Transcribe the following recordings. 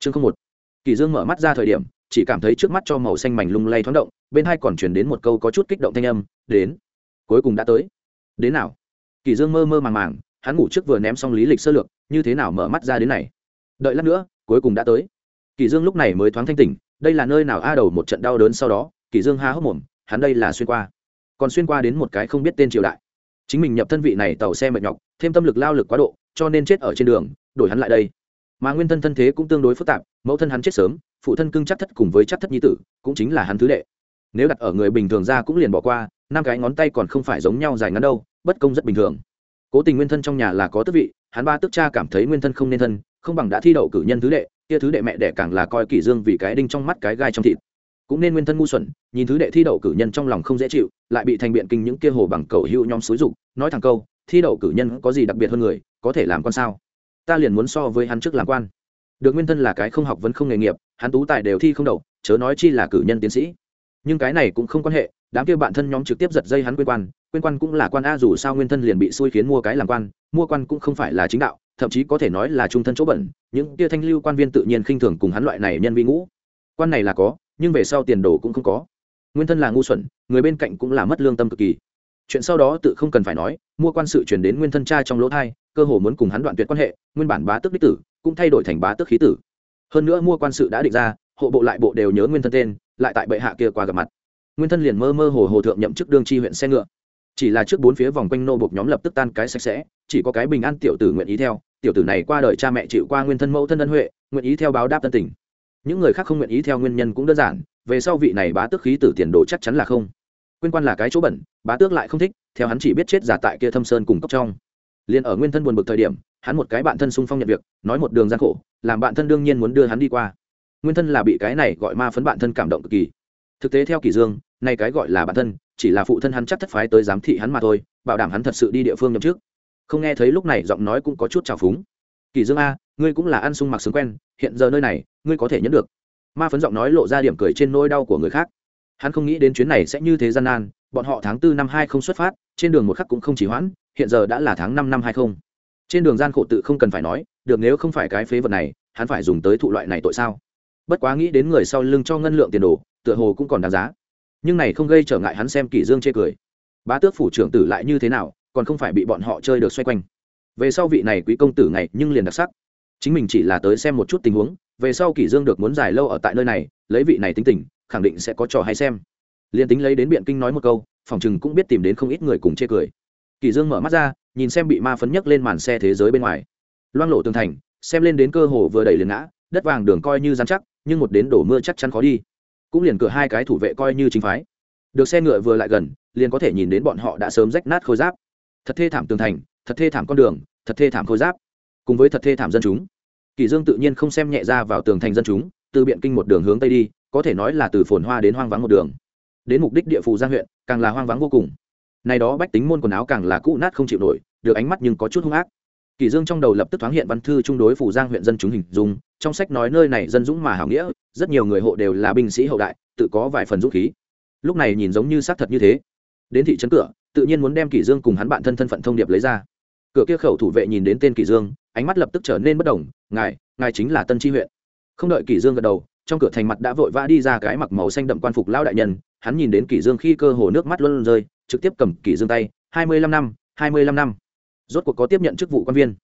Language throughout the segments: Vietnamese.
chương không một. Kỳ dương mở mắt ra thời điểm, chỉ cảm thấy trước mắt cho màu xanh mảnh lung lay thoáng động, bên hai còn truyền đến một câu có chút kích động thanh âm, đến. Cuối cùng đã tới. Đến nào? Kỳ dương mơ mơ màng màng, hắn ngủ trước vừa ném xong lý lịch sơ lược, như thế nào mở mắt ra đến này? Đợi lát nữa, cuối cùng đã tới. Kỳ dương lúc này mới thoáng thanh tỉnh, đây là nơi nào a đầu một trận đau đớn sau đó, kỳ dương ha hốc mồm, hắn đây là xuyên qua. Còn xuyên qua đến một cái không biết tên triều đại. Chính mình nhập thân vị này tàu xe mệt nhọc, thêm tâm lực lao lực quá độ, cho nên chết ở trên đường, đổi hắn lại đây mà nguyên thân thân thế cũng tương đối phức tạp, mẫu thân hắn chết sớm, phụ thân cưng chắc thất cùng với chắc thất nhi tử, cũng chính là hắn thứ đệ. Nếu đặt ở người bình thường ra cũng liền bỏ qua, năm cái ngón tay còn không phải giống nhau dài ngắn đâu, bất công rất bình thường. Cố tình nguyên thân trong nhà là có tước vị, hắn ba tức cha cảm thấy nguyên thân không nên thân, không bằng đã thi đậu cử nhân thứ đệ, kia thứ đệ mẹ đẻ càng là coi kỷ dương vì cái đinh trong mắt cái gai trong thịt. Cũng nên nguyên thân ngu xuẩn, nhìn thứ đệ thi đậu cử nhân trong lòng không dễ chịu, lại bị thành biện kinh những kia hồ bằng cầu hữu nhóm xúi dục, nói thẳng câu, thi đậu cử nhân có gì đặc biệt hơn người, có thể làm con sao? Ta liền muốn so với hắn trước làm quan. Được nguyên thân là cái không học vẫn không nghề nghiệp, hắn tú tài đều thi không đậu chớ nói chi là cử nhân tiến sĩ. Nhưng cái này cũng không quan hệ, đám kia bạn thân nhóm trực tiếp giật dây hắn quên quan quên quan cũng là quan a dù sao nguyên thân liền bị xui khiến mua cái làm quan, mua quan cũng không phải là chính đạo, thậm chí có thể nói là trung thân chỗ bẩn, những kia thanh lưu quan viên tự nhiên khinh thường cùng hắn loại này nhân vi ngũ. Quan này là có, nhưng về sau tiền đồ cũng không có. Nguyên thân là ngu xuẩn, người bên cạnh cũng là mất lương tâm cực kỳ. Chuyện sau đó tự không cần phải nói mua quan sự chuyển đến nguyên thân cha trong lỗ thai, cơ hồ muốn cùng hắn đoạn tuyệt quan hệ, nguyên bản bá tước đích tử, cũng thay đổi thành bá tước khí tử. Hơn nữa mua quan sự đã định ra, hộ bộ lại bộ đều nhớ nguyên thân tên, lại tại bệ hạ kia qua gặp mặt. Nguyên thân liền mơ mơ hồ hồ thượng nhậm chức đương tri huyện xe ngựa. Chỉ là trước bốn phía vòng quanh nô bộc nhóm lập tức tan cái sạch sẽ, chỉ có cái bình an tiểu tử nguyện ý theo. Tiểu tử này qua đời cha mẹ chịu qua nguyên thân mẫu thân ân huệ, nguyện ý theo báo đáp tân tình. Những người khác không nguyện ý theo nguyên nhân cũng đơn giản, về sau vị này bá tước khí tử tiền đồ chắc chắn là không. Quyên quan là cái chỗ bẩn, bá tước lại không thích theo hắn chỉ biết chết giả tại kia thâm sơn cùng cốc trong. Liền ở nguyên thân buồn bực thời điểm, hắn một cái bạn thân sung phong nhận việc, nói một đường gian khổ, làm bạn thân đương nhiên muốn đưa hắn đi qua. Nguyên thân là bị cái này gọi ma phấn bạn thân cảm động cực kỳ. Thực tế theo kỳ dương, nay cái gọi là bạn thân, chỉ là phụ thân hắn chắc thất phái tới giám thị hắn mà thôi, bảo đảm hắn thật sự đi địa phương nhậm trước không nghe thấy lúc này giọng nói cũng có chút trào phúng. Kỳ dương a, ngươi cũng là ăn sung mặc sướng quen, hiện giờ nơi này, ngươi có thể nhẫn được. Ma phấn giọng nói lộ ra điểm cười trên nỗi đau của người khác hắn không nghĩ đến chuyến này sẽ như thế gian nan, bọn họ tháng tư năm hai không xuất phát, trên đường một khắc cũng không chỉ hoãn, hiện giờ đã là tháng năm năm hai không. Trên đường gian khổ tự không cần phải nói, được nếu không phải cái phế vật này, hắn phải dùng tới thụ loại này tội sao? Bất quá nghĩ đến người sau lưng cho ngân lượng tiền đồ, tựa hồ cũng còn đáng giá. Nhưng này không gây trở ngại hắn xem kỷ dương chê cười. Bá tước phủ trưởng tử lại như thế nào, còn không phải bị bọn họ chơi được xoay quanh. Về sau vị này quý công tử này nhưng liền đặc sắc. Chính mình chỉ là tới xem một chút tình huống, về sau kỷ dương được muốn dài lâu ở tại nơi này, lấy vị này tính tình khẳng định sẽ có trò hay xem. Liền tính lấy đến biện kinh nói một câu, phòng chừng cũng biết tìm đến không ít người cùng chê cười. Kỳ dương mở mắt ra, nhìn xem bị ma phấn nhấc lên màn xe thế giới bên ngoài. Loang lộ tường thành, xem lên đến cơ hồ vừa đẩy liền ngã, đất vàng đường coi như dán chắc, nhưng một đến đổ mưa chắc chắn khó đi. Cũng liền cửa hai cái thủ vệ coi như chính phái. Được xe ngựa vừa lại gần, liền có thể nhìn đến bọn họ đã sớm rách nát khôi giáp. Thật thê thảm tường thành, thật thê thảm con đường, thật thê thảm khôi giáp. Cùng với thật thê thảm dân chúng, kỳ dương tự nhiên không xem nhẹ ra vào tường thành dân chúng, từ biện kinh một đường hướng tây đi có thể nói là từ phồn hoa đến hoang vắng một đường. Đến mục đích địa phù giang huyện, càng là hoang vắng vô cùng. Này đó bách tính môn quần áo càng là cũ nát không chịu nổi, được ánh mắt nhưng có chút hung ác. Kỳ dương trong đầu lập tức thoáng hiện văn thư trung đối phủ giang huyện dân chúng hình dung, trong sách nói nơi này dân dũng mà hảo nghĩa, rất nhiều người hộ đều là binh sĩ hậu đại, tự có vài phần dũng khí. Lúc này nhìn giống như xác thật như thế. Đến thị trấn cửa, tự nhiên muốn đem kỳ dương cùng hắn bạn thân thân phận thông điệp lấy ra. Cửa kia khẩu thủ vệ nhìn đến tên kỳ dương, ánh mắt lập tức trở nên bất động ngài ngài chính là tân tri huyện. Không đợi kỳ dương gật đầu trong cửa thành mặt đã vội vã đi ra cái mặc màu xanh đậm quan phục lão đại nhân, hắn nhìn đến kỷ dương khi cơ hồ nước mắt luôn rơi, trực tiếp cầm kỷ dương tay, hai mươi lăm năm, hai mươi lăm năm. Rốt cuộc có tiếp nhận chức vụ quan viên.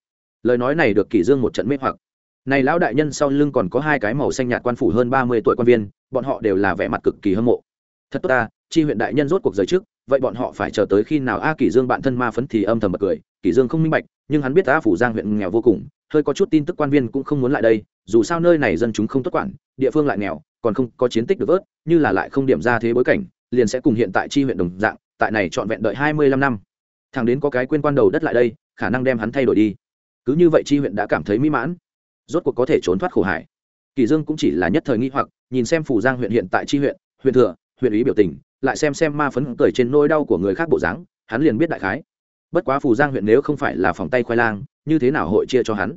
Lời nói này được kỷ dương một trận mê hoặc. Này lão đại nhân sau lưng còn có hai cái màu xanh nhạt quan phủ hơn ba mươi tuổi quan viên, bọn họ đều là vẻ mặt cực kỳ hâm mộ. Thật tốt ta, chi huyện đại nhân rốt cuộc rời trước, vậy bọn họ phải chờ tới khi nào? A kỷ dương bạn thân ma phấn thì âm thầm bật cười, kỷ dương không minh bạch, nhưng hắn biết a phủ giang huyện nghèo vô cùng hơi có chút tin tức quan viên cũng không muốn lại đây, dù sao nơi này dân chúng không tốt quản, địa phương lại nghèo, còn không có chiến tích được vớt, như là lại không điểm ra thế bối cảnh, liền sẽ cùng hiện tại chi huyện đồng dạng, tại này trọn vẹn đợi hai mươi lăm năm. Thằng đến có cái quên quan đầu đất lại đây, khả năng đem hắn thay đổi đi. Cứ như vậy chi huyện đã cảm thấy mỹ mãn, rốt cuộc có thể trốn thoát khổ hải. Kỳ dương cũng chỉ là nhất thời nghi hoặc, nhìn xem phủ giang huyện hiện tại chi huyện huyện thừa, huyện ý biểu tình, lại xem xem ma phấn cười trên nỗi đau của người khác bộ dáng, hắn liền biết đại khái. Bất quá phủ giang huyện nếu không phải là phòng tay khoai lang như thế nào hội chia cho hắn?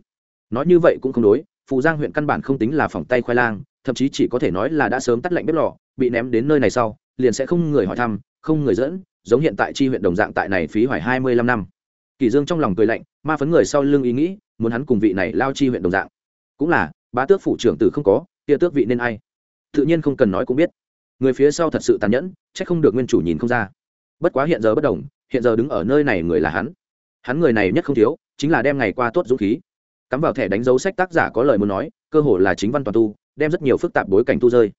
Nói như vậy cũng không đối, phù giang huyện căn bản không tính là phòng tay khoai lang, thậm chí chỉ có thể nói là đã sớm tắt lệnh bếp lò, bị ném đến nơi này sau, liền sẽ không người hỏi thăm, không người dẫn, giống hiện tại chi huyện đồng dạng tại này phí hoài hai mươi lăm năm. Kỳ dương trong lòng cười lạnh, ma phấn người sau lưng ý nghĩ, muốn hắn cùng vị này lao chi huyện đồng dạng. Cũng là, bá tước phủ trưởng tử không có, kia tước vị nên ai? Tự nhiên không cần nói cũng biết. Người phía sau thật sự tàn nhẫn, chắc không được nguyên chủ nhìn không ra. Bất quá hiện giờ bất đồng, hiện giờ đứng ở nơi này người là hắn. Hắn người này nhất không thiếu chính là đem ngày qua tốt dũng khí. Cắm vào thẻ đánh dấu sách tác giả có lời muốn nói, cơ hồ là chính văn toàn tu, đem rất nhiều phức tạp bối cảnh tu rơi.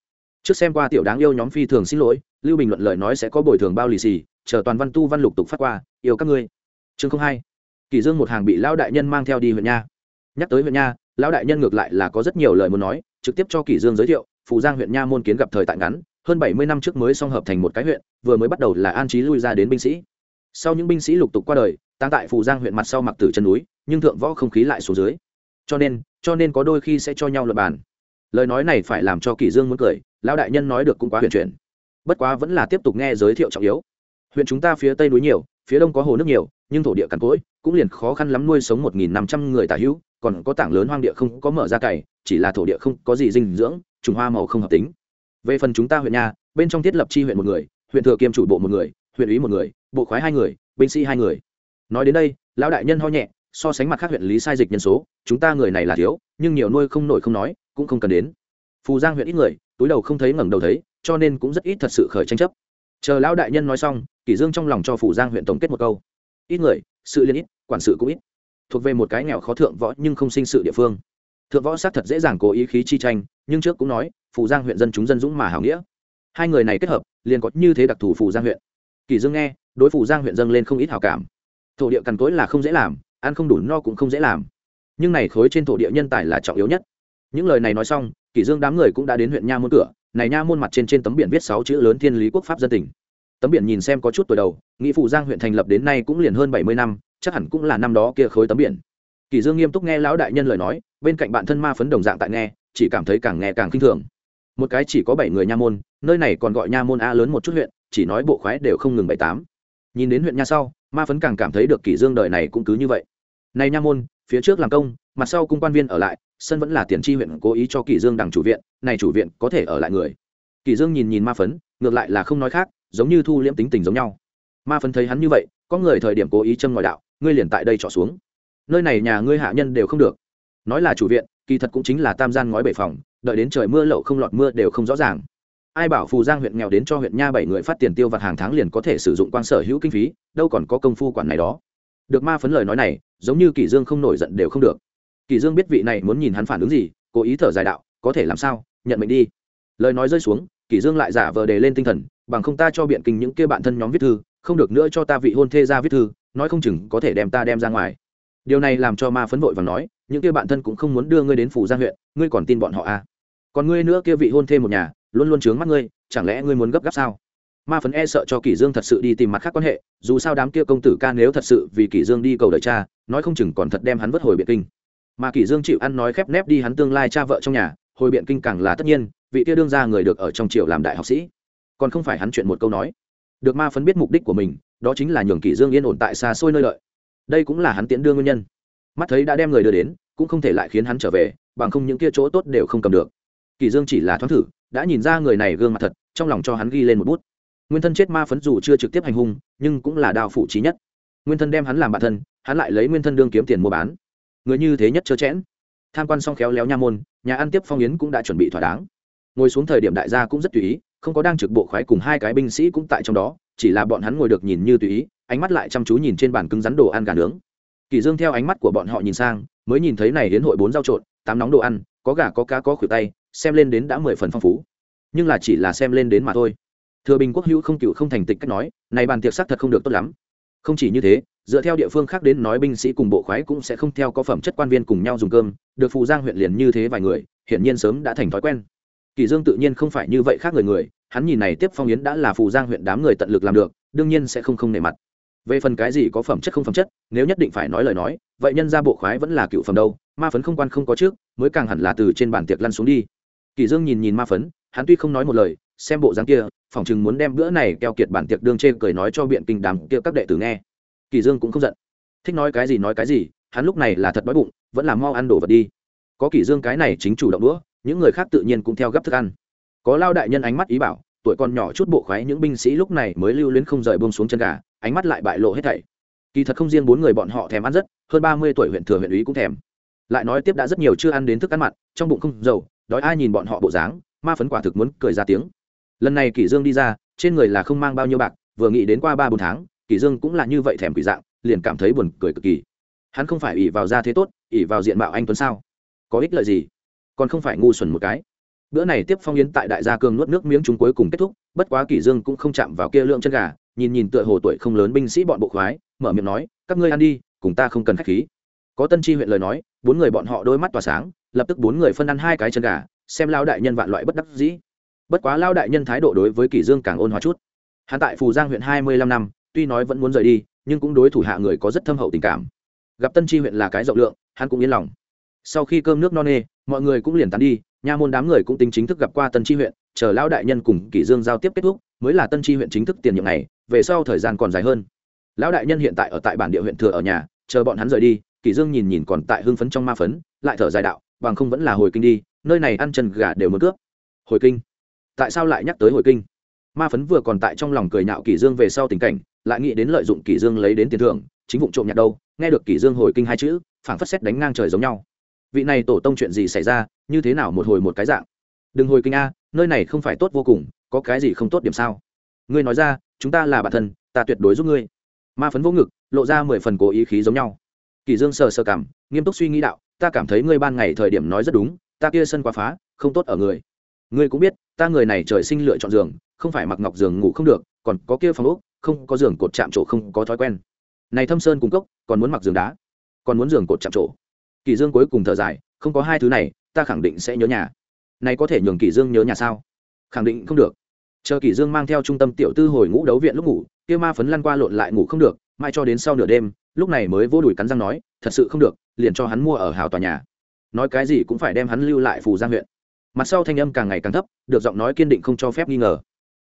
Trước xem qua tiểu đáng yêu nhóm phi thường xin lỗi, lưu bình luận lời nói sẽ có bồi thường bao lì xì, chờ toàn văn tu văn lục tục phát qua, yêu các ngươi. Chương không hai. Kỳ dương một hàng bị lão đại nhân mang theo đi huyện nha. Nhắc tới huyện nha, lão đại nhân ngược lại là có rất nhiều lời muốn nói, trực tiếp cho kỳ dương giới thiệu, phù giang huyện nha môn kiến gặp thời tại ngắn, hơn bảy mươi năm trước mới song hợp thành một cái huyện, vừa mới bắt đầu là an trí lui ra đến binh sĩ. Sau những binh sĩ lục tục qua đời tăng tại phù giang huyện mặt sau mặc tử chân núi, nhưng thượng võ không khí lại xuống dưới. Cho nên cho nên có đôi khi sẽ cho nhau luật bàn. Lời nói này phải làm cho Kỷ dương muốn cười, lão đại nhân nói được cũng quá huyền chuyển. Bất quá vẫn là tiếp tục nghe giới thiệu trọng yếu. Huyện chúng ta phía tây núi nhiều, phía đông có hồ nước nhiều, nhưng thổ địa cằn cỗi, cũng liền khó khăn lắm nuôi sống một nghìn năm trăm người tả hữu, còn có tảng lớn hoang địa không có mở ra cày, chỉ là thổ địa không có gì dinh dưỡng, trùng hoa màu không hợp tính. Về phần chúng ta huyện nhà, bên trong thiết lập chi huyện một người, huyện thừa kiêm chủ bộ một người, huyện ủy một người, bộ khoái hai người, binh sĩ hai người nói đến đây, lão đại nhân ho nhẹ, so sánh mặt khác huyện lý sai dịch nhân số, chúng ta người này là thiếu, nhưng nhiều nuôi không nổi không nói, cũng không cần đến. Phù giang huyện ít người, túi đầu không thấy ngẩng đầu thấy, cho nên cũng rất ít thật sự khởi tranh chấp. Chờ lão đại nhân nói xong, kỷ dương trong lòng cho phù giang huyện tổng kết một câu. Ít người, sự liên ít, quản sự cũng ít. Thuộc về một cái nghèo khó thượng võ nhưng không sinh sự địa phương. Thượng võ xác thật dễ dàng cố ý khí chi tranh, nhưng trước cũng nói, phù giang huyện dân chúng dân dũng mà hảo nghĩa. Hai người này kết hợp, liền có như thế đặc thù phù giang huyện. Kỳ dương nghe, đối phù giang huyện dâng lên không ít hảo cảm thổ địa cằn cối là không dễ làm, ăn không đủ no cũng không dễ làm. Nhưng này khối trên thổ địa nhân tài là trọng yếu nhất. Những lời này nói xong, Kỷ dương đám người cũng đã đến huyện nha môn cửa. Này nha môn mặt trên trên tấm biển viết sáu chữ lớn thiên lý quốc pháp dân tỉnh. Tấm biển nhìn xem có chút tuổi đầu nghĩ phụ giang huyện thành lập đến nay cũng liền hơn bảy mươi năm, chắc hẳn cũng là năm đó kia khối tấm biển. Kỷ dương nghiêm túc nghe lão đại nhân lời nói, bên cạnh bạn thân ma phấn đồng dạng tại nghe, chỉ cảm thấy càng nghe càng kinh thường. Một cái chỉ có bảy người nha môn, nơi này còn gọi nha môn a lớn một chút huyện, chỉ nói bộ khoái đều không ngừng bảy tám. Nhìn đến huyện nha sau ma phấn càng cảm thấy được Kỷ dương đời này cũng cứ như vậy. Này nha môn, phía trước làm công, mặt sau cung quan viên ở lại, sân vẫn là tiền tri huyện cố ý cho Kỷ dương đằng chủ viện, này chủ viện có thể ở lại người. Kỷ dương nhìn nhìn ma phấn, ngược lại là không nói khác, giống như thu liễm tính tình giống nhau. Ma phấn thấy hắn như vậy, có người thời điểm cố ý châm ngòi đạo, ngươi liền tại đây trọ xuống. Nơi này nhà ngươi hạ nhân đều không được. Nói là chủ viện, kỳ thật cũng chính là tam gian ngói bể phòng, đợi đến trời mưa lậu không lọt mưa đều không rõ ràng ai bảo phù giang huyện nghèo đến cho huyện nha bảy người phát tiền tiêu vặt hàng tháng liền có thể sử dụng quan sở hữu kinh phí, đâu còn có công phu quản này đó. Được ma phấn lời nói này, giống như kỳ dương không nổi giận đều không được. Kỳ dương biết vị này muốn nhìn hắn phản ứng gì, cố ý thở dài đạo, có thể làm sao? Nhận mệnh đi. Lời nói rơi xuống kỳ dương lại giả vờ đề lên tinh thần, bằng không ta cho biện kinh những kia bạn thân nhóm viết thư, không được nữa cho ta vị hôn thê ra viết thư, nói không chừng có thể đem ta đem ra ngoài. Điều này làm cho ma phấn vội và nói, những kia bạn thân cũng không muốn đưa ngươi đến phủ giang huyện, ngươi còn tin bọn họ à? Còn ngươi nữa kia vị hôn thê một nhà luôn luôn chướng mắt ngươi, chẳng lẽ ngươi muốn gấp gáp sao? Ma phấn e sợ cho kỷ dương thật sự đi tìm mặt khác quan hệ, dù sao đám kia công tử ca nếu thật sự vì kỷ dương đi cầu đời cha, nói không chừng còn thật đem hắn vứt hồi biện kinh. Mà kỷ dương chịu ăn nói khép nép đi hắn tương lai cha vợ trong nhà, hồi biện kinh càng là tất nhiên, vị kia đương ra người được ở trong triều làm đại học sĩ. Còn không phải hắn chuyện một câu nói. Được ma phấn biết mục đích của mình, đó chính là nhường kỷ dương yên ổn tại xa xôi nơi lợi. Đây cũng là hắn tiễn đưa nguyên nhân. Mắt thấy đã đem người đưa đến, cũng không thể lại khiến hắn trở về, bằng không những kia chỗ tốt đều không cầm được. Kỳ dương chỉ là thoáng thử, đã nhìn ra người này gương mặt thật, trong lòng cho hắn ghi lên một bút. Nguyên thân chết ma phấn dù chưa trực tiếp hành hung, nhưng cũng là đao phụ trí nhất. Nguyên thân đem hắn làm bạn thân, hắn lại lấy nguyên thân đương kiếm tiền mua bán. Người như thế nhất chớ chẽn. Tham quan xong khéo léo nha môn, nhà ăn tiếp phong yến cũng đã chuẩn bị thỏa đáng. Ngồi xuống thời điểm đại gia cũng rất tùy ý, không có đang trực bộ khoái cùng hai cái binh sĩ cũng tại trong đó, chỉ là bọn hắn ngồi được nhìn như tùy ý, ánh mắt lại chăm chú nhìn trên bàn cứng rắn đồ ăn gà nướng. Kỳ dương theo ánh mắt của bọn họ nhìn sang, mới nhìn thấy này đến hội bốn rau trộn, tám nóng đồ ăn, có gà có cá có khuỷu tay xem lên đến đã mười phần phong phú. Nhưng là chỉ là xem lên đến mà thôi. Thừa bình quốc hữu không cựu không thành tịch cách nói, này bàn tiệc sắc thật không được tốt lắm. Không chỉ như thế, dựa theo địa phương khác đến nói binh sĩ cùng bộ khoái cũng sẽ không theo có phẩm chất quan viên cùng nhau dùng cơm, được phù giang huyện liền như thế vài người, hiển nhiên sớm đã thành thói quen. Kỳ dương tự nhiên không phải như vậy khác người người, hắn nhìn này tiếp phong yến đã là phù giang huyện đám người tận lực làm được, đương nhiên sẽ không không nể mặt. Về phần cái gì có phẩm chất không phẩm chất, nếu nhất định phải nói lời nói, vậy nhân ra bộ khoái vẫn là cựu phẩm đâu, ma phấn không quan không có trước, mới càng hẳn là từ trên bàn tiệc lăn xuống đi kỳ dương nhìn nhìn ma phấn, hắn tuy không nói một lời, xem bộ dáng kia, phỏng chừng muốn đem bữa này keo kiệt bản tiệc đương trên cười nói cho biện kinh đàm kia các đệ tử nghe. Kỳ dương cũng không giận. Thích nói cái gì nói cái gì, hắn lúc này là thật đói bụng, vẫn là mau ăn đồ vật đi. Có kỳ dương cái này chính chủ động đũa, những người khác tự nhiên cũng theo gấp thức ăn. Có lao đại nhân ánh mắt ý bảo, tuổi còn nhỏ chút bộ khoái những binh sĩ lúc này mới lưu luyến không rời buông xuống chân gà, ánh mắt lại bại lộ hết thảy. Kỳ thật không riêng bốn người bọn họ thèm ăn rất, hơn ba mươi tuổi huyện thừa huyện úy cũng thèm. Lại nói tiếp đã rất nhiều chưa ăn đến thức ăn mặn, trong bụng không dầu đói ai nhìn bọn họ bộ dáng, ma phấn quả thực muốn cười ra tiếng. Lần này kỷ dương đi ra, trên người là không mang bao nhiêu bạc, vừa nghĩ đến qua ba bốn tháng, kỷ dương cũng là như vậy thèm quỷ dạng, liền cảm thấy buồn cười cực kỳ. Hắn không phải ỷ vào gia thế tốt, ỷ vào diện mạo anh tuấn sao? Có ích lợi gì? Còn không phải ngu xuẩn một cái. Bữa này tiếp phong yến tại đại gia cường nuốt nước miếng chúng cuối cùng kết thúc, bất quá kỷ dương cũng không chạm vào kia lượng chân gà, nhìn nhìn tựa hồ tuổi không lớn binh sĩ bọn bộ khoái, mở miệng nói, các ngươi ăn đi, cùng ta không cần khách khí. Có tân tri huyện lời nói, bốn người bọn họ đôi mắt tỏa sáng lập tức bốn người phân ăn hai cái chân gà, xem lao đại nhân vạn loại bất đắc dĩ. Bất quá lao đại nhân thái độ đối với kỷ dương càng ôn hòa chút. Hắn tại phù giang huyện hai mươi lăm năm, tuy nói vẫn muốn rời đi, nhưng cũng đối thủ hạ người có rất thâm hậu tình cảm. Gặp tân tri huyện là cái rộng lượng, hắn cũng yên lòng. Sau khi cơm nước no nê, mọi người cũng liền tán đi, nha môn đám người cũng tính chính thức gặp qua tân tri huyện, chờ lão đại nhân cùng kỷ dương giao tiếp kết thúc, mới là tân tri huyện chính thức tiền nhiệm này về sau thời gian còn dài hơn. Lão đại nhân hiện tại ở tại bản địa huyện thừa ở nhà, chờ bọn hắn rời đi kỷ dương nhìn nhìn còn tại hưng phấn trong ma phấn, lại thở dài đạo bằng không vẫn là hồi kinh đi, nơi này ăn chân gà đều mất cướp. Hồi kinh? Tại sao lại nhắc tới hồi kinh? Ma phấn vừa còn tại trong lòng cười nhạo kỷ dương về sau tình cảnh, lại nghĩ đến lợi dụng kỷ dương lấy đến tiền thưởng, chính vụ trộm nhặt đâu, nghe được kỷ dương hồi kinh hai chữ, phảng phất xét đánh ngang trời giống nhau. Vị này tổ tông chuyện gì xảy ra, như thế nào một hồi một cái dạng? Đừng hồi kinh a, nơi này không phải tốt vô cùng, có cái gì không tốt điểm sao? Ngươi nói ra, chúng ta là bạn thân, ta tuyệt đối giúp ngươi. Ma phấn vô ngực, lộ ra mười phần cố ý khí giống nhau. Kỷ dương sờ sờ cảm, nghiêm túc suy nghĩ đạo ta cảm thấy ngươi ban ngày thời điểm nói rất đúng, ta kia sân quá phá, không tốt ở người. Ngươi cũng biết, ta người này trời sinh lựa chọn giường, không phải mặc ngọc giường ngủ không được, còn có kia phòng ốc, không có giường cột chạm trổ không có thói quen. Này thâm sơn cung cốc, còn muốn mặc giường đá, còn muốn giường cột chạm trổ kỳ dương cuối cùng thở dài, không có hai thứ này, ta khẳng định sẽ nhớ nhà. Này có thể nhường kỳ dương nhớ nhà sao? Khẳng định không được. Chờ kỳ dương mang theo trung tâm tiểu tư hồi ngũ đấu viện lúc ngủ, kia ma phấn lăn qua lộn lại ngủ không được, mai cho đến sau nửa đêm, lúc này mới vô đuổi cắn răng nói thật sự không được, liền cho hắn mua ở hào tòa nhà. Nói cái gì cũng phải đem hắn lưu lại phù giang huyện. Mặt sau thanh âm càng ngày càng thấp, được giọng nói kiên định không cho phép nghi ngờ.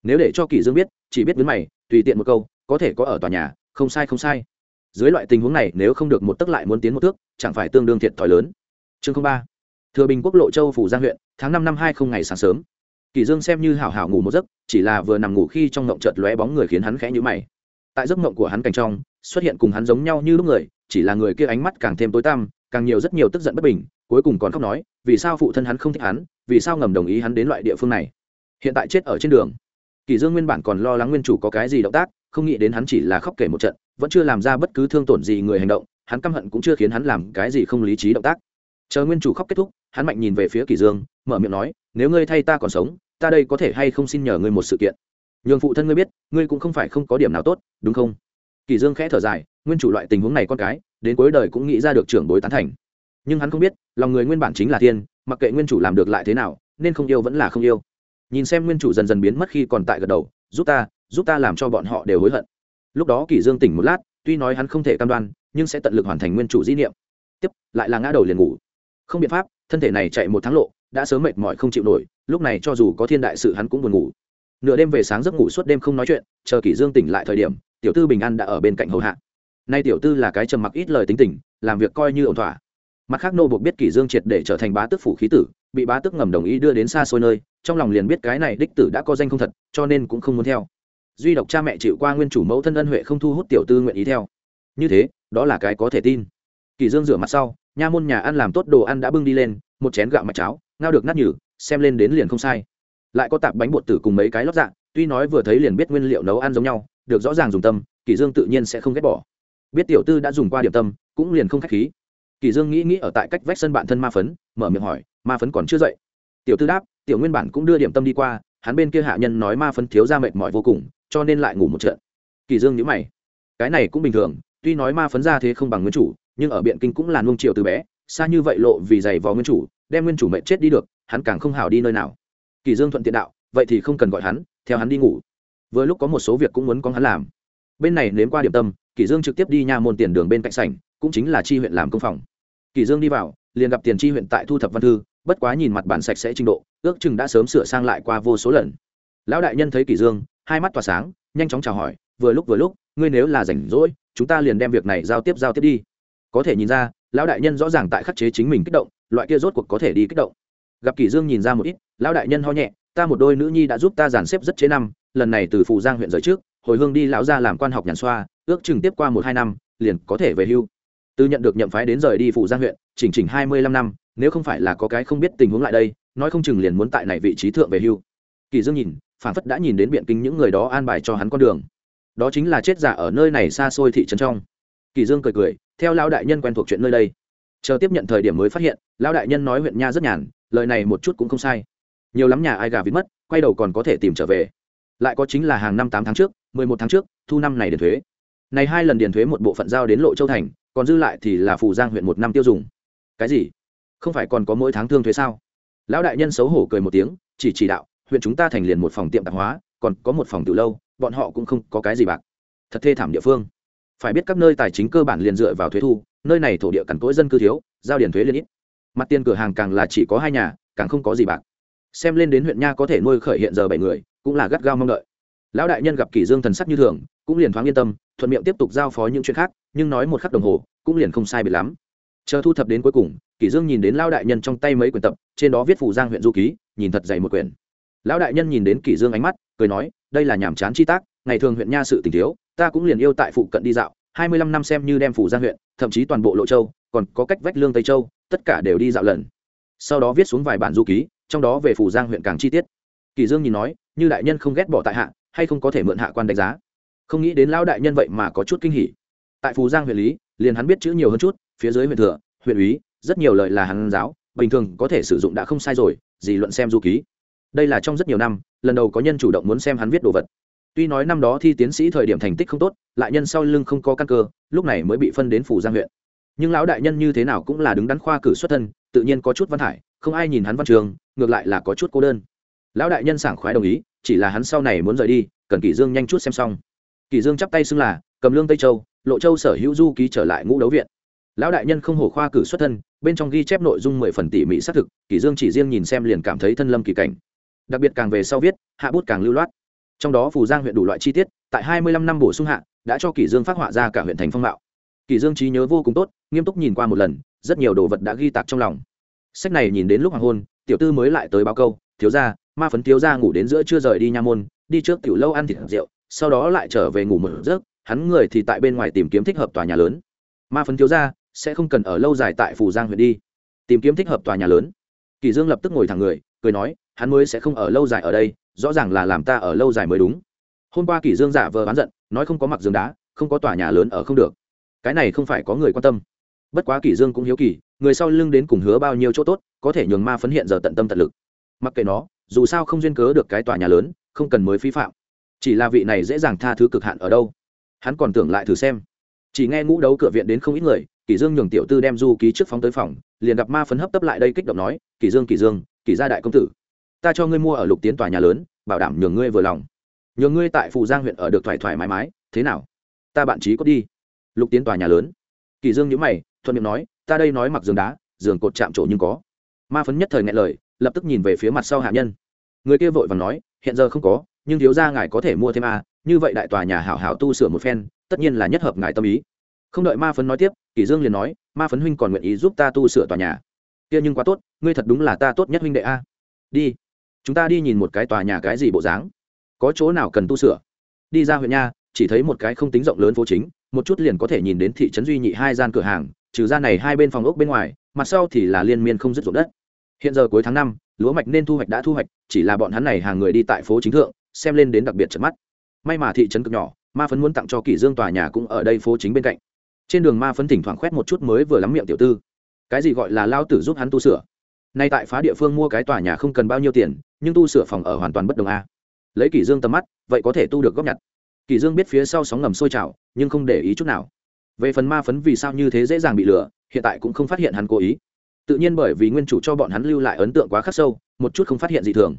Nếu để cho kỳ dương biết, chỉ biết với mày, tùy tiện một câu, có thể có ở tòa nhà, không sai không sai. Dưới loại tình huống này, nếu không được một tức lại muốn tiến một thước, chẳng phải tương đương thiệt thòi lớn. Chương ba. Thừa bình quốc lộ châu phủ giang huyện, tháng năm năm hai không ngày sáng sớm. Kỳ dương xem như hảo hảo ngủ một giấc, chỉ là vừa nằm ngủ khi trong ngộng chợt lóe bóng người khiến hắn khẽ nhíu mày. Tại giấc ngộng của hắn cảnh trong, xuất hiện cùng hắn giống nhau như lúc người chỉ là người kia ánh mắt càng thêm tối tăm, càng nhiều rất nhiều tức giận bất bình, cuối cùng còn khóc nói, vì sao phụ thân hắn không thích hắn, vì sao ngầm đồng ý hắn đến loại địa phương này. Hiện tại chết ở trên đường. Kỳ dương nguyên bản còn lo lắng nguyên chủ có cái gì động tác, không nghĩ đến hắn chỉ là khóc kể một trận, vẫn chưa làm ra bất cứ thương tổn gì người hành động, hắn căm hận cũng chưa khiến hắn làm cái gì không lý trí động tác. Chờ nguyên chủ khóc kết thúc, hắn mạnh nhìn về phía kỳ dương, mở miệng nói, nếu ngươi thay ta còn sống, ta đây có thể hay không xin nhờ ngươi một sự kiện? Nhường phụ thân ngươi biết, ngươi cũng không phải không có điểm nào tốt, đúng không? Kỳ dương khẽ thở dài, nguyên chủ loại tình huống này con cái, đến cuối đời cũng nghĩ ra được trưởng bối tán thành. Nhưng hắn không biết, lòng người nguyên bản chính là thiên, mặc kệ nguyên chủ làm được lại thế nào, nên không yêu vẫn là không yêu. Nhìn xem nguyên chủ dần dần biến mất khi còn tại gật đầu, giúp ta giúp ta làm cho bọn họ đều hối hận. Lúc đó kỳ dương tỉnh một lát, tuy nói hắn không thể cam đoan, nhưng sẽ tận lực hoàn thành nguyên chủ di niệm. Tiếp, lại là ngã đầu liền ngủ. Không biện pháp, thân thể này chạy một tháng lộ, đã sớm mệt mỏi không chịu nổi, lúc này cho dù có thiên đại sự hắn cũng buồn ngủ. Nửa đêm về sáng giấc ngủ suốt đêm không nói chuyện, chờ kỷ dương tỉnh lại thời điểm tiểu tư bình an đã ở bên cạnh hầu hạ. Nay tiểu tư là cái trầm mặc ít lời tính tình làm việc coi như ổn thỏa. Mặt khác nô buộc biết kỷ dương triệt để trở thành bá tước phủ khí tử bị bá tước ngầm đồng ý đưa đến xa xôi nơi trong lòng liền biết cái này đích tử đã có danh không thật cho nên cũng không muốn theo. Duy độc cha mẹ chịu qua nguyên chủ mẫu thân ân huệ không thu hút tiểu tư nguyện ý theo. Như thế đó là cái có thể tin. Kỷ dương rửa mặt sau nha môn nhà ăn làm tốt đồ ăn đã bưng đi lên một chén gạo mạch cháo ngao được nát nhừ, xem lên đến liền không sai. Lại có tạp bánh bột tử cùng mấy cái lót dạng tuy nói vừa thấy liền biết nguyên liệu nấu ăn giống nhau được rõ ràng dùng tâm kỳ dương tự nhiên sẽ không ghét bỏ. Biết tiểu tư đã dùng qua điểm tâm, cũng liền không khách khí. Kỳ dương nghĩ nghĩ ở tại cách vách sân bạn thân ma phấn, mở miệng hỏi, ma phấn còn chưa dậy? Tiểu tư đáp, tiểu nguyên bản cũng đưa điểm tâm đi qua, hắn bên kia hạ nhân nói ma phấn thiếu ra mệt mỏi vô cùng, cho nên lại ngủ một trận. Kỳ dương nhíu mày. Cái này cũng bình thường, tuy nói ma phấn ra thế không bằng nguyên chủ, nhưng ở biện kinh cũng là nuông chiều từ bé, xa như vậy lộ vì giày vò nguyên chủ, đem nguyên chủ mệt chết đi được, hắn càng không hảo đi nơi nào. Kỳ dương thuận tiện đạo, vậy thì không cần gọi hắn, theo hắn đi ngủ vừa lúc có một số việc cũng muốn có hắn làm. Bên này nếm qua điểm tâm, kỷ dương trực tiếp đi nha môn tiền đường bên cạnh sảnh, cũng chính là chi huyện làm công phòng. Kỷ dương đi vào, liền gặp tiền chi huyện tại thu thập văn thư, bất quá nhìn mặt bản sạch sẽ trình độ, ước chừng đã sớm sửa sang lại qua vô số lần. Lão đại nhân thấy kỷ dương, hai mắt tỏa sáng, nhanh chóng chào hỏi, vừa lúc vừa lúc, ngươi nếu là rảnh rỗi, chúng ta liền đem việc này giao tiếp giao tiếp đi. Có thể nhìn ra, lão đại nhân rõ ràng tại khắc chế chính mình kích động, loại kia rốt cuộc có thể đi kích động. Gặp kỷ dương nhìn ra một ít, lão đại nhân ho nhẹ, ta một đôi nữ nhi đã giúp ta dàn xếp rất chế năm lần này từ phụ giang huyện rời trước, hồi hương đi lão gia làm quan học nhàn xoa, ước chừng tiếp qua một hai năm, liền có thể về hưu. Từ nhận được nhậm phái đến rời đi phụ giang huyện, chỉnh chỉnh hai mươi lăm năm, nếu không phải là có cái không biết tình huống lại đây, nói không chừng liền muốn tại này vị trí thượng về hưu. Kỳ dương nhìn, phản phất đã nhìn đến biện kinh những người đó an bài cho hắn con đường. Đó chính là chết giả ở nơi này xa xôi thị trấn trong. Kỳ dương cười cười, theo lão đại nhân quen thuộc chuyện nơi đây. Chờ tiếp nhận thời điểm mới phát hiện, lão đại nhân nói huyện nha rất nhàn, lời này một chút cũng không sai. Nhiều lắm nhà ai gà vịt mất, quay đầu còn có thể tìm trở về lại có chính là hàng năm tám tháng trước, mười một tháng trước, thu năm này điền thuế. Này hai lần điền thuế một bộ phận giao đến lộ châu thành, còn dư lại thì là phủ giang huyện một năm tiêu dùng. Cái gì? Không phải còn có mỗi tháng thương thuế sao? Lão đại nhân xấu hổ cười một tiếng, chỉ chỉ đạo, huyện chúng ta thành liền một phòng tiệm tạp hóa, còn có một phòng từ lâu, bọn họ cũng không có cái gì bạc. Thật thê thảm địa phương. Phải biết các nơi tài chính cơ bản liền dựa vào thuế thu, nơi này thổ địa cằn cỗi dân cư thiếu, giao điền thuế liền ít. Mặt tiền cửa hàng càng là chỉ có hai nhà, càng không có gì bạc. Xem lên đến huyện nha có thể nuôi khởi hiện giờ bảy người cũng là gắt gao mong đợi. Lão đại nhân gặp kỷ dương thần sắc như thường, cũng liền thoáng yên tâm, thuận miệng tiếp tục giao phó những chuyện khác, nhưng nói một khắc đồng hồ, cũng liền không sai biệt lắm. Chờ thu thập đến cuối cùng, kỷ dương nhìn đến lão đại nhân trong tay mấy quyển tập, trên đó viết phủ giang huyện du ký, nhìn thật dày một quyển. Lão đại nhân nhìn đến kỷ dương ánh mắt, cười nói, đây là nhảm chán chi tác, ngày thường huyện nha sự tình thiếu, ta cũng liền yêu tại phụ cận đi dạo, hai mươi lăm năm xem như đem phủ giang huyện, thậm chí toàn bộ lộ châu, còn có cách vách lương tây châu, tất cả đều đi dạo lần. Sau đó viết xuống vài bản du ký, trong đó về phủ giang huyện càng chi tiết kỳ dương nhìn nói, như đại nhân không ghét bỏ tại hạ, hay không có thể mượn hạ quan đánh giá? Không nghĩ đến lão đại nhân vậy mà có chút kinh hỉ. Tại phù giang huyện lý, liền hắn biết chữ nhiều hơn chút, phía dưới huyện thừa, huyện úy, rất nhiều lời là hắn giáo, bình thường có thể sử dụng đã không sai rồi, gì luận xem du ký. Đây là trong rất nhiều năm, lần đầu có nhân chủ động muốn xem hắn viết đồ vật. Tuy nói năm đó thi tiến sĩ thời điểm thành tích không tốt, lại nhân sau lưng không có căn cơ, lúc này mới bị phân đến phủ giang huyện. Nhưng lão đại nhân như thế nào cũng là đứng đắn khoa cử xuất thân, tự nhiên có chút văn hải không ai nhìn hắn văn trường, ngược lại là có chút cô đơn lão đại nhân sảng khoái đồng ý, chỉ là hắn sau này muốn rời đi, cần kỷ dương nhanh chút xem xong. Kỷ dương chắp tay xưng là, cầm lương tây châu, lộ châu sở hữu du ký trở lại ngũ đấu viện. Lão đại nhân không hổ khoa cử xuất thân, bên trong ghi chép nội dung mười phần tỉ mỉ xác thực, kỷ dương chỉ riêng nhìn xem liền cảm thấy thân lâm kỳ cảnh. Đặc biệt càng về sau viết, hạ bút càng lưu loát. Trong đó phù giang huyện đủ loại chi tiết, tại hai mươi lăm năm bổ sung hạ, đã cho kỷ dương phát họa ra cả huyện thành phong mạo. Kỷ dương trí nhớ vô cùng tốt, nghiêm túc nhìn qua một lần, rất nhiều đồ vật đã ghi tạc trong lòng. Sách này nhìn đến lúc hoàng hôn, tiểu tư mới lại tới báo câu, thiếu gia ma phấn thiếu gia ngủ đến giữa chưa rời đi nha môn, đi trước tiểu lâu ăn thịt rượu, sau đó lại trở về ngủ một giấc, hắn người thì tại bên ngoài tìm kiếm thích hợp tòa nhà lớn. Ma phấn thiếu gia sẽ không cần ở lâu dài tại phù giang huyện đi. Tìm kiếm thích hợp tòa nhà lớn. Kỳ dương lập tức ngồi thẳng người, cười nói, hắn mới sẽ không ở lâu dài ở đây, rõ ràng là làm ta ở lâu dài mới đúng. Hôm qua kỳ dương giả vờ bán giận, nói không có mặc giường đá, không có tòa nhà lớn ở không được. Cái này không phải có người quan tâm. Bất quá kỳ dương cũng hiếu kỳ, người sau lưng đến cùng hứa bao nhiêu chỗ tốt, có thể nhường ma phấn hiện giờ tận tâm tận lực. Mặc kệ nó dù sao không duyên cớ được cái tòa nhà lớn, không cần mới phí phạm. Chỉ là vị này dễ dàng tha thứ cực hạn ở đâu? Hắn còn tưởng lại thử xem. Chỉ nghe ngũ đấu cửa viện đến không ít người, kỷ dương nhường tiểu tư đem du ký trước phóng tới phòng, liền gặp ma phấn hấp tấp lại đây kích động nói, kỷ dương kỷ dương, kỷ gia đại công tử, ta cho ngươi mua ở lục tiến tòa nhà lớn, bảo đảm nhường ngươi vừa lòng. Nhường ngươi tại phù giang huyện ở được thoải thoải mái mái, thế nào? Ta bạn trí có đi. Lục tiến tòa nhà lớn. Kỷ dương nhíu mày, thuận miệng nói, ta đây nói mặc giường đá, giường cột chạm trổ nhưng có. Ma phấn nhất thời nghe lời, lập tức nhìn về phía mặt sau hạ nhân người kia vội vàng nói, hiện giờ không có, nhưng thiếu gia ngài có thể mua thêm a như vậy đại tòa nhà hảo hảo tu sửa một phen, tất nhiên là nhất hợp ngài tâm ý. Không đợi ma phấn nói tiếp, kỷ dương liền nói, ma phấn huynh còn nguyện ý giúp ta tu sửa tòa nhà. Kia nhưng quá tốt, ngươi thật đúng là ta tốt nhất huynh đệ a. Đi, chúng ta đi nhìn một cái tòa nhà cái gì bộ dáng. Có chỗ nào cần tu sửa? Đi ra huyện nha, chỉ thấy một cái không tính rộng lớn phố chính, một chút liền có thể nhìn đến thị trấn duy nhị hai gian cửa hàng, trừ ra này hai bên phòng ốc bên ngoài, mặt sau thì là liên miên không dứt ruộng đất. Hiện giờ cuối tháng năm lúa mạch nên thu hoạch đã thu hoạch, chỉ là bọn hắn này hàng người đi tại phố chính thượng, xem lên đến đặc biệt chật mắt. May mà thị trấn cực nhỏ, ma phấn muốn tặng cho kỷ dương tòa nhà cũng ở đây phố chính bên cạnh. Trên đường ma phấn thỉnh thoảng khoét một chút mới vừa lắm miệng tiểu tư. Cái gì gọi là lao tử giúp hắn tu sửa? Nay tại phá địa phương mua cái tòa nhà không cần bao nhiêu tiền, nhưng tu sửa phòng ở hoàn toàn bất đồng a. Lấy kỷ dương tầm mắt, vậy có thể tu được góp nhặt. Kỷ dương biết phía sau sóng ngầm sôi trào, nhưng không để ý chút nào. Về phần ma phấn vì sao như thế dễ dàng bị lừa, hiện tại cũng không phát hiện hắn cố ý tự nhiên bởi vì nguyên chủ cho bọn hắn lưu lại ấn tượng quá khắc sâu, một chút không phát hiện gì thường.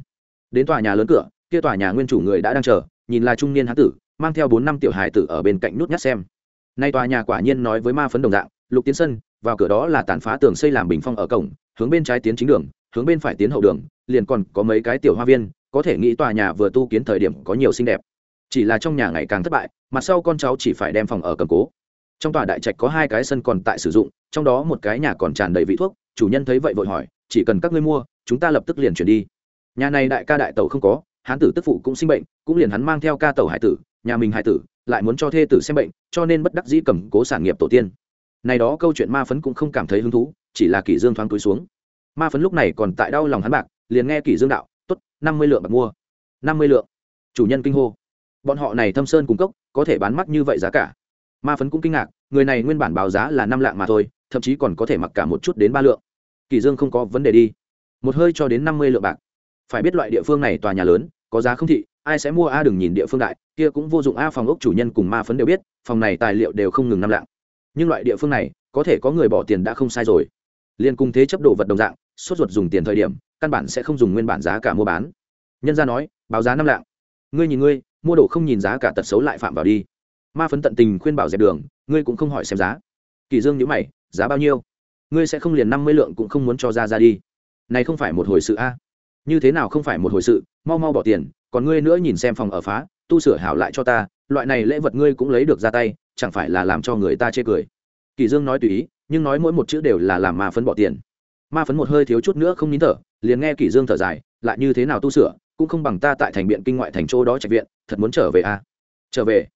Đến tòa nhà lớn cửa, kia tòa nhà nguyên chủ người đã đang chờ, nhìn là trung niên hán tử, mang theo bốn năm tiểu hài tử ở bên cạnh nút nhát xem. Nay tòa nhà quả nhiên nói với ma phấn đồng dạng, lục tiến sân vào cửa đó là tàn phá tường xây làm bình phong ở cổng, hướng bên trái tiến chính đường, hướng bên phải tiến hậu đường, liền còn có mấy cái tiểu hoa viên, có thể nghĩ tòa nhà vừa tu kiến thời điểm có nhiều xinh đẹp. Chỉ là trong nhà ngày càng thất bại mặt sau con cháu chỉ phải đem phòng ở cầm cố. Trong tòa đại trạch có hai cái sân còn tại sử dụng, trong đó một cái nhà còn tràn đầy vị thuốc chủ nhân thấy vậy vội hỏi, chỉ cần các ngươi mua, chúng ta lập tức liền chuyển đi. Nhà này đại ca đại tẩu không có, hán tử tức phụ cũng sinh bệnh, cũng liền hắn mang theo ca tẩu hải tử, nhà mình hải tử lại muốn cho thê tử xem bệnh, cho nên bất đắc dĩ cầm cố sản nghiệp tổ tiên. Này đó câu chuyện ma phấn cũng không cảm thấy hứng thú, chỉ là kỷ dương thoáng túi xuống. Ma phấn lúc này còn tại đau lòng hắn bạc, liền nghe kỷ dương đạo, tốt, năm mươi lượng bạc mua. Năm mươi lượng. Chủ nhân kinh hô. Bọn họ này thâm sơn cung cốc, có thể bán mắc như vậy giá cả. Ma phấn cũng kinh ngạc, người này nguyên bản báo giá là năm lạng mà thôi thậm chí còn có thể mặc cả một chút đến ba lượng. Kỳ dương không có vấn đề đi. Một hơi cho đến năm mươi lượng bạc. Phải biết loại địa phương này tòa nhà lớn, có giá không thị, ai sẽ mua a đừng nhìn địa phương đại, kia cũng vô dụng a phòng ốc chủ nhân cùng ma phấn đều biết, phòng này tài liệu đều không ngừng năm lạng. Nhưng loại địa phương này, có thể có người bỏ tiền đã không sai rồi. Liên cung thế chấp đồ vật đồng dạng, sốt ruột dùng tiền thời điểm, căn bản sẽ không dùng nguyên bản giá cả mua bán. Nhân gia nói, báo giá năm lạng. Ngươi nhìn ngươi, mua đồ không nhìn giá cả tật xấu lại phạm vào đi. Ma phấn tận tình khuyên bảo dẹp đường, ngươi cũng không hỏi xem giá. Kỳ dương nhíu mày giá bao nhiêu? Ngươi sẽ không liền năm mươi lượng cũng không muốn cho ra ra đi. Này không phải một hồi sự a. Như thế nào không phải một hồi sự? Mau mau bỏ tiền, còn ngươi nữa nhìn xem phòng ở phá, tu sửa hảo lại cho ta, loại này lễ vật ngươi cũng lấy được ra tay, chẳng phải là làm cho người ta chê cười. Kỳ dương nói tùy ý, nhưng nói mỗi một chữ đều là làm ma phấn bỏ tiền. Ma phấn một hơi thiếu chút nữa không nín thở, liền nghe kỳ dương thở dài, lại như thế nào tu sửa, cũng không bằng ta tại thành biện kinh ngoại thành châu đó trạch viện, thật muốn trở về a. Trở về?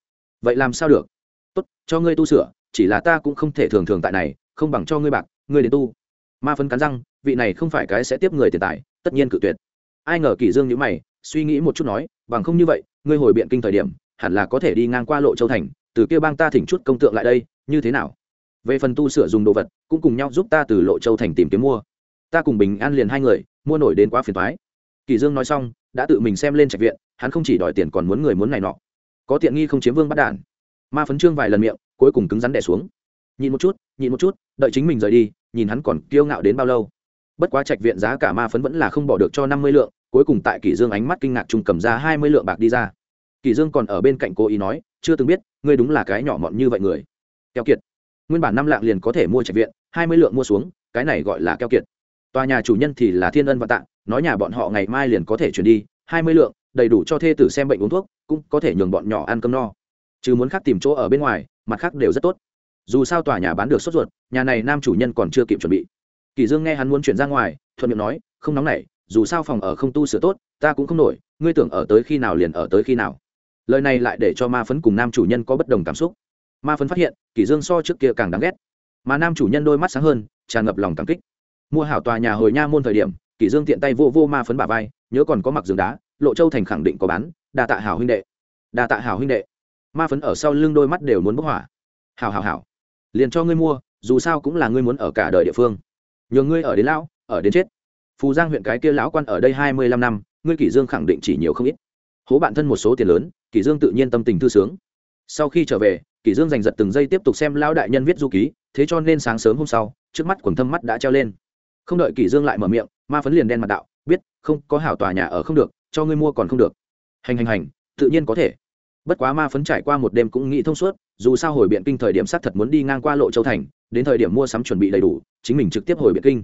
Vậy làm sao được? Tốt, cho ngươi tu sửa, chỉ là ta cũng không thể thường thường tại này không bằng cho ngươi bạc, ngươi đến tu. Ma phấn cắn răng, vị này không phải cái sẽ tiếp người tiền tài, tất nhiên cự tuyệt. Ai ngờ kỷ dương nhíu mày, suy nghĩ một chút nói, bằng không như vậy, ngươi hồi biện kinh thời điểm, hẳn là có thể đi ngang qua lộ châu thành, từ kia bang ta thỉnh chút công tượng lại đây, như thế nào? Về phần tu sửa dùng đồ vật, cũng cùng nhau giúp ta từ lộ châu thành tìm kiếm mua. Ta cùng bình an liền hai người, mua nổi đến quá phiền toái. Kỳ dương nói xong, đã tự mình xem lên trạch viện, hắn không chỉ đòi tiền còn muốn người muốn này nọ. Có tiện nghi không chiếm vương bắt đản. Ma phấn trương vài lần miệng, cuối cùng cứng rắn đè xuống nhìn một chút, nhìn một chút, đợi chính mình rời đi, nhìn hắn còn kiêu ngạo đến bao lâu. Bất quá trạch viện giá cả ma phấn vẫn là không bỏ được cho năm mươi lượng, cuối cùng tại kỷ dương ánh mắt kinh ngạc trung cầm ra hai mươi lượng bạc đi ra. Kỷ dương còn ở bên cạnh cô ý nói, chưa từng biết, ngươi đúng là cái nhỏ mọn như vậy người. Keo kiệt. Nguyên bản năm lạng liền có thể mua trạch viện, hai mươi lượng mua xuống, cái này gọi là keo kiệt. Tòa nhà chủ nhân thì là thiên ân và tạng nói nhà bọn họ ngày mai liền có thể chuyển đi, hai mươi lượng, đầy đủ cho thê tử xem bệnh uống thuốc, cũng có thể nhường bọn nhỏ ăn cơm no. Chứ muốn khác tìm chỗ ở bên ngoài, mặt khác đều rất tốt dù sao tòa nhà bán được sốt ruột, nhà này nam chủ nhân còn chưa kịp chuẩn bị. Kỳ dương nghe hắn muốn chuyển ra ngoài, thuận miệng nói, không nóng nảy dù sao phòng ở không tu sửa tốt, ta cũng không nổi, ngươi tưởng ở tới khi nào liền ở tới khi nào. Lời này lại để cho ma phấn cùng nam chủ nhân có bất đồng cảm xúc. Ma phấn phát hiện, kỳ dương so trước kia càng đáng ghét. Mà nam chủ nhân đôi mắt sáng hơn, tràn ngập lòng cảm kích. Mua hảo tòa nhà hồi nha môn thời điểm, kỳ dương tiện tay vô vô ma phấn bả vai, nhớ còn có mặc giường đá, lộ châu thành khẳng định có bán, đa tạ hảo huynh đệ. Đa tạ hảo huynh đệ. Ma phấn ở sau lưng đôi mắt đều muốn bốc hỏa. Hảo hảo hảo liền cho ngươi mua, dù sao cũng là ngươi muốn ở cả đời địa phương. Nhường ngươi ở đến lão, ở đến chết. Phù giang huyện cái kia lão quan ở đây hai mươi lăm năm, ngươi kỷ dương khẳng định chỉ nhiều không ít. Hố bạn thân một số tiền lớn, kỷ dương tự nhiên tâm tình thư sướng. Sau khi trở về, kỷ dương giành giật từng giây tiếp tục xem lão đại nhân viết du ký, thế cho nên sáng sớm hôm sau, trước mắt quần thâm mắt đã treo lên. Không đợi kỷ dương lại mở miệng, ma phấn liền đen mặt đạo, biết, không, có hảo tòa nhà ở không được, cho ngươi mua còn không được. Hành hành hành, tự nhiên có thể bất quá ma phấn trải qua một đêm cũng nghĩ thông suốt, dù sao hồi biện kinh thời điểm sát thật muốn đi ngang qua lộ châu thành, đến thời điểm mua sắm chuẩn bị đầy đủ, chính mình trực tiếp hồi biện kinh.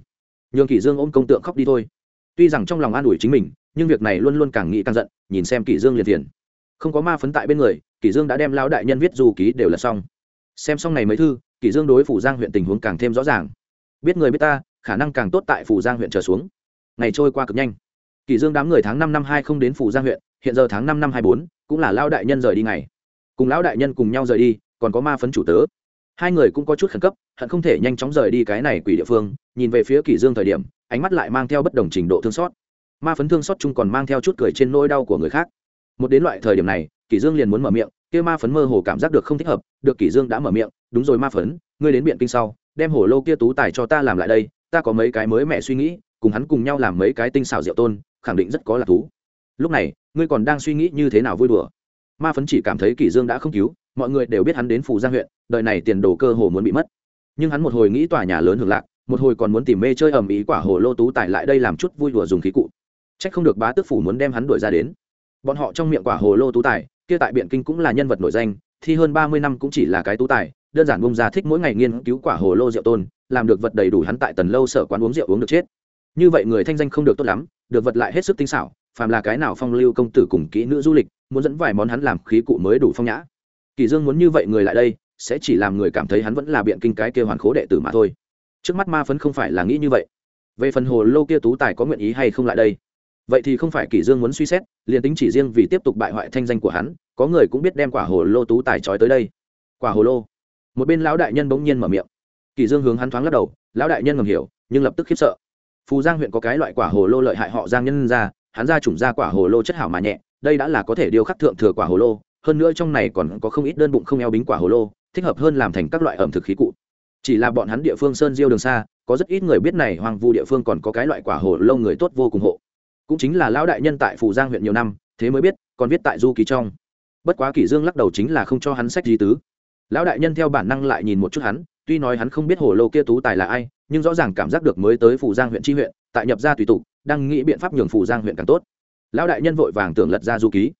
Nhường kỷ dương ôm công tượng khóc đi thôi. Tuy rằng trong lòng an ủi chính mình, nhưng việc này luôn luôn càng nghĩ càng giận, nhìn xem kỷ dương liền tiền không có ma phấn tại bên người, kỷ dương đã đem lão đại nhân viết dù ký đều là xong. Xem xong này mấy thư, kỷ dương đối phủ giang huyện tình huống càng thêm rõ ràng. Biết người biết ta, khả năng càng tốt tại phủ giang huyện trở xuống. Ngày trôi qua cực nhanh. Kỷ dương đám người tháng năm năm hai không đến phủ giang huyện, hiện giờ tháng năm năm hai bốn cũng là lão đại nhân rời đi ngày cùng lão đại nhân cùng nhau rời đi, còn có ma phấn chủ tớ. Hai người cũng có chút khẩn cấp, hận không thể nhanh chóng rời đi cái này quỷ địa phương, nhìn về phía kỷ dương thời điểm, ánh mắt lại mang theo bất đồng trình độ thương xót. Ma phấn thương xót chung còn mang theo chút cười trên nỗi đau của người khác. Một đến loại thời điểm này, kỷ dương liền muốn mở miệng, kia ma phấn mơ hồ cảm giác được không thích hợp, được kỷ dương đã mở miệng, đúng rồi ma phấn, ngươi đến biện kinh sau, đem hồ lô kia tú tài cho ta làm lại đây, ta có mấy cái mới mẹ suy nghĩ, cùng hắn cùng nhau làm mấy cái tinh xảo diệu tôn, khẳng định rất có là thú. Lúc này ngươi còn đang suy nghĩ như thế nào vui đùa? Ma phấn chỉ cảm thấy kỷ dương đã không cứu, mọi người đều biết hắn đến phủ giang huyện, đời này tiền đồ cơ hồ muốn bị mất. Nhưng hắn một hồi nghĩ tòa nhà lớn hưởng lạc, một hồi còn muốn tìm mê chơi ầm ĩ quả hồ lô tú tài lại đây làm chút vui đùa dùng khí cụ. Trách không được bá tước phủ muốn đem hắn đuổi ra đến. Bọn họ trong miệng quả hồ lô tú tài, kia tại biện kinh cũng là nhân vật nổi danh thì hơn ba mươi năm cũng chỉ là cái tú tài, đơn giản bông ra thích mỗi ngày nghiên cứu quả hồ lô rượu tôn, làm được vật đầy đủ hắn tại tần lâu sở quán uống rượu uống được chết. Như vậy người thanh danh không được tốt lắm, được vật lại hết sức tinh xảo phàm là cái nào phong lưu công tử cùng kỹ nữ du lịch, muốn dẫn vài món hắn làm khí cụ mới đủ phong nhã. Kỳ dương muốn như vậy người lại đây, sẽ chỉ làm người cảm thấy hắn vẫn là biện kinh cái kia hoàn khố đệ tử mà thôi. Trước mắt ma phấn không phải là nghĩ như vậy. Về phần hồ lô kia tú tài có nguyện ý hay không lại đây? Vậy thì không phải kỳ dương muốn suy xét, liền tính chỉ riêng vì tiếp tục bại hoại thanh danh của hắn, có người cũng biết đem quả hồ lô tú tài trói tới đây. Quả hồ lô. Một bên lão đại nhân bỗng nhiên mở miệng. Kỳ dương hướng hắn thoáng lắc đầu, lão đại nhân ngầm hiểu, nhưng lập tức khiếp sợ. Phù giang huyện có cái loại quả hồ lô lợi hại họ giang nhân ra hắn ra chủng ra quả hồ lô chất hảo mà nhẹ, đây đã là có thể điêu khắc thượng thừa quả hồ lô, hơn nữa trong này còn có không ít đơn bụng không eo bính quả hồ lô, thích hợp hơn làm thành các loại ẩm thực khí cụ. Chỉ là bọn hắn địa phương sơn diêu đường xa, có rất ít người biết này hoàng vu địa phương còn có cái loại quả hồ lô người tốt vô cùng hộ. Cũng chính là lão đại nhân tại phù giang huyện nhiều năm, thế mới biết, còn viết tại du ký trong. Bất quá kỷ dương lắc đầu chính là không cho hắn sách di tứ. Lão đại nhân theo bản năng lại nhìn một chút hắn, tuy nói hắn không biết hồ lô kia tú tài là ai, nhưng rõ ràng cảm giác được mới tới phủ giang huyện tri huyện, tại nhập gia tùy tục đang nghĩ biện pháp nhường phủ giang huyện càng tốt. Lão đại nhân vội vàng tưởng lật ra du ký.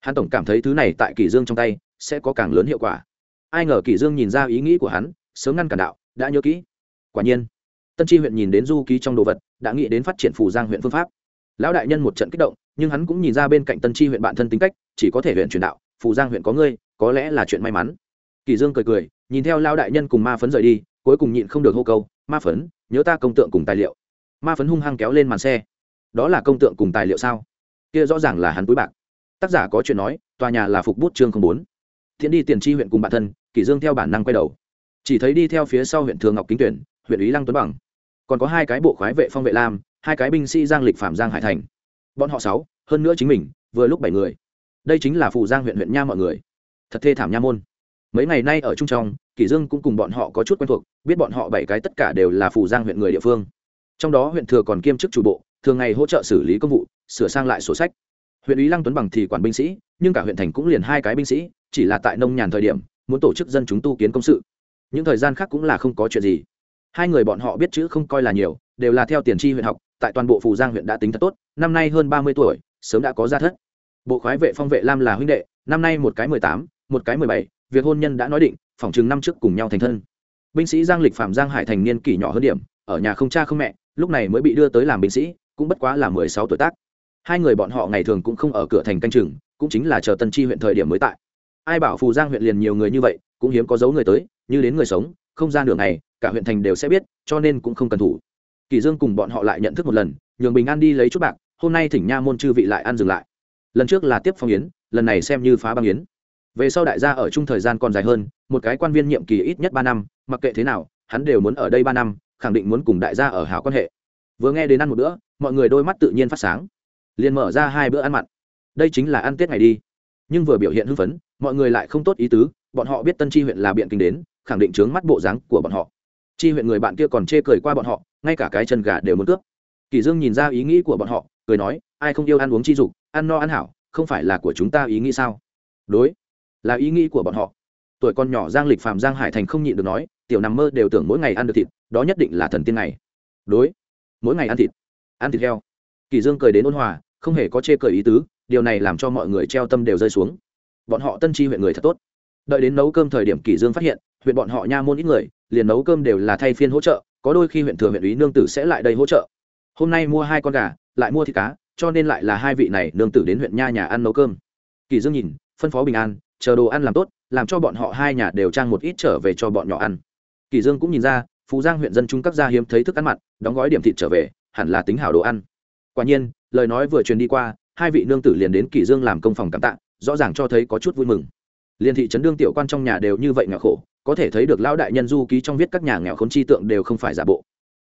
Hắn tổng cảm thấy thứ này tại kỳ dương trong tay sẽ có càng lớn hiệu quả. Ai ngờ kỳ dương nhìn ra ý nghĩ của hắn, sớm ngăn cản đạo, đã nhớ kỹ. Quả nhiên, tân tri huyện nhìn đến du ký trong đồ vật, đã nghĩ đến phát triển phủ giang huyện phương pháp. Lão đại nhân một trận kích động, nhưng hắn cũng nhìn ra bên cạnh tân tri huyện bản thân tính cách, chỉ có thể huyện truyền đạo phủ giang huyện có ngươi, có lẽ là chuyện may mắn. Kỳ dương cười cười, nhìn theo lão đại nhân cùng ma phấn rời đi, cuối cùng nhịn không được hô câu, ma phấn, nhớ ta công tượng cùng tài liệu. Ma phấn hung hăng kéo lên màn xe đó là công tượng cùng tài liệu sao? Kia rõ ràng là hắn túi bạc. Tác giả có chuyện nói, tòa nhà là phục bút chương không bốn. Thiện đi tiền tri huyện cùng bản thân, kỷ dương theo bản năng quay đầu. Chỉ thấy đi theo phía sau huyện thường ngọc kính tuyển, huyện ý lăng tuấn bằng. Còn có hai cái bộ khoái vệ phong vệ lam, hai cái binh sĩ giang lịch phạm giang hải thành. Bọn họ sáu, hơn nữa chính mình, vừa lúc bảy người. Đây chính là phù giang huyện huyện nha mọi người. Thật thê thảm nha môn. Mấy ngày nay ở trung trong, kỷ dương cũng cùng bọn họ có chút quen thuộc, biết bọn họ bảy cái tất cả đều là phù giang huyện người địa phương. Trong đó huyện thừa còn kiêm chức chủ bộ thường ngày hỗ trợ xử lý công vụ, sửa sang lại sổ sách. Huyện ủy lăng tuấn bằng thì quản binh sĩ, nhưng cả huyện thành cũng liền hai cái binh sĩ, chỉ là tại nông nhàn thời điểm, muốn tổ chức dân chúng tu kiến công sự. Những thời gian khác cũng là không có chuyện gì. Hai người bọn họ biết chữ không coi là nhiều, đều là theo tiền tri huyện học, tại toàn bộ phù giang huyện đã tính thật tốt, năm nay hơn ba mươi tuổi, sớm đã có gia thất. Bộ khoái vệ phong vệ lam là huynh đệ, năm nay một cái mười tám, một cái mười bảy, việc hôn nhân đã nói định, phỏng chừng năm trước cùng nhau thành thân. Binh sĩ giang lịch phạm giang hải thành niên kỷ nhỏ hơn điểm, ở nhà không cha không mẹ, lúc này mới bị đưa tới làm binh sĩ cũng bất quá là mười sáu tuổi tác. Hai người bọn họ ngày thường cũng không ở cửa thành canh chừng, cũng chính là chờ tân chi huyện thời điểm mới tại. Ai bảo phù giang huyện liền nhiều người như vậy, cũng hiếm có dấu người tới, như đến người sống, không gian đường này cả huyện thành đều sẽ biết, cho nên cũng không cần thủ. Kỳ dương cùng bọn họ lại nhận thức một lần, nhường bình an đi lấy chút bạc, hôm nay thỉnh nha môn chư vị lại ăn dừng lại. Lần trước là tiếp phong yến, lần này xem như phá băng yến. Về sau đại gia ở chung thời gian còn dài hơn, một cái quan viên nhiệm kỳ ít nhất ba năm, mặc kệ thế nào, hắn đều muốn ở đây ba năm, khẳng định muốn cùng đại gia ở hảo quan hệ. Vừa nghe đến ăn một bữa mọi người đôi mắt tự nhiên phát sáng, liền mở ra hai bữa ăn mặn. Đây chính là ăn tết ngày đi. Nhưng vừa biểu hiện hưng phấn, mọi người lại không tốt ý tứ, bọn họ biết tân tri huyện là biện kinh đến, khẳng định trướng mắt bộ dáng của bọn họ. Chi huyện người bạn kia còn chê cười qua bọn họ, ngay cả cái chân gà đều muốn cướp. Kỳ dương nhìn ra ý nghĩ của bọn họ, cười nói, ai không yêu ăn uống chi dục, ăn no ăn hảo, không phải là của chúng ta ý nghĩ sao? Đối, là ý nghĩ của bọn họ. Tuổi con nhỏ giang lịch phạm giang hải thành không nhịn được nói, tiểu nằm mơ đều tưởng mỗi ngày ăn được thịt, đó nhất định là thần tiên này đối, mỗi ngày ăn thịt ăn thịt heo. Kỳ dương cười đến ôn hòa, không hề có chê cười ý tứ, điều này làm cho mọi người treo tâm đều rơi xuống. Bọn họ tân chi huyện người thật tốt. Đợi đến nấu cơm thời điểm kỳ dương phát hiện, huyện bọn họ nha môn ít người, liền nấu cơm đều là thay phiên hỗ trợ, có đôi khi huyện thừa huyện ủy nương tử sẽ lại đây hỗ trợ. Hôm nay mua hai con gà, lại mua thịt cá, cho nên lại là hai vị này nương tử đến huyện nha nhà ăn nấu cơm. Kỳ dương nhìn, phân phó bình an, chờ đồ ăn làm tốt, làm cho bọn họ hai nhà đều trang một ít trở về cho bọn nhỏ ăn. Kỳ dương cũng nhìn ra, phú giang huyện dân chúng các gia hiếm thấy thức ăn mặn, đóng gói điểm thịt trở về hẳn là tính hảo đồ ăn. Quả nhiên, lời nói vừa truyền đi qua, hai vị nương tử liền đến kỷ dương làm công phòng cảm tạ, rõ ràng cho thấy có chút vui mừng. Liên thị trấn đương tiểu quan trong nhà đều như vậy nghèo khổ, có thể thấy được lão đại nhân du ký trong viết các nhà nghèo khốn chi tượng đều không phải giả bộ.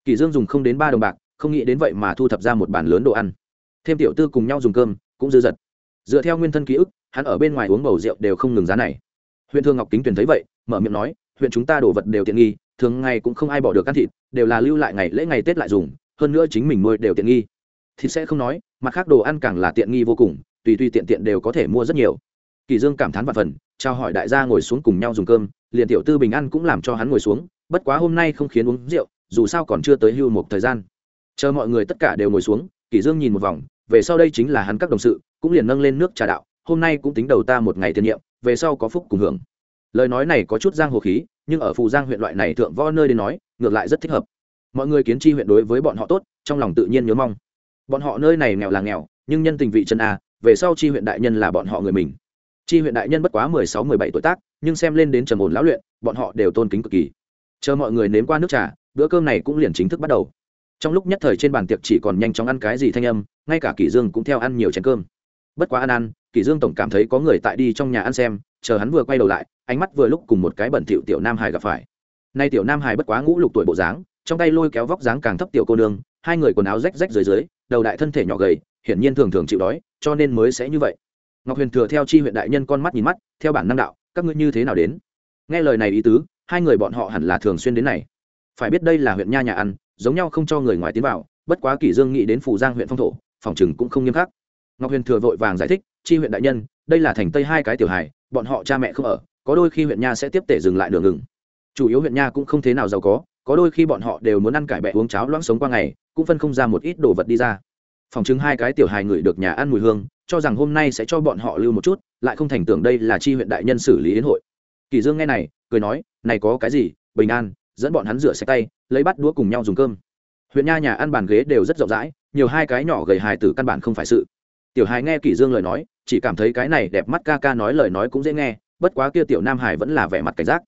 Kỷ dương dùng không đến ba đồng bạc, không nghĩ đến vậy mà thu thập ra một bàn lớn đồ ăn. Thêm tiểu tư cùng nhau dùng cơm, cũng dư dật. Dựa theo nguyên thân ký ức, hắn ở bên ngoài uống bầu rượu đều không ngừng giá này. Huyện thương ngọc kính tuyền thấy vậy, mở miệng nói, huyện chúng ta đồ vật đều tiện nghi, thường ngày cũng không ai bỏ được ăn thịt, đều là lưu lại ngày lễ ngày tết lại dùng hơn nữa chính mình nuôi đều tiện nghi. Thịt sẽ không nói, mặt khác đồ ăn càng là tiện nghi vô cùng, tùy tùy tiện tiện đều có thể mua rất nhiều. Kỳ dương cảm thán vạn phần trao hỏi đại gia ngồi xuống cùng nhau dùng cơm, liền tiểu tư bình an cũng làm cho hắn ngồi xuống, bất quá hôm nay không khiến uống rượu, dù sao còn chưa tới hưu một thời gian. Chờ mọi người tất cả đều ngồi xuống, kỳ dương nhìn một vòng, về sau đây chính là hắn các đồng sự, cũng liền nâng lên nước trà đạo, hôm nay cũng tính đầu ta một ngày tiền nhiệm, về sau có phúc cùng hưởng. Lời nói này có chút giang hồ khí, nhưng ở phù giang huyện loại này thượng võ nơi đến nói, ngược lại rất thích hợp mọi người kiến chi huyện đối với bọn họ tốt, trong lòng tự nhiên nhớ mong. Bọn họ nơi này nghèo là nghèo, nhưng nhân tình vị chân a, về sau chi huyện đại nhân là bọn họ người mình. Chi huyện đại nhân bất quá mười sáu, mười bảy tuổi tác, nhưng xem lên đến trầm ổn lão luyện, bọn họ đều tôn kính cực kỳ. Chờ mọi người nếm qua nước trà, bữa cơm này cũng liền chính thức bắt đầu. Trong lúc nhất thời trên bàn tiệc chỉ còn nhanh chóng ăn cái gì thanh âm, ngay cả kỷ dương cũng theo ăn nhiều chén cơm. Bất quá ăn ăn, kỷ dương tổng cảm thấy có người tại đi trong nhà ăn xem, chờ hắn vừa quay đầu lại, ánh mắt vừa lúc cùng một cái bẩn thỉu tiểu nam hải gặp phải. Nay tiểu nam hải bất quá ngũ lục tuổi bộ dáng trong tay lôi kéo vóc dáng càng thấp tiểu cô nương, hai người quần áo rách rách dưới dưới, đầu đại thân thể nhỏ gầy, hiển nhiên thường thường chịu đói, cho nên mới sẽ như vậy. Ngọc huyền thừa theo chi huyện đại nhân con mắt nhìn mắt, theo bản năng đạo, các ngươi như thế nào đến? Nghe lời này ý tứ, hai người bọn họ hẳn là thường xuyên đến này. Phải biết đây là huyện nha nhà ăn, giống nhau không cho người ngoài tiến vào, bất quá kỷ dương nghĩ đến phủ giang huyện phong thổ, phòng chừng cũng không nghiêm khắc. Ngọc huyền thừa vội vàng giải thích, chi huyện đại nhân, đây là thành tây hai cái tiểu hài, bọn họ cha mẹ không ở, có đôi khi huyện nha sẽ tiếp tể dừng lại đường ngừng. Chủ yếu huyện nha cũng không thế nào giàu có có đôi khi bọn họ đều muốn ăn cải bẹ uống cháo loãng sống qua ngày, cũng phân không ra một ít đồ vật đi ra. Phòng chứng hai cái tiểu hài người được nhà ăn mùi hương, cho rằng hôm nay sẽ cho bọn họ lưu một chút, lại không thành tưởng đây là chi huyện đại nhân xử lý đến hội. Kỳ dương nghe này, cười nói, này có cái gì? Bình an, dẫn bọn hắn rửa sạch tay, lấy bát đũa cùng nhau dùng cơm. Huyện nha nhà ăn bàn ghế đều rất rộng rãi, nhiều hai cái nhỏ gầy hài tử căn bản không phải sự. Tiểu hài nghe kỷ dương lời nói, chỉ cảm thấy cái này đẹp mắt ca ca nói lời nói cũng dễ nghe, bất quá kia tiểu nam hải vẫn là vẻ mặt cảnh giác.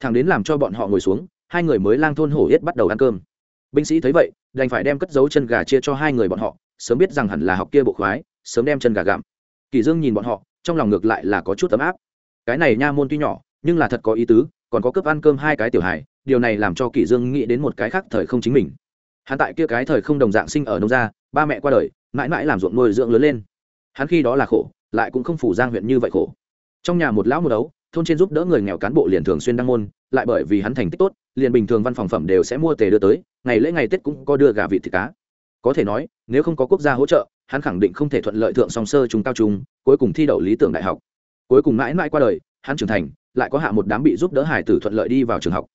Thằng đến làm cho bọn họ ngồi xuống hai người mới lang thôn hổ yết bắt đầu ăn cơm. Binh sĩ thấy vậy, đành phải đem cất dấu chân gà chia cho hai người bọn họ, sớm biết rằng hẳn là học kia bộ khoái, sớm đem chân gà gặm. Kỳ dương nhìn bọn họ, trong lòng ngược lại là có chút ấm áp. Cái này nha môn tuy nhỏ, nhưng là thật có ý tứ, còn có cướp ăn cơm hai cái tiểu hài, điều này làm cho kỳ dương nghĩ đến một cái khác thời không chính mình. Hắn tại kia cái thời không đồng dạng sinh ở nông gia, ba mẹ qua đời, mãi mãi làm ruộng nuôi dưỡng lớn lên. Hắn khi đó là khổ, lại cũng không phủ giang huyện như vậy khổ. Trong nhà một lão một đấu, thôn trên giúp đỡ người nghèo cán bộ liền thường xuyên đăng môn lại bởi vì hắn thành tích tốt, liền bình thường văn phòng phẩm đều sẽ mua tề đưa tới, ngày lễ ngày tết cũng có đưa gà vịt thịt cá. Có thể nói, nếu không có quốc gia hỗ trợ, hắn khẳng định không thể thuận lợi thượng song sơ trung cao trung, cuối cùng thi đậu lý tưởng đại học. Cuối cùng mãi mãi qua đời, hắn trưởng thành, lại có hạ một đám bị giúp đỡ hải tử thuận lợi đi vào trường học.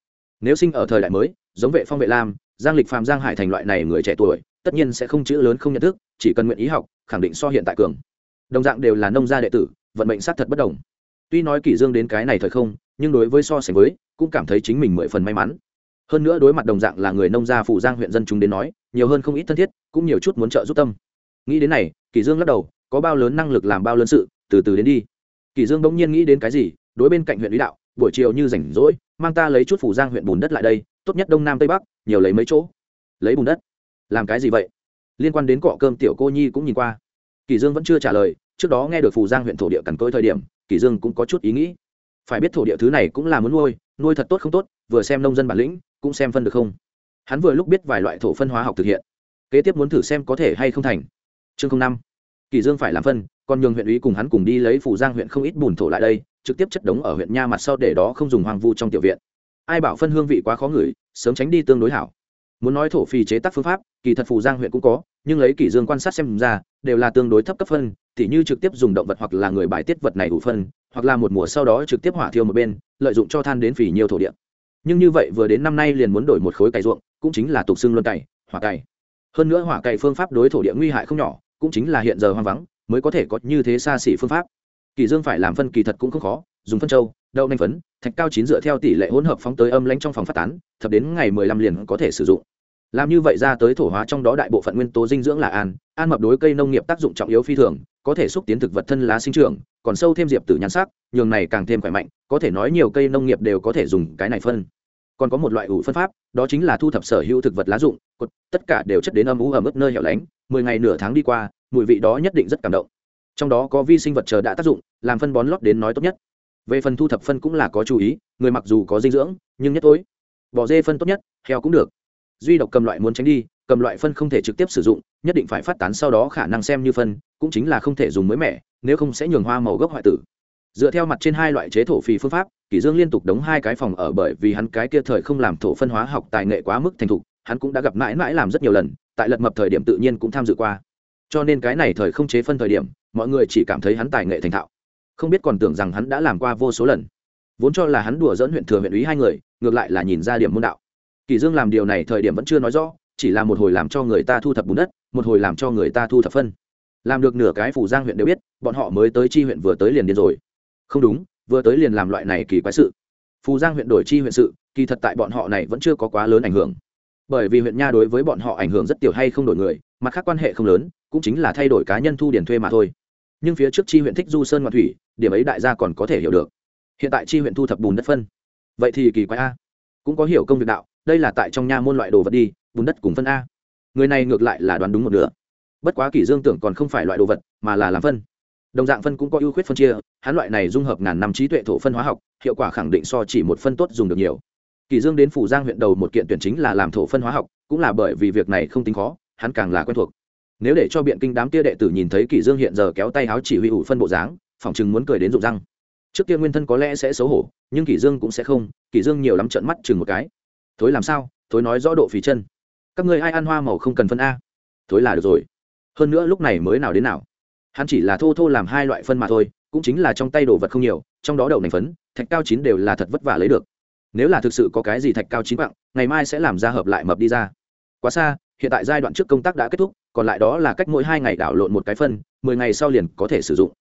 Nếu sinh ở thời đại mới, giống vệ phong vệ lam, giang lịch phàm giang hải thành loại này người trẻ tuổi, tất nhiên sẽ không chữ lớn không nhận thức, chỉ cần nguyện ý học, khẳng định so hiện tại cường. Đồng dạng đều là nông gia đệ tử, vận mệnh sát thật bất đồng. Tuy nói kỷ dương đến cái này thời không nhưng đối với so sánh với, cũng cảm thấy chính mình mười phần may mắn. Hơn nữa đối mặt đồng dạng là người nông gia phủ giang huyện dân chúng đến nói, nhiều hơn không ít thân thiết, cũng nhiều chút muốn trợ giúp tâm. Nghĩ đến này, kỳ dương lắc đầu, có bao lớn năng lực làm bao lớn sự, từ từ đến đi. Kỳ dương bỗng nhiên nghĩ đến cái gì, đối bên cạnh huyện lý đạo, buổi chiều như rảnh rỗi, mang ta lấy chút phủ giang huyện bùn đất lại đây, tốt nhất đông nam tây bắc, nhiều lấy mấy chỗ. Lấy bùn đất? Làm cái gì vậy? Liên quan đến cọ cơm tiểu cô nhi cũng nhìn qua. Kỳ dương vẫn chưa trả lời, trước đó nghe được phủ giang huyện thổ địa cằn cỗi thời điểm, kỳ dương cũng có chút ý nghĩ phải biết thổ địa thứ này cũng là muốn nuôi nuôi thật tốt không tốt, vừa xem nông dân bản lĩnh, cũng xem phân được không. Hắn vừa lúc biết vài loại thổ phân hóa học thực hiện, kế tiếp muốn thử xem có thể hay không thành. Chương năm. Kỳ dương phải làm phân, còn nhường huyện ủy cùng hắn cùng đi lấy phủ giang huyện không ít bùn thổ lại đây, trực tiếp chất đống ở huyện nha mặt sau để đó không dùng hoang vu trong tiểu viện. Ai bảo phân hương vị quá khó ngửi, sớm tránh đi tương đối hảo. Muốn nói thổ phì chế tác phương pháp, kỳ thật phủ giang huyện cũng có, nhưng lấy kỳ dương quan sát xem ra, đều là tương đối thấp cấp phân, tỉ như trực tiếp dùng động vật hoặc là người bài tiết vật này đủ phân hoặc là một mùa sau đó trực tiếp hỏa thiêu một bên, lợi dụng cho than đến phỉ nhiều thổ địa. Nhưng như vậy vừa đến năm nay liền muốn đổi một khối cày ruộng, cũng chính là tục xưng luân cày, hỏa cày. Hơn nữa hỏa cày phương pháp đối thổ địa nguy hại không nhỏ, cũng chính là hiện giờ hoang vắng, mới có thể có như thế xa xỉ phương pháp. Kỳ dương phải làm phân kỳ thật cũng không khó, dùng phân châu, đậu nành phấn, thạch cao chín dựa theo tỷ lệ hỗn hợp phóng tới âm lãnh trong phòng phát tán, thập đến ngày mười lăm liền có thể sử dụng làm như vậy ra tới thổ hóa trong đó đại bộ phận nguyên tố dinh dưỡng là an an mập đối cây nông nghiệp tác dụng trọng yếu phi thường, có thể xúc tiến thực vật thân lá sinh trưởng, còn sâu thêm diệp tử nhan sắc, nhường này càng thêm khỏe mạnh, có thể nói nhiều cây nông nghiệp đều có thể dùng cái này phân. Còn có một loại ủ phân pháp, đó chính là thu thập sở hữu thực vật lá dụng, cột, tất cả đều chất đến âm ú ở ướt nơi hẻo lánh, mười ngày nửa tháng đi qua, mùi vị đó nhất định rất cảm động. Trong đó có vi sinh vật chờ đã tác dụng, làm phân bón lót đến nói tốt nhất. Về phần thu thập phân cũng là có chú ý, người mặc dù có dinh dưỡng, nhưng nhất tối. Bỏ dê phân tốt nhất, heo cũng được duy độc cầm loại muốn tránh đi, cầm loại phân không thể trực tiếp sử dụng, nhất định phải phát tán sau đó khả năng xem như phân, cũng chính là không thể dùng mới mẻ, nếu không sẽ nhường hoa màu gốc hoại tử. Dựa theo mặt trên hai loại chế thổ phì phương pháp kỷ dương liên tục đóng hai cái phòng ở bởi vì hắn cái kia thời không làm thổ phân hóa học tài nghệ quá mức thành thục, hắn cũng đã gặp mãi mãi làm rất nhiều lần, tại lật mập thời điểm tự nhiên cũng tham dự qua. Cho nên cái này thời không chế phân thời điểm, mọi người chỉ cảm thấy hắn tài nghệ thành thạo. Không biết còn tưởng rằng hắn đã làm qua vô số lần. Vốn cho là hắn đùa dẫn huyện thừa huyện úy hai người, ngược lại là nhìn ra điểm môn đạo kỳ dương làm điều này thời điểm vẫn chưa nói rõ, chỉ là một hồi làm cho người ta thu thập bùn đất, một hồi làm cho người ta thu thập phân. Làm được nửa cái phủ giang huyện đều biết, bọn họ mới tới chi huyện vừa tới liền điên rồi. Không đúng, vừa tới liền làm loại này kỳ quái sự. Phù giang huyện đổi chi huyện sự, kỳ thật tại bọn họ này vẫn chưa có quá lớn ảnh hưởng. Bởi vì huyện nha đối với bọn họ ảnh hưởng rất tiểu hay không đổi người, mặt khác quan hệ không lớn, cũng chính là thay đổi cá nhân thu điển thuê mà thôi. Nhưng phía trước chi huyện thích du sơn ngoại thủy, điểm ấy đại gia còn có thể hiểu được. Hiện tại chi huyện thu thập bùn đất phân. Vậy thì kỳ quái a. Cũng có hiểu công việc đạo đây là tại trong nha môn loại đồ vật đi, bùn đất cùng phân a. Người này ngược lại là đoán đúng một nửa. Bất quá kỷ dương tưởng còn không phải loại đồ vật, mà là làm phân. Đồng dạng phân cũng có ưu khuyết phân chia, hắn loại này dung hợp ngàn năm trí tuệ thổ phân hóa học, hiệu quả khẳng định so chỉ một phân tốt dùng được nhiều. Kỷ dương đến phủ giang huyện đầu một kiện tuyển chính là làm thổ phân hóa học, cũng là bởi vì việc này không tính khó, hắn càng là quen thuộc. Nếu để cho biện kinh đám tia đệ tử nhìn thấy kỷ dương hiện giờ kéo tay áo chỉ huy ủ phân bộ dáng, phỏng chừng muốn cười đến rụng răng. Trước kia nguyên thân có lẽ sẽ xấu hổ, nhưng kỷ dương cũng sẽ không, kỷ dương nhiều lắm trợn mắt chừng một cái thối làm sao? Thối nói rõ độ phì chân. Các ngươi ai ăn hoa màu không cần phân a? Thối là được rồi. Hơn nữa lúc này mới nào đến nào? Hắn chỉ là thô thô làm hai loại phân mà thôi, cũng chính là trong tay đồ vật không nhiều, trong đó đậu nành phấn, thạch cao chín đều là thật vất vả lấy được. Nếu là thực sự có cái gì thạch cao chín quặng, ngày mai sẽ làm ra hợp lại mập đi ra. Quá xa, hiện tại giai đoạn trước công tác đã kết thúc, còn lại đó là cách mỗi hai ngày đảo lộn một cái phân, mười ngày sau liền có thể sử dụng.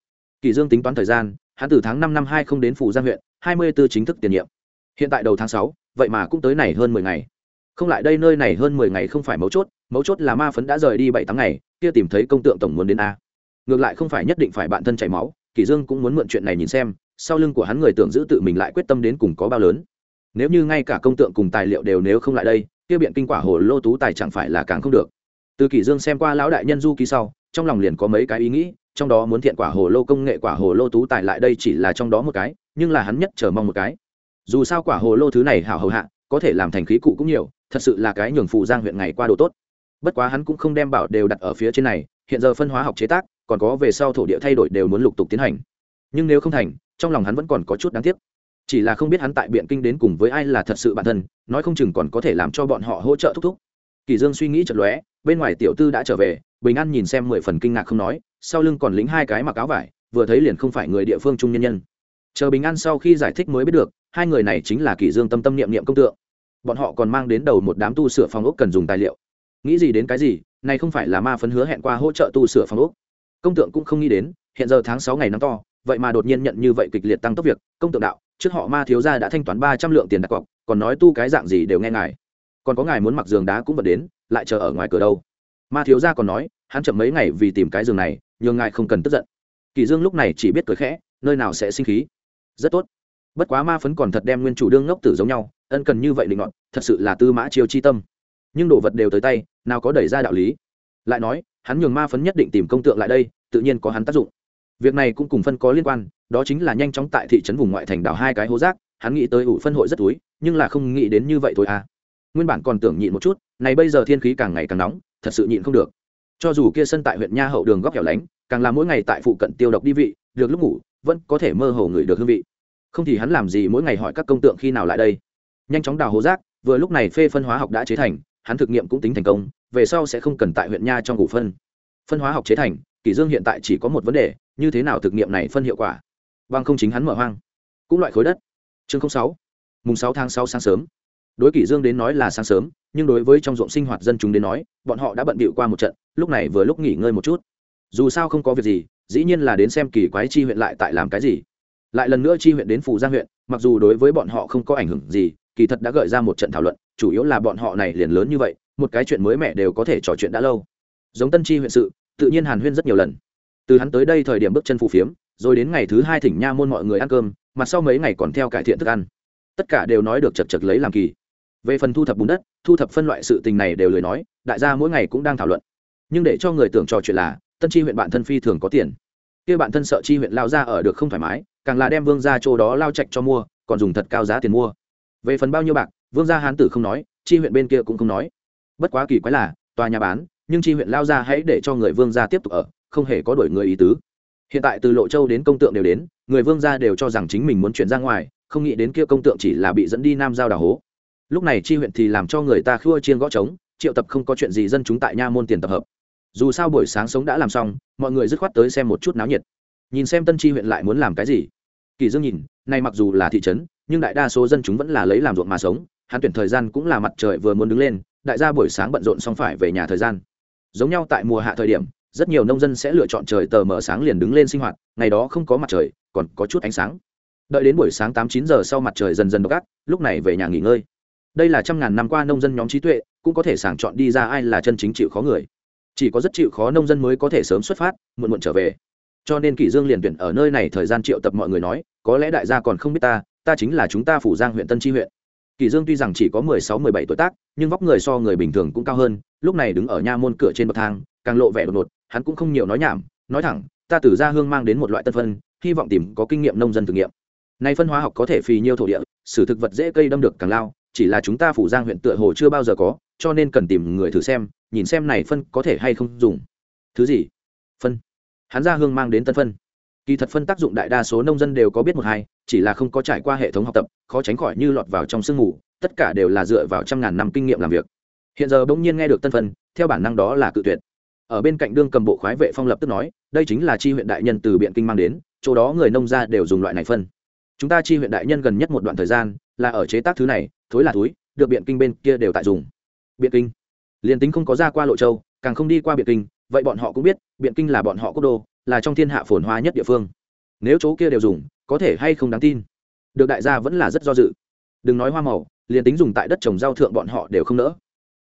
Kỳ dương tính toán thời gian, hắn từ tháng năm năm hai không đến phủ giang huyện, hai mươi 24 chính thức tiền nhiệm. Hiện tại đầu tháng sáu vậy mà cũng tới này hơn mười ngày. Không lại đây nơi này hơn mười ngày không phải mấu chốt mấu chốt là ma phấn đã rời đi bảy tháng ngày, kia tìm thấy công tượng tổng muốn đến a. Ngược lại không phải nhất định phải bạn thân chảy máu, kỳ dương cũng muốn mượn chuyện này nhìn xem, sau lưng của hắn người tưởng giữ tự mình lại quyết tâm đến cùng có bao lớn. Nếu như ngay cả công tượng cùng tài liệu đều nếu không lại đây, kia biện kinh quả hồ lô tú tài chẳng phải là càng không được. Từ kỳ dương xem qua lão đại nhân du ký sau, trong lòng liền có mấy cái ý nghĩ, trong đó muốn thiện quả hồ lô công nghệ quả hồ lô tú tài lại đây chỉ là trong đó một cái, nhưng là hắn nhất chờ mong một cái dù sao quả hồ lô thứ này hảo hầu hạ, có thể làm thành khí cụ cũng nhiều, thật sự là cái nhường phụ giang huyện ngày qua đồ tốt. Bất quá hắn cũng không đem bảo đều đặt ở phía trên này, hiện giờ phân hóa học chế tác, còn có về sau thổ địa thay đổi đều muốn lục tục tiến hành. Nhưng nếu không thành, trong lòng hắn vẫn còn có chút đáng tiếc. Chỉ là không biết hắn tại biện kinh đến cùng với ai là thật sự bản thân, nói không chừng còn có thể làm cho bọn họ hỗ trợ thúc thúc. Kỳ dương suy nghĩ chật lóe, bên ngoài tiểu tư đã trở về, bình an nhìn xem mười phần kinh ngạc không nói, sau lưng còn lính hai cái mặc áo vải, vừa thấy liền không phải người địa phương trung nhân nhân. Chờ bình an sau khi giải thích mới biết được hai người này chính là kỳ dương tâm tâm niệm niệm công tượng. Bọn họ còn mang đến đầu một đám tu sửa phòng ốc cần dùng tài liệu. Nghĩ gì đến cái gì, này không phải là ma phấn hứa hẹn qua hỗ trợ tu sửa phòng ốc. Công tượng cũng không nghĩ đến, hiện giờ tháng sáu ngày nắng to, vậy mà đột nhiên nhận như vậy kịch liệt tăng tốc việc, công tượng đạo, trước họ ma thiếu gia đã thanh toán ba trăm lượng tiền đặt cọc, còn nói tu cái dạng gì đều nghe ngài. Còn có ngài muốn mặc giường đá cũng vật đến, lại chờ ở ngoài cửa đâu. Ma thiếu gia còn nói, hắn chậm mấy ngày vì tìm cái giường này, nhường ngài không cần tức giận. Kỳ dương lúc này chỉ biết cười khẽ, nơi nào sẽ sinh khí. Rất tốt bất quá ma phấn còn thật đem nguyên chủ đương ngốc tử giống nhau, ân cần như vậy định ngọn thật sự là tư mã chiêu chi tâm. Nhưng đồ vật đều tới tay, nào có đẩy ra đạo lý. Lại nói, hắn nhường ma phấn nhất định tìm công tượng lại đây, tự nhiên có hắn tác dụng. Việc này cũng cùng phân có liên quan, đó chính là nhanh chóng tại thị trấn vùng ngoại thành đảo hai cái hố rác, hắn nghĩ tới ủ phân hội rất túi, nhưng là không nghĩ đến như vậy thôi à. Nguyên bản còn tưởng nhịn một chút, này bây giờ thiên khí càng ngày càng nóng, thật sự nhịn không được. Cho dù kia sân tại huyện nha hậu đường góc hẻo lánh, càng là mỗi ngày tại phụ cận tiêu độc đi vị, được lúc ngủ, vẫn có thể mơ hồ ngửi được hương vị không thì hắn làm gì mỗi ngày hỏi các công tượng khi nào lại đây. Nhanh chóng đào hố rác, vừa lúc này phê phân hóa học đã chế thành, hắn thực nghiệm cũng tính thành công, về sau sẽ không cần tại huyện nha trong ngủ phân. Phân hóa học chế thành, kỷ dương hiện tại chỉ có một vấn đề, như thế nào thực nghiệm này phân hiệu quả? Bằng không chính hắn mở hoang. Cũng loại khối đất. Chương sáu, mùng sáu tháng sáu sáng sớm. Đối kỷ dương đến nói là sáng sớm, nhưng đối với trong ruộng sinh hoạt dân chúng đến nói, bọn họ đã bận bịu qua một trận, lúc này vừa lúc nghỉ ngơi một chút. Dù sao không có việc gì, dĩ nhiên là đến xem kỳ quái chi huyện lại tại làm cái gì lại lần nữa chi huyện đến phủ giang huyện, mặc dù đối với bọn họ không có ảnh hưởng gì, kỳ thật đã gợi ra một trận thảo luận, chủ yếu là bọn họ này liền lớn như vậy, một cái chuyện mới mẻ đều có thể trò chuyện đã lâu. Giống tân chi huyện sự, tự nhiên hàn huyên rất nhiều lần. Từ hắn tới đây thời điểm bước chân phù phiếm, rồi đến ngày thứ hai thỉnh nha môn mọi người ăn cơm mặt sau mấy ngày còn theo cải thiện thức ăn. Tất cả đều nói được chật chật lấy làm kỳ. Về phần thu thập bùn đất, thu thập phân loại sự tình này đều lời nói, đại gia mỗi ngày cũng đang thảo luận. Nhưng để cho người tưởng trò chuyện là, tân chi huyện bạn thân phi thường có tiền kia bạn thân sợ chi huyện lao ra ở được không thoải mái, càng là đem vương ra chỗ đó lao chạch cho mua, còn dùng thật cao giá tiền mua. Về phần bao nhiêu bạc, vương gia hán tử không nói, chi huyện bên kia cũng không nói. Bất quá kỳ quái là, tòa nhà bán, nhưng chi huyện lao ra hãy để cho người vương gia tiếp tục ở, không hề có đổi người ý tứ. Hiện tại từ lộ châu đến công tượng đều đến, người vương gia đều cho rằng chính mình muốn chuyển ra ngoài, không nghĩ đến kia công tượng chỉ là bị dẫn đi nam giao đào hố. Lúc này chi huyện thì làm cho người ta khua chiên gõ trống, triệu tập không có chuyện gì dân chúng tại nha môn tiền tập hợp dù sao buổi sáng sống đã làm xong mọi người dứt khoát tới xem một chút náo nhiệt. Nhìn xem tân tri huyện lại muốn làm cái gì. Kỳ dương nhìn nay mặc dù là thị trấn nhưng đại đa số dân chúng vẫn là lấy làm ruộng mà sống hắn tuyển thời gian cũng là mặt trời vừa muốn đứng lên đại gia buổi sáng bận rộn xong phải về nhà thời gian. Giống nhau tại mùa hạ thời điểm rất nhiều nông dân sẽ lựa chọn trời tờ mở sáng liền đứng lên sinh hoạt ngày đó không có mặt trời còn có chút ánh sáng. Đợi đến buổi sáng tám chín giờ sau mặt trời dần dần độc gắt, lúc này về nhà nghỉ ngơi. Đây là trăm ngàn năm qua nông dân nhóm trí tuệ cũng có thể sàng chọn đi ra ai là chân chính chịu khó người chỉ có rất chịu khó nông dân mới có thể sớm xuất phát, muộn muộn trở về. Cho nên kỷ dương liền tuyển ở nơi này thời gian triệu tập mọi người nói, có lẽ đại gia còn không biết ta ta chính là chúng ta phủ giang huyện tân tri huyện. Kỷ dương tuy rằng chỉ có mười sáu, mười bảy tuổi tác, nhưng vóc người so người bình thường cũng cao hơn, lúc này đứng ở nha môn cửa trên bậc thang, càng lộ vẻ đột ngột, hắn cũng không nhiều nói nhảm, nói thẳng, ta từ gia hương mang đến một loại tân phân, hy vọng tìm có kinh nghiệm nông dân thử nghiệm. Nay phân hóa học có thể phì nhiêu thổ địa, sử thực vật dễ cây đâm được càng lao, chỉ là chúng ta phủ giang huyện tựa hồ chưa bao giờ có, cho nên cần tìm người thử xem nhìn xem này phân có thể hay không dùng. Thứ gì? Phân. Hắn ra hương mang đến tân phân. Kỳ thật phân tác dụng đại đa số nông dân đều có biết một hai, chỉ là không có trải qua hệ thống học tập, khó tránh khỏi như lọt vào trong sương mù, tất cả đều là dựa vào trăm ngàn năm kinh nghiệm làm việc. Hiện giờ bỗng nhiên nghe được tân phân, theo bản năng đó là cự tuyệt. Ở bên cạnh đương cầm bộ khoái vệ phong lập tức nói, đây chính là chi huyện đại nhân từ biện kinh mang đến, chỗ đó người nông gia đều dùng loại này phân. Chúng ta chi huyện đại nhân gần nhất một đoạn thời gian, là ở chế tác thứ này, thối là túi được biện kinh bên kia đều tại dùng. Biện kinh liền tính không có ra qua lộ châu, càng không đi qua biện kinh, vậy bọn họ cũng biết, biện kinh là bọn họ quốc đô, là trong thiên hạ phồn hoa nhất địa phương. Nếu chỗ kia đều dùng, có thể hay không đáng tin? Được đại gia vẫn là rất do dự. Đừng nói hoa màu, liền tính dùng tại đất trồng rau thượng bọn họ đều không nỡ.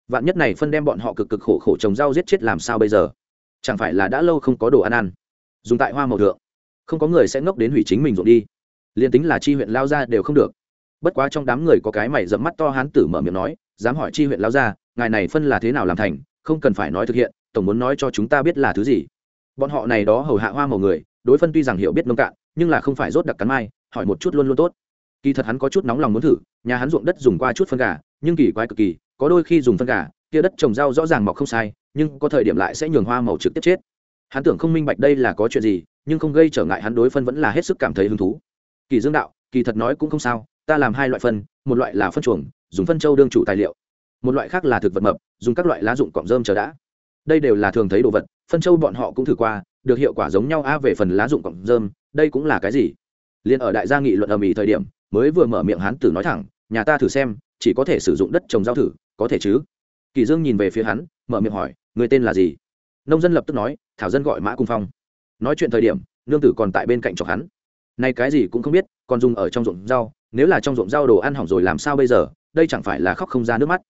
Vạn nhất này phân đem bọn họ cực cực khổ khổ trồng rau giết chết làm sao bây giờ? Chẳng phải là đã lâu không có đồ ăn ăn? Dùng tại hoa màu thượng. Không có người sẽ ngốc đến hủy chính mình ruộng đi. Liền tính là chi huyện lao ra đều không được. Bất quá trong đám người có cái mày dẫm mắt to hán tử mở miệng nói, dám hỏi chi huyện lao ra ngài này phân là thế nào làm thành, không cần phải nói thực hiện, tổng muốn nói cho chúng ta biết là thứ gì. Bọn họ này đó hầu hạ hoa màu người, đối phân tuy rằng hiểu biết nông cạn, nhưng là không phải rốt đặc cắn mai, hỏi một chút luôn luôn tốt. Kỳ thật hắn có chút nóng lòng muốn thử, nhà hắn ruộng đất dùng qua chút phân gà, nhưng kỳ quái cực kỳ, có đôi khi dùng phân gà, kia đất trồng rau rõ ràng mọc không sai, nhưng có thời điểm lại sẽ nhường hoa màu trực tiếp chết. Hắn tưởng không minh bạch đây là có chuyện gì, nhưng không gây trở ngại hắn đối phân vẫn là hết sức cảm thấy hứng thú. Kỳ dương đạo, kỳ thật nói cũng không sao, ta làm hai loại phân, một loại là phân chuồng, dùng phân châu đương chủ tài liệu một loại khác là thực vật mập, dùng các loại lá dụng cọng rơm chờ đã. Đây đều là thường thấy đồ vật, phân châu bọn họ cũng thử qua, được hiệu quả giống nhau a về phần lá dụng cọng rơm, đây cũng là cái gì? Liền ở đại gia nghị luận ầm ĩ thời điểm, mới vừa mở miệng hán tử nói thẳng, nhà ta thử xem, chỉ có thể sử dụng đất trồng rau thử, có thể chứ? Kỳ dương nhìn về phía hắn, mở miệng hỏi, người tên là gì? Nông dân lập tức nói, thảo dân gọi mã cung phong. Nói chuyện thời điểm, nương tử còn tại bên cạnh chọc hắn. Nay cái gì cũng không biết, còn dùng ở trong ruộng rau, nếu là trong ruộng rau đồ ăn hỏng rồi làm sao bây giờ, đây chẳng phải là khóc không ra nước mắt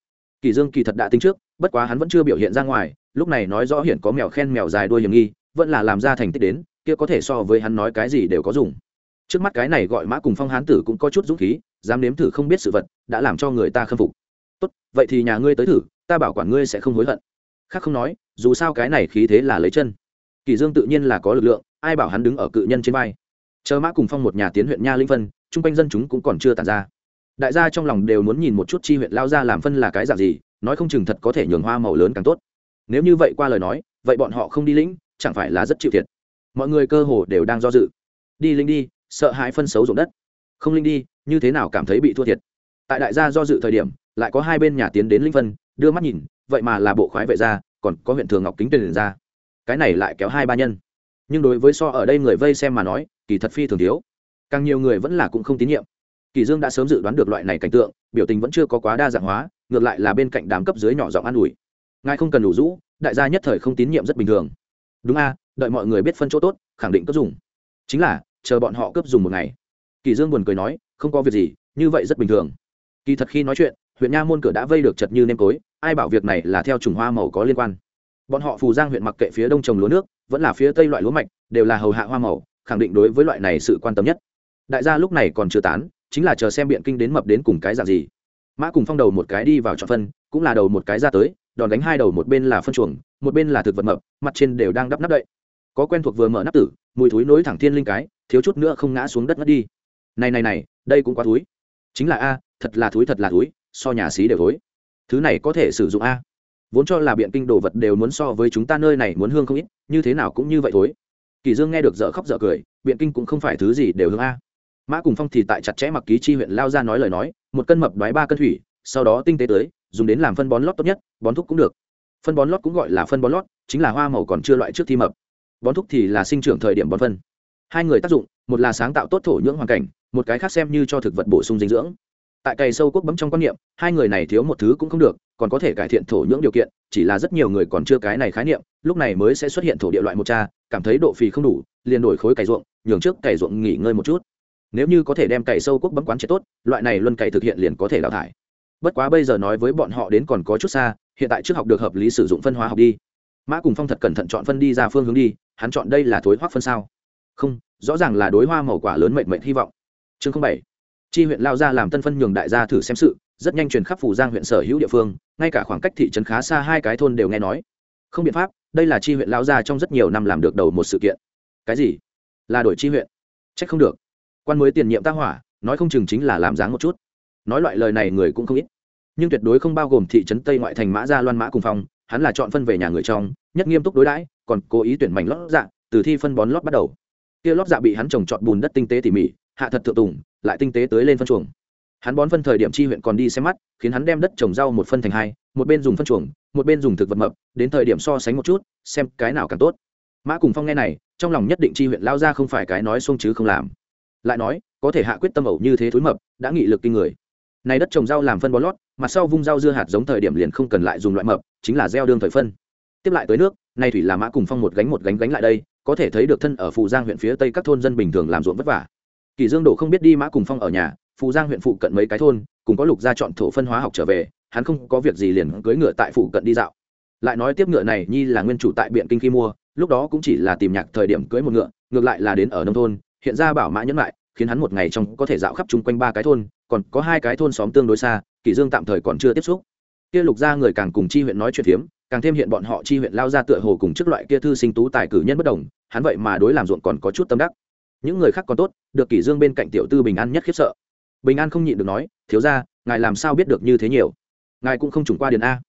kỳ dương kỳ thật đã tính trước, bất quá hắn vẫn chưa biểu hiện ra ngoài, lúc này nói rõ hiện có mèo khen mèo dài đuôi hiểm nghi, vẫn là làm ra thành tích đến, kia có thể so với hắn nói cái gì đều có dùng. Trước mắt cái này gọi mã cùng phong hán tử cũng có chút dũng khí, dám nếm thử không biết sự vật, đã làm cho người ta khâm phục. Tốt, vậy thì nhà ngươi tới thử, ta bảo quản ngươi sẽ không hối hận. Khác không nói, dù sao cái này khí thế là lấy chân. Kỳ dương tự nhiên là có lực lượng, ai bảo hắn đứng ở cự nhân trên vai. Chờ mã cùng phong một nhà tiến huyện nha linh vân, chung quanh dân chúng cũng còn chưa tàn ra đại gia trong lòng đều muốn nhìn một chút chi huyện lao ra làm phân là cái dạng gì, nói không chừng thật có thể nhường hoa màu lớn càng tốt. Nếu như vậy qua lời nói, vậy bọn họ không đi lĩnh, chẳng phải là rất chịu thiệt. Mọi người cơ hồ đều đang do dự. Đi linh đi, sợ hãi phân xấu ruộng đất. Không linh đi, như thế nào cảm thấy bị thua thiệt? Tại đại gia do dự thời điểm, lại có hai bên nhà tiến đến linh phân, đưa mắt nhìn, vậy mà là bộ khoái vệ gia, còn có huyện thường ngọc kính tiền ra cái này lại kéo hai ba nhân. Nhưng đối với so ở đây người vây xem mà nói, kỳ thật phi thường thiếu. Càng nhiều người vẫn là cũng không tín nhiệm kỳ dương đã sớm dự đoán được loại này cảnh tượng, biểu tình vẫn chưa có quá đa dạng hóa, ngược lại là bên cạnh đám cấp dưới nhỏ giọng an ủi. Ngài không cần đủ rũ, đại gia nhất thời không tín nhiệm rất bình thường. Đúng a, đợi mọi người biết phân chỗ tốt, khẳng định cấp dùng. Chính là, chờ bọn họ cấp dùng một ngày. Kỳ dương buồn cười nói, không có việc gì, như vậy rất bình thường. Kỳ thật khi nói chuyện, huyện nha môn cửa đã vây được chật như nêm tối ai bảo việc này là theo trùng hoa màu có liên quan. Bọn họ phù giang huyện mặc kệ phía đông trồng lúa nước, vẫn là phía tây loại lúa mạch, đều là hầu hạ hoa màu, khẳng định đối với loại này sự quan tâm nhất. Đại gia lúc này còn chưa tán chính là chờ xem biện kinh đến mập đến cùng cái dạng gì. Mã cùng phong đầu một cái đi vào chọn phân, cũng là đầu một cái ra tới, đòn đánh hai đầu một bên là phân chuồng, một bên là thực vật mập, mặt trên đều đang đắp nắp đậy. Có quen thuộc vừa mở nắp tử, mùi thúi nối thẳng thiên linh cái, thiếu chút nữa không ngã xuống đất mất đi. Này này này, đây cũng quá thúi. Chính là a, thật là thúi thật là thúi, so nhà xí đều thối. Thứ này có thể sử dụng a. Vốn cho là biện kinh đồ vật đều muốn so với chúng ta nơi này muốn hương không ít, như thế nào cũng như vậy thối. Kỳ dương nghe được dở khóc dở cười, biện kinh cũng không phải thứ gì đều hương a mã cùng phong thì tại chặt chẽ mặc ký chi huyện lao ra nói lời nói, một cân mập đoái ba cân thủy, sau đó tinh tế tới, dùng đến làm phân bón lót tốt nhất, bón thuốc cũng được. Phân bón lót cũng gọi là phân bón lót, chính là hoa màu còn chưa loại trước thi mập. Bón thuốc thì là sinh trưởng thời điểm bón phân. Hai người tác dụng, một là sáng tạo tốt thổ nhưỡng hoàn cảnh, một cái khác xem như cho thực vật bổ sung dinh dưỡng. Tại cày sâu quốc bấm trong quan niệm, hai người này thiếu một thứ cũng không được, còn có thể cải thiện thổ nhưỡng điều kiện, chỉ là rất nhiều người còn chưa cái này khái niệm, lúc này mới sẽ xuất hiện thổ địa loại một cha, cảm thấy độ phì không đủ, liền đổi khối cày ruộng, nhường trước cày ruộng nghỉ ngơi một chút nếu như có thể đem cày sâu quốc bấm quán chết tốt, loại này luân cày thực hiện liền có thể đào thải. Bất quá bây giờ nói với bọn họ đến còn có chút xa, hiện tại trước học được hợp lý sử dụng phân hóa học đi. Mã cùng phong thật cẩn thận chọn phân đi ra phương hướng đi, hắn chọn đây là thối hoác phân sao? Không, rõ ràng là đối hoa màu quả lớn mệnh mệnh hy vọng. Chương bảy. Chi huyện lao ra làm tân phân nhường đại gia thử xem sự, rất nhanh truyền khắp phủ giang huyện sở hữu địa phương, ngay cả khoảng cách thị trấn khá xa hai cái thôn đều nghe nói. Không biện pháp, đây là chi huyện lao ra trong rất nhiều năm làm được đầu một sự kiện. Cái gì? Là đổi chi huyện? Trách không được quan mới tiền nhiệm tác hỏa, nói không chừng chính là làm dáng một chút. Nói loại lời này người cũng không ít. Nhưng tuyệt đối không bao gồm thị trấn tây ngoại thành mã gia loan mã cùng phong hắn là chọn phân về nhà người trong, nhất nghiêm túc đối đãi, còn cố ý tuyển mảnh lót dạ từ thi phân bón lót bắt đầu. Kia lót dạ bị hắn trồng trọt bùn đất tinh tế tỉ mỉ, hạ thật thượng tùng, lại tinh tế tới lên phân chuồng. Hắn bón phân thời điểm chi huyện còn đi xem mắt, khiến hắn đem đất trồng rau một phân thành hai, một bên dùng phân chuồng, một bên dùng thực vật mập, đến thời điểm so sánh một chút, xem cái nào càng tốt. Mã cùng phong nghe này, trong lòng nhất định chi huyện lao ra không phải cái nói xuông chứ không làm lại nói, có thể hạ quyết tâm ẩu như thế thối mập, đã nghị lực kinh người. Này đất trồng rau làm phân bón lót, mặt sau vung rau dưa hạt giống thời điểm liền không cần lại dùng loại mập, chính là gieo đương thời phân. Tiếp lại tới nước, nay thủy là mã cùng phong một gánh một gánh gánh lại đây, có thể thấy được thân ở phù giang huyện phía tây các thôn dân bình thường làm ruộng vất vả. Kỳ dương đổ không biết đi mã cùng phong ở nhà, phù giang huyện phụ cận mấy cái thôn, cùng có lục gia chọn thổ phân hóa học trở về, hắn không có việc gì liền cưỡi ngựa tại phụ cận đi dạo. Lại nói tiếp ngựa này, nhi là nguyên chủ tại biện kinh khi mua, lúc đó cũng chỉ là tìm nhạc thời điểm cưỡi một ngựa, ngược lại là đến ở nông thôn hiện ra bảo mã nhẫn lại, khiến hắn một ngày trong có thể dạo khắp chung quanh ba cái thôn, còn có hai cái thôn xóm tương đối xa, kỳ dương tạm thời còn chưa tiếp xúc. Kia lục gia người càng cùng chi huyện nói chuyện phiếm càng thêm hiện bọn họ chi huyện lao ra tựa hồ cùng trước loại kia thư sinh tú tài cử nhân bất đồng, hắn vậy mà đối làm ruộng còn có chút tâm đắc. Những người khác còn tốt, được kỷ dương bên cạnh tiểu tư bình an nhất khiếp sợ. Bình an không nhịn được nói, thiếu gia, ngài làm sao biết được như thế nhiều? Ngài cũng không trùng qua điền a.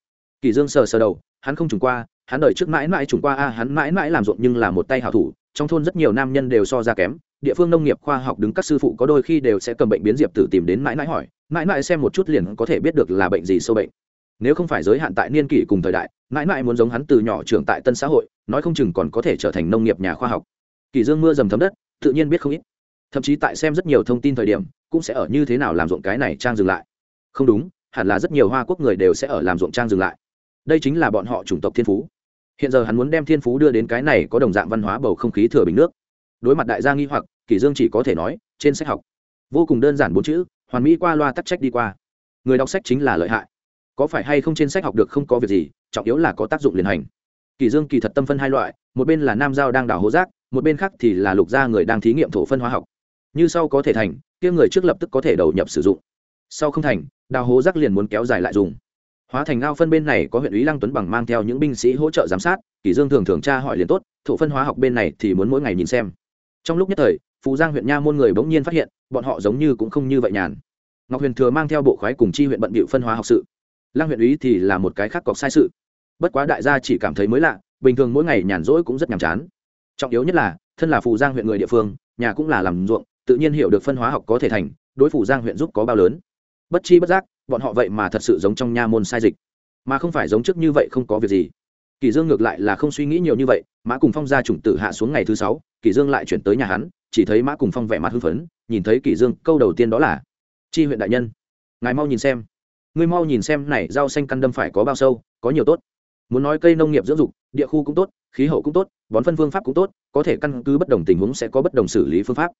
Kỷ dương sờ sờ đầu, hắn không trùng qua, hắn đợi trước mãi mãi trùng qua a, hắn mãi mãi làm ruộng nhưng là một tay hảo thủ trong thôn rất nhiều nam nhân đều so ra kém, địa phương nông nghiệp khoa học đứng các sư phụ có đôi khi đều sẽ cầm bệnh biến diệp tử tìm đến mãi mãi hỏi, mãi mãi xem một chút liền có thể biết được là bệnh gì sâu bệnh. Nếu không phải giới hạn tại niên kỷ cùng thời đại, mãi mãi muốn giống hắn từ nhỏ trưởng tại tân xã hội, nói không chừng còn có thể trở thành nông nghiệp nhà khoa học. Kỳ dương mưa dầm thấm đất, tự nhiên biết không ít. Thậm chí tại xem rất nhiều thông tin thời điểm, cũng sẽ ở như thế nào làm ruộng cái này trang dừng lại. Không đúng, hẳn là rất nhiều hoa quốc người đều sẽ ở làm ruộng trang dừng lại. Đây chính là bọn họ chủng tộc thiên phú hiện giờ hắn muốn đem thiên phú đưa đến cái này có đồng dạng văn hóa bầu không khí thừa bình nước. Đối mặt đại gia nghi hoặc kỷ dương chỉ có thể nói, trên sách học, vô cùng đơn giản bốn chữ, hoàn mỹ qua loa tắc trách đi qua. Người đọc sách chính là lợi hại. Có phải hay không trên sách học được không có việc gì, trọng yếu là có tác dụng liền hành. Kỳ dương kỳ thật tâm phân hai loại, một bên là nam giao đang đào hố rác, một bên khác thì là lục gia người đang thí nghiệm thổ phân hóa học. Như sau có thể thành, kia người trước lập tức có thể đầu nhập sử dụng. Sau không thành, đào hố rác liền muốn kéo dài lại dùng hóa thành ao phân bên này có huyện ủy lăng tuấn bằng mang theo những binh sĩ hỗ trợ giám sát, Kỷ dương thường thường tra hỏi liền tốt Thụ phân hóa học bên này thì muốn mỗi ngày nhìn xem. Trong lúc nhất thời, phú giang huyện nha môn người bỗng nhiên phát hiện, bọn họ giống như cũng không như vậy nhàn. Ngọc huyền thừa mang theo bộ khoái cùng chi huyện bận bịu phân hóa học sự. Lăng huyện ý thì là một cái khác cọc sai sự. Bất quá đại gia chỉ cảm thấy mới lạ, bình thường mỗi ngày nhàn rỗi cũng rất nhàm chán. Trọng yếu nhất là, thân là phù giang huyện người địa phương, nhà cũng là làm ruộng, tự nhiên hiểu được phân hóa học có thể thành, đối phủ giang huyện giúp có bao lớn. Bất chi bất giác bọn họ vậy mà thật sự giống trong nha môn sai dịch. Mà không phải giống trước như vậy không có việc gì. Kỳ dương ngược lại là không suy nghĩ nhiều như vậy, mã cùng phong ra chủng tử hạ xuống ngày thứ sáu, kỳ dương lại chuyển tới nhà hắn, chỉ thấy mã cùng phong vẻ mặt hưng phấn, nhìn thấy kỳ dương, câu đầu tiên đó là, chi huyện đại nhân, ngài mau nhìn xem. Ngươi mau nhìn xem này rau xanh căn đâm phải có bao sâu, có nhiều tốt. Muốn nói cây nông nghiệp dưỡng dục, địa khu cũng tốt, khí hậu cũng tốt, bón phân phương pháp cũng tốt, có thể căn cứ bất đồng tình huống sẽ có bất đồng xử lý phương pháp.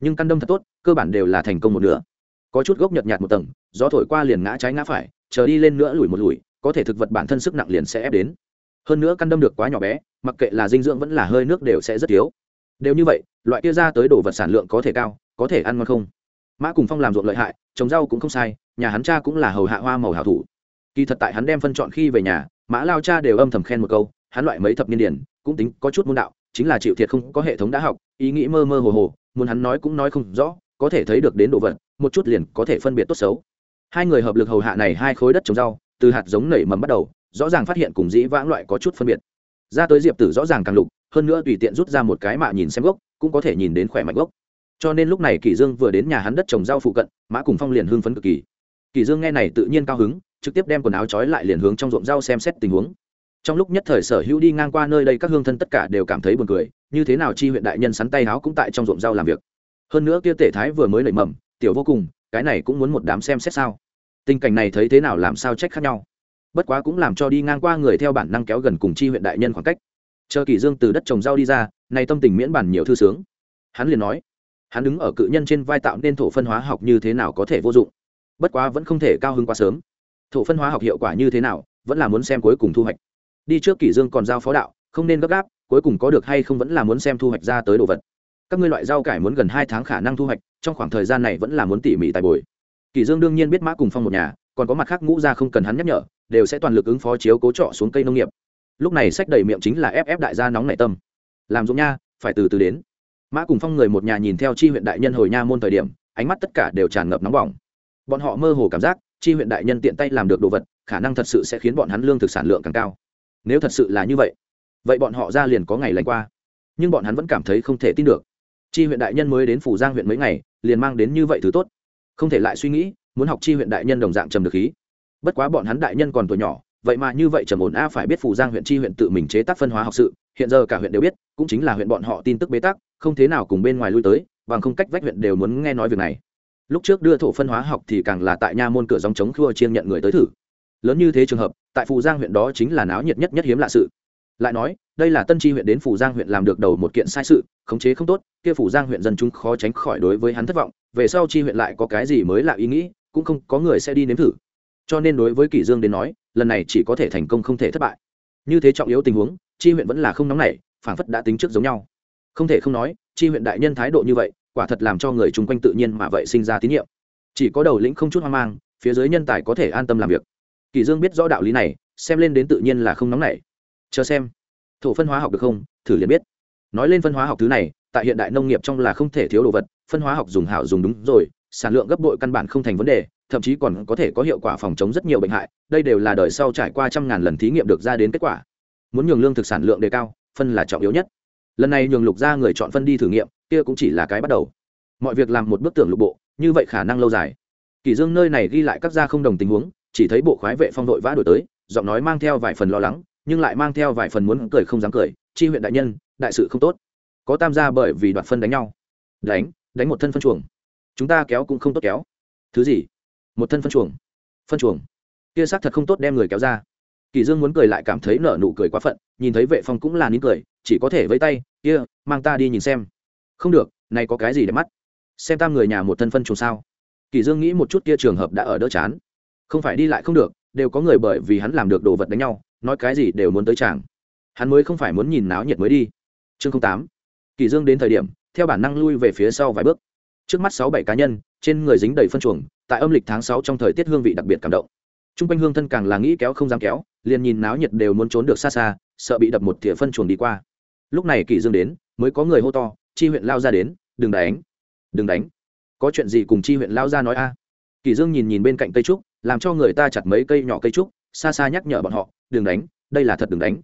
Nhưng căn đâm thật tốt, cơ bản đều là thành công một nửa có chút gốc nhợt nhạt một tầng, gió thổi qua liền ngã trái ngã phải, chờ đi lên nữa lùi một lùi, có thể thực vật bản thân sức nặng liền sẽ ép đến. Hơn nữa căn đâm được quá nhỏ bé, mặc kệ là dinh dưỡng vẫn là hơi nước đều sẽ rất thiếu. Đều như vậy, loại kia ra tới đồ vật sản lượng có thể cao, có thể ăn ngon không? Mã cùng phong làm ruộng lợi hại, trồng rau cũng không sai, nhà hắn cha cũng là hầu hạ hoa màu hảo thủ. Kỳ thật tại hắn đem phân chọn khi về nhà, mã lao cha đều âm thầm khen một câu, hắn loại mấy thập niên điển, cũng tính có chút môn đạo, chính là chịu thiệt không có hệ thống đã học, ý nghĩ mơ mơ hồ hồ, muốn hắn nói cũng nói không rõ, có thể thấy được đến đồ vật một chút liền có thể phân biệt tốt xấu. Hai người hợp lực hầu hạ này hai khối đất trồng rau, từ hạt giống nảy mầm bắt đầu, rõ ràng phát hiện cùng dĩ vãng loại có chút phân biệt. Ra tới diệp tử rõ ràng càng lục, hơn nữa tùy tiện rút ra một cái mạ nhìn xem gốc, cũng có thể nhìn đến khỏe mạnh gốc. Cho nên lúc này kỳ dương vừa đến nhà hắn đất trồng rau phụ cận, mã cùng phong liền hưng phấn cực kỳ. Kỳ dương nghe này tự nhiên cao hứng, trực tiếp đem quần áo trói lại liền hướng trong ruộng rau xem xét tình huống. Trong lúc nhất thời sở hữu đi ngang qua nơi đây các hương thân tất cả đều cảm thấy buồn cười, như thế nào chi huyện đại nhân sắn tay áo cũng tại trong ruộng rau làm việc. Hơn nữa kia tể thái vừa mới nảy mầm tiểu vô cùng, cái này cũng muốn một đám xem xét sao. Tình cảnh này thấy thế nào làm sao trách khác nhau. Bất quá cũng làm cho đi ngang qua người theo bản năng kéo gần cùng chi huyện đại nhân khoảng cách. Chờ kỳ dương từ đất trồng rau đi ra, này tâm tình miễn bản nhiều thư sướng. Hắn liền nói, hắn đứng ở cự nhân trên vai tạo nên thổ phân hóa học như thế nào có thể vô dụng. Bất quá vẫn không thể cao hơn quá sớm. Thổ phân hóa học hiệu quả như thế nào, vẫn là muốn xem cuối cùng thu hoạch. Đi trước kỷ dương còn giao phó đạo, không nên gấp gáp, cuối cùng có được hay không vẫn là muốn xem thu hoạch ra tới đồ vật các ngươi loại rau cải muốn gần hai tháng khả năng thu hoạch, trong khoảng thời gian này vẫn là muốn tỉ mỉ tài bồi. Kỳ dương đương nhiên biết mã cùng phong một nhà, còn có mặt khác ngũ gia không cần hắn nhắc nhở, đều sẽ toàn lực ứng phó chiếu cố trọ xuống cây nông nghiệp. Lúc này sách đầy miệng chính là ép ép đại gia nóng nảy tâm. Làm dũng nha, phải từ từ đến. Mã cùng phong người một nhà nhìn theo chi huyện đại nhân hồi nha môn thời điểm, ánh mắt tất cả đều tràn ngập nóng bỏng. Bọn họ mơ hồ cảm giác, chi huyện đại nhân tiện tay làm được đồ vật, khả năng thật sự sẽ khiến bọn hắn lương thực sản lượng càng cao. Nếu thật sự là như vậy vậy bọn họ ra liền có ngày lành qua. Nhưng bọn hắn vẫn cảm thấy không thể tin được chi huyện đại nhân mới đến phủ giang huyện mấy ngày, liền mang đến như vậy thứ tốt. Không thể lại suy nghĩ, muốn học chi huyện đại nhân đồng dạng trầm được khí. Bất quá bọn hắn đại nhân còn tuổi nhỏ, vậy mà như vậy trầm ổn a à phải biết phủ giang huyện chi huyện tự mình chế tác phân hóa học sự, hiện giờ cả huyện đều biết, cũng chính là huyện bọn họ tin tức bế tắc, không thế nào cùng bên ngoài lui tới, bằng không cách vách huyện đều muốn nghe nói việc này. Lúc trước đưa thổ phân hóa học thì càng là tại nha môn cửa dòng chống khua chiên nhận người tới thử. Lớn như thế trường hợp, tại phù giang huyện đó chính là náo nhiệt nhất nhất hiếm lạ sự. Lại nói đây là tân tri huyện đến phủ giang huyện làm được đầu một kiện sai sự, khống chế không tốt, kia phủ giang huyện dân chúng khó tránh khỏi đối với hắn thất vọng, về sau tri huyện lại có cái gì mới lạ ý nghĩ, cũng không có người sẽ đi nếm thử. Cho nên đối với kỷ dương đến nói, lần này chỉ có thể thành công không thể thất bại. Như thế trọng yếu tình huống, tri huyện vẫn là không nóng nảy, phảng phất đã tính trước giống nhau. Không thể không nói, tri huyện đại nhân thái độ như vậy, quả thật làm cho người chung quanh tự nhiên mà vậy sinh ra tín nhiệm. Chỉ có đầu lĩnh không chút hoang mang, phía dưới nhân tài có thể an tâm làm việc. Kỷ dương biết rõ đạo lý này, xem lên đến tự nhiên là không nóng nảy. Chờ xem thổ phân hóa học được không? Thử liền biết. Nói lên phân hóa học thứ này, tại hiện đại nông nghiệp trong là không thể thiếu đồ vật, phân hóa học dùng hảo dùng đúng rồi, sản lượng gấp bội căn bản không thành vấn đề, thậm chí còn có thể có hiệu quả phòng chống rất nhiều bệnh hại, đây đều là đời sau trải qua trăm ngàn lần thí nghiệm được ra đến kết quả. Muốn nhường lương thực sản lượng đề cao, phân là trọng yếu nhất. Lần này nhường lục ra người chọn phân đi thử nghiệm, kia cũng chỉ là cái bắt đầu. Mọi việc làm một bước tưởng lục bộ, như vậy khả năng lâu dài. Kỷ dương nơi này ghi lại các gia không đồng tình huống, chỉ thấy bộ khoái vệ phong đội vã đổi tới, giọng nói mang theo vài phần lo lắng nhưng lại mang theo vài phần muốn cười không dám cười, chi huyện đại nhân, đại sự không tốt. Có tam gia bởi vì đoạt phân đánh nhau. Đánh đánh một thân phân chuồng. Chúng ta kéo cũng không tốt kéo. Thứ gì? Một thân phân chuồng. Phân chuồng. Kia xác thật không tốt đem người kéo ra. Kỳ dương muốn cười lại cảm thấy nở nụ cười quá phận, nhìn thấy vệ phong cũng là nín cười, chỉ có thể vẫy tay, kia, mang ta đi nhìn xem. Không được, này có cái gì để mắt? Xem tam người nhà một thân phân chuồng sao? Kỳ dương nghĩ một chút kia trường hợp đã ở đỡ chán. Không phải đi lại không được, đều có người bởi vì hắn làm được đồ vật đánh nhau nói cái gì đều muốn tới chàng. Hắn mới không phải muốn nhìn náo nhiệt mới đi. Chương tám. Kỳ dương đến thời điểm, theo bản năng lui về phía sau vài bước. Trước mắt sáu bảy cá nhân, trên người dính đầy phân chuồng, tại âm lịch tháng sáu trong thời tiết hương vị đặc biệt cảm động. Trung quanh hương thân càng là nghĩ kéo không dám kéo, liền nhìn náo nhiệt đều muốn trốn được xa xa, sợ bị đập một thìa phân chuồng đi qua. Lúc này kỳ dương đến, mới có người hô to, chi huyện lao ra đến, đừng đánh đừng đánh. Có chuyện gì cùng chi huyện lao ra nói a? Kỳ dương nhìn nhìn bên cạnh cây trúc, làm cho người ta chặt mấy cây nhỏ cây trúc xa xa nhắc nhở bọn họ, đừng đánh, đây là thật đừng đánh.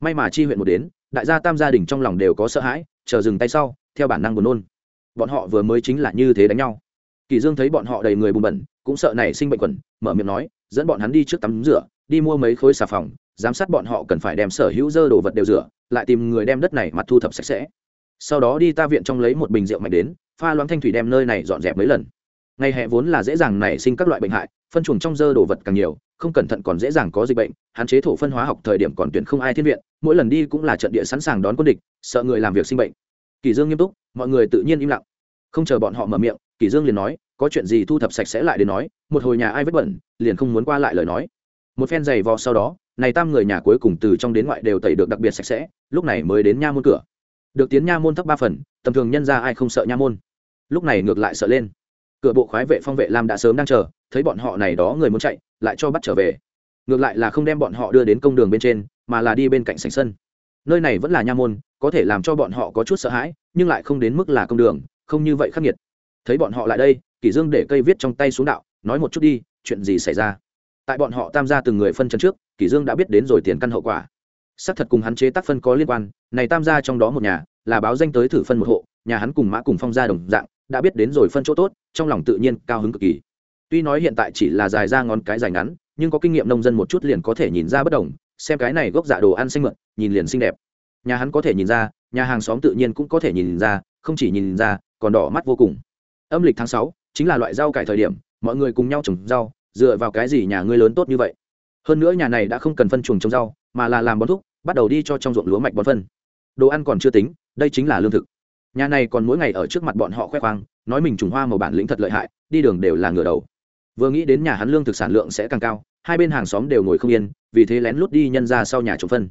May mà chi huyện một đến, đại gia tam gia đình trong lòng đều có sợ hãi, chờ dừng tay sau, theo bản năng buồn nôn. Bọn họ vừa mới chính là như thế đánh nhau. Kỳ dương thấy bọn họ đầy người bùn bẩn, cũng sợ nảy sinh bệnh quẩn, mở miệng nói, dẫn bọn hắn đi trước tắm rửa, đi mua mấy khối xà phòng, giám sát bọn họ cần phải đem sở hữu dơ đồ vật đều rửa, lại tìm người đem đất này mặt thu thập sạch sẽ. Sau đó đi ta viện trong lấy một bình rượu mạnh đến, pha loãng thanh thủy đem nơi này dọn dẹp mấy lần. Ngày hè vốn là dễ dàng nảy sinh các loại bệnh hại, phân chuồng trong dơ đồ vật càng nhiều không cẩn thận còn dễ dàng có dịch bệnh, hạn chế thổ phân hóa học thời điểm còn tuyển không ai thiên viện, mỗi lần đi cũng là trận địa sẵn sàng đón quân địch, sợ người làm việc sinh bệnh. Kỳ dương nghiêm túc, mọi người tự nhiên im lặng. Không chờ bọn họ mở miệng, kỳ dương liền nói, có chuyện gì thu thập sạch sẽ lại đến nói, một hồi nhà ai vết bẩn liền không muốn qua lại lời nói. Một phen giày vò sau đó, này tam người nhà cuối cùng từ trong đến ngoại đều tẩy được đặc biệt sạch sẽ, lúc này mới đến nha môn cửa. Được tiến nha môn thấp ba phần, tầm thường nhân ra ai không sợ nha môn. Lúc này ngược lại sợ lên. Cửa bộ khoái vệ phong vệ lam đã sớm đang chờ thấy bọn họ này đó người muốn chạy, lại cho bắt trở về. Ngược lại là không đem bọn họ đưa đến công đường bên trên, mà là đi bên cạnh sảnh sân. Nơi này vẫn là nha môn, có thể làm cho bọn họ có chút sợ hãi, nhưng lại không đến mức là công đường, không như vậy khắc nghiệt. Thấy bọn họ lại đây, kỷ dương để cây viết trong tay xuống đạo, nói một chút đi, chuyện gì xảy ra? Tại bọn họ tam gia từng người phân chân trước, kỷ dương đã biết đến rồi tiền căn hậu quả. Xác thật cùng hắn chế tác phân có liên quan, này tam gia trong đó một nhà, là báo danh tới thử phân một hộ, nhà hắn cùng mã cùng phong gia đồng dạng, đã biết đến rồi phân chỗ tốt, trong lòng tự nhiên cao hứng cực kỳ tuy nói hiện tại chỉ là dài ra ngón cái dài ngắn, nhưng có kinh nghiệm nông dân một chút liền có thể nhìn ra bất đồng, xem cái này gốc dạ đồ ăn xanh mượn nhìn liền xinh đẹp. Nhà hắn có thể nhìn ra, nhà hàng xóm tự nhiên cũng có thể nhìn ra, không chỉ nhìn ra, còn đỏ mắt vô cùng. Âm lịch tháng sáu, chính là loại rau cải thời điểm, mọi người cùng nhau trồng rau, dựa vào cái gì nhà ngươi lớn tốt như vậy? Hơn nữa nhà này đã không cần phân chuồng trồng rau, mà là làm bón thúc, bắt đầu đi cho trong ruộng lúa mạch bón phân. Đồ ăn còn chưa tính, đây chính là lương thực. Nhà này còn mỗi ngày ở trước mặt bọn họ khoe khoang, nói mình trùng hoa màu bản lĩnh thật lợi hại, đi đường đều là ngửa đầu vừa nghĩ đến nhà hắn lương thực sản lượng sẽ càng cao, hai bên hàng xóm đều ngồi không yên, vì thế lén lút đi nhân ra sau nhà trộm phân.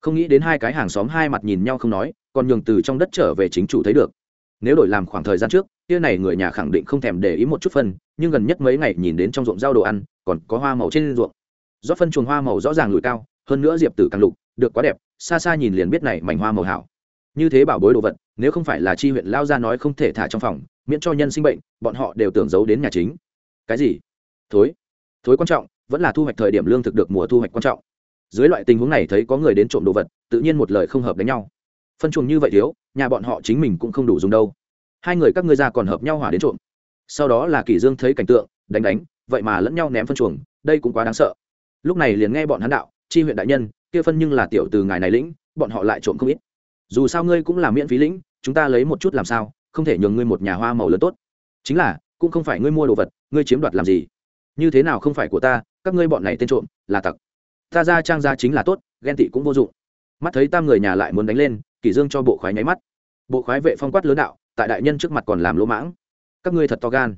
Không nghĩ đến hai cái hàng xóm hai mặt nhìn nhau không nói, còn nhường từ trong đất trở về chính chủ thấy được. Nếu đổi làm khoảng thời gian trước, kia này người nhà khẳng định không thèm để ý một chút phân, nhưng gần nhất mấy ngày nhìn đến trong ruộng rau đồ ăn, còn có hoa màu trên ruộng. Do phân chuồng hoa màu rõ ràng lùi cao, hơn nữa diệp tử càng lục, được quá đẹp, xa xa nhìn liền biết này mảnh hoa màu hảo. Như thế bảo bối đồ vật, nếu không phải là chi huyện lao ra nói không thể thả trong phòng, miễn cho nhân sinh bệnh, bọn họ đều tưởng giấu đến nhà chính cái gì? Thối. Thối quan trọng, vẫn là thu hoạch thời điểm lương thực được mùa thu hoạch quan trọng. Dưới loại tình huống này thấy có người đến trộm đồ vật, tự nhiên một lời không hợp đánh nhau. Phân chuồng như vậy thiếu, nhà bọn họ chính mình cũng không đủ dùng đâu. Hai người các ngươi ra còn hợp nhau hỏa đến trộm. Sau đó là kỷ dương thấy cảnh tượng, đánh đánh, vậy mà lẫn nhau ném phân chuồng, đây cũng quá đáng sợ. Lúc này liền nghe bọn hắn đạo, chi huyện đại nhân, kia phân nhưng là tiểu từ ngài này lĩnh, bọn họ lại trộm không ít. Dù sao ngươi cũng là miễn phí lĩnh, chúng ta lấy một chút làm sao, không thể nhường ngươi một nhà hoa màu lớn tốt. Chính là cũng không phải ngươi mua đồ vật, ngươi chiếm đoạt làm gì? Như thế nào không phải của ta, các ngươi bọn này tên trộm, là tặc. Ta ra trang ra chính là tốt, ghen tị cũng vô dụng. Mắt thấy tam người nhà lại muốn đánh lên, kỷ dương cho bộ khoái nháy mắt. Bộ khoái vệ phong quát lớn đạo, tại đại nhân trước mặt còn làm lỗ mãng. Các ngươi thật to gan.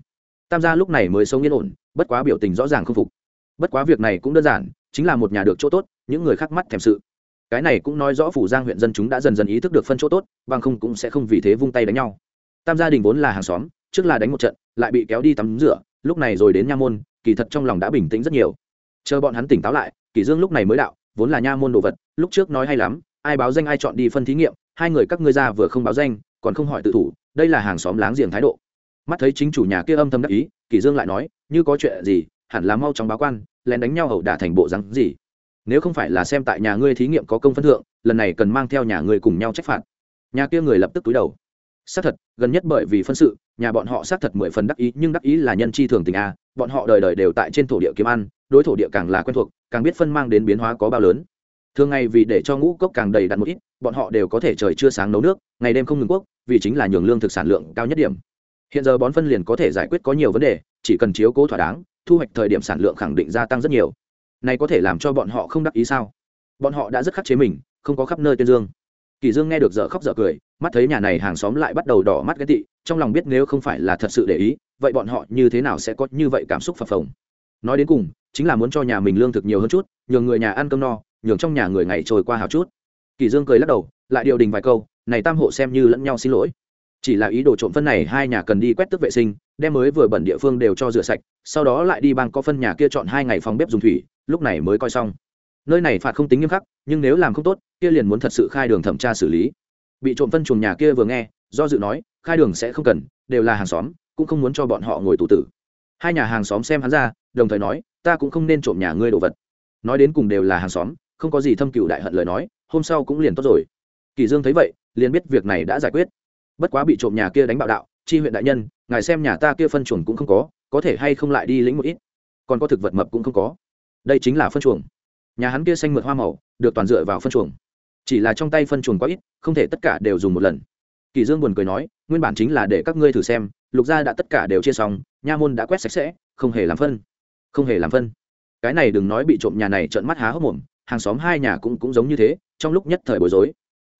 Tam gia lúc này mới sống yên ổn, bất quá biểu tình rõ ràng không phục. Bất quá việc này cũng đơn giản, chính là một nhà được chỗ tốt, những người khác mắt thèm sự. Cái này cũng nói rõ phủ giang huyện dân chúng đã dần dần ý thức được phân chỗ tốt, bằng không cũng sẽ không vì thế vung tay đánh nhau. Tam gia đình vốn là hàng xóm trước là đánh một trận, lại bị kéo đi tắm rửa, lúc này rồi đến nha môn, kỳ thật trong lòng đã bình tĩnh rất nhiều. Chờ bọn hắn tỉnh táo lại, kỳ dương lúc này mới đạo, vốn là nha môn đồ vật, lúc trước nói hay lắm, ai báo danh ai chọn đi phân thí nghiệm, hai người các ngươi ra vừa không báo danh, còn không hỏi tự thủ, đây là hàng xóm láng giềng thái độ. Mắt thấy chính chủ nhà kia âm thầm đắc ý, kỳ dương lại nói, như có chuyện gì, hẳn là mau chóng báo quan, lén đánh nhau hậu đả thành bộ rắn gì. Nếu không phải là xem tại nhà ngươi thí nghiệm có công phân thượng, lần này cần mang theo nhà ngươi cùng nhau trách phạt. Nhà kia người lập tức túi đầu xác thật, gần nhất bởi vì phân sự, nhà bọn họ xác thật mười phần đắc ý, nhưng đắc ý là nhân chi thường tình a, bọn họ đời đời đều tại trên thổ địa kiếm ăn, đối thổ địa càng là quen thuộc, càng biết phân mang đến biến hóa có bao lớn. Thường ngày vì để cho ngũ cốc càng đầy đặn một ít, bọn họ đều có thể trời chưa sáng nấu nước, ngày đêm không ngừng quốc, vì chính là nhường lương thực sản lượng cao nhất điểm. Hiện giờ bón phân liền có thể giải quyết có nhiều vấn đề, chỉ cần chiếu cố thỏa đáng, thu hoạch thời điểm sản lượng khẳng định gia tăng rất nhiều. Này có thể làm cho bọn họ không đắc ý sao? Bọn họ đã rất khắc chế mình, không có khắp nơi tuyên dương kỳ dương nghe được dở khóc dở cười, mắt thấy nhà này hàng xóm lại bắt đầu đỏ mắt ghét tị, trong lòng biết nếu không phải là thật sự để ý, vậy bọn họ như thế nào sẽ có như vậy cảm xúc phập phồng. Nói đến cùng, chính là muốn cho nhà mình lương thực nhiều hơn chút, nhường người nhà ăn cơm no, nhường trong nhà người ngày trôi qua hào chút. Kỳ dương cười lắc đầu, lại điều đình vài câu, này tam hộ xem như lẫn nhau xin lỗi. Chỉ là ý đồ trộm phân này hai nhà cần đi quét tước vệ sinh, đem mới vừa bẩn địa phương đều cho rửa sạch, sau đó lại đi bang có phân nhà kia chọn hai ngày phòng bếp dùng thủy, lúc này mới coi xong nơi này phạt không tính nghiêm khắc, nhưng nếu làm không tốt, kia liền muốn thật sự khai đường thẩm tra xử lý. Bị trộm phân chuồng nhà kia vừa nghe, do dự nói, khai đường sẽ không cần, đều là hàng xóm, cũng không muốn cho bọn họ ngồi tù tử. Hai nhà hàng xóm xem hắn ra, đồng thời nói, ta cũng không nên trộm nhà ngươi đồ vật. Nói đến cùng đều là hàng xóm, không có gì thâm cựu đại hận lời nói, hôm sau cũng liền tốt rồi. Kỳ dương thấy vậy, liền biết việc này đã giải quyết. Bất quá bị trộm nhà kia đánh bạo đạo, chi huyện đại nhân, ngài xem nhà ta kia phân chuồng cũng không có có thể hay không lại đi lĩnh một ít? Còn có thực vật mập cũng không có. Đây chính là phân chuồng nhà hắn kia xanh mượt hoa màu, được toàn dựa vào phân chuồng. Chỉ là trong tay phân chuồng quá ít, không thể tất cả đều dùng một lần. Kỳ dương buồn cười nói, nguyên bản chính là để các ngươi thử xem, lục gia đã tất cả đều chia xong, nha môn đã quét sạch sẽ, không hề làm phân. Không hề làm phân. Cái này đừng nói bị trộm nhà này trợn mắt há hốc mồm, hàng xóm hai nhà cũng cũng giống như thế, trong lúc nhất thời bối rối.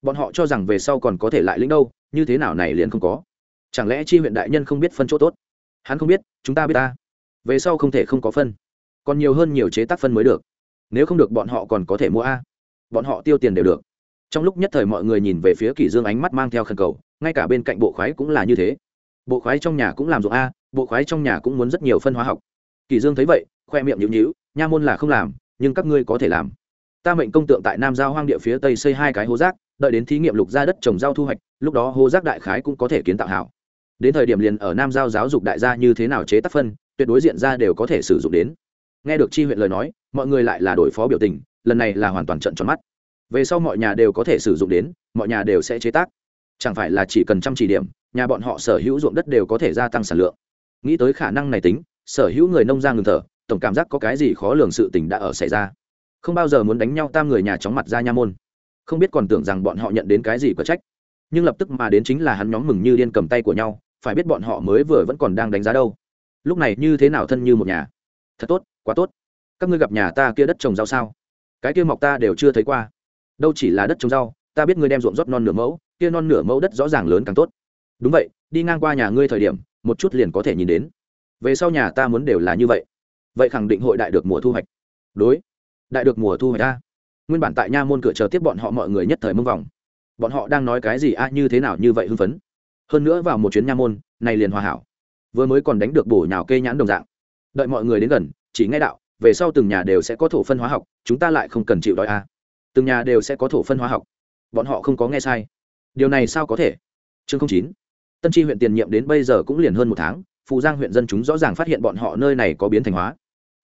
Bọn họ cho rằng về sau còn có thể lại lĩnh đâu, như thế nào này liền không có. Chẳng lẽ chi huyện đại nhân không biết phân chỗ tốt? Hắn không biết, chúng ta biết ta. Về sau không thể không có phân. Còn nhiều hơn nhiều chế tác phân mới được nếu không được bọn họ còn có thể mua a. Bọn họ tiêu tiền đều được. Trong lúc nhất thời mọi người nhìn về phía kỷ dương ánh mắt mang theo khẩn cầu, ngay cả bên cạnh bộ khoái cũng là như thế. Bộ khoái trong nhà cũng làm ruộng a, bộ khoái trong nhà cũng muốn rất nhiều phân hóa học. Kỷ dương thấy vậy, khoe miệng nhíu nhíu, nha môn là không làm, nhưng các ngươi có thể làm. Ta mệnh công tượng tại nam giao hoang địa phía tây xây hai cái hố rác, đợi đến thí nghiệm lục ra đất trồng rau thu hoạch, lúc đó hố rác đại khái cũng có thể kiến tạo hảo. Đến thời điểm liền ở nam giao giáo dục đại gia như thế nào chế tác phân, tuyệt đối diện ra đều có thể sử dụng đến nghe được chi huyện lời nói, mọi người lại là đổi phó biểu tình, lần này là hoàn toàn trận tròn mắt. Về sau mọi nhà đều có thể sử dụng đến, mọi nhà đều sẽ chế tác. Chẳng phải là chỉ cần chăm chỉ điểm, nhà bọn họ sở hữu ruộng đất đều có thể gia tăng sản lượng. Nghĩ tới khả năng này tính, sở hữu người nông ra ngừng thở, tổng cảm giác có cái gì khó lường sự tình đã ở xảy ra. Không bao giờ muốn đánh nhau tam người nhà chóng mặt ra nha môn. Không biết còn tưởng rằng bọn họ nhận đến cái gì có trách. Nhưng lập tức mà đến chính là hắn nhóm mừng như điên cầm tay của nhau, phải biết bọn họ mới vừa vẫn còn đang đánh giá đâu. Lúc này như thế nào thân như một nhà. Thật tốt quá tốt. Các ngươi gặp nhà ta kia đất trồng rau sao? Cái kia mọc ta đều chưa thấy qua. Đâu chỉ là đất trồng rau, ta biết ngươi đem ruộng rót non nửa mẫu, kia non nửa mẫu đất rõ ràng lớn càng tốt. Đúng vậy, đi ngang qua nhà ngươi thời điểm, một chút liền có thể nhìn đến. Về sau nhà ta muốn đều là như vậy. Vậy khẳng định hội đại được mùa thu hoạch. Đối, đại được mùa thu hoạch ta nguyên bản tại nha môn cửa chờ tiếp bọn họ mọi người nhất thời mông vòng. Bọn họ đang nói cái gì a, như thế nào như vậy hưng phấn. Hơn nữa vào một chuyến nha môn, này liền hòa hảo. Vừa mới còn đánh được bổ nhào kê nhãn đồng dạng. Đợi mọi người đến gần chỉ nghe đạo, về sau từng nhà đều sẽ có thổ phân hóa học, chúng ta lại không cần chịu đói a từng nhà đều sẽ có thổ phân hóa học. Bọn họ không có nghe sai. Điều này sao có thể? Chương chín. Tân tri huyện tiền nhiệm đến bây giờ cũng liền hơn một tháng, phù giang huyện dân chúng rõ ràng phát hiện bọn họ nơi này có biến thành hóa.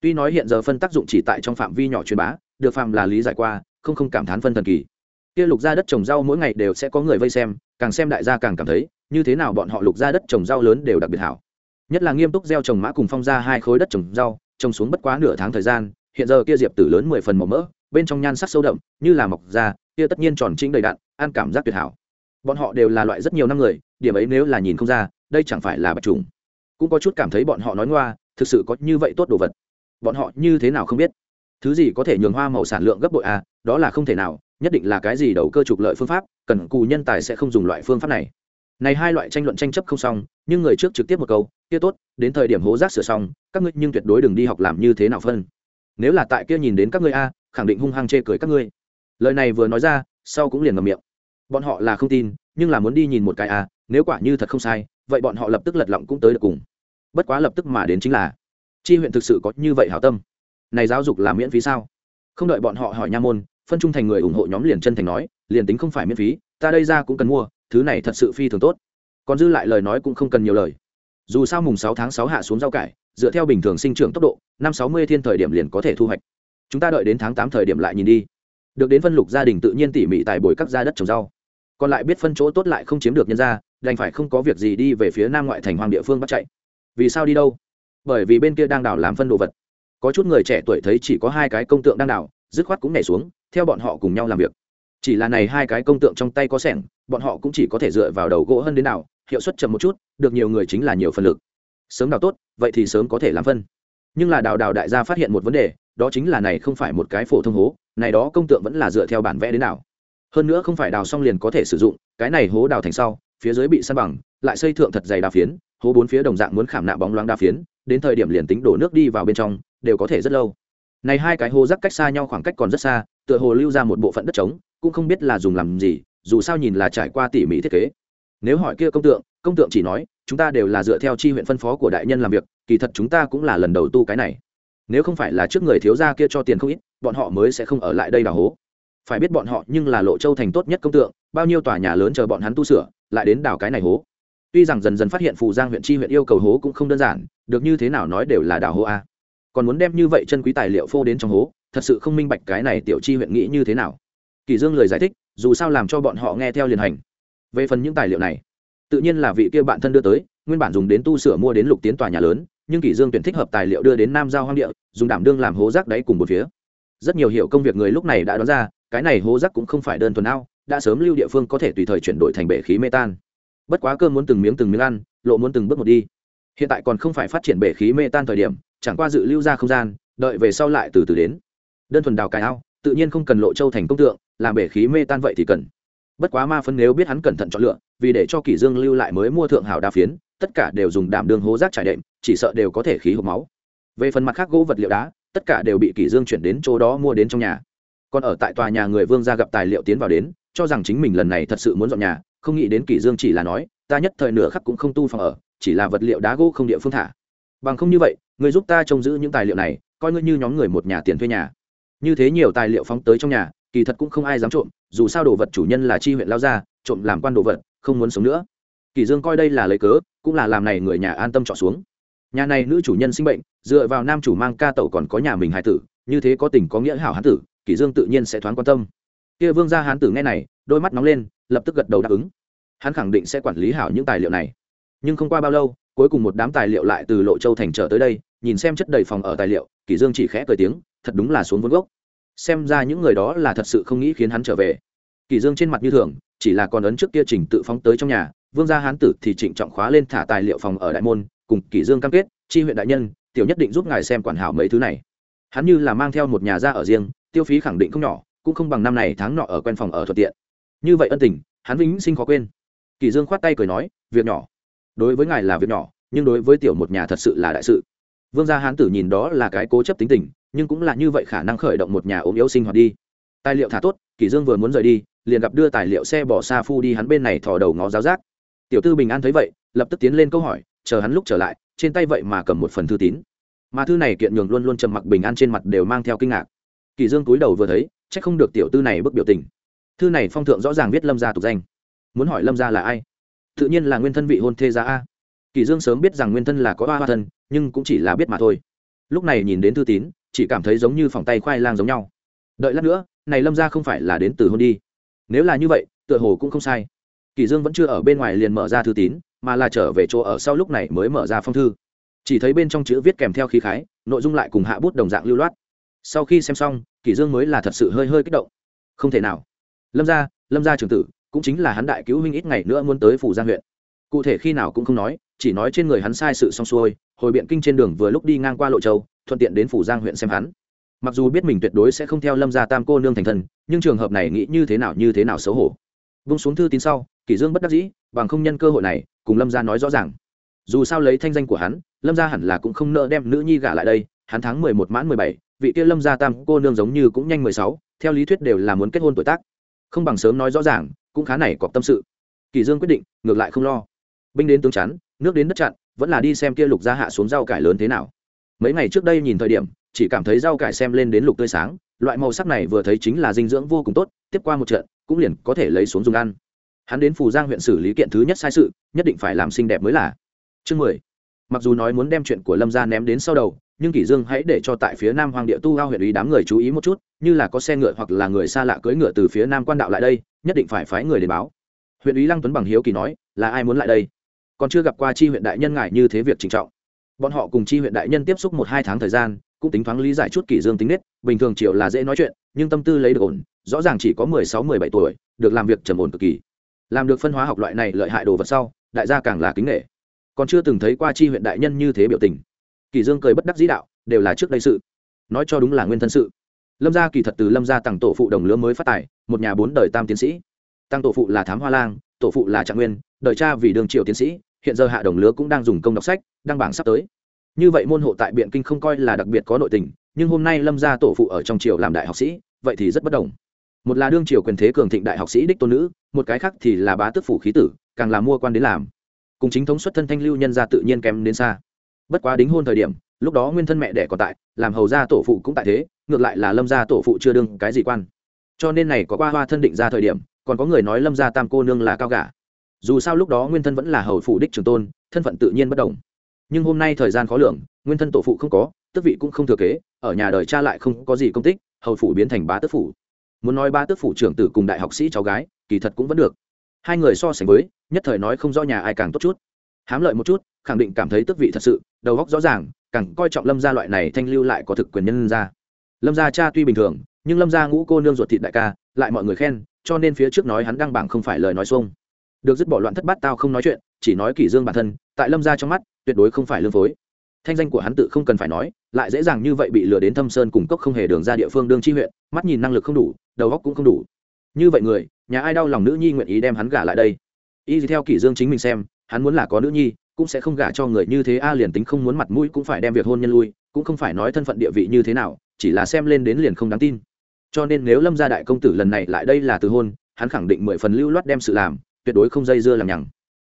Tuy nói hiện giờ phân tác dụng chỉ tại trong phạm vi nhỏ truyền bá, được phạm là lý giải qua, không không cảm thán phân thần kỳ. Kia lục ra đất trồng rau mỗi ngày đều sẽ có người vây xem, càng xem đại gia càng cảm thấy, như thế nào bọn họ lục ra đất trồng rau lớn đều đặc biệt hảo. Nhất là nghiêm túc gieo trồng mã cùng phong ra hai khối đất trồng rau trông xuống bất quá nửa tháng thời gian, hiện giờ kia diệp tử lớn mười phần màu mỡ, bên trong nhan sắc sâu đậm, như là mọc ra kia tất nhiên tròn trĩnh đầy đạn ăn cảm giác tuyệt hảo. Bọn họ đều là loại rất nhiều năm người, điểm ấy nếu là nhìn không ra, đây chẳng phải là bạch trùng. Cũng có chút cảm thấy bọn họ nói ngoa, thực sự có như vậy tốt đồ vật. Bọn họ như thế nào không biết? Thứ gì có thể nhường hoa màu sản lượng gấp bội à đó là không thể nào, nhất định là cái gì đầu cơ trục lợi phương pháp, cần cù nhân tài sẽ không dùng loại phương pháp này này hai loại tranh luận tranh chấp không xong, nhưng người trước trực tiếp một câu, kia tốt, đến thời điểm hố rác sửa xong, các ngươi nhưng tuyệt đối đừng đi học làm như thế nào phân. Nếu là tại kia nhìn đến các ngươi a, khẳng định hung hăng chê cười các ngươi. Lời này vừa nói ra, sau cũng liền ngầm miệng. Bọn họ là không tin, nhưng là muốn đi nhìn một cái a, nếu quả như thật không sai, vậy bọn họ lập tức lật lọng cũng tới được cùng. Bất quá lập tức mà đến chính là, chi huyện thực sự có như vậy hảo tâm? Này giáo dục là miễn phí sao? Không đợi bọn họ hỏi nha môn, phân trung thành người ủng hộ nhóm liền chân thành nói, liền tính không phải miễn phí, ta đây ra cũng cần mua thứ này thật sự phi thường tốt. Còn dư lại lời nói cũng không cần nhiều lời. Dù sao mùng sáu tháng sáu hạ xuống rau cải, dựa theo bình thường sinh trưởng tốc độ, năm sáu mươi thiên thời điểm liền có thể thu hoạch. Chúng ta đợi đến tháng tám thời điểm lại nhìn đi. Được đến phân lục gia đình tự nhiên tỉ mỉ tại bồi các gia đất trồng rau. Còn lại biết phân chỗ tốt lại không chiếm được nhân ra đành phải không có việc gì đi về phía nam ngoại thành hoàng địa phương bắt chạy. Vì sao đi đâu? Bởi vì bên kia đang đảo làm phân đồ vật. Có chút người trẻ tuổi thấy chỉ có hai cái công tượng đang đảo dứt khoát cũng nhảy xuống, theo bọn họ cùng nhau làm việc chỉ là này hai cái công tượng trong tay có sẻng, bọn họ cũng chỉ có thể dựa vào đầu gỗ hơn đến nào, hiệu suất chậm một chút, được nhiều người chính là nhiều phần lực. Sớm đào tốt, vậy thì sớm có thể làm phân. Nhưng là đào đào đại gia phát hiện một vấn đề, đó chính là này không phải một cái phổ thông hố, này đó công tượng vẫn là dựa theo bản vẽ đến nào. Hơn nữa không phải đào xong liền có thể sử dụng, cái này hố đào thành sau, phía dưới bị săn bằng, lại xây thượng thật dày đa phiến, hố bốn phía đồng dạng muốn khảm nạ bóng loáng đa phiến, đến thời điểm liền tính đổ nước đi vào bên trong, đều có thể rất lâu. Này hai cái hố rắc cách xa nhau khoảng cách còn rất xa, tựa hồ lưu ra một bộ phận đất trống cũng không biết là dùng làm gì, dù sao nhìn là trải qua tỉ mỉ thiết kế. Nếu hỏi kia công tượng công tượng chỉ nói, chúng ta đều là dựa theo chi huyện phân phó của đại nhân làm việc, kỳ thật chúng ta cũng là lần đầu tu cái này. Nếu không phải là trước người thiếu gia kia cho tiền không ít, bọn họ mới sẽ không ở lại đây đào hố. Phải biết bọn họ nhưng là lộ châu thành tốt nhất công tượng, bao nhiêu tòa nhà lớn chờ bọn hắn tu sửa, lại đến đào cái này hố. Tuy rằng dần dần phát hiện phù giang huyện tri huyện yêu cầu hố cũng không đơn giản, được như thế nào nói đều là đào hố a. Còn muốn đem như vậy chân quý tài liệu phô đến trong hố, thật sự không minh bạch cái này tiểu tri huyện nghĩ như thế nào kỳ dương lời giải thích, dù sao làm cho bọn họ nghe theo liền hành. Về phần những tài liệu này, tự nhiên là vị kia bạn thân đưa tới, nguyên bản dùng đến tu sửa mua đến lục tiến tòa nhà lớn, nhưng Kỳ dương tuyển thích hợp tài liệu đưa đến nam giao hoang địa, dùng đảm đương làm hố rác đấy cùng một phía. Rất nhiều hiểu công việc người lúc này đã đoán ra, cái này hố rác cũng không phải đơn thuần ao, đã sớm lưu địa phương có thể tùy thời chuyển đổi thành bể khí mê tan. Bất quá cơm muốn từng miếng từng miếng ăn, lộ muốn từng bước một đi. Hiện tại còn không phải phát triển bể khí mê tan thời điểm, chẳng qua dự lưu ra không gian, đợi về sau lại từ từ đến. Đơn thuần đào cài ao tự nhiên không cần lộ châu thành công tượng, làm bể khí mê tan vậy thì cần. Bất quá ma phân nếu biết hắn cẩn thận chọn lựa, vì để cho kỷ dương lưu lại mới mua thượng hảo đa phiến, tất cả đều dùng đảm đường hố rác trải đệm, chỉ sợ đều có thể khí hộp máu. Về phần mặt khác gỗ vật liệu đá, tất cả đều bị kỷ dương chuyển đến chỗ đó mua đến trong nhà. Còn ở tại tòa nhà người vương gia gặp tài liệu tiến vào đến, cho rằng chính mình lần này thật sự muốn dọn nhà, không nghĩ đến kỷ dương chỉ là nói, ta nhất thời nửa khắc cũng không tu phòng ở, chỉ là vật liệu đá gỗ không địa phương thả. Bằng không như vậy người giúp ta trông giữ những tài liệu này, coi ngươi như nhóm người một nhà tiền thuê nhà như thế nhiều tài liệu phóng tới trong nhà, kỳ thật cũng không ai dám trộm, dù sao đồ vật chủ nhân là chi huyện lao ra trộm làm quan đồ vật, không muốn sống nữa. Kỳ dương coi đây là lấy cớ, cũng là làm này người nhà an tâm trọ xuống. Nhà này nữ chủ nhân sinh bệnh, dựa vào nam chủ mang ca tẩu còn có nhà mình hài tử, như thế có tình có nghĩa hảo hán tử, kỳ dương tự nhiên sẽ thoáng quan tâm. Kia vương gia hán tử nghe này, đôi mắt nóng lên, lập tức gật đầu đáp ứng. Hắn khẳng định sẽ quản lý hảo những tài liệu này. Nhưng không qua bao lâu, cuối cùng một đám tài liệu lại từ lộ châu thành trở tới đây, nhìn xem chất đầy phòng ở tài liệu, kỳ dương chỉ khẽ cười tiếng thật đúng là xuống vốn gốc. Xem ra những người đó là thật sự không nghĩ khiến hắn trở về. Kỳ dương trên mặt như thường, chỉ là còn ấn trước kia trình tự phóng tới trong nhà, vương gia hán tử thì trịnh trọng khóa lên thả tài liệu phòng ở đại môn, cùng kỳ dương cam kết, chi huyện đại nhân, tiểu nhất định giúp ngài xem quản hảo mấy thứ này. Hắn như là mang theo một nhà ra ở riêng, tiêu phí khẳng định không nhỏ, cũng không bằng năm này tháng nọ ở quen phòng ở thuận tiện. Như vậy ân tình, hắn vĩnh sinh khó quên. Kỳ dương khoát tay cười nói, việc nhỏ. Đối với ngài là việc nhỏ, nhưng đối với tiểu một nhà thật sự là đại sự vương gia hán tử nhìn đó là cái cố chấp tính tình, nhưng cũng là như vậy khả năng khởi động một nhà ốm yếu sinh hoạt đi. Tài liệu thả tốt, kỷ dương vừa muốn rời đi, liền gặp đưa tài liệu xe bỏ xa phu đi hắn bên này thò đầu ngó giáo giác. Tiểu tư bình an thấy vậy, lập tức tiến lên câu hỏi, chờ hắn lúc trở lại, trên tay vậy mà cầm một phần thư tín. Mà thư này kiện nhường luôn luôn trầm mặc bình an trên mặt đều mang theo kinh ngạc. Kỷ dương cúi đầu vừa thấy, chắc không được tiểu tư này bức biểu tình. Thư này phong thượng rõ ràng viết lâm gia tục danh. Muốn hỏi lâm gia là ai? Tự nhiên là nguyên thân vị hôn thê gia a. Kỳ dương sớm biết rằng nguyên thân là có hoa hoa thân, nhưng cũng chỉ là biết mà thôi. Lúc này nhìn đến thư tín, chỉ cảm thấy giống như phòng tay khoai lang giống nhau. Đợi lát nữa, này lâm ra không phải là đến từ hôn đi. Nếu là như vậy, tựa hồ cũng không sai. Kỳ dương vẫn chưa ở bên ngoài liền mở ra thư tín, mà là trở về chỗ ở sau lúc này mới mở ra phong thư. Chỉ thấy bên trong chữ viết kèm theo khí khái, nội dung lại cùng hạ bút đồng dạng lưu loát. Sau khi xem xong, kỳ dương mới là thật sự hơi hơi kích động. Không thể nào. Lâm gia lâm gia trưởng tử, cũng chính là hắn đại cứu huynh ít ngày nữa muốn tới phủ giang huyện. Cụ thể khi nào cũng không nói chỉ nói trên người hắn sai sự xong xuôi, hồi biện kinh trên đường vừa lúc đi ngang qua lộ châu, thuận tiện đến phủ giang huyện xem hắn. Mặc dù biết mình tuyệt đối sẽ không theo lâm gia tam cô nương thành thân, nhưng trường hợp này nghĩ như thế nào như thế nào xấu hổ. Vung xuống thư tín sau, kỷ dương bất đắc dĩ, bằng không nhân cơ hội này, cùng lâm gia nói rõ ràng. Dù sao lấy thanh danh của hắn, lâm gia hẳn là cũng không nợ đem nữ nhi gả lại đây, hắn tháng mười một mãn mười bảy, vị kia lâm gia tam cô nương giống như cũng nhanh mười sáu, theo lý thuyết đều là muốn kết hôn tuổi tác. Không bằng sớm nói rõ ràng, cũng khá này có tâm sự. Kỳ dương quyết định, ngược lại không lo. Binh đến tướng chắn nước đến đất chặn, vẫn là đi xem kia lục gia hạ xuống rau cải lớn thế nào. Mấy ngày trước đây nhìn thời điểm, chỉ cảm thấy rau cải xem lên đến lục tươi sáng, loại màu sắc này vừa thấy chính là dinh dưỡng vô cùng tốt, tiếp qua một trận, cũng liền có thể lấy xuống dùng ăn. Hắn đến phù giang huyện xử lý kiện thứ nhất sai sự, nhất định phải làm xinh đẹp mới là. Chương mười. Mặc dù nói muốn đem chuyện của lâm gia ném đến sau đầu, nhưng kỷ dương hãy để cho tại phía nam hoàng địa tu ao huyện ủy đám người chú ý một chút, như là có xe ngựa hoặc là người xa lạ cưỡi ngựa từ phía nam quan đạo lại đây, nhất định phải phái người đến báo. Huyện ủy lăng tuấn bằng hiếu kỳ nói, là ai muốn lại đây? Còn chưa gặp qua chi huyện đại nhân ngại như thế việc trịnh trọng. Bọn họ cùng chi huyện đại nhân tiếp xúc một hai tháng thời gian, cũng tính thoáng lý giải chút kỷ dương tính nết, bình thường chiều là dễ nói chuyện, nhưng tâm tư lấy được ổn, rõ ràng chỉ có mười sáu, mười bảy tuổi, được làm việc trầm ổn cực kỳ. Làm được phân hóa học loại này lợi hại đồ vật sau, đại gia càng là kính nghệ còn chưa từng thấy qua chi huyện đại nhân như thế biểu tình. Kỷ dương cười bất đắc dĩ đạo, đều là trước đây sự. Nói cho đúng là nguyên thân sự. Lâm gia kỳ thật từ lâm gia tặng tổ phụ đồng lứa mới phát tài, một nhà bốn đời tam tiến sĩ. Tăng tổ phụ là thám hoa lang, tổ phụ là trạng nguyên, đời cha vì đường triều tiến sĩ hiện giờ hạ đồng lứa cũng đang dùng công đọc sách, đăng bảng sắp tới. Như vậy môn hộ tại biện kinh không coi là đặc biệt có nội tình, nhưng hôm nay lâm gia tổ phụ ở trong triều làm đại học sĩ, vậy thì rất bất đồng. Một là đương triều quyền thế cường thịnh đại học sĩ đích tôn nữ, một cái khác thì là bá tước phủ khí tử, càng là mua quan đến làm. Cùng chính thống xuất thân thanh lưu nhân gia tự nhiên kém đến xa. Bất quá đính hôn thời điểm, lúc đó nguyên thân mẹ đẻ còn tại, làm hầu gia tổ phụ cũng tại thế, ngược lại là lâm gia tổ phụ chưa đương cái gì quan. Cho nên này có qua hoa thân định ra thời điểm, còn có người nói lâm gia tam cô nương là cao gả dù sao lúc đó nguyên thân vẫn là hầu phụ đích trường tôn, thân phận tự nhiên bất đồng. Nhưng hôm nay thời gian khó lường, nguyên thân tổ phụ không có tức vị cũng không thừa kế, ở nhà đời cha lại không có gì công tích, hầu phủ biến thành bá tước phủ. Muốn nói ba tước phủ trưởng tử cùng đại học sĩ cháu gái, kỳ thật cũng vẫn được. Hai người so sánh với, nhất thời nói không do nhà ai càng tốt chút. Hám lợi một chút, khẳng định cảm thấy tước vị thật sự, đầu góc rõ ràng, càng coi trọng lâm gia loại này thanh lưu lại có thực quyền nhân gia. Lâm gia cha tuy bình thường, nhưng lâm gia ngũ cô nương ruột thịt đại ca, lại mọi người khen, cho nên phía trước nói hắn đăng bảng không phải lời nói xuông được dứt bỏ loạn thất bát tao không nói chuyện, chỉ nói kỷ dương bản thân, tại lâm gia trong mắt, tuyệt đối không phải lương phối. Thanh danh của hắn tự không cần phải nói, lại dễ dàng như vậy bị lừa đến thâm sơn cùng cốc không hề đường ra địa phương đương chi huyện, mắt nhìn năng lực không đủ, đầu óc cũng không đủ. Như vậy người, nhà ai đau lòng nữ nhi nguyện ý đem hắn gả lại đây? Y theo kỷ dương chính mình xem, hắn muốn là có nữ nhi, cũng sẽ không gả cho người như thế, a liền tính không muốn mặt mũi cũng phải đem việc hôn nhân lui, cũng không phải nói thân phận địa vị như thế nào, chỉ là xem lên đến liền không đáng tin. Cho nên nếu lâm gia đại công tử lần này lại đây là từ hôn, hắn khẳng định mười phần lưu loát đem sự làm tuyệt đối không dây dưa làm nhằng.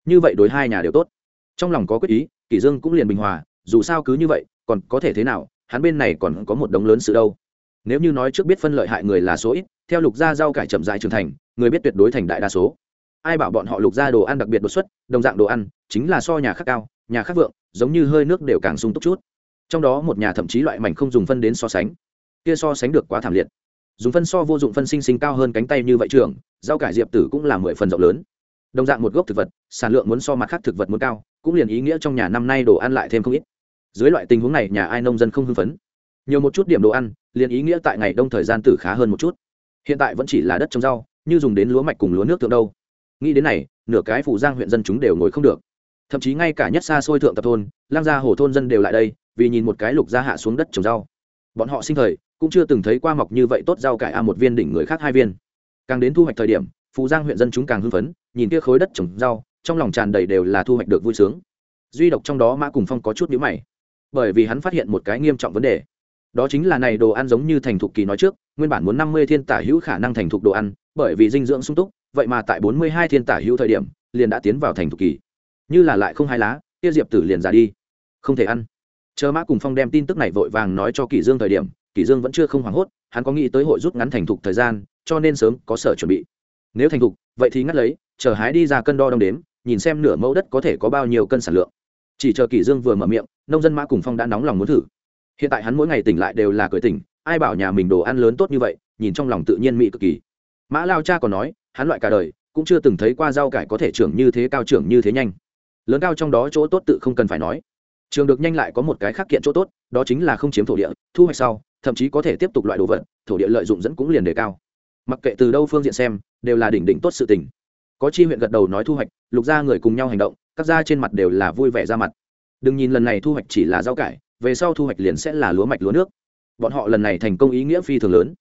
Như vậy đối hai nhà đều tốt. Trong lòng có quyết ý, kỷ dương cũng liền bình hòa, dù sao cứ như vậy, còn có thể thế nào, hắn bên này còn có một đống lớn sự đâu. Nếu như nói trước biết phân lợi hại người là số ít, theo lục gia rau cải chậm rãi trưởng thành, người biết tuyệt đối thành đại đa số. Ai bảo bọn họ lục gia đồ ăn đặc biệt đột xuất, đồng dạng đồ ăn, chính là so nhà khác cao, nhà khác vượng, giống như hơi nước đều càng sung túc chút. Trong đó một nhà thậm chí loại mảnh không dùng phân đến so sánh. Kia so sánh được quá thảm liệt. Dùng phân so vô dụng phân sinh sinh cao hơn cánh tay như vậy trường rau cải diệp tử cũng là mười phần rộng lớn đồng dạng một gốc thực vật, sản lượng muốn so mặt khác thực vật muốn cao, cũng liền ý nghĩa trong nhà năm nay đồ ăn lại thêm không ít. Dưới loại tình huống này, nhà ai nông dân không hưng phấn. Nhiều một chút điểm đồ ăn, liền ý nghĩa tại ngày đông thời gian tử khá hơn một chút. Hiện tại vẫn chỉ là đất trồng rau, như dùng đến lúa mạch cùng lúa nước tượng đâu. Nghĩ đến này, nửa cái phủ giang huyện dân chúng đều ngồi không được. Thậm chí ngay cả nhất xa xôi thượng tập thôn, lang gia hồ thôn dân đều lại đây, vì nhìn một cái lục gia hạ xuống đất trồng rau. Bọn họ sinh thời, cũng chưa từng thấy qua mọc như vậy tốt rau cải a một viên đỉnh người khác hai viên. Càng đến thu hoạch thời điểm phú giang huyện dân chúng càng hưng phấn, nhìn kia khối đất trồng rau, trong lòng tràn đầy đều là thu hoạch được vui sướng. Duy độc trong đó mã cùng phong có chút nhữ mày, bởi vì hắn phát hiện một cái nghiêm trọng vấn đề. Đó chính là này đồ ăn giống như thành thục kỳ nói trước, nguyên bản muốn năm mươi thiên tả hữu khả năng thành thục đồ ăn, bởi vì dinh dưỡng sung túc, vậy mà tại bốn mươi hai thiên tả hữu thời điểm, liền đã tiến vào thành thục kỳ. Như là lại không hai lá Tiết diệp tử liền ra đi, không thể ăn. Chờ mã cùng phong đem tin tức này vội vàng nói cho kỷ dương thời điểm, kỷ dương vẫn chưa không hoảng hốt, hắn có nghĩ tới hội rút ngắn thành thục thời gian, cho nên sớm có sở chuẩn bị nếu thành thục, vậy thì ngắt lấy, chờ hái đi ra cân đo đong đếm, nhìn xem nửa mẫu đất có thể có bao nhiêu cân sản lượng. Chỉ chờ kỷ dương vừa mở miệng, nông dân mã cùng phong đã nóng lòng muốn thử. Hiện tại hắn mỗi ngày tỉnh lại đều là cười tỉnh, ai bảo nhà mình đồ ăn lớn tốt như vậy, nhìn trong lòng tự nhiên mỹ cực kỳ. Mã lao cha còn nói, hắn loại cả đời, cũng chưa từng thấy qua rau cải có thể trưởng như thế cao trưởng như thế nhanh. Lớn cao trong đó chỗ tốt tự không cần phải nói. Trường được nhanh lại có một cái khác kiện chỗ tốt, đó chính là không chiếm thổ địa, thu hoạch sau, thậm chí có thể tiếp tục loại đồ vật, thổ địa lợi dụng dẫn cũng liền đề cao mặc kệ từ đâu phương diện xem, đều là đỉnh đỉnh tốt sự tình. Có chi huyện gật đầu nói thu hoạch, lục gia người cùng nhau hành động, các gia trên mặt đều là vui vẻ ra mặt. Đừng nhìn lần này thu hoạch chỉ là rau cải, về sau thu hoạch liền sẽ là lúa mạch lúa nước. Bọn họ lần này thành công ý nghĩa phi thường lớn.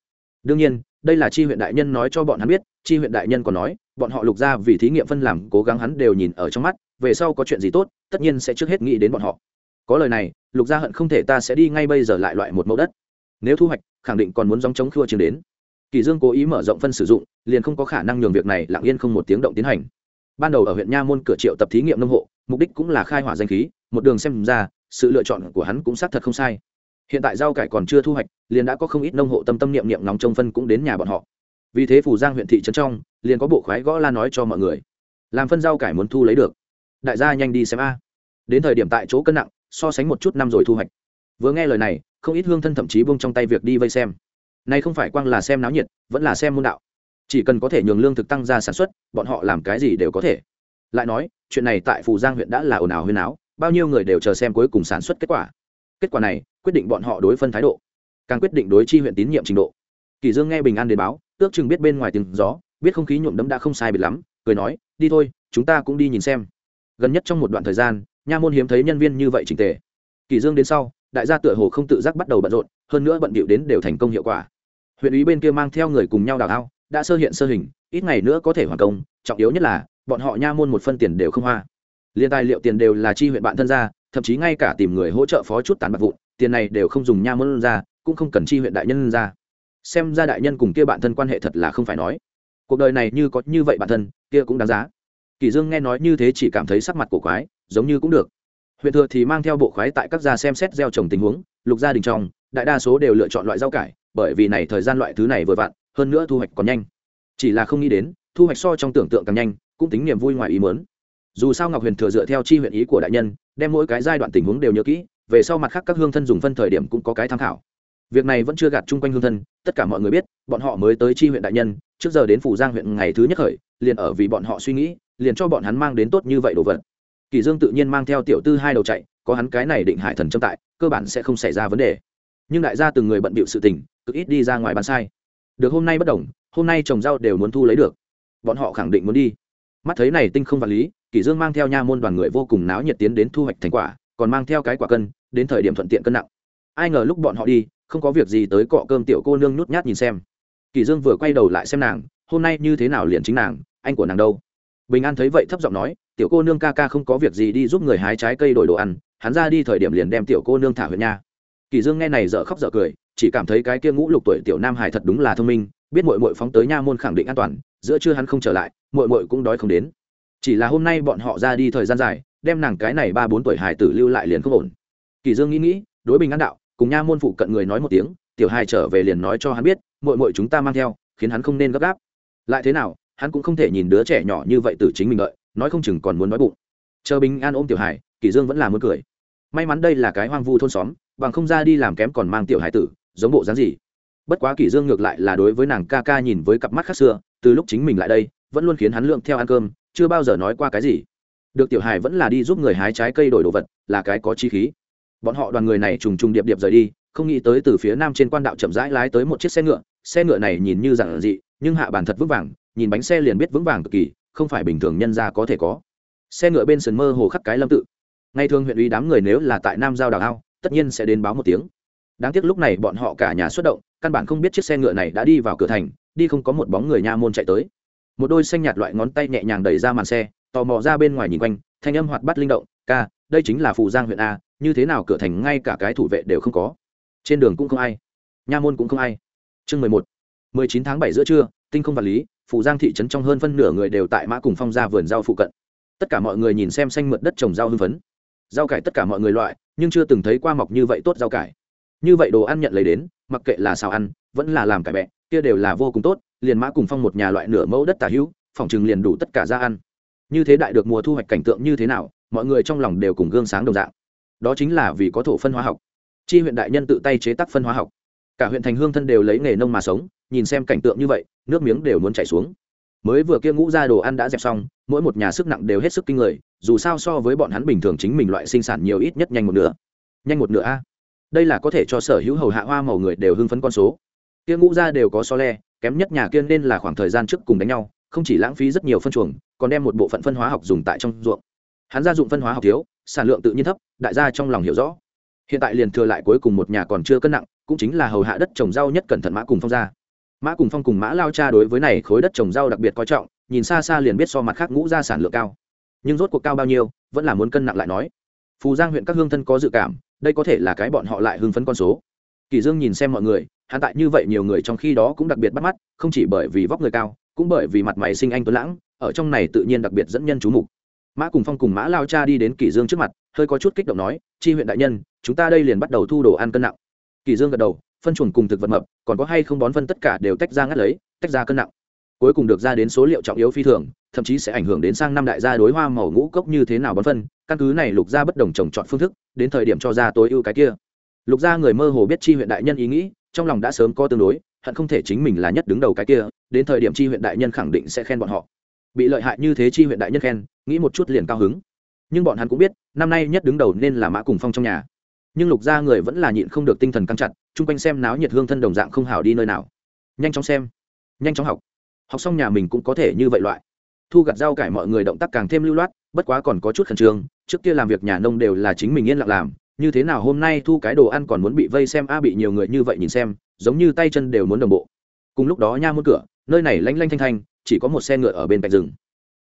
Đương nhiên, đây là chi huyện đại nhân nói cho bọn hắn biết, chi huyện đại nhân còn nói, bọn họ lục ra vì thí nghiệm phân làm cố gắng hắn đều nhìn ở trong mắt, về sau có chuyện gì tốt, tất nhiên sẽ trước hết nghĩ đến bọn họ. Có lời này, lục gia hận không thể ta sẽ đi ngay bây giờ lại loại một mẫu đất. Nếu thu hoạch, khẳng định còn muốn dòng chống khua chiến đến kỳ dương cố ý mở rộng phân sử dụng, liền không có khả năng nhường việc này lặng yên không một tiếng động tiến hành. Ban đầu ở huyện nha môn cửa triệu tập thí nghiệm nông hộ, mục đích cũng là khai hỏa danh khí, một đường xem ra, sự lựa chọn của hắn cũng xác thật không sai. Hiện tại rau cải còn chưa thu hoạch, liền đã có không ít nông hộ tâm tâm niệm niệm nóng trong phân cũng đến nhà bọn họ. Vì thế phủ giang huyện thị trấn trong, liền có bộ khoái gõ la nói cho mọi người. Làm phân rau cải muốn thu lấy được. Đại gia nhanh đi xem a. Đến thời điểm tại chỗ cân nặng, so sánh một chút năm rồi thu hoạch. Vừa nghe lời này, không ít hương thân thậm chí bông trong tay việc đi vây xem nay không phải quang là xem náo nhiệt, vẫn là xem môn đạo. Chỉ cần có thể nhường lương thực tăng ra sản xuất, bọn họ làm cái gì đều có thể. Lại nói, chuyện này tại phù giang huyện đã là ồn ào huyên áo, bao nhiêu người đều chờ xem cuối cùng sản xuất kết quả. Kết quả này, quyết định bọn họ đối phân thái độ. Càng quyết định đối chi huyện tín nhiệm trình độ. Kỳ dương nghe bình an đến báo, ước chừng biết bên ngoài tiếng gió, biết không khí nhuộm đẫm đã không sai biệt lắm, cười nói, đi thôi, chúng ta cũng đi nhìn xem. Gần nhất trong một đoạn thời gian, nha môn hiếm thấy nhân viên như vậy trình tề. Kỳ dương đến sau, đại gia tựa hồ không tự giác bắt đầu bận rộn, hơn nữa bận bịu đến đều thành công hiệu quả huyện ủy bên kia mang theo người cùng nhau đào ao, đã sơ hiện sơ hình, ít ngày nữa có thể hoàn công, trọng yếu nhất là, bọn họ nha môn một phân tiền đều không hoa. Liên tài liệu tiền đều là chi huyện bạn thân ra, thậm chí ngay cả tìm người hỗ trợ phó chút tán bạc vụn, tiền này đều không dùng nha môn ra, cũng không cần chi huyện đại nhân ra. Xem ra đại nhân cùng kia bạn thân quan hệ thật là không phải nói. Cuộc đời này như có như vậy bạn thân, kia cũng đáng giá. Kỳ dương nghe nói như thế chỉ cảm thấy sắc mặt cổ quái, giống như cũng được. Huyện thừa thì mang theo bộ khoái tại các gia xem xét gieo trồng tình huống, lục gia đình trong, đại đa số đều lựa chọn loại rau cải bởi vì này thời gian loại thứ này vừa vặn, hơn nữa thu hoạch còn nhanh. Chỉ là không nghĩ đến, thu hoạch so trong tưởng tượng càng nhanh, cũng tính niềm vui ngoài ý muốn. Dù sao ngọc huyền thừa dựa theo chi huyện ý của đại nhân, đem mỗi cái giai đoạn tình huống đều nhớ kỹ, về sau mặt khác các hương thân dùng phân thời điểm cũng có cái tham khảo. Việc này vẫn chưa gạt chung quanh hương thân, tất cả mọi người biết, bọn họ mới tới chi huyện đại nhân, trước giờ đến phủ giang huyện ngày thứ nhất khởi, liền ở vì bọn họ suy nghĩ, liền cho bọn hắn mang đến tốt như vậy đồ vật. Kỳ dương tự nhiên mang theo tiểu tư hai đầu chạy, có hắn cái này định hải thần châm tại, cơ bản sẽ không xảy ra vấn đề nhưng đại gia từng người bận bịu sự tình, cực ít đi ra ngoài bán sai. Được hôm nay bất đồng, hôm nay trồng rau đều muốn thu lấy được. Bọn họ khẳng định muốn đi. Mắt thấy này tinh không vật lý, kỷ dương mang theo nha môn đoàn người vô cùng náo nhiệt tiến đến thu hoạch thành quả, còn mang theo cái quả cân, đến thời điểm thuận tiện cân nặng. Ai ngờ lúc bọn họ đi, không có việc gì tới cọ cơm tiểu cô nương nút nhát nhìn xem. Kỷ dương vừa quay đầu lại xem nàng, hôm nay như thế nào liền chính nàng, anh của nàng đâu? Bình an thấy vậy thấp giọng nói, tiểu cô nương ca ca không có việc gì đi giúp người hái trái cây đổi đồ ăn, hắn ra đi thời điểm liền đem tiểu cô nương thả huyện nha kỳ dương nghe này dở khóc dở cười, chỉ cảm thấy cái kia ngũ lục tuổi tiểu nam hải thật đúng là thông minh, biết muội muội phóng tới nha môn khẳng định an toàn, giữa trưa hắn không trở lại, muội muội cũng đói không đến. Chỉ là hôm nay bọn họ ra đi thời gian dài, đem nàng cái này ba bốn tuổi hải tử lưu lại liền không ổn. Kỳ dương nghĩ nghĩ, đối bình an đạo, cùng nha môn phụ cận người nói một tiếng, tiểu hài trở về liền nói cho hắn biết, muội muội chúng ta mang theo, khiến hắn không nên gấp gáp. Lại thế nào, hắn cũng không thể nhìn đứa trẻ nhỏ như vậy từ chính mình đợi, nói không chừng còn muốn nói bụng. Chờ bình an ôm tiểu hải kỳ dương vẫn là muốn cười. May mắn đây là cái hoang vu thôn xóm bằng không ra đi làm kém còn mang tiểu hải tử, giống bộ dáng gì? Bất quá kỷ dương ngược lại là đối với nàng ca ca nhìn với cặp mắt khác xưa, từ lúc chính mình lại đây, vẫn luôn khiến hắn lượng theo ăn cơm, chưa bao giờ nói qua cái gì. Được tiểu hải vẫn là đi giúp người hái trái cây đổi đồ vật, là cái có chi khí. Bọn họ đoàn người này trùng trùng điệp điệp rời đi, không nghĩ tới từ phía nam trên quan đạo chậm rãi lái tới một chiếc xe ngựa xe ngựa này nhìn như giản dị, nhưng hạ bàn thật vững vàng, nhìn bánh xe liền biết vững vàng cực kỳ, không phải bình thường nhân ra có thể có. Xe ngựa bên sườn mơ hồ khắc cái lâm tự. Ngay thường huyện ủy đám người nếu là tại nam giao đào ao tất nhiên sẽ đến báo một tiếng. Đáng tiếc lúc này bọn họ cả nhà xuất động, căn bản không biết chiếc xe ngựa này đã đi vào cửa thành, đi không có một bóng người nha môn chạy tới. Một đôi xanh nhạt loại ngón tay nhẹ nhàng đẩy ra màn xe, tò mò ra bên ngoài nhìn quanh, thanh âm hoạt bắt linh động, ca, đây chính là phù giang huyện a, như thế nào cửa thành ngay cả cái thủ vệ đều không có. Trên đường cũng không ai, nha môn cũng không ai. Chương mười một, mười chín tháng bảy giữa trưa, tinh không vật lý, phù giang thị trấn trong hơn phân nửa người đều tại mã cùng phong ra vườn rau phụ cận. Tất cả mọi người nhìn xem xanh mượt đất trồng rau hưng phấn rau cải tất cả mọi người loại, nhưng chưa từng thấy qua mọc như vậy tốt rau cải. Như vậy đồ ăn nhận lấy đến, mặc kệ là xào ăn, vẫn là làm cải bẹ, kia đều là vô cùng tốt, liền mã cùng phong một nhà loại nửa mẫu đất tả hữu, phòng chừng liền đủ tất cả ra ăn. Như thế đại được mùa thu hoạch cảnh tượng như thế nào, mọi người trong lòng đều cùng gương sáng đồng dạng. Đó chính là vì có thổ phân hóa học. Chi huyện đại nhân tự tay chế tác phân hóa học. Cả huyện thành hương thân đều lấy nghề nông mà sống, nhìn xem cảnh tượng như vậy, nước miếng đều muốn chảy xuống mới vừa kia ngũ ra đồ ăn đã dẹp xong, mỗi một nhà sức nặng đều hết sức kinh người, dù sao so với bọn hắn bình thường chính mình loại sinh sản nhiều ít nhất nhanh một nửa. Nhanh một nửa a. Đây là có thể cho sở hữu hầu hạ hoa màu người đều hưng phấn con số. Kia ngũ ra đều có so le, kém nhất nhà kia nên là khoảng thời gian trước cùng đánh nhau, không chỉ lãng phí rất nhiều phân chuồng, còn đem một bộ phận phân hóa học dùng tại trong ruộng. Hắn gia dụng phân hóa học thiếu, sản lượng tự nhiên thấp, đại gia trong lòng hiểu rõ. Hiện tại liền thừa lại cuối cùng một nhà còn chưa cân nặng, cũng chính là hầu hạ đất trồng rau nhất cẩn thận mã cùng phong ra mã cùng phong cùng mã lao cha đối với này khối đất trồng rau đặc biệt coi trọng, nhìn xa xa liền biết so mặt khác ngũ ra sản lượng cao. Nhưng rốt cuộc cao bao nhiêu, vẫn là muốn cân nặng lại nói. Phù giang huyện các hương thân có dự cảm, đây có thể là cái bọn họ lại hưng phấn con số. Kỳ dương nhìn xem mọi người, hắn tại như vậy nhiều người trong khi đó cũng đặc biệt bắt mắt, không chỉ bởi vì vóc người cao, cũng bởi vì mặt mày sinh anh tuấn lãng, ở trong này tự nhiên đặc biệt dẫn nhân chú mục. Mã cùng phong cùng mã lao cha đi đến kỳ dương trước mặt, hơi có chút kích động nói, chi huyện đại nhân, chúng ta đây liền bắt đầu thu đồ ăn cân nặng. Kỳ dương gật đầu phân chuồng cùng thực vật mập, còn có hay không bón phân tất cả đều tách ra ngắt lấy, tách ra cân nặng. Cuối cùng được ra đến số liệu trọng yếu phi thường, thậm chí sẽ ảnh hưởng đến sang năm đại gia đối hoa màu ngũ cốc như thế nào bón phân, căn cứ này lục gia bất đồng trồng chọn phương thức, đến thời điểm cho ra tối ưu cái kia. Lục gia người mơ hồ biết chi huyện đại nhân ý nghĩ, trong lòng đã sớm có tương đối, hận không thể chính mình là nhất đứng đầu cái kia, đến thời điểm chi huyện đại nhân khẳng định sẽ khen bọn họ. Bị lợi hại như thế chi huyện đại nhân khen, nghĩ một chút liền cao hứng. Nhưng bọn hắn cũng biết, năm nay nhất đứng đầu nên là mã cùng phong trong nhà nhưng lục gia người vẫn là nhịn không được tinh thần căng chặt, chung quanh xem náo nhiệt hương thân đồng dạng không hảo đi nơi nào. Nhanh chóng xem, nhanh chóng học. Học xong nhà mình cũng có thể như vậy loại. Thu gặt rau cải mọi người động tác càng thêm lưu loát, bất quá còn có chút khẩn trương, trước kia làm việc nhà nông đều là chính mình yên lặng làm, như thế nào hôm nay thu cái đồ ăn còn muốn bị vây xem, a bị nhiều người như vậy nhìn xem, giống như tay chân đều muốn đồng bộ. Cùng lúc đó nha muôn cửa, nơi này lanh lanh thanh thanh, chỉ có một xe ngựa ở bên cạnh rừng.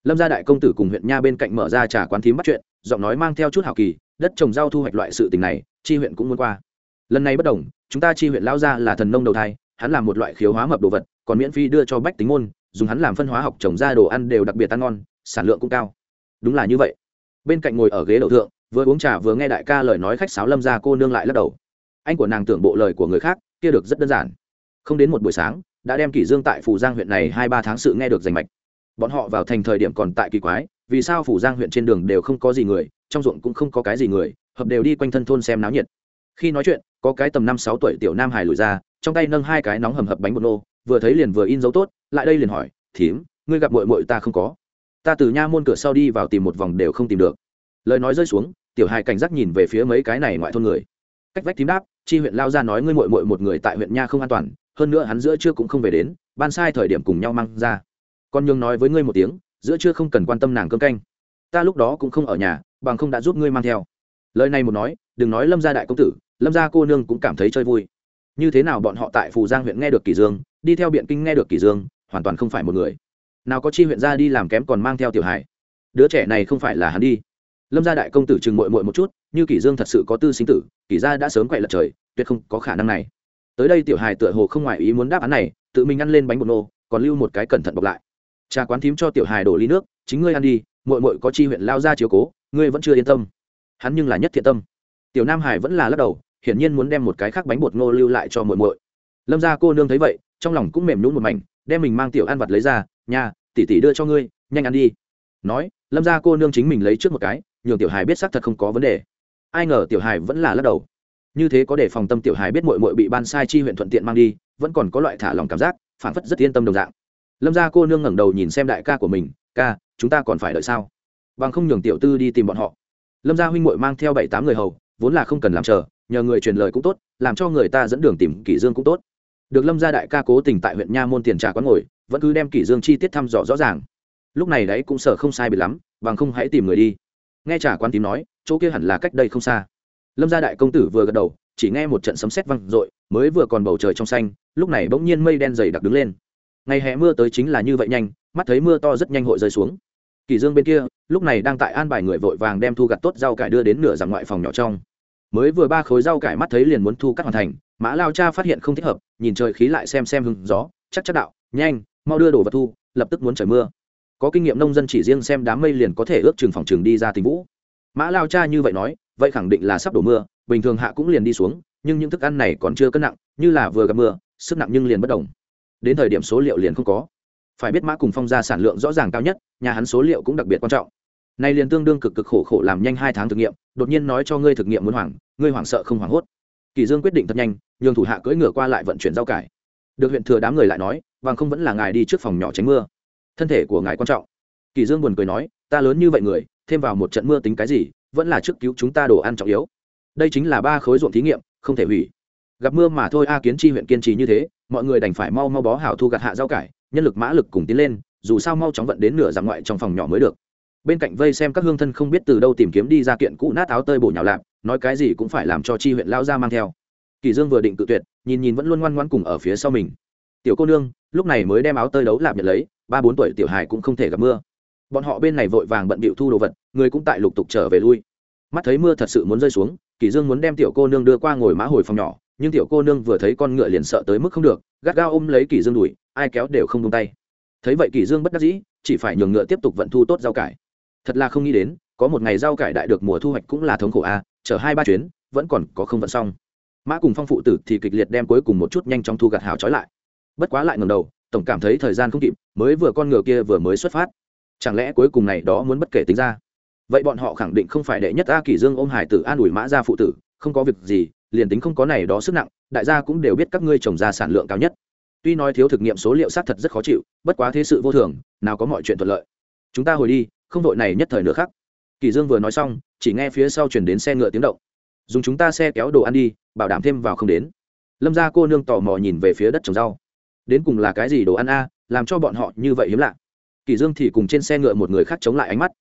Lâm gia đại công tử cùng huyện nha bên cạnh mở ra trà quán thím bắt chuyện, giọng nói mang theo chút hào kỳ, đất trồng rau thu hoạch loại sự tình này chi huyện cũng muốn qua. Lần này bất đồng, chúng ta chi huyện lao ra là thần nông đầu thai, hắn làm một loại khiếu hóa mập đồ vật, còn miễn phí đưa cho bách tính môn, dùng hắn làm phân hóa học trồng ra đồ ăn đều đặc biệt ăn ngon, sản lượng cũng cao. Đúng là như vậy. Bên cạnh ngồi ở ghế đầu thượng, vừa uống trà vừa nghe đại ca lời nói khách sáo lâm ra cô nương lại lắc đầu. Anh của nàng tưởng bộ lời của người khác, kia được rất đơn giản. Không đến một buổi sáng, đã đem kỷ dương tại phù giang huyện này hai ba tháng sự nghe được rành mạch. Bọn họ vào thành thời điểm còn tại kỳ quái vì sao phủ giang huyện trên đường đều không có gì người, trong ruộng cũng không có cái gì người, hợp đều đi quanh thân thôn xem náo nhiệt. Khi nói chuyện, có cái tầm năm sáu tuổi tiểu nam hải lùi ra, trong tay nâng hai cái nóng hầm hập bánh bột nô, vừa thấy liền vừa in dấu tốt, lại đây liền hỏi, thím, ngươi gặp mội mội ta không có? Ta từ nha môn cửa sau đi vào tìm một vòng đều không tìm được. Lời nói rơi xuống, tiểu hài cảnh giác nhìn về phía mấy cái này ngoại thôn người. Cách vách thím đáp, chi huyện lao ra nói ngươi mội mội một người tại huyện nha không an toàn, hơn nữa hắn giữa trưa cũng không về đến, ban sai thời điểm cùng nhau mang ra. Con nhường nói với ngươi một tiếng giữa trưa không cần quan tâm nàng cơm canh. Ta lúc đó cũng không ở nhà, bằng không đã giúp ngươi mang theo. Lời này một nói, đừng nói lâm gia đại công tử, lâm gia cô nương cũng cảm thấy chơi vui. Như thế nào bọn họ tại phù giang huyện nghe được kỳ dương, đi theo biện kinh nghe được kỳ dương, hoàn toàn không phải một người. Nào có chi huyện gia đi làm kém còn mang theo tiểu hải đứa trẻ này không phải là hắn đi. Lâm gia đại công tử chừng mội mội một chút, như kỷ dương thật sự có tư sinh tử kỷ gia đã sớm quậy lật trời, tuyệt không có khả năng này. Tới đây tiểu hài tựa hồ không ngoại ý muốn đáp án này, tự mình ăn lên bánh bột nô, còn lưu một cái cẩn thận bọc lại trà quán thím cho tiểu hài đổ ly nước, chính ngươi ăn đi mội mội có chi huyện lao ra chiếu cố, ngươi vẫn chưa yên tâm. Hắn nhưng là nhất thiện tâm. Tiểu nam hải vẫn là lắc đầu, hiển nhiên muốn đem một cái khác bánh bột ngô lưu lại cho muội muội. Lâm gia cô nương thấy vậy, trong lòng cũng mềm nhún một mảnh, đem mình mang tiểu ăn vặt lấy ra nhà tỷ tỷ đưa cho ngươi, nhanh ăn đi. Nói, lâm gia cô nương chính mình lấy trước một cái, nhường tiểu hài biết xác thật không có vấn đề. Ai ngờ tiểu hài vẫn là lắc đầu. Như thế có để phòng tâm tiểu hài biết muội muội bị ban sai chi huyện thuận tiện mang đi, vẫn còn có loại thả lòng cảm giác phản phất rất yên tâm đồng dạng lâm gia cô nương ngẩng đầu nhìn xem đại ca của mình, ca, chúng ta còn phải đợi sao? Bằng không nhường tiểu tư đi tìm bọn họ. Lâm gia huynh muội mang theo bảy tám người hầu, vốn là không cần làm chờ, nhờ người truyền lời cũng tốt, làm cho người ta dẫn đường tìm kỷ dương cũng tốt. Được lâm gia đại ca cố tình tại huyện nha môn tiền trà quán ngồi, vẫn cứ đem kỷ dương chi tiết thăm dò rõ ràng. Lúc này đấy cũng sợ không sai bị lắm, bằng không hãy tìm người đi. Nghe trà quán tím nói, chỗ kia hẳn là cách đây không xa. Lâm gia đại công tử vừa gật đầu, chỉ nghe một trận sấm sét vang rội mới vừa còn bầu trời trong xanh, lúc này bỗng nhiên mây đen dày đặc đứng lên ngày hè mưa tới chính là như vậy nhanh, mắt thấy mưa to rất nhanh hội rơi xuống. Kỳ dương bên kia, lúc này đang tại an bài người vội vàng đem thu gặt tốt rau cải đưa đến nửa dặm ngoại phòng nhỏ trong. Mới vừa ba khối rau cải mắt thấy liền muốn thu cắt hoàn thành, mã lao cha phát hiện không thích hợp, nhìn trời khí lại xem xem hứng gió, chắc chắc đạo, nhanh, mau đưa đồ vật thu, lập tức muốn trời mưa. Có kinh nghiệm nông dân chỉ riêng xem đám mây liền có thể ước chừng phòng trường đi ra tình vũ. Mã lao cha như vậy nói, vậy khẳng định là sắp đổ mưa, bình thường hạ cũng liền đi xuống, nhưng những thức ăn này còn chưa cân nặng, như là vừa gặp mưa, sức nặng nhưng liền bất đồng đến thời điểm số liệu liền không có. Phải biết mã cùng phong ra sản lượng rõ ràng cao nhất, nhà hắn số liệu cũng đặc biệt quan trọng. Nay liền tương đương cực cực khổ khổ làm nhanh hai tháng thực nghiệm, đột nhiên nói cho ngươi thực nghiệm muốn hoảng, ngươi hoảng sợ không hoảng hốt. Kỳ dương quyết định thật nhanh, nhường thủ hạ cưỡi ngựa qua lại vận chuyển rau cải. Được huyện thừa đám người lại nói vàng không vẫn là ngài đi trước phòng nhỏ tránh mưa. Thân thể của ngài quan trọng. Kỳ dương buồn cười nói, ta lớn như vậy người, thêm vào một trận mưa tính cái gì, vẫn là trước cứu chúng ta đồ ăn trọng yếu. Đây chính là ba khối ruộng thí nghiệm, không thể hủy gặp mưa mà thôi, a kiến chi huyện kiên trì như thế, mọi người đành phải mau mau bó hảo thu gặt hạ rau cải, nhân lực mã lực cùng tiến lên, dù sao mau chóng vận đến nửa dặm ngoại trong phòng nhỏ mới được. Bên cạnh vây xem các hương thân không biết từ đâu tìm kiếm đi ra kiện cũ nát áo tơi bổ nhào lạp, nói cái gì cũng phải làm cho chi huyện lao ra mang theo. Kỳ dương vừa định tự tuyệt, nhìn nhìn vẫn luôn ngoan ngoãn cùng ở phía sau mình. Tiểu cô nương, lúc này mới đem áo tơi đấu lạp nhận lấy, ba bốn tuổi tiểu hài cũng không thể gặp mưa. Bọn họ bên này vội vàng bận bịu thu đồ vật, người cũng tại lục tục trở về lui. Mắt thấy mưa thật sự muốn rơi xuống, kỳ dương muốn đem tiểu cô nương đưa qua ngồi mã hồi phòng nhỏ nhưng tiểu cô nương vừa thấy con ngựa liền sợ tới mức không được, gắt gao ôm lấy kỳ dương đuổi ai kéo đều không buông tay. Thấy vậy kỳ dương bất đắc dĩ, chỉ phải nhường ngựa tiếp tục vận thu tốt rau cải. Thật là không nghĩ đến, có một ngày rau cải đại được mùa thu hoạch cũng là thống khổ a chở hai ba chuyến, vẫn còn có không vận xong. Mã cùng phong phụ tử thì kịch liệt đem cuối cùng một chút nhanh chóng thu gặt hào trói lại. Bất quá lại ngầm đầu, tổng cảm thấy thời gian không kịp, mới vừa con ngựa kia vừa mới xuất phát. Chẳng lẽ cuối cùng này đó muốn bất kể tính ra? Vậy bọn họ khẳng định không phải đệ nhất a kỷ dương ôm hải tử an ủi mã ra phụ tử, không có việc gì liền tính không có này đó sức nặng, đại gia cũng đều biết các ngươi trồng ra sản lượng cao nhất. Tuy nói thiếu thực nghiệm số liệu xác thật rất khó chịu, bất quá thế sự vô thường, nào có mọi chuyện thuận lợi. Chúng ta hồi đi, không đội này nhất thời nữa khác. Kỳ dương vừa nói xong, chỉ nghe phía sau chuyển đến xe ngựa tiếng động. Dùng chúng ta xe kéo đồ ăn đi, bảo đảm thêm vào không đến. Lâm gia cô nương tò mò nhìn về phía đất trồng rau. Đến cùng là cái gì đồ ăn a, làm cho bọn họ như vậy hiếm lạ. Kỳ dương thì cùng trên xe ngựa một người khác chống lại ánh mắt.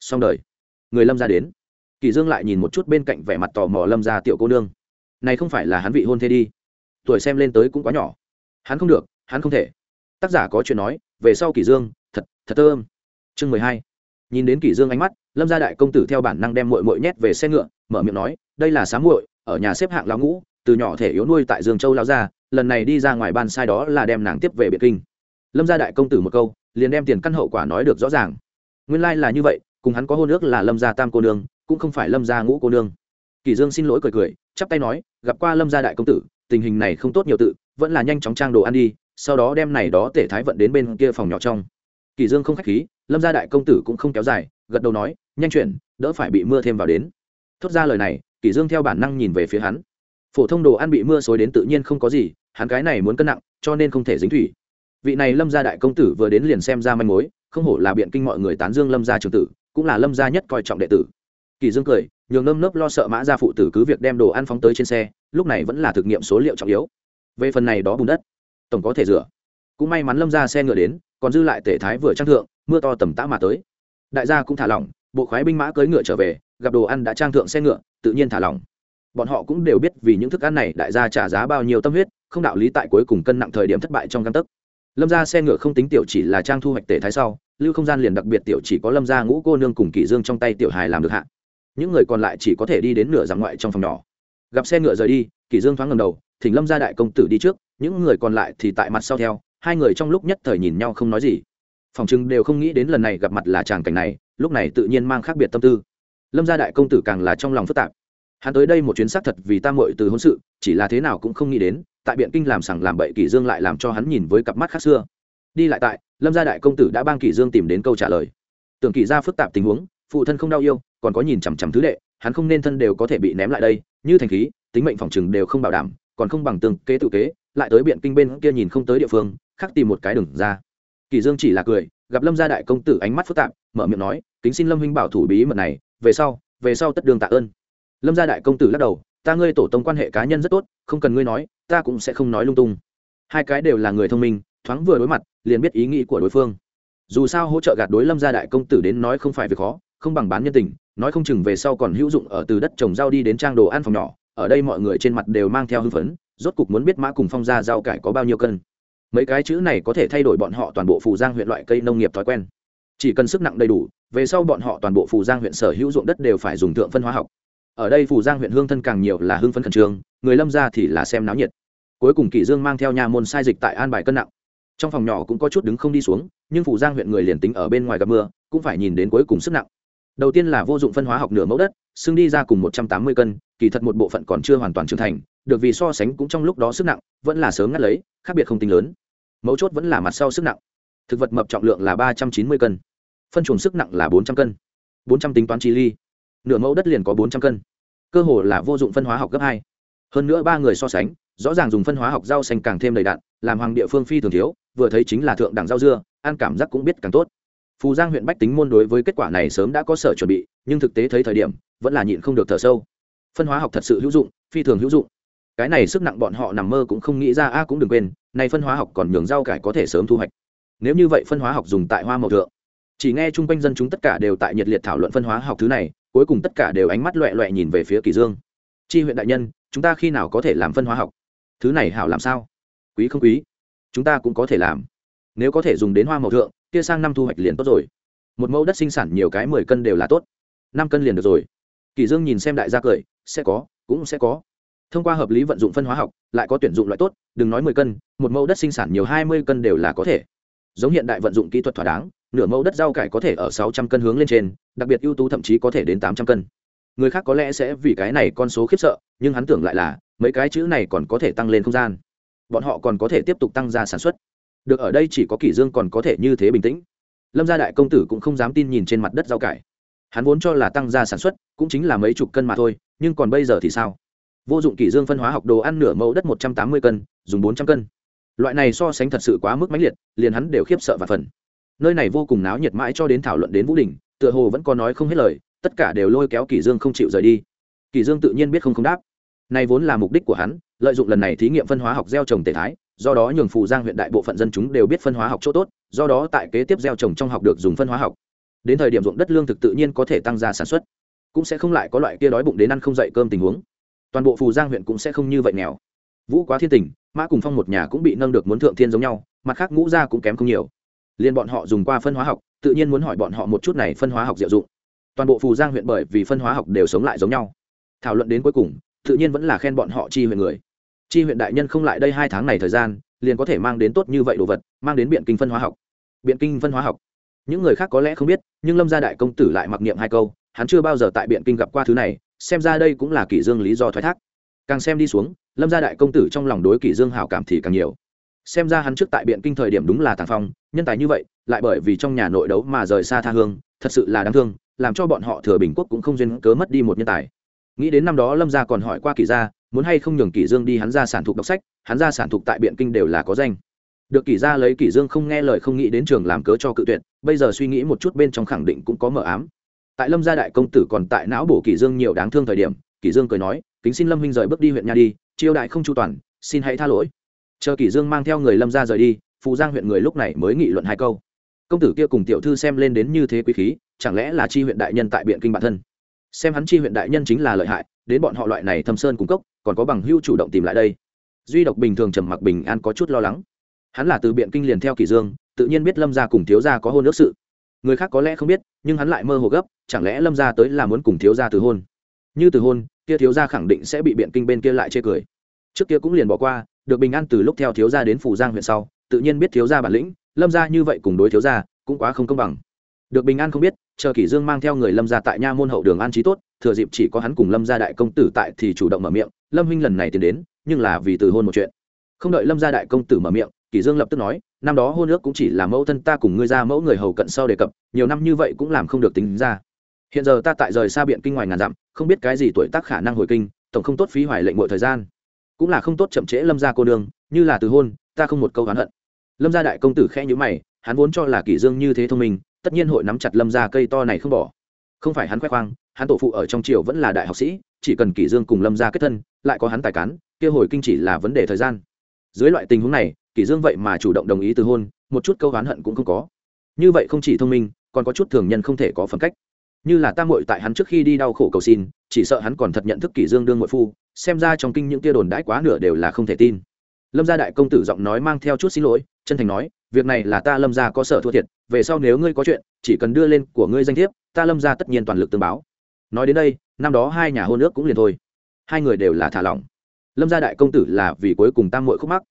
Xong đời. Người lâm gia đến. Kỳ dương lại nhìn một chút bên cạnh vẻ mặt tò mò lâm gia tiểu cô nương này không phải là hắn vị hôn thê đi. Tuổi xem lên tới cũng quá nhỏ. Hắn không được hắn không thể. Tác giả có chuyện nói về sau kỷ dương thật thật thơm. Chương mười hai. Nhìn đến kỷ dương ánh mắt lâm gia đại công tử theo bản năng đem muội muội nhét về xe ngựa mở miệng nói đây là sáng muội ở nhà xếp hạng lão ngũ từ nhỏ thể yếu nuôi tại dương châu lão gia, lần này đi ra ngoài ban sai đó là đem nàng tiếp về biệt kinh. Lâm gia đại công tử một câu liền đem tiền căn hậu quả nói được rõ ràng. Nguyên lai là như vậy cùng hắn có hôn ước là lâm gia tam cô nương cũng không phải lâm gia ngũ cô nương. Kỷ dương xin lỗi cười cười chắp tay nói gặp qua lâm gia đại công tử, tình hình này không tốt nhiều tự, vẫn là nhanh chóng trang đồ ăn đi, sau đó đem này đó tể thái vận đến bên kia phòng nhỏ trong. Kỳ dương không khách khí, lâm gia đại công tử cũng không kéo dài, gật đầu nói, nhanh chuyển, đỡ phải bị mưa thêm vào đến. Thốt ra lời này, kỳ dương theo bản năng nhìn về phía hắn. Phổ thông đồ ăn bị mưa xối đến tự nhiên không có gì, hắn cái này muốn cân nặng, cho nên không thể dính thủy. Vị này lâm gia đại công tử vừa đến liền xem ra manh mối, không hổ là biện kinh mọi người tán dương lâm gia trường tử, cũng là lâm gia nhất coi trọng đệ tử kỳ dương cười, nhường nơm nớp lo sợ mã gia phụ tử cứ việc đem đồ ăn phóng tới trên xe, lúc này vẫn là thực nghiệm số liệu trọng yếu. Về phần này đó bùn đất, tổng có thể rửa. Cũng may mắn lâm ra xe ngựa đến, còn dư lại tể thái vừa trang thượng, mưa to tầm tã mà tới. Đại gia cũng thả lỏng, bộ khoái binh mã cưỡi ngựa trở về, gặp đồ ăn đã trang thượng xe ngựa, tự nhiên thả lỏng. Bọn họ cũng đều biết vì những thức ăn này đại gia trả giá bao nhiêu tâm huyết, không đạo lý tại cuối cùng cân nặng thời điểm thất bại trong găng tấc. Lâm ra xe ngựa không tính tiểu chỉ là trang thu hoạch tể thái sau, lưu không gian liền đặc biệt tiểu chỉ có lâm ra ngũ cô nương cùng kỷ dương trong tay tiểu hài làm được hạ những người còn lại chỉ có thể đi đến nửa dặm ngoại trong phòng nhỏ. Gặp xe ngựa rời đi, kỷ dương thoáng ngầm đầu, thỉnh lâm gia đại công tử đi trước, những người còn lại thì tại mặt sau theo, hai người trong lúc nhất thời nhìn nhau không nói gì. Phòng chừng đều không nghĩ đến lần này gặp mặt là tràng cảnh này, lúc này tự nhiên mang khác biệt tâm tư. Lâm gia đại công tử càng là trong lòng phức tạp. Hắn tới đây một chuyến xác thật vì tam muội từ hôn sự, chỉ là thế nào cũng không nghĩ đến, tại biện kinh làm sằng làm bậy kỷ dương lại làm cho hắn nhìn với cặp mắt khác xưa. Đi lại tại, lâm gia đại công tử đã bang kỷ dương tìm đến câu trả lời. Tưởng kỷ gia phức tạp tình huống, phụ thân không đau yêu còn có nhìn chằm chằm thứ đệ, hắn không nên thân đều có thể bị ném lại đây, như thành khí, tính mệnh phòng chừng đều không bảo đảm, còn không bằng tương kế tự kế, lại tới biện kinh bên kia nhìn không tới địa phương, khắc tìm một cái đừng ra. Kỳ dương chỉ là cười, gặp lâm gia đại công tử ánh mắt phức tạp, mở miệng nói, kính xin lâm huynh bảo thủ bí mật này, về sau về sau tất đường tạ ơn. Lâm gia đại công tử lắc đầu, ta ngươi tổ tông quan hệ cá nhân rất tốt, không cần ngươi nói, ta cũng sẽ không nói lung tung. Hai cái đều là người thông minh, thoáng vừa đối mặt, liền biết ý nghĩ của đối phương. Dù sao hỗ trợ gạt đối lâm gia đại công tử đến nói không phải việc khó không bằng bán nhân tình, nói không chừng về sau còn hữu dụng ở từ đất trồng rau đi đến trang đồ ăn phòng nhỏ, ở đây mọi người trên mặt đều mang theo hưng phấn, rốt cục muốn biết mã cùng phong ra rau cải có bao nhiêu cân. Mấy cái chữ này có thể thay đổi bọn họ toàn bộ phù giang huyện loại cây nông nghiệp thói quen. Chỉ cần sức nặng đầy đủ, về sau bọn họ toàn bộ phù giang huyện sở hữu ruộng đất đều phải dùng thượng phân hóa học. Ở đây phù giang huyện hương thân càng nhiều là hương phân khẩn trương, người lâm ra thì là xem náo nhiệt. Cuối cùng kỷ dương mang theo nhà môn sai dịch tại an bài cân nặng. Trong phòng nhỏ cũng có chút đứng không đi xuống, nhưng phù giang huyện người liền tính ở bên ngoài gặp mưa, cũng phải nhìn đến cuối cùng sức nặng đầu tiên là vô dụng phân hóa học nửa mẫu đất, xưng đi ra cùng một trăm tám mươi cân, kỳ thật một bộ phận còn chưa hoàn toàn trưởng thành, được vì so sánh cũng trong lúc đó sức nặng, vẫn là sớm ngắt lấy, khác biệt không tính lớn. Mấu chốt vẫn là mặt sau sức nặng. Thực vật mập trọng lượng là ba trăm chín mươi cân, phân chuồng sức nặng là bốn trăm cân. Bốn trăm tính toán chi ly. Nửa mẫu đất liền có bốn trăm cân. Cơ hồ là vô dụng phân hóa học cấp hai. Hơn nữa ba người so sánh, rõ ràng dùng phân hóa học rau xanh càng thêm đầy đặn, làm hoàng địa phương phi thường thiếu, vừa thấy chính là thượng đẳng rau dưa, ăn cảm giác cũng biết càng tốt phù giang huyện bách tính môn đối với kết quả này sớm đã có sở chuẩn bị, nhưng thực tế thấy thời điểm, vẫn là nhịn không được thở sâu. Phân hóa học thật sự hữu dụng, phi thường hữu dụng. Cái này sức nặng bọn họ nằm mơ cũng không nghĩ ra, a cũng đừng quên, nay phân hóa học còn nhường rau cải có thể sớm thu hoạch. Nếu như vậy phân hóa học dùng tại hoa màu thượng. Chỉ nghe chung quanh dân chúng tất cả đều tại nhiệt liệt thảo luận phân hóa học thứ này, cuối cùng tất cả đều ánh mắt loẹ loẹ nhìn về phía kỳ dương. Chi huyện đại nhân, chúng ta khi nào có thể làm phân hóa học? Thứ này hảo làm sao? Quý không quý? Chúng ta cũng có thể làm. Nếu có thể dùng đến hoa màu thượng kia sang năm thu hoạch liền tốt rồi. Một mẫu đất sinh sản nhiều cái mười cân đều là tốt. Năm cân liền được rồi. Kỳ dương nhìn xem đại gia cười, sẽ có, cũng sẽ có. Thông qua hợp lý vận dụng phân hóa học, lại có tuyển dụng loại tốt, đừng nói mười cân, một mẫu đất sinh sản nhiều hai mươi cân đều là có thể. Giống hiện đại vận dụng kỹ thuật thỏa đáng, nửa mẫu đất rau cải có thể ở sáu trăm cân hướng lên trên, đặc biệt ưu tú thậm chí có thể đến tám trăm cân. Người khác có lẽ sẽ vì cái này con số khiếp sợ, nhưng hắn tưởng lại là, mấy cái chữ này còn có thể tăng lên không gian. Bọn họ còn có thể tiếp tục tăng ra sản xuất được ở đây chỉ có kỷ dương còn có thể như thế bình tĩnh. Lâm gia đại công tử cũng không dám tin nhìn trên mặt đất rau cải. Hắn vốn cho là tăng gia sản xuất cũng chính là mấy chục cân mà thôi, nhưng còn bây giờ thì sao? Vô dụng kỷ dương phân hóa học đồ ăn nửa mẫu đất một trăm tám mươi cân, dùng bốn trăm cân. Loại này so sánh thật sự quá mức mãnh liệt, liền hắn đều khiếp sợ và phần. Nơi này vô cùng náo nhiệt mãi cho đến thảo luận đến vũ đình, tựa hồ vẫn có nói không hết lời, tất cả đều lôi kéo kỷ dương không chịu rời đi. Kỷ dương tự nhiên biết không không đáp. Này vốn là mục đích của hắn, lợi dụng lần này thí nghiệm phân hóa học gieo trồng tề thái do đó nhường phù giang huyện đại bộ phận dân chúng đều biết phân hóa học chỗ tốt, do đó tại kế tiếp gieo trồng trong học được dùng phân hóa học. Đến thời điểm ruộng đất lương thực tự nhiên có thể tăng gia sản xuất, cũng sẽ không lại có loại kia đói bụng đến ăn không dậy cơm tình huống. Toàn bộ phù giang huyện cũng sẽ không như vậy nghèo. Vũ quá thiên tình, mã cùng phong một nhà cũng bị nâng được muốn thượng thiên giống nhau, mặt khác ngũ gia cũng kém không nhiều. Liền bọn họ dùng qua phân hóa học, tự nhiên muốn hỏi bọn họ một chút này phân hóa học diệu dụng. Toàn bộ phù giang huyện bởi vì phân hóa học đều sống lại giống nhau. Thảo luận đến cuối cùng, tự nhiên vẫn là khen bọn họ chi huyện người chi huyện đại nhân không lại đây hai tháng này thời gian, liền có thể mang đến tốt như vậy đồ vật, mang đến biện kinh phân hóa học. Biện kinh phân hóa học. Những người khác có lẽ không biết, nhưng lâm gia đại công tử lại mặc niệm hai câu, hắn chưa bao giờ tại biện kinh gặp qua thứ này, xem ra đây cũng là kỷ dương lý do thoái thác. Càng xem đi xuống, lâm gia đại công tử trong lòng đối kỷ dương hảo cảm thì càng nhiều. Xem ra hắn trước tại biện kinh thời điểm đúng là tàng phong, nhân tài như vậy, lại bởi vì trong nhà nội đấu mà rời xa tha hương, thật sự là đáng thương, làm cho bọn họ thừa bình quốc cũng không duyên cớ mất đi một nhân tài nghĩ đến năm đó lâm gia còn hỏi qua kỷ gia, muốn hay không nhường kỷ dương đi hắn ra sản thục đọc sách, hắn ra sản thục tại biện kinh đều là có danh. Được kỷ gia lấy, kỷ dương không nghe lời không nghĩ đến trường làm cớ cho cự tuyệt, bây giờ suy nghĩ một chút bên trong khẳng định cũng có mở ám. Tại lâm gia đại công tử còn tại não bổ kỷ dương nhiều đáng thương thời điểm, kỷ dương cười nói, kính xin lâm huynh rời bước đi huyện nhà đi chiêu đại không chu toàn, xin hãy tha lỗi. Chờ kỷ dương mang theo người lâm gia rời đi, phù giang huyện người lúc này mới nghị luận hai câu. Công tử kia cùng tiểu thư xem lên đến như thế quý khí, chẳng lẽ là chi huyện đại nhân tại biện kinh bản thân? Xem hắn chi huyện đại nhân chính là lợi hại, đến bọn họ loại này thâm sơn cung cấp còn có bằng hưu chủ động tìm lại đây. Duy độc bình thường trầm mặc bình an có chút lo lắng. Hắn là từ biện kinh liền theo kỷ dương, tự nhiên biết lâm gia cùng thiếu gia có hôn ước sự. Người khác có lẽ không biết, nhưng hắn lại mơ hồ gấp, chẳng lẽ lâm gia tới là muốn cùng thiếu gia từ hôn? Như từ hôn, kia thiếu gia khẳng định sẽ bị biện kinh bên kia lại chê cười. Trước kia cũng liền bỏ qua, được bình an từ lúc theo thiếu gia đến phủ giang huyện sau, tự nhiên biết thiếu gia bản lĩnh, lâm gia như vậy cùng đối thiếu gia cũng quá không công bằng. Được bình an không biết chờ kỷ dương mang theo người lâm gia tại nha môn hậu đường an trí tốt, thừa dịp chỉ có hắn cùng lâm gia đại công tử tại thì chủ động mở miệng, lâm huynh lần này tiến đến, nhưng là vì từ hôn một chuyện. Không đợi lâm gia đại công tử mở miệng, kỷ dương lập tức nói, năm đó hôn ước cũng chỉ là mẫu thân ta cùng ngươi ra mẫu người hầu cận sau đề cập, nhiều năm như vậy cũng làm không được tính ra. Hiện giờ ta tại rời xa biện kinh ngoài ngàn dặm, không biết cái gì tuổi tác khả năng hồi kinh, tổng không tốt phí hoài lệnh mọi thời gian. Cũng là không tốt chậm trễ lâm gia cô đường như là từ hôn, ta không một câu oán hận. Lâm gia đại công tử khẽ nhíu mày, hắn vốn cho là kỷ dương như thế thông minh tất nhiên hội nắm chặt lâm gia cây to này không bỏ. Không phải hắn khoe khoang, hắn tổ phụ ở trong triều vẫn là đại học sĩ, chỉ cần kỷ dương cùng lâm gia kết thân, lại có hắn tài cán, kia hồi kinh chỉ là vấn đề thời gian. Dưới loại tình huống này, kỷ dương vậy mà chủ động đồng ý từ hôn, một chút câu oán hận cũng không có. Như vậy không chỉ thông minh, còn có chút thường nhân không thể có phẩm cách. Như là tam muội tại hắn trước khi đi đau khổ cầu xin, chỉ sợ hắn còn thật nhận thức kỷ dương đương muội phu, xem ra trong kinh những tia đồn đãi quá nửa đều là không thể tin lâm gia đại công tử giọng nói mang theo chút xin lỗi, chân thành nói, việc này là ta lâm gia có sở thua thiệt, về sau nếu ngươi có chuyện, chỉ cần đưa lên của ngươi danh thiếp, ta lâm gia tất nhiên toàn lực tương báo. Nói đến đây, năm đó hai nhà hôn ước cũng liền thôi. Hai người đều là thả lỏng. Lâm gia đại công tử là vì cuối cùng tam muội khúc mắc.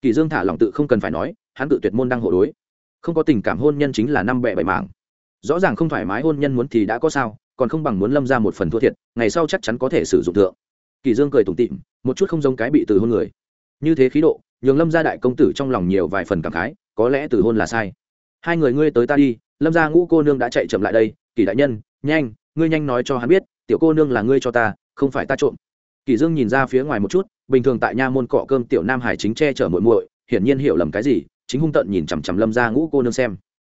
Kỳ dương thả lỏng tự không cần phải nói, hắn tự tuyệt môn đang hộ đối. Không có tình cảm hôn nhân chính là năm bẹ bảy mảng rõ ràng không thoải mái hôn nhân muốn thì đã có sao, còn không bằng muốn lâm ra một phần thua thiệt, ngày sau chắc chắn có thể sử dụng thượng. Kỳ dương cười tủm tỉm, một chút không giống cái bị từ hôn người như thế khí độ, nhường lâm gia đại công tử trong lòng nhiều vài phần cảm khái, có lẽ từ hôn là sai. Hai người ngươi tới ta đi, lâm gia ngũ cô nương đã chạy chậm lại đây kỳ đại nhân, nhanh, ngươi nhanh nói cho hắn biết, tiểu cô nương là ngươi cho ta, không phải ta trộm. Kỳ dương nhìn ra phía ngoài một chút, bình thường tại nha môn cọ cơm tiểu nam hải chính che chở muội muội, hiển nhiên hiểu lầm cái gì, chính hung tận nhìn chằm chằm lâm gia ngũ cô nương xem.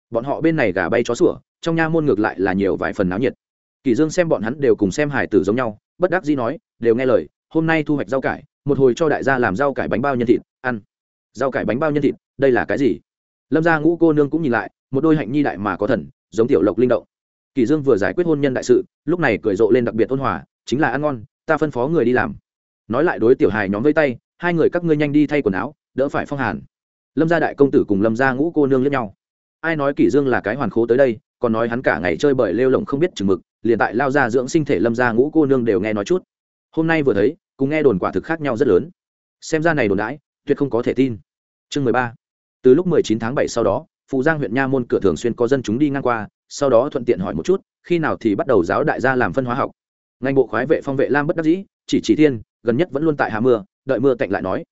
Bọn họ bên này gà bay chó sủa, trong nha môn ngược lại là nhiều vài phần náo nhiệt. Kỳ dương xem bọn hắn đều cùng xem hải tử giống nhau, bất đắc dĩ nói, đều nghe lời, hôm nay thu hoạch rau cải một hồi cho đại gia làm rau cải bánh bao nhân thịt, ăn. Rau cải bánh bao nhân thịt, đây là cái gì? Lâm gia ngũ cô nương cũng nhìn lại, một đôi hạnh nhi đại mà có thần, giống tiểu lộc linh động. Kỳ dương vừa giải quyết hôn nhân đại sự, lúc này cười rộ lên đặc biệt ôn hòa, chính là ăn ngon, ta phân phó người đi làm. Nói lại đối tiểu hài nhóm với tay, hai người các ngươi nhanh đi thay quần áo, đỡ phải phong hàn. Lâm gia đại công tử cùng lâm gia ngũ cô nương lẫn nhau. Ai nói kỷ dương là cái hoàn khố tới đây, còn nói hắn cả ngày chơi bời lêu lồng không biết chừng mực, liền tại lao ra dưỡng sinh thể lâm gia ngũ cô nương đều nghe nói chút. Hôm nay vừa thấy cùng nghe đồn quả thực khác nhau rất lớn. Xem ra này đồn đãi, tuyệt không có thể tin. Chương mười ba. Từ lúc mười chín tháng bảy sau đó, phù giang huyện nha môn cửa thường xuyên có dân chúng đi ngang qua, sau đó thuận tiện hỏi một chút, khi nào thì bắt đầu giáo đại gia làm phân hóa học. Ngành bộ khoái vệ phong vệ lam bất đắc dĩ, chỉ chỉ thiên, gần nhất vẫn luôn tại hà mưa, đợi mưa tạnh lại nói.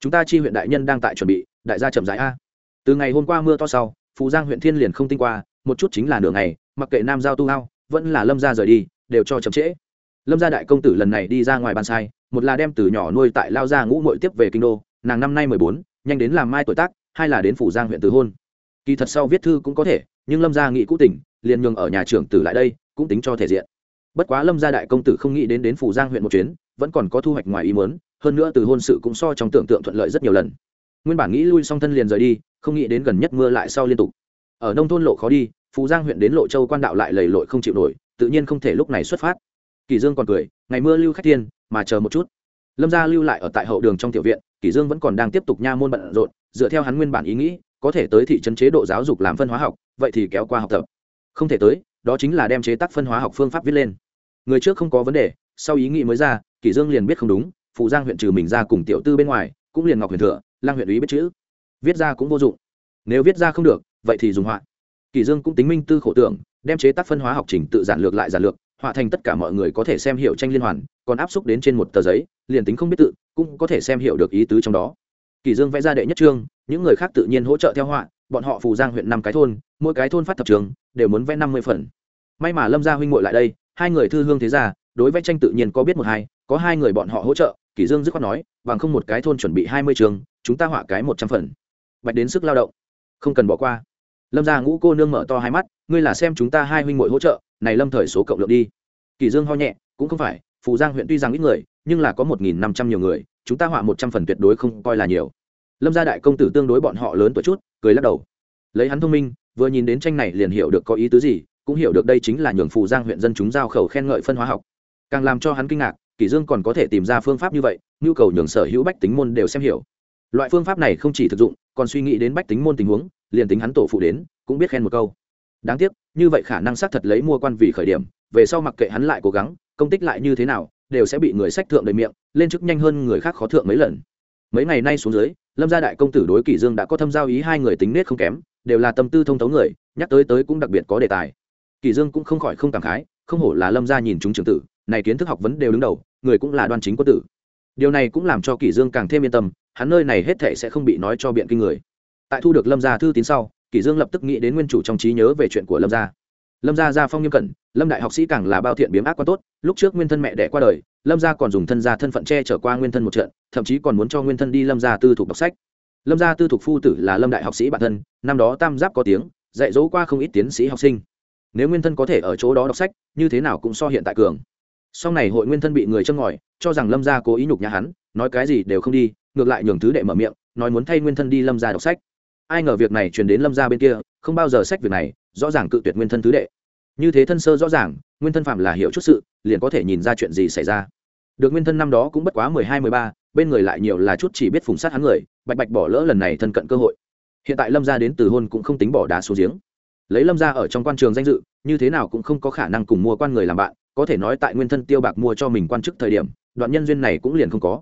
Chúng ta chi huyện đại nhân đang tại chuẩn bị, đại gia chậm rãi a. Từ ngày hôm qua mưa to sau, phù giang huyện thiên liền không tinh qua, một chút chính là nửa ngày, mặc kệ nam giao tu hao vẫn là lâm gia rời đi, đều cho chậm trễ. Lâm gia đại công tử lần này đi ra ngoài ban sai một là đem từ nhỏ nuôi tại lao gia ngũ mội tiếp về kinh đô, nàng năm nay mười bốn, nhanh đến làm mai tuổi tác, hai là đến phủ giang huyện từ hôn. Kỳ thật sau viết thư cũng có thể, nhưng lâm gia nghị cũ tỉnh liền nhường ở nhà trưởng tử lại đây, cũng tính cho thể diện. Bất quá lâm gia đại công tử không nghĩ đến đến phủ giang huyện một chuyến, vẫn còn có thu hoạch ngoài ý muốn, hơn nữa từ hôn sự cũng so trong tưởng tượng thuận lợi rất nhiều lần. Nguyên bản nghĩ lui song thân liền rời đi, không nghĩ đến gần nhất mưa lại sau liên tục. Ở nông thôn lộ khó đi phú giang huyện đến lộ châu quan đạo lại lầy lội không chịu nổi, tự nhiên không thể lúc này xuất phát. Kỳ dương còn cười ngày mưa lưu khách tiên mà chờ một chút. Lâm gia lưu lại ở tại hậu đường trong tiểu viện, kỷ dương vẫn còn đang tiếp tục nha môn bận rộn, dựa theo hắn nguyên bản ý nghĩ, có thể tới thị trấn chế độ giáo dục làm phân hóa học, vậy thì kéo qua học tập. Không thể tới, đó chính là đem chế tác phân hóa học phương pháp viết lên. Người trước không có vấn đề, sau ý nghĩ mới ra, kỷ dương liền biết không đúng, phụ giang huyện trừ mình ra cùng tiểu tư bên ngoài, cũng liền ngọc huyền thừa, lang huyện ủy biết chữ. Viết ra cũng vô dụng. Nếu viết ra không được, vậy thì dùng họa. Kỷ dương cũng tính minh tư khổ tưởng, đem chế tác phân hóa học trình tự giản lược lại giản lược họa thành tất cả mọi người có thể xem hiểu tranh liên hoàn, còn áp xúc đến trên một tờ giấy, liền tính không biết tự, cũng có thể xem hiểu được ý tứ trong đó. Kỳ dương vẽ ra đệ nhất trương những người khác tự nhiên hỗ trợ theo họa, bọn họ phù giang huyện năm cái thôn, mỗi cái thôn phát thập trường, đều muốn vẽ năm mươi phần. May mà lâm gia huynh muội lại đây, hai người thư hương thế gia, đối vẽ tranh tự nhiên có biết một hai, có hai người bọn họ hỗ trợ, kỳ dương dứt khoát nói, bằng không một cái thôn chuẩn bị hai mươi trường, chúng ta họa cái một trăm phần. Bạch đến sức lao động. Không cần bỏ qua lâm gia ngũ cô nương mở to hai mắt, ngươi là xem chúng ta hai huynh muội hỗ trợ, này lâm thời số cộng lượng đi. Kỳ dương ho nhẹ, cũng không phải, phù giang huyện tuy rằng ít người, nhưng là có một nghìn năm trăm nhiều người, chúng ta họa một trăm phần tuyệt đối không coi là nhiều. Lâm gia đại công tử tương đối bọn họ lớn tuổi chút, cười lắc đầu. Lấy hắn thông minh, vừa nhìn đến tranh này liền hiểu được có ý tứ gì, cũng hiểu được đây chính là nhường phù giang huyện dân chúng giao khẩu khen ngợi phân hóa học. Càng làm cho hắn kinh ngạc kỷ dương còn có thể tìm ra phương pháp như vậy, nhu cầu nhường sở hữu bách tính môn đều xem hiểu. Loại phương pháp này không chỉ thực dụng, còn suy nghĩ đến bách tính môn tình huống liền tính hắn tổ phụ đến, cũng biết khen một câu. Đáng tiếc, như vậy khả năng xác thật lấy mua quan vì khởi điểm, về sau mặc kệ hắn lại cố gắng, công tích lại như thế nào, đều sẽ bị người sách thượng đầy miệng, lên chức nhanh hơn người khác khó thượng mấy lần. Mấy ngày nay xuống dưới, lâm gia đại công tử đối kỷ dương đã có thâm giao ý hai người tính nết không kém, đều là tâm tư thông thấu người, nhắc tới tới cũng đặc biệt có đề tài. Kỷ dương cũng không khỏi không cảm khái, không hổ là lâm gia nhìn chúng trưởng tử, này kiến thức học vấn đều đứng đầu, người cũng là đoan chính quân tử. Điều này cũng làm cho kỷ dương càng thêm yên tâm, hắn nơi này hết thảy sẽ không bị nói cho biện kinh người tại thu được lâm gia thư tín sau, kỷ dương lập tức nghĩ đến nguyên chủ trong trí nhớ về chuyện của lâm gia. Lâm gia gia phong nghiêm cẩn, lâm đại học sĩ càng là bao thiện biếm ác quan tốt, lúc trước nguyên thân mẹ đẻ qua đời, lâm gia còn dùng thân gia thân phận che chở qua nguyên thân một trận, thậm chí còn muốn cho nguyên thân đi lâm gia tư thục đọc sách. Lâm gia tư thục phu tử là lâm đại học sĩ bản thân, năm đó tam giáp có tiếng, dạy dỗ qua không ít tiến sĩ học sinh. Nếu nguyên thân có thể ở chỗ đó đọc sách, như thế nào cũng so hiện tại cường. Sau này hội nguyên thân bị người châm ngòi, cho rằng lâm gia cố ý nhục nhà hắn, nói cái gì đều không đi, ngược lại nhường thứ đệ mở miệng, nói muốn thay nguyên thân đi lâm gia đọc sách ai ngờ việc này truyền đến lâm gia bên kia, không bao giờ sách việc này, rõ ràng cự tuyệt nguyên thân thứ đệ. Như thế thân sơ rõ ràng, nguyên thân phạm là hiểu chút sự, liền có thể nhìn ra chuyện gì xảy ra. Được nguyên thân năm đó cũng bất quá mười hai, mười ba, bên người lại nhiều là chút chỉ biết phùng sát hắn người, bạch bạch bỏ lỡ lần này thân cận cơ hội. Hiện tại lâm gia đến từ hôn cũng không tính bỏ đá xuống giếng. Lấy lâm gia ở trong quan trường danh dự, như thế nào cũng không có khả năng cùng mua quan người làm bạn, có thể nói tại nguyên thân tiêu bạc mua cho mình quan chức thời điểm, đoạn nhân duyên này cũng liền không có.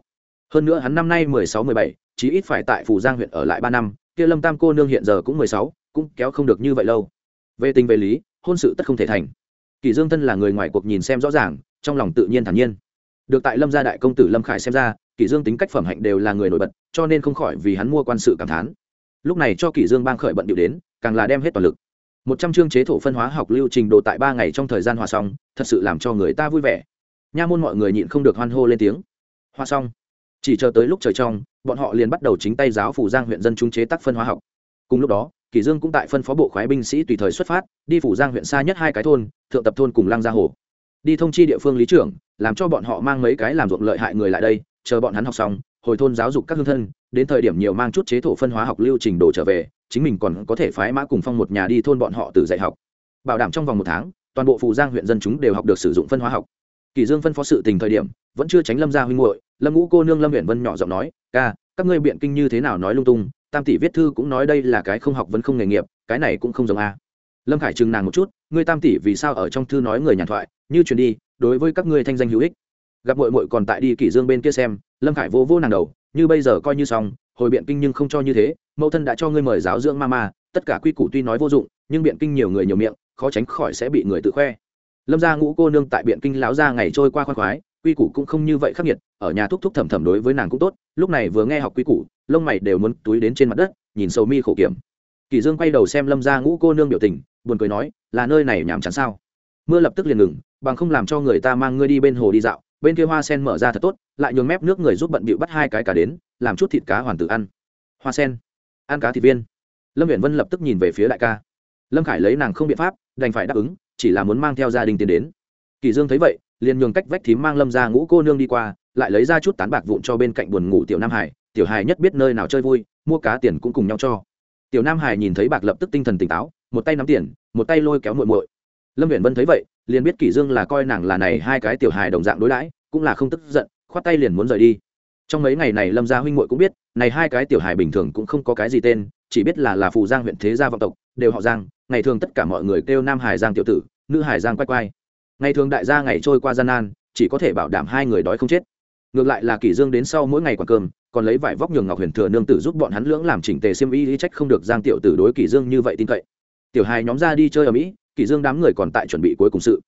Hơn nữa hắn năm nay mười sáu, mười bảy, chí ít phải tại phủ giang huyện ở lại ba năm kia lâm tam cô nương hiện giờ cũng mười sáu, cũng kéo không được như vậy lâu. Về tình về lý, hôn sự tất không thể thành. Kỷ dương thân là người ngoài cuộc nhìn xem rõ ràng, trong lòng tự nhiên thản nhiên. Được tại lâm gia đại công tử lâm khải xem ra, Kỷ dương tính cách phẩm hạnh đều là người nổi bật, cho nên không khỏi vì hắn mua quan sự cảm thán. Lúc này cho Kỷ dương bang khởi bận điệu đến, càng là đem hết toàn lực. Một trăm chương chế thổ phân hóa học lưu trình đồ tại ba ngày trong thời gian hòa xong, thật sự làm cho người ta vui vẻ. Nha môn mọi người nhịn không được hoan hô lên tiếng. Hoa xong chỉ chờ tới lúc trời trong, bọn họ liền bắt đầu chính tay giáo phủ giang huyện dân trung chế tác phân hóa học. Cùng lúc đó, Kỳ dương cũng tại phân phó bộ khoái binh sĩ tùy thời xuất phát, đi phủ giang huyện xa nhất hai cái thôn, thượng tập thôn cùng lăng gia hồ. Đi thông chi địa phương lý trưởng, làm cho bọn họ mang mấy cái làm ruộng lợi hại người lại đây, chờ bọn hắn học xong, hồi thôn giáo dục các hương thân, đến thời điểm nhiều mang chút chế thổ phân hóa học lưu trình đồ trở về, chính mình còn có thể phái mã cùng phong một nhà đi thôn bọn họ từ dạy học. Bảo đảm trong vòng một tháng, toàn bộ phù giang huyện dân chúng đều học được sử dụng phân hóa học. Kỳ dương phân phó sự tình thời điểm, vẫn chưa tránh lâm gia huynh muội lâm ngũ cô nương lâm huyện vân nhỏ giọng nói ca các ngươi biện kinh như thế nào nói lung tung tam tỷ viết thư cũng nói đây là cái không học vẫn không nghề nghiệp cái này cũng không giống a. Lâm khải chừng nàng một chút ngươi tam tỷ vì sao ở trong thư nói người nhàn thoại như truyền đi đối với các ngươi thanh danh hữu ích. Gặp muội muội còn tại đi kỷ dương bên kia xem lâm khải vô vô nàng đầu như bây giờ coi như xong hồi biện kinh nhưng không cho như thế mẫu thân đã cho ngươi mời giáo dưỡng ma ma, tất cả quy củ tuy nói vô dụng nhưng biện kinh nhiều người nhiều miệng khó tránh khỏi sẽ bị người tự khoe. Lâm gia ngũ cô nương tại biện kinh lão gia ngày trôi qua khoan khoái quy củ cũng không như vậy khắc nghiệt, ở nhà thúc thúc thầm thầm đối với nàng cũng tốt, lúc này vừa nghe học quy củ, lông mày đều muốn túi đến trên mặt đất, nhìn sầu mi khổ kiểm. Kỳ dương quay đầu xem lâm gia ngũ cô nương biểu tình, buồn cười nói, là nơi này nhảm chán sao? Mưa lập tức liền ngừng, bằng không làm cho người ta mang ngươi đi bên hồ đi dạo, bên kia hoa sen mở ra thật tốt, lại nhường mép nước người giúp bận bịu bắt hai cái cá đến, làm chút thịt cá hoàn tử ăn. Hoa sen, ăn cá thịt viên. Lâm viễn vân lập tức nhìn về phía đại ca. Lâm khải lấy nàng không biện pháp, đành phải đáp ứng, chỉ là muốn mang theo gia đình tiến đến. Kỳ dương thấy vậy liền nhường cách vách thím mang lâm ra ngũ cô nương đi qua, lại lấy ra chút tán bạc vụn cho bên cạnh buồn ngủ tiểu nam hải. Tiểu hải nhất biết nơi nào chơi vui, mua cá tiền cũng cùng nhau cho. Tiểu nam hải nhìn thấy bạc lập tức tinh thần tỉnh táo, một tay nắm tiền, một tay lôi kéo muội muội. Lâm viện vân thấy vậy, liền biết kỷ dương là coi nàng là này hai cái tiểu hài đồng dạng đối đãi, cũng là không tức giận, khoát tay liền muốn rời đi. Trong mấy ngày này lâm gia huynh muội cũng biết, này hai cái tiểu hài bình thường cũng không có cái gì tên, chỉ biết là là phù giang huyện thế gia vọng tộc, đều họ giang, ngày thường tất cả mọi người kêu nam hải giang tiểu tử, nữ hải giang quay quay ngày thường đại gia ngày trôi qua gian nan, chỉ có thể bảo đảm hai người đói không chết. Ngược lại là kỷ dương đến sau mỗi ngày quả cơm, còn lấy vải vóc nhường ngọc huyền thừa nương tử giúp bọn hắn lưỡng làm chỉnh tề xiêm y lý trách không được giang tiểu tử đối kỷ dương như vậy tin cậy. Tiểu hài nhóm ra đi chơi ở mỹ, kỷ dương đám người còn tại chuẩn bị cuối cùng sự.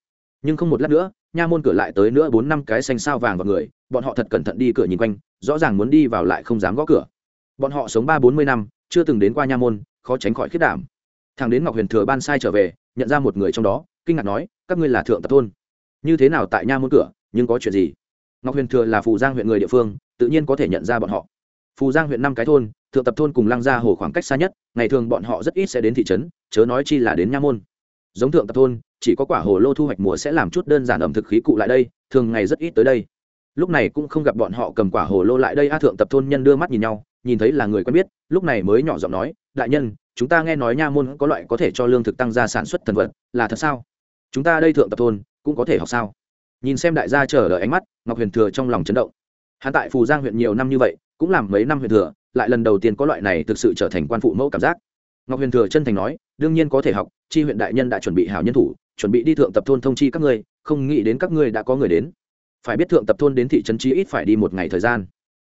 Nhưng không một lát nữa, nha môn cửa lại tới nữa bốn năm cái xanh sao vàng vào người, bọn họ thật cẩn thận đi cửa nhìn quanh, rõ ràng muốn đi vào lại không dám gõ cửa. Bọn họ sống ba bốn mươi năm, chưa từng đến qua nha môn, khó tránh khỏi khiết đảm. Thằng đến ngọc huyền thừa ban sai trở về, nhận ra một người trong đó kinh ngạc nói, các ngươi là thượng tập thôn. Như thế nào tại nha môn cửa, nhưng có chuyện gì? Ngọc huyền thừa là phù giang huyện người địa phương, tự nhiên có thể nhận ra bọn họ. Phù giang huyện năm cái thôn, thượng tập thôn cùng lăng gia hồ khoảng cách xa nhất, ngày thường bọn họ rất ít sẽ đến thị trấn, chớ nói chi là đến nha môn. Giống thượng tập thôn, chỉ có quả hồ lô thu hoạch mùa sẽ làm chút đơn giản ẩm thực khí cụ lại đây, thường ngày rất ít tới đây. Lúc này cũng không gặp bọn họ cầm quả hồ lô lại đây, a thượng tập thôn nhân đưa mắt nhìn nhau, nhìn thấy là người quen biết, lúc này mới nhỏ giọng nói, đại nhân, chúng ta nghe nói nha môn có loại có thể cho lương thực tăng gia sản xuất thần vật, là thật sao? Chúng ta đây thượng tập thôn, cũng có thể học sao? Nhìn xem đại gia chờ đợi ánh mắt, ngọc huyền thừa trong lòng chấn động. Hắn tại phù giang huyện nhiều năm như vậy, cũng làm mấy năm huyện thừa, lại lần đầu tiên có loại này thực sự trở thành quan phụ mẫu cảm giác. Ngọc huyền thừa chân thành nói, đương nhiên có thể học, chi huyện đại nhân đã chuẩn bị hảo nhân thủ, chuẩn bị đi thượng tập thôn thông chi các ngươi, không nghĩ đến các ngươi đã có người đến. Phải biết thượng tập thôn đến thị trấn chi ít phải đi một ngày thời gian.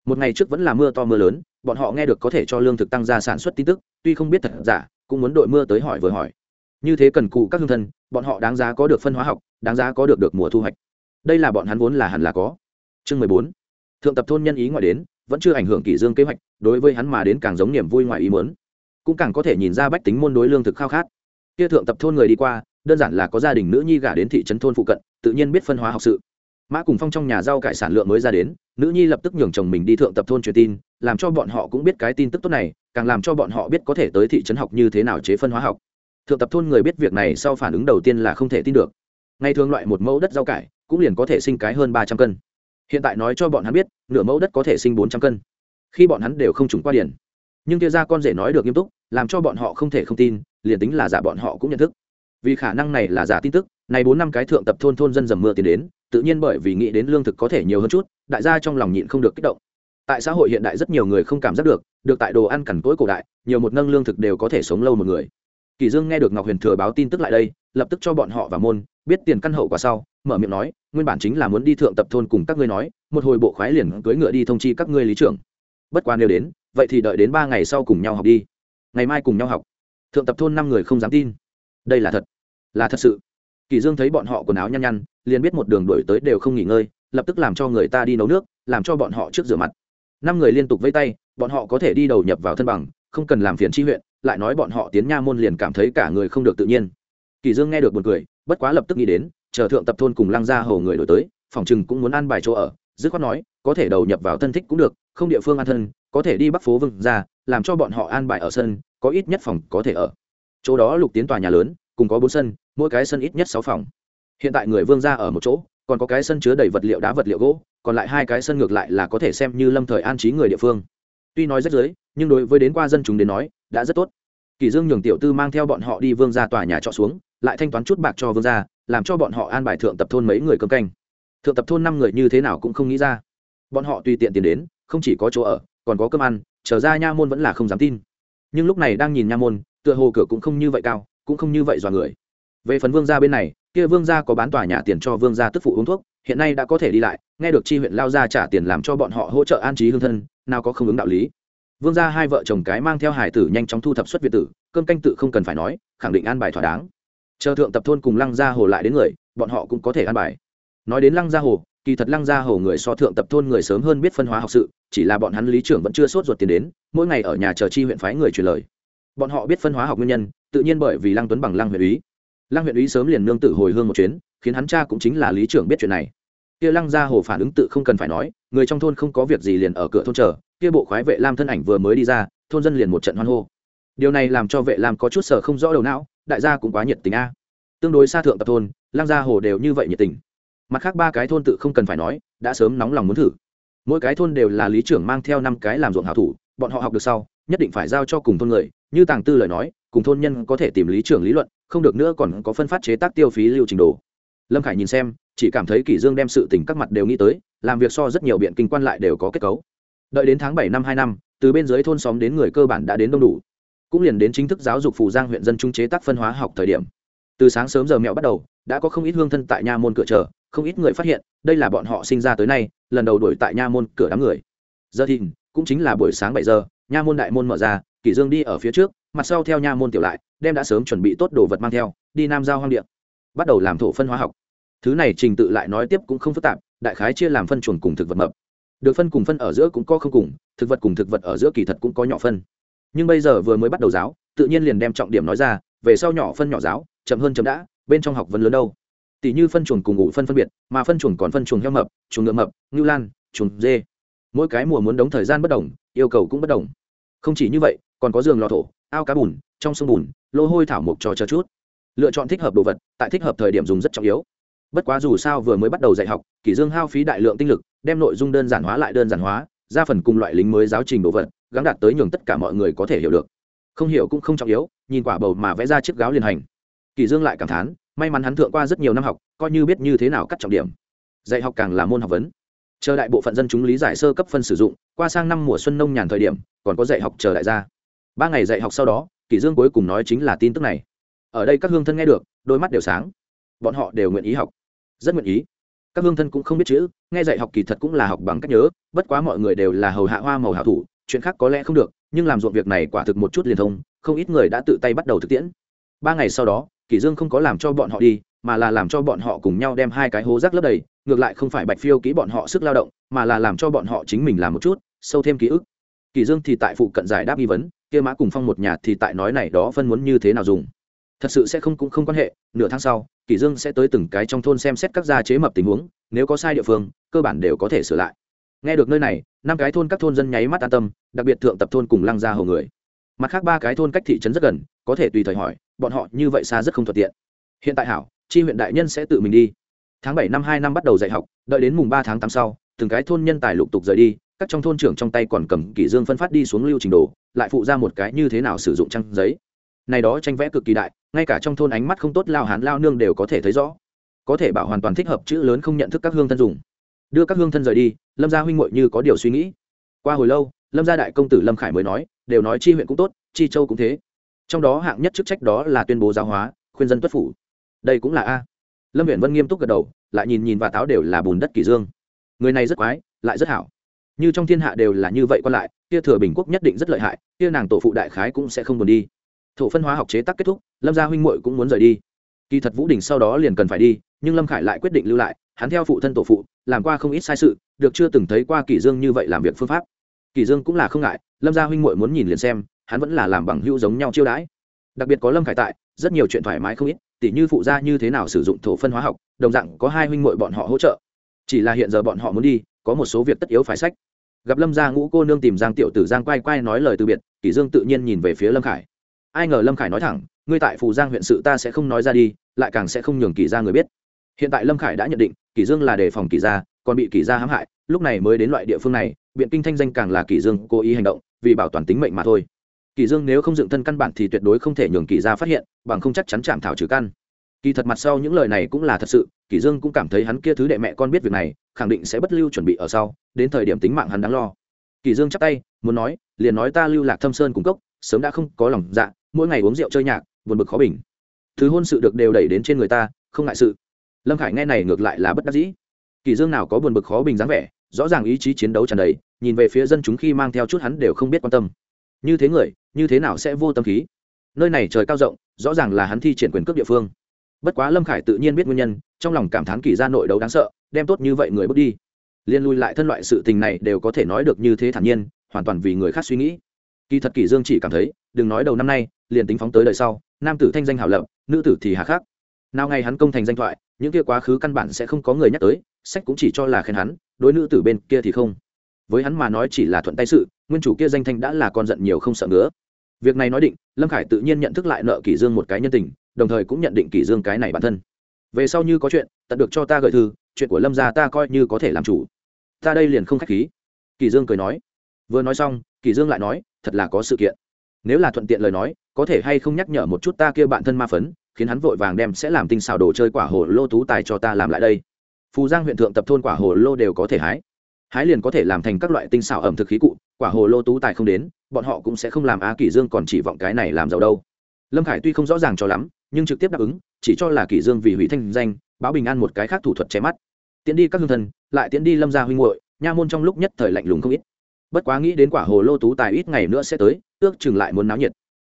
Một ngày trước vẫn là mưa to mưa lớn, bọn họ nghe được có thể cho lương thực tăng gia sản xuất tin tức, tuy không biết thật giả, cũng muốn đội mưa tới hỏi vừa hỏi như thế cần cụ các hương thân, bọn họ đáng giá có được phân hóa học, đáng giá có được được mùa thu hoạch. Đây là bọn hắn vốn là hẳn là có. Chương mười bốn. Thượng tập thôn nhân ý ngoại đến, vẫn chưa ảnh hưởng kỷ dương kế hoạch, đối với hắn mà đến càng giống niềm vui ngoài ý muốn. Cũng càng có thể nhìn ra bách tính môn đối lương thực khao khát. Kia thượng tập thôn người đi qua, đơn giản là có gia đình nữ nhi gả đến thị trấn thôn phụ cận, tự nhiên biết phân hóa học sự. Mã cùng phong trong nhà rau cải sản lượng mới ra đến, nữ nhi lập tức nhường chồng mình đi thượng tập thôn truyền tin, làm cho bọn họ cũng biết cái tin tức tốt này, càng làm cho bọn họ biết có thể tới thị trấn học như thế nào chế phân hóa học thượng tập thôn người biết việc này sau phản ứng đầu tiên là không thể tin được. Ngày thường loại một mẫu đất rau cải, cũng liền có thể sinh cái hơn ba trăm cân. Hiện tại nói cho bọn hắn biết, nửa mẫu đất có thể sinh bốn trăm cân. Khi bọn hắn đều không trùng qua điển nhưng kia ra con rể nói được nghiêm túc, làm cho bọn họ không thể không tin, liền tính là giả bọn họ cũng nhận thức. Vì khả năng này là giả tin tức, này bốn năm cái thượng tập thôn thôn dân dầm mưa tiến đến, tự nhiên bởi vì nghĩ đến lương thực có thể nhiều hơn chút, đại gia trong lòng nhịn không được kích động. Tại xã hội hiện đại rất nhiều người không cảm giác được được tại đồ ăn cằn cỗi cổ đại, nhiều một nâng lương thực đều có thể sống lâu một người kỳ dương nghe được ngọc huyền thừa báo tin tức lại đây, lập tức cho bọn họ vào môn, biết tiền căn hậu quả sau, mở miệng nói, nguyên bản chính là muốn đi thượng tập thôn cùng các ngươi nói, một hồi bộ khoái liền cưỡi ngựa đi thông chi các ngươi lý trưởng. Bất quá nếu đến, vậy thì đợi đến ba ngày sau cùng nhau học đi. Ngày mai cùng nhau học. Thượng tập thôn năm người không dám tin. Đây là thật. Là thật sự. Kỳ dương thấy bọn họ quần áo nhăn nhăn, liền biết một đường đuổi tới đều không nghỉ ngơi, lập tức làm cho người ta đi nấu nước, làm cho bọn họ trước rửa mặt. Năm người liên tục vây tay, bọn họ có thể đi đầu nhập vào thân bằng, không cần làm phiền chi huyện lại nói bọn họ tiến nha môn liền cảm thấy cả người không được tự nhiên. Kỳ dương nghe được buồn cười, bất quá lập tức nghĩ đến, chờ thượng tập thôn cùng lăng gia hầu người đổi tới, phòng chừng cũng muốn ăn bài chỗ ở, dứt khoát nói, có thể đầu nhập vào thân thích cũng được, không địa phương an thân, có thể đi bắc phố vương ra làm cho bọn họ an bài ở sân, có ít nhất phòng có thể ở. Chỗ đó lục tiến tòa nhà lớn, cùng có bốn sân, mỗi cái sân ít nhất sáu phòng. Hiện tại người vương ra ở một chỗ, còn có cái sân chứa đầy vật liệu đá vật liệu gỗ, còn lại hai cái sân ngược lại là có thể xem như lâm thời an trí người địa phương. Tuy nói rất dưới nhưng đối với đến qua dân chúng đến nói, đã rất tốt. Kỳ dương nhường tiểu tư mang theo bọn họ đi vương ra tòa nhà trọ xuống, lại thanh toán chút bạc cho vương gia, làm cho bọn họ an bài thượng tập thôn mấy người cơm canh. Thượng tập thôn năm người như thế nào cũng không nghĩ ra. Bọn họ tùy tiện tiền đến, không chỉ có chỗ ở, còn có cơm ăn trở ra nha môn vẫn là không dám tin. Nhưng lúc này đang nhìn nha môn, tựa hồ cửa cũng không như vậy cao, cũng không như vậy dọa người. Về phần vương gia bên này, kia vương gia có bán tòa nhà tiền cho vương gia tức phụ uống thuốc, hiện nay đã có thể đi lại, nghe được chi huyện lao ra trả tiền làm cho bọn họ hỗ trợ an trí hương thân, nào có không ứng đạo lý vương gia hai vợ chồng cái mang theo hải tử nhanh chóng thu thập xuất việt tử, cơm canh tự không cần phải nói, khẳng định an bài thỏa đáng. Chờ thượng tập thôn cùng lăng gia hồ lại đến người, bọn họ cũng có thể an bài. Nói đến lăng gia hồ, kỳ thật lăng gia hồ người so thượng tập thôn người sớm hơn biết phân hóa học sự, chỉ là bọn hắn lý trưởng vẫn chưa sốt ruột tiền đến, mỗi ngày ở nhà chờ chi huyện phái người truyền lời. Bọn họ biết phân hóa học nguyên nhân, tự nhiên bởi vì lăng tuấn bằng lăng huyện úy. Lăng huyện úy sớm liền nương tử hồi hương một chuyến, khiến hắn cha cũng chính là lý trưởng biết chuyện này. Kia lăng gia hồ phản ứng tự không cần phải nói, người trong thôn không có việc gì liền ở cửa thôn chờ kia bộ khoái vệ lam thân ảnh vừa mới đi ra, thôn dân liền một trận hoan hô. Điều này làm cho vệ lam có chút sở không rõ đầu não, đại gia cũng quá nhiệt tình a. Tương đối xa thượng tập thôn lang gia hồ đều như vậy nhiệt tình. Mặt khác ba cái thôn tự không cần phải nói, đã sớm nóng lòng muốn thử. Mỗi cái thôn đều là lý trưởng mang theo năm cái làm ruộng hảo thủ, bọn họ học được sau, nhất định phải giao cho cùng thôn người, như tàng tư lời nói, cùng thôn nhân có thể tìm lý trưởng lý luận, không được nữa còn có phân phát chế tác tiêu phí lưu trình đồ lâm khải nhìn xem, chỉ cảm thấy kỷ dương đem sự tình các mặt đều nghĩ tới, làm việc so rất nhiều biện kinh quan lại đều có kết cấu đợi đến tháng bảy năm hai năm, từ bên dưới thôn xóm đến người cơ bản đã đến đông đủ. Cũng liền đến chính thức giáo dục phủ giang huyện dân trung chế tác phân hóa học thời điểm. Từ sáng sớm giờ mẹo bắt đầu, đã có không ít hương thân tại nha môn cửa chờ, không ít người phát hiện, đây là bọn họ sinh ra tới nay, lần đầu đuổi tại nha môn cửa đám người. Giờ thìn, cũng chính là buổi sáng bảy giờ, nha môn đại môn mở ra, kỷ dương đi ở phía trước, mặt sau theo nha môn tiểu lại, đem đã sớm chuẩn bị tốt đồ vật mang theo, đi nam giao hoang điện bắt đầu làm thổ phân hóa học. Thứ này trình tự lại nói tiếp cũng không phức tạp, đại khái chia làm phân chuẩn cùng thực vật mập được phân cùng phân ở giữa cũng có không cùng, thực vật cùng thực vật ở giữa kỳ thật cũng có nhỏ phân. Nhưng bây giờ vừa mới bắt đầu giáo, tự nhiên liền đem trọng điểm nói ra, về sau nhỏ phân nhỏ giáo, chậm hơn chậm đã, bên trong học vấn lớn đâu. Tỷ như phân chuồng cùng ngủ phân phân biệt, mà phân chuồng còn phân chuồng heo mập, chuồng ngựa mập, ngưu lan, chuồng dê. Mỗi cái mùa muốn đóng thời gian bất đồng, yêu cầu cũng bất đồng. Không chỉ như vậy, còn có giường lò thổ, ao cá bùn, trong sông bùn, lô hôi thảo mộc trò chờ chút. Lựa chọn thích hợp đồ vật, tại thích hợp thời điểm dùng rất trọng yếu. Bất quá dù sao vừa mới bắt đầu dạy học, kỷ dương hao phí đại lượng tinh lực đem nội dung đơn giản hóa lại đơn giản hóa, ra phần cùng loại lính mới giáo trình đồ vật gắn đạt tới nhường tất cả mọi người có thể hiểu được. Không hiểu cũng không trọng yếu, nhìn quả bầu mà vẽ ra chiếc gáo liền hành. Kỳ dương lại cảm thán, may mắn hắn thượng qua rất nhiều năm học, coi như biết như thế nào cắt trọng điểm. Dạy học càng là môn học vấn. Chờ đại bộ phận dân chúng lý giải sơ cấp phân sử dụng, qua sang năm mùa xuân nông nhàn thời điểm, còn có dạy học chờ đại gia. Ba ngày dạy học sau đó, kỳ dương cuối cùng nói chính là tin tức này. Ở đây các hương thân nghe được, đôi mắt đều sáng. Bọn họ đều nguyện ý học. Rất nguyện ý các hương thân cũng không biết chữ, nghe dạy học kỳ thật cũng là học bằng cách nhớ, bất quá mọi người đều là hầu hạ hoa màu hảo thủ, chuyện khác có lẽ không được, nhưng làm ruộng việc này quả thực một chút liền thông, không ít người đã tự tay bắt đầu thực tiễn. Ba ngày sau đó kỷ dương không có làm cho bọn họ đi, mà là làm cho bọn họ cùng nhau đem hai cái hố rác lấp đầy, ngược lại không phải bạch phiêu kỹ bọn họ sức lao động, mà là làm cho bọn họ chính mình làm một chút, sâu thêm ký ức. Kỷ dương thì tại phụ cận giải đáp nghi vấn, kia mã cùng phong một nhà thì tại nói này đó phân muốn như thế nào dùng. Thật sự sẽ không cũng không quan hệ, nửa tháng sau kỷ dương sẽ tới từng cái trong thôn xem xét các gia chế mập tình huống, nếu có sai địa phương, cơ bản đều có thể sửa lại. Nghe được nơi này, năm cái thôn các thôn dân nháy mắt an tâm, đặc biệt thượng tập thôn cùng lăng gia hầu người. Mặt khác ba cái thôn cách thị trấn rất gần, có thể tùy thời hỏi, bọn họ như vậy xa rất không thuận tiện. Hiện tại hảo, chi huyện đại nhân sẽ tự mình đi. Tháng bảy năm hai năm bắt đầu dạy học, đợi đến mùng ba tháng tám sau, từng cái thôn nhân tài lục tục rời đi, các trong thôn trưởng trong tay còn cầm kỷ dương phân phát đi xuống lưu trình đồ, lại phụ ra một cái như thế nào sử dụng trang giấy. Này đó tranh vẽ cực kỳ đại ngay cả trong thôn ánh mắt không tốt lao hán lao nương đều có thể thấy rõ. Có thể bảo hoàn toàn thích hợp chữ lớn không nhận thức các hương thân dùng. Đưa các hương thân rời đi, lâm gia huynh muội như có điều suy nghĩ. Qua hồi lâu, lâm gia đại công tử lâm khải mới nói, đều nói chi huyện cũng tốt, chi châu cũng thế. Trong đó hạng nhất chức trách đó là tuyên bố giáo hóa, khuyên dân tuất phủ. Đây cũng là a. Lâm huyện vân nghiêm túc gật đầu, lại nhìn nhìn và táo đều là bùn đất kỷ dương. Người này rất quái, lại rất hảo. Như trong thiên hạ đều là như vậy còn lại, kia thừa bình quốc nhất định rất lợi hại, kia nàng tổ phụ đại khái cũng sẽ không buồn đi thổ phân hóa học chế tác kết thúc, lâm gia huynh muội cũng muốn rời đi. Kỳ thật vũ đình sau đó liền cần phải đi, nhưng lâm khải lại quyết định lưu lại, hắn theo phụ thân tổ phụ, làm qua không ít sai sự, được chưa từng thấy qua kỷ dương như vậy làm việc phương pháp. Kỷ dương cũng là không ngại, lâm gia huynh muội muốn nhìn liền xem, hắn vẫn là làm bằng hữu giống nhau chiêu đãi. Đặc biệt có lâm khải tại, rất nhiều chuyện thoải mái không ít, tỉ như phụ gia như thế nào sử dụng thổ phân hóa học, đồng dạng có hai huynh muội bọn họ hỗ trợ. Chỉ là hiện giờ bọn họ muốn đi, có một số việc tất yếu phải sách gặp lâm gia ngũ cô nương tìm giang tiểu tử giang quay quay nói lời từ biệt kỷ dương tự nhiên nhìn về phía lâm khải ai ngờ lâm khải nói thẳng, ngươi tại phù giang huyện sự ta sẽ không nói ra đi, lại càng sẽ không nhường kỷ gia người biết. Hiện tại lâm khải đã nhận định kỷ dương là đề phòng kỷ gia, còn bị kỷ gia hãm hại, lúc này mới đến loại địa phương này, biện kinh thanh danh càng là kỷ dương cố ý hành động, vì bảo toàn tính mệnh mà thôi. Kỷ dương nếu không dựng thân căn bản thì tuyệt đối không thể nhường kỷ gia phát hiện, bằng không chắc chắn chạm thảo trừ căn. Kỳ thật mặt sau những lời này cũng là thật sự kỷ dương cũng cảm thấy hắn kia thứ đệ mẹ con biết việc này, khẳng định sẽ bất lưu chuẩn bị ở sau, đến thời điểm tính mạng hắn đáng lo. Kỷ dương chắp tay, muốn nói, liền nói ta lưu lạc thâm sơn cung cốc, sớm đã không có lòng dạ mỗi ngày uống rượu chơi nhạc, buồn bực khó bình. Thứ hôn sự được đều đẩy đến trên người ta, không ngại sự. Lâm khải nghe này ngược lại là bất đắc dĩ. Kỷ dương nào có buồn bực khó bình dáng vẻ, rõ ràng ý chí chiến đấu tràn đầy, nhìn về phía dân chúng khi mang theo chút hắn đều không biết quan tâm. Như thế người, như thế nào sẽ vô tâm khí? Nơi này trời cao rộng, rõ ràng là hắn thi triển quyền cước địa phương. Bất quá lâm khải tự nhiên biết nguyên nhân, trong lòng cảm thán kỳ ra nội đấu đáng sợ, đem tốt như vậy người bước đi. Liên lui lại thân loại sự tình này đều có thể nói được như thế thản nhiên, hoàn toàn vì người khác suy nghĩ. Kỳ thật kỳ dương chỉ cảm thấy, đừng nói đầu năm nay liền tính phóng tới đời sau, nam tử thanh danh hảo lập, nữ tử thì hà khắc. Nào ngày hắn công thành danh thoại, những kia quá khứ căn bản sẽ không có người nhắc tới, sách cũng chỉ cho là khen hắn, đối nữ tử bên kia thì không. Với hắn mà nói chỉ là thuận tay sự, nguyên chủ kia danh thanh đã là con giận nhiều không sợ nữa việc này nói định, lâm khải tự nhiên nhận thức lại nợ kỷ dương một cái nhân tình, đồng thời cũng nhận định kỷ dương cái này bản thân. Về sau như có chuyện tận được cho ta gửi thư, chuyện của lâm gia ta coi như có thể làm chủ. Ta đây liền không khách khí. Kỷ dương cười nói. Vừa nói xong, kỷ dương lại nói, thật là có sự kiện. Nếu là thuận tiện lời nói có thể hay không nhắc nhở một chút ta kia bạn thân ma phấn, khiến hắn vội vàng đem sẽ làm tinh xào đồ chơi quả hồ lô tú tài cho ta làm lại đây. Phù giang huyện thượng tập thôn quả hồ lô đều có thể hái. Hái liền có thể làm thành các loại tinh xào ẩm thực khí cụ, quả hồ lô tú tài không đến, bọn họ cũng sẽ không làm á kỷ dương còn chỉ vọng cái này làm giàu đâu. Lâm khải tuy không rõ ràng cho lắm, nhưng trực tiếp đáp ứng, chỉ cho là kỷ dương vì hủy thanh danh, báo bình an một cái khác thủ thuật che mắt. Tiến đi các hương thần, lại tiến đi lâm gia huynh muội, nha môn trong lúc nhất thời lạnh lùng không ít. Bất quá nghĩ đến quả hồ lô tú tài ít ngày nữa sẽ tới, ước chừng lại muốn náo nhiệt.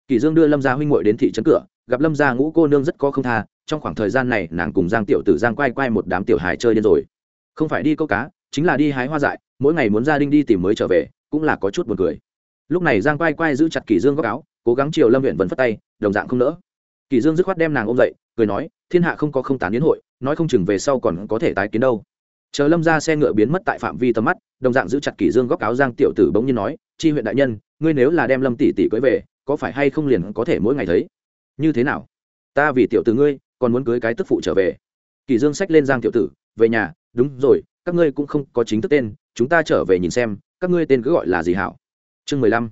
Kỳ dương đưa lâm gia huynh muội đến thị trấn cửa, gặp lâm gia ngũ cô nương rất có không tha, trong khoảng thời gian này nàng cùng giang tiểu tử giang quay quay một đám tiểu hài chơi điên rồi. Không phải đi câu cá, chính là đi hái hoa dại, mỗi ngày muốn gia đình đi tìm mới trở về, cũng là có chút buồn cười. Lúc này giang quay quay giữ chặt kỳ dương góc áo, cố gắng chiều lâm huyện vân phất tay, đồng dạng không nỡ. Kỳ dương dứt khoát đem nàng ôm dậy, cười nói, thiên hạ không có không tán yến hội, nói không chừng về sau còn có thể tái kiến đâu. Chờ lâm ra xe ngựa biến mất tại phạm vi tầm mắt, đồng dạng giữ chặt kỳ dương góc áo giang tiểu tử bỗng nhiên nói, chi huyện đại nhân, ngươi nếu là đem lâm tỷ tỷ cưới về có phải hay không liền có thể mỗi ngày thấy? Như thế nào? Ta vì tiểu tử ngươi, còn muốn cưới cái tức phụ trở về. Kỳ dương sách lên giang tiểu tử, về nhà, đúng rồi, các ngươi cũng không có chính thức tên, chúng ta trở về nhìn xem, các ngươi tên cứ gọi là gì hảo? Chương mười lăm.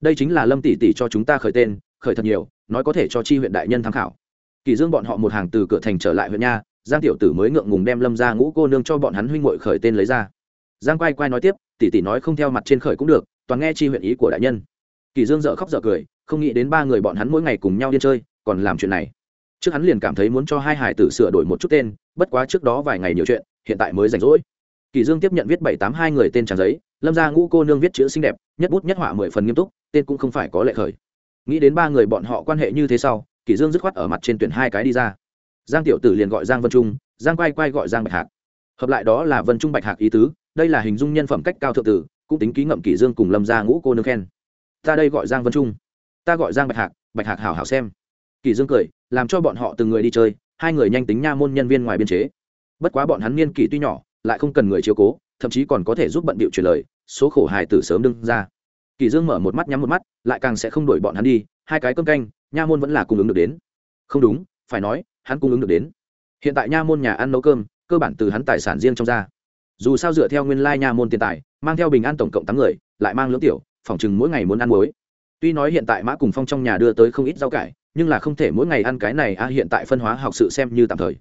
Đây chính là lâm tỷ tỷ cho chúng ta khởi tên, khởi thật nhiều, nói có thể cho chi huyện đại nhân tham khảo. Kỳ dương bọn họ một hàng từ cửa thành trở lại huyện nha, giang tiểu tử mới ngượng ngùng đem lâm ra ngũ cô nương cho bọn hắn huynh muội khởi tên lấy ra. Giang quay quay nói tiếp, tỷ tỷ nói không theo mặt trên khởi cũng được, toàn nghe chi huyện ý của đại nhân kỳ dương dở khóc dở cười, không nghĩ đến ba người bọn hắn mỗi ngày cùng nhau đi chơi, còn làm chuyện này. Trước hắn liền cảm thấy muốn cho hai hải tử sửa đổi một chút tên, bất quá trước đó vài ngày nhiều chuyện, hiện tại mới rảnh rỗi. Kỳ dương tiếp nhận viết bảy tám hai người tên trang giấy, lâm Gia ngũ cô nương viết chữ xinh đẹp, nhất bút nhất họa mười phần nghiêm túc, tên cũng không phải có lệ khởi. Nghĩ đến ba người bọn họ quan hệ như thế sau, Kỳ dương dứt khoát ở mặt trên tuyển hai cái đi ra. Giang tiểu tử liền gọi giang vân trung, giang quay quay gọi giang bạch hạc. Hợp lại đó là vân trung bạch hạc ý tứ, đây là hình dung nhân phẩm cách cao thượng tử, cũng tính ký ngậm Kỳ dương cùng lâm gia ngũ cô nương khen ta đây gọi giang vân trung. Ta gọi giang bạch hạc bạch hạc hảo hảo xem. Kỳ dương cười, làm cho bọn họ từng người đi chơi, hai người nhanh tính nha môn nhân viên ngoài biên chế. Bất quá bọn hắn niên kỷ tuy nhỏ, lại không cần người chiếu cố, thậm chí còn có thể giúp bận bịu truyền lời, số khổ hài tử sớm đương ra. Kỳ dương mở một mắt nhắm một mắt, lại càng sẽ không đuổi bọn hắn đi, hai cái cơm canh, nha môn vẫn là cung ứng được đến. Không đúng, phải nói, hắn cung ứng được đến. Hiện tại nha môn nhà ăn nấu cơm, cơ bản từ hắn tài sản riêng trong ra. Dù sao dựa theo nguyên lai nha môn tiền tài, mang theo bình an tổng cộng tám người, lại mang lưỡng tiểu phòng chừng mỗi ngày muốn ăn muối. Tuy nói hiện tại mã cùng phong trong nhà đưa tới không ít rau cải, nhưng là không thể mỗi ngày ăn cái này, a, hiện tại phân hóa học sự xem như tạm thời.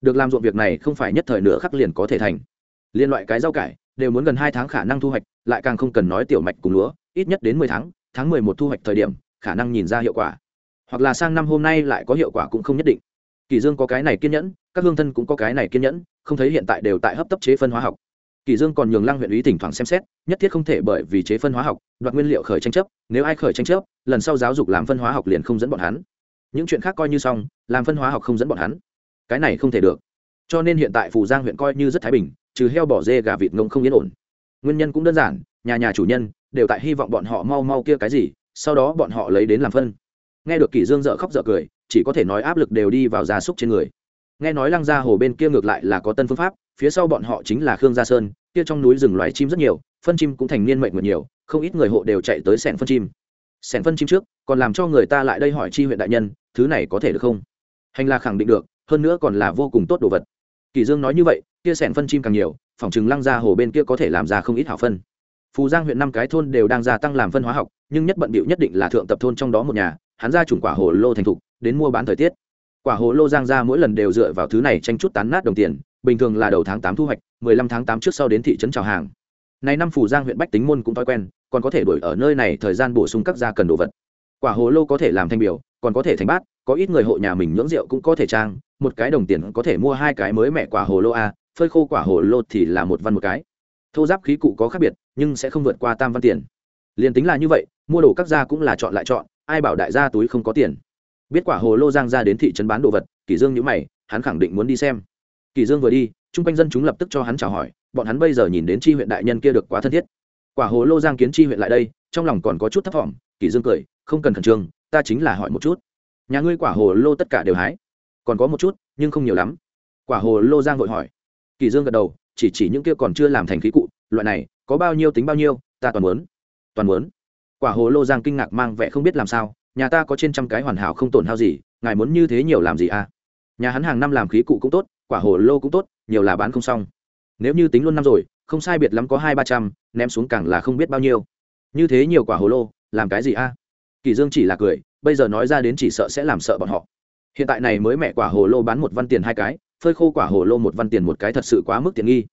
Được làm ruộng việc này không phải nhất thời nửa khắc liền có thể thành. Liên loại cái rau cải đều muốn gần hai tháng khả năng thu hoạch, lại càng không cần nói tiểu mạch cùng lúa, ít nhất đến mười tháng tháng mười một thu hoạch thời điểm, khả năng nhìn ra hiệu quả. Hoặc là sang năm hôm nay lại có hiệu quả cũng không nhất định. Kỳ dương có cái này kiên nhẫn, các hương thân cũng có cái này kiên nhẫn, không thấy hiện tại đều tại hấp tấp chế phân hóa học kỳ dương còn nhường lăng huyện ý thỉnh thoảng xem xét, nhất thiết không thể bởi vì chế phân hóa học, đoạt nguyên liệu khởi tranh chấp, nếu ai khởi tranh chấp, lần sau giáo dục làm phân hóa học liền không dẫn bọn hắn. Những chuyện khác coi như xong, làm phân hóa học không dẫn bọn hắn. Cái này không thể được. Cho nên hiện tại phủ giang huyện coi như rất thái bình, trừ heo bỏ dê gà vịt ngông không yên ổn. Nguyên nhân cũng đơn giản, nhà nhà chủ nhân đều tại hy vọng bọn họ mau mau kia cái gì, sau đó bọn họ lấy đến làm phân. Nghe được kỷ dương dở khóc dở cười, chỉ có thể nói áp lực đều đi vào gia súc trên người nghe nói lăng gia hồ bên kia ngược lại là có tân phương pháp, phía sau bọn họ chính là khương gia sơn, kia trong núi rừng loài chim rất nhiều, phân chim cũng thành niên mệnh nguyệt nhiều, không ít người hộ đều chạy tới sẻn phân chim. Sẻn phân chim trước, còn làm cho người ta lại đây hỏi chi huyện đại nhân, thứ này có thể được không? Hành là khẳng định được, hơn nữa còn là vô cùng tốt đồ vật. Kỳ dương nói như vậy, kia sẻn phân chim càng nhiều, phòng chừng lăng gia hồ bên kia có thể làm ra không ít hảo phân. Phù giang huyện năm cái thôn đều đang gia tăng làm phân hóa học, nhưng nhất bận bịu nhất định là thượng tập thôn trong đó một nhà, hắn ra chủng quả hồ lô thành thục, đến mua bán thời tiết quả hồ lô giang ra mỗi lần đều dựa vào thứ này tranh chút tán nát đồng tiền, bình thường là đầu tháng tám thu hoạch, mười lăm tháng tám trước sau đến thị trấn chào hàng. Nay năm phủ giang huyện bách tính môn cũng thói quen, còn có thể đổi ở nơi này thời gian bổ sung các gia cần đồ vật. Quả hồ lô có thể làm thanh biểu, còn có thể thành bát, có ít người hộ nhà mình nhưỡng rượu cũng có thể trang, một cái đồng tiền có thể mua hai cái mới mẹ quả hồ lô a, phơi khô quả hồ lô thì là một văn một cái. Thô giáp khí cụ có khác biệt, nhưng sẽ không vượt qua tam văn tiền. Liền tính là như vậy, mua đồ các gia cũng là chọn lại chọn, ai bảo đại gia túi không có tiền biết quả hồ lô giang ra đến thị trấn bán đồ vật kỷ dương nhíu mày, hắn khẳng định muốn đi xem. Kỷ dương vừa đi, chung quanh dân chúng lập tức cho hắn chào hỏi, bọn hắn bây giờ nhìn đến chi huyện đại nhân kia được quá thân thiết. Quả hồ lô giang kiến chi huyện lại đây, trong lòng còn có chút thấp thỏm kỷ dương cười, không cần khẩn trương, ta chính là hỏi một chút. Nhà ngươi quả hồ lô tất cả đều hái? Còn có một chút, nhưng không nhiều lắm. Quả hồ lô giang vội hỏi. Kỳ dương gật đầu, chỉ chỉ những kia còn chưa làm thành khí cụ, loại này, có bao nhiêu tính bao nhiêu, ta toàn muốn. Toàn muốn. Quả hồ lô giang kinh ngạc mang vẻ không biết làm sao nhà ta có trên trăm cái hoàn hảo không tổn hao gì, ngài muốn như thế nhiều làm gì à? Nhà hắn hàng năm làm khí cụ cũng tốt, quả hồ lô cũng tốt, nhiều là bán không xong. Nếu như tính luôn năm rồi, không sai biệt lắm có hai ba trăm, ném xuống càng là không biết bao nhiêu. Như thế nhiều quả hồ lô, làm cái gì a à? kỳ dương chỉ là cười, bây giờ nói ra đến chỉ sợ sẽ làm sợ bọn họ. Hiện tại này mới mẹ quả hồ lô bán một văn tiền hai cái, phơi khô quả hồ lô một văn tiền một cái thật sự quá mức tiện nghi.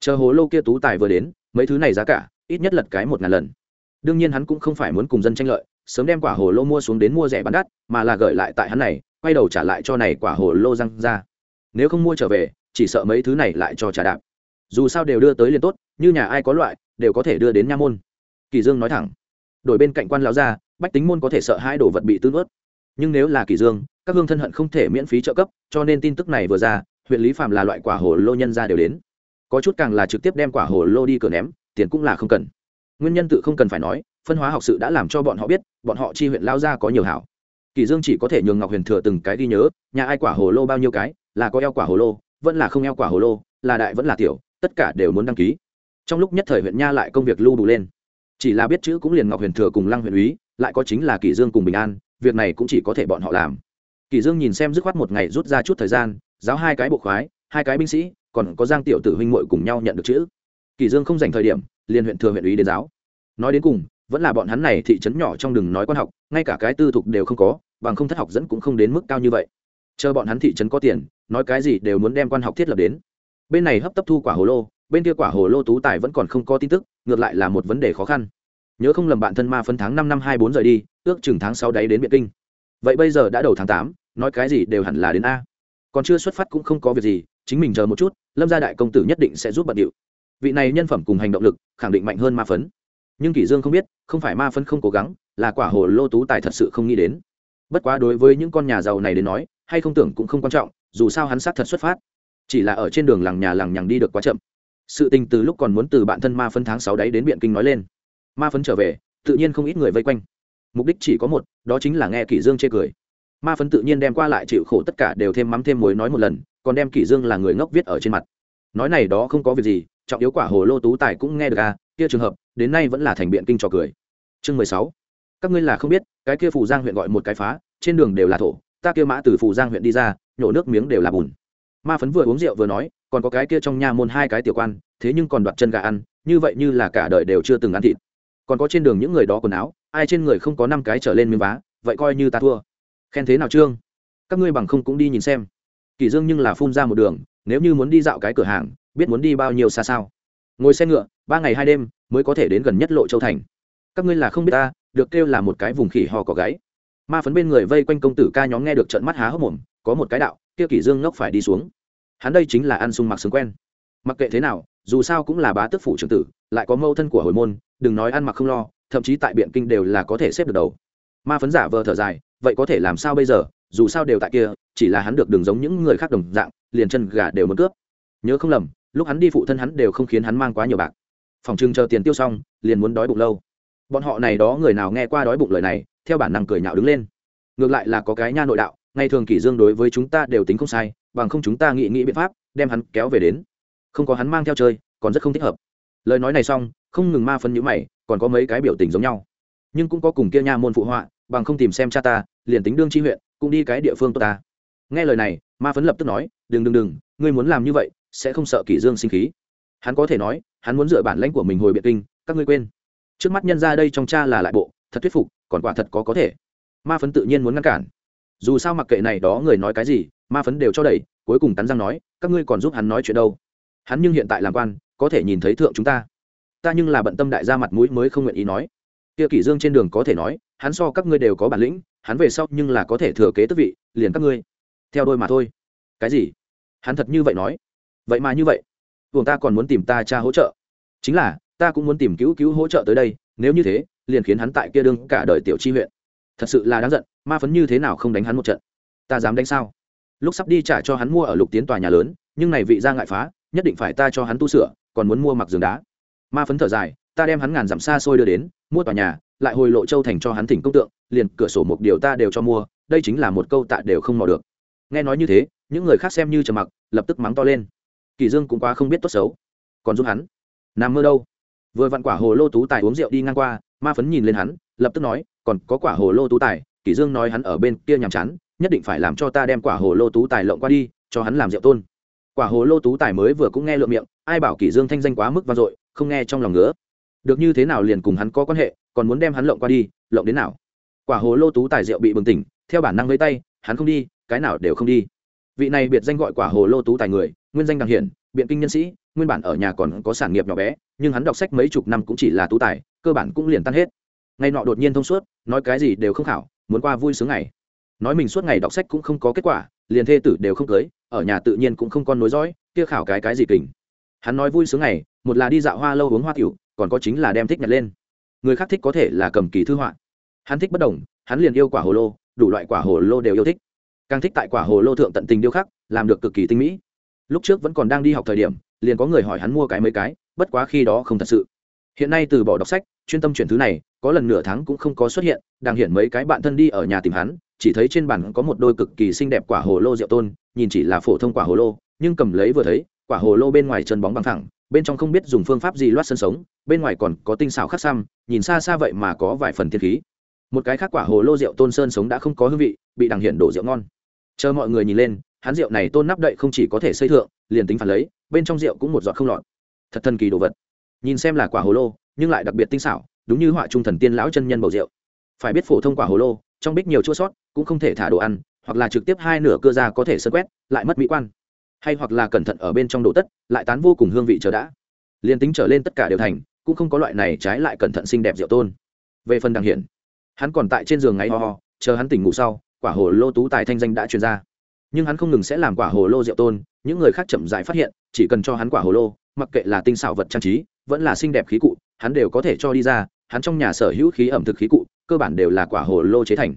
Chờ hồ lô kia tú tài vừa đến, mấy thứ này giá cả, ít nhất lật cái một ngàn lần. Đương nhiên hắn cũng không phải muốn cùng dân tranh lợi sớm đem quả hồ lô mua xuống đến mua rẻ bán đắt, mà là gợi lại tại hắn này, quay đầu trả lại cho này quả hồ lô răng ra. Nếu không mua trở về, chỉ sợ mấy thứ này lại cho trả đạp. Dù sao đều đưa tới liền tốt, như nhà ai có loại, đều có thể đưa đến nha môn. Kỳ dương nói thẳng. Đổi bên cạnh quan lão gia, bách tính môn có thể sợ hai đồ vật bị tư nuốt. nhưng nếu là kỳ dương, các hương thân hận không thể miễn phí trợ cấp, cho nên tin tức này vừa ra, huyện lý phạm là loại quả hồ lô nhân ra đều đến. Có chút càng là trực tiếp đem quả hồ lô đi cửa ném, tiền cũng là không cần. Nguyên nhân tự không cần phải nói phân hóa học sự đã làm cho bọn họ biết, bọn họ chi huyện lao ra có nhiều hảo. Kỳ dương chỉ có thể nhường ngọc huyền thừa từng cái ghi nhớ, nhà ai quả hồ lô bao nhiêu cái, là có eo quả hồ lô, vẫn là không eo quả hồ lô, là đại vẫn là tiểu, tất cả đều muốn đăng ký. Trong lúc nhất thời huyện nha lại công việc lưu đủ lên. Chỉ là biết chữ cũng liền ngọc huyền thừa cùng lăng huyện úy, lại có chính là kỳ dương cùng bình an, việc này cũng chỉ có thể bọn họ làm. Kỳ dương nhìn xem dứt khoát một ngày rút ra chút thời gian, giáo hai cái bộ khoái, hai cái binh sĩ, còn có giang tiểu tử huynh muội cùng nhau nhận được chữ. Kỳ dương không dành thời điểm, liền huyện thừa huyện úy đến giáo. Nói đến cùng vẫn là bọn hắn này thị trấn nhỏ trong đừng nói quan học, ngay cả cái tư thục đều không có, bằng không thất học dẫn cũng không đến mức cao như vậy. Chờ bọn hắn thị trấn có tiền, nói cái gì đều muốn đem quan học thiết lập đến. Bên này hấp tấp thu quả hồ lô, bên kia quả hồ lô tú tài vẫn còn không có tin tức, ngược lại là một vấn đề khó khăn. Nhớ không lầm bạn thân ma phân tháng năm năm hai bốn rời đi, ước chừng tháng sáu đấy đến biện kinh. Vậy bây giờ đã đầu tháng tám, nói cái gì đều hẳn là đến a. Còn chưa xuất phát cũng không có việc gì, chính mình chờ một chút, lâm gia đại công tử nhất định sẽ giúp bận điệu. Vị này nhân phẩm cùng hành động lực, khẳng định mạnh hơn ma phấn nhưng kỷ dương không biết, không phải ma phân không cố gắng, là quả hồ lô tú tài thật sự không nghĩ đến. Bất quá đối với những con nhà giàu này đến nói, hay không tưởng cũng không quan trọng, dù sao hắn sát thật xuất phát. Chỉ là ở trên đường làng nhà làng nhằng đi được quá chậm. Sự tình từ lúc còn muốn từ bạn thân ma phân tháng sáu đấy đến biện kinh nói lên. Ma phấn trở về, tự nhiên không ít người vây quanh. Mục đích chỉ có một, đó chính là nghe kỷ dương chê cười. Ma phấn tự nhiên đem qua lại chịu khổ tất cả đều thêm mắm thêm muối nói một lần, còn đem kỷ dương là người ngốc viết ở trên mặt. Nói này đó không có việc gì, trọng yếu quả hồ lô tú tài cũng nghe được à kia trường hợp, đến nay vẫn là thành biện kinh trò cười. Chương mười sáu. Các ngươi là không biết, cái kia phù giang huyện gọi một cái phá, trên đường đều là thổ, ta kia mã từ phù giang huyện đi ra, nhổ nước miếng đều là bùn. Ma phấn vừa uống rượu vừa nói, còn có cái kia trong nhà môn hai cái tiểu quan, thế nhưng còn đoạt chân gà ăn, như vậy như là cả đời đều chưa từng ăn thịt. Còn có trên đường những người đó quần áo, ai trên người không có năm cái trở lên miếng vá, vậy coi như ta thua. Khen thế nào trương? Các ngươi bằng không cũng đi nhìn xem. Kỳ dương nhưng là phun ra một đường, nếu như muốn đi dạo cái cửa hàng, biết muốn đi bao nhiêu xa sao ngồi xe ngựa, ba ngày hai đêm mới có thể đến gần nhất lộ châu thành. Các ngươi là không biết ta, được kêu là một cái vùng khỉ ho có gáy ma phấn bên người vây quanh công tử ca nhóm nghe được trận mắt há hốc mồm, có một cái đạo, kia kỷ dương ngốc phải đi xuống. Hắn đây chính là ăn sung mặc sướng quen. Mặc kệ thế nào, dù sao cũng là bá tước phủ trưởng tử, lại có mâu thân của hồi môn, đừng nói ăn mặc không lo, thậm chí tại biện kinh đều là có thể xếp được đầu. Ma phấn giả vờ thở dài, vậy có thể làm sao bây giờ, dù sao đều tại kia, chỉ là hắn được đường giống những người khác đồng dạng, liền chân gà đều muốn cướp. Nhớ không lầm lúc hắn đi phụ thân hắn đều không khiến hắn mang quá nhiều bạc. Phòng trưng chờ tiền tiêu xong, liền muốn đói bụng lâu. Bọn họ này đó người nào nghe qua đói bụng lời này, theo bản năng cười nhạo đứng lên. Ngược lại là có cái nha nội đạo, ngày thường kỷ dương đối với chúng ta đều tính không sai, bằng không chúng ta nghĩ nghĩ biện pháp, đem hắn kéo về đến. Không có hắn mang theo chơi, còn rất không thích hợp. Lời nói này xong, không ngừng ma phân nhữ mày, còn có mấy cái biểu tình giống nhau. Nhưng cũng có cùng kia nha môn phụ họa, bằng không tìm xem cha ta, liền tính đương chi huyện, cũng đi cái địa phương tốt ta. Nghe lời này, ma phấn lập tức nói, đừng đừng đừng ngươi muốn làm như vậy, sẽ không sợ kỷ dương sinh khí. Hắn có thể nói, hắn muốn dựa bản lãnh của mình hồi biệt kinh, các ngươi quên. Trước mắt nhân ra đây trong cha là lại bộ, thật thuyết phục, còn quả thật có có thể. Ma phấn tự nhiên muốn ngăn cản. Dù sao mặc kệ này đó người nói cái gì, ma phấn đều cho đẩy, cuối cùng cắn răng nói, các ngươi còn giúp hắn nói chuyện đâu. Hắn nhưng hiện tại làm quan, có thể nhìn thấy thượng chúng ta. Ta nhưng là bận tâm đại gia mặt mũi mới không nguyện ý nói. Kia kỷ dương trên đường có thể nói, hắn so các ngươi đều có bản lĩnh, hắn về sau nhưng là có thể thừa kế tước vị, liền các ngươi. Theo đôi mà thôi. Cái gì? Hắn thật như vậy nói. Vậy mà như vậy buồng ta còn muốn tìm ta cha hỗ trợ. Chính là, ta cũng muốn tìm cứu cứu hỗ trợ tới đây, nếu như thế, liền khiến hắn tại kia đương cả đời tiểu chi huyện. Thật sự là đáng giận, ma phấn như thế nào không đánh hắn một trận. Ta dám đánh sao? Lúc sắp đi trả cho hắn mua ở lục tiến tòa nhà lớn, nhưng này vị ra ngại phá, nhất định phải ta cho hắn tu sửa, còn muốn mua mặc giường đá. Ma phấn thở dài, ta đem hắn ngàn dặm xa xôi đưa đến, mua tòa nhà, lại hồi lộ châu thành cho hắn thỉnh công tượng, liền cửa sổ một điều ta đều cho mua, đây chính là một câu tạ đều không mò được. Nghe nói như thế những người khác xem như trầm mặc, lập tức mắng to lên. Kỳ dương cũng quá không biết tốt xấu. Còn giúp hắn? Nằm mơ đâu? Vừa vặn quả hồ lô tú tài uống rượu đi ngang qua, ma phấn nhìn lên hắn, lập tức nói, còn có quả hồ lô tú tài, kỳ dương nói hắn ở bên kia nhàm chán, nhất định phải làm cho ta đem quả hồ lô tú tài lộng qua đi, cho hắn làm rượu tôn. Quả hồ lô tú tài mới vừa cũng nghe lượm miệng, ai bảo kỳ dương thanh danh quá mức vang dội, không nghe trong lòng nữa được như thế nào liền cùng hắn có quan hệ, còn muốn đem hắn lộng qua đi, lộng đến nào? Quả hồ lô tú tài rượu bị bừng tỉnh, theo bản năng lấy tay, hắn không đi, cái nào đều không đi vị này biệt danh gọi quả hồ lô tú tài người, nguyên danh đằng hiển, biện kinh nhân sĩ, nguyên bản ở nhà còn có sản nghiệp nhỏ bé, nhưng hắn đọc sách mấy chục năm cũng chỉ là tú tài, cơ bản cũng liền tan hết. Ngày nọ đột nhiên thông suốt, nói cái gì đều không khảo, muốn qua vui sướng ngày. Nói mình suốt ngày đọc sách cũng không có kết quả, liền thê tử đều không cưới, ở nhà tự nhiên cũng không con nối dõi, kia khảo cái cái gì kình. Hắn nói vui sướng ngày, một là đi dạo hoa lâu uống hoa tiểu còn có chính là đem thích nhặt lên. Người khác thích có thể là cầm kỳ thư họa. Hắn thích bất đồng, hắn liền yêu quả hồ lô, đủ loại quả hồ lô đều yêu thích càng thích tại quả hồ lô thượng tận tình điêu khắc, làm được cực kỳ tinh mỹ. Lúc trước vẫn còn đang đi học thời điểm, liền có người hỏi hắn mua cái mấy cái, bất quá khi đó không thật sự. Hiện nay từ bỏ đọc sách, chuyên tâm chuyển thứ này, có lần nửa tháng cũng không có xuất hiện, đang hiện mấy cái bạn thân đi ở nhà tìm hắn, chỉ thấy trên bàn có một đôi cực kỳ xinh đẹp quả hồ lô rượu tôn, nhìn chỉ là phổ thông quả hồ lô, nhưng cầm lấy vừa thấy, quả hồ lô bên ngoài chân bóng bằng thẳng, bên trong không biết dùng phương pháp gì loát sân sống, bên ngoài còn có tinh xảo khắc xăm, nhìn xa xa vậy mà có vài phần thiên khí. Một cái khác quả hồ lô rượu tôn sơn sống đã không có hương vị, bị đằng hiện đổ rượu ngon chờ mọi người nhìn lên, hắn rượu này tôn nắp đậy không chỉ có thể xây thượng, liền tính phản lấy, bên trong rượu cũng một giọt không lọt. Thật thần kỳ đồ vật. Nhìn xem là quả hồ lô, nhưng lại đặc biệt tinh xảo, đúng như họa trung thần tiên lão chân nhân bầu rượu. Phải biết phổ thông quả hồ lô, trong bích nhiều chua sót, cũng không thể thả đồ ăn, hoặc là trực tiếp hai nửa cơ ra có thể sơ quét, lại mất mỹ quan. Hay hoặc là cẩn thận ở bên trong đồ tất, lại tán vô cùng hương vị chờ đã. Liền tính trở lên tất cả đều thành, cũng không có loại này trái lại cẩn thận xinh đẹp rượu tôn. Về phần đằng hiển, hắn còn tại trên giường ngáy ho ho, chờ hắn tỉnh ngủ sau quả hồ lô tú tài thanh danh đã truyền ra. Nhưng hắn không ngừng sẽ làm quả hồ lô rượu tôn, những người khác chậm dại phát hiện, chỉ cần cho hắn quả hồ lô, mặc kệ là tinh xảo vật trang trí, vẫn là xinh đẹp khí cụ, hắn đều có thể cho đi ra, hắn trong nhà sở hữu khí ẩm thực khí cụ, cơ bản đều là quả hồ lô chế thành.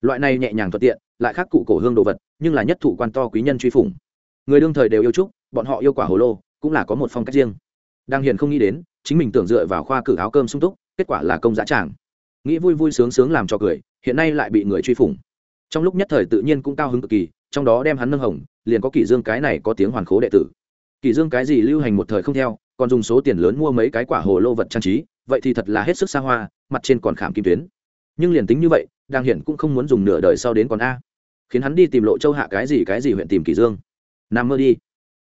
Loại này nhẹ nhàng thuận tiện, lại khác cụ cổ hương đồ vật, nhưng là nhất thủ quan to quý nhân truy phủng. Người đương thời đều yêu chúc bọn họ yêu quả hồ lô, cũng là có một phong cách riêng. Đang hiền không nghĩ đến, chính mình tưởng dựa vào khoa cử áo cơm sung túc, kết quả là công giá tràng. Nghĩ vui vui sướng sướng làm cho cười, hiện nay lại bị người truy phủng trong lúc nhất thời tự nhiên cũng cao hứng cực kỳ, trong đó đem hắn nâng hồng, liền có kỷ dương cái này có tiếng hoàn khố đệ tử. Kỷ dương cái gì lưu hành một thời không theo, còn dùng số tiền lớn mua mấy cái quả hồ lô vật trang trí, vậy thì thật là hết sức xa hoa, mặt trên còn khảm kim tuyến. Nhưng liền tính như vậy đang hiện cũng không muốn dùng nửa đời sau đến còn a. Khiến hắn đi tìm lộ châu hạ cái gì cái gì huyện tìm kỷ dương. Nằm mơ đi.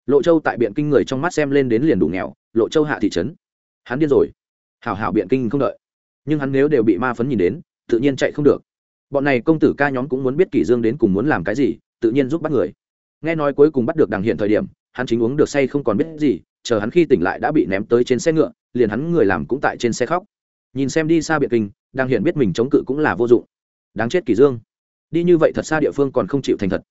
Lộ châu tại biện kinh người trong mắt xem lên đến liền đủ nghèo, lộ châu hạ thị trấn. Hắn điên rồi. Hảo hảo biện kinh không đợi. Nhưng hắn nếu đều bị ma phấn nhìn đến, tự nhiên chạy không được bọn này công tử ca nhóm cũng muốn biết kỷ dương đến cùng muốn làm cái gì, tự nhiên giúp bắt người. Nghe nói cuối cùng bắt được đằng hiện thời điểm, hắn chính uống được say không còn biết gì, chờ hắn khi tỉnh lại đã bị ném tới trên xe ngựa, liền hắn người làm cũng tại trên xe khóc. Nhìn xem đi xa biệt kinh đang hiện biết mình chống cự cũng là vô dụng. Đáng chết kỷ dương. Đi như vậy thật xa địa phương còn không chịu thành thật.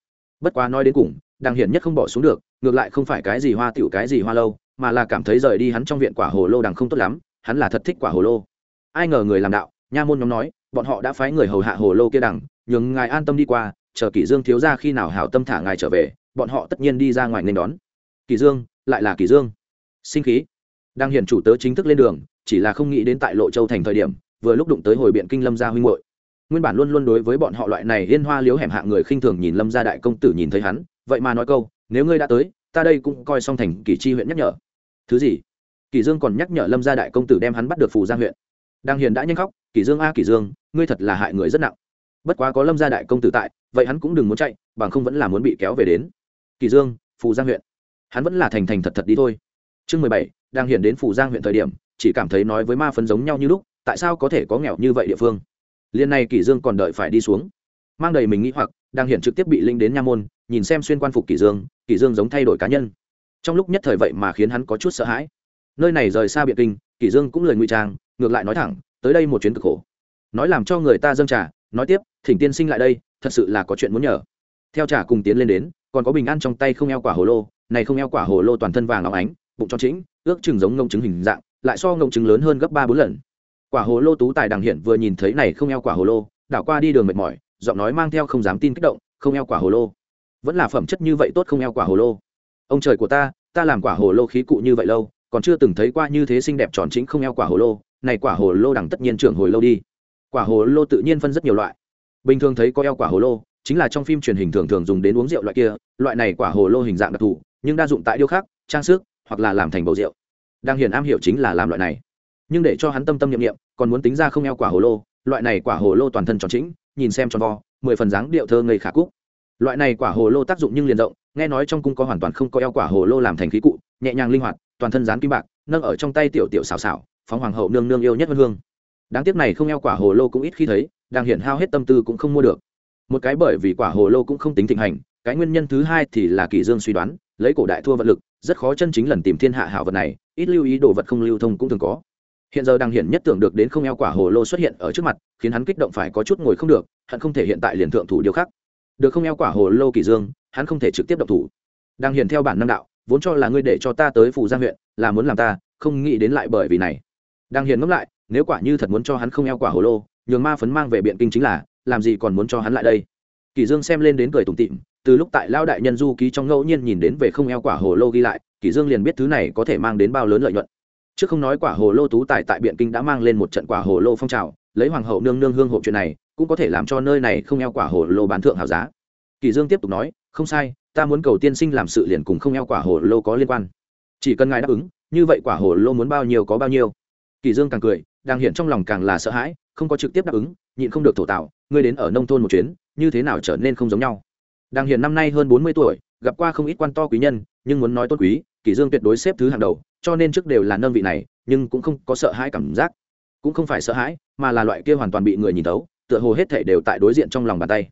Bất quá nói đến cùng, đằng hiện nhất không bỏ xuống được, ngược lại không phải cái gì hoa tiểu cái gì hoa lâu, mà là cảm thấy rời đi hắn trong viện quả hồ lô đằng không tốt lắm, hắn là thật thích quả hồ lô. Ai ngờ người làm đạo, nha môn nhóm nói bọn họ đã phái người hầu hạ hồ lô kia đằng, nhường ngài an tâm đi qua, chờ kỷ dương thiếu ra khi nào hảo tâm thả ngài trở về, bọn họ tất nhiên đi ra ngoài nên đón. Kỷ dương, lại là kỷ dương. Sinh khí. Đang hiển chủ tớ chính thức lên đường, chỉ là không nghĩ đến tại lộ châu thành thời điểm, vừa lúc đụng tới hồi biện kinh lâm gia huynh hội nguyên bản luôn luôn đối với bọn họ loại này liên hoa liếu hẻm hạ người khinh thường nhìn lâm gia đại công tử nhìn thấy hắn, vậy mà nói câu, nếu ngươi đã tới, ta đây cũng coi xong thành kỳ chi huyện nhắc nhở. Thứ gì? Kỳ dương còn nhắc nhở lâm gia đại công tử đem hắn bắt được phù giang huyện đang hiền đã nhanh khóc, Kỷ dương a, Kỷ dương, ngươi thật là hại người rất nặng. Bất quá có lâm gia đại công tử tại, vậy hắn cũng đừng muốn chạy, bằng không vẫn là muốn bị kéo về đến. Kỷ dương, phù giang huyện. Hắn vẫn là thành thành thật thật đi thôi. Chương mười bảy đang hiện đến phù giang huyện thời điểm, chỉ cảm thấy nói với ma phấn giống nhau như lúc, tại sao có thể có nghèo như vậy địa phương? Liên này Kỷ dương còn đợi phải đi xuống. Mang đầy mình nghĩ hoặc đang hiện trực tiếp bị linh đến nha môn, nhìn xem xuyên quan phục Kỷ dương Kỷ dương giống thay đổi cá nhân. Trong lúc nhất thời vậy mà khiến hắn có chút sợ hãi. Nơi này rời xa biệt kinh, Kỷ dương cũng lời ngụy trang ngược lại nói thẳng, tới đây một chuyến cực khổ. Nói làm cho người ta dâng trà, nói tiếp, thỉnh tiên sinh lại đây, thật sự là có chuyện muốn nhờ. Theo trà cùng tiến lên đến, còn có bình an trong tay không eo quả hồ lô, này không eo quả hồ lô toàn thân vàng óng ánh, bụng tròn chính ước chừng giống ngông trứng hình dạng, lại so ngông trứng lớn hơn gấp ba bốn lần. Quả hồ lô tú tài đằng hiển vừa nhìn thấy này không eo quả hồ lô, đảo qua đi đường mệt mỏi, giọng nói mang theo không dám tin kích động, không eo quả hồ lô. Vẫn là phẩm chất như vậy tốt không eo quả hồ lô. Ông trời của ta ta làm quả hồ lô khí cụ như vậy lâu, còn chưa từng thấy qua như thế xinh đẹp tròn chính không eo quả hồ lô này quả hồ lô đằng tất nhiên trưởng hồi lâu đi. Quả hồ lô tự nhiên phân rất nhiều loại. Bình thường thấy có eo quả hồ lô, chính là trong phim truyền hình thường thường dùng đến uống rượu loại kia, loại này quả hồ lô hình dạng đặc thù, nhưng đa dụng tại điêu khắc, trang sức, hoặc là làm thành bầu rượu. Đang hiển am hiểu chính là làm loại này. Nhưng để cho hắn tâm tâm nhiệm nghiệm còn muốn tính ra không eo quả hồ lô, loại này quả hồ lô toàn thân tròn chính nhìn xem tròn vo, mười phần dáng điệu thơ ngây khả cúc. Loại này quả hồ lô tác dụng nhưng liền rộng, nghe nói trong cung có hoàn toàn không có eo quả hồ lô làm thành khí cụ, nhẹ nhàng linh hoạt, toàn thân dán kim bạc, nâng ở trong tay tiểu tiểu xào xào phóng hoàng hậu nương nương yêu nhất vân hương. Đáng tiếc này không eo quả hồ lô cũng ít khi thấy, đang hiện hao hết tâm tư cũng không mua được. Một cái bởi vì quả hồ lô cũng không tính thịnh hành, cái nguyên nhân thứ hai thì là kỳ dương suy đoán, lấy cổ đại thua vật lực, rất khó chân chính lần tìm thiên hạ hảo vật này, ít lưu ý đồ vật không lưu thông cũng thường có. Hiện giờ đang hiện nhất tưởng được đến không eo quả hồ lô xuất hiện ở trước mặt, khiến hắn kích động phải có chút ngồi không được, hắn không thể hiện tại liền thượng thủ điều khác. Được không eo quả hồ lô kỳ dương, hắn không thể trực tiếp động thủ. Đang hiện theo bản năng đạo, vốn cho là ngươi để cho ta tới phủ giang huyện, là muốn làm ta, không nghĩ đến lại bởi vì này đang hiền ngẫm lại, nếu quả như thật muốn cho hắn không eo quả hồ lô, nhường ma phấn mang về biện kinh chính là, làm gì còn muốn cho hắn lại đây? Kỳ dương xem lên đến cười tủm tỉm, từ lúc tại lao đại nhân du ký trong ngẫu nhiên nhìn đến về không eo quả hồ lô ghi lại, kỳ dương liền biết thứ này có thể mang đến bao lớn lợi nhuận. Trước không nói quả hồ lô tú tài tại biện kinh đã mang lên một trận quả hồ lô phong trào, lấy hoàng hậu nương nương hương hộ chuyện này, cũng có thể làm cho nơi này không eo quả hồ lô bán thượng hảo giá. Kỳ dương tiếp tục nói, không sai, ta muốn cầu tiên sinh làm sự liền cùng không eo quả hồ lô có liên quan. Chỉ cần ngài đáp ứng, như vậy quả hồ lô muốn bao nhiêu có bao nhiêu kỳ dương càng cười, đang hiện trong lòng càng là sợ hãi, không có trực tiếp đáp ứng, nhịn không được thổ tạo, ngươi đến ở nông thôn một chuyến, như thế nào trở nên không giống nhau. Đang hiện năm nay hơn bốn mươi tuổi, gặp qua không ít quan to quý nhân, nhưng muốn nói tôn quý, kỳ dương tuyệt đối xếp thứ hàng đầu, cho nên trước đều là nâng vị này, nhưng cũng không có sợ hãi cảm giác. Cũng không phải sợ hãi, mà là loại kia hoàn toàn bị người nhìn thấu, tựa hồ hết thể đều tại đối diện trong lòng bàn tay.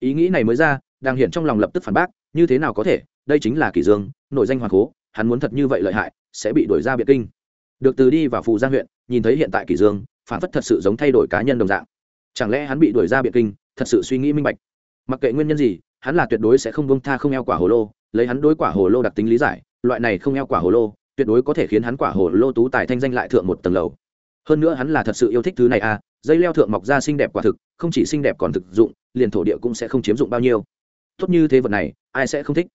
Ý nghĩ này mới ra, đang hiện trong lòng lập tức phản bác, như thế nào có thể, đây chính là kỳ dương, nội danh hoàng cố, hắn muốn thật như vậy lợi hại, sẽ bị đuổi ra biệt kinh được từ đi vào phù giang huyện, nhìn thấy hiện tại kỷ dương, phản phất thật sự giống thay đổi cá nhân đồng dạng. Chẳng lẽ hắn bị đuổi ra biệt kinh, thật sự suy nghĩ minh bạch? Mặc kệ nguyên nhân gì, hắn là tuyệt đối sẽ không bông tha không eo quả hồ lô, lấy hắn đối quả hồ lô đặc tính lý giải, loại này không eo quả hồ lô, tuyệt đối có thể khiến hắn quả hồ lô tú tài thanh danh lại thượng một tầng lầu. Hơn nữa hắn là thật sự yêu thích thứ này à dây leo thượng mọc ra xinh đẹp quả thực, không chỉ xinh đẹp còn thực dụng, liền thổ địa cũng sẽ không chiếm dụng bao nhiêu. Tốt như thế vật này, ai sẽ không thích?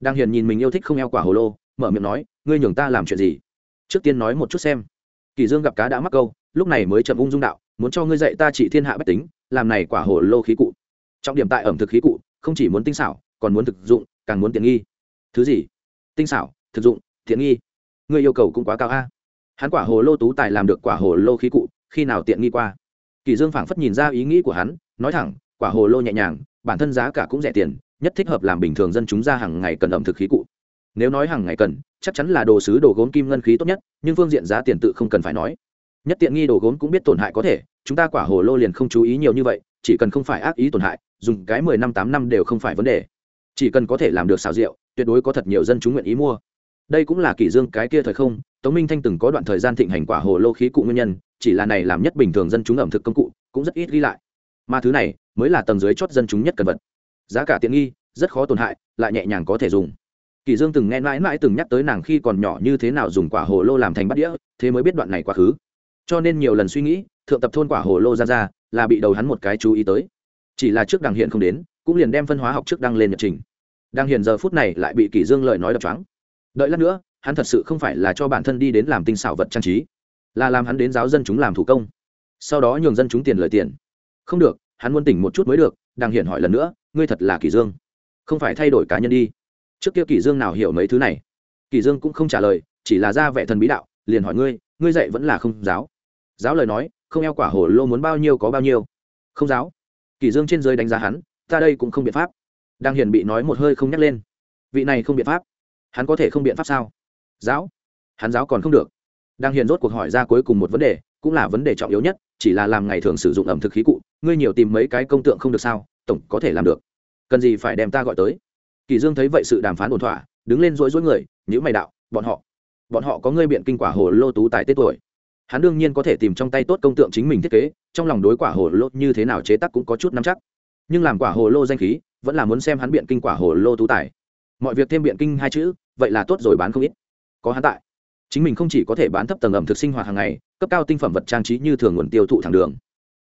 Đang hiền nhìn mình yêu thích không eo quả hồ lô, mở miệng nói, ngươi nhường ta làm chuyện gì? Trước tiên nói một chút xem. Kỳ dương gặp cá đã mắc câu, lúc này mới chậm ung dung đạo, muốn cho ngươi dạy ta trị thiên hạ bách tính, làm này quả hồ lô khí cụ. Trọng điểm tại ẩm thực khí cụ, không chỉ muốn tinh xảo, còn muốn thực dụng, càng muốn tiện nghi. Thứ gì? Tinh xảo, thực dụng, tiện nghi. Ngươi yêu cầu cũng quá cao a. Hắn quả hồ lô tú tài làm được quả hồ lô khí cụ, khi nào tiện nghi qua? Kỳ dương phảng phất nhìn ra ý nghĩ của hắn, nói thẳng, quả hồ lô nhẹ nhàng, bản thân giá cả cũng rẻ tiền, nhất thích hợp làm bình thường dân chúng ra hàng ngày cần ẩm thực khí cụ nếu nói hàng ngày cần, chắc chắn là đồ sứ đồ gốm kim ngân khí tốt nhất, nhưng phương diện giá tiền tự không cần phải nói. Nhất tiện nghi đồ gốm cũng biết tổn hại có thể, chúng ta quả hồ lô liền không chú ý nhiều như vậy, chỉ cần không phải ác ý tổn hại, dùng cái mười năm tám năm đều không phải vấn đề. Chỉ cần có thể làm được xào rượu, tuyệt đối có thật nhiều dân chúng nguyện ý mua. Đây cũng là kỷ dương cái kia thời không, tống minh thanh từng có đoạn thời gian thịnh hành quả hồ lô khí cụ nguyên nhân, chỉ là này làm nhất bình thường dân chúng ẩm thực công cụ, cũng rất ít ghi lại. Mà thứ này, mới là tầng dưới chót dân chúng nhất cần vật. Giá cả tiện nghi, rất khó tổn hại, lại nhẹ nhàng có thể dùng kỳ dương từng nghe mãi mãi từng nhắc tới nàng khi còn nhỏ như thế nào dùng quả hồ lô làm thành bát đĩa, thế mới biết đoạn này quá khứ. Cho nên nhiều lần suy nghĩ, thượng tập thôn quả hồ lô ra ra, là bị đầu hắn một cái chú ý tới. Chỉ là trước đằng hiện không đến, cũng liền đem phân hóa học trước đăng lên nhật trình. Đang hiện giờ phút này lại bị kỷ dương lời nói đập choáng. Đợi lát nữa, hắn thật sự không phải là cho bản thân đi đến làm tinh xảo vật trang trí, là làm hắn đến giáo dân chúng làm thủ công. Sau đó nhường dân chúng tiền lời tiền. Không được, hắn muốn tỉnh một chút mới được đang hiện hỏi lần nữa, ngươi thật là kỷ dương? Không phải thay đổi cá nhân đi? Trước kia kỷ dương nào hiểu mấy thứ này? Kỷ dương cũng không trả lời, chỉ là ra vẻ thần bí đạo, liền hỏi ngươi ngươi dạy vẫn là không giáo? Giáo lời nói, không eo quả hồ lô muốn bao nhiêu có bao nhiêu. Không giáo. Kỷ dương trên dưới đánh giá hắn, ta đây cũng không biện pháp. Đang hiển bị nói một hơi không nhắc lên. Vị này không biện pháp. Hắn có thể không biện pháp sao? Giáo. Hắn giáo còn không được. Đang hiền rốt cuộc hỏi ra cuối cùng một vấn đề, cũng là vấn đề trọng yếu nhất, chỉ là làm ngày thường sử dụng ẩm thực khí cụ, ngươi nhiều tìm mấy cái công tượng không được sao, tổng có thể làm được. Cần gì phải đem ta gọi tới? Kỳ dương thấy vậy sự đàm phán ổn thỏa, đứng lên rối rối người, nhữ mày đạo, bọn họ bọn họ có ngươi biện kinh quả hồ lô tú tài tết tuổi. Hắn đương nhiên có thể tìm trong tay tốt công tượng chính mình thiết kế, trong lòng đối quả hồ lô như thế nào chế tác cũng có chút nắm chắc. Nhưng làm quả hồ lô danh khí, vẫn là muốn xem hắn biện kinh quả hồ lô tú tài. Mọi việc thêm biện kinh hai chữ, vậy là tốt rồi bán không ít. Có hắn tại, chính mình không chỉ có thể bán thấp tầng ẩm thực sinh hoạt hàng ngày, cấp cao tinh phẩm vật trang trí như thường nguồn tiêu thụ thẳng đường.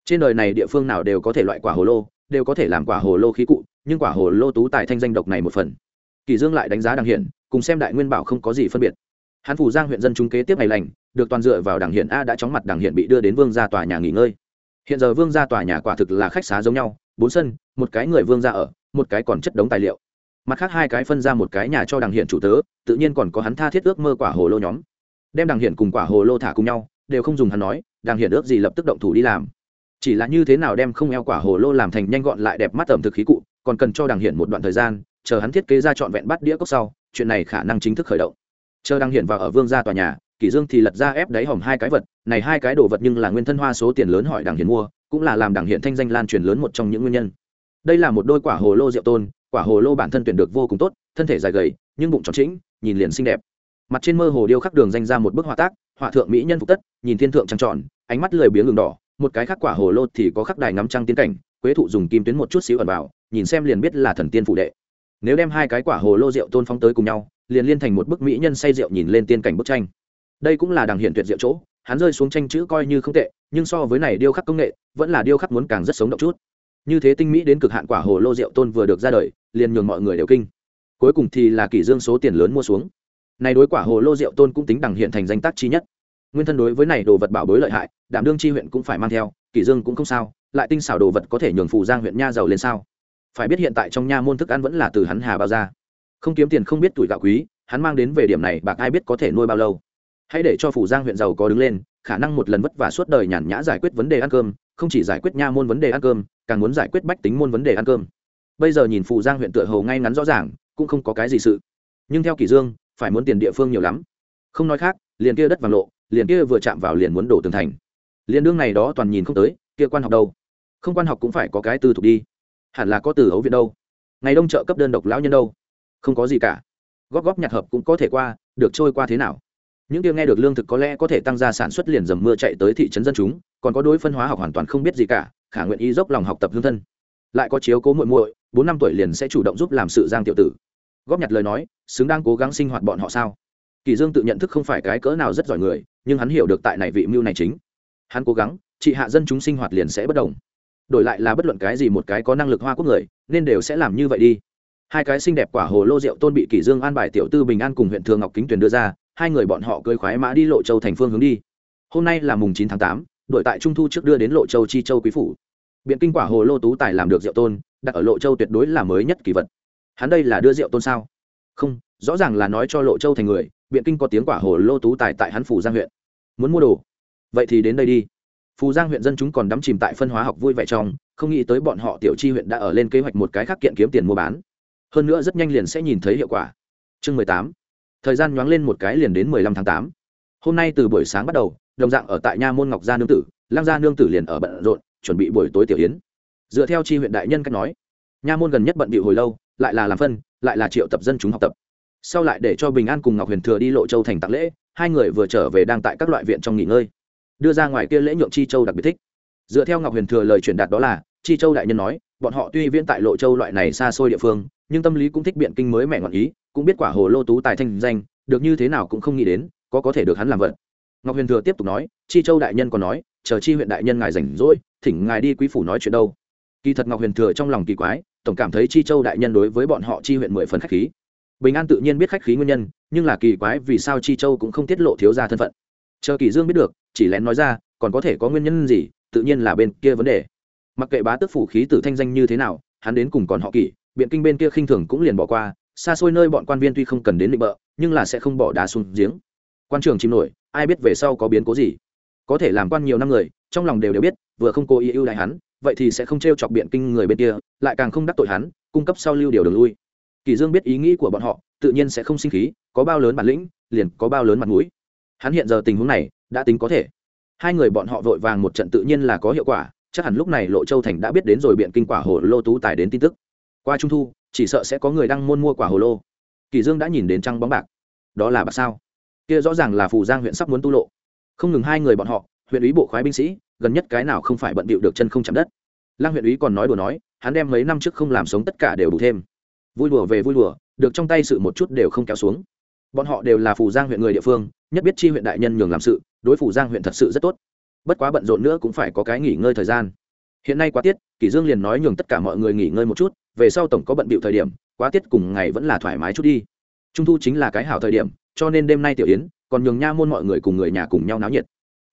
Trên đời này địa phương nào đều có thể loại quả hồ lô, đều có thể làm quả hồ lô khí cụ nhưng quả hồ lô tú tài thanh danh độc này một phần. Kỳ dương lại đánh giá đằng hiển, cùng xem đại nguyên bảo không có gì phân biệt. Hắn phủ giang huyện dân chúng kế tiếp ngày lành, được toàn dựa vào đằng hiển a đã chóng mặt đằng hiển bị đưa đến vương gia tòa nhà nghỉ ngơi. Hiện giờ vương gia tòa nhà quả thực là khách xá giống nhau, bốn sân, một cái người vương gia ở, một cái còn chất đống tài liệu. Mặt khác hai cái phân ra một cái nhà cho đằng hiển chủ tớ, tự nhiên còn có hắn tha thiết ước mơ quả hồ lô nhóm. Đem đằng hiển cùng quả hồ lô thả cùng nhau, đều không dùng hắn nói, đằng hiển ước gì lập tức động thủ đi làm. Chỉ là như thế nào đem không eo quả hồ lô làm thành nhanh gọn lại đẹp mắt ẩm thực khí cụ còn cần cho đằng hiển một đoạn thời gian, chờ hắn thiết kế ra trọn vẹn bắt đĩa cốc sau, chuyện này khả năng chính thức khởi động. Chờ đằng hiển vào ở vương gia tòa nhà, kỷ dương thì lật ra ép đáy hòm hai cái vật, này hai cái đồ vật nhưng là nguyên thân hoa số tiền lớn hỏi đằng hiển mua, cũng là làm đằng hiển thanh danh lan truyền lớn một trong những nguyên nhân. Đây là một đôi quả hồ lô rượu tôn, quả hồ lô bản thân tuyển được vô cùng tốt, thân thể dài gầy, nhưng bụng tròn trĩnh, nhìn liền xinh đẹp. Mặt trên mơ hồ điêu khắc đường danh ra một bức họa tác, họa thượng mỹ nhân phục tất, nhìn thiên thượng trăng tròn, ánh mắt lười biếng đường đỏ, một cái khác quả hồ lô thì có khắc đài ngắm trăng tiến cảnh quế thụ dùng kim tuyến một chút xíu ẩn vào, nhìn xem liền biết là thần tiên phụ đệ. Nếu đem hai cái quả hồ lô rượu tôn phóng tới cùng nhau, liền liên thành một bức mỹ nhân say rượu nhìn lên tiên cảnh bức tranh. Đây cũng là đằng hiện tuyệt diệu chỗ, hắn rơi xuống tranh chữ coi như không tệ, nhưng so với này điêu khắc công nghệ, vẫn là điêu khắc muốn càng rất sống động chút. Như thế tinh mỹ đến cực hạn quả hồ lô rượu tôn vừa được ra đời, liền nhường mọi người đều kinh. Cuối cùng thì là kỷ dương số tiền lớn mua xuống. Này đối quả hồ lô rượu tôn cũng tính đẳng hiện thành danh tác chi nhất. Nguyên thân đối với này đồ vật bảo bối lợi hại, đảm đương chi huyện cũng phải mang theo, kỷ dương cũng không sao lại tinh xảo đồ vật có thể nhường phù giang huyện nha giàu lên sao? Phải biết hiện tại trong nha môn thức ăn vẫn là từ hắn hà bao ra. Không kiếm tiền không biết tuổi gạo quý, hắn mang đến về điểm này bạc ai biết có thể nuôi bao lâu. Hãy để cho phủ giang huyện giàu có đứng lên, khả năng một lần vất vả suốt đời nhàn nhã giải quyết vấn đề ăn cơm, không chỉ giải quyết nha môn vấn đề ăn cơm, càng muốn giải quyết bách tính môn vấn đề ăn cơm. Bây giờ nhìn phủ giang huyện tựa hầu ngay ngắn rõ ràng, cũng không có cái gì sự. Nhưng theo kỷ dương, phải muốn tiền địa phương nhiều lắm. Không nói khác, liền kia đất vàng lộ, liền kia vừa chạm vào liền muốn đổ tường thành. Liền đương này đó toàn nhìn không tới, kia quan học đâu? Không quan học cũng phải có cái từ thuộc đi. Hẳn là có từ ấu viện đâu. Ngày đông chợ cấp đơn độc lão nhân đâu. Không có gì cả. Góp góp nhặt hợp cũng có thể qua, được trôi qua thế nào? Những kia nghe được lương thực có lẽ có thể tăng gia sản xuất liền dầm mưa chạy tới thị trấn dân chúng, còn có đối phân hóa học hoàn toàn không biết gì cả, khả nguyện ý dốc lòng học tập hương thân. Lại có chiếu cố muội muội, bốn năm tuổi liền sẽ chủ động giúp làm sự giang tiểu tử. Góp nhặt lời nói, xứng đang cố gắng sinh hoạt bọn họ sao? Kỳ dương tự nhận thức không phải cái cỡ nào rất giỏi người, nhưng hắn hiểu được tại này vị mưu này chính. Hắn cố gắng trị hạ dân chúng sinh hoạt liền sẽ bất đồng đổi lại là bất luận cái gì một cái có năng lực hoa quốc người, nên đều sẽ làm như vậy đi. Hai cái xinh đẹp quả hồ lô rượu tôn bị kỷ dương an bài tiểu tư bình an cùng huyện thường ngọc kính tuyền đưa ra, hai người bọn họ cưỡi khoái mã đi lộ châu thành phương hướng đi. Hôm nay là mùng chín tháng tám đổi tại trung thu trước đưa đến lộ châu chi châu quý phủ. Biện kinh quả hồ lô tú tài làm được rượu tôn, đặt ở lộ châu tuyệt đối là mới nhất kỳ vật. Hắn đây là đưa rượu tôn sao? Không, rõ ràng là nói cho lộ châu thành người, biện kinh có tiếng quả hồ lô tú tài tại hắn phủ giang huyện. Muốn mua đồ? Vậy thì đến đây đi phù giang huyện dân chúng còn đắm chìm tại phân hóa học vui vẻ trong, không nghĩ tới bọn họ tiểu chi huyện đã ở lên kế hoạch một cái khác kiện kiếm tiền mua bán. Hơn nữa rất nhanh liền sẽ nhìn thấy hiệu quả. Chương mười tám. Thời gian nhoáng lên một cái liền đến mười lăm tháng tám. Hôm nay từ buổi sáng bắt đầu, đồng dạng ở tại nha môn ngọc gia nương tử lang gia nương tử liền ở bận rộn, chuẩn bị buổi tối tiểu yến. Dựa theo chi huyện đại nhân cách nói, nha môn gần nhất bận bị hồi lâu, lại là làm phân, lại là triệu tập dân chúng học tập. Sau lại để cho bình an cùng ngọc huyền thừa đi lộ châu thành tặng lễ, hai người vừa trở về đang tại các loại viện trong nghỉ ngơi đưa ra ngoài kia lễ nhượng chi châu đặc biệt thích. Dựa theo ngọc huyền thừa lời truyền đạt đó là, chi châu đại nhân nói, bọn họ tuy viễn tại lộ châu loại này xa xôi địa phương, nhưng tâm lý cũng thích biện kinh mới mẹ ngọn ý, cũng biết quả hồ lô tú tài thanh danh, được như thế nào cũng không nghĩ đến, có có thể được hắn làm vật. Ngọc huyền thừa tiếp tục nói, chi châu đại nhân còn nói, chờ chi huyện đại nhân ngài rảnh rỗi, thỉnh ngài đi quý phủ nói chuyện đâu. Kỳ thật ngọc huyền thừa trong lòng kỳ quái, tổng cảm thấy chi châu đại nhân đối với bọn họ chi huyện mười phần khách khí. Bình an tự nhiên biết khách khí nguyên nhân, nhưng là kỳ quái vì sao chi châu cũng không tiết lộ thiếu ra thân phận. Chờ kỳ dương biết được chỉ lén nói ra, còn có thể có nguyên nhân gì, tự nhiên là bên kia vấn đề. Mặc kệ bá tước phủ khí tử thanh danh như thế nào, hắn đến cùng còn họ kỷ, biện kinh bên kia khinh thường cũng liền bỏ qua, xa xôi nơi bọn quan viên tuy không cần đến định bợ, nhưng là sẽ không bỏ đá xuống giếng. Quan trường chìm nổi, ai biết về sau có biến cố gì. Có thể làm quan nhiều năm người, trong lòng đều đều biết, vừa không cố ý ưu đại hắn, vậy thì sẽ không t r e o chọc biện kinh người bên kia, lại càng không đắc tội hắn, cung cấp sau lưu điều đường lui. Kỳ dương biết ý nghĩ của bọn họ, tự nhiên sẽ không sinh khí, có bao lớn bản lĩnh, liền có bao lớn mặt mũi. Hắn hiện giờ tình huống này đã tính có thể. Hai người bọn họ vội vàng một trận tự nhiên là có hiệu quả, chắc hẳn lúc này lộ châu thành đã biết đến rồi biện kinh quả hồ lô tú tài đến tin tức. Qua trung thu, chỉ sợ sẽ có người đang môn mua quả hồ lô. Kỳ dương đã nhìn đến trăng bóng bạc. Đó là bạc sao? Kia rõ ràng là phù giang huyện sắp muốn tu lộ. Không ngừng hai người bọn họ, huyện ủy bộ khoái binh sĩ, gần nhất cái nào không phải bận bịu được chân không chạm đất. Lang huyện ủy còn nói đùa nói, hắn đem mấy năm trước không làm sống tất cả đều đủ thêm. Vui đùa về vui đùa, được trong tay sự một chút đều không kéo xuống bọn họ đều là phủ giang huyện người địa phương, nhất biết chi huyện đại nhân nhường làm sự, đối phủ giang huyện thật sự rất tốt. Bất quá bận rộn nữa cũng phải có cái nghỉ ngơi thời gian. Hiện nay quá tiết, kỷ dương liền nói nhường tất cả mọi người nghỉ ngơi một chút, về sau tổng có bận bịu thời điểm, quá tiết cùng ngày vẫn là thoải mái chút đi. Trung thu chính là cái hảo thời điểm, cho nên đêm nay tiểu yến, còn nhường nha môn mọi người cùng người nhà cùng nhau náo nhiệt.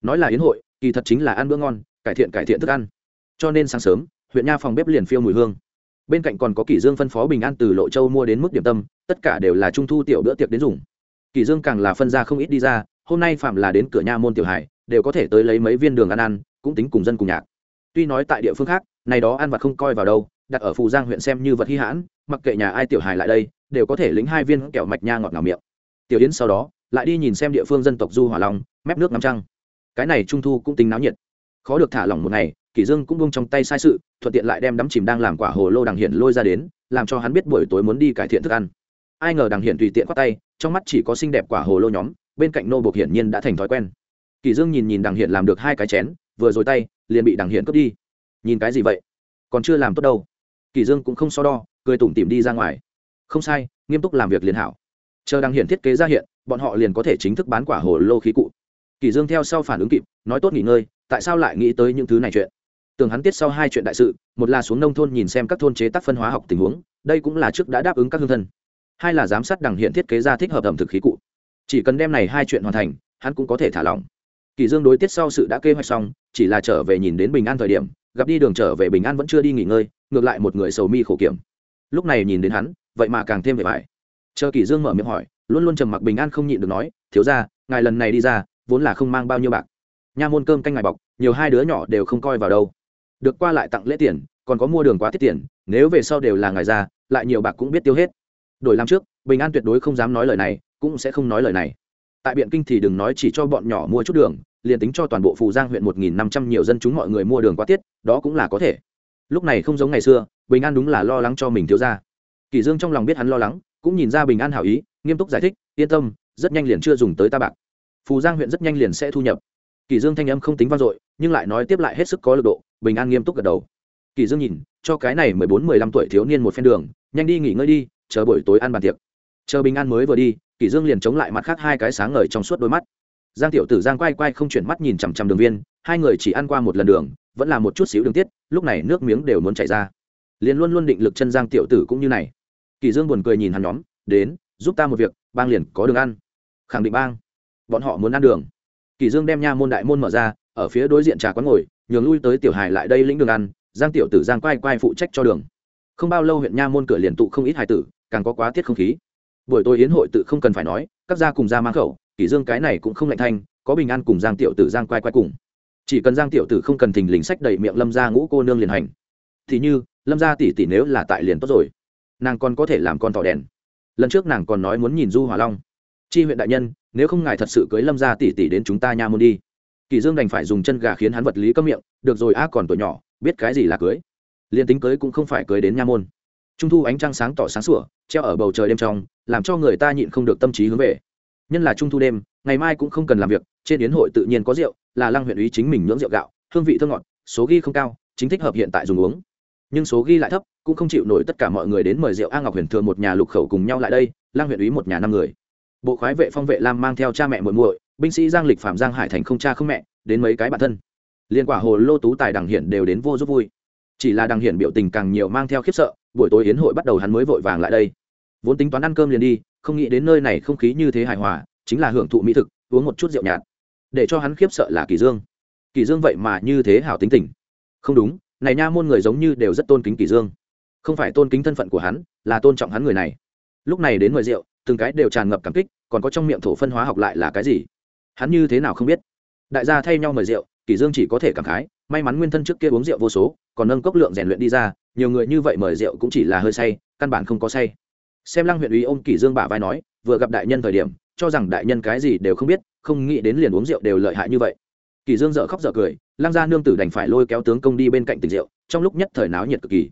Nói là yến hội, kỳ thật chính là ăn bữa ngon, cải thiện cải thiện thức ăn. Cho nên sáng sớm, huyện nha phòng bếp liền phiêu mùi hương bên cạnh còn có kỷ dương phân phó bình an từ lộ châu mua đến mức điểm tâm, tất cả đều là trung thu tiểu bữa tiệc đến dùng. Kỷ dương càng là phân ra không ít đi ra, hôm nay phạm là đến cửa nha môn tiểu hải, đều có thể tới lấy mấy viên đường ăn ăn, cũng tính cùng dân cùng nhạc. Tuy nói tại địa phương khác, này đó ăn vặt không coi vào đâu, đặt ở phù giang huyện xem như vật hy hãn, mặc kệ nhà ai tiểu hải lại đây, đều có thể lĩnh hai viên kẹo mạch nha ngọt ngào miệng. Tiểu yến sau đó, lại đi nhìn xem địa phương dân tộc du hỏa long, mép nước ngắm trăng. Cái này trung thu cũng tính náo nhiệt. Khó được thả lỏng một ngày kỷ dương cũng buông trong tay sai sự, thuận tiện lại đem đắm chìm đang làm quả hồ lô đằng hiện lôi ra đến, làm cho hắn biết buổi tối muốn đi cải thiện thức ăn. Ai ngờ đằng hiện tùy tiện quát tay, trong mắt chỉ có xinh đẹp quả hồ lô nhóm, bên cạnh nô bộc hiển nhiên đã thành thói quen. Kỷ dương nhìn nhìn đằng hiện làm được hai cái chén, vừa rồi tay, liền bị đằng hiện cướp đi. Nhìn cái gì vậy? Còn chưa làm tốt đâu. Kỷ dương cũng không so đo, cười tủm tỉm đi ra ngoài. Không sai, nghiêm túc làm việc liền hảo. Chờ đằng hiện thiết kế ra hiện, bọn họ liền có thể chính thức bán quả hồ lô khí cụ. Kỷ dương theo sau phản ứng kịp, nói tốt nghỉ ngơi, tại sao lại nghĩ tới những thứ này chuyện? Tưởng hắn tiết sau hai chuyện đại sự, một là xuống nông thôn nhìn xem các thôn chế tác phân hóa học tình huống, đây cũng là trước đã đáp ứng các hương thân. Hai là giám sát đằng hiện thiết kế ra thích hợp ẩm thực khí cụ. Chỉ cần đem này hai chuyện hoàn thành, hắn cũng có thể thả lỏng. Kỳ dương đối tiết sau sự đã kế hoạch xong, chỉ là trở về nhìn đến bình an thời điểm, gặp đi đường trở về bình an vẫn chưa đi nghỉ ngơi, ngược lại một người sầu mi khổ kiểm. Lúc này nhìn đến hắn, vậy mà càng thêm vẻ vải. Chờ kỳ dương mở miệng hỏi, luôn luôn trầm mặc bình an không nhịn được nói, thiếu gia, ngài lần này đi ra, vốn là không mang bao nhiêu bạc. Nha môn cơm canh ngài bọc, nhiều hai đứa nhỏ đều không coi vào đâu được qua lại tặng lễ tiền, còn có mua đường quá tiết tiền, nếu về sau đều là ngài ra, lại nhiều bạc cũng biết tiêu hết. Đổi làm trước, bình an tuyệt đối không dám nói lời này, cũng sẽ không nói lời này. Tại biện kinh thì đừng nói chỉ cho bọn nhỏ mua chút đường, liền tính cho toàn bộ phù giang huyện một nghìn năm trăm nhiều dân chúng mọi người mua đường quá tiết, đó cũng là có thể. Lúc này không giống ngày xưa, bình an đúng là lo lắng cho mình thiếu ra kỳ dương trong lòng biết hắn lo lắng, cũng nhìn ra bình an hảo ý, nghiêm túc giải thích, yên tâm, rất nhanh liền chưa dùng tới ta bạc. Phù giang huyện rất nhanh liền sẽ thu nhập kỳ dương thanh âm không tính vang dội, nhưng lại nói tiếp lại hết sức có lực độ, bình an nghiêm túc gật đầu. Kỳ dương nhìn, cho cái này mười bốn, mười lăm tuổi thiếu niên một phen đường, nhanh đi nghỉ ngơi đi, chờ buổi tối ăn bàn tiệc. Chờ bình an mới vừa đi, kỳ dương liền chống lại mặt khác hai cái sáng ngời trong suốt đôi mắt. Giang tiểu tử giang quay quay không chuyển mắt nhìn chằm chằm đường viên, hai người chỉ ăn qua một lần đường, vẫn là một chút xíu đường tiết, lúc này nước miếng đều muốn chảy ra. Liền luôn luôn định lực chân giang tiểu tử cũng như này. Kỳ dương buồn cười nhìn hắn nhóm, đến, giúp ta một việc, bang liền có đường ăn. Khẳng định bang. Bọn họ muốn ăn đường kỳ dương đem nha môn đại môn mở ra, ở phía đối diện trà quán ngồi, nhường lui tới tiểu hài lại đây lĩnh đường ăn, giang tiểu tử giang quay quay phụ trách cho đường. Không bao lâu huyện nha môn cửa liền tụ không ít hài tử, càng có quá tiết không khí. Buổi tối yến hội tự không cần phải nói, các gia cùng gia mang khẩu kỷ dương cái này cũng không lạnh thanh, có bình an cùng giang tiểu tử giang quay quay cùng. Chỉ cần giang tiểu tử không cần thình lình sách đầy miệng lâm gia ngũ cô nương liền hành. Thì như, lâm gia tỷ tỷ nếu là tại liền tốt rồi, nàng còn có thể làm con tỏ đèn. Lần trước nàng còn nói muốn nhìn du hỏa long chi huyện đại nhân, nếu không ngài thật sự cưới lâm gia tỷ tỷ đến chúng ta nha môn đi. Kỳ dương đành phải dùng chân gà khiến hắn vật lý cấm miệng, được rồi, a, còn tuổi nhỏ, biết cái gì là cưới? Liền tính cưới cũng không phải cưới đến nha môn. Trung thu ánh trăng sáng tỏ sáng sủa, treo ở bầu trời đêm trong, làm cho người ta nhịn không được tâm trí hướng về. Nhân là trung thu đêm, ngày mai cũng không cần làm việc, trên yến hội tự nhiên có rượu, là lăng huyện ý chính mình nhưỡng rượu gạo, hương vị thơm ngọt, số ghi không cao, chính thích hợp hiện tại dùng uống. Nhưng số ghi lại thấp, cũng không chịu nổi tất cả mọi người đến mời rượu a ngọc huyền thừa một nhà lục khẩu cùng nhau lại đây, lăng huyện ý một nhà năm người bộ khoái vệ phong vệ lam mang theo cha mẹ muội muội, binh sĩ giang lịch phạm giang hải thành không cha không mẹ, đến mấy cái bạn thân. Liên quả hồ lô tú tài đằng hiển đều đến vô giúp vui. Chỉ là đằng hiển biểu tình càng nhiều mang theo khiếp sợ, buổi tối yến hội bắt đầu hắn mới vội vàng lại đây. Vốn tính toán ăn cơm liền đi, không nghĩ đến nơi này không khí như thế hài hòa, chính là hưởng thụ mỹ thực, uống một chút rượu nhạt. Để cho hắn khiếp sợ là kỳ dương. Kỳ dương vậy mà như thế hảo tính tình. Không đúng, này nha môn người giống như đều rất tôn kính kỳ dương. Không phải tôn kính thân phận của hắn, là tôn trọng hắn người này. Lúc này đến mời rượu từng cái đều tràn ngập cảm kích, còn có trong miệng thổ phân hóa học lại là cái gì? Hắn như thế nào không biết? Đại gia thay nhau mời rượu, kỷ dương chỉ có thể cảm khái, may mắn nguyên thân trước kia uống rượu vô số, còn nâng cốc lượng rèn luyện đi ra, nhiều người như vậy mời rượu cũng chỉ là hơi say, căn bản không có say. Xem lăng huyện ủy ôm kỷ dương bả vai nói, vừa gặp đại nhân thời điểm, cho rằng đại nhân cái gì đều không biết, không nghĩ đến liền uống rượu đều lợi hại như vậy. Kỷ dương dở khóc dở cười, lăng gia nương tử đành phải lôi kéo tướng công đi bên cạnh tỉnh rượu, trong lúc nhất thời náo nhiệt cực kỳ.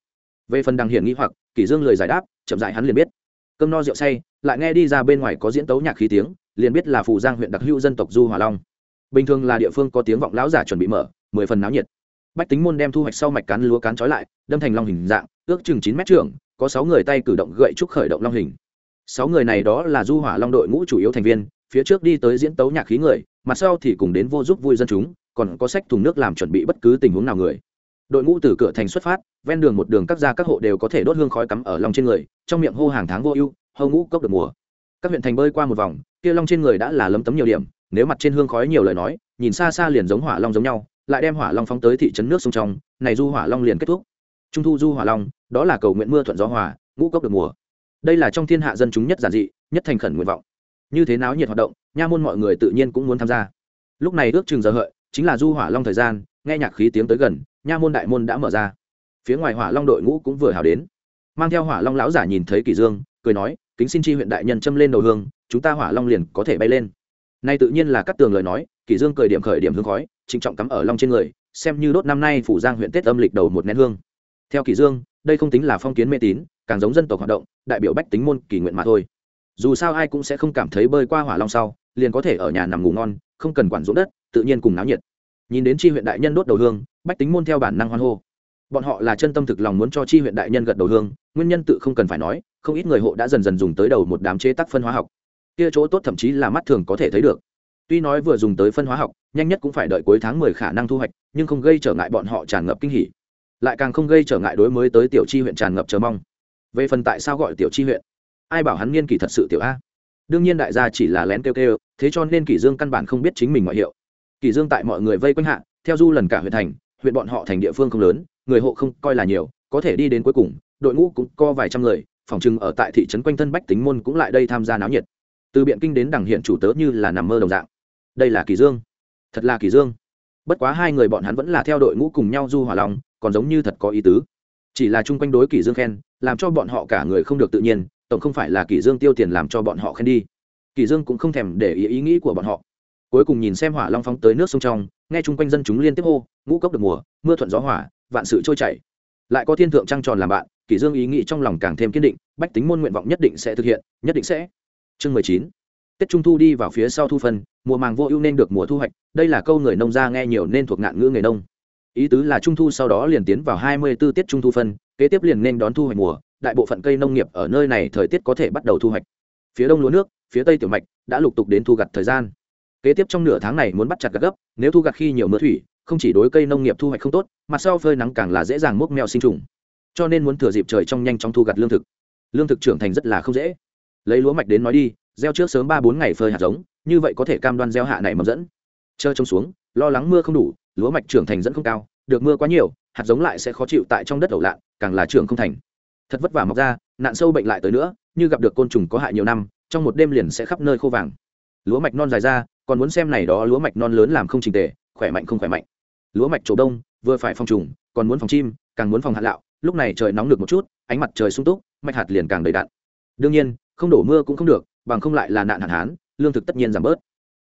Về phần đằng hiển nghi hoặc, kỷ dương lời giải đáp, chậm rãi hắn liền biết cơm no rượu say, lại nghe đi ra bên ngoài có diễn tấu nhạc khí tiếng, liền biết là phù giang huyện đặc hữu dân tộc du hòa long. Bình thường là địa phương có tiếng vọng lão giả chuẩn bị mở, mười phần náo nhiệt. Bách tính môn đem thu hoạch sau mạch cán lúa cán trói lại, đâm thành long hình dạng, ước chừng chín mét trưởng có sáu người tay cử động gậy trúc khởi động long hình. Sáu người này đó là du hỏa long đội ngũ chủ yếu thành viên, phía trước đi tới diễn tấu nhạc khí người, mặt sau thì cùng đến vô giúp vui dân chúng, còn có sách thùng nước làm chuẩn bị bất cứ tình huống nào người đội ngũ từ cửa thành xuất phát, ven đường một đường các gia các hộ đều có thể đốt hương khói cắm ở lòng trên người, trong miệng hô hàng tháng vô ưu hâu ngũ cốc được mùa. Các huyện thành bơi qua một vòng, kia long trên người đã là lấm tấm nhiều điểm, nếu mặt trên hương khói nhiều lời nói, nhìn xa xa liền giống hỏa long giống nhau, lại đem hỏa long phóng tới thị trấn nước sông trong, này du hỏa long liền kết thúc. Trung thu du hỏa long, đó là cầu nguyện mưa thuận gió hòa, ngũ cốc được mùa. Đây là trong thiên hạ dân chúng nhất giản dị, nhất thành khẩn nguyện vọng. Như thế náo nhiệt hoạt động, nha môn mọi người tự nhiên cũng muốn tham gia. Lúc này ước chừng giờ hợi, chính là du hỏa long thời gian, nghe nhạc khí tiếng tới gần nha môn đại môn đã mở ra. Phía ngoài hỏa long đội ngũ cũng vừa hào đến. Mang theo hỏa long lão giả nhìn thấy kỳ dương, cười nói, kính xin chi huyện đại nhân châm lên đầu hương, chúng ta hỏa long liền có thể bay lên. Nay tự nhiên là cắt tường lời nói, kỳ dương cười điểm khởi điểm hương khói, trịnh trọng cắm ở long trên người, xem như đốt năm nay phủ giang huyện tết âm lịch đầu một nén hương. Theo kỳ dương, đây không tính là phong kiến mê tín, càng giống dân tộc hoạt động, đại biểu bách tính môn kỳ nguyện mà thôi. Dù sao ai cũng sẽ không cảm thấy bơi qua hỏa long sau, liền có thể ở nhà nằm ngủ ngon, không cần quản ruộng đất, tự nhiên cùng náo nhiệt nhìn đến chi huyện đại nhân đốt đầu hương, bách tính môn theo bản năng hoan hô. Bọn họ là chân tâm thực lòng muốn cho chi huyện đại nhân gật đầu hương, nguyên nhân tự không cần phải nói, không ít người hộ đã dần dần dùng tới đầu một đám chế tác phân hóa học. Kia chỗ tốt thậm chí là mắt thường có thể thấy được. Tuy nói vừa dùng tới phân hóa học, nhanh nhất cũng phải đợi cuối tháng mười khả năng thu hoạch, nhưng không gây trở ngại bọn họ tràn ngập kinh hỉ. Lại càng không gây trở ngại đối mới tới tiểu chi huyện tràn ngập chờ mong. Về phần tại sao gọi tiểu chi huyện? Ai bảo hắn niên kỷ thật sự tiểu a? Đương nhiên đại gia chỉ là lén kêu kêu, thế cho nên kỷ dương căn bản không biết chính mình ngoại hiệu. Kỳ dương tại mọi người vây quanh hạ, theo du lần cả huyện thành, huyện bọn họ thành địa phương không lớn, người hộ không coi là nhiều, có thể đi đến cuối cùng, đội ngũ cũng có vài trăm người, phòng trưng ở tại thị trấn quanh thân bách tính môn cũng lại đây tham gia náo nhiệt. Từ biện kinh đến đằng hiện chủ tớ như là nằm mơ đồng dạng. Đây là kỳ dương. Thật là kỳ dương. Bất quá hai người bọn hắn vẫn là theo đội ngũ cùng nhau du hỏa lòng, còn giống như thật có ý tứ. Chỉ là chung quanh đối kỳ dương khen, làm cho bọn họ cả người không được tự nhiên, tổng không phải là kỳ dương tiêu tiền làm cho bọn họ khen đi. Kỳ dương cũng không thèm để ý ý nghĩ của bọn họ cuối cùng nhìn xem hỏa long phóng tới nước sông trong, nghe chung quanh dân chúng liên tiếp hô, ngũ cốc được mùa, mưa thuận gió hỏa vạn sự trôi chảy. Lại có thiên thượng trăng tròn làm bạn, kỷ dương ý nghĩ trong lòng càng thêm kiên định, bách tính môn nguyện vọng nhất định sẽ thực hiện, nhất định sẽ. Chương mười chín. Tết trung thu đi vào phía sau thu phân, mùa màng vô ưu nên được mùa thu hoạch, đây là câu người nông gia nghe nhiều nên thuộc ngạn ngữ người nông. Ý tứ là trung thu sau đó liền tiến vào hai mươi 24 tiết trung thu phân, kế tiếp liền nên đón thu hoạch mùa, đại bộ phận cây nông nghiệp ở nơi này thời tiết có thể bắt đầu thu hoạch. Phía đông lúa nước, phía tây tiểu mạch, đã lục tục đến thu gặt thời gian kế tiếp trong nửa tháng này muốn bắt chặt gặt gấp, nếu thu gặt khi nhiều mưa thủy, không chỉ đối cây nông nghiệp thu hoạch không tốt mặt sau phơi nắng càng là dễ dàng mốc mèo sinh trùng. Cho nên muốn thừa dịp trời trong nhanh trong thu gặt lương thực. Lương thực trưởng thành rất là không dễ. Lấy lúa mạch đến nói đi, gieo trước sớm ba bốn ngày phơi hạt giống, như vậy có thể cam đoan gieo hạ này mầm dẫn. Chờ trông xuống, lo lắng mưa không đủ, lúa mạch trưởng thành dẫn không cao, được mưa quá nhiều, hạt giống lại sẽ khó chịu tại trong đất ẩu lạ càng là trưởng không thành. Thật vất vả mọc ra, nạn sâu bệnh lại tới nữa, như gặp được côn trùng có hại nhiều năm, trong một đêm liền sẽ khắp nơi khô vàng lúa mạch non dài ra, còn muốn xem này đó lúa mạch non lớn làm không trình tề, khỏe mạnh không khỏe mạnh. Lúa mạch chỗ đông, vừa phải phòng trùng, còn muốn phòng chim, càng muốn phòng hạt lạo. Lúc này trời nóng được một chút, ánh mặt trời sung túc, mạch hạt liền càng đầy đạn đương nhiên, không đổ mưa cũng không được, bằng không lại là nạn hạn hán, lương thực tất nhiên giảm bớt.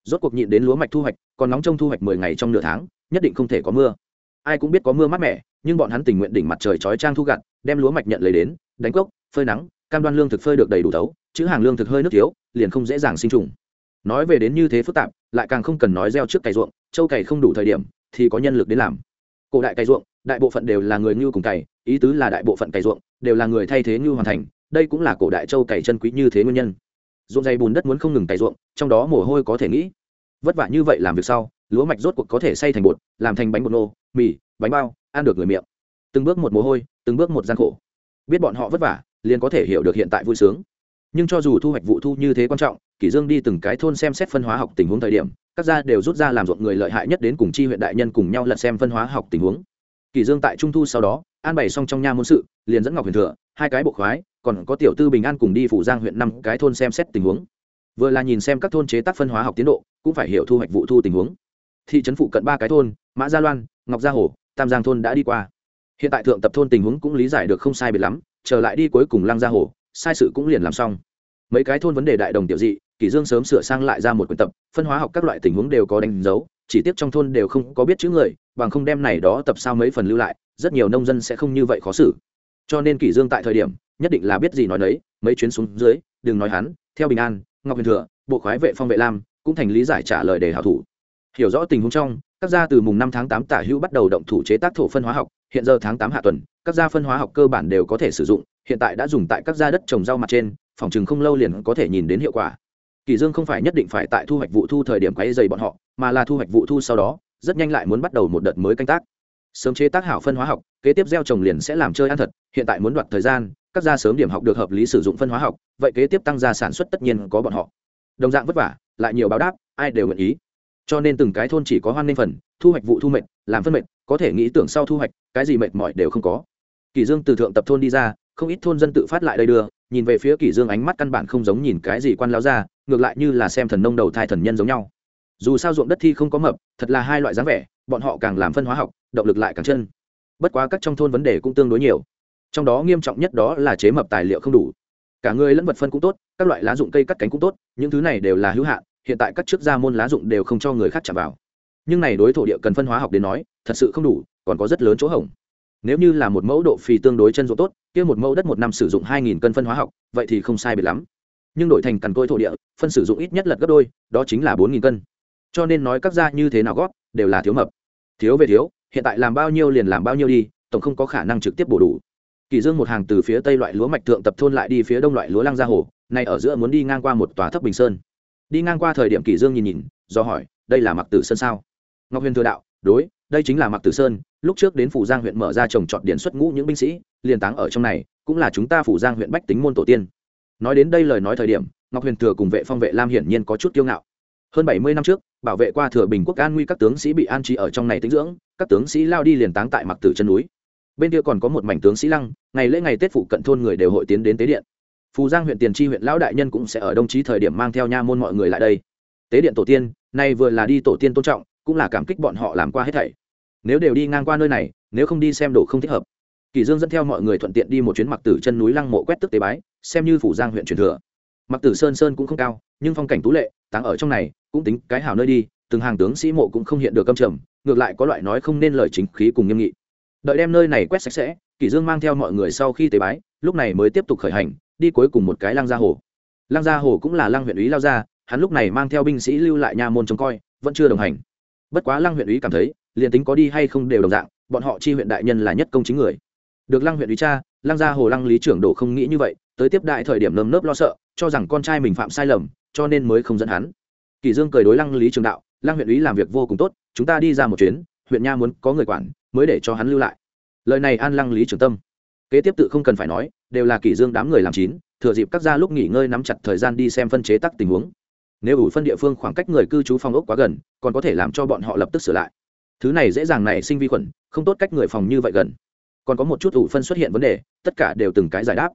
Rốt cuộc nhịn đến lúa mạch thu hoạch, còn nóng trong thu hoạch mười ngày trong nửa tháng, nhất định không thể có mưa. Ai cũng biết có mưa mát mẻ, nhưng bọn hắn tình nguyện đỉnh mặt trời chói trang thu gặt, đem lúa mạch nhận lấy đến, đánh cốc, phơi nắng, cam đoan lương thực phơi được đầy đủ thấu, chữ hàng lương thực hơi nước thiếu, liền không dễ dàng sinh trùng nói về đến như thế phức tạp, lại càng không cần nói gieo trước cày ruộng, châu cày không đủ thời điểm, thì có nhân lực đến làm. Cổ đại cày ruộng, đại bộ phận đều là người ngưu cùng cày, ý tứ là đại bộ phận cày ruộng đều là người thay thế ngưu hoàn thành, đây cũng là cổ đại châu cày chân quý như thế nguyên nhân. Ruộng dày bùn đất muốn không ngừng cày ruộng, trong đó mồ hôi có thể nghĩ. Vất vả như vậy làm việc sau, lúa mạch rốt cuộc có thể xay thành bột, làm thành bánh bột nô, mì, bánh bao, ăn được người miệng. Từng bước một mồ hôi, từng bước một gian khổ. Biết bọn họ vất vả, liền có thể hiểu được hiện tại vui sướng. Nhưng cho dù thu hoạch vụ thu như thế quan trọng kỷ dương đi từng cái thôn xem xét phân hóa học tình huống thời điểm, các gia đều rút ra làm ruộng người lợi hại nhất đến cùng chi huyện đại nhân cùng nhau lật xem phân hóa học tình huống. Kỳ dương tại trung thu sau đó, an bày xong trong nha môn sự, liền dẫn ngọc huyền thừa, hai cái bộ khoái, còn có tiểu tư bình an cùng đi phủ giang huyện năm cái thôn xem xét tình huống. Vừa là nhìn xem các thôn chế tác phân hóa học tiến độ, cũng phải hiểu thu hoạch vụ thu tình huống. Thị trấn phụ cận ba cái thôn, mã gia loan, ngọc gia hồ, tam giang thôn đã đi qua. Hiện tại thượng tập thôn tình huống cũng lý giải được không sai biệt lắm, trở lại đi cuối cùng lăng gia hồ, sai sự cũng liền làm xong. Mấy cái thôn vấn đề đại đồng tiểu dị kỷ dương sớm sửa sang lại ra một quyển tập, phân hóa học các loại tình huống đều có đánh dấu, chỉ tiếc trong thôn đều không có biết chữ người, bằng không đem này đó tập sao mấy phần lưu lại, rất nhiều nông dân sẽ không như vậy khó xử cho nên kỷ dương tại thời điểm, nhất định là biết gì nói đấy. mấy chuyến xuống dưới, đừng nói hắn, theo bình an, ngọc huyền thừa, bộ khoái vệ phong vệ lam, cũng thành lý giải trả lời để hảo thủ hiểu rõ tình huống trong, các gia từ mùng năm tháng tám tả hữu bắt đầu động thủ chế tác thổ phân hóa học, hiện giờ tháng tám hạ tuần, các gia phân hóa học cơ bản đều có thể sử dụng, hiện tại đã dùng tại các gia đất trồng rau mặt trên, phòng chừng không lâu liền có thể nhìn đến hiệu quả kỳ dương không phải nhất định phải tại thu hoạch vụ thu thời điểm quấy dày bọn họ, mà là thu hoạch vụ thu sau đó, rất nhanh lại muốn bắt đầu một đợt mới canh tác. Sớm chế tác hảo phân hóa học, kế tiếp gieo trồng liền sẽ làm chơi ăn thật, hiện tại muốn đoạt thời gian, các gia sớm điểm học được hợp lý sử dụng phân hóa học, vậy kế tiếp tăng gia sản xuất tất nhiên có bọn họ. Đồng dạng vất vả, lại nhiều báo đáp, ai đều nguyện ý. Cho nên từng cái thôn chỉ có hoan nên phần, thu hoạch vụ thu mệnh làm phân mệnh có thể nghĩ tưởng sau thu hoạch, cái gì mệt mỏi đều không có. Kỳ dương từ thượng tập thôn đi ra, không ít thôn dân tự phát lại đây đưa nhìn về phía kỷ dương ánh mắt căn bản không giống nhìn cái gì quan lão ra ngược lại như là xem thần nông đầu thai thần nhân giống nhau. Dù sao ruộng đất thi không có mập, thật là hai loại dáng vẻ, bọn họ càng làm phân hóa học, động lực lại càng chân. Bất quá các trong thôn vấn đề cũng tương đối nhiều. Trong đó nghiêm trọng nhất đó là chế mập tài liệu không đủ. Cả người lẫn vật phân cũng tốt, các loại lá dụng cây cắt cánh cũng tốt, những thứ này đều là hữu hạn, hiện tại các chức gia môn lá dụng đều không cho người khác chạm vào. Nhưng này đối thổ địa cần phân hóa học đến nói, thật sự không đủ, còn có rất lớn chỗ hỏng nếu như là một mẫu độ phì tương đối chân ruộng tốt, kia một mẫu đất một năm sử dụng hai nghìn cân phân hóa học, vậy thì không sai biệt lắm. Nhưng đổi thành cằn côi thổ địa, phân sử dụng ít nhất lật gấp đôi, đó chính là bốn nghìn cân. Cho nên nói các gia như thế nào gót đều là thiếu mập. Thiếu về thiếu, hiện tại làm bao nhiêu liền làm bao nhiêu đi, tổng không có khả năng trực tiếp bổ đủ. Kỳ dương một hàng từ phía tây loại lúa mạch thượng tập thôn lại đi phía đông loại lúa lăng gia hồ này ở giữa muốn đi ngang qua một tòa thấp bình sơn. Đi ngang qua thời điểm kỳ dương nhìn nhìn, do hỏi, đây là mặc tử sơn sao? Ngọc huyền thừa đạo, đối đây chính là mặc tử sơn lúc trước đến phủ giang huyện mở ra trồng trọt điển xuất ngũ những binh sĩ liền táng ở trong này cũng là chúng ta phủ giang huyện bách tính môn tổ tiên nói đến đây lời nói thời điểm ngọc huyền thừa cùng vệ phong vệ lam hiển nhiên có chút kiêu ngạo hơn bảy mươi năm trước bảo vệ qua thừa bình quốc an nguy các tướng sĩ bị an trí ở trong này tĩnh dưỡng các tướng sĩ lao đi liền táng tại mặc tử chân núi bên kia còn có một mảnh tướng sĩ lăng ngày lễ ngày tết phụ cận thôn người đều hội tiến đến tế điện phù giang huyện tiền tri huyện lão đại nhân cũng sẽ ở đồng chí thời điểm mang theo nha môn mọi người lại đây tế điện tổ tiên nay vừa là đi tổ tiên tôn trọng cũng là cảm kích bọn họ làm qua hết thảy. Nếu đều đi ngang qua nơi này, nếu không đi xem đồ không thích hợp. Kỳ dương dẫn theo mọi người thuận tiện đi một chuyến mặc tử chân núi lăng mộ quét tức tế bái, xem như phủ giang huyện truyền thừa. Mặc tử sơn sơn cũng không cao, nhưng phong cảnh tú lệ, táng ở trong này, cũng tính cái hảo nơi đi, từng hàng tướng sĩ mộ cũng không hiện được câm trầm, ngược lại có loại nói không nên lời chính khí cùng nghiêm nghị. Đợi đem nơi này quét sạch sẽ kỷ dương mang theo mọi người sau khi tế bái, lúc này mới tiếp tục khởi hành, đi cuối cùng một cái lăng gia hồ. Lăng gia hồ cũng là lăng huyện ủy lao gia, hắn lúc này mang theo binh sĩ lưu lại nha môn trông coi, vẫn chưa đồng hành bất quá lăng huyện ý cảm thấy, liền tính có đi hay không đều đồng dạng, bọn họ chi huyện đại nhân là nhất công chính người. Được lăng huyện ý cha, lăng gia hồ lăng lý trưởng đồ không nghĩ như vậy, tới tiếp đại thời điểm nơm nớp lo sợ, cho rằng con trai mình phạm sai lầm, cho nên mới không dẫn hắn. Kỳ dương cười đối lăng lý trường đạo, lăng huyện ý làm việc vô cùng tốt, chúng ta đi ra một chuyến, huyện nha muốn có người quản, mới để cho hắn lưu lại. Lời này an lăng lý trường tâm. Kế tiếp tự không cần phải nói, đều là kỳ dương đám người làm chín, thừa dịp các gia lúc nghỉ ngơi nắm chặt thời gian đi xem phân chế tắc tình huống nếu ủ phân địa phương khoảng cách người cư trú phòng ốc quá gần, còn có thể làm cho bọn họ lập tức sửa lại. Thứ này dễ dàng nảy sinh vi khuẩn, không tốt cách người phòng như vậy gần. Còn có một chút ủ phân xuất hiện vấn đề, tất cả đều từng cái giải đáp.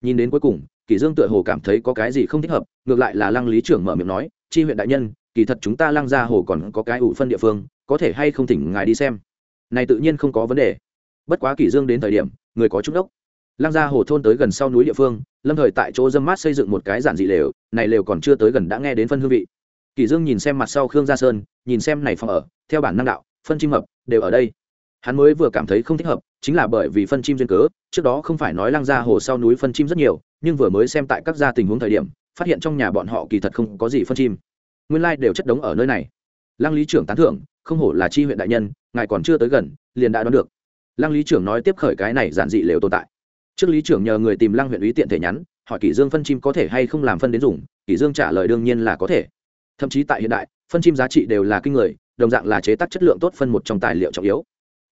Nhìn đến cuối cùng kỷ dương tựa hồ cảm thấy có cái gì không thích hợp, ngược lại là lăng lý trưởng mở miệng nói, chi huyện đại nhân, kỳ thật chúng ta lăng ra hồ còn có cái ủ phân địa phương, có thể hay không thỉnh ngài đi xem. Này tự nhiên không có vấn đề. Bất quá kỷ dương đến thời điểm, người có chút đốc lăng ra hồ thôn tới gần sau núi địa phương, lâm thời tại chỗ dâm mát xây dựng một cái giản dị lều, này lều còn chưa tới gần đã nghe đến phân hương vị. Kỳ dương nhìn xem mặt sau khương gia sơn, nhìn xem này phòng ở, theo bản năng đạo, phân chim hợp đều ở đây. Hắn mới vừa cảm thấy không thích hợp, chính là bởi vì phân chim duyên cớ, trước đó không phải nói lăng ra hồ sau núi phân chim rất nhiều, nhưng vừa mới xem tại các gia tình huống thời điểm, phát hiện trong nhà bọn họ kỳ thật không có gì phân chim. Nguyên lai đều chất đống ở nơi này. Lăng lý trưởng tán thưởng, không hổ là chi huyện đại nhân, ngài còn chưa tới gần, liền đã đoán được. Lăng lý trưởng nói tiếp khởi cái này giản dị lều tồn tại trước lý trưởng nhờ người tìm lăng huyện ý tiện thể nhắn, hỏi kỷ dương phân chim có thể hay không làm phân đến dùng, kỷ dương trả lời đương nhiên là có thể. Thậm chí tại hiện đại, phân chim giá trị đều là kinh người, đồng dạng là chế tác chất lượng tốt phân một trong tài liệu trọng yếu.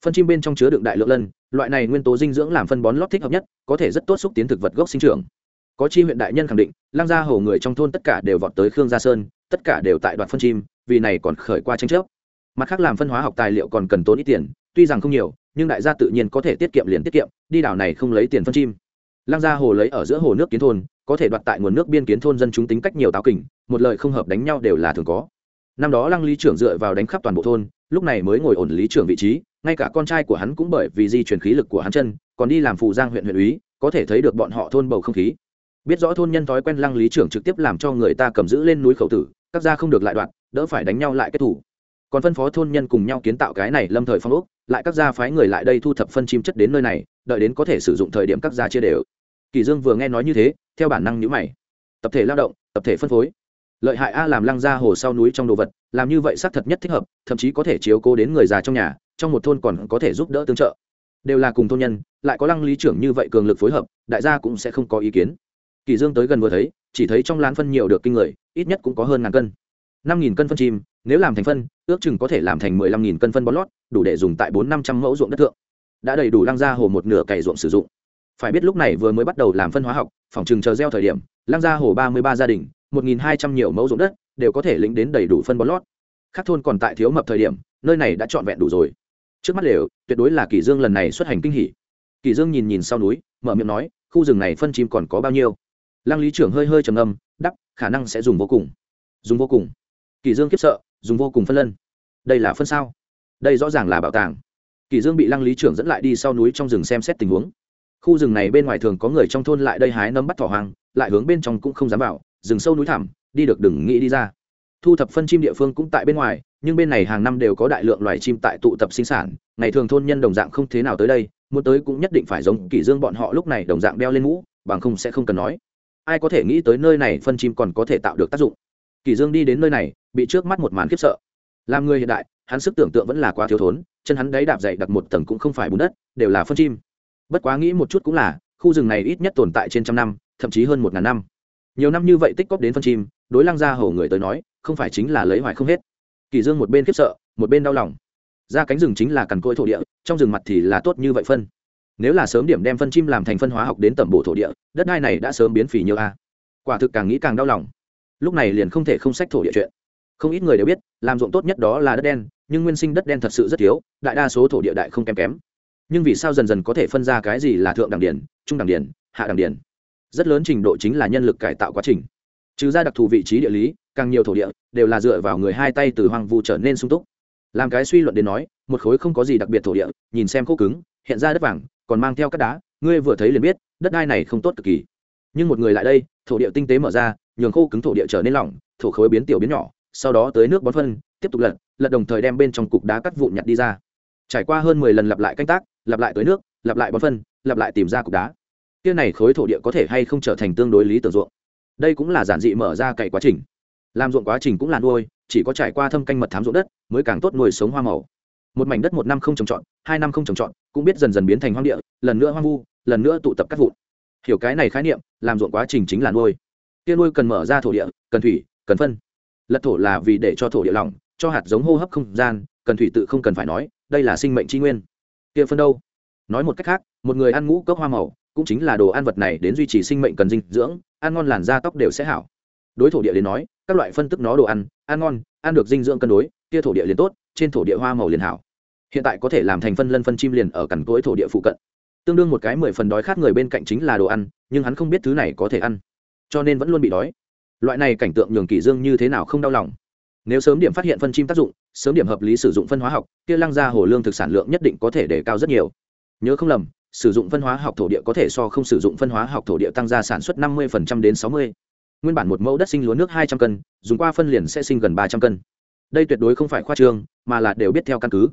Phân chim bên trong chứa đựng đại lượng lân, loại này nguyên tố dinh dưỡng làm phân bón lót thích hợp nhất, có thể rất tốt xúc tiến thực vật gốc sinh trưởng. Có chi huyện đại nhân khẳng định, lăng gia hầu người trong thôn tất cả đều vọt tới khương gia sơn, tất cả đều tại đoạn phân chim, vì này còn khởi qua tranh chấp. Mặt khác làm phân hóa học tài liệu còn cần tốn ít tiền tuy rằng không nhiều, nhưng đại gia tự nhiên có thể tiết kiệm liền tiết kiệm, đi đảo này không lấy tiền phân chim. Lăng gia hồ lấy ở giữa hồ nước kiến thôn, có thể đoạt tại nguồn nước biên kiến thôn dân chúng tính cách nhiều táo kỉnh một lời không hợp đánh nhau đều là thường có. Năm đó lăng lý trưởng dựa vào đánh khắp toàn bộ thôn, lúc này mới ngồi ổn lý trưởng vị trí, ngay cả con trai của hắn cũng bởi vì di chuyển khí lực của hắn chân, còn đi làm phụ giang huyện huyện úy, có thể thấy được bọn họ thôn bầu không khí. Biết rõ thôn nhân thói quen lăng lý trưởng trực tiếp làm cho người ta cầm giữ lên núi khẩu tử, các gia không được lại đoạn, đỡ phải đánh nhau lại kết thủ còn phân phó thôn nhân cùng nhau kiến tạo cái này lâm thời phong ốc, lại các gia phái người lại đây thu thập phân chim chất đến nơi này, đợi đến có thể sử dụng thời điểm các gia chia đều. Kỳ dương vừa nghe nói như thế, theo bản năng nhíu mày. Tập thể lao động, tập thể phân phối. Lợi hại a làm lăng ra hồ sau núi trong đồ vật, làm như vậy xác thật nhất thích hợp, thậm chí có thể chiếu cố đến người già trong nhà, trong một thôn còn có thể giúp đỡ tương trợ. Đều là cùng thôn nhân, lại có lăng lý trưởng như vậy cường lực phối hợp, đại gia cũng sẽ không có ý kiến. Kỳ dương tới gần vừa thấy, chỉ thấy trong lán phân nhiều được kinh người, ít nhất cũng có hơn ngàn cân năm nghìn cân phân chim, nếu làm thành phân, ước chừng có thể làm thành mười lăm nghìn cân phân bón lót, đủ để dùng tại bốn năm trăm mẫu ruộng đất thượng. Đã đầy đủ lăng ra hồ một nửa cày ruộng sử dụng. Phải biết lúc này vừa mới bắt đầu làm phân hóa học, phòng trừng chờ gieo thời điểm, lăng ra hồ ba mươi ba gia đình, một nghìn hai trăm nhiều mẫu ruộng đất, đều có thể lĩnh đến đầy đủ phân bón lót. Khác thôn còn tại thiếu mập thời điểm, nơi này đã trọn vẹn đủ rồi. Trước mắt lều, tuyệt đối là kỳ dương lần này xuất hành kinh hỉ. Kỳ dương nhìn nhìn sau núi, mở miệng nói, khu rừng này phân chim còn có bao nhiêu? Lăng lý trưởng hơi hơi trầm ngâm đắp khả năng sẽ dùng vô cùng. Dùng vô cùng kỳ dương kiếp sợ, dùng vô cùng phân lân. Đây là phân sao? Đây rõ ràng là bảo tàng. Kỳ dương bị lăng lý trưởng dẫn lại đi sau núi trong rừng xem xét tình huống. Khu rừng này bên ngoài thường có người trong thôn lại đây hái nấm bắt thỏ hoang, lại hướng bên trong cũng không dám vào, rừng sâu núi thẳm, đi được đừng nghĩ đi ra. Thu thập phân chim địa phương cũng tại bên ngoài, nhưng bên này hàng năm đều có đại lượng loài chim tại tụ tập sinh sản, ngày thường thôn nhân đồng dạng không thế nào tới đây, muốn tới cũng nhất định phải giống kỷ dương bọn họ lúc này đồng dạng đeo lên mũ, bằng không sẽ không cần nói. Ai có thể nghĩ tới nơi này phân chim còn có thể tạo được tác dụng? Kỳ dương đi đến nơi này, bị trước mắt một màn khiếp sợ. Làm người hiện đại, hắn sức tưởng tượng vẫn là quá thiếu thốn, chân hắn đấy đạp dậy đặt một tầng cũng không phải bùn đất, đều là phân chim. Bất quá nghĩ một chút cũng là, khu rừng này ít nhất tồn tại trên trăm năm, thậm chí hơn một ngàn năm. Nhiều năm như vậy tích cóp đến phân chim, đối lăng gia hầu người tới nói, không phải chính là lấy hoài không hết. Kỳ dương một bên khiếp sợ, một bên đau lòng. Ra cánh rừng chính là cằn cỗi thổ địa, trong rừng mặt thì là tốt như vậy phân. Nếu là sớm điểm đem phân chim làm thành phân hóa học đến tầm bổ thổ địa, đất đai này đã sớm biến phì nhiều a. Quả thực càng nghĩ càng đau lòng lúc này liền không thể không sách thổ địa chuyện. Không ít người đều biết, làm ruộng tốt nhất đó là đất đen, nhưng nguyên sinh đất đen thật sự rất thiếu, đại đa số thổ địa đại không kém kém. Nhưng vì sao dần dần có thể phân ra cái gì là thượng đẳng điển, trung đẳng điển, hạ đẳng điển? Rất lớn trình độ chính là nhân lực cải tạo quá trình. Trừ ra đặc thù vị trí địa lý, càng nhiều thổ địa đều là dựa vào người hai tay từ hoang vu trở nên sung túc. Làm cái suy luận đến nói, một khối không có gì đặc biệt thổ địa, nhìn xem khô cứng, hiện ra đất vàng, còn mang theo các đá, ngươi vừa thấy liền biết, đất đai này không tốt cực kỳ. Nhưng một người lại đây, thổ địa tinh tế mở ra nhường khô cứng thổ địa trở nên lỏng, thổ khối biến tiểu biến nhỏ, sau đó tới nước bón phân, tiếp tục lật lật đồng thời đem bên trong cục đá cắt vụn nhặt đi ra. Trải qua hơn mười lần lặp lại canh tác, lặp lại tới nước, lặp lại bón phân, lặp lại tìm ra cục đá. Kia này khối thổ địa có thể hay không trở thành tương đối lý tưởng ruộng? Đây cũng là giản dị mở ra cày quá trình. Làm ruộng quá trình cũng là nuôi, chỉ có trải qua thâm canh mật thám ruộng đất mới càng tốt nuôi sống hoa màu. Một mảnh đất một năm không trồng trọt, hai năm không trồng trọt, cũng biết dần dần biến thành hoang địa, lần nữa hoang vu, lần nữa tụ tập cắt vụn. Hiểu cái này khái niệm, làm ruộng quá trình chính là nuôi kia nuôi cần mở ra thổ địa, cần thủy, cần phân. Lật thổ là vì để cho thổ địa lỏng, cho hạt giống hô hấp không gian, cần thủy tự không cần phải nói, đây là sinh mệnh tri nguyên. Kia phân đâu? Nói một cách khác, một người ăn ngũ cốc hoa màu, cũng chính là đồ ăn vật này đến duy trì sinh mệnh cần dinh dưỡng, ăn ngon làn da tóc đều sẽ hảo. Đối thổ địa đến nói, các loại phân tức nó đồ ăn ăn ngon, ăn được dinh dưỡng cân đối, kia thổ địa liền tốt, trên thổ địa hoa màu liền hảo. Hiện tại có thể làm thành phân lân phân chim liền ở cằn cỗi thổ địa phụ cận. Tương đương một cái mười phần đói khát người bên cạnh chính là đồ ăn, nhưng hắn không biết thứ này có thể ăn cho nên vẫn luôn bị đói loại này cảnh tượng nhường kỳ dương như thế nào không đau lòng nếu sớm điểm phát hiện phân chim tác dụng sớm điểm hợp lý sử dụng phân hóa học kia lăng ra hồ lương thực sản lượng nhất định có thể đề cao rất nhiều nhớ không lầm sử dụng phân hóa học thổ địa có thể so không sử dụng phân hóa học thổ địa tăng ra sản xuất 50% đến 60. Nguyên bản một mẫu đất sinh lúa nước 200 cân, dùng qua phân liền sẽ sinh gần 300 cân. Đây tuyệt đối không phải khoa trương, mà là đều biết theo căn cứ.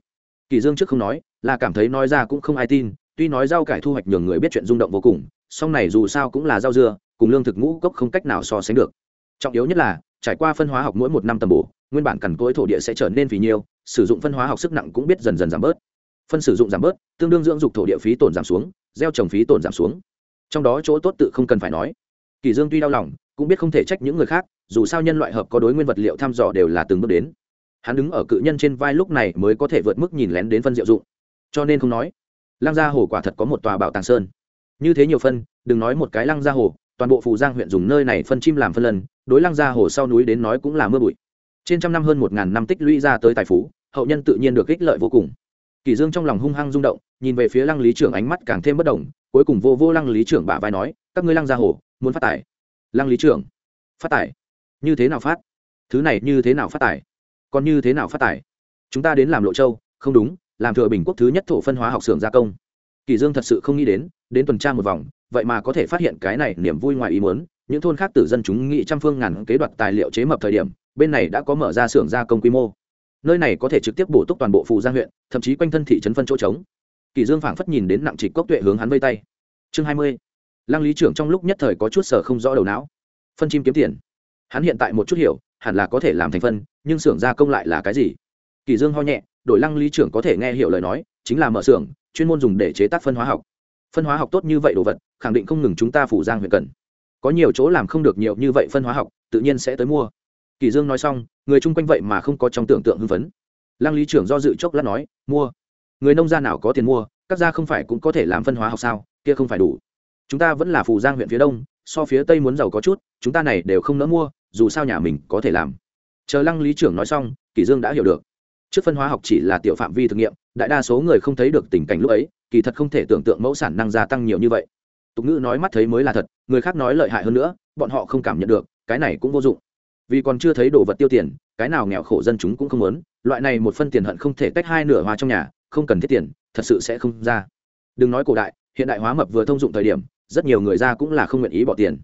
Kỳ Dương trước không nói, là cảm thấy nói ra cũng không ai tin, tuy nói rau cải thu hoạch nhường người biết chuyện rung động vô cùng, song này dù sao cũng là rau dưa, cùng lương thực ngũ cốc không cách nào so sánh được. Trọng yếu nhất là, trải qua phân hóa học mỗi một năm tầm bổ, nguyên bản cằn cỗi thổ địa sẽ trở nên phì nhiêu, sử dụng phân hóa học sức nặng cũng biết dần dần giảm bớt. Phân sử dụng giảm bớt tương đương dưỡng dục thổ địa phí tổn giảm xuống gieo trồng phí tổn giảm xuống. Trong đó chỗ tốt tự không cần phải nói. Kỳ dương tuy đau lòng cũng biết không thể trách những người khác dù sao nhân loại hợp có đối nguyên vật liệu thăm dò đều là từng bước đến. Hắn đứng ở cự nhân trên vai lúc này mới có thể vượt mức nhìn lén đến phân diệu dụng. Cho nên không nói. Lang gia hồ quả thật có một tòa bảo tàng sơn như thế nhiều phân, đừng nói một cái lăng gia hồ, toàn bộ phù giang huyện dùng nơi này phân chim làm phân lần, đối lăng gia hồ sau núi đến nói cũng là mưa bụi. Trên trăm năm hơn một ngàn năm tích lũy ra tới tài phú, hậu nhân tự nhiên được ích lợi vô cùng. Kỳ dương trong lòng hung hăng rung động, nhìn về phía lăng lý trưởng ánh mắt càng thêm bất động, cuối cùng vô vô lăng lý trưởng bả vai nói, các ngươi lăng gia hồ, muốn phát tài? Lăng lý trưởng, phát tài? Như thế nào phát? Thứ này như thế nào phát tài? Còn như thế nào phát tài? Chúng ta đến làm lộ châu, không đúng, làm thừa bình quốc thứ nhất thổ phân hóa học xưởng gia công kỳ dương thật sự không nghĩ đến đến tuần tra một vòng, vậy mà có thể phát hiện cái này niềm vui ngoài ý muốn, những thôn khác tử dân chúng nghĩ trăm phương ngàn kế đoạt tài liệu chế mập thời điểm, bên này đã có mở ra xưởng gia công quy mô. Nơi này có thể trực tiếp bổ túc toàn bộ phù giang huyện, thậm chí quanh thân thị trấn phân chỗ trống. Kỳ dương phảng phất nhìn đến nặng trịch cốc tuệ hướng hắn vây tay. Chương hai mươi. Lăng lý trưởng trong lúc nhất thời có chút sở không rõ đầu não. Phân chim kiếm tiền. Hắn hiện tại một chút hiểu, hẳn là có thể làm thành phân, nhưng xưởng gia công lại là cái gì? Kỳ dương ho nhẹ, đổi lăng lý trưởng có thể nghe hiểu lời nói, chính là mở xưởng chuyên môn dùng để chế tác phân hóa học. Phân hóa học tốt như vậy đồ vật, khẳng định không ngừng chúng ta phủ giang huyện cần. Có nhiều chỗ làm không được nhiều như vậy phân hóa học, tự nhiên sẽ tới mua. Kỳ dương nói xong, người chung quanh vậy mà không có trong tưởng tượng hưng phấn. Lăng lý trưởng do dự chốc lát nói, mua. Người nông gia nào có tiền mua, các gia không phải cũng có thể làm phân hóa học sao? Kia không phải đủ. Chúng ta vẫn là phủ giang huyện phía đông, so phía tây muốn giàu có chút, chúng ta này đều không nỡ mua, dù sao nhà mình có thể làm. Chờ lăng lý trưởng nói xong, kỳ dương đã hiểu được trước phân hóa học chỉ là tiểu phạm vi thực nghiệm, đại đa số người không thấy được tình cảnh lúc ấy, kỳ thật không thể tưởng tượng mẫu sản năng gia tăng nhiều như vậy. Tục ngữ nói mắt thấy mới là thật, người khác nói lợi hại hơn nữa, bọn họ không cảm nhận được, cái này cũng vô dụng. Vì còn chưa thấy đồ vật tiêu tiền, cái nào nghèo khổ dân chúng cũng không muốn, loại này một phân tiền hận không thể tách hai nửa hoa trong nhà, không cần thiết tiền, thật sự sẽ không ra. Đừng nói cổ đại, hiện đại hóa mập vừa thông dụng thời điểm, rất nhiều người ra cũng là không nguyện ý bỏ tiền.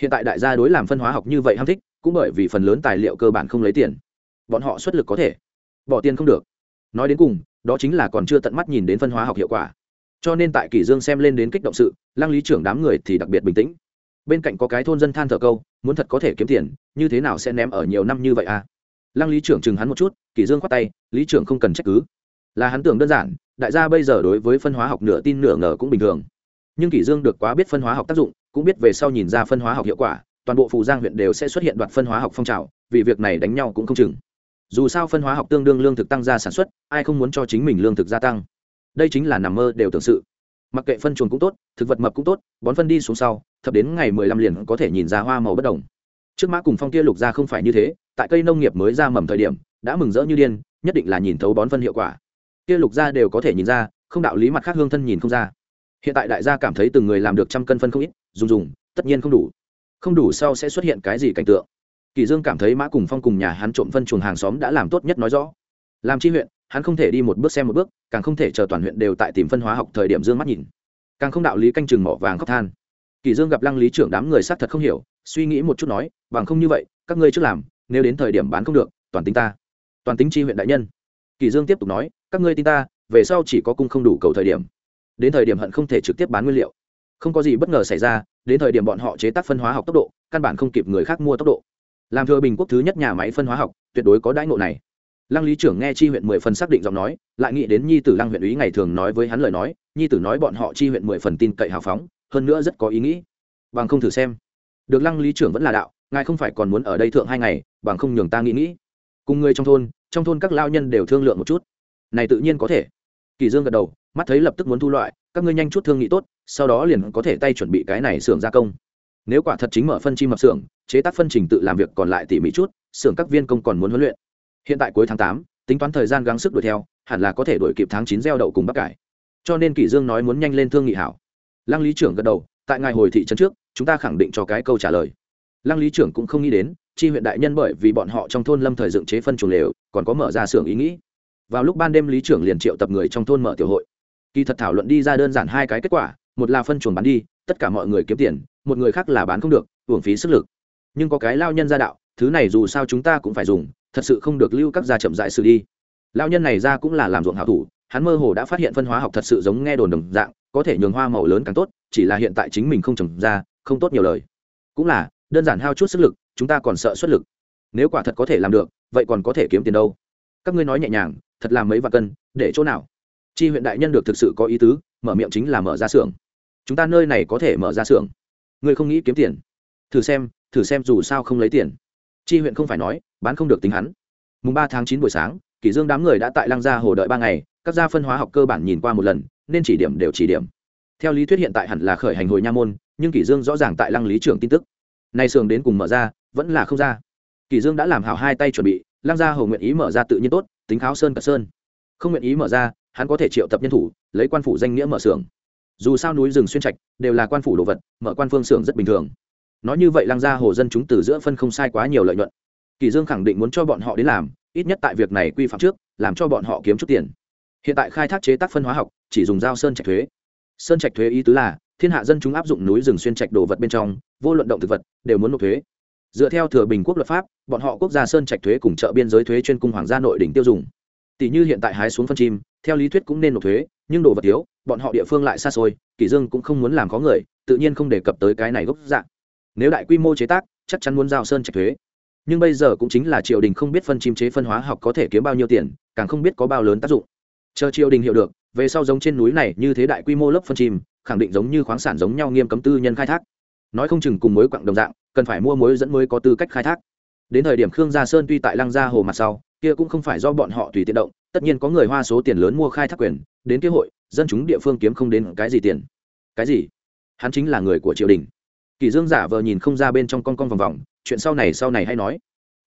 Hiện tại đại gia đối làm phân hóa học như vậy ham thích, cũng bởi vì phần lớn tài liệu cơ bản không lấy tiền. Bọn họ xuất lực có thể bỏ tiền không được. Nói đến cùng, đó chính là còn chưa tận mắt nhìn đến phân hóa học hiệu quả. Cho nên tại kỷ dương xem lên đến kích động sự, lăng lý trưởng đám người thì đặc biệt bình tĩnh. Bên cạnh có cái thôn dân than thở câu, muốn thật có thể kiếm tiền, như thế nào sẽ ném ở nhiều năm như vậy à? Lăng lý trưởng chừng hắn một chút, kỷ dương khoát tay, lý trưởng không cần trách cứ. Là hắn tưởng đơn giản, đại gia bây giờ đối với phân hóa học nửa tin nửa ngờ cũng bình thường. Nhưng kỷ dương được quá biết phân hóa học tác dụng, cũng biết về sau nhìn ra phân hóa học hiệu quả, toàn bộ phù giang huyện đều sẽ xuất hiện đoạn phân hóa học phong trào, vì việc này đánh nhau cũng không chừng dù sao phân hóa học tương đương lương thực tăng gia sản xuất, ai không muốn cho chính mình lương thực gia tăng? Đây chính là nằm mơ đều tưởng sự. Mặc kệ phân chuồn cũng tốt, thực vật mập cũng tốt, bón phân đi xuống sau, thập đến ngày mười lăm liền có thể nhìn ra hoa màu bất đồng. Trước mã cùng phong kia lục ra không phải như thế, tại cây nông nghiệp mới ra mầm thời điểm, đã mừng rỡ như điên, nhất định là nhìn thấu bón phân hiệu quả. Kia lục ra đều có thể nhìn ra, không đạo lý mặt khác hương thân nhìn không ra. Hiện tại đại gia cảm thấy từng người làm được trăm cân phân không ít, dùng dùng, tất nhiên không đủ. Không đủ sau sẽ xuất hiện cái gì cảnh tượng? Kỳ dương cảm thấy mã cùng phong cùng nhà hắn trộm phân chuồng hàng xóm đã làm tốt nhất nói rõ. Làm chi huyện, hắn không thể đi một bước xem một bước, càng không thể chờ toàn huyện đều tại tìm phân hóa học thời điểm dương mắt nhìn. Càng không đạo lý canh chừng mỏ vàng khóc than. Kỳ dương gặp lăng lý trưởng đám người sát thật không hiểu, suy nghĩ một chút nói, bằng không như vậy, các ngươi trước làm, nếu đến thời điểm bán không được, toàn tính ta. Toàn tính chi huyện đại nhân. Kỳ dương tiếp tục nói, các ngươi tin ta, về sau chỉ có cung không đủ cầu thời điểm. Đến thời điểm hận không thể trực tiếp bán nguyên liệu. Không có gì bất ngờ xảy ra, đến thời điểm bọn họ chế tác phân hóa học tốc độ, căn bản không kịp người khác mua tốc độ làm thừa bình quốc thứ nhất nhà máy phân hóa học, tuyệt đối có đãi ngộ này. Lăng lý trưởng nghe chi huyện mười phần xác định giọng nói, lại nghĩ đến nhi tử lăng huyện úy ngày thường nói với hắn lời nói, nhi tử nói bọn họ chi huyện mười phần tin cậy hào phóng, hơn nữa rất có ý nghĩ. Bằng không thử xem. Được lăng lý trưởng vẫn là đạo, ngài không phải còn muốn ở đây thượng hai ngày, bằng không nhường ta nghĩ nghĩ. Cùng người trong thôn trong thôn các lao nhân đều thương lượng một chút. Này tự nhiên có thể. Kỳ dương gật đầu, mắt thấy lập tức muốn thu loại, các ngươi nhanh chút thương nghị tốt, sau đó liền có thể tay chuẩn bị cái này xưởng gia công nếu quả thật chính mở phân chi mập xưởng, chế tác phân trình tự làm việc còn lại tỉ mỉ chút, xưởng các viên công còn muốn huấn luyện. Hiện tại cuối tháng tám, tính toán thời gian gắng sức đuổi theo, hẳn là có thể đuổi kịp tháng chín gieo đậu cùng bắp cải. Cho nên kỷ dương nói muốn nhanh lên thương nghị hảo. Lăng lý trưởng gật đầu, tại ngày hồi thị trấn trước, chúng ta khẳng định cho cái câu trả lời. Lăng lý trưởng cũng không nghĩ đến, chi huyện đại nhân bởi vì bọn họ trong thôn lâm thời dựng chế phân chuồng lều, còn có mở ra xưởng ý nghĩ. Vào lúc ban đêm lý trưởng liền triệu tập người trong thôn mở tiểu hội. Kỳ thật thảo luận đi ra đơn giản hai cái kết quả, một là phân chuồng bán đi, tất cả mọi người kiếm tiền một người khác là bán không được, hưởng phí sức lực. Nhưng có cái lao nhân ra đạo, thứ này dù sao chúng ta cũng phải dùng, thật sự không được lưu các gia chậm dại xử đi. Lao nhân này ra cũng là làm ruộng hảo thủ, hắn mơ hồ đã phát hiện phân hóa học thật sự giống nghe đồn đồng dạng, có thể nhường hoa màu lớn càng tốt, chỉ là hiện tại chính mình không trồng ra, không tốt nhiều lời. Cũng là, đơn giản hao chút sức lực, chúng ta còn sợ xuất lực. Nếu quả thật có thể làm được, vậy còn có thể kiếm tiền đâu. Các ngươi nói nhẹ nhàng, thật làm mấy vạn cân, để chỗ nào? Chi huyện đại nhân được thực sự có ý tứ, mở miệng chính là mở ra xưởng. Chúng ta nơi này có thể mở ra xưởng ngươi không nghĩ kiếm tiền. Thử xem thử xem dù sao không lấy tiền. Chi huyện không phải nói, bán không được tính hắn. Mùng ba tháng chín buổi sáng, kỷ dương đám người đã tại lăng gia hồ đợi ba ngày, các gia phân hóa học cơ bản nhìn qua một lần, nên chỉ điểm đều chỉ điểm. Theo lý thuyết hiện tại hẳn là khởi hành hồi nha môn, nhưng kỷ dương rõ ràng tại lăng lý trưởng tin tức. Nay sường đến cùng mở ra, vẫn là không ra. Kỷ dương đã làm hảo hai tay chuẩn bị, lăng gia hồ nguyện ý mở ra tự nhiên tốt, tính kháo sơn cả sơn. Không nguyện ý mở ra, hắn có thể triệu tập nhân thủ, lấy quan phủ danh nghĩa mở xưởng dù sao núi rừng xuyên trạch đều là quan phủ đồ vật, mở quan phương xưởng rất bình thường. Nói như vậy lăng gia hồ dân chúng từ giữa phân không sai quá nhiều lợi nhuận. Kỳ dương khẳng định muốn cho bọn họ đến làm, ít nhất tại việc này quy phạm trước, làm cho bọn họ kiếm chút tiền. Hiện tại khai thác chế tác phân hóa học, chỉ dùng dao sơn trạch thuế. Sơn trạch thuế ý tứ là, thiên hạ dân chúng áp dụng núi rừng xuyên trạch đồ vật bên trong, vô luận động thực vật, đều muốn nộp thuế. Dựa theo thừa bình quốc luật pháp, bọn họ quốc gia sơn trạch thuế cùng chợ biên giới thuế chuyên cung hoàng gia nội đỉnh tiêu dùng tỷ như hiện tại hái xuống phân chim, theo lý thuyết cũng nên nộp thuế, nhưng đồ vật thiếu, bọn họ địa phương lại xa xôi, kỷ dương cũng không muốn làm có người, tự nhiên không đề cập tới cái này gốc dạng. Nếu đại quy mô chế tác, chắc chắn muốn giao sơn trạch thuế. Nhưng bây giờ cũng chính là triều đình không biết phân chim chế phân hóa học có thể kiếm bao nhiêu tiền, càng không biết có bao lớn tác dụng. Chờ triều đình hiểu được, về sau giống trên núi này như thế đại quy mô lớp phân chim, khẳng định giống như khoáng sản giống nhau nghiêm cấm tư nhân khai thác. Nói không chừng cùng mối quặng đồng dạng, cần phải mua mối dẫn mới có tư cách khai thác đến thời điểm khương gia sơn tuy tại lăng gia hồ mặt sau, kia cũng không phải do bọn họ tùy tiện động, tất nhiên có người hoa số tiền lớn mua khai thác quyền, đến kế hội, dân chúng địa phương kiếm không đến cái gì tiền. Cái gì? Hắn chính là người của triều đình. Kỳ dương giả vờ nhìn không ra bên trong con con vòng vòng, chuyện sau này sau này hay nói.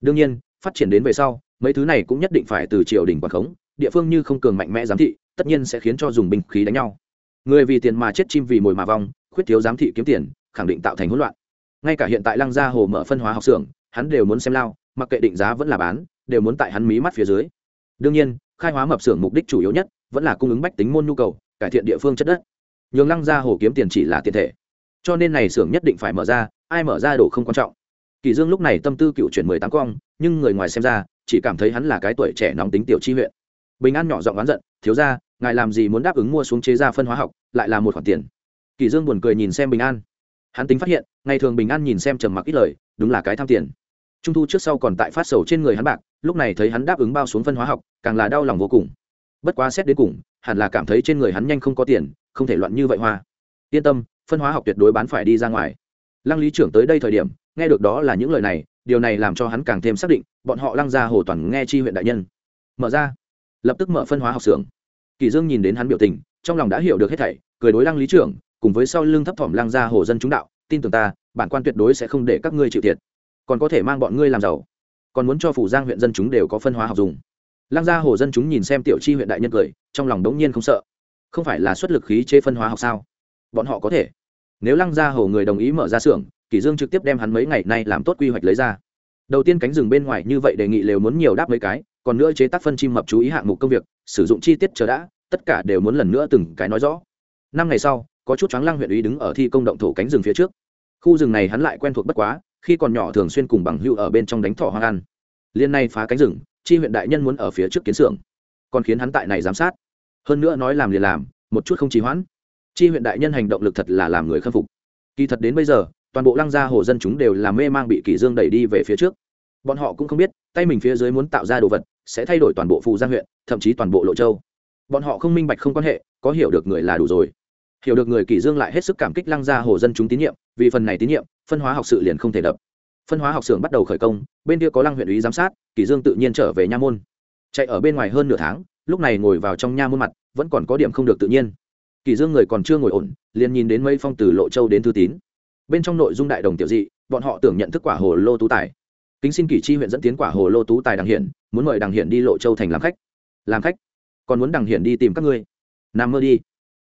Đương nhiên, phát triển đến về sau, mấy thứ này cũng nhất định phải từ triều đình quản khống, địa phương như không cường mạnh mẽ giám thị, tất nhiên sẽ khiến cho dùng binh khí đánh nhau. Người vì tiền mà chết chim vì mồi mà vong, khuyết thiếu giám thị kiếm tiền, khẳng định tạo thành hỗn loạn. Ngay cả hiện tại lăng gia hồ mở phân hóa học xưởng hắn đều muốn xem lao, mặc kệ định giá vẫn là bán, đều muốn tại hắn mí mắt phía dưới. Đương nhiên, khai hóa mập xưởng mục đích chủ yếu nhất vẫn là cung ứng bách tính môn nhu cầu, cải thiện địa phương chất đất. Nhường lăng gia hồ kiếm tiền chỉ là tiền thể. Cho nên này xưởng nhất định phải mở ra, ai mở ra đồ không quan trọng. Kỳ dương lúc này tâm tư cựu chuyển mười tám cong, nhưng người ngoài xem ra, chỉ cảm thấy hắn là cái tuổi trẻ nóng tính tiểu chi huyện. Bình an nhỏ giọng oán giận, thiếu ra ngài làm gì muốn đáp ứng mua xuống chế ra phân hóa học, lại là một khoản tiền. Kỳ dương buồn cười nhìn xem bình an. Hắn tính phát hiện, ngày thường bình an nhìn xem trầm mặc ít lời, đúng là cái tham tiền trung thu trước sau còn tại phát sầu trên người hắn bạc, lúc này thấy hắn đáp ứng bao xuống phân hóa học, càng là đau lòng vô cùng. Bất quá xét đến cùng, hẳn là cảm thấy trên người hắn nhanh không có tiền, không thể loạn như vậy hoa. Yên tâm, phân hóa học tuyệt đối bán phải đi ra ngoài. Lăng lý trưởng tới đây thời điểm, nghe được đó là những lời này, điều này làm cho hắn càng thêm xác định, bọn họ lăng ra hồ toàn nghe chi huyện đại nhân. Mở ra. Lập tức mở phân hóa học xưởng. Kỳ dương nhìn đến hắn biểu tình, trong lòng đã hiểu được hết thảy, cười đối lăng lý trưởng, cùng với sau lưng thấp thỏm lăng ra hồ dân chúng đạo, tin tưởng ta, bản quan tuyệt đối sẽ không để các ngươi chịu thiệt còn có thể mang bọn ngươi làm giàu. Còn muốn cho phủ giang huyện dân chúng đều có phân hóa học dùng. Lăng gia hồ dân chúng nhìn xem tiểu chi huyện đại nhân cười, trong lòng đống nhiên không sợ. Không phải là xuất lực khí chế phân hóa học sao? Bọn họ có thể. Nếu lăng gia hồ người đồng ý mở ra xưởng, kỷ dương trực tiếp đem hắn mấy ngày nay làm tốt quy hoạch lấy ra. Đầu tiên cánh rừng bên ngoài như vậy đề nghị lều muốn nhiều đáp mấy cái, còn nữa chế tác phân chim mập chú ý hạng mục công việc, sử dụng chi tiết chờ đã, tất cả đều muốn lần nữa từng cái nói rõ. Năm ngày sau, có chút choáng lăng huyện ủy đứng ở thi công động thổ cánh rừng phía trước. Khu rừng này hắn lại quen thuộc bất quá khi còn nhỏ thường xuyên cùng bằng hưu ở bên trong đánh thỏ hoang ăn. Liên nay phá cánh rừng, chi huyện đại nhân muốn ở phía trước kiến xưởng, còn khiến hắn tại này giám sát. Hơn nữa nói làm liền làm, một chút không trì hoãn. Chi huyện đại nhân hành động lực thật là làm người khâm phục. Kỳ thật đến bây giờ, toàn bộ lăng gia hồ dân chúng đều là mê mang bị kỷ dương đẩy đi về phía trước. Bọn họ cũng không biết, tay mình phía dưới muốn tạo ra đồ vật, sẽ thay đổi toàn bộ phù giang huyện, thậm chí toàn bộ lộ châu. Bọn họ không minh bạch không quan hệ, có hiểu được người là đủ rồi hiểu được người kỷ dương lại hết sức cảm kích lăng gia hồ dân chúng tín nhiệm, vì phần này tín nhiệm, phân hóa học sự liền không thể đập. Phân hóa học xưởng bắt đầu khởi công, bên kia có lăng huyện ủy giám sát, kỷ dương tự nhiên trở về nha môn. Chạy ở bên ngoài hơn nửa tháng, lúc này ngồi vào trong nha môn mặt, vẫn còn có điểm không được tự nhiên. Kỷ dương người còn chưa ngồi ổn, liền nhìn đến mấy phong từ lộ châu đến thư tín. Bên trong nội dung đại đồng tiểu dị, bọn họ tưởng nhận thức quả hồ lô tú tài. Kính xin kỷ chi huyện dẫn tiến quả hồ lô tú tài đằng hiển, muốn mời đằng hiển đi lộ châu thành làm khách. Làm khách? Còn muốn đằng hiển đi tìm các ngươi? Nằm mơ đi.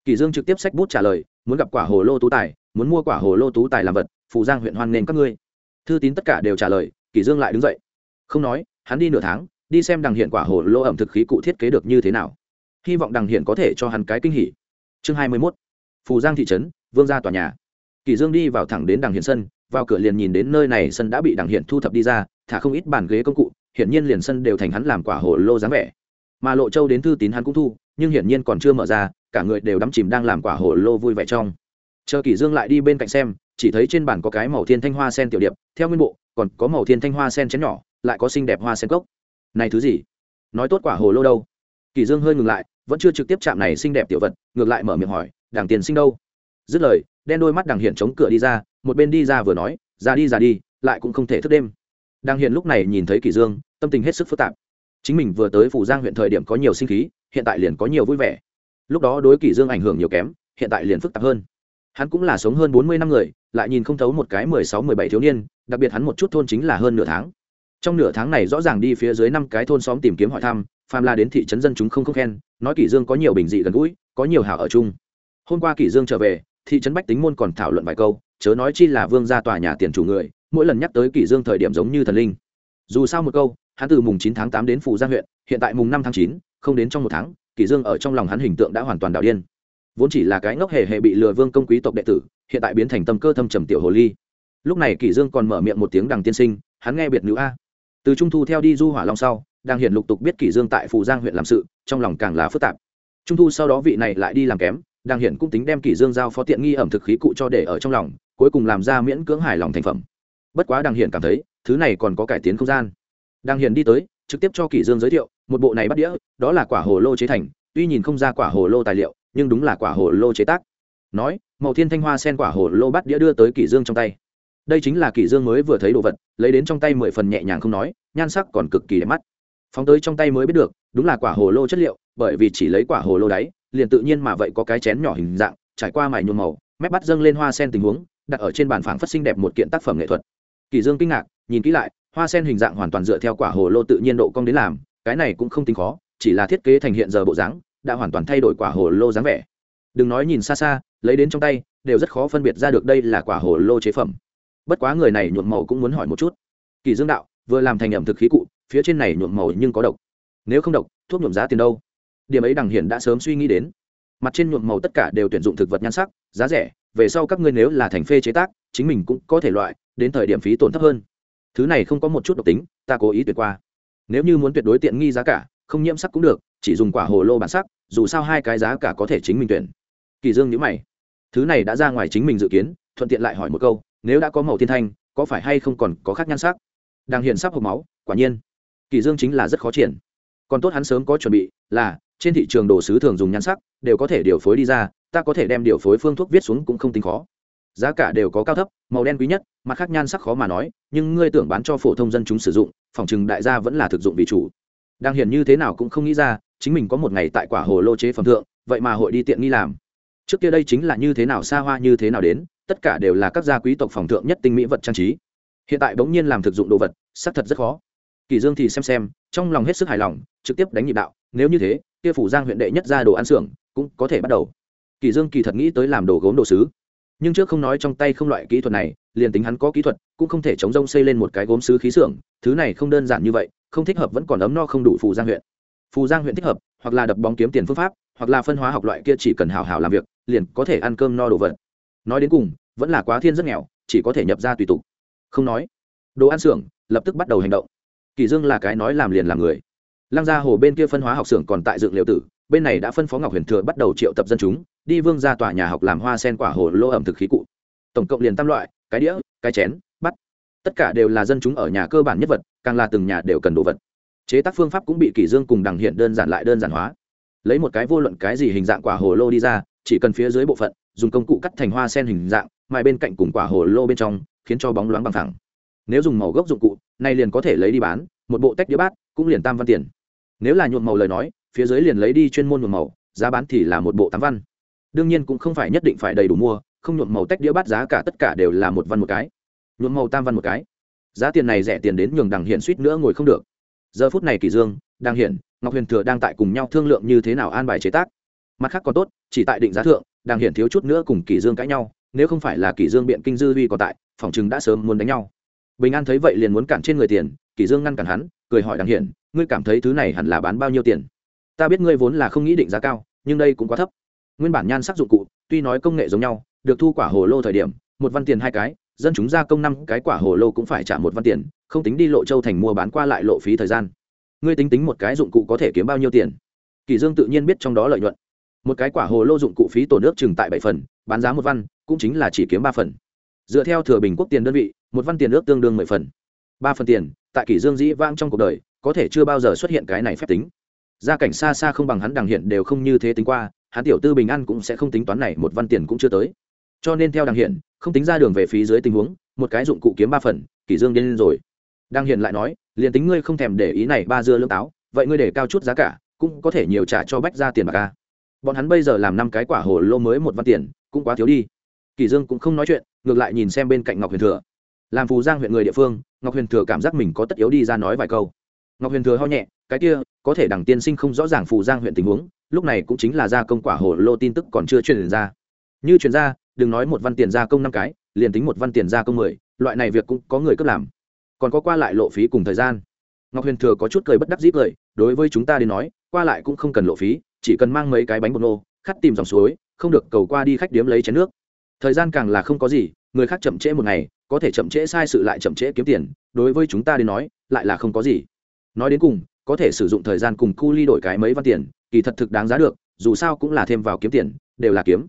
Kỳ dương trực tiếp sách bút trả lời, muốn gặp quả hồ lô tú tài, muốn mua quả hồ lô tú tài làm vật, phù giang huyện hoan nên các ngươi. Thư tín tất cả đều trả lời, Kỳ dương lại đứng dậy. Không nói, hắn đi nửa tháng, đi xem đằng hiện quả hồ lô ẩm thực khí cụ thiết kế được như thế nào. Hy vọng đằng hiện có thể cho hắn cái kinh hỉ. Chương hai mươi 21. phù giang thị trấn, vương gia tòa nhà. Kỳ dương đi vào thẳng đến đằng hiện sân, vào cửa liền nhìn đến nơi này sân đã bị đằng hiện thu thập đi ra, thả không ít bàn ghế công cụ, hiển nhiên liền sân đều thành hắn làm quả hồ lô dáng vẻ. Mà lộ châu đến thư tín hắn cũng thu, nhưng hiển nhiên còn chưa mở ra cả người đều đắm chìm đang làm quả hồ lô vui vẻ trong. Chờ kỷ dương lại đi bên cạnh xem, chỉ thấy trên bàn có cái màu thiên thanh hoa sen tiểu điệp, theo nguyên bộ, còn có màu thiên thanh hoa sen chén nhỏ, lại có xinh đẹp hoa sen cốc. Này thứ gì? Nói tốt quả hồ lô đâu? Kỷ dương hơi ngừng lại, vẫn chưa trực tiếp chạm này xinh đẹp tiểu vật, ngược lại mở miệng hỏi đảng tiền sinh đâu? Dứt lời, đen đôi mắt đằng hiện chống cửa đi ra, một bên đi ra vừa nói ra đi ra đi, lại cũng không thể thức đêm. Đằng hiện lúc này nhìn thấy kỷ dương, tâm tình hết sức phức tạp. Chính mình vừa tới phủ giang huyện thời điểm có nhiều sinh khí, hiện tại liền có nhiều vui vẻ lúc đó đối kỷ dương ảnh hưởng nhiều kém, hiện tại liền phức tạp hơn. Hắn cũng là sống hơn bốn mươi năm người, lại nhìn không thấu một cái mười sáu, mười bảy thiếu niên, đặc biệt hắn một chút thôn chính là hơn nửa tháng. Trong nửa tháng này rõ ràng đi phía dưới năm cái thôn xóm tìm kiếm hỏi thăm, phàm là đến thị trấn dân chúng không không khen, nói kỷ dương có nhiều bình dị gần gũi, có nhiều hảo ở chung. Hôm qua kỷ dương trở về, thị trấn bách tính môn còn thảo luận vài câu, chớ nói chi là vương gia tòa nhà tiền chủ người, mỗi lần nhắc tới kỷ dương thời điểm giống như thần linh. Dù sao một câu, hắn từ mùng chín tháng tám đến phủ giang huyện, hiện tại mùng năm tháng chín, không đến trong một tháng kỷ dương ở trong lòng hắn hình tượng đã hoàn toàn đảo điên. Vốn chỉ là cái ngốc hề hề bị lừa vương công quý tộc đệ tử, hiện tại biến thành tâm cơ thâm trầm tiểu hồ ly. Lúc này kỷ dương còn mở miệng một tiếng đằng tiên sinh, hắn nghe biệt nữ a. Từ trung thu theo đi du hỏa long sau, đang hiện lục tục biết kỷ dương tại phù giang huyện làm sự, trong lòng càng là phức tạp. Trung thu sau đó vị này lại đi làm kém, đang hiện cũng tính đem kỷ dương giao phó tiện nghi ẩm thực khí cụ cho để ở trong lòng, cuối cùng làm ra miễn cưỡng hài lòng thành phẩm. Bất quá đang hiện cảm thấy, thứ này còn có cải tiến không gian. Đang hiện đi tới, trực tiếp cho kỷ dương giới thiệu một bộ này bắt đĩa, đó là quả hồ lô chế thành, tuy nhìn không ra quả hồ lô tài liệu, nhưng đúng là quả hồ lô chế tác. Nói, màu thiên thanh hoa sen quả hồ lô bắt đĩa đưa tới kỷ dương trong tay. Đây chính là kỷ dương mới vừa thấy đồ vật, lấy đến trong tay mười phần nhẹ nhàng không nói, nhan sắc còn cực kỳ đẹp mắt. Phóng tới trong tay mới biết được, đúng là quả hồ lô chất liệu, bởi vì chỉ lấy quả hồ lô đáy, liền tự nhiên mà vậy có cái chén nhỏ hình dạng, trải qua mài nhuộm màu, mép bắt dâng lên hoa sen tình huống, đặt ở trên bàn phảng phát sinh đẹp một kiện tác phẩm nghệ thuật. Kỷ dương kinh ngạc, nhìn kỹ lại, hoa sen hình dạng hoàn toàn dựa theo quả hồ lô tự nhiên độ cong đến làm cái này cũng không tính khó, chỉ là thiết kế thành hiện giờ bộ dáng, đã hoàn toàn thay đổi quả hồ lô dáng vẻ. Đừng nói nhìn xa xa, lấy đến trong tay, đều rất khó phân biệt ra được đây là quả hồ lô chế phẩm. Bất quá người này nhuộm màu cũng muốn hỏi một chút. Kỳ dương đạo, vừa làm thành ẩm thực khí cụ, phía trên này nhuộm màu nhưng có độc. Nếu không độc, thuốc nhuộm giá tiền đâu? Điểm ấy đằng hiển đã sớm suy nghĩ đến. Mặt trên nhuộm màu tất cả đều tuyển dụng thực vật nhan sắc, giá rẻ, về sau các ngươi nếu là thành phê chế tác, chính mình cũng có thể loại, đến thời điểm phí tổn thấp hơn. Thứ này không có một chút độc tính, ta cố ý tuyệt qua nếu như muốn tuyệt đối tiện nghi giá cả, không nhiễm sắc cũng được, chỉ dùng quả hồ lô bản sắc, dù sao hai cái giá cả có thể chính mình tuyển. Kỳ dương nhíu mày. Thứ này đã ra ngoài chính mình dự kiến, thuận tiện lại hỏi một câu, nếu đã có màu thiên thanh, có phải hay không còn có khác nhan sắc? Đang hiện sắp hộp máu, quả nhiên. Kỳ dương chính là rất khó triển. Còn tốt hắn sớm có chuẩn bị, là, trên thị trường đồ sứ thường dùng nhan sắc, đều có thể điều phối đi ra, ta có thể đem điều phối phương thuốc viết xuống cũng không tính khó giá cả đều có cao thấp, màu đen quý nhất, mặt khác nhan sắc khó mà nói, nhưng ngươi tưởng bán cho phổ thông dân chúng sử dụng, phòng chừng đại gia vẫn là thực dụng vì chủ. Đang hiển như thế nào cũng không nghĩ ra, chính mình có một ngày tại quả hồ lô chế phẩm thượng, vậy mà hội đi tiện nghi làm. Trước kia đây chính là như thế nào xa hoa như thế nào đến, tất cả đều là các gia quý tộc phòng thượng nhất tinh mỹ vật trang trí. Hiện tại bỗng nhiên làm thực dụng đồ vật, xác thật rất khó. Kỳ dương thì xem xem, trong lòng hết sức hài lòng, trực tiếp đánh nhịp đạo, nếu như thế, kia phủ giang huyện đệ nhất ra đồ ăn xưởng cũng có thể bắt đầu. Kỳ dương kỳ thật nghĩ tới làm đồ gốm đồ sứ nhưng trước không nói trong tay không loại kỹ thuật này, liền tính hắn có kỹ thuật, cũng không thể chống rông xây lên một cái gốm sứ khí xưởng, thứ này không đơn giản như vậy, không thích hợp vẫn còn ấm no không đủ phù giang huyện. Phù giang huyện thích hợp, hoặc là đập bóng kiếm tiền phương pháp, hoặc là phân hóa học loại kia chỉ cần hào hào làm việc, liền có thể ăn cơm no đồ vật. Nói đến cùng, vẫn là quá thiên rất nghèo, chỉ có thể nhập ra tùy tục. Không nói, đồ ăn xưởng lập tức bắt đầu hành động. Kỳ dương là cái nói làm liền làm người. Lăng gia hồ bên kia phân hóa học xưởng còn tại dựng liệu tử bên này đã phân phó ngọc huyền thừa bắt đầu triệu tập dân chúng, đi vương ra tòa nhà học làm hoa sen quả hồ lô ẩm thực khí cụ. Tổng cộng liền tam loại, cái đĩa, cái chén bắt tất cả đều là dân chúng ở nhà cơ bản nhất vật, càng là từng nhà đều cần đồ vật. Chế tác phương pháp cũng bị kỷ dương cùng đằng hiện đơn giản lại đơn giản hóa. Lấy một cái vô luận cái gì hình dạng quả hồ lô đi ra, chỉ cần phía dưới bộ phận, dùng công cụ cắt thành hoa sen hình dạng, mài bên cạnh cùng quả hồ lô bên trong, khiến cho bóng loáng bằng thẳng nếu dùng màu gốc dụng cụ này liền có thể lấy đi bán, một bộ tách đĩa bát, cũng liền tam văn tiền. Nếu là nhuộm màu lời nói phía dưới liền lấy đi chuyên môn nhuộm màu, giá bán thì là một bộ tám văn. Đương nhiên cũng không phải nhất định phải đầy đủ mua, không nhuộm màu tách đĩa bát giá cả tất cả đều là một văn một cái. Nhuộm màu tam văn một cái. Giá tiền này rẻ tiền đến nhường đằng hiện suýt nữa ngồi không được. Giờ phút này kỳ dương đang hiện ngọc huyền thừa đang tại cùng nhau thương lượng như thế nào an bài chế tác. Mặt khác còn tốt, chỉ tại định giá thượng đang hiện thiếu chút nữa cùng kỳ dương cãi nhau, nếu không phải là kỳ dương biện kinh dư vi còn tại, phòng chừng đã sớm muốn đánh nhau. Bình an thấy vậy liền muốn cản trên người tiền, kỳ dương ngăn cản hắn, cười hỏi đang hiện ngươi cảm thấy thứ này hẳn là bán bao nhiêu tiền? Ta biết ngươi vốn là không nghĩ định giá cao, nhưng đây cũng quá thấp. Nguyên bản nhan sắc dụng cụ, tuy nói công nghệ giống nhau, được thu quả hồ lô thời điểm, một văn tiền hai cái, dân chúng gia công năm cái quả hồ lô cũng phải trả một văn tiền, không tính đi lộ châu thành mua bán qua lại lộ phí thời gian. Ngươi tính tính một cái dụng cụ có thể kiếm bao nhiêu tiền? Kỳ dương tự nhiên biết trong đó lợi nhuận. Một cái quả hồ lô dụng cụ phí tổn nước chừng tại bảy phần, bán giá một văn, cũng chính là chỉ kiếm ba phần. Dựa theo thừa bình quốc tiền đơn vị, một văn tiền nước tương đương mười phần. Ba phần tiền, tại kỷ dương dĩ vãng trong cuộc đời, có thể chưa bao giờ xuất hiện cái này phép tính gia cảnh xa xa không bằng hắn đằng hiện đều không như thế tính qua, hắn tiểu tư bình an cũng sẽ không tính toán này một văn tiền cũng chưa tới. Cho nên theo đằng hiện, không tính ra đường về phí dưới tình huống, một cái dụng cụ kiếm ba phần, kỷ dương điên lên rồi. Đằng hiện lại nói, liền tính ngươi không thèm để ý này ba dưa lương táo, vậy ngươi để cao chút giá cả, cũng có thể nhiều trả cho bách ra tiền bạc ca bọn hắn bây giờ làm năm cái quả hồ lô mới một văn tiền, cũng quá thiếu đi. Kỷ dương cũng không nói chuyện, ngược lại nhìn xem bên cạnh ngọc huyền thừa. Làm phù giang huyện người địa phương, ngọc huyền thừa cảm giác mình có tất yếu đi ra nói vài câu ngọc huyền thừa ho nhẹ, cái kia, có thể đằng tiên sinh không rõ ràng phù giang huyện tình huống, lúc này cũng chính là gia công quả hồ lô tin tức còn chưa truyền ra. Như truyền ra, đừng nói một văn tiền gia công năm cái, liền tính một văn tiền gia công mười, loại này việc cũng có người cấp làm. Còn có qua lại lộ phí cùng thời gian. Ngọc huyền thừa có chút cười bất đắc dĩ cười, đối với chúng ta đến nói, qua lại cũng không cần lộ phí, chỉ cần mang mấy cái bánh bột nô, khắt tìm dòng suối, không được cầu qua đi khách điếm lấy chén nước. Thời gian càng là không có gì, người khác chậm trễ một ngày, có thể chậm trễ sai sự lại chậm trễ kiếm tiền, đối với chúng ta đến nói, lại là không có gì nói đến cùng, có thể sử dụng thời gian cùng cu ly đổi cái mấy văn tiền, kỳ thật thực đáng giá được, dù sao cũng là thêm vào kiếm tiền, đều là kiếm.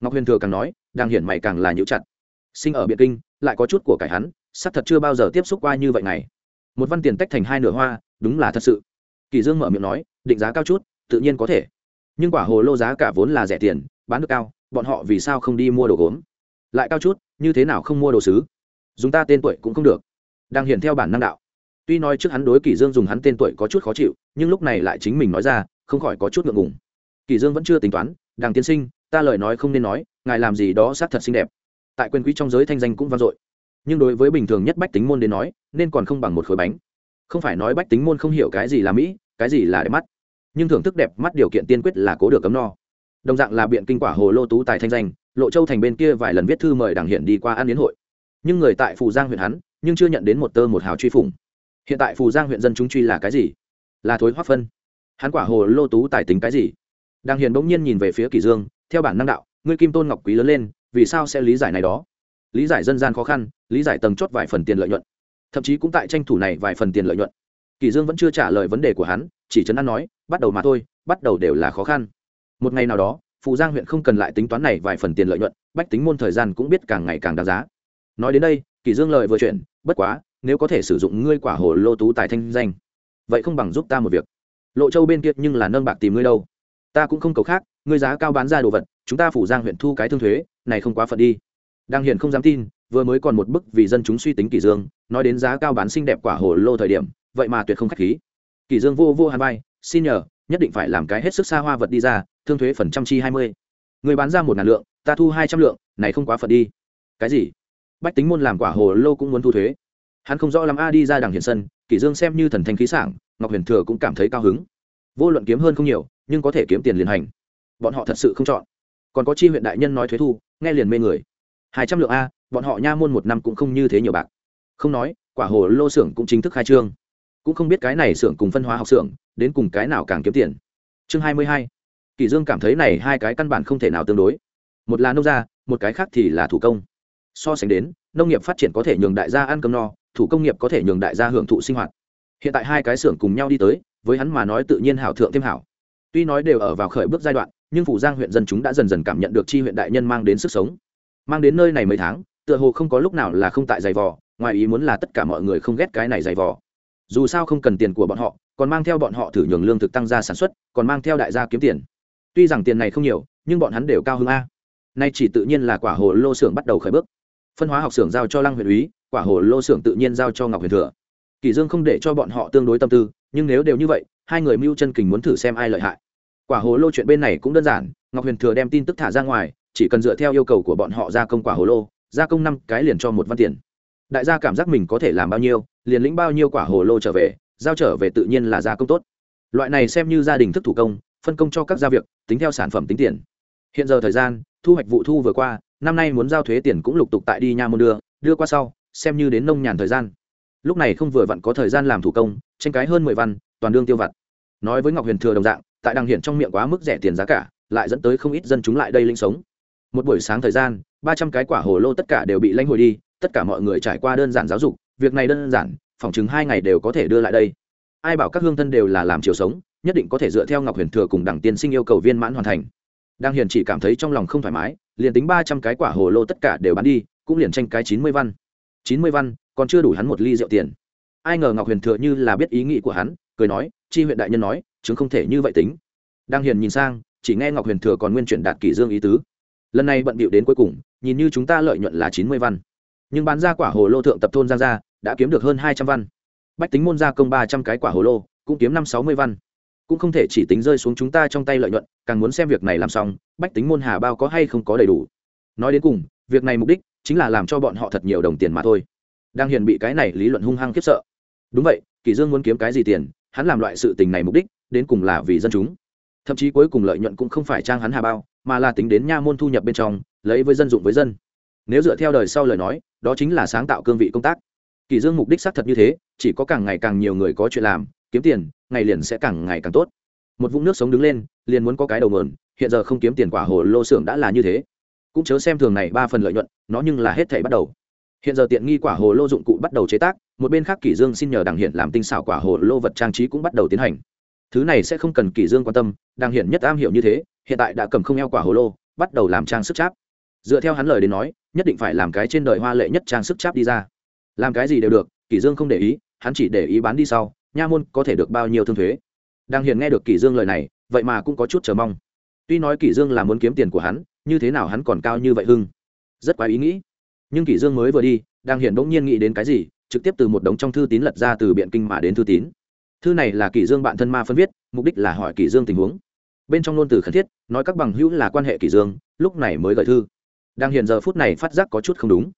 Ngọc huyền thừa càng nói, đang hiển mày càng là nhũ chặt. Sinh ở biện kinh, lại có chút của cải hắn sắp thật chưa bao giờ tiếp xúc qua như vậy này. Một văn tiền tách thành hai nửa hoa, đúng là thật sự. Kỳ dương mở miệng nói, định giá cao chút, tự nhiên có thể. Nhưng quả hồ lô giá cả vốn là rẻ tiền, bán được cao, bọn họ vì sao không đi mua đồ gốm? Lại cao chút, như thế nào không mua đồ sứ? Dùng ta tên tuổi cũng không được. Đang Hiển theo bản năng đạo tuy nói trước hắn đối kỷ dương dùng hắn tên tuổi có chút khó chịu, nhưng lúc này lại chính mình nói ra, không khỏi có chút ngượng ngùng. Kỷ dương vẫn chưa tính toán, đàng tiên sinh, ta lời nói không nên nói, ngài làm gì đó sát thật xinh đẹp. Tại quyền quý trong giới thanh danh cũng vang dội. Nhưng đối với bình thường nhất bách tính môn đến nói, nên còn không bằng một khối bánh. Không phải nói bách tính môn không hiểu cái gì là mỹ, cái gì là đẹp mắt, nhưng thưởng thức đẹp mắt điều kiện tiên quyết là cố được cấm no. Đồng dạng là biện kinh quả hồ lô tú tài thanh danh, lộ châu thành bên kia vài lần viết thư mời đảng hiện đi qua ăn Liên hội. Nhưng người tại phù giang huyện hắn, nhưng chưa nhận đến một tơ một hào truy phủng hiện tại phù giang huyện dân chúng truy là cái gì? Là thối hoác phân. Hắn quả hồ lô tú tài tính cái gì? Đang hiền bỗng nhiên nhìn về phía kỳ dương theo bản năng đạo ngươi kim tôn ngọc quý lớn lên vì sao sẽ lý giải này đó? Lý giải dân gian khó khăn lý giải tầng chốt vài phần tiền lợi nhuận. Thậm chí cũng tại tranh thủ này vài phần tiền lợi nhuận. Kỳ dương vẫn chưa trả lời vấn đề của hắn chỉ chấn an nói bắt đầu mà thôi bắt đầu đều là khó khăn. Một ngày nào đó phù giang huyện không cần lại tính toán này vài phần tiền lợi nhuận bách tính môn thời gian cũng biết càng ngày càng đáng giá. Nói đến đây kỳ dương lời vừa chuyển, bất quá nếu có thể sử dụng ngươi quả hồ lô tú tài thanh danh, vậy không bằng giúp ta một việc. Lộ châu bên kia nhưng là nâng bạc tìm ngươi đâu. Ta cũng không cầu khác, ngươi giá cao bán ra đồ vật, chúng ta phủ giang huyện thu cái thương thuế, này không quá phận đi. Đang hiện không dám tin, vừa mới còn một bức vì dân chúng suy tính kỳ dương, nói đến giá cao bán xinh đẹp quả hồ lô thời điểm, vậy mà tuyệt không khách khí. Kỳ dương vô vô hàn bay xin nhờ, nhất định phải làm cái hết sức xa hoa vật đi ra, thương thuế phần trăm chi hai mươi. Người bán ra một ngàn lượng, ta thu hai trăm lượng, này không quá phận đi. Cái gì? Bách tính môn làm quả hồ lô cũng muốn thu thuế hắn không rõ lắm a đi ra đằng hiển sân, kỷ dương xem như thần thanh khí sảng, ngọc huyền thừa cũng cảm thấy cao hứng. Vô luận kiếm hơn không nhiều, nhưng có thể kiếm tiền liền hành. Bọn họ thật sự không chọn. Còn có chi huyện đại nhân nói thuế thu, nghe liền mê người. Hai trăm lượng a, bọn họ nha môn một năm cũng không như thế nhiều bạc. Không nói, quả hồ lô xưởng cũng chính thức khai trương. Cũng không biết cái này xưởng cùng phân hóa học xưởng, đến cùng cái nào càng kiếm tiền. Chương hai mươi hai. Kỳ dương cảm thấy này hai cái căn bản không thể nào tương đối. Một là nông gia, một cái khác thì là thủ công. So sánh đến, nông nghiệp phát triển có thể nhường đại gia ăn cơm no thủ công nghiệp có thể nhường đại gia hưởng thụ sinh hoạt. Hiện tại hai cái xưởng cùng nhau đi tới, với hắn mà nói tự nhiên hảo thượng thêm hảo. Tuy nói đều ở vào khởi bước giai đoạn, nhưng phủ giang huyện dân chúng đã dần dần cảm nhận được chi huyện đại nhân mang đến sức sống. Mang đến nơi này mấy tháng, tựa hồ không có lúc nào là không tại giày vò, ngoài ý muốn là tất cả mọi người không ghét cái này giày vò. Dù sao không cần tiền của bọn họ, còn mang theo bọn họ thử nhường lương thực tăng gia sản xuất, còn mang theo đại gia kiếm tiền. Tuy rằng tiền này không nhiều, nhưng bọn hắn đều cao hơn a. Nay chỉ tự nhiên là quả hồ lô xưởng bắt đầu khởi bước. Phân hóa học xưởng giao cho lăng huyện úy quả hồ lô xưởng tự nhiên giao cho ngọc huyền thừa. Kỳ dương không để cho bọn họ tương đối tâm tư, nhưng nếu đều như vậy, hai người mưu chân kình muốn thử xem ai lợi hại. Quả hồ lô chuyện bên này cũng đơn giản, ngọc huyền thừa đem tin tức thả ra ngoài, chỉ cần dựa theo yêu cầu của bọn họ gia công quả hồ lô, gia công năm cái liền cho một văn tiền. Đại gia cảm giác mình có thể làm bao nhiêu, liền lĩnh bao nhiêu quả hồ lô trở về, giao trở về tự nhiên là gia công tốt. Loại này xem như gia đình thức thủ công, phân công cho các gia việc, tính theo sản phẩm tính tiền. Hiện giờ thời gian, thu hoạch vụ thu vừa qua, năm nay muốn giao thuế tiền cũng lục tục tại đi nha môn đưa đưa qua sau xem như đến nông nhàn thời gian. Lúc này không vừa vặn có thời gian làm thủ công, tranh cái hơn mười văn, toàn đương tiêu vặt. Nói với ngọc huyền thừa đồng dạng, tại đằng hiển trong miệng quá mức rẻ tiền giá cả, lại dẫn tới không ít dân chúng lại đây linh sống. Một buổi sáng thời gian, ba trăm cái quả hồ lô tất cả đều bị lãnh hồi đi, tất cả mọi người trải qua đơn giản giáo dục, việc này đơn giản, phòng chừng hai ngày đều có thể đưa lại đây. Ai bảo các hương thân đều là làm chiều sống, nhất định có thể dựa theo ngọc huyền thừa cùng đảng tiên sinh yêu cầu viên mãn hoàn thành. Đang hiền chỉ cảm thấy trong lòng không thoải mái, liền tính ba trăm cái quả hồ lô tất cả đều bán đi, cũng liền tranh cái chín mươi văn chín mươi văn, còn chưa đủ hắn một ly rượu tiền. Ai ngờ ngọc huyền thừa như là biết ý nghĩ của hắn, cười nói, chi huyện đại nhân nói chứng không thể như vậy tính. Đang hiền nhìn sang, chỉ nghe ngọc huyền thừa còn nguyên chuyển đạt kỷ dương ý tứ. Lần này bận bịu đến cuối cùng, nhìn như chúng ta lợi nhuận là chín mươi văn. Nhưng bán ra quả hồ lô thượng tập thôn giang gia, đã kiếm được hơn hai trăm văn. Bách tính môn gia công ba trăm cái quả hồ lô, cũng kiếm năm sáu mươi văn. Cũng không thể chỉ tính rơi xuống chúng ta trong tay lợi nhuận, càng muốn xem việc này làm xong, bách tính môn hà bao có hay không có đầy đủ. Nói đến cùng, việc này mục đích chính là làm cho bọn họ thật nhiều đồng tiền mà thôi. Đang hiền bị cái này lý luận hung hăng khiếp sợ. Đúng vậy kỷ dương muốn kiếm cái gì tiền, hắn làm loại sự tình này mục đích, đến cùng là vì dân chúng. Thậm chí cuối cùng lợi nhuận cũng không phải trang hắn hà bao, mà là tính đến nha môn thu nhập bên trong, lấy với dân dụng với dân. Nếu dựa theo đời sau lời nói, đó chính là sáng tạo cương vị công tác. Kỳ dương mục đích xác thật như thế, chỉ có càng ngày càng nhiều người có chuyện làm, kiếm tiền, ngày liền sẽ càng ngày càng tốt. Một vũng nước sống đứng lên, liền muốn có cái đầu mườn hiện giờ không kiếm tiền quả hồ lô xưởng đã là như thế cũng chớ xem thường này ba phần lợi nhuận, nó nhưng là hết thảy bắt đầu. Hiện giờ tiện nghi quả hồ lô dụng cụ bắt đầu chế tác, một bên khác kỷ dương xin nhờ đằng hiện làm tinh xảo quả hồ lô vật trang trí cũng bắt đầu tiến hành. Thứ này sẽ không cần kỷ dương quan tâm, đằng hiện nhất am hiểu như thế, hiện tại đã cầm không eo quả hồ lô, bắt đầu làm trang sức cháp. Dựa theo hắn lời đến nói, nhất định phải làm cái trên đời hoa lệ nhất trang sức cháp đi ra. Làm cái gì đều được, kỷ dương không để ý, hắn chỉ để ý bán đi sau, nha môn có thể được bao nhiêu thương thuế. Đằng hiện nghe được kỷ dương lời này, vậy mà cũng có chút chờ mong. Tuy nói kỷ dương là muốn kiếm tiền của hắn như thế nào hắn còn cao như vậy hưng? Rất quá ý nghĩ. Nhưng kỷ dương mới vừa đi, đang hiện bỗng nhiên nghĩ đến cái gì, trực tiếp từ một đống trong thư tín lật ra từ biện kinh mà đến thư tín. Thư này là kỷ dương bạn thân ma phân viết, mục đích là hỏi kỷ dương tình huống. Bên trong ngôn từ khẩn thiết, nói các bằng hữu là quan hệ kỷ dương, lúc này mới gửi thư. Đang hiện giờ phút này phát giác có chút không đúng.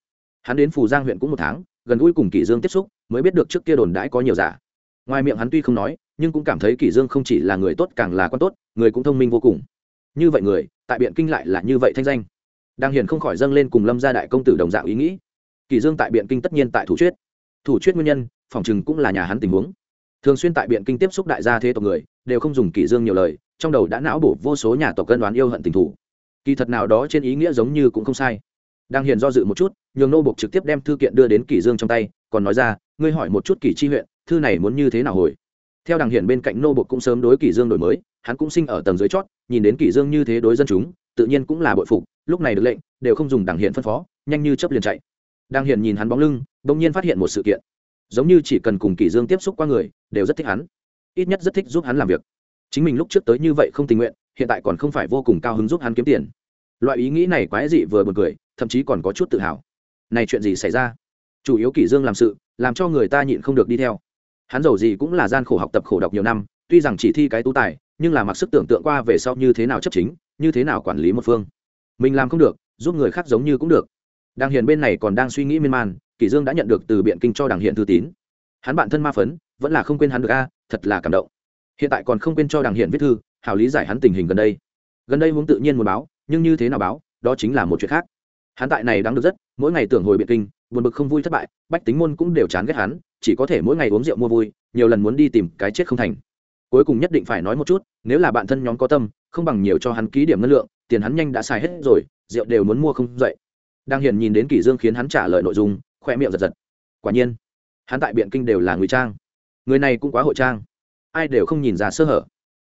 Hắn đến phù giang huyện cũng một tháng, gần gũi cùng kỷ dương tiếp xúc, mới biết được trước kia đồn đãi có nhiều giả. Ngoài miệng hắn tuy không nói, nhưng cũng cảm thấy kỷ dương không chỉ là người tốt càng là quan tốt, người cũng thông minh vô cùng như vậy người, tại biện kinh lại là như vậy thanh danh. Đang hiền không khỏi dâng lên cùng lâm gia đại công tử đồng dạng ý nghĩ. Kỷ dương tại biện kinh tất nhiên tại thủ chuyết. Thủ chuyết nguyên nhân, phòng chừng cũng là nhà hắn tình huống. Thường xuyên tại biện kinh tiếp xúc đại gia thế tộc người, đều không dùng kỷ dương nhiều lời, trong đầu đã não bổ vô số nhà tộc cân đoán yêu hận tình thủ. Kỳ thật nào đó trên ý nghĩa giống như cũng không sai. Đang hiền do dự một chút, nhường nô bộc trực tiếp đem thư kiện đưa đến kỷ dương trong tay, còn nói ra, ngươi hỏi một chút kỷ chi huyện, thư này muốn như thế nào hồi? Theo đằng hiển bên cạnh nô bộc cũng sớm đối kỷ dương đổi mới hắn cũng sinh ở tầng dưới chót, nhìn đến kỷ dương như thế đối dân chúng, tự nhiên cũng là bội phục, lúc này được lệnh, đều không dùng đằng hiện phân phó, nhanh như chớp liền chạy. Đang hiện nhìn hắn bóng lưng, bỗng nhiên phát hiện một sự kiện. Giống như chỉ cần cùng kỷ dương tiếp xúc qua người, đều rất thích hắn. Ít nhất rất thích giúp hắn làm việc. Chính mình lúc trước tới như vậy không tình nguyện, hiện tại còn không phải vô cùng cao hứng giúp hắn kiếm tiền. Loại ý nghĩ này quái dị vừa buồn cười, thậm chí còn có chút tự hào. Này chuyện gì xảy ra? Chủ yếu kỷ dương làm sự, làm cho người ta nhịn không được đi theo. Hắn giàu gì cũng là gian khổ học tập khổ đọc nhiều năm, tuy rằng chỉ thi cái tú tài nhưng là mặc sức tưởng tượng qua về sau như thế nào chấp chính, như thế nào quản lý một phương. Mình làm không được, giúp người khác giống như cũng được. Đàng hiền bên này còn đang suy nghĩ miên man, kỷ dương đã nhận được từ biện kinh cho đàng hiện thư tín. Hắn bạn thân ma phấn, vẫn là không quên hắn được a, thật là cảm động. Hiện tại còn không quên cho đàng hiện viết thư, hảo lý giải hắn tình hình gần đây. Gần đây muốn tự nhiên muốn báo, nhưng như thế nào báo, đó chính là một chuyện khác. Hắn tại này đáng được rất, mỗi ngày tưởng hồi biện kinh, buồn bực không vui thất bại, bách tính môn cũng đều chán ghét hắn, chỉ có thể mỗi ngày uống rượu mua vui, nhiều lần muốn đi tìm cái chết không thành cuối cùng nhất định phải nói một chút, nếu là bạn thân nhóm có tâm, không bằng nhiều cho hắn ký điểm ngân lượng, tiền hắn nhanh đã xài hết rồi, rượu đều muốn mua không dậy. Đang hiền nhìn đến kỷ dương khiến hắn trả lời nội dung, khoe miệng giật giật. Quả nhiên, hắn tại biện kinh đều là ngụy trang. Người này cũng quá hội trang. Ai đều không nhìn ra sơ hở.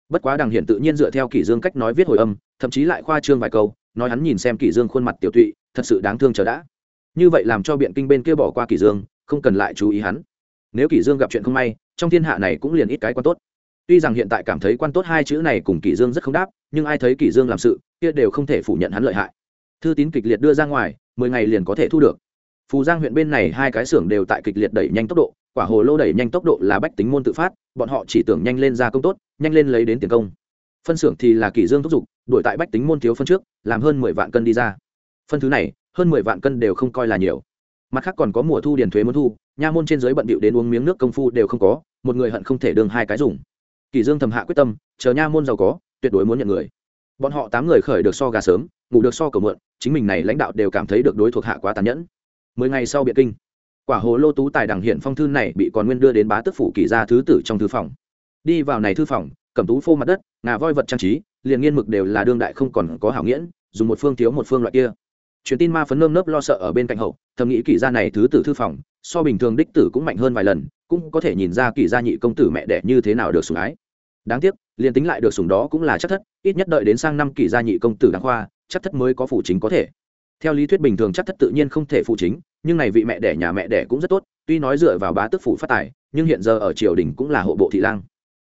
Bất quá đằng hiển tự nhiên dựa theo kỷ dương cách nói viết hồi âm, thậm chí lại khoa trương vài câu, nói hắn nhìn xem kỷ dương khuôn mặt tiểu tụy, thật sự đáng thương chờ đã. Như vậy làm cho biện kinh bên kia bỏ qua kỷ dương, không cần lại chú ý hắn. Nếu kỷ dương gặp chuyện không may, trong thiên hạ này cũng liền ít cái quan tốt tuy rằng hiện tại cảm thấy quan tốt hai chữ này cùng kỷ dương rất không đáp, nhưng ai thấy kỷ dương làm sự, kia đều không thể phủ nhận hắn lợi hại. Thư tín kịch liệt đưa ra ngoài, mười ngày liền có thể thu được. Phù giang huyện bên này hai cái xưởng đều tại kịch liệt đẩy nhanh tốc độ, quả hồ lô đẩy nhanh tốc độ là bách tính môn tự phát, bọn họ chỉ tưởng nhanh lên ra công tốt, nhanh lên lấy đến tiền công. Phân xưởng thì là kỷ dương thúc giục, đuổi tại bách tính môn thiếu phân trước, làm hơn mười vạn cân đi ra. Phân thứ này, hơn mười vạn cân đều không coi là nhiều. Mặt khác còn có mùa thu điền thuế muốn thu, nha môn trên dưới bận bịu đến uống miếng nước công phu đều không có, một người hận không thể đương hai cái dùng. Kỳ dương thầm hạ quyết tâm, chờ nha môn giàu có, tuyệt đối muốn nhận người. Bọn họ tám người khởi được so gà sớm, ngủ được so cầu mượn, chính mình này lãnh đạo đều cảm thấy được đối thuộc hạ quá tàn nhẫn. Mười ngày sau biện kinh, quả hồ lô tú tài đẳng hiện phong thư này bị còn nguyên đưa đến bá Tước phủ kỳ gia thứ tử trong thư phòng. Đi vào này thư phòng, cầm tú phô mặt đất, ngà voi vật trang trí, liền nghiên mực đều là đương đại không còn có hảo nghiễn, dùng một phương thiếu một phương loại kia. Truyền tin ma phấn nơm nớp lo sợ ở bên cạnh hậu, thầm nghĩ kỳ gia này thứ tử thư phòng, so bình thường đích tử cũng mạnh hơn vài lần, cũng có thể nhìn ra kỳ gia nhị công tử mẹ đẻ như thế nào được sủng ái đáng tiếc, liền tính lại được sủng đó cũng là chắc thất, ít nhất đợi đến sang năm kỳ gia nhị công tử đáng khoa chắc thất mới có phụ chính có thể. Theo lý thuyết bình thường chắc thất tự nhiên không thể phụ chính, nhưng này vị mẹ đẻ nhà mẹ đẻ cũng rất tốt, tuy nói dựa vào bá tức phủ phát tài, nhưng hiện giờ ở triều đình cũng là hộ bộ thị lang.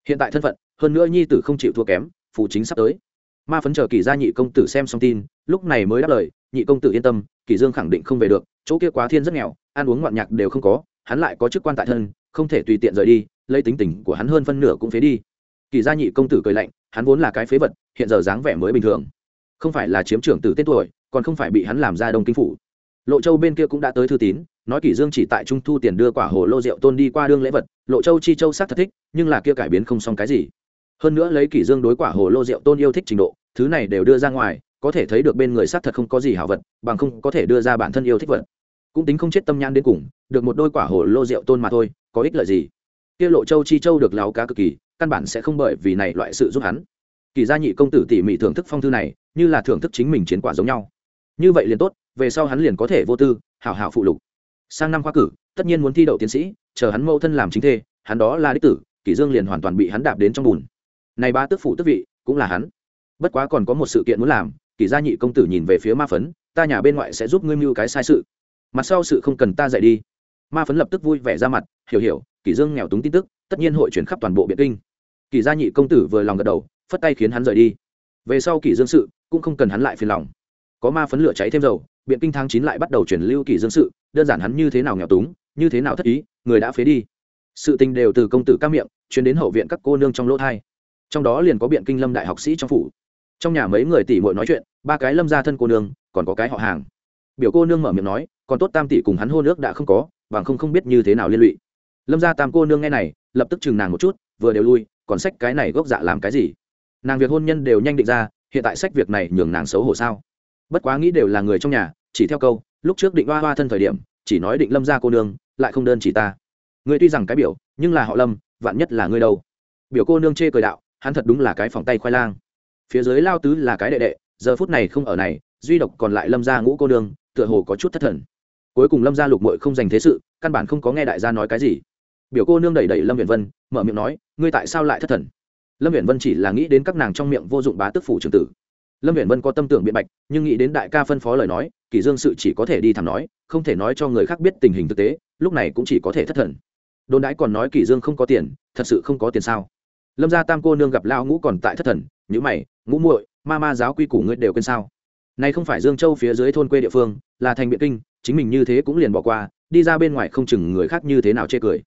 Hiện tại thân phận, hơn nữa nhi tử không chịu thua kém, phụ chính sắp tới. Ma phấn chờ kỳ gia nhị công tử xem xong tin, lúc này mới đáp lời, nhị công tử yên tâm, kỳ dương khẳng định không về được, chỗ kia quá thiên rất nghèo, ăn uống ngoạn nhạc đều không có, hắn lại có chức quan tại thân, không thể tùy tiện rời đi, lấy tính tình của hắn hơn phân nửa cũng phế đi kỳ gia nhị công tử cười lạnh, hắn vốn là cái phế vật, hiện giờ dáng vẻ mới bình thường. Không phải là chiếm trưởng tử tên tuổi, còn không phải bị hắn làm ra đông kinh phủ. Lộ châu bên kia cũng đã tới thư tín, nói kỷ dương chỉ tại trung thu tiền đưa quả hồ lô rượu tôn đi qua đương lễ vật, lộ châu chi châu sắc thật thích, nhưng là kia cải biến không xong cái gì. Hơn nữa lấy kỷ dương đối quả hồ lô rượu tôn yêu thích trình độ, thứ này đều đưa ra ngoài, có thể thấy được bên người sắc thật không có gì hảo vật, bằng không có thể đưa ra bản thân yêu thích vật. Cũng tính không chết tâm nhãn đến cùng, được một đôi quả hồ lô rượu tôn mà thôi, có ích lợi gì? Kia lộ châu chi châu được láo cá cực kỳ căn bản sẽ không bởi vì này loại sự giúp hắn. Kỳ gia nhị công tử tỉ mỉ thưởng thức phong thư này, như là thưởng thức chính mình chiến quả giống nhau. Như vậy liền tốt, về sau hắn liền có thể vô tư, hảo hảo phụ lục. Sang năm khoa cử, tất nhiên muốn thi đậu tiến sĩ, chờ hắn mẫu thân làm chính thê, hắn đó là đích tử kỷ dương liền hoàn toàn bị hắn đạp đến trong bùn. Này ba tước phụ tước vị, cũng là hắn. Bất quá còn có một sự kiện muốn làm kỷ gia nhị công tử nhìn về phía ma phấn, ta nhà bên ngoại sẽ giúp ngươi mưu cái sai sự. Mặt sau sự không cần ta dạy đi. Ma phấn lập tức vui vẻ ra mặt, hiểu hiểu kỷ dương nghèo túng tin tức, tất nhiên hội chuyển khắp toàn bộ biện kinh kỷ gia nhị công tử vừa lòng gật đầu, phất tay khiến hắn rời đi. Về sau kỷ dương sự cũng không cần hắn lại phiền lòng. Có ma phấn lửa cháy thêm dầu, biện kinh tháng chín lại bắt đầu chuyển lưu kỷ dương sự, đơn giản hắn như thế nào nghèo túng, như thế nào thất ý, người đã phế đi. Sự tình đều từ công tử các miệng, chuyển đến hậu viện các cô nương trong lỗ thai. Trong đó liền có biện kinh lâm đại học sĩ trong phủ. Trong nhà mấy người tỷ muội nói chuyện, ba cái lâm gia thân cô nương, còn có cái họ hàng. Biểu cô nương mở miệng nói, còn tốt tam tỷ cùng hắn hôn ước đã không có và không không biết như thế nào liên lụy. Lâm gia tam cô nương nghe này, lập tức chừng nàng một chút, vừa đều lui còn sách cái này gốc dạ làm cái gì? Nàng việc hôn nhân đều nhanh định ra, hiện tại sách việc này nhường nàng xấu hổ sao? Bất quá nghĩ đều là người trong nhà, chỉ theo câu, lúc trước định hoa hoa thân thời điểm, chỉ nói định lâm gia cô nương, lại không đơn chỉ ta. Người tuy rằng cái biểu, nhưng là họ lâm, vạn nhất là ngươi đâu? Biểu cô nương chê cười đạo, hắn thật đúng là cái phòng tay khoai lang. Phía dưới lao tứ là cái đệ đệ, giờ phút này không ở này, duy độc còn lại lâm gia ngũ cô nương, tựa hồ có chút thất thần. Cuối cùng lâm gia lục mội không dành thế sự, căn bản không có nghe đại gia nói cái gì biểu cô nương đẩy đẩy lâm viện vân, mở miệng nói, ngươi tại sao lại thất thần? Lâm viện vân chỉ là nghĩ đến các nàng trong miệng vô dụng bá tức phủ trường tử. Lâm viện vân có tâm tưởng biện bạch, nhưng nghĩ đến đại ca phân phó lời nói, kỳ dương sự chỉ có thể đi thẳng nói, không thể nói cho người khác biết tình hình thực tế, lúc này cũng chỉ có thể thất thần. Đồn đãi còn nói kỳ dương không có tiền, thật sự không có tiền sao? Lâm gia tam cô nương gặp lao ngũ còn tại thất thần nhữ mày, ngũ muội, ma ma giáo quy củ ngươi đều quên sao? Này không phải dương châu phía dưới thôn quê địa phương, là thành biện kinh, chính mình như thế cũng liền bỏ qua, đi ra bên ngoài không chừng người khác như thế nào chê cười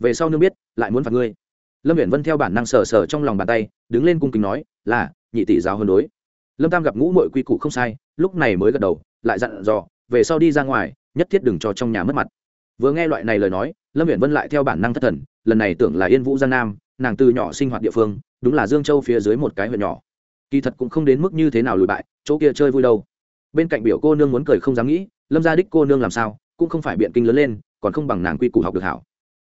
về sau nương biết, lại muốn phạt ngươi. Lâm viễn vân theo bản năng sờ sờ trong lòng bàn tay, đứng lên cung kính nói, là, nhị tỷ giáo hơn đối. Lâm tam gặp ngũ mội quy củ không sai, lúc này mới gật đầu, lại dặn dò, về sau đi ra ngoài, nhất thiết đừng cho trong nhà mất mặt. Vừa nghe loại này lời nói, lâm viễn vân lại theo bản năng thất thần, lần này tưởng là yên vũ giang nam, nàng từ nhỏ sinh hoạt địa phương, đúng là dương châu phía dưới một cái huyện nhỏ. Kỳ thật cũng không đến mức như thế nào lùi bại, chỗ kia chơi vui đâu. Bên cạnh biểu cô nương muốn cười không dám nghĩ, lâm gia đích cô nương làm sao, cũng không phải biện kinh lớn lên, còn không bằng nàng quy củ học được hảo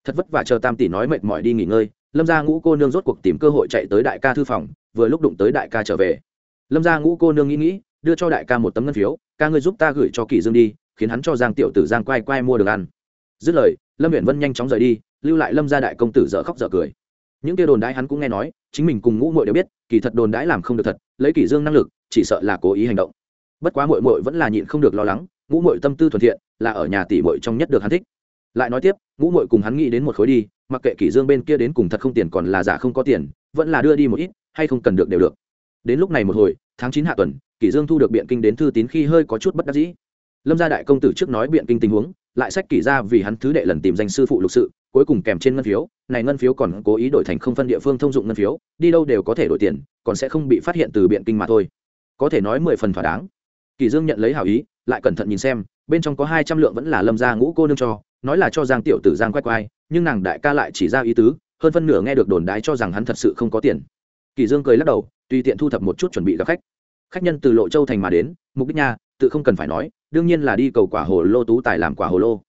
thật vất vả chờ tam tỷ nói mệt mỏi đi nghỉ ngơi, lâm gia ngũ cô nương rốt cuộc tìm cơ hội chạy tới đại ca thư phòng, vừa lúc đụng tới đại ca trở về. Lâm gia ngũ cô nương nghĩ nghĩ, đưa cho đại ca một tấm ngân phiếu, ca ngươi giúp ta gửi cho kỳ dương đi, khiến hắn cho giang tiểu tử giang quay quay mua được ăn. Dứt lời, lâm huyện vân nhanh chóng rời đi, lưu lại lâm gia đại công tử dở khóc dở cười. Những kia đồn đãi hắn cũng nghe nói, chính mình cùng ngũ muội đều biết, kỳ thật đồn đãi làm không được thật, lấy kỷ dương năng lực, chỉ sợ là cố ý hành động. Bất quá muội muội vẫn là nhịn không được lo lắng, ngũ muội tâm tư thuần thiện, là ở nhà tỷ muội trong nhất được hắn thích lại nói tiếp, ngũ mội cùng hắn nghĩ đến một khối đi, mặc kệ kỷ dương bên kia đến cùng thật không tiền còn là giả không có tiền, vẫn là đưa đi một ít, hay không cần được đều được. Đến lúc này một hồi, tháng chín hạ tuần, kỷ dương thu được biện kinh đến thư tín khi hơi có chút bất đắc dĩ. Lâm gia đại công tử trước nói biện kinh tình huống, lại sách kỷ ra vì hắn thứ đệ lần tìm danh sư phụ lục sự, cuối cùng kèm trên ngân phiếu, này ngân phiếu còn cố ý đổi thành không phân địa phương thông dụng ngân phiếu, đi đâu đều có thể đổi tiền, còn sẽ không bị phát hiện từ biện kinh mà thôi. Có thể nói mười phần thỏa đáng. Kỷ dương nhận lấy hảo ý, lại cẩn thận nhìn xem, bên trong có hai trăm lượng vẫn là lâm gia ngũ cô nương cho nói là cho giang tiểu tử giang quay quay, nhưng nàng đại ca lại chỉ ra ý tứ, hơn phân nửa nghe được đồn đái cho rằng hắn thật sự không có tiền. Kỳ dương cười lắc đầu, tùy tiện thu thập một chút chuẩn bị gặp khách. Khách nhân từ lộ châu thành mà đến, mục đích nha, tự không cần phải nói, đương nhiên là đi cầu quả hồ lô tú tài làm quả hồ lô.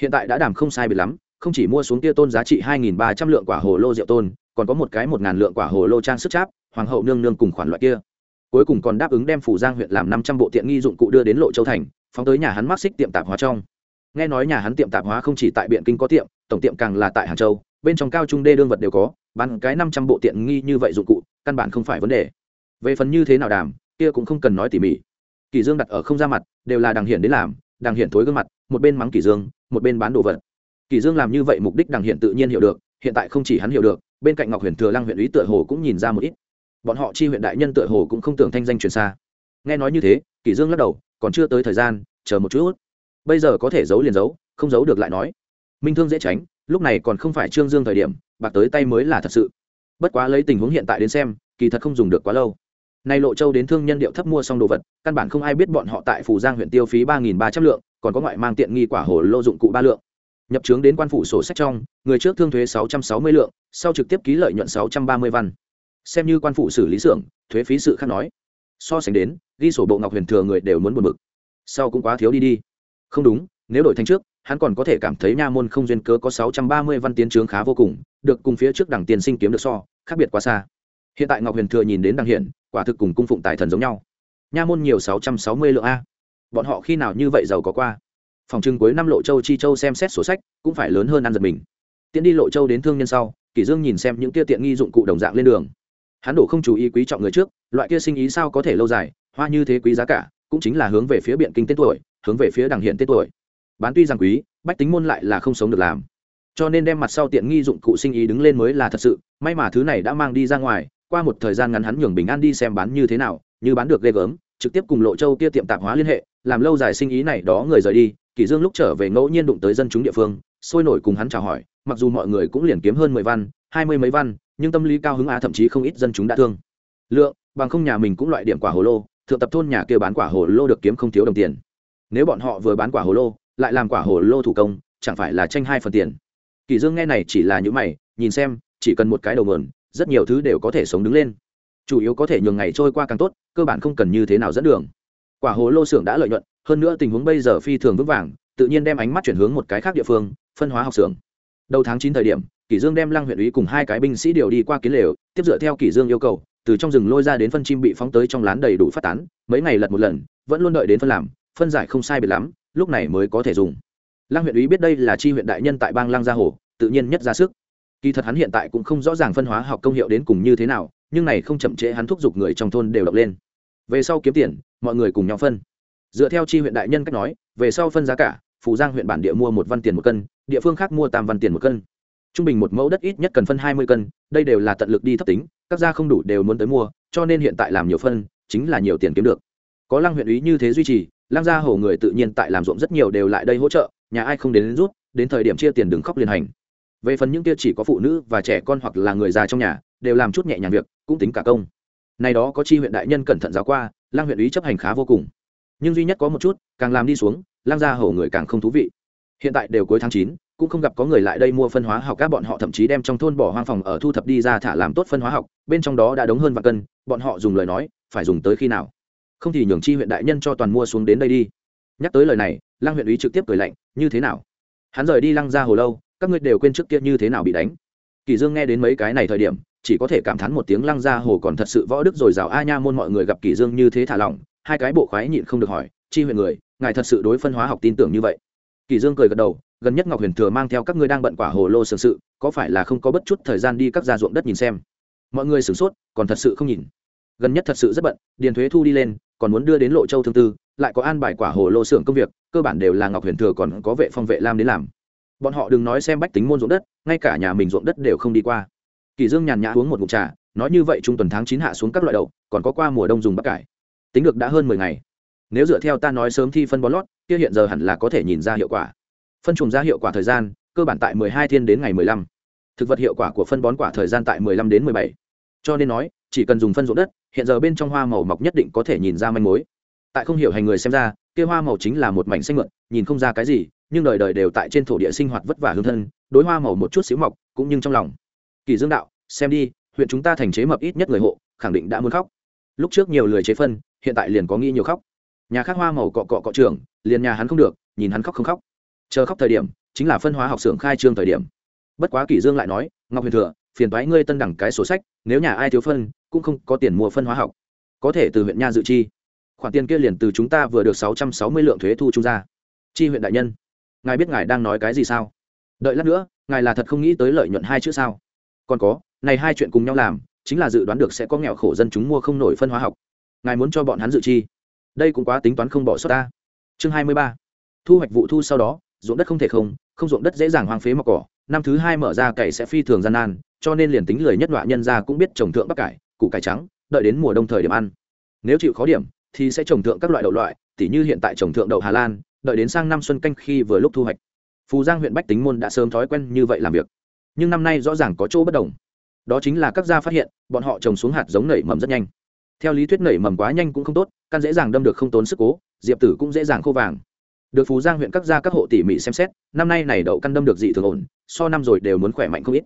Hiện tại đã đảm không sai biệt lắm, không chỉ mua xuống tia tôn giá trị hai nghìn ba trăm lượng quả hồ lô rượu tôn, còn có một cái một ngàn lượng quả hồ lô trang sức cháp, hoàng hậu nương nương cùng khoản loại kia. Cuối cùng còn đáp ứng đem phủ giang huyện làm năm trăm bộ tiện nghi dụng cụ đưa đến lộ châu thành, phóng tới nhà hắn mắc xích tiệm tạp hóa trong nghe nói nhà hắn tiệm tạp hóa không chỉ tại biện kinh có tiệm, tổng tiệm càng là tại hàng châu. Bên trong cao trung đê đương vật đều có, bán cái năm trăm bộ tiện nghi như vậy dụng cụ, căn bản không phải vấn đề. Về phần như thế nào đàm, kia cũng không cần nói tỉ mỉ. Kỳ dương đặt ở không ra mặt, đều là đằng hiển đến làm, đằng hiển thối gương mặt, một bên mắng kỳ dương, một bên bán đồ vật. Kỳ dương làm như vậy mục đích đằng hiển tự nhiên hiểu được, hiện tại không chỉ hắn hiểu được, bên cạnh ngọc huyền thừa lăng huyện ủy tựa hồ cũng nhìn ra một ít. Bọn họ chi huyện đại nhân tựa hồ cũng không tưởng thanh danh truyền xa. Nghe nói như thế, kỳ dương lắc đầu, còn chưa tới thời gian, chờ một chút bây giờ có thể giấu liền giấu, không giấu được lại nói. Minh thương dễ tránh, lúc này còn không phải trương dương thời điểm, bạc tới tay mới là thật sự. Bất quá lấy tình huống hiện tại đến xem, kỳ thật không dùng được quá lâu. Nay lộ châu đến thương nhân điệu thấp mua xong đồ vật, căn bản không ai biết bọn họ tại phủ giang huyện tiêu phí ba nghìn ba trăm lượng, còn có ngoại mang tiện nghi quả hồ lô dụng cụ ba lượng. Nhập trướng đến quan phủ sổ sách trong, người trước thương thuế sáu trăm sáu mươi lượng, sau trực tiếp ký lợi nhuận sáu trăm ba mươi văn. Xem như quan phủ xử lý xưởng, thuế phí sự khác nói. So sánh đến, ghi sổ bộ ngọc huyền thừa người đều muốn buồn bực. Sau cũng quá thiếu đi đi không đúng, nếu đổi thành trước, hắn còn có thể cảm thấy nha môn không duyên cớ có sáu trăm ba mươi văn tiến trướng khá vô cùng, được cùng phía trước đảng tiền sinh kiếm được so, khác biệt quá xa. Hiện tại ngọc huyền thừa nhìn đến đằng hiện quả thực cùng cung phụng tài thần giống nhau. Nha môn nhiều sáu trăm sáu mươi lượng a. Bọn họ khi nào như vậy giàu có qua? Phòng trưng cuối năm lộ châu chi châu xem xét sổ sách, cũng phải lớn hơn ăn giật mình. Tiễn đi lộ châu đến thương nhân sau, kỷ dương nhìn xem những kia tiện nghi dụng cụ đồng dạng lên đường. Hắn đổ không chú ý quý trọng người trước, loại kia sinh ý sao có thể lâu dài, hoa như thế quý giá cả, cũng chính là hướng về phía biện kinh tên tuổi hướng về phía đằng hiện tên tuổi. Bán tuy rằng quý, bách tính môn lại là không sống được làm. Cho nên đem mặt sau tiện nghi dụng cụ sinh ý đứng lên mới là thật sự, may mà thứ này đã mang đi ra ngoài, qua một thời gian ngắn hắn nhường bình an đi xem bán như thế nào, như bán được ghê gớm, trực tiếp cùng lộ châu kia tiệm tạp hóa liên hệ, làm lâu dài sinh ý này đó người rời đi, kỷ dương lúc trở về ngẫu nhiên đụng tới dân chúng địa phương, sôi nổi cùng hắn chào hỏi, mặc dù mọi người cũng liền kiếm hơn mười văn, hai mươi mấy văn, nhưng tâm lý cao hứng á thậm chí không ít dân chúng đã thương. Lượng, bằng không nhà mình cũng loại điểm quả hồ lô, thượng tập thôn nhà kia bán quả hồ lô được kiếm không thiếu đồng tiền nếu bọn họ vừa bán quả hồ lô, lại làm quả hồ lô thủ công, chẳng phải là tranh hai phần tiền. Kỳ dương nghe này chỉ là những mày, nhìn xem, chỉ cần một cái đầu mườn rất nhiều thứ đều có thể sống đứng lên. Chủ yếu có thể nhường ngày trôi qua càng tốt, cơ bản không cần như thế nào dẫn đường. Quả hồ lô xưởng đã lợi nhuận, hơn nữa tình huống bây giờ phi thường vững vàng, tự nhiên đem ánh mắt chuyển hướng một cái khác địa phương, phân hóa học xưởng. Đầu tháng chín thời điểm kỷ dương đem lăng huyện ủy cùng hai cái binh sĩ điều đi qua kiến lều, tiếp dựa theo kỷ dương yêu cầu, từ trong rừng lôi ra đến phân chim bị phóng tới trong lán đầy đủ phát tán, mấy ngày lật một lần, vẫn luôn đợi đến phân làm phân giải không sai biệt lắm, lúc này mới có thể dùng. Lăng huyện Ý biết đây là chi huyện đại nhân tại bang lăng gia hồ, tự nhiên nhất ra sức. Kỳ thật hắn hiện tại cũng không rõ ràng phân hóa học công hiệu đến cùng như thế nào, nhưng này không chậm trễ hắn thúc giục người trong thôn đều đọc lên. Về sau kiếm tiền, mọi người cùng nhau phân. Dựa theo chi huyện đại nhân cách nói, về sau phân giá cả phủ giang huyện bản địa mua một văn tiền một cân, địa phương khác mua tam văn tiền một cân. Trung bình một mẫu đất ít nhất cần phân hai mươi cân, đây đều là tận lực đi thấp tính, các gia không đủ đều muốn tới mua, cho nên hiện tại làm nhiều phân, chính là nhiều tiền kiếm được. Có lăng huyện ý như thế duy trì Lang gia hầu người tự nhiên tại làm ruộng rất nhiều đều lại đây hỗ trợ nhà ai không đến, đến rút đến thời điểm chia tiền đừng khóc liền hành. Về phần những kia chỉ có phụ nữ và trẻ con hoặc là người già trong nhà đều làm chút nhẹ nhàng việc cũng tính cả công. Này đó có chi huyện đại nhân cẩn thận giáo qua lang huyện ý chấp hành khá vô cùng. Nhưng duy nhất có một chút càng làm đi xuống lang gia hầu người càng không thú vị. Hiện tại đều cuối tháng chín cũng không gặp có người lại đây mua phân hóa học các bọn họ thậm chí đem trong thôn bỏ hoang phòng ở thu thập đi ra thả làm tốt phân hóa học bên trong đó đã đóng hơn vạn cân bọn họ dùng lời nói phải dùng tới khi nào? Không thì nhường chi huyện đại nhân cho toàn mua xuống đến đây đi. Nhắc tới lời này, lăng huyện ý trực tiếp cười lạnh, như thế nào? Hắn rời đi lăng ra hồ lâu, các ngươi đều quên trước kia như thế nào bị đánh. Kỳ dương nghe đến mấy cái này thời điểm, chỉ có thể cảm thán một tiếng lăng ra hồ còn thật sự võ đức rồi rào a nha môn mọi người gặp kỳ dương như thế thả lỏng, hai cái bộ khoái nhịn không được hỏi, chi huyện người, ngài thật sự đối phân hóa học tin tưởng như vậy? Kỳ dương cười gật đầu, gần nhất ngọc huyền thừa mang theo các ngươi đang bận quả hồ lô sương sự, có phải là không có bất chút thời gian đi các gia ruộng đất nhìn xem? Mọi người sửng sốt, còn thật sự không nhìn gần nhất thật sự rất bận, điền thuế thu đi lên, còn muốn đưa đến lộ châu thương tư, lại có an bài quả hồ lô xưởng công việc, cơ bản đều là ngọc huyền thừa còn có vệ phong vệ lam đến làm. Bọn họ đừng nói xem bách tính môn ruộng đất, ngay cả nhà mình ruộng đất đều không đi qua. Kỳ dương nhàn nhã uống một ngụm trà, nói như vậy trung tuần tháng chín hạ xuống các loại đậu, còn có qua mùa đông dùng bắp cải. Tính được đã hơn mười ngày. Nếu dựa theo ta nói sớm thi phân bón lót, kia hiện giờ hẳn là có thể nhìn ra hiệu quả. Phân trùng ra hiệu quả thời gian, cơ bản tại mười hai thiên đến ngày mười lăm. Thực vật hiệu quả của phân bón quả thời gian tại mười lăm đến mười bảy. Cho nên nói chỉ cần dùng phân ruộng đất, hiện giờ bên trong hoa màu mọc nhất định có thể nhìn ra manh mối. Tại không hiểu hành người xem ra, kia hoa màu chính là một mảnh xanh mượn nhìn không ra cái gì, nhưng đời đời đều tại trên thổ địa sinh hoạt vất vả hương thân, đối hoa màu một chút xíu mọc, cũng nhưng trong lòng. Kỳ dương đạo, xem đi, huyện chúng ta thành chế mập ít nhất người hộ, khẳng định đã muốn khóc. Lúc trước nhiều lười chế phân, hiện tại liền có nghi nhiều khóc. Nhà khác hoa màu cọ cọ cọ trường liền nhà hắn không được, nhìn hắn khóc không khóc. Chờ khóc thời điểm, chính là phân hóa học xưởng khai trương thời điểm. Bất quá kỷ dương lại nói, ngọc huyền thừa phiền toái ngươi tân đẳng cái sổ sách, nếu nhà ai thiếu phân, cũng không có tiền mua phân hóa học. Có thể từ huyện nha dự chi. Khoản tiền kia liền từ chúng ta vừa được sáu trăm sáu mươi lượng thuế thu trung ra. Chi huyện đại nhân, ngài biết ngài đang nói cái gì sao? Đợi lát nữa, ngài là thật không nghĩ tới lợi nhuận hai chữ sao? Còn có, này hai chuyện cùng nhau làm, chính là dự đoán được sẽ có nghèo khổ dân chúng mua không nổi phân hóa học. Ngài muốn cho bọn hắn dự chi. Đây cũng quá tính toán không bỏ sót ta. Chương hai mươi ba. Thu hoạch vụ thu sau đó, ruộng đất không thể không không ruộng đất dễ dàng hoang phế mọc cỏ. Năm thứ hai mở ra cày sẽ phi thường gian nan cho nên liền tính lười nhất loại nhân ra cũng biết trồng thượng bắp cải, củ cải trắng, đợi đến mùa đông thời điểm ăn. Nếu chịu khó điểm, thì sẽ trồng thượng các loại đậu loại, tỉ như hiện tại trồng thượng đậu hà lan, đợi đến sang năm xuân canh khi vừa lúc thu hoạch. Phù giang huyện bách tính môn đã sớm thói quen như vậy làm việc. Nhưng năm nay rõ ràng có chỗ bất đồng. Đó chính là các gia phát hiện, bọn họ trồng xuống hạt giống nảy mầm rất nhanh. Theo lý thuyết nảy mầm quá nhanh cũng không tốt, căn dễ dàng đâm được không tốn sức cố, diệp tử cũng dễ dàng khô vàng. Được phú giang huyện các gia các hộ tỉ mỉ xem xét, năm nay này đậu căn đâm được dị thường ổn, so năm rồi đều muốn khỏe mạnh không ít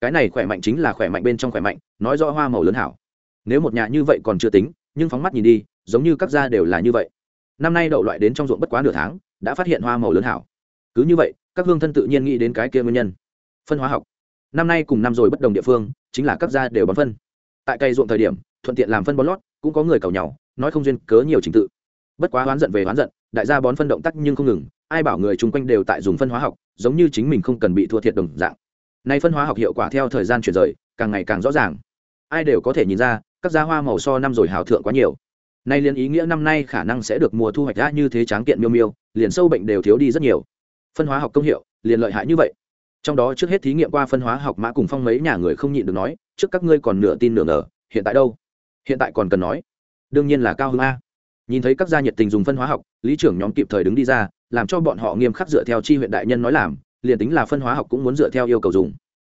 cái này khỏe mạnh chính là khỏe mạnh bên trong khỏe mạnh, nói rõ hoa màu lớn hảo. Nếu một nhà như vậy còn chưa tính, nhưng phóng mắt nhìn đi, giống như các gia đều là như vậy. Năm nay đậu loại đến trong ruộng bất quá nửa tháng, đã phát hiện hoa màu lớn hảo. Cứ như vậy, các hương thân tự nhiên nghĩ đến cái kia nguyên nhân. Phân hóa học. Năm nay cùng năm rồi bất đồng địa phương, chính là các gia đều bón phân. Tại cây ruộng thời điểm, thuận tiện làm phân bón lót, cũng có người cầu nhau, nói không duyên cớ nhiều trình tự. Bất quá oán giận về oán giận, đại gia bón phân động tác nhưng không ngừng, ai bảo người chung quanh đều tại dùng phân hóa học, giống như chính mình không cần bị thua thiệt đồng dạng nay phân hóa học hiệu quả theo thời gian chuyển rời, càng ngày càng rõ ràng. Ai đều có thể nhìn ra, các gia hoa màu so năm rồi hào thượng quá nhiều. Nay liền ý nghĩa năm nay khả năng sẽ được mùa thu hoạch đã như thế tráng kiện miêu miêu, liền sâu bệnh đều thiếu đi rất nhiều. Phân hóa học công hiệu, liền lợi hại như vậy. Trong đó trước hết thí nghiệm qua phân hóa học mã cùng phong mấy nhà người không nhịn được nói, trước các ngươi còn nửa tin nửa ngờ, hiện tại đâu? Hiện tại còn cần nói. Đương nhiên là cao hơn a. Nhìn thấy các gia nhiệt tình dùng phân hóa học, lý trưởng nhóm kịp thời đứng đi ra, làm cho bọn họ nghiêm khắc dựa theo chi huyện đại nhân nói làm liền tính là phân hóa học cũng muốn dựa theo yêu cầu dùng.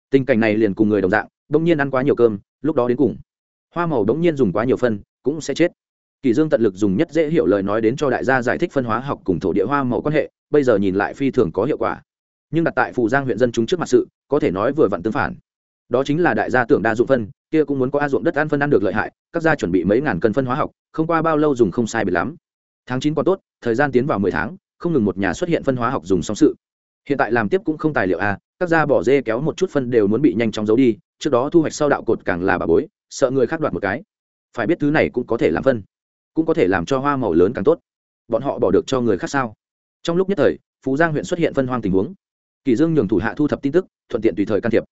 Tình cảnh này liền cùng người đồng dạng, bỗng nhiên ăn quá nhiều cơm, lúc đó đến cùng, hoa màu bỗng nhiên dùng quá nhiều phân, cũng sẽ chết. Kỳ dương tận lực dùng nhất dễ hiểu lời nói đến cho đại gia giải thích phân hóa học cùng thổ địa hoa màu quan hệ, bây giờ nhìn lại phi thường có hiệu quả. Nhưng đặt tại phù giang huyện dân chúng trước mặt sự, có thể nói vừa vặn tương phản. Đó chính là đại gia tưởng đa dụng phân, kia cũng muốn có a ruộng đất ăn phân ăn được lợi hại, các gia chuẩn bị mấy ngàn cân phân hóa học, không qua bao lâu dùng không sai biệt lắm. Tháng chín còn tốt, thời gian tiến vào mười tháng, không ngừng một nhà xuất hiện phân hóa học dùng xong sự hiện tại làm tiếp cũng không tài liệu a các gia bỏ dê kéo một chút phân đều muốn bị nhanh chóng giấu đi, trước đó thu hoạch sau đạo cột càng là bà bối, sợ người khác đoạt một cái. Phải biết thứ này cũng có thể làm phân, cũng có thể làm cho hoa màu lớn càng tốt. Bọn họ bỏ được cho người khác sao? Trong lúc nhất thời, phú giang huyện xuất hiện phân hoang tình huống. Kỷ dương nhường thủ hạ thu thập tin tức, thuận tiện tùy thời can thiệp.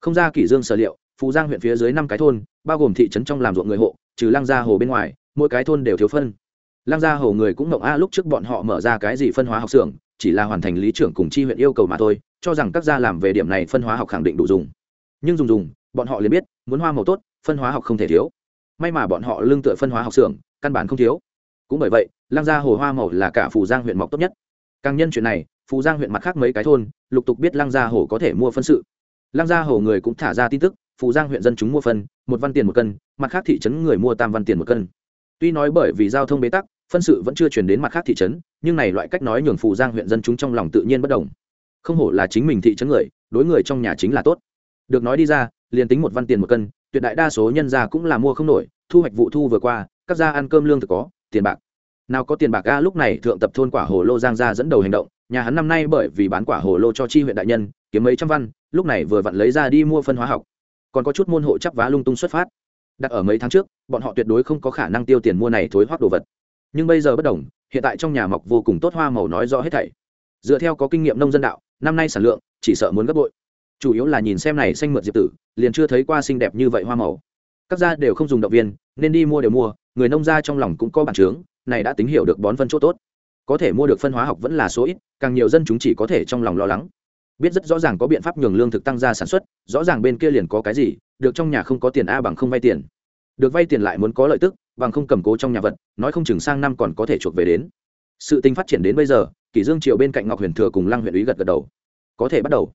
Không ra kỷ dương sở liệu, phú giang huyện phía dưới năm cái thôn, bao gồm thị trấn trong làm ruộng người hộ, trừ lăng gia hồ bên ngoài, mỗi cái thôn đều thiếu phân. Lăng gia hồ người cũng ngọng a, lúc trước bọn họ mở ra cái gì phân hóa học xưởng chỉ là hoàn thành lý trưởng cùng chi huyện yêu cầu mà thôi, cho rằng các gia làm về điểm này phân hóa học khẳng định đủ dùng. Nhưng dùng dùng, bọn họ liền biết, muốn hoa màu tốt, phân hóa học không thể thiếu. May mà bọn họ lương tựa phân hóa học xưởng, căn bản không thiếu. Cũng bởi vậy lang gia hồ hoa màu là cả phù giang huyện mọc tốt nhất. Càng nhân chuyện này, phù giang huyện mặt khác mấy cái thôn, lục tục biết lang gia hồ có thể mua phân sự. Lang gia hồ người cũng thả ra tin tức, phù giang huyện dân chúng mua phân, một văn tiền một cân, mặt khác thị trấn người mua tam văn tiền một cân. Tuy nói bởi vì giao thông bế tắc phân sự vẫn chưa chuyển đến mặt khác thị trấn, nhưng này loại cách nói nhường phù giang huyện dân chúng trong lòng tự nhiên bất đồng không hổ là chính mình thị trấn người, đối người trong nhà chính là tốt. Được nói đi ra, liền tính một văn tiền một cân, tuyệt đại đa số nhân gia cũng là mua không nổi, thu hoạch vụ thu vừa qua, các gia ăn cơm lương thực có, tiền bạc. Nào có tiền bạc ga lúc này thượng tập thôn quả hồ lô giang gia dẫn đầu hành động, nhà hắn năm nay bởi vì bán quả hồ lô cho chi huyện đại nhân, kiếm mấy trăm văn, lúc này vừa vặn lấy ra đi mua phân hóa học. Còn có chút môn hộ chấp vá lung tung xuất phát. Đặt ở mấy tháng trước, bọn họ tuyệt đối không có khả năng tiêu tiền mua này thối hoác đồ vật nhưng bây giờ bất đồng, hiện tại trong nhà mọc vô cùng tốt hoa màu nói rõ hết thảy. Dựa theo có kinh nghiệm nông dân đạo, năm nay sản lượng, chỉ sợ muốn gấp bội. Chủ yếu là nhìn xem này xanh mượt diệp tử, liền chưa thấy qua xinh đẹp như vậy hoa màu. Các gia đều không dùng động viên, nên đi mua đều mua, người nông gia trong lòng cũng có bản chướng, này đã tính hiểu được bón phân chỗ tốt. Có thể mua được phân hóa học vẫn là số ít, càng nhiều dân chúng chỉ có thể trong lòng lo lắng. Biết rất rõ ràng có biện pháp nhường lương thực tăng ra sản xuất, rõ ràng bên kia liền có cái gì, được trong nhà không có tiền a bằng không vay tiền. Được vay tiền lại muốn có lợi tức bằng không cầm cố trong nhà vật, nói không chừng sang năm còn có thể chuộc về đến. Sự tình phát triển đến bây giờ, kỷ dương triều bên cạnh ngọc huyền thừa cùng lăng huyện ủy gật gật đầu. Có thể bắt đầu.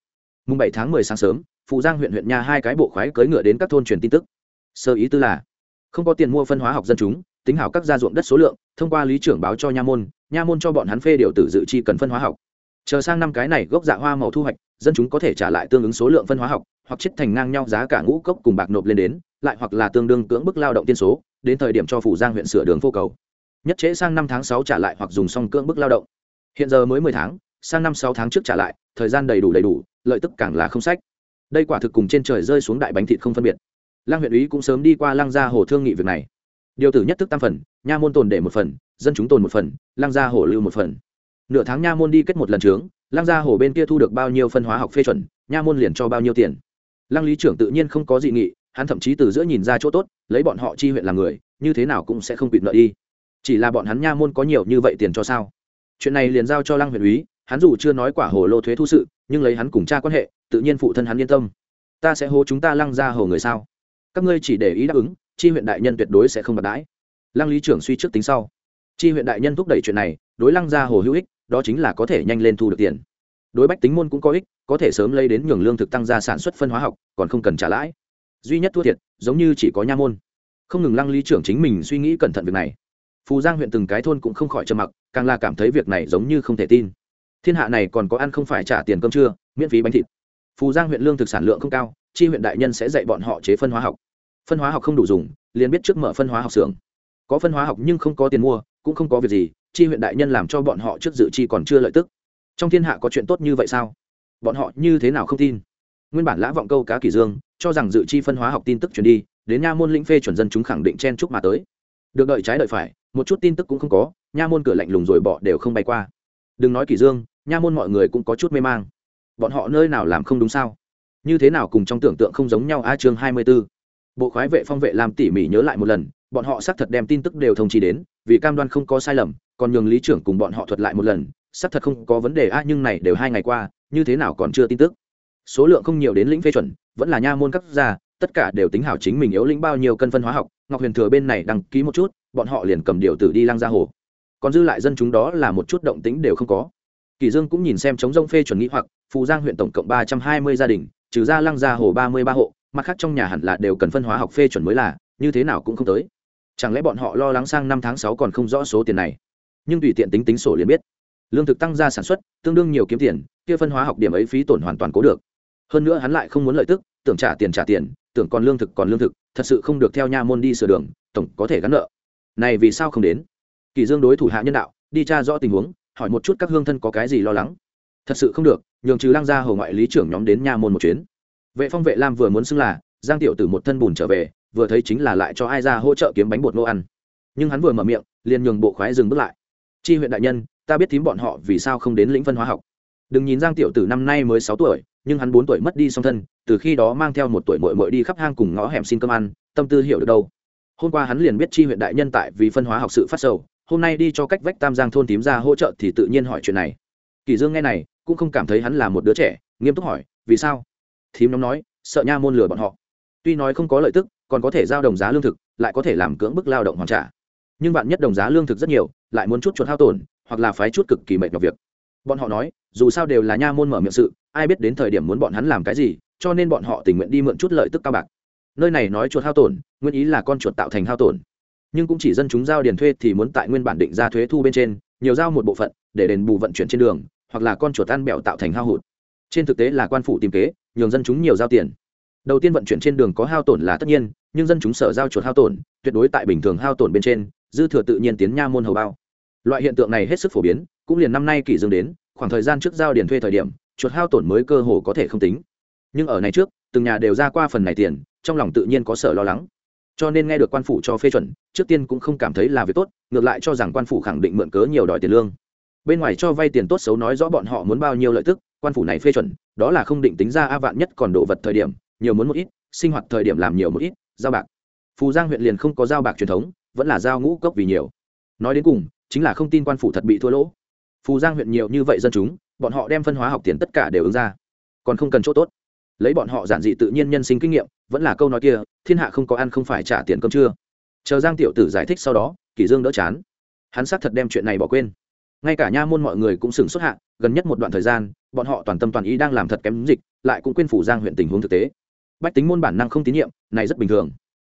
Mùng bảy tháng mười sáng sớm phụ giang huyện huyện nha hai cái bộ khoái cưỡi ngựa đến các thôn truyền tin tức. Sơ ý tư là, không có tiền mua phân hóa học dân chúng, tính hảo các gia ruộng đất số lượng, thông qua lý trưởng báo cho nha môn nha môn cho bọn hắn phê điều tử dự chi cần phân hóa học. Chờ sang năm cái này gốc dạ hoa màu thu hoạch, dân chúng có thể trả lại tương ứng số lượng phân hóa học, hoặc chết thành ngang nhau giá cả ngũ cốc cùng bạc nộp lên đến, lại hoặc là tương đương cưỡng bức lao động tiên số đến thời điểm cho phủ giang huyện sửa đường vô cầu. Nhất trễ sang năm tháng sáu trả lại hoặc dùng xong cưỡng bức lao động. Hiện giờ mới mười tháng, sang năm sáu tháng trước trả lại, thời gian đầy đủ đầy đủ, lợi tức càng là không sách. Đây quả thực cùng trên trời rơi xuống đại bánh thịt không phân biệt. Lang huyện úy cũng sớm đi qua lang gia hồ thương nghị việc này. Điều tử nhất thức tam phần, nha môn tồn để một phần, dân chúng tồn một phần, lang gia hồ lưu một phần. Nửa tháng nha môn đi kết một lần trướng, lang gia hồ bên kia thu được bao nhiêu phân hóa học phê chuẩn, nha môn liền cho bao nhiêu tiền. Lăng lý trưởng tự nhiên không có dị nghị hắn thậm chí từ giữa nhìn ra chỗ tốt, lấy bọn họ chi huyện làm người, như thế nào cũng sẽ không bịt nợ đi. Chỉ là bọn hắn nha môn có nhiều như vậy tiền cho sao? Chuyện này liền giao cho lăng huyện úy, hắn dù chưa nói quả hồ lô thuế thu sự, nhưng lấy hắn cùng cha quan hệ, tự nhiên phụ thân hắn yên tâm. Ta sẽ hô chúng ta lăng ra hồ người sao? Các ngươi chỉ để ý đáp ứng, chi huyện đại nhân tuyệt đối sẽ không bạc đãi. Lăng lý trưởng suy trước tính sau. Chi huyện đại nhân thúc đẩy chuyện này, đối lăng ra hồ hữu ích, đó chính là có thể nhanh lên thu được tiền. Đối bách tính môn cũng có ích, có thể sớm lấy đến nhường lương thực tăng gia sản xuất phân hóa học, còn không cần trả lãi duy nhất thua thiệt, giống như chỉ có nha môn. Không ngừng lăng lý trưởng chính mình suy nghĩ cẩn thận việc này. Phù giang huyện từng cái thôn cũng không khỏi trầm mặc, càng là cảm thấy việc này giống như không thể tin. Thiên hạ này còn có ăn không phải trả tiền cơm trưa, miễn phí bánh thịt. Phù giang huyện lương thực sản lượng không cao, chi huyện đại nhân sẽ dạy bọn họ chế phân hóa học. Phân hóa học không đủ dùng, liền biết trước mở phân hóa học xưởng. Có phân hóa học nhưng không có tiền mua, cũng không có việc gì, chi huyện đại nhân làm cho bọn họ trước dự chi còn chưa lợi tức. Trong thiên hạ có chuyện tốt như vậy sao? Bọn họ như thế nào không tin? Nguyên bản lã vọng câu cá kỳ dương cho rằng dự chi phân hóa học tin tức truyền đi, đến nha môn lĩnh phê chuẩn dân chúng khẳng định chen chúc mà tới. Được đợi trái đợi phải, một chút tin tức cũng không có, nha môn cửa lạnh lùng rồi bỏ đều không bay qua. Đừng nói kỳ dương, nha môn mọi người cũng có chút mê mang. Bọn họ nơi nào làm không đúng sao? Như thế nào cùng trong tưởng tượng không giống nhau a chương hai mươi 24. bộ khoái vệ phong vệ làm tỉ mỉ nhớ lại một lần, bọn họ xác thật đem tin tức đều thông chi đến, vì cam đoan không có sai lầm, còn nhường lý trưởng cùng bọn họ thuật lại một lần, xác thật không có vấn đề a, nhưng này đều hai ngày qua, như thế nào còn chưa tin tức? Số lượng không nhiều đến lĩnh phê chuẩn, vẫn là nha môn cấp ra tất cả đều tính hảo chính mình yếu lĩnh bao nhiêu cân phân hóa học, ngọc huyền thừa bên này đăng ký một chút, bọn họ liền cầm điều tử đi lăng ra hồ. Còn dư lại dân chúng đó là một chút động tĩnh đều không có. Kỳ dương cũng nhìn xem chống rông phê chuẩn nghĩ hoặc, phù giang huyện tổng cộng ba trăm hai mươi gia đình, trừ ra lăng ra hồ ba mươi ba hộ, mặt khác trong nhà hẳn là đều cần phân hóa học phê chuẩn mới là, như thế nào cũng không tới. Chẳng lẽ bọn họ lo lắng sang năm tháng sáu còn không rõ số tiền này? Nhưng tùy tiện tính tính sổ liền biết. Lương thực tăng ra sản xuất, tương đương nhiều kiếm tiền, kia phân hóa học điểm ấy phí tổn hoàn toàn cố được hơn nữa hắn lại không muốn lợi tức, tưởng trả tiền trả tiền, tưởng còn lương thực còn lương thực, thật sự không được theo nha môn đi sửa đường, tổng có thể gắn nợ. Này vì sao không đến? Kỳ dương đối thủ hạ nhân đạo, đi tra rõ tình huống, hỏi một chút các hương thân có cái gì lo lắng. Thật sự không được, nhường trừ lăng gia hầu ngoại lý trưởng nhóm đến nha môn một chuyến. Vệ phong vệ lam vừa muốn xưng là, giang tiểu tử một thân bùn trở về, vừa thấy chính là lại cho ai ra hỗ trợ kiếm bánh bột nô ăn. Nhưng hắn vừa mở miệng, liền nhường bộ khoái dừng bước lại. Chi huyện đại nhân, ta biết thím bọn họ vì sao không đến lĩnh phân hóa học đừng nhìn giang tiểu tử năm nay mới sáu tuổi, nhưng hắn bốn tuổi mất đi song thân, từ khi đó mang theo một tuổi mội mội đi khắp hang cùng ngõ hẻm xin cơm ăn, tâm tư hiểu được đâu. Hôm qua hắn liền biết chi huyện đại nhân tại vì phân hóa học sự phát sầu, hôm nay đi cho cách vách tam giang thôn tím ra hỗ trợ thì tự nhiên hỏi chuyện này. Kỳ dương nghe này, cũng không cảm thấy hắn là một đứa trẻ, nghiêm túc hỏi, vì sao? Thím nhóm nói, sợ nha môn lừa bọn họ. Tuy nói không có lợi tức, còn có thể giao đồng giá lương thực, lại có thể làm cưỡng bức lao động hoàn trả. Nhưng bạn nhất đồng giá lương thực rất nhiều, lại muốn chút chuột hao tổn, hoặc là phái chút cực kỳ mệt nhọc việc bọn họ nói, dù sao đều là nha môn mở miệng sự, ai biết đến thời điểm muốn bọn hắn làm cái gì, cho nên bọn họ tình nguyện đi mượn chút lợi tức cao bạc. Nơi này nói chuột hao tổn, nguyên ý là con chuột tạo thành hao tổn. Nhưng cũng chỉ dân chúng giao điền thuê thì muốn tại nguyên bản định ra thuế thu bên trên, nhiều giao một bộ phận, để đền bù vận chuyển trên đường, hoặc là con chuột ăn bẹo tạo thành hao hụt. Trên thực tế là quan phủ tìm kế, nhường dân chúng nhiều giao tiền. Đầu tiên vận chuyển trên đường có hao tổn là tất nhiên, nhưng dân chúng sở giao chuột hao tổn, tuyệt đối tại bình thường hao tổn bên trên, dư thừa tự nhiên tiến nha môn hầu bao. Loại hiện tượng này hết sức phổ biến cũng liền năm nay kỷ dương đến, khoảng thời gian trước giao điền thuê thời điểm, chuột hao tổn mới cơ hồ có thể không tính. Nhưng ở này trước, từng nhà đều ra qua phần này tiền, trong lòng tự nhiên có sở lo lắng. Cho nên nghe được quan phủ cho phê chuẩn, trước tiên cũng không cảm thấy là việc tốt, ngược lại cho rằng quan phủ khẳng định mượn cớ nhiều đòi tiền lương. Bên ngoài cho vay tiền tốt xấu nói rõ bọn họ muốn bao nhiêu lợi tức, quan phủ này phê chuẩn, đó là không định tính ra a vạn nhất còn đồ vật thời điểm, nhiều muốn một ít, sinh hoạt thời điểm làm nhiều một ít, giao bạc. Phù giang huyện liền không có giao bạc truyền thống, vẫn là giao ngũ cốc vì nhiều. Nói đến cùng, chính là không tin quan phủ thật bị thua lỗ phù giang huyện nhiều như vậy dân chúng, bọn họ đem phân hóa học tiền tất cả đều ứng ra. Còn không cần chỗ tốt. Lấy bọn họ giản dị tự nhiên nhân sinh kinh nghiệm, vẫn là câu nói kia, thiên hạ không có ăn không phải trả tiền cơm chưa. chờ giang tiểu tử giải thích sau đó kỷ dương đỡ chán. Hắn xác thật đem chuyện này bỏ quên. Ngay cả nha môn mọi người cũng sừng xuất hạ, gần nhất một đoạn thời gian, bọn họ toàn tâm toàn ý đang làm thật kém dịch, lại cũng quên phủ giang huyện tình huống thực tế. Bách tính môn bản năng không tín nhiệm, này rất bình thường.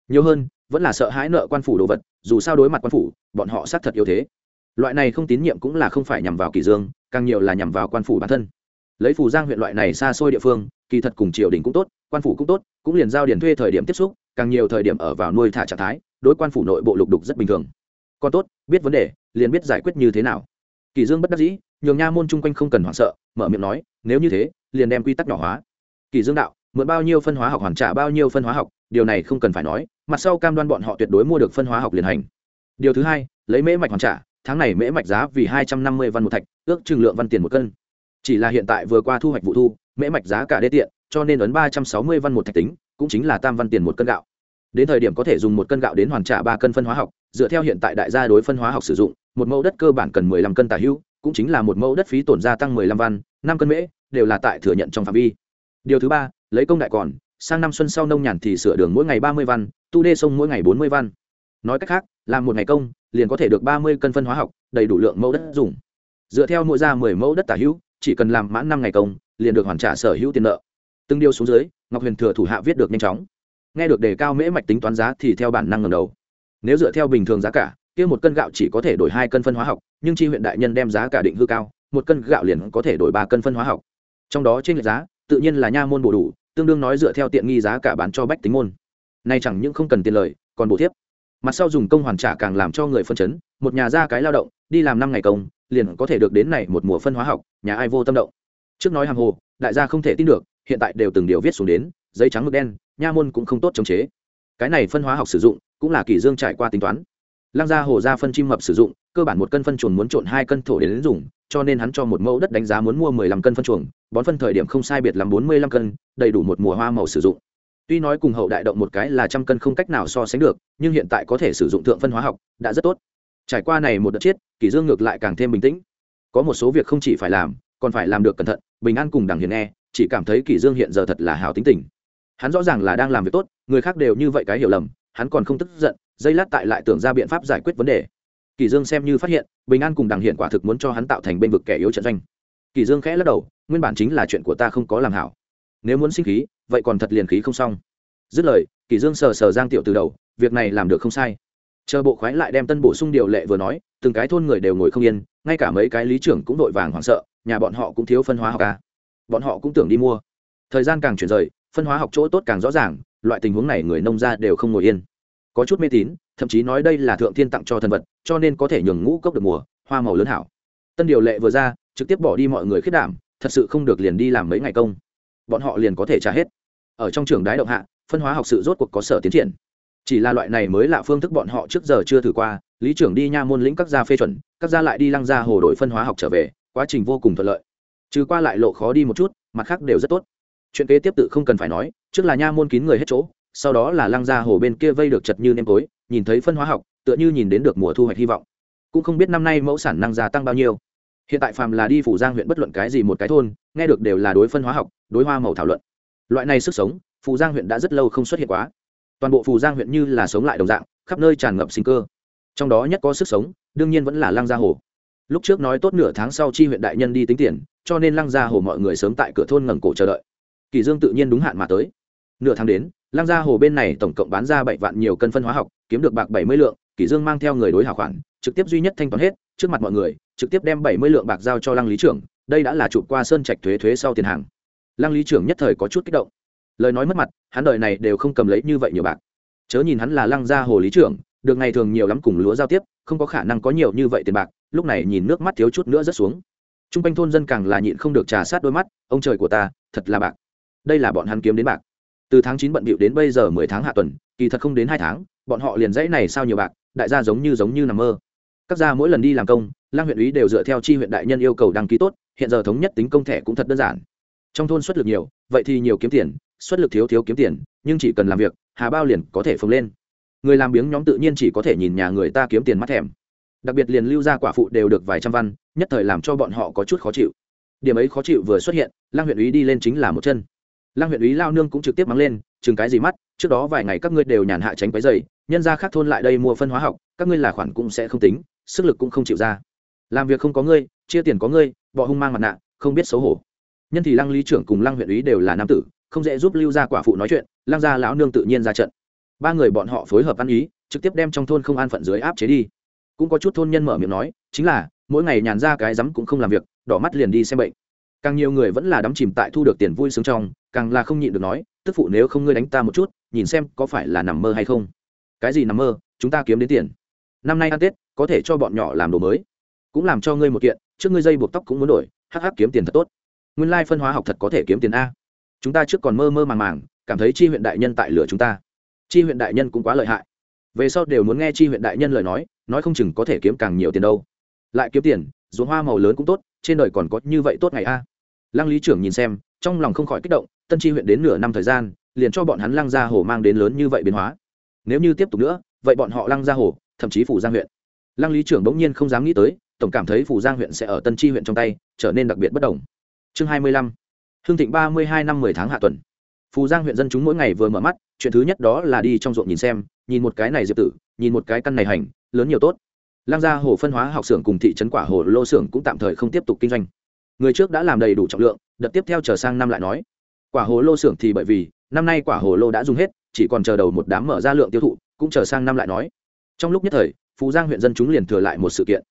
Nhiều hơn, vẫn là sợ hãi nợ quan phủ đồ vật, dù sao đối mặt quan phủ, bọn họ xác thật yếu thế loại này không tín nhiệm cũng là không phải nhằm vào kỳ dương, càng nhiều là nhằm vào quan phủ bản thân. Lấy phủ giang huyện loại này xa xôi địa phương, kỳ thật cùng triều đình cũng tốt, quan phủ cũng tốt, cũng liền giao điền thuê thời điểm tiếp xúc, càng nhiều thời điểm ở vào nuôi thả trạng thái, đối quan phủ nội bộ lục đục rất bình thường. Còn tốt, biết vấn đề, liền biết giải quyết như thế nào. Kỳ dương bất đắc dĩ, nhường nha môn chung quanh không cần hoảng sợ, mở miệng nói, nếu như thế, liền đem quy tắc nhỏ hóa. Kỳ dương đạo, mượn bao nhiêu phân hóa học hoàn trả bao nhiêu phân hóa học, điều này không cần phải nói, mặt sau cam đoan bọn họ tuyệt đối mua được phân hóa học liền hành. Điều thứ hai, lấy mễ mạch hoàn trả tháng này mễ mạch giá vì hai trăm năm mươi văn một thạch, ước chừng lượng văn tiền một cân. Chỉ là hiện tại vừa qua thu hoạch vụ thu, mễ mạch giá cả đê tiện, cho nên ấn ba trăm sáu mươi văn một thạch tính, cũng chính là tam văn tiền một cân gạo. Đến thời điểm có thể dùng một cân gạo đến hoàn trả ba cân phân hóa học, dựa theo hiện tại đại gia đối phân hóa học sử dụng, một mẫu đất cơ bản cần mười lăm cân tả hữu, cũng chính là một mẫu đất phí tổn gia tăng mười lăm văn, năm cân mễ, đều là tại thừa nhận trong phạm vi. Điều thứ ba, lấy công đại còn, sang năm xuân sau nông nhàn thì sửa đường mỗi ngày ba mươi văn, tu đê sông mỗi ngày bốn mươi văn. Nói cách khác làm một ngày công, liền có thể được ba mươi cân phân hóa học, đầy đủ lượng mẫu đất dùng. Dựa theo mỗi ra mười mẫu đất tả hữu, chỉ cần làm mãn năm ngày công, liền được hoàn trả sở hữu tiền nợ. Từng điều xuống dưới, ngọc huyền thừa thủ hạ viết được nhanh chóng. Nghe được đề cao mễ mạch tính toán giá thì theo bản năng ngầm đầu. Nếu dựa theo bình thường giá cả, kia một cân gạo chỉ có thể đổi hai cân phân hóa học, nhưng chi huyện đại nhân đem giá cả định hư cao, một cân gạo liền có thể đổi ba cân phân hóa học. Trong đó trên lệch giá, tự nhiên là nha môn bổ đủ, tương đương nói dựa theo tiện nghi giá cả bán cho bách tính môn. Nay chẳng những không cần tiền lời, còn bổ thiếp mặt sau dùng công hoàn trả càng làm cho người phân chấn, một nhà ra cái lao động, đi làm năm ngày công, liền có thể được đến này một mùa phân hóa học, nhà ai vô tâm động. Trước nói hàng hồ, đại gia không thể tin được, hiện tại đều từng điều viết xuống đến, giấy trắng mực đen, nha môn cũng không tốt chống chế. Cái này phân hóa học sử dụng, cũng là kỷ dương trải qua tính toán. Lăng gia hồ gia phân chim mập sử dụng, cơ bản một cân phân chuồng muốn trộn hai cân thổ đến dùng, cho nên hắn cho một mẫu đất đánh giá muốn mua mười lăm cân phân chuồng, bón phân thời điểm không sai biệt làm bốn mươi lăm cân, đầy đủ một mùa hoa màu sử dụng tuy nói cùng hậu đại động một cái là trăm cân không cách nào so sánh được, nhưng hiện tại có thể sử dụng thượng phân hóa học, đã rất tốt. Trải qua này một đợt chết, kỷ dương ngược lại càng thêm bình tĩnh. Có một số việc không chỉ phải làm, còn phải làm được cẩn thận, bình an cùng đằng hiền nghe, chỉ cảm thấy kỷ dương hiện giờ thật là hào tính tình. Hắn rõ ràng là đang làm việc tốt, người khác đều như vậy cái hiểu lầm, hắn còn không tức giận, dây lát tại lại tưởng ra biện pháp giải quyết vấn đề. Kỷ dương xem như phát hiện, bình an cùng đằng hiền quả thực muốn cho hắn tạo thành bên vực kẻ yếu trận doanh. Kỷ dương khẽ lắc đầu, nguyên bản chính là chuyện của ta không có làm hảo. Nếu muốn sinh khí vậy còn thật liền khí không xong. Dứt lời kỳ dương sờ sờ giang tiểu từ đầu, việc này làm được không sai. Chờ bộ khoái lại đem tân bổ sung điều lệ vừa nói, từng cái thôn người đều ngồi không yên, ngay cả mấy cái lý trưởng cũng đội vàng hoảng sợ, nhà bọn họ cũng thiếu phân hóa học ca à. bọn họ cũng tưởng đi mua. Thời gian càng chuyển rời, phân hóa học chỗ tốt càng rõ ràng, loại tình huống này người nông gia đều không ngồi yên. Có chút mê tín, thậm chí nói đây là thượng thiên tặng cho thần vật, cho nên có thể nhường ngũ cốc được mùa, hoa màu lớn hảo. Tân điều lệ vừa ra, trực tiếp bỏ đi mọi người khiết đảm, thật sự không được liền đi làm mấy ngày công bọn họ liền có thể trả hết. Ở trong trường đái động hạ, phân hóa học sự rốt cuộc có sở tiến triển. Chỉ là loại này mới là phương thức bọn họ trước giờ chưa thử qua, lý trưởng đi nha môn lĩnh các gia phê chuẩn, các gia lại đi lăng gia hồ đổi phân hóa học trở về, quá trình vô cùng thuận lợi. Trừ qua lại lộ khó đi một chút, mặt khác đều rất tốt. Chuyện kế tiếp tự không cần phải nói, trước là nha môn kín người hết chỗ, sau đó là lăng gia hồ bên kia vây được chật như nêm tối, nhìn thấy phân hóa học, tựa như nhìn đến được mùa thu hoạch hy vọng. Cũng không biết năm nay mẫu sản năng gia tăng bao nhiêu hiện tại phàm là đi phủ giang huyện bất luận cái gì một cái thôn, nghe được đều là đối phân hóa học, đối hoa màu thảo luận. Loại này sức sống phù giang huyện đã rất lâu không xuất hiện quá. Toàn bộ phù giang huyện như là sống lại đồng dạng, khắp nơi tràn ngập sinh cơ. Trong đó nhất có sức sống, đương nhiên vẫn là lăng gia hồ. Lúc trước nói tốt nửa tháng sau chi huyện đại nhân đi tính tiền, cho nên lăng gia hồ mọi người sớm tại cửa thôn ngẩng cổ chờ đợi. Kỳ dương tự nhiên đúng hạn mà tới. Nửa tháng đến, lăng gia hồ bên này tổng cộng bán ra bảy vạn nhiều cân phân hóa học, kiếm được bạc bảy mươi lượng kỷ dương mang theo người đối hảo khoản, trực tiếp duy nhất thanh toán hết trước mặt mọi người, trực tiếp đem bảy mươi lượng bạc giao cho lăng lý trưởng, đây đã là chụp qua sơn trạch thuế thuế sau tiền hàng. Lăng lý trưởng nhất thời có chút kích động. Lời nói mất mặt, hắn đời này đều không cầm lấy như vậy nhiều bạc. Chớ nhìn hắn là lăng gia hồ lý trưởng, được ngày thường nhiều lắm cùng lúa giao tiếp, không có khả năng có nhiều như vậy tiền bạc, lúc này nhìn nước mắt thiếu chút nữa rất xuống. Trung quanh thôn dân càng là nhịn không được trà sát đôi mắt, ông trời của ta, thật là bạc. Đây là bọn hắn kiếm đến bạc. Từ tháng chín bận bịu đến bây giờ mười tháng hạ tuần, kỳ thật không đến hai tháng, bọn họ liền dãy này sao nhiều bạc, đại gia giống như giống như nằm mơ các gia mỗi lần đi làm công, lang huyện ý đều dựa theo chi huyện đại nhân yêu cầu đăng ký tốt, hiện giờ thống nhất tính công thẻ cũng thật đơn giản. Trong thôn xuất lực nhiều, vậy thì nhiều kiếm tiền, xuất lực thiếu thiếu kiếm tiền, nhưng chỉ cần làm việc, hà bao liền có thể phồng lên. Người làm biếng nhóm tự nhiên chỉ có thể nhìn nhà người ta kiếm tiền mắt thèm. Đặc biệt liền lưu ra quả phụ đều được vài trăm văn, nhất thời làm cho bọn họ có chút khó chịu. Điểm ấy khó chịu vừa xuất hiện, lang huyện ý đi lên chính là một chân. Lang huyện ý lao nương cũng trực tiếp mắng lên, chừng cái gì mắt, trước đó vài ngày các ngươi đều nhàn hạ tránh quấy dày nhân ra khác thôn lại đây mua phân hóa học, các ngươi là khoản cũng sẽ không tính sức lực cũng không chịu ra. Làm việc không có ngươi, chia tiền có ngươi, bọ hung mang mặt nạ, không biết xấu hổ. Nhân thì lăng lý trưởng cùng lăng huyện ý đều là nam tử, không dễ giúp lưu gia quả phụ nói chuyện, lăng gia lão nương tự nhiên ra trận. Ba người bọn họ phối hợp ăn ý, trực tiếp đem trong thôn không an phận dưới áp chế đi. Cũng có chút thôn nhân mở miệng nói, chính là, mỗi ngày nhàn ra cái rắm cũng không làm việc, đỏ mắt liền đi xem bệnh. Càng nhiều người vẫn là đắm chìm tại thu được tiền vui sướng trong, càng là không nhịn được nói, tức phụ nếu không ngươi đánh ta một chút, nhìn xem có phải là nằm mơ hay không. Cái gì nằm mơ, chúng ta kiếm đến tiền. Năm nay ăn tết có thể cho bọn nhỏ làm đồ mới. Cũng làm cho ngươi một kiện, trước ngươi dây buộc tóc cũng muốn đổi, hắc hắc kiếm tiền thật tốt. Nguyên lai phân hóa học thật có thể kiếm tiền a. Chúng ta trước còn mơ mơ màng màng, cảm thấy chi huyện đại nhân tại lửa chúng ta. Chi huyện đại nhân cũng quá lợi hại. Về sau đều muốn nghe chi huyện đại nhân lời nói nói không chừng có thể kiếm càng nhiều tiền đâu. Lại kiếm tiền, ruộng hoa màu lớn cũng tốt, trên đời còn có như vậy tốt ngày a. Lăng lý trưởng nhìn xem, trong lòng không khỏi kích động, tân tri huyện đến nửa năm thời gian, liền cho bọn hắn lăng gia hồ mang đến lớn như vậy biến hóa. Nếu như tiếp tục nữa, vậy bọn họ lăng gia hồ, thậm chí phủ giang huyện lăng lý trưởng bỗng nhiên không dám nghĩ tới, tổng cảm thấy phủ giang huyện sẽ ở tân tri huyện trong tay, trở nên đặc biệt bất đồng. Chương hai mươi lăm. Hương thịnh ba mươi hai năm mười tháng hạ tuần. Phù giang huyện dân chúng mỗi ngày vừa mở mắt, chuyện thứ nhất đó là đi trong ruộng nhìn xem, nhìn một cái này diệp tử, nhìn một cái căn này hành, lớn nhiều tốt. Lăng gia hồ phân hóa học xưởng cùng thị trấn quả hồ lô xưởng cũng tạm thời không tiếp tục kinh doanh. Người trước đã làm đầy đủ trọng lượng, đợt tiếp theo chờ sang năm lại nói. Quả hồ lô xưởng thì bởi vì, năm nay quả hồ lô đã dùng hết, chỉ còn chờ đầu một đám mở ra lượng tiêu thụ, cũng chờ sang năm lại nói. Trong lúc nhất thời phú giang huyện dân chúng liền thừa lại một sự kiện.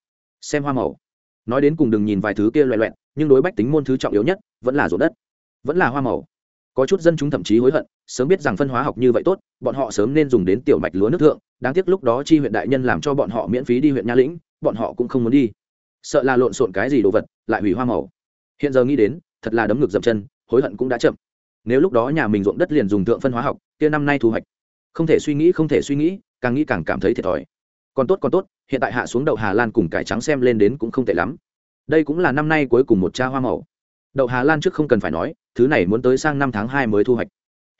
Xem hoa màu. Nói đến cùng đừng nhìn vài thứ kia loẹ loẹn nhưng đối bách tính môn thứ trọng yếu nhất, vẫn là ruộng đất. Vẫn là hoa màu. Có chút dân chúng thậm chí hối hận, sớm biết rằng phân hóa học như vậy tốt, bọn họ sớm nên dùng đến tiểu mạch lúa nước thượng, đáng tiếc lúc đó chi huyện đại nhân làm cho bọn họ miễn phí đi huyện nha lĩnh, bọn họ cũng không muốn đi. Sợ là lộn xộn cái gì đồ vật, lại hủy hoa màu. Hiện giờ nghĩ đến, thật là đấm ngực dậm chân, hối hận cũng đã chậm. Nếu lúc đó nhà mình ruộng đất liền dùng thượng phân hóa học, kia năm nay thu hoạch. Không thể suy nghĩ, không thể suy nghĩ, càng nghĩ càng cảm thấy thiệt thòi còn tốt còn tốt, hiện tại hạ xuống đậu hà lan cùng cải trắng xem lên đến cũng không tệ lắm. Đây cũng là năm nay cuối cùng một cha hoa màu. Đậu hà lan trước không cần phải nói, thứ này muốn tới sang năm tháng hai mới thu hoạch.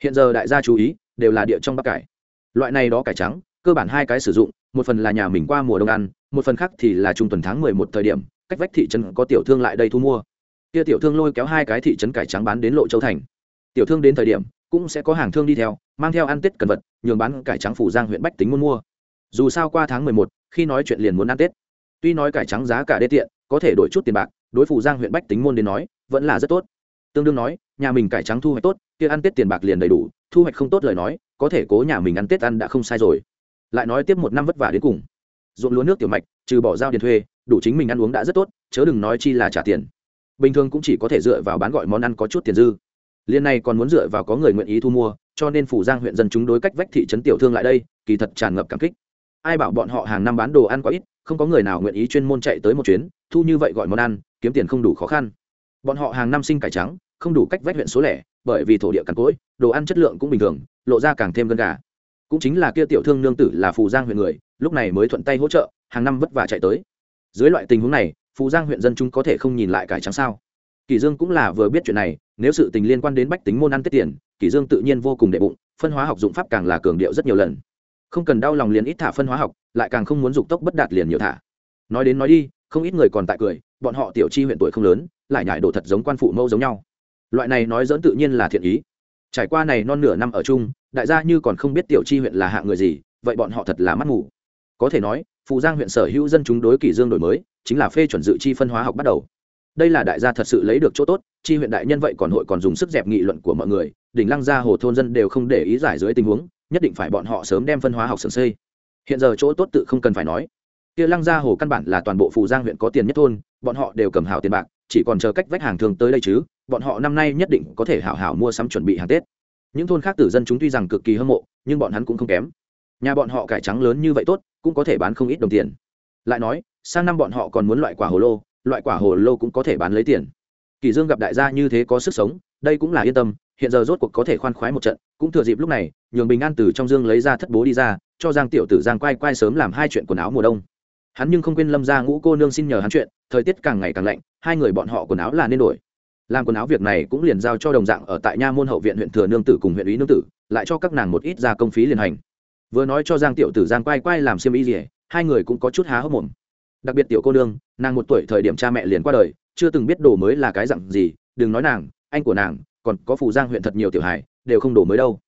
Hiện giờ đại gia chú ý, đều là địa trong bắp cải. Loại này đó cải trắng, cơ bản hai cái sử dụng, một phần là nhà mình qua mùa đông ăn, một phần khác thì là trung tuần tháng mười một thời điểm, cách vách thị trấn có tiểu thương lại đây thu mua. Kia tiểu thương lôi kéo hai cái thị trấn cải trắng bán đến lộ châu thành. Tiểu thương đến thời điểm, cũng sẽ có hàng thương đi theo, mang theo ăn tết cần vật, nhường bán cải trắng phủ giang huyện bách tính muốn mua dù sao qua tháng mười một, khi nói chuyện liền muốn ăn tết. Tuy nói cải trắng giá cả đê tiện, có thể đổi chút tiền bạc, đối phủ giang huyện bách tính môn đến nói, vẫn là rất tốt. Tương đương nói, nhà mình cải trắng thu hoạch tốt, kia ăn tết tiền bạc liền đầy đủ, thu hoạch không tốt lời nói, có thể cố nhà mình ăn tết ăn đã không sai rồi. Lại nói tiếp một năm vất vả đến cùng. Ruộng lúa nước tiểu mạch, trừ bỏ giao tiền thuê, đủ chính mình ăn uống đã rất tốt, chớ đừng nói chi là trả tiền. Bình thường cũng chỉ có thể dựa vào bán gọi món ăn có chút tiền dư. Liên này còn muốn dựa vào có người nguyện ý thu mua, cho nên phủ giang huyện dân chúng đối cách vách thị trấn tiểu thương lại đây, kỳ thật tràn ngập cảm kích ai bảo bọn họ hàng năm bán đồ ăn quá ít, không có người nào nguyện ý chuyên môn chạy tới một chuyến, thu như vậy gọi món ăn, kiếm tiền không đủ khó khăn. Bọn họ hàng năm sinh cải trắng, không đủ cách vách huyện số lẻ, bởi vì thổ địa cằn cỗi, đồ ăn chất lượng cũng bình thường, lộ ra càng thêm gân gà. Cũng chính là kia tiểu thương nương tử là phù giang huyện người, lúc này mới thuận tay hỗ trợ, hàng năm vất vả chạy tới. Dưới loại tình huống này, phù giang huyện dân chúng có thể không nhìn lại cải trắng sao? Kỳ dương cũng là vừa biết chuyện này, nếu sự tình liên quan đến bách tính môn ăn tiết tiền, kỳ dương tự nhiên vô cùng đệ bụng, phân hóa học dụng pháp càng là cường điệu rất nhiều lần không cần đau lòng liền ít thả phân hóa học, lại càng không muốn dục tốc bất đạt liền nhiều thả. Nói đến nói đi, không ít người còn tại cười, bọn họ tiểu chi huyện tuổi không lớn, lại nhải đổ thật giống quan phụ mẫu giống nhau. Loại này nói dẫn tự nhiên là thiện ý. Trải qua này non nửa năm ở chung, đại gia như còn không biết tiểu chi huyện là hạng người gì, vậy bọn họ thật là mắt mù. Có thể nói, phù giang huyện sở hữu dân chúng đối kỳ dương đổi mới, chính là phê chuẩn dự chi phân hóa học bắt đầu. Đây là đại gia thật sự lấy được chỗ tốt, chi huyện đại nhân vậy còn hội còn dùng sức dẹp nghị luận của mọi người, đỉnh lăng gia hồ thôn dân đều không để ý giải dưới tình huống nhất định phải bọn họ sớm đem phân hóa học sưởng xây. Hiện giờ chỗ tốt tự không cần phải nói. Kia lăng gia hồ căn bản là toàn bộ phù giang huyện có tiền nhất thôn, bọn họ đều cầm hào tiền bạc, chỉ còn chờ cách vách hàng thường tới đây chứ, bọn họ năm nay nhất định có thể hảo hảo mua sắm chuẩn bị hàng tết. Những thôn khác tử dân chúng tuy rằng cực kỳ hâm mộ, nhưng bọn hắn cũng không kém. Nhà bọn họ cải trắng lớn như vậy tốt, cũng có thể bán không ít đồng tiền. Lại nói, sang năm bọn họ còn muốn loại quả hồ lô, loại quả hồ lô cũng có thể bán lấy tiền. Kỳ dương gặp đại gia như thế có sức sống, đây cũng là yên tâm, hiện giờ rốt cuộc có thể khoan khoái một trận, cũng thừa dịp lúc này nhường bình an từ trong dương lấy ra thất bố đi ra, cho giang tiểu tử giang quay quay sớm làm hai chuyện quần áo mùa đông. Hắn nhưng không quên lâm ra ngũ cô nương xin nhờ hắn chuyện, thời tiết càng ngày càng lạnh, hai người bọn họ quần áo là nên đổi. Làm quần áo việc này cũng liền giao cho đồng dạng ở tại nha môn hậu viện huyện thừa nương tử cùng huyện ý nương tử, lại cho các nàng một ít ra công phí liền hành. Vừa nói cho giang tiểu tử giang quay quay làm xiêm y gì hai người cũng có chút há hốc mồm. Đặc biệt tiểu cô nương, nàng một tuổi thời điểm cha mẹ liền qua đời, chưa từng biết đồ mới là cái dặn gì, đừng nói nàng, anh của nàng, còn có phù giang huyện thật nhiều tiểu hài, đều không đổ mới đâu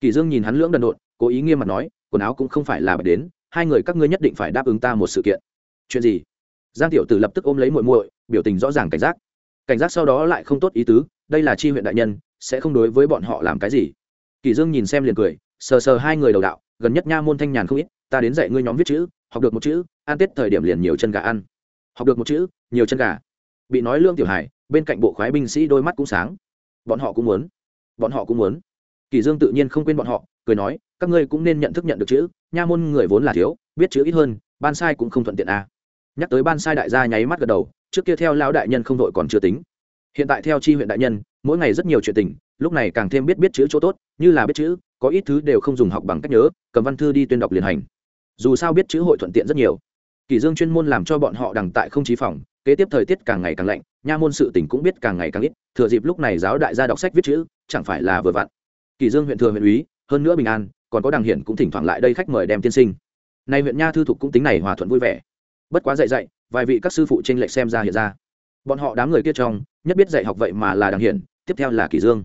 kỳ dương nhìn hắn lưỡng đần độn, cố ý nghiêm mặt nói, quần áo cũng không phải là bạch đến, hai người các ngươi nhất định phải đáp ứng ta một sự kiện. Chuyện gì? Giang tiểu tử lập tức ôm lấy muội muội, biểu tình rõ ràng cảnh giác. Cảnh giác sau đó lại không tốt ý tứ, đây là chi huyện đại nhân, sẽ không đối với bọn họ làm cái gì. Kỳ dương nhìn xem liền cười, sờ sờ hai người đầu đạo, gần nhất nha môn thanh nhàn không ít, ta đến dạy ngươi nhóm viết chữ, học được một chữ, ăn tết thời điểm liền nhiều chân gà ăn. Học được một chữ, nhiều chân gà. Bị nói lương tiểu hải, bên cạnh bộ khoái binh sĩ đôi mắt cũng sáng. Bọn họ cũng muốn, bọn họ cũng muốn kỳ dương tự nhiên không quên bọn họ, cười nói, các ngươi cũng nên nhận thức nhận được chữ, nha môn người vốn là thiếu, biết chữ ít hơn, ban sai cũng không thuận tiện à. nhắc tới ban sai đại gia nháy mắt gật đầu, trước kia theo lão đại nhân không đội còn chưa tính. Hiện tại theo chi huyện đại nhân, mỗi ngày rất nhiều chuyện tình, lúc này càng thêm biết biết chữ chỗ tốt, như là biết chữ, có ít thứ đều không dùng học bằng cách nhớ, cầm văn thư đi tuyên đọc liền hành. Dù sao biết chữ hội thuận tiện rất nhiều. Kỳ dương chuyên môn làm cho bọn họ đằng tại không chí phòng, kế tiếp thời tiết càng ngày càng lạnh, nha môn sự tình cũng biết càng ngày càng ít, thừa dịp lúc này giáo đại gia đọc sách viết chữ, chẳng phải là vừa vặn kỳ dương huyện thừa huyện úy, hơn nữa bình an, còn có đằng hiển cũng thỉnh thoảng lại đây khách mời đem tiên sinh. Nay huyện nha thư thục cũng tính này hòa thuận vui vẻ. Bất quá dạy dạy, vài vị các sư phụ trên lệch xem ra hiện ra. Bọn họ đám người kia trong, nhất biết dạy học vậy mà là đằng hiển, tiếp theo là kỳ dương.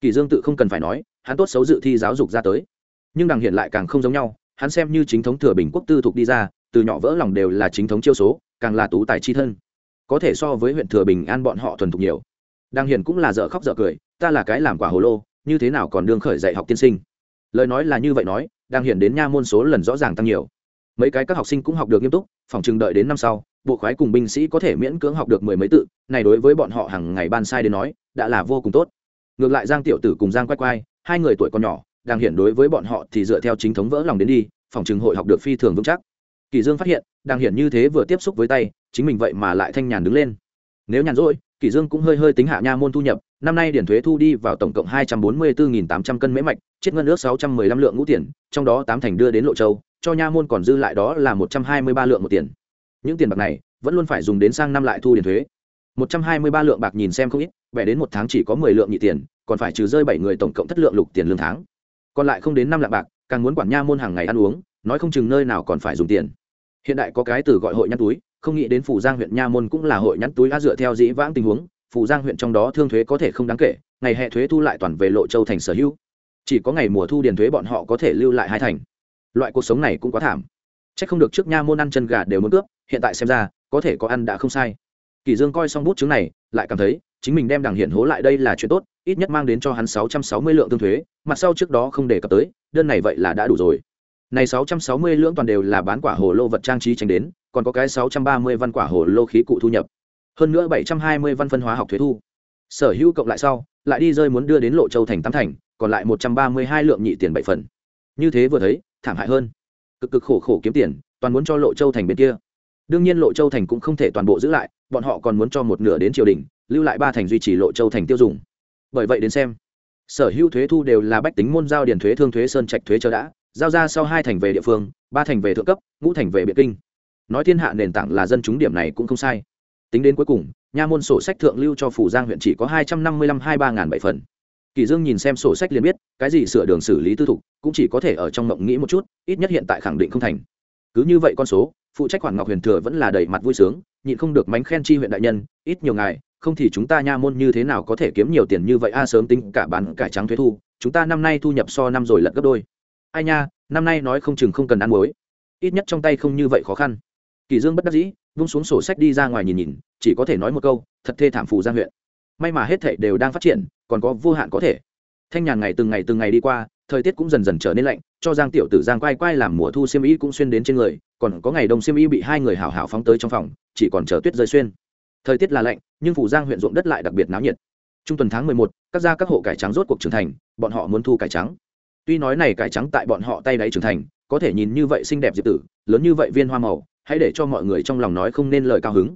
Kỳ dương tự không cần phải nói, hắn tốt xấu dự thi giáo dục ra tới. Nhưng đằng hiển lại càng không giống nhau, hắn xem như chính thống thừa bình quốc tư thục đi ra, từ nhỏ vỡ lòng đều là chính thống chiêu số, càng là tú tài chi thân. Có thể so với huyện thừa bình an bọn họ thuần thục nhiều. Đằng hiển cũng là dở khóc dở cười, ta là cái làm quả hồ lô như thế nào còn đương khởi dạy học tiên sinh? Lời nói là như vậy nói, đang hiện đến nha môn số lần rõ ràng tăng nhiều. Mấy cái các học sinh cũng học được nghiêm túc, phòng chừng đợi đến năm sau, bộ khoái cùng binh sĩ có thể miễn cưỡng học được mười mấy tự, này đối với bọn họ hàng ngày ban sai đến nói, đã là vô cùng tốt. Ngược lại giang tiểu tử cùng giang quay quay hai người tuổi còn nhỏ, đang hiện đối với bọn họ thì dựa theo chính thống vỡ lòng đến đi, phòng chừng hội học được phi thường vững chắc. Kỳ dương phát hiện, đang hiện như thế vừa tiếp xúc với tay, chính mình vậy mà lại thanh nhàn đứng lên. Nếu nhàn rỗi, kỳ dương cũng hơi hơi tính hạ nha môn thu nhập năm nay điển thuế thu đi vào tổng cộng hai trăm bốn mươi bốn tám trăm cân mễ mạch, chiết ngân nước sáu trăm mười lăm lượng ngũ tiền, trong đó tám thành đưa đến lộ châu, cho nha môn còn dư lại đó là một trăm hai mươi ba lượng một tiền. Những tiền bạc này vẫn luôn phải dùng đến sang năm lại thu điển thuế. một trăm hai mươi ba lượng bạc nhìn xem không ít vẻ đến một tháng chỉ có mười lượng nhị tiền, còn phải trừ rơi bảy người tổng cộng thất lượng lục tiền lương tháng. Còn lại không đến năm lạng bạc, càng muốn quản nha môn hàng ngày ăn uống, nói không chừng nơi nào còn phải dùng tiền. Hiện đại có cái từ gọi hội nhăn túi, không nghĩ đến phủ giang huyện nha môn cũng là hội nhắn túi á dựa theo dĩ vãng tình huống phủ giang huyện trong đó thương thuế có thể không đáng kể, ngày hè thuế thu lại toàn về lộ châu thành sở hữu. Chỉ có ngày mùa thu điền thuế bọn họ có thể lưu lại hai thành. Loại cuộc sống này cũng quá thảm. C h ắ c không được trước nha môn ăn chân gà đều muốn cướp, hiện tại xem ra, có thể có ăn đã không sai. Kỳ dương coi xong bút chứng này, lại cảm thấy, chính mình đem đảng hiện hố lại đây là chuyện tốt, ít nhất mang đến cho hắn sáu trăm sáu mươi lượng tương thuế, mặt sau trước đó không đề cập tới, đơn này vậy là đã đủ rồi. Này sáu trăm sáu mươi lượng toàn đều là bán quả hồ lô vật trang trí tránh đến, còn có cái sáu trăm ba mươi văn quả hồ lô khí cụ thu nhập hơn nữa bảy trăm hai mươi văn phân hóa học thuế thu. Sở hữu cộng lại sau, lại đi rơi muốn đưa đến lộ châu thành tám thành, còn lại một trăm ba mươi hai lượng nhị tiền bảy phần. Như thế vừa thấy, thảm hại hơn. Cực cực khổ khổ kiếm tiền, toàn muốn cho lộ châu thành bên kia. Đương nhiên lộ châu thành cũng không thể toàn bộ giữ lại, bọn họ còn muốn cho một nửa đến triều đình, lưu lại ba thành duy trì lộ châu thành tiêu dùng. Bởi vậy đến xem, sở hữu thuế thu đều là bách tính môn giao điền thuế thương thuế sơn trạch thuế chờ đã, giao ra sau hai thành về địa phương, ba thành về thượng cấp, ngũ thành về biệt kinh. Nói thiên hạ nền tảng là dân chúng điểm này cũng không sai tính đến cuối cùng, nha môn sổ sách thượng lưu cho phủ giang huyện chỉ có hai trăm năm mươi lăm hai ba ngàn bảy phần. Kỳ dương nhìn xem sổ sách liền biết, cái gì sửa đường xử lý tư thục, cũng chỉ có thể ở trong mộng nghĩ một chút, ít nhất hiện tại khẳng định không thành. Cứ như vậy con số, phụ trách khoản ngọc huyền thừa vẫn là đầy mặt vui sướng, nhịn không được mánh khen chi huyện đại nhân, ít nhiều ngài, không thì chúng ta nha môn như thế nào có thể kiếm nhiều tiền như vậy a, sớm tính cả bán cải trắng thuế thu, chúng ta năm nay thu nhập so năm rồi lật gấp đôi. Ai nha, năm nay nói không chừng không cần ăn muối. Ít nhất trong tay không như vậy khó khăn. Kỳ dương bất đắc dĩ vung xuống sổ sách đi ra ngoài nhìn nhìn chỉ có thể nói một câu thật thê thảm phù giang huyện. May mà hết thảy đều đang phát triển còn có vô hạn có thể. Thanh nhàn ngày từng ngày từng ngày đi qua thời tiết cũng dần dần trở nên lạnh cho giang tiểu tử giang quay quay làm mùa thu xiêm y cũng xuyên đến trên người còn có ngày đông xiêm y bị hai người hảo hảo phóng tới trong phòng chỉ còn chờ tuyết rơi xuyên. Thời tiết là lạnh nhưng phủ giang huyện ruộng đất lại đặc biệt náo nhiệt. Trung tuần tháng mười một, các gia các hộ cải trắng rốt cuộc trưởng thành bọn họ muốn thu cải trắng. Tuy nói này cải trắng tại bọn họ tay đáy trưởng thành có thể nhìn như vậy xinh đẹp diệp tử lớn như vậy viên hoa màu hãy để cho mọi người trong lòng nói không nên lời cao hứng.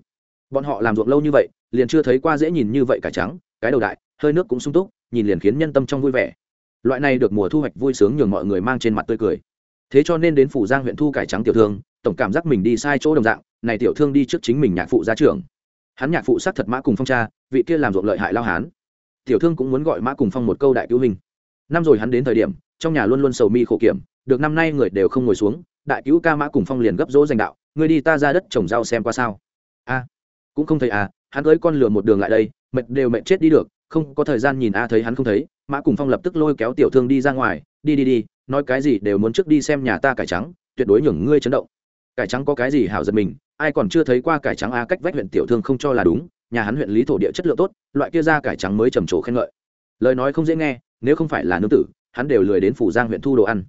Bọn họ làm ruộng lâu như vậy, liền chưa thấy qua dễ nhìn như vậy cải trắng, cái đầu đại, hơi nước cũng sung túc, nhìn liền khiến nhân tâm trong vui vẻ. Loại này được mùa thu hoạch vui sướng nhường mọi người mang trên mặt tươi cười. Thế cho nên đến phủ giang huyện thu cải trắng tiểu thương, tổng cảm giác mình đi sai chỗ đồng dạng, này tiểu thương đi trước chính mình nhạc phụ ra trường hắn nhạc phụ sát thật mã cùng phong cha, vị kia làm ruộng lợi hại lao hán. Tiểu thương cũng muốn gọi mã cùng phong một câu đại cứu hình. Năm rồi hắn đến thời điểm, trong nhà luôn luôn sầu mi khổ kiểm, được năm nay người đều không ngồi xuống, đại cứu ca mã cùng phong liền gấp rỗ giành đạo. Ngươi đi ta ra đất trồng rau xem qua sao? A, cũng không thấy à hắn tới con lừa một đường lại đây, mệt đều mệt chết đi được, không có thời gian nhìn a thấy hắn không thấy. Mã cùng phong lập tức lôi kéo tiểu thương đi ra ngoài, đi đi đi, nói cái gì đều muốn trước đi xem nhà ta cải trắng, tuyệt đối nhường ngươi chấn động. Cải trắng có cái gì hảo giật mình, ai còn chưa thấy qua cải trắng a, cách vách huyện tiểu thương không cho là đúng, nhà hắn huyện lý thổ địa chất lượng tốt, loại kia ra cải trắng mới trầm trồ khen ngợi. Lời nói không dễ nghe, nếu không phải là nương tử, hắn đều lười đến phủ giang huyện thu đồ ăn.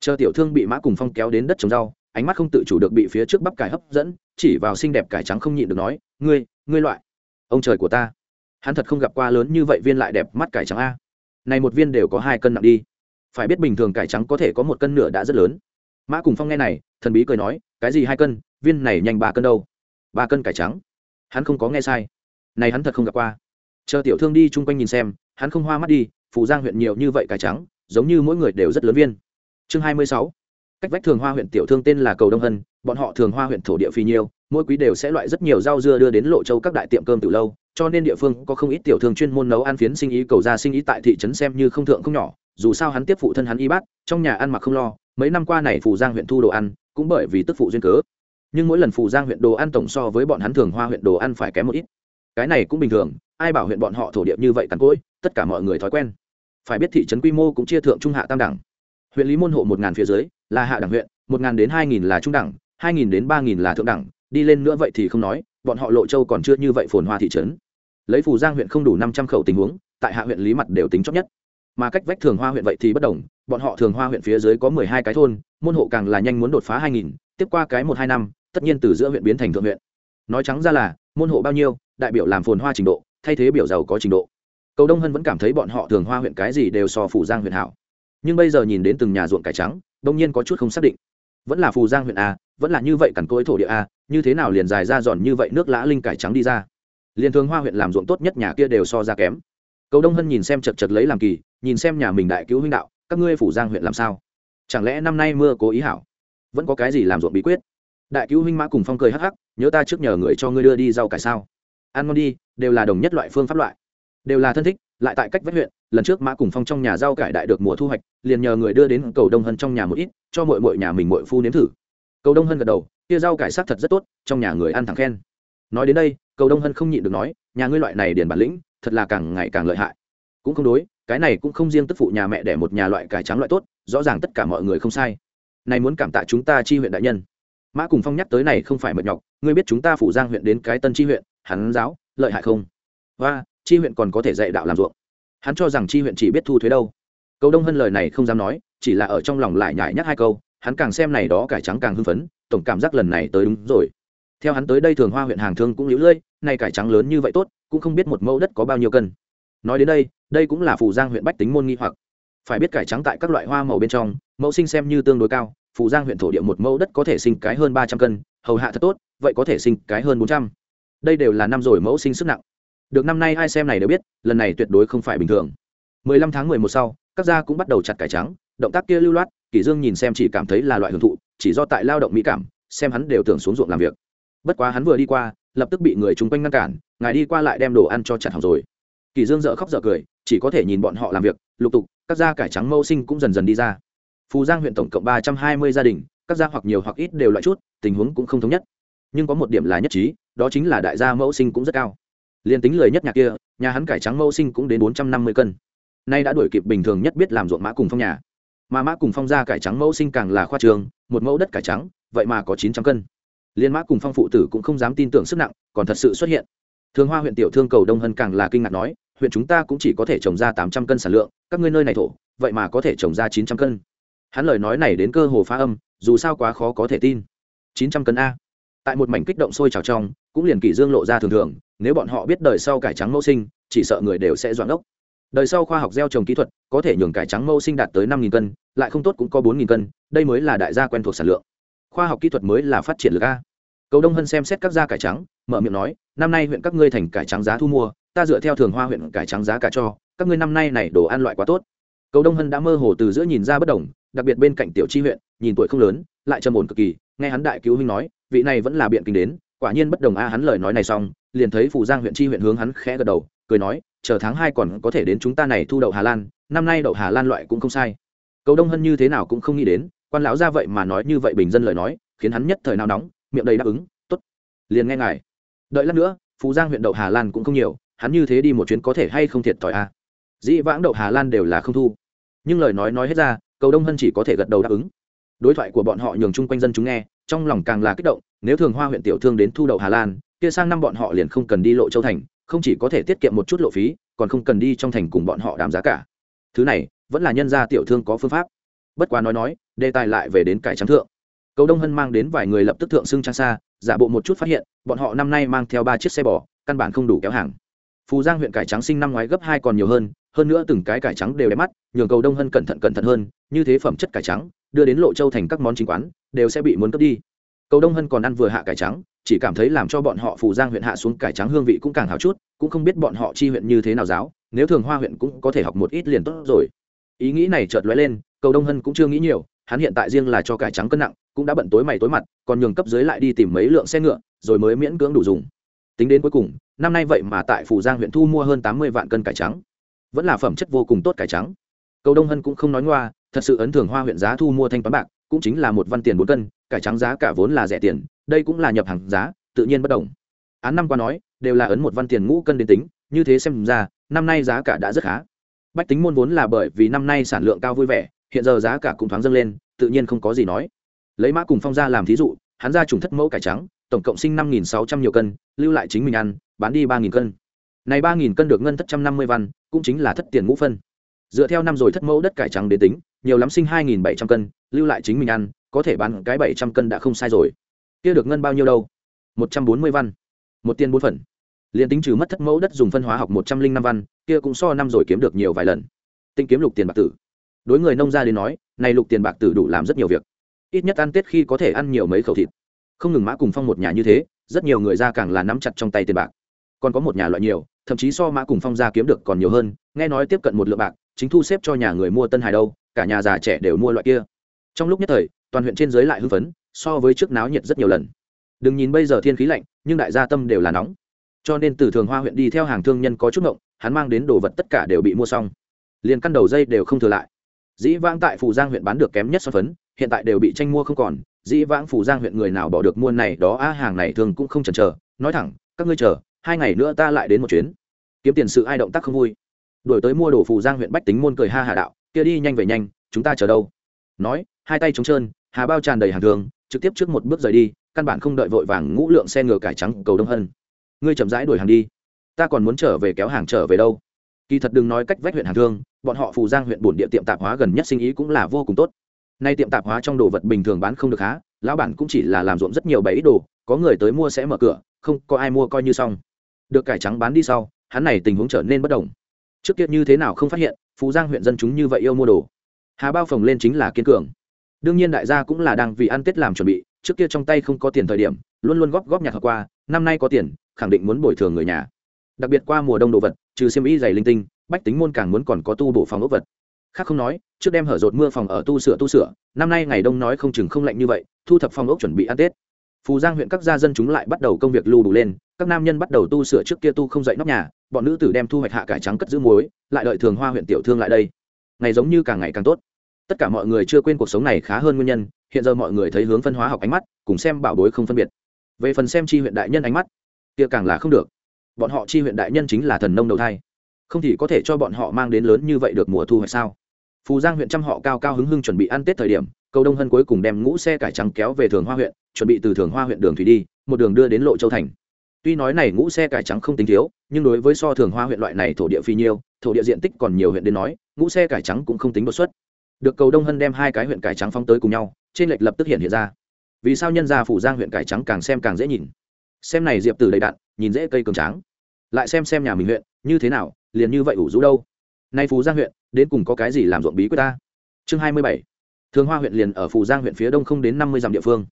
Chờ tiểu thương bị mã cùng phong kéo đến đất trồng rau ánh mắt không tự chủ được bị phía trước bắp cải hấp dẫn, chỉ vào xinh đẹp cải trắng không nhịn được nói, ngươi ngươi loại, ông trời của ta, hắn thật không gặp qua lớn như vậy viên lại đẹp mắt cải trắng a. Này một viên đều có hai cân nặng đi. Phải biết bình thường cải trắng có thể có một cân nửa đã rất lớn. Mã cùng phong nghe này, thần bí cười nói, cái gì hai cân? Viên này nhanh ba cân đâu. Ba cân cải trắng. Hắn không có nghe sai. Này hắn thật không gặp qua. Chờ tiểu thương đi chung quanh nhìn xem, hắn không hoa mắt đi phủ giang huyện nhiều như vậy cải trắng, giống như mỗi người đều rất lớn viên. Chương hai mươi sáu cách vách thường hoa huyện tiểu thương tên là cầu đông hân bọn họ thường hoa huyện thổ địa phi nhiêu mỗi quý đều sẽ loại rất nhiều rau dưa đưa đến lộ châu các đại tiệm cơm từ lâu cho nên địa phương có không ít tiểu thương chuyên môn nấu ăn phiến sinh ý cầu ra sinh ý tại thị trấn xem như không thượng không nhỏ dù sao hắn tiếp phụ thân hắn y bát, trong nhà ăn mặc không lo mấy năm qua này phù giang huyện thu đồ ăn cũng bởi vì tức phụ duyên cớ. Nhưng mỗi lần phù giang huyện đồ ăn tổng so với bọn hắn thường hoa huyện đồ ăn phải kém một ít. Cái này cũng bình thường ai bảo huyện bọn họ thổ địa như vậy cằn cỗi tất cả mọi người thói quen. Phải biết thị trấn quy mô cũng chia thượng trung hạ tam đẳng. Huyện lý môn hộ một ngàn phía dưới là hạ đẳng huyện, một ngàn đến hai nghìn là trung đẳng, hai nghìn đến ba nghìn là thượng đẳng, đi lên nữa vậy thì không nói, bọn họ lộ châu còn chưa như vậy phồn hoa thị trấn. Lấy phù giang huyện không đủ năm trăm khẩu tình huống, tại hạ huyện lý mặt đều tính chót nhất. Mà cách vách thường hoa huyện vậy thì bất đồng, bọn họ thường hoa huyện phía dưới có mười hai cái thôn, môn hộ càng là nhanh muốn đột phá hai nghìn, tiếp qua cái một hai năm, tất nhiên từ giữa huyện biến thành thượng huyện. Nói trắng ra là, môn hộ bao nhiêu, đại biểu làm phồn hoa trình độ, thay thế biểu giàu có trình độ. Cầu đông hân vẫn cảm thấy bọn họ thường hoa huyện cái gì đều so phủ giang huyện hảo. Nhưng bây giờ nhìn đến từng nhà ruộng cải trắng đông nhiên có chút không xác định. Vẫn là phù giang huyện a, vẫn là như vậy cằn cối thổ địa a, như thế nào liền dài ra giòn như vậy nước lã linh cải trắng đi ra. Liền thường hoa huyện làm ruộng tốt nhất nhà kia đều so ra kém. Cầu đông hân nhìn xem chật chật lấy làm kỳ, nhìn xem nhà mình đại cứu huynh đạo, các ngươi phủ giang huyện làm sao? Chẳng lẽ năm nay mưa cố ý hảo? Vẫn có cái gì làm ruộng bí quyết? Đại cứu huynh mã cùng phong cười hắc hắc, nhớ ta trước nhờ người cho ngươi đưa đi rau cải sao? Ăn ngon đi, đều là đồng nhất loại phương pháp loại. Đều là thân thích lại tại cách vách huyện, lần trước mã cùng phong trong nhà rau cải đại được mùa thu hoạch, liền nhờ người đưa đến cầu đông hân trong nhà một ít, cho mọi mọi nhà mình mọi phu nếm thử. Cầu đông hân gật đầu, kia rau cải sắc thật rất tốt, trong nhà người ăn thẳng khen. Nói đến đây, cầu đông hân không nhịn được nói, nhà ngươi loại này điền bản lĩnh, thật là càng ngày càng lợi hại. Cũng không đối, cái này cũng không riêng tức phụ nhà mẹ để một nhà loại cải trắng loại tốt, rõ ràng tất cả mọi người không sai. Này muốn cảm tạ chúng ta chi huyện đại nhân. Mã cùng phong nhắc tới này không phải mệt nhọc, ngươi biết chúng ta phủ giang huyện đến cái tân chi huyện, hắn giáo, lợi hại không? Và chi huyện còn có thể dạy đạo làm ruộng. Hắn cho rằng chi huyện chỉ biết thu thuế đâu. Câu đông hân lời này không dám nói, chỉ là ở trong lòng lại nhải nhắc hai câu, hắn càng xem này đó cải trắng càng hưng phấn, tổng cảm giác lần này tới đúng rồi. Theo hắn tới đây thường hoa huyện hàng thương cũng lũ lưỡi nay cải trắng lớn như vậy tốt, cũng không biết một mẫu đất có bao nhiêu cân. Nói đến đây đây cũng là phù giang huyện bách tính môn nghi hoặc. Phải biết cải trắng tại các loại hoa màu bên trong, mẫu sinh xem như tương đối cao, phù giang huyện thổ địa một mẫu đất có thể sinh cái hơn ba trăm cân, hầu hạ thật tốt, vậy có thể sinh cái hơn bốn trăm. Đây đều là năm rồi mẫu sinh sức nặng được năm nay ai xem này đều biết, lần này tuyệt đối không phải bình thường. Mười lăm tháng mười một sau, các gia cũng bắt đầu chặt cải trắng, động tác kia lưu loát kỷ dương nhìn xem chỉ cảm thấy là loại hưởng thụ, chỉ do tại lao động mỹ cảm, xem hắn đều tưởng xuống ruộng làm việc. Bất quá hắn vừa đi qua, lập tức bị người chung quanh ngăn cản, ngài đi qua lại đem đồ ăn cho chặt hỏng rồi. Kỷ dương dở khóc dở cười, chỉ có thể nhìn bọn họ làm việc, lục tục, các gia cải trắng mâu sinh cũng dần dần đi ra. Phù giang huyện tổng cộng ba trăm hai mươi gia đình, các gia hoặc nhiều hoặc ít đều loại chút, tình huống cũng không thống nhất. Nhưng có một điểm là nhất trí, đó chính là đại gia mẫu sinh cũng rất cao liên tính lời nhất nhà kia, nhà hắn cải trắng mẫu sinh cũng đến bốn trăm năm mươi cân. Nay đã đuổi kịp bình thường nhất biết làm ruộng mã cùng phong nhà. Mà mã cùng phong ra cải trắng mẫu sinh càng là khoa trường, một mẫu đất cải trắng, vậy mà có chín trăm cân. Liên mã cùng phong phụ tử cũng không dám tin tưởng sức nặng, còn thật sự xuất hiện. Thường hoa huyện tiểu thương cầu đông hân càng là kinh ngạc nói, huyện chúng ta cũng chỉ có thể trồng ra tám trăm cân sản lượng, các ngươi nơi này thổ, vậy mà có thể trồng ra chín trăm cân. Hắn lời nói này đến cơ hồ phá âm, dù sao quá khó có thể tin. chín trăm cân a. Tại một mảnh kích động sôi trào trong, cũng liền kỷ dương lộ ra thường thường nếu bọn họ biết đời sau cải trắng mẫu sinh, chỉ sợ người đều sẽ doãn ốc. Đời sau khoa học gieo trồng kỹ thuật, có thể nhường cải trắng mẫu sinh đạt tới năm cân, lại không tốt cũng có bốn cân, đây mới là đại gia quen thuộc sản lượng. Khoa học kỹ thuật mới là phát triển lực a. Cầu đông hân xem xét các gia cải trắng, mở miệng nói, năm nay huyện các ngươi thành cải trắng giá thu mua, ta dựa theo thường hoa huyện cải trắng giá cả cho, các ngươi năm nay này đồ ăn loại quá tốt. Cầu đông hân đã mơ hồ từ giữa nhìn ra bất đồng, đặc biệt bên cạnh tiểu chi huyện, nhìn tuổi không lớn, lại trầm ổn cực kỳ, nghe hắn đại cứu huynh nói, vị này vẫn là biện kinh đến, quả nhiên bất đồng a, hắn lời nói này xong liền thấy phủ giang huyện chi huyện hướng hắn khẽ gật đầu, cười nói, chờ tháng hai còn có thể đến chúng ta này thu đậu hà lan, năm nay đậu hà lan loại cũng không sai. Cầu đông hân như thế nào cũng không nghĩ đến, quan lão ra vậy mà nói như vậy bình dân lời nói, khiến hắn nhất thời nào nóng, miệng đầy đáp ứng t ố t liền nghe ngài. Đợi lát nữa phú giang huyện đậu hà lan cũng không nhiều, hắn như thế đi một chuyến có thể hay không thiệt thòi a à. dĩ vãng đậu hà lan đều là không thu. Nhưng lời nói nói hết ra, cầu đông hân chỉ có thể gật đầu đáp ứng. Đối thoại của bọn họ nhường chung quanh dân chúng nghe, trong lòng càng là kích động, nếu thường hoa huyện tiểu thương đến thu đậu hà lan kia sang năm bọn họ liền không cần đi lộ châu thành, không chỉ có thể tiết kiệm một chút lộ phí, còn không cần đi trong thành cùng bọn họ đàm giá cả. Thứ này, vẫn là nhân gia tiểu thương có phương pháp. Bất quá nói nói, đề tài lại về đến cải trắng thượng. Cầu đông hân mang đến vài người lập tức thượng xưng trang xa, giả bộ một chút phát hiện, bọn họ năm nay mang theo ba chiếc xe bò, căn bản không đủ kéo hàng. Phù giang huyện cải trắng sinh năm ngoái gấp hai còn nhiều hơn hơn nữa từng cái cải trắng đều đẹp mắt, nhường cầu đông hân cẩn thận cẩn thận hơn, như thế phẩm chất cải trắng, đưa đến lộ châu thành các món chính quán, đều sẽ bị muốn cướp đi cầu đông hân còn ăn vừa hạ cải trắng, chỉ cảm thấy làm cho bọn họ phù giang huyện hạ xuống cải trắng hương vị cũng càng hào chút, cũng không biết bọn họ chi huyện như thế nào giáo, nếu thường hoa huyện cũng có thể học một ít liền tốt rồi. Ý nghĩ này chợt lóe lên, cầu đông hân cũng chưa nghĩ nhiều, hắn hiện tại riêng là cho cải trắng cân nặng, cũng đã bận tối mày tối mặt, còn nhường cấp dưới lại đi tìm mấy lượng xe ngựa, rồi mới miễn cưỡng đủ dùng. Tính đến cuối cùng, năm nay vậy mà tại phủ giang huyện thu mua hơn tám mươi vạn cân cải trắng. Vẫn là phẩm chất vô cùng tốt cải trắng. Cầu đông hân cũng không nói ngoa, thật sự ấn thường hoa huyện giá thu mua thanh toán bạc cũng chính là một văn tiền bốn cân, cải trắng giá cả vốn là rẻ tiền, đây cũng là nhập hàng giá, tự nhiên bất đồng án năm qua nói, đều là ấn một văn tiền ngũ cân đến tính, như thế xem ra, năm nay giá cả đã rất khá. Bách tính môn vốn là bởi vì năm nay sản lượng cao vui vẻ, hiện giờ giá cả cũng thoáng dâng lên, tự nhiên không có gì nói. Lấy mã cùng phong ra làm thí dụ, hắn ra trùng thất mẫu cải trắng, tổng cộng sinh năm nghìn sáu trăm nhiều cân, lưu lại chính mình ăn, bán đi ba nghìn cân. Này ba nghìn cân được ngân thất trăm năm mươi văn, cũng chính là thất tiền ngũ phân. Dựa theo năm rồi thất mẫu đất cải trắng đến tính, nhiều lắm sinh hai nghìn bảy trăm cân lưu lại chính mình ăn, có thể bán cái bảy trăm cân đã không sai rồi. Kia được ngân bao nhiêu đâu? Một trăm bốn mươi văn. Một tiền bốn phần. Liền tính trừ mất thất mẫu đất dùng phân hóa học một trăm linh năm văn, kia cũng so năm rồi kiếm được nhiều vài lần. Tinh kiếm lục tiền bạc tử. Đối người nông gia đến nói, này lục tiền bạc tử đủ làm rất nhiều việc. Ít nhất ăn tết khi có thể ăn nhiều mấy khẩu thịt. Không ngừng mã cùng phong một nhà như thế, rất nhiều người ra càng là nắm chặt trong tay tiền bạc. Còn có một nhà loại nhiều, thậm chí so mã cùng phong ra kiếm được còn nhiều hơn, nghe nói tiếp cận một lượng bạc, chính thu xếp cho nhà người mua tân hài đâu, cả nhà già trẻ đều mua loại kia trong lúc nhất thời, toàn huyện trên giới lại hưng phấn, so với trước náo nhiệt rất nhiều lần. Đừng nhìn bây giờ thiên khí lạnh, nhưng đại gia tâm đều là nóng. Cho nên từ thường hoa huyện đi theo hàng thương nhân có chút ngộng, hắn mang đến đồ vật tất cả đều bị mua xong. Liền căn đầu dây đều không thừa lại. Dĩ vãng tại phủ giang huyện bán được kém nhất so phấn, hiện tại đều bị tranh mua không còn. Dĩ vãng phủ giang huyện người nào bỏ được mua này đó a hàng này thường cũng không chần chờ. Nói thẳng, các ngươi chờ, hai ngày nữa ta lại đến một chuyến. Kiếm tiền sự ai động tác không vui. Đổi tới mua đồ phủ giang huyện bách tính môn cười ha hà đạo, kia đi nhanh về nhanh, chúng ta chờ đâu? Nói, hai tay trống trơn, hà bao tràn đầy hàng thường, trực tiếp trước một bước rời đi, căn bản không đợi vội vàng ngũ lượng xe ngựa cải trắng cầu đông hân. Ngươi chậm rãi đuổi hàng đi. Ta còn muốn trở về kéo hàng trở về đâu. Kỳ thật đừng nói cách vách huyện hàng thương, bọn họ phù giang huyện bổn địa tiệm tạp hóa gần nhất sinh ý cũng là vô cùng tốt. Nay tiệm tạp hóa trong đồ vật bình thường bán không được há lão bản cũng chỉ là làm ruộng rất nhiều bẫy đồ, có người tới mua sẽ mở cửa, không có ai mua coi như xong. Được cải trắng bán đi sau, hắn này tình huống trở nên bất đồng. Trước kia như thế nào không phát hiện phú giang huyện dân chúng như vậy yêu mua đồ hà bao phồng lên chính là kiên cường. Đương nhiên đại gia cũng là đang vì ăn tết làm chuẩn bị, trước kia trong tay không có tiền thời điểm, luôn luôn góp góp nhặt hợp qua, năm nay có tiền, khẳng định muốn bồi thường người nhà. Đặc biệt qua mùa đông đồ vật, trừ xiêm y dày linh tinh, bách tính môn càng muốn còn có tu bổ phòng ốc vật. Khác không nói, trước đem hở rột mưa phòng ở tu sửa tu sửa, năm nay ngày đông nói không chừng không lạnh như vậy, thu thập phòng ốc chuẩn bị ăn tết. Phù giang huyện các gia dân chúng lại bắt đầu công việc lưu đủ lên, các nam nhân bắt đầu tu sửa trước kia tu không dậy nóc nhà, bọn nữ tử đem thu hoạch hạ cải trắng cất giữ muối, lại đợi thường hoa huyện tiểu thương lại đây ngày giống như càng ngày càng tốt. Tất cả mọi người chưa quên cuộc sống này khá hơn nguyên nhân, hiện giờ mọi người thấy hướng phân hóa học ánh mắt, cùng xem bảo bối không phân biệt. Về phần xem chi huyện đại nhân ánh mắt, kia càng là không được. Bọn họ chi huyện đại nhân chính là thần nông đầu thai. Không thì có thể cho bọn họ mang đến lớn như vậy được mùa thu hoạch sao? Phù giang huyện trăm họ cao cao hứng hưng chuẩn bị ăn tết thời điểm, cầu đông hân cuối cùng đem ngũ xe cải trắng kéo về thường hoa huyện, chuẩn bị từ thường hoa huyện đường thủy đi, một đường đưa đến lộ châu thành tuy nói này ngũ xe cải trắng không tính thiếu, nhưng đối với so thường hoa huyện loại này thổ địa phi nhiêu, thổ địa diện tích còn nhiều huyện đến nói, ngũ xe cải trắng cũng không tính đột xuất. Được cầu đông hân đem hai cái huyện cải trắng phóng tới cùng nhau, trên lệch lập tức hiện hiện ra. Vì sao nhân gia phủ giang huyện cải trắng càng xem càng dễ nhìn? Xem này diệp tử đầy đạn nhìn dễ cây cường tráng. Lại xem xem nhà mình huyện, như thế nào, liền như vậy ủ rũ đâu? Nay phú giang huyện, đến cùng có cái gì làm ruộng bí quyết ta? Chương hai mươi bảy. Thường hoa huyện liền ở phù giang huyện phía đông không đến năm mươi dặm địa phương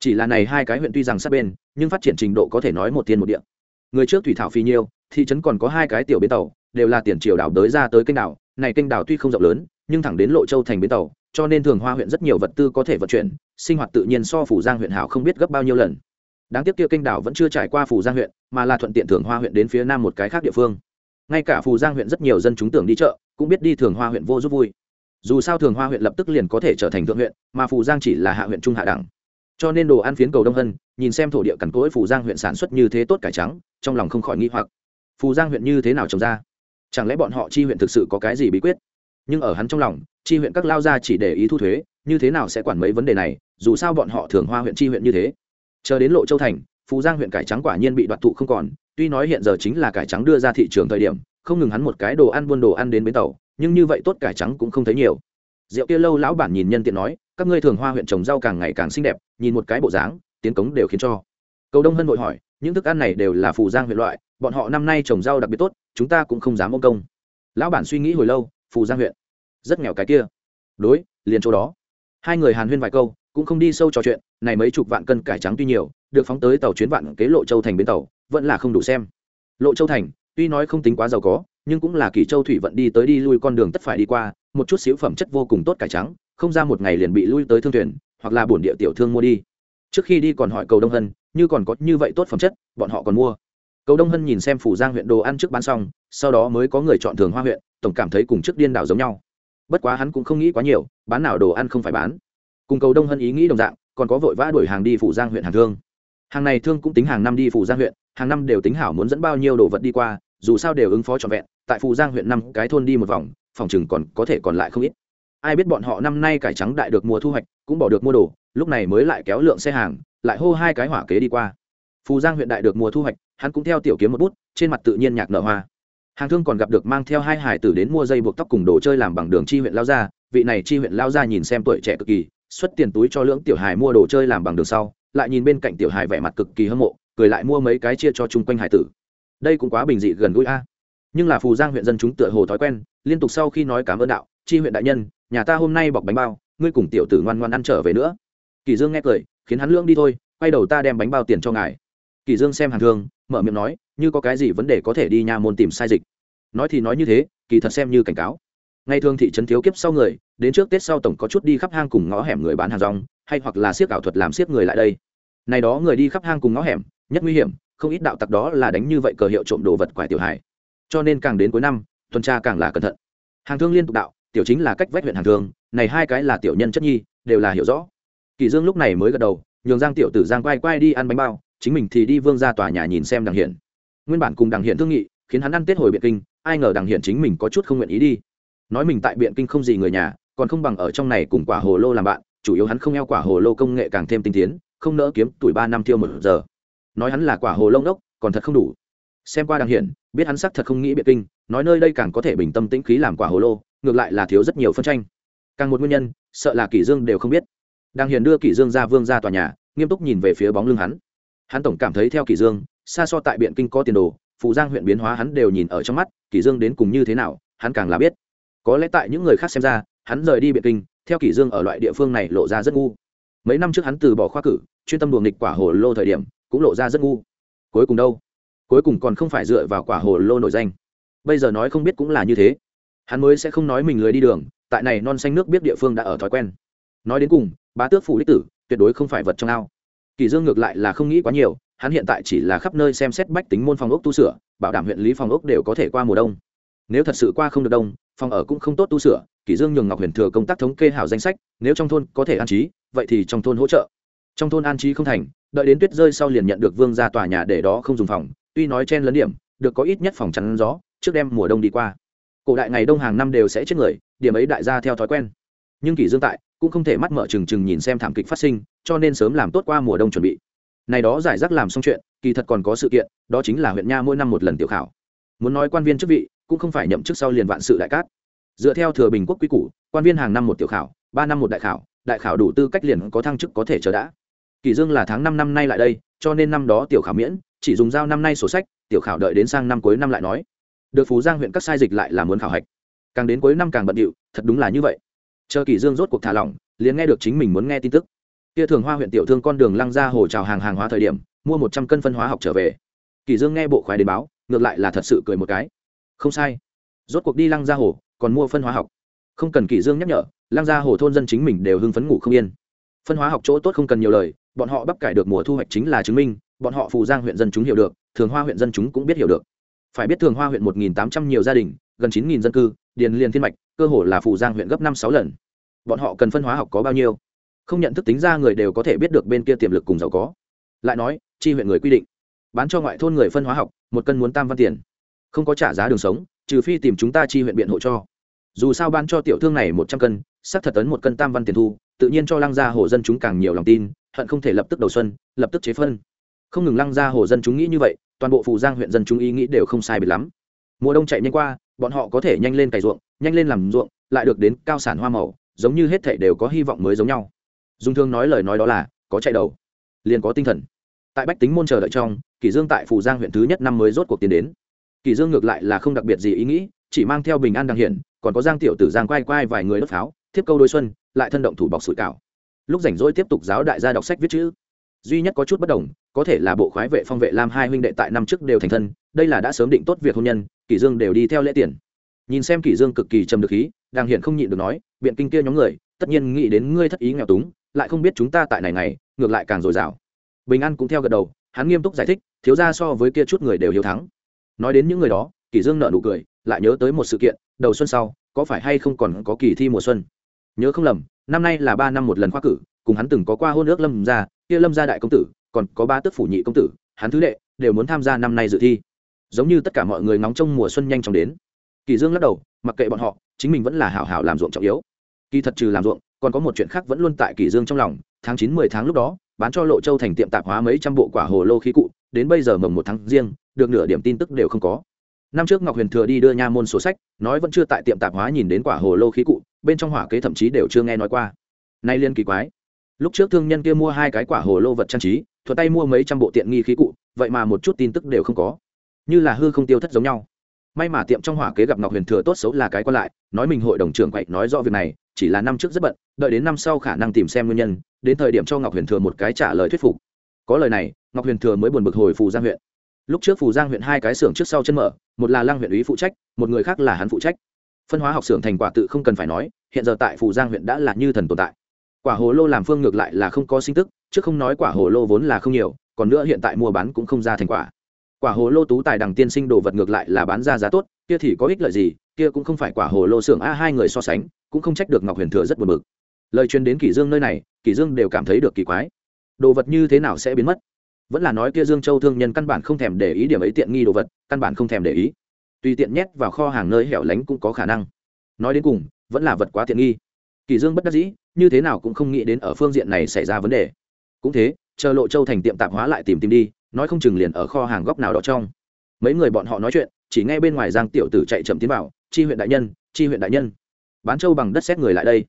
chỉ là này hai cái huyện tuy rằng sát bên, nhưng phát triển trình độ có thể nói một tiên một địa. Người trước thủy thảo phi nhiêu, thị trấn còn có hai cái tiểu bến tàu, đều là tiền triều đảo đới ra tới kênh đảo. Này kênh đảo tuy không rộng lớn, nhưng thẳng đến lộ châu thành bến tàu, cho nên thường hoa huyện rất nhiều vật tư có thể vận chuyển, sinh hoạt tự nhiên so phủ giang huyện hảo không biết gấp bao nhiêu lần. Đáng tiếc kia kênh đảo vẫn chưa trải qua phủ giang huyện, mà là thuận tiện thường hoa huyện đến phía nam một cái khác địa phương. Ngay cả phù giang huyện rất nhiều dân chúng tưởng đi chợ, cũng biết đi thường hoa huyện vô giúp vui. Dù sao thường hoa huyện lập tức liền có thể trở thành thượng huyện, mà phù giang chỉ là hạ huyện trung hạ đẳng cho nên đồ ăn phiến cầu đông hân, nhìn xem thổ địa cằn cỗi phù giang huyện sản xuất như thế tốt cải trắng, trong lòng không khỏi nghi hoặc. Phù giang huyện như thế nào trồng ra? Chẳng lẽ bọn họ chi huyện thực sự có cái gì bí quyết? Nhưng ở hắn trong lòng, chi huyện các lao gia chỉ để ý thu thuế, như thế nào sẽ quản mấy vấn đề này, dù sao bọn họ thường hoa huyện chi huyện như thế. Chờ đến lộ châu thành phú giang huyện cải trắng quả nhiên bị đoạt thụ không còn, tuy nói hiện giờ chính là cải trắng đưa ra thị trường thời điểm, không ngừng hắn một cái đồ ăn buôn đồ ăn đến bến tàu, nhưng như vậy tốt cải trắng cũng không thấy nhiều. Rượu kia lâu lão bản nhìn nhân tiện nói các ngươi thường hoa huyện trồng rau càng ngày càng xinh đẹp, nhìn một cái bộ dáng, tiến cống đều khiến cho. Cầu đông hân vội hỏi, những thức ăn này đều là phù giang huyện loại, bọn họ năm nay trồng rau đặc biệt tốt, chúng ta cũng không dám ôm công. Lão bản suy nghĩ hồi lâu, phù giang huyện. Rất nghèo cái kia. Đối, liền chỗ đó. Hai người hàn huyên vài câu, cũng không đi sâu trò chuyện, này mấy chục vạn cân cải trắng tuy nhiều, được phóng tới tàu chuyến vạn kế lộ châu thành bến tàu, vẫn là không đủ xem. Lộ châu thành, tuy nói không tính quá giàu có, nhưng cũng là kỳ châu thủy vận đi tới đi lui con đường tất phải đi qua, một chút xíu phẩm chất vô cùng tốt cải trắng không ra một ngày liền bị lui tới thương thuyền, hoặc là bổn địa tiểu thương mua đi. Trước khi đi còn hỏi cầu đông hân, như còn có như vậy tốt phẩm chất, bọn họ còn mua. Cầu đông hân nhìn xem phủ giang huyện đồ ăn trước bán xong, sau đó mới có người chọn thường hoa huyện, tổng cảm thấy cùng trước điên đảo giống nhau. Bất quá hắn cũng không nghĩ quá nhiều, bán nào đồ ăn không phải bán. Cùng cầu đông hân ý nghĩ đồng dạng, còn có vội vã đuổi hàng đi phủ giang huyện hàng thương. Hàng này thương cũng tính hàng năm đi phủ giang huyện, hàng năm đều tính hảo muốn dẫn bao nhiêu đồ vật đi qua, dù sao đều ứng phó trọn vẹn, tại phủ giang huyện năm cái thôn đi một vòng, phòng chừng còn có thể còn lại không ít ai biết bọn họ năm nay cải trắng đại được mùa thu hoạch, cũng bỏ được mua đồ, lúc này mới lại kéo lượng xe hàng, lại hô hai cái hỏa kế đi qua. Phù giang huyện đại được mùa thu hoạch, hắn cũng theo tiểu kiếm một bút, trên mặt tự nhiên nhạc nở hoa. Hàng thương còn gặp được mang theo hai hải tử đến mua dây buộc tóc cùng đồ chơi làm bằng đường chi huyện lao gia vị này chi huyện lao gia nhìn xem tuổi trẻ cực kỳ, xuất tiền túi cho lưỡng tiểu hải mua đồ chơi làm bằng đường sau, lại nhìn bên cạnh tiểu hải vẻ mặt cực kỳ hâm mộ, cười lại mua mấy cái chia cho chung quanh hải tử. Đây cũng quá bình dị gần gũi a. Nhưng là phù giang huyện dân chúng tựa hồ thói quen, liên tục sau khi nói cảm ơn đạo, chi huyện đại nhân nhà ta hôm nay bọc bánh bao, ngươi cùng tiểu tử ngoan ngoan ăn trở về nữa. Kỳ dương nghe cười, khiến hắn lưỡng đi thôi, quay đầu ta đem bánh bao tiền cho ngài. Kỳ dương xem hàng thương, mở miệng nói, như có cái gì vấn đề có thể đi nhà môn tìm sai dịch. Nói thì nói như thế, kỳ thật xem như cảnh cáo. Ngày thường thị trấn thiếu kiếp sau người, đến trước tết sau tổng có chút đi khắp hang cùng ngõ hẻm người bán hàng rong, hay hoặc là siết ảo thuật làm siết người lại đây. Này đó người đi khắp hang cùng ngõ hẻm, nhất nguy hiểm, không ít đạo tặc đó là đánh như vậy cờ hiệu trộm đồ vật quải tiểu hải cho nên càng đến cuối năm, tuần tra càng là cẩn thận. Hàng thương liên tục đạo tiểu chính là cách vách huyện hàng thường, này hai cái là tiểu nhân chất nhi đều là hiểu rõ. Kỳ dương lúc này mới gật đầu nhường giang tiểu tử giang quay quay đi ăn bánh bao chính mình thì đi vương ra tòa nhà nhìn xem đằng hiển. Nguyên bản cùng đằng hiển thương nghị khiến hắn ăn tết hồi biện kinh ai ngờ đằng hiển chính mình có chút không nguyện ý đi. Nói mình tại biện kinh không gì người nhà còn không bằng ở trong này cùng quả hồ lô làm bạn chủ yếu hắn không eo quả hồ lô công nghệ càng thêm tinh tiến không nỡ kiếm tuổi ba năm tiêu một giờ. Nói hắn là quả hồ lông đốc còn thật không đủ. Xem qua đằng hiển biết hắn sắc thật không nghĩ biện kinh nói nơi đây càng có thể bình tâm tĩnh khí làm quả hồ lô ngược lại là thiếu rất nhiều phân tranh. Càng một nguyên nhân, sợ là kỷ dương đều không biết. Đang hiền đưa kỷ dương ra vương ra tòa nhà, nghiêm túc nhìn về phía bóng lưng hắn. Hắn tổng cảm thấy theo kỷ dương, xa so tại biện kinh có tiền đồ phụ giang huyện biến hóa hắn đều nhìn ở trong mắt, kỷ dương đến cùng như thế nào, hắn càng là biết. Có lẽ tại những người khác xem ra, hắn rời đi biện kinh, theo kỷ dương ở loại địa phương này lộ ra rất ngu. Mấy năm trước hắn từ bỏ khoa cử, chuyên tâm đùa nghịch quả hồ lô thời điểm, cũng lộ ra rất ngu. Cuối cùng đâu? Cuối cùng còn không phải dựa vào quả hồ lô nổi danh. Bây giờ nói không biết cũng là như thế hắn mới sẽ không nói mình lười đi đường, tại này non xanh nước biết địa phương đã ở thói quen. Nói đến cùng, bá tước phủ đích tử, tuyệt đối không phải vật trong ao. Kỳ dương ngược lại là không nghĩ quá nhiều, hắn hiện tại chỉ là khắp nơi xem xét bách tính môn phòng ốc tu sửa, bảo đảm huyện lý phòng ốc đều có thể qua mùa đông. Nếu thật sự qua không được đông, phòng ở cũng không tốt tu sửa kỷ dương nhường ngọc huyền thừa công tác thống kê hảo danh sách, nếu trong thôn có thể an trí, vậy thì trong thôn hỗ trợ. Trong thôn an trí không thành, đợi đến tuyết rơi sau liền nhận được vương ra tòa nhà để đó không dùng phòng, tuy nói chen lấn điểm, được có ít nhất phòng chắn gió, trước đêm mùa đông đi qua cổ đại ngày đông hàng năm đều sẽ chết người, điểm ấy đại gia theo thói quen. Nhưng kỷ dương tại cũng không thể mắt mở trừng trừng nhìn xem thảm kịch phát sinh, cho nên sớm làm tốt qua mùa đông chuẩn bị. Này đó giải rác làm xong chuyện, kỳ thật còn có sự kiện, đó chính là huyện nha mỗi năm một lần tiểu khảo. Muốn nói quan viên chức vị, cũng không phải nhậm chức sau liền vạn sự đại cát. Dựa theo thừa bình quốc quy củ, quan viên hàng năm một tiểu khảo, ba năm một đại khảo đại khảo đủ tư cách liền có thăng chức có thể chờ đã. Kỳ dương là tháng năm năm nay lại đây, cho nên năm đó tiểu khảo miễn, chỉ dùng giao năm nay sổ sách, tiểu khảo đợi đến sang năm cuối năm lại nói được phú giang huyện các sai dịch lại là muốn khảo hạch. Càng đến cuối năm càng bận điệu, thật đúng là như vậy. Chờ kỳ dương rốt cuộc thả lỏng, liền nghe được chính mình muốn nghe tin tức. Kia thường hoa huyện tiểu thương con đường lăng ra hồ trào hàng hàng hóa thời điểm, mua một trăm cân phân hóa học trở về. Kỳ dương nghe bộ khoái đến báo, ngược lại là thật sự cười một cái. Không sai. Rốt cuộc đi lăng ra hồ, còn mua phân hóa học. Không cần kỳ dương nhắc nhở, lăng ra hồ thôn dân chính mình đều hưng phấn ngủ không yên. Phân hóa học chỗ tốt không cần nhiều lời, bọn họ bắp cải được mùa thu hoạch chính là chứng minh, bọn họ phù giang huyện dân chúng hiểu được, thường hoa huyện dân chúng cũng biết hiểu được phải biết thường hoa huyện một nghìn tám trăm nhiều gia đình, gần chín nghìn dân cư, điền liên thiên mạch, cơ hồ là phủ giang huyện gấp năm sáu lần. Bọn họ cần phân hóa học có bao nhiêu? Không nhận thức tính ra người đều có thể biết được bên kia tiềm lực cùng giàu có. Lại nói, chi huyện người quy định, bán cho ngoại thôn người phân hóa học, một cân muốn tam văn tiền. Không có trả giá đường sống, trừ phi tìm chúng ta chi huyện biện hộ cho. Dù sao bán cho tiểu thương này một trăm cân sắc thật tấn một cân tam văn tiền thu, tự nhiên cho lăng gia hồ dân chúng càng nhiều lòng tin, hận không thể lập tức đầu xuân, lập tức chế phân. Không ngừng lăng gia hồ dân chúng nghĩ như vậy toàn bộ phù giang huyện dân chúng ý nghĩ đều không sai biệt lắm. Mùa đông chạy nhanh qua, bọn họ có thể nhanh lên cày ruộng, nhanh lên làm ruộng, lại được đến cao sản hoa màu, giống như hết thảy đều có hy vọng mới giống nhau. Dung thương nói lời nói đó là, có chạy đầu, liền có tinh thần. Tại bách tính môn chờ đợi trong, kỷ dương tại phù giang huyện thứ nhất năm mới rốt cuộc tiến đến. Kỷ dương ngược lại là không đặc biệt gì ý nghĩ, chỉ mang theo bình an đang hiển, còn có giang tiểu tử giang quay quay vài người đốt pháo tiếp câu đôi xuân, lại thân động thủ bọc sủi cảo. Lúc rảnh rỗi tiếp tục giáo đại gia đọc sách viết chữ duy nhất có chút bất đồng, có thể là bộ khoái vệ phong vệ lam hai huynh đệ tại năm trước đều thành thân, đây là đã sớm định tốt việc hôn nhân, kỷ dương đều đi theo lễ tiền nhìn xem kỷ dương cực kỳ trầm được khí đang hiện không nhịn được nói, biện kinh kia nhóm người, tất nhiên nghĩ đến ngươi thất ý nghèo túng, lại không biết chúng ta tại này này ngược lại càng dồi dào. Bình an cũng theo gật đầu, hắn nghiêm túc giải thích, thiếu gia so với kia chút người đều hiếu thắng. Nói đến những người đó, kỷ dương nở nụ cười, lại nhớ tới một sự kiện, đầu xuân sau, có phải hay không còn có kỳ thi mùa xuân? Nhớ không lầm, năm nay là ba năm một lần khoa cử cùng hắn từng có qua hôn ước lâm gia, kia lâm gia đại công tử, còn có ba tước phủ nhị công tử, hắn thứ đệ, đều muốn tham gia năm nay dự thi. Giống như tất cả mọi người ngóng trông mùa xuân nhanh chóng đến. Kỳ dương lắc đầu, mặc kệ bọn họ, chính mình vẫn là hảo hảo làm ruộng trọng yếu. Kỳ thật trừ làm ruộng, còn có một chuyện khác vẫn luôn tại kỳ dương trong lòng, tháng chín mười tháng lúc đó, bán cho lộ châu thành tiệm tạp hóa mấy trăm bộ quả hồ lô khí cụ, đến bây giờ mồng một tháng riêng, được nửa điểm tin tức đều không có. Năm trước ngọc huyền thừa đi đưa nha môn sổ sách, nói vẫn chưa tại tiệm tạp hóa nhìn đến quả hồ lô khí cụ, bên trong hỏa kế thậm chí đều chưa nghe nói qua. Nay liên kỳ quái lúc trước thương nhân kia mua hai cái quả hồ lô vật trang trí thuật tay mua mấy trăm bộ tiện nghi khí cụ, vậy mà một chút tin tức đều không có. Như là hư không tiêu thất giống nhau. May mà tiệm trong hỏa kế gặp ngọc huyền thừa tốt xấu là cái còn lại, nói mình hội đồng trưởng quậy nói rõ việc này, chỉ là năm trước rất bận, đợi đến năm sau khả năng tìm xem nguyên nhân, đến thời điểm cho ngọc huyền thừa một cái trả lời thuyết phục. Có lời này, ngọc huyền thừa mới buồn bực hồi phù giang huyện. Lúc trước phù giang huyện hai cái xưởng trước sau chân mở, một là lăng huyện ủy phụ trách, một người khác là hắn phụ trách. Phân hóa học xưởng thành quả tự không cần phải nói, hiện giờ tại phù giang huyện đã là như thần tồn tại quả hồ lô làm phương ngược lại là không có sinh tức, chứ không nói quả hồ lô vốn là không nhiều, còn nữa hiện tại mua bán cũng không ra thành quả. Quả hồ lô tú tài đằng tiên sinh đồ vật ngược lại là bán ra giá tốt, kia thì có ích lợi gì, kia cũng không phải quả hồ lô xưởng a hai người so sánh, cũng không trách được ngọc huyền thừa rất buồn bực. Lời truyền đến kỷ dương nơi này, kỷ dương đều cảm thấy được kỳ quái. Đồ vật như thế nào sẽ biến mất? Vẫn là nói kia dương châu thương nhân căn bản không thèm để ý điểm ấy tiện nghi đồ vật, căn bản không thèm để ý. Tùy tiện nhét vào kho hàng nơi hẻo lánh cũng có khả năng. Nói đến cùng, vẫn là vật quá tiện nghi. Kỳ dương bất đắc dĩ như thế nào cũng không nghĩ đến ở phương diện này xảy ra vấn đề. Cũng thế, chờ lộ châu thành tiệm tạp hóa lại tìm tìm đi, nói không chừng liền ở kho hàng góc nào đó trong. Mấy người bọn họ nói chuyện, chỉ nghe bên ngoài giang tiểu tử chạy chậm tiến vào, chi huyện đại nhân, chi huyện đại nhân. Bán châu bằng đất xét người lại đây.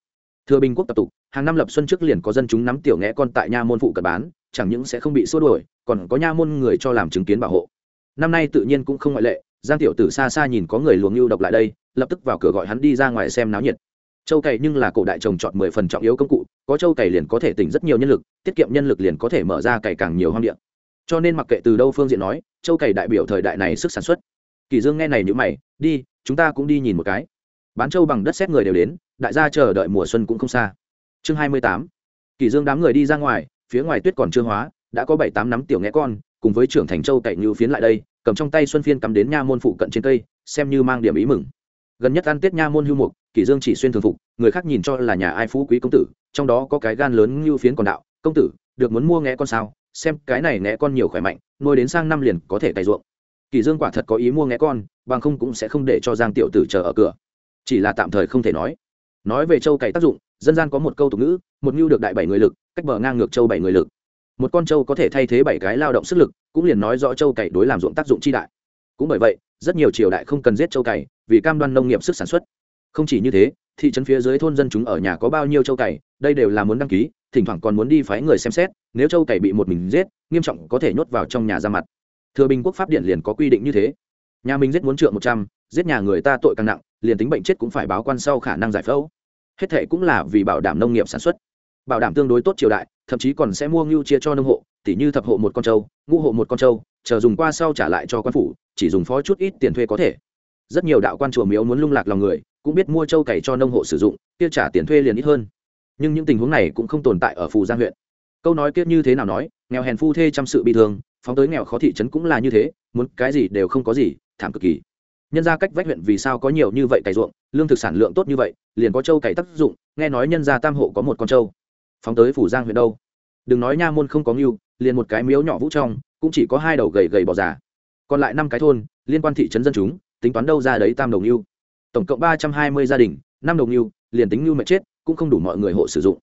Thừa bình quốc tập tục, hàng năm lập xuân trước liền có dân chúng nắm tiểu nghẽ con tại nha môn phụ cận bán, chẳng những sẽ không bị xua đuổi, còn có nha môn người cho làm chứng kiến bảo hộ. Năm nay tự nhiên cũng không ngoại lệ, giang tiểu tử xa xa nhìn có người luồng lưu độc lại đây, lập tức vào cửa gọi hắn đi ra ngoài xem náo nhiệt châu cày nhưng là cổ đại trồng trọt mười phần trọng yếu công cụ, có châu cày liền có thể tỉnh rất nhiều nhân lực, tiết kiệm nhân lực liền có thể mở ra cày càng nhiều hoang địa. Cho nên mặc kệ từ đâu phương diện nói, châu cày đại biểu thời đại này sức sản xuất. Kỳ dương nghe này như mày, đi, chúng ta cũng đi nhìn một cái. Bán châu bằng đất xét người đều đến, đại gia chờ đợi mùa xuân cũng không xa. Chương hai mươi tám. Kỳ dương đám người đi ra ngoài, phía ngoài tuyết còn chưa hóa, đã có bảy tám nắm tiểu nghe con, cùng với trưởng thành châu cày như phiến lại đây, cầm trong tay xuân phiên cắm đến nha môn phụ cận trên cây, xem như mang điểm ý mừng. Gần nhất ăn tết nha môn hưu mục kỷ dương chỉ xuyên thường phục, người khác nhìn cho là nhà ai phú quý công tử, trong đó có cái gan lớn như phiến còn đạo, công tử, được muốn mua ngẽ con sao? Xem, cái này ngẽ con nhiều khỏe mạnh, nuôi đến sang năm liền có thể cày ruộng. Kỷ dương quả thật có ý mua ngẽ con, bằng không cũng sẽ không để cho giang tiểu tử chờ ở cửa. Chỉ là tạm thời không thể nói. Nói về châu cày tác dụng, dân gian có một câu tục ngữ, một ngưu được đại bảy người lực, cách bờ ngang ngược châu bảy người lực. Một con trâu có thể thay thế bảy cái lao động sức lực, cũng liền nói rõ trâu cày đối làm ruộng tác dụng chi đại. Cũng bởi vậy, rất nhiều triều đại không cần giết trâu cày, vì cam đoan nông nghiệp sức sản xuất không chỉ như thế, thị trấn phía dưới thôn dân chúng ở nhà có bao nhiêu châu cày, đây đều là muốn đăng ký, thỉnh thoảng còn muốn đi phái người xem xét, nếu châu cày bị một mình giết, nghiêm trọng có thể nhốt vào trong nhà ra mặt. Thừa bình quốc pháp điện liền có quy định như thế. Nhà mình giết muốn trượng một trăm, giết nhà người ta tội càng nặng, liền tính bệnh chết cũng phải báo quan sau khả năng giải phẫu. Hết thệ cũng là vì bảo đảm nông nghiệp sản xuất. Bảo đảm tương đối tốt triều đại, thậm chí còn sẽ mua ngưu chia cho nông hộ, tỉ như thập hộ một con trâu, ngũ hộ một con trâu, chờ dùng qua sau trả lại cho quan phủ, chỉ dùng phó chút ít tiền thuê có thể. Rất nhiều đạo quan chùa miếu muốn lung lạc lòng người cũng biết mua trâu cày cho nông hộ sử dụng, kia trả tiền thuê liền ít hơn. Nhưng những tình huống này cũng không tồn tại ở phù giang huyện. Câu nói kiết như thế nào nói, nghèo hèn phu thê chăm sự bị thương, phóng tới nghèo khó thị trấn cũng là như thế, muốn cái gì đều không có gì, thảm cực kỳ. Nhân ra cách vách huyện vì sao có nhiều như vậy cày ruộng, lương thực sản lượng tốt như vậy, liền có trâu cày tác dụng, nghe nói nhân gia tam hộ có một con trâu. Phóng tới phủ giang huyện đâu? Đừng nói nha môn không có ngưu, liền một cái miếu nhỏ vũ trong, cũng chỉ có hai đầu gầy gầy bò già. Còn lại năm cái thôn, liên quan thị trấn dân chúng, tính toán đâu ra đấy tam đồng ngưu tổng cộng ba trăm hai mươi gia đình năm đồng nưu, liền tính ngưu mệt chết cũng không đủ mọi người hộ sử dụng.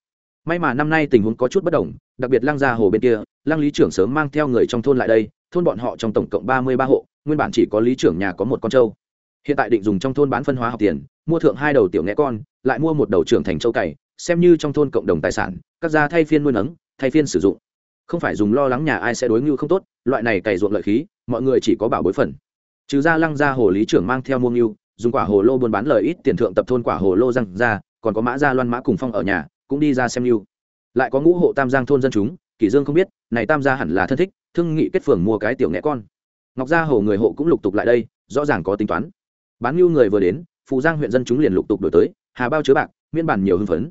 May mà năm nay tình huống có chút bất đồng đặc biệt lăng gia hồ bên kia lăng lý trưởng sớm mang theo người trong thôn lại đây thôn bọn họ trong tổng cộng ba mươi ba hộ nguyên bản chỉ có lý trưởng nhà có một con trâu. Hiện tại định dùng trong thôn bán phân hóa học tiền mua thượng hai đầu tiểu nghé con lại mua một đầu trưởng thành trâu cày xem như trong thôn cộng đồng tài sản các gia thay phiên nuôi nấng thay phiên sử dụng. Không phải dùng lo lắng nhà ai sẽ đối ngưu không tốt loại này cày ruộng lợi khí mọi người chỉ có bảo bối phần. Trừ ra lăng gia hồ lý trưởng mang theo mua ngưu dùng quả hồ lô buôn bán lời ít tiền thượng tập thôn quả hồ lô răng ra, còn có mã gia loan mã cùng phong ở nhà, cũng đi ra xem lưu. lại có ngũ hộ tam giang thôn dân chúng, kỷ dương không biết, này tam gia hẳn là thân thích, thương nghị kết phường mua cái tiểu nghẽ con. Ngọc gia hồ người hộ cũng lục tục lại đây, rõ ràng có tính toán. Bán lưu người vừa đến, phù giang huyện dân chúng liền lục tục đổi tới, hà bao chứa bạc, miễn bản nhiều hưng phấn.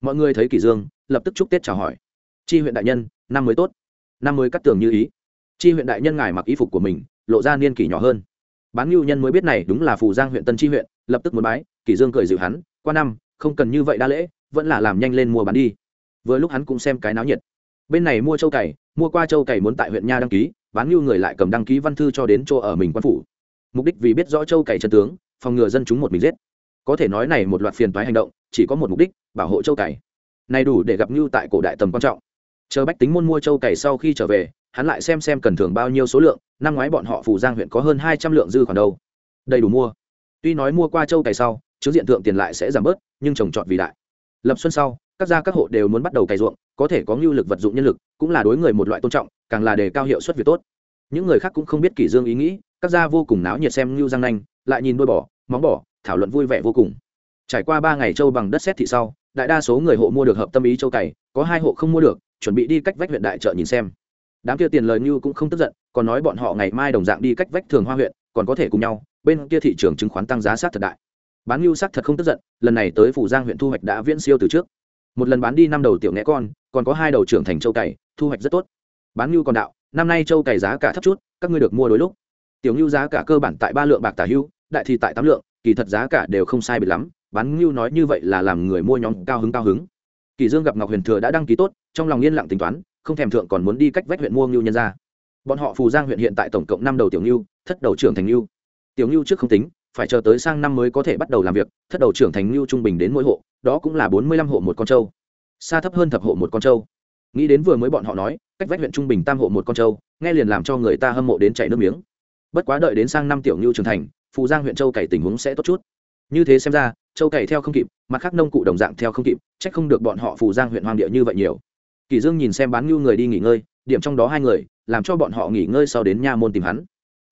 Mọi người thấy kỷ dương, lập tức chúc tết chào hỏi. Chi huyện đại nhân, năm mới tốt. Năm mới cắt tường như ý. Chi huyện đại nhân ngài mặc y phục của mình, lộ ra niên kỷ nhỏ hơn bán ngưu nhân mới biết này đúng là phù giang huyện tân chi huyện, lập tức muốn bái, kỷ dương cười dịu hắn, qua năm, không cần như vậy đa lễ, vẫn là làm nhanh lên mua bán đi. Vừa lúc hắn cũng xem cái náo nhiệt. Bên này mua châu cày, mua qua châu cày muốn tại huyện nha đăng ký, bán ngưu người lại cầm đăng ký văn thư cho đến chỗ ở mình quan phủ. Mục đích vì biết rõ châu cày chân tướng, phòng ngừa dân chúng một mình giết. Có thể nói này một loạt phiền toái hành động, chỉ có một mục đích, bảo hộ châu cày. Này đủ để gặp ngưu tại cổ đại tầm quan trọng. Chờ bách tính môn mua châu cày sau khi trở về hắn lại xem xem cần thưởng bao nhiêu số lượng, năm ngoái bọn họ phủ giang huyện có hơn hai trăm lượng dư khoản đâu. Đầy đủ mua. Tuy nói mua qua châu cày sau, chứng diện tượng tiền lại sẽ giảm bớt, nhưng trồng trọt vì đại. Lập xuân sau, các gia các hộ đều muốn bắt đầu cày ruộng, có thể có ngưu lực vật dụng nhân lực, cũng là đối người một loại tôn trọng, càng là đề cao hiệu suất việc tốt. Những người khác cũng không biết kỷ dương ý nghĩ, các gia vô cùng náo nhiệt xem ngưu giang nanh, lại nhìn đôi bò, móng bò, thảo luận vui vẻ vô cùng. Trải qua ba ngày châu bằng đất xét thị sau, đại đa số người hộ mua được hợp tâm ý châu cày, có hai hộ không mua được, chuẩn bị đi cách vách huyện đại chợ nhìn xem đám kia tiền lời như cũng không tức giận, còn nói bọn họ ngày mai đồng dạng đi cách vách thường hoa huyện, còn có thể cùng nhau, bên kia thị trường chứng khoán tăng giá sát thật đại. Bán mưu sát thật không tức giận, lần này tới phủ giang huyện thu hoạch đã viễn siêu từ trước. Một lần bán đi năm đầu tiểu nghẽ con, còn có hai đầu trưởng thành châu cày, thu hoạch rất tốt. Bán mưu còn đạo, năm nay châu cày giá cả thấp chút, các ngươi được mua đối lúc. Tiểu ngưu giá cả cơ bản tại ba lượng bạc tả hưu, đại thì tại tám lượng, kỳ thật giá cả đều không sai biệt lắm. Bán ngưu nói như vậy là làm người mua nhóm cao hứng cao hứng. Kỳ dương gặp ngọc huyền thừa đã đăng ký tốt, trong lòng yên lặng tính toán không thèm thượng còn muốn đi cách vách huyện mua ngưu nhân ra. Bọn họ phù giang huyện hiện tại tổng cộng năm đầu tiểu ngưu, thất đầu trưởng thành ngưu. Tiểu ngưu trước không tính, phải chờ tới sang năm mới có thể bắt đầu làm việc, thất đầu trưởng thành ngưu trung bình đến mỗi hộ, đó cũng là bốn mươi lăm hộ một con trâu. Xa thấp hơn thập hộ một con trâu. Nghĩ đến vừa mới bọn họ nói, cách vách huyện trung bình tam hộ một con trâu, nghe liền làm cho người ta hâm mộ đến chảy nước miếng. Bất quá đợi đến sang năm tiểu ngưu trưởng thành, phù giang huyện châu cày tình huống sẽ tốt chút. Như thế xem ra, châu cày theo không kịp, mặt khác nông cụ đồng dạng theo không kịp trách không được bọn họ phù giang huyện hoang địa như vậy nhiều kỳ dương nhìn xem bán ngưu người đi nghỉ ngơi, điểm trong đó hai người, làm cho bọn họ nghỉ ngơi sau đến nha môn tìm hắn.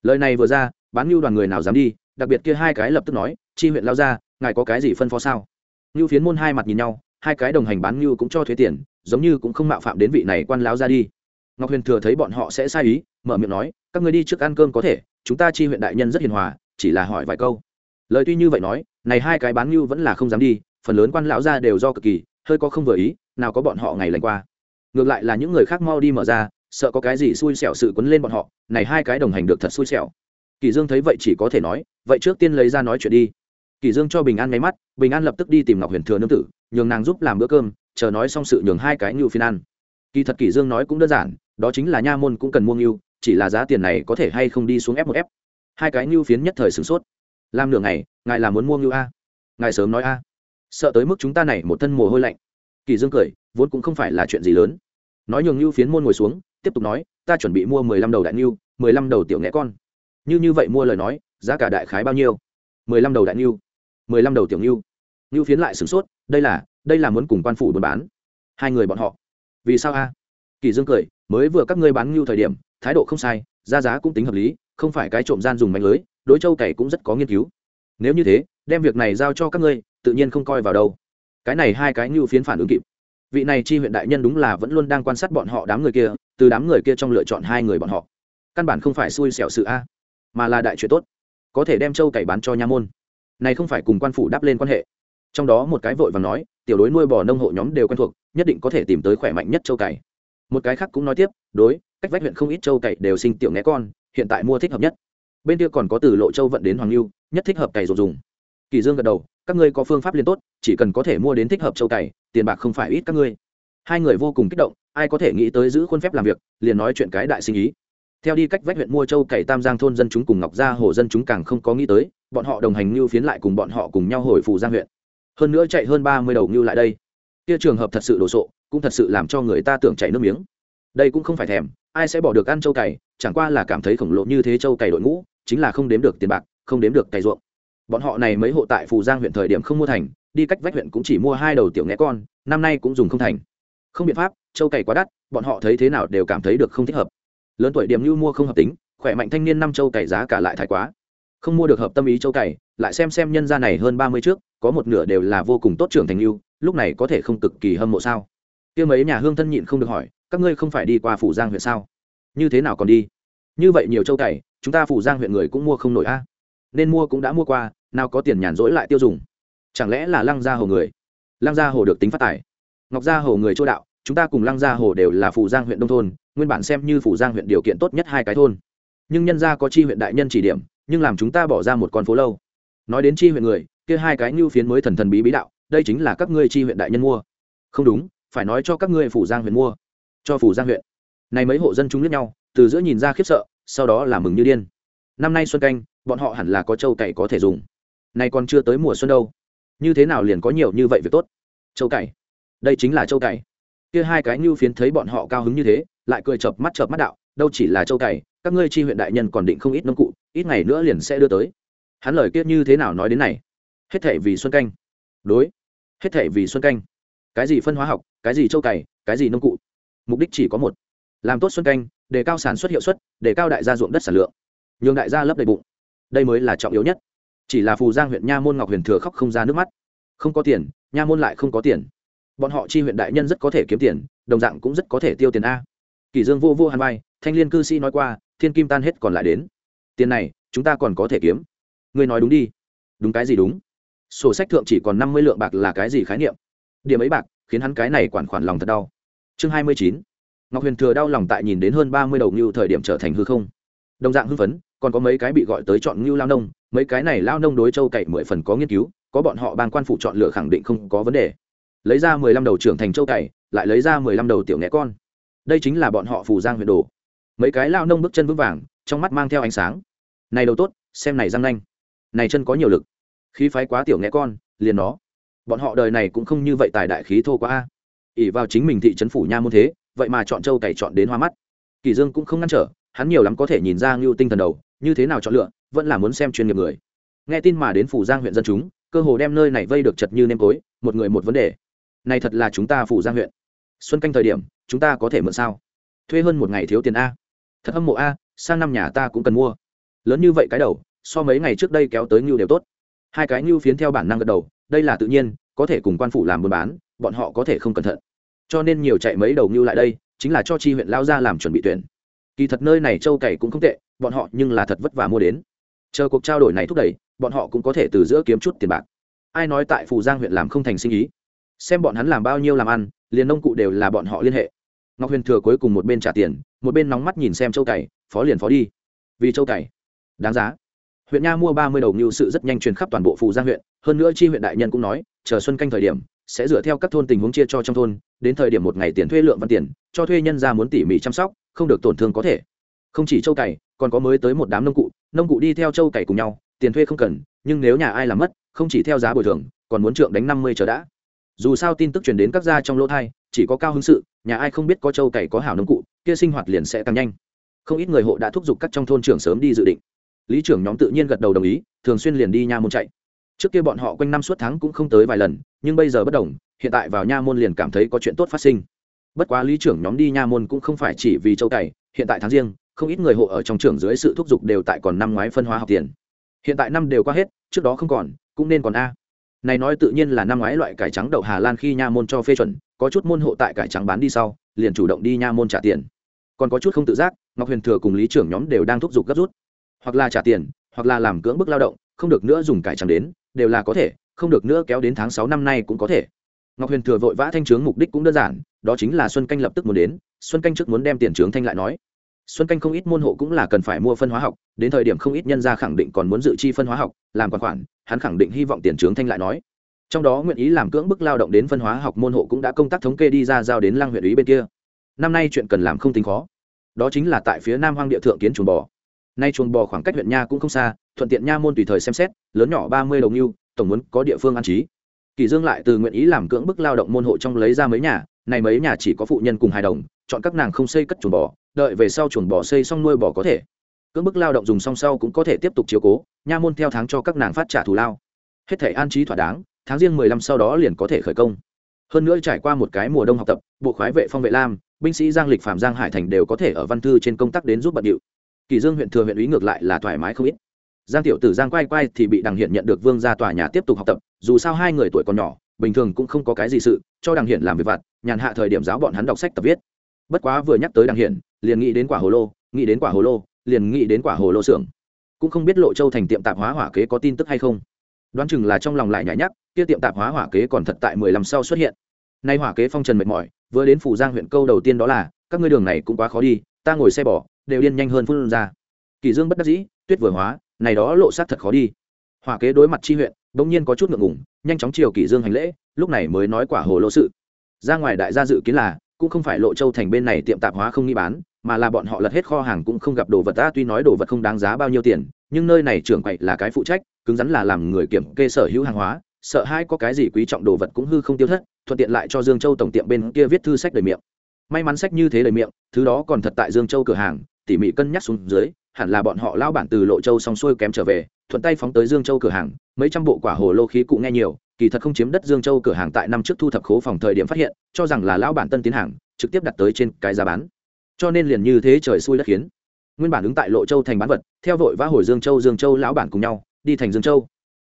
Lời này vừa ra, bán ngưu đoàn người nào dám đi, đặc biệt kia hai cái lập tức nói, chi huyện lao ra, ngài có cái gì phân phó sao? Ngưu phiến môn hai mặt nhìn nhau, hai cái đồng hành bán ngưu cũng cho thuế tiền, giống như cũng không mạo phạm đến vị này quan láo ra đi. Ngọc huyền thừa thấy bọn họ sẽ sai ý, mở miệng nói, các người đi trước ăn cơm có thể, chúng ta chi huyện đại nhân rất hiền hòa, chỉ là hỏi vài câu. Lời tuy như vậy nói, này hai cái bán ngưu vẫn là không dám đi, phần lớn quan lão ra đều do cực kỳ, hơi có không vừa ý, nào có bọn họ ngày lành qua ngược lại là những người khác mau đi mở ra, sợ có cái gì xui xẻo sự quấn lên bọn họ, này hai cái đồng hành được thật xui xẻo. Kỳ dương thấy vậy chỉ có thể nói, vậy trước tiên lấy ra nói chuyện đi. Kỳ dương cho bình an ngay mắt, bình an lập tức đi tìm ngọc huyền thừa nương tử, nhường nàng giúp làm bữa cơm, chờ nói xong sự nhường hai cái ngưu phiên ăn. Kỳ thật kỳ dương nói cũng đơn giản, đó chính là nha môn cũng cần mua ngưu, chỉ là giá tiền này có thể hay không đi xuống ép một ép hai cái ngưu phiến nhất thời sửng sốt. Làm nửa ngày, ngài là muốn mua ngưu a? Ngài sớm nói a. Sợ tới mức chúng ta này một thân mồ hôi lạnh. Kỳ dương cười, vốn cũng không phải là chuyện gì lớn nói nhường như phiến môn ngồi xuống tiếp tục nói ta chuẩn bị mua mười lăm đầu đại Niu, mười lăm đầu tiểu nghẽ con. Như như vậy mua lời nói giá cả đại khái bao nhiêu? Mười lăm đầu đại Niu, mười lăm đầu tiểu niu như phiến lại sửng sốt đây là đây là muốn cùng quan phủ buôn bán. Hai người bọn họ. Vì sao a? Kỳ dương cười mới vừa các ngươi bán Niu thời điểm thái độ không sai giá giá cũng tính hợp lý không phải cái trộm gian dùng mạnh lưới đối châu cày cũng rất có nghiên cứu. Nếu như thế đem việc này giao cho các ngươi tự nhiên không coi vào đâu. Cái này hai cái như phiến phản ứng kịp vị này chi huyện đại nhân đúng là vẫn luôn đang quan sát bọn họ đám người kia, từ đám người kia trong lựa chọn hai người bọn họ. Căn bản không phải xui xẻo sự a, mà là đại chuyện tốt. Có thể đem châu cày bán cho nha môn. Này không phải cùng quan phủ đáp lên quan hệ. Trong đó một cái vội và nói, tiểu đối nuôi bò nông hộ nhóm đều quen thuộc, nhất định có thể tìm tới khỏe mạnh nhất châu cày. Một cái khác cũng nói tiếp, đối, cách vách huyện không ít châu cày đều sinh tiểu né con, hiện tại mua thích hợp nhất. Bên kia còn có từ lộ châu vận đến hoàng lưu, nhất thích hợp cày dùng dùng. Kỳ dương gật đầu các ngươi có phương pháp liên tốt, chỉ cần có thể mua đến thích hợp châu cày, tiền bạc không phải ít các ngươi. Hai người vô cùng kích động, ai có thể nghĩ tới giữ khuôn phép làm việc, liền nói chuyện cái đại sinh ý. Theo đi cách vách huyện mua châu cày tam giang thôn dân chúng cùng ngọc gia hồ dân chúng càng không có nghĩ tới, bọn họ đồng hành như phiến lại cùng bọn họ cùng nhau hồi phù giang huyện. Hơn nữa chạy hơn ba mươi đầu như lại đây. Kia trường hợp thật sự đồ sộ, cũng thật sự làm cho người ta tưởng chảy nước miếng. Đây cũng không phải thèm, ai sẽ bỏ được ăn châu cày, chẳng qua là cảm thấy khổng lồ như thế châu cày đội ngũ, chính là không đếm được tiền bạc, không đếm được cày ruộng bọn họ này mấy hộ tại phù giang huyện thời điểm không mua thành, đi cách vách huyện cũng chỉ mua hai đầu tiểu nghé con, năm nay cũng dùng không thành. Không biện pháp, châu cày quá đắt, bọn họ thấy thế nào đều cảm thấy được không thích hợp. Lớn tuổi điểm như mua không hợp tính, khỏe mạnh thanh niên năm châu cày giá cả lại thái quá. Không mua được hợp tâm ý châu cày, lại xem xem nhân gia này hơn ba mươi trước, có một nửa đều là vô cùng tốt trưởng thành lưu lúc này có thể không cực kỳ hâm mộ sao? Kia mấy nhà hương thân nhịn không được hỏi, các ngươi không phải đi qua phủ giang huyện sao? Như thế nào còn đi? Như vậy nhiều châu cày, chúng ta phủ giang huyện người cũng mua không nổi a nên mua cũng đã mua qua, nào có tiền nhàn rỗi lại tiêu dùng. Chẳng lẽ là lăng gia hồ người? Lăng gia hồ được tính phát tài. Ngọc gia hồ người chỗ đạo, chúng ta cùng lăng gia hồ đều là phủ giang huyện đông thôn, nguyên bản xem như phủ giang huyện điều kiện tốt nhất hai cái thôn. Nhưng nhân gia có chi huyện đại nhân chỉ điểm, nhưng làm chúng ta bỏ ra một con phố lâu. Nói đến chi huyện người, kia hai cái ngưu phiến mới thần thần bí bí đạo, đây chính là các ngươi chi huyện đại nhân mua. Không đúng, phải nói cho các ngươi phủ giang huyện mua. Cho phủ giang huyện. Này mấy hộ dân chúng lẫn nhau, từ giữa nhìn ra khiếp sợ, sau đó là mừng như điên. Năm nay xuân canh bọn họ hẳn là có châu cày có thể dùng. Nay còn chưa tới mùa xuân đâu. Như thế nào liền có nhiều như vậy việc tốt? Châu cày. Đây chính là châu cày. Kia hai cái như phiến thấy bọn họ cao hứng như thế, lại cười chợp mắt chợp mắt đạo, đâu chỉ là châu cày, các ngươi chi huyện đại nhân còn định không ít nông cụ, ít ngày nữa liền sẽ đưa tới. Hắn lời kiết như thế nào nói đến này? Hết thể vì xuân canh. Đối. Hết thể vì xuân canh. Cái gì phân hóa học, cái gì châu cày, cái gì nông cụ? Mục đích chỉ có một. Làm tốt xuân canh, để cao sản xuất hiệu suất, để cao đại gia ruộng đất sản lượng. Nhường đại gia lấp đầy bụng đây mới là trọng yếu nhất. Chỉ là phù giang huyện nha môn ngọc huyền thừa khóc không ra nước mắt. Không có tiền, nha môn lại không có tiền. Bọn họ chi huyện đại nhân rất có thể kiếm tiền, đồng dạng cũng rất có thể tiêu tiền a. Kỳ dương vô vô hàn vai, thanh liên cư sĩ nói qua, thiên kim tan hết còn lại đến. Tiền này, chúng ta còn có thể kiếm. Ngươi nói đúng đi. Đúng cái gì đúng? Sổ sách thượng chỉ còn năm mươi lượng bạc là cái gì khái niệm? Điểm ấy bạc, khiến hắn cái này quản khoản lòng thật đau. Chương hai mươi chín. Ngọc huyền thừa đau lòng tại nhìn đến hơn ba mươi đầu ngưu thời điểm trở thành hư không. Đồng dạng hưng phấn còn có mấy cái bị gọi tới chọn ngưu lao nông, mấy cái này lao nông đối châu cậy mười phần có nghiên cứu, có bọn họ ban quan phụ chọn lựa khẳng định không có vấn đề. Lấy ra mười lăm đầu trưởng thành châu cày, lại lấy ra mười lăm đầu tiểu nghẽ con. Đây chính là bọn họ phù giang huyện đồ. Mấy cái lao nông bước chân vững vàng, trong mắt mang theo ánh sáng. Này đầu tốt, xem này răng nanh. Này chân có nhiều lực. Khí phái quá tiểu nghẽ con, liền nó. Bọn họ đời này cũng không như vậy tài đại khí thô quá a. Ỉ vào chính mình thị trấn phủ nha môn thế, vậy mà chọn châu cày chọn đến hoa mắt. Kỳ dương cũng không ngăn trở, hắn nhiều lắm có thể nhìn ra ngưu tinh thần đầu như thế nào chọn lựa, vẫn là muốn xem chuyên nghiệp người. Nghe tin mà đến phủ giang huyện dân chúng, cơ hồ đem nơi này vây được chật như nêm tối, một người một vấn đề. Này thật là chúng ta phủ giang huyện. Xuân canh thời điểm, chúng ta có thể mượn sao? Thuê hơn một ngày thiếu tiền a. Thật hâm mộ a, sang năm nhà ta cũng cần mua. Lớn như vậy cái đầu, so mấy ngày trước đây kéo tới ngưu đều tốt. Hai cái ngưu phiến theo bản năng gật đầu, đây là tự nhiên, có thể cùng quan phủ làm buôn bán, bọn họ có thể không cẩn thận. Cho nên nhiều chạy mấy đầu ngưu lại đây, chính là cho chi huyện lao ra làm chuẩn bị tuyển kỳ thật nơi này châu cày cũng không tệ, bọn họ nhưng là thật vất vả mua đến. Chờ cuộc trao đổi này thúc đẩy, bọn họ cũng có thể từ giữa kiếm chút tiền bạc. Ai nói tại phù giang huyện làm không thành sinh ý? Xem bọn hắn làm bao nhiêu làm ăn, liền nông cụ đều là bọn họ liên hệ. Ngọc huyền thừa cuối cùng một bên trả tiền, một bên nóng mắt nhìn xem châu cày, phó liền phó đi. Vì châu cày. Đáng giá. Huyện nha mua ba mươi đầu ngưu sự rất nhanh truyền khắp toàn bộ phù giang huyện, hơn nữa chi huyện đại nhân cũng nói, chờ xuân canh thời điểm, sẽ dựa theo các thôn tình huống chia cho trong thôn đến thời điểm một ngày tiền thuê lượng văn tiền, cho thuê nhân ra muốn tỉ mỉ chăm sóc, không được tổn thương có thể. Không chỉ châu cày, còn có mới tới một đám nông cụ nông cụ đi theo châu cày cùng nhau, tiền thuê không cần, nhưng nếu nhà ai làm mất, không chỉ theo giá bồi thường, còn muốn trượng đánh năm mươi chờ đã. Dù sao tin tức truyền đến các gia trong lỗ thai, chỉ có cao hứng sự, nhà ai không biết có châu cày có hảo nông cụ, kia sinh hoạt liền sẽ tăng nhanh. Không ít người hộ đã thúc giục các trong thôn trưởng sớm đi dự định. Lý trưởng nhóm tự nhiên gật đầu đồng ý, thường xuyên liền đi nha môn chạy. Trước kia bọn họ quanh năm suốt tháng cũng không tới vài lần, nhưng bây giờ bất đồng hiện tại vào nha môn liền cảm thấy có chuyện tốt phát sinh. Bất quá lý trưởng nhóm đi nha môn cũng không phải chỉ vì châu cày, hiện tại tháng riêng, không ít người hộ ở trong trường dưới sự thúc giục đều tại còn năm ngoái phân hóa học tiền. Hiện tại năm đều qua hết, trước đó không còn, cũng nên còn a. Này nói tự nhiên là năm ngoái loại cải trắng đậu hà lan khi nha môn cho phê chuẩn, có chút môn hộ tại cải trắng bán đi sau, liền chủ động đi nha môn trả tiền. Còn có chút không tự giác, ngọc huyền thừa cùng lý trưởng nhóm đều đang thúc giục gấp rút. Hoặc là trả tiền, hoặc là làm cưỡng bức lao động, không được nữa dùng cải trắng đến, đều là có thể, không được nữa kéo đến tháng sáu năm nay cũng có thể ngọc huyền thừa vội vã thanh trướng mục đích cũng đơn giản, đó chính là xuân canh lập tức muốn đến, xuân canh trước muốn đem tiền trướng thanh lại nói. Xuân canh không ít môn hộ cũng là cần phải mua phân hóa học, đến thời điểm không ít nhân gia khẳng định còn muốn dự chi phân hóa học, làm quản khoản, hắn khẳng định hy vọng tiền trướng thanh lại nói. Trong đó nguyện ý làm cưỡng bức lao động đến phân hóa học môn hộ cũng đã công tác thống kê đi ra giao đến lăng huyện ý bên kia. Năm nay chuyện cần làm không tính khó. Đó chính là tại phía nam hoang địa thượng kiến chuồng bò. Nay chuồng bò khoảng cách huyện nha cũng không xa, thuận tiện nha môn tùy thời xem xét, lớn nhỏ ba mươi đồng yêu tổng muốn có địa phương an trí kỳ dương lại từ nguyện ý làm cưỡng bức lao động môn hộ trong lấy ra mấy nhà, này mấy nhà chỉ có phụ nhân cùng hài đồng, chọn các nàng không xây cất chuồng bò, đợi về sau chuồng bò xây xong nuôi bò có thể. Cưỡng bức lao động dùng xong sau cũng có thể tiếp tục chiếu cố, nha môn theo tháng cho các nàng phát trả thù lao. Hết thể an trí thỏa đáng, tháng riêng mười lăm sau đó liền có thể khởi công. Hơn nữa trải qua một cái mùa đông học tập, bộ khoái vệ phong vệ lam, binh sĩ giang lịch phạm giang hải thành đều có thể ở văn thư trên công tác đến giúp bận điệu. Kỳ dương huyện thừa huyện ý ngược lại là thoải mái không ít giang tiểu tử giang quay quay thì bị đằng hiện nhận được vương ra tòa nhà tiếp tục học tập, dù sao hai người tuổi còn nhỏ, bình thường cũng không có cái gì sự, cho đằng hiện làm việc vặt, nhàn hạ thời điểm giáo bọn hắn đọc sách tập viết. Bất quá vừa nhắc tới đằng hiện liền nghĩ đến quả hồ lô, nghĩ đến quả hồ lô, liền nghĩ đến quả hồ lô xưởng. Cũng không biết lộ châu thành tiệm tạp hóa hỏa kế có tin tức hay không. Đoán chừng là trong lòng lại nhảy nhắc kia tiệm tạp hóa hỏa kế còn thật tại mười lăm sau xuất hiện. Nay hỏa kế phong trần mệt mỏi, vừa đến phủ giang huyện câu đầu tiên đó là, các ngươi đường này cũng quá khó đi, ta ngồi xe bỏ, đều điên nhanh hơn phun ra. Kỳ dương bất đắc dĩ tuyết vừa hóa, này đó lộ sát thật khó đi. Hỏa kế đối mặt chi huyện, bỗng nhiên có chút ngượng ngùng, nhanh chóng chiều kỷ dương hành lễ, lúc này mới nói quả hồ lô sự. Ra ngoài đại gia dự kiến là, cũng không phải lộ châu thành bên này tiệm tạp hóa không nghi bán, mà là bọn họ lật hết kho hàng cũng không gặp đồ vật ta tuy nói đồ vật không đáng giá bao nhiêu tiền, nhưng nơi này trưởng quậy là cái phụ trách, cứng rắn là làm người kiểm kê sở hữu hàng hóa, sợ hai có cái gì quý trọng đồ vật cũng hư không tiêu thất, thuận tiện lại cho dương châu tổng tiệm bên kia viết thư sách đầy miệng. May mắn sách như thế đầy miệng, thứ đó còn thật tại dương châu cửa hàng, tỉ mỉ cân nhắc xuống dưới hẳn là bọn họ lao bản từ lộ châu xong xuôi kém trở về, thuận tay phóng tới dương châu cửa hàng, mấy trăm bộ quả hồ lô khí cụ nghe nhiều, kỳ thật không chiếm đất dương châu cửa hàng tại năm trước thu thập khố phòng thời điểm phát hiện, cho rằng là lão bản tân tiến hàng, trực tiếp đặt tới trên cái giá bán. Cho nên liền như thế trời xui đất khiến. Nguyên bản đứng tại lộ châu thành bán vật, theo vội vã hồi dương châu dương châu lão bản cùng nhau, đi thành dương châu.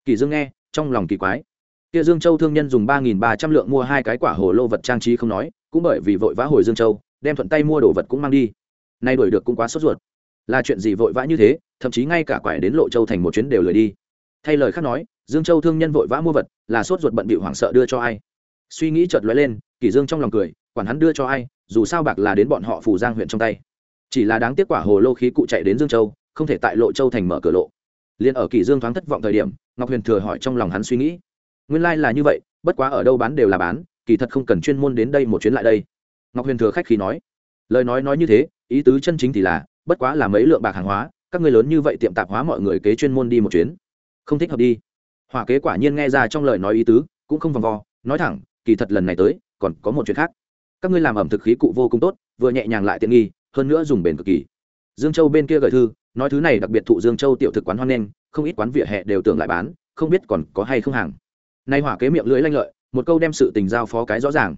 Kỳ dương nghe, trong lòng kỳ quái. Kia dương châu thương nhân dùng ba nghìn ba trăm lượng mua hai cái quả hồ lô vật trang trí không nói, cũng bởi vì vội vã hồi dương châu, đem thuận tay mua đồ vật cũng mang đi. Nay đuổi được cũng quá sốt ruột là chuyện gì vội vã như thế, thậm chí ngay cả quải đến lộ châu thành một chuyến đều lười đi. Thay lời khác nói, dương châu thương nhân vội vã mua vật, là sốt ruột bận bị hoảng sợ đưa cho ai. Suy nghĩ chợt lóe lên, kỷ dương trong lòng cười, quản hắn đưa cho ai, dù sao bạc là đến bọn họ phủ giang huyện trong tay. Chỉ là đáng tiếc quả hồ lô khí cụ chạy đến dương châu, không thể tại lộ châu thành mở cửa lộ. Liền ở kỷ dương thoáng thất vọng thời điểm, ngọc huyền thừa hỏi trong lòng hắn suy nghĩ. Nguyên lai like là như vậy, bất quá ở đâu bán đều là bán, kỳ thật không cần chuyên môn đến đây một chuyến lại đây. Ngọc huyền thừa khách khí nói. Lời nói nói như thế, ý tứ chân chính thì là bất quá là mấy lượng bạc hàng hóa, các người lớn như vậy tiệm tạp hóa mọi người kế chuyên môn đi một chuyến. Không thích hợp đi. Hỏa kế quả nhiên nghe ra trong lời nói ý tứ, cũng không vòng vo, nói thẳng, kỳ thật lần này tới, còn có một chuyện khác. Các ngươi làm ẩm thực khí cụ vô cùng tốt, vừa nhẹ nhàng lại tiện nghi, hơn nữa dùng bền cực kỳ. Dương châu bên kia gửi thư, nói thứ này đặc biệt thụ dương châu tiểu thực quán hoan nghênh, không ít quán vỉa hè đều tưởng lại bán, không biết còn có hay không hàng. Nay hỏa kế miệng lưỡi lanh lợi, một câu đem sự tình giao phó cái rõ ràng.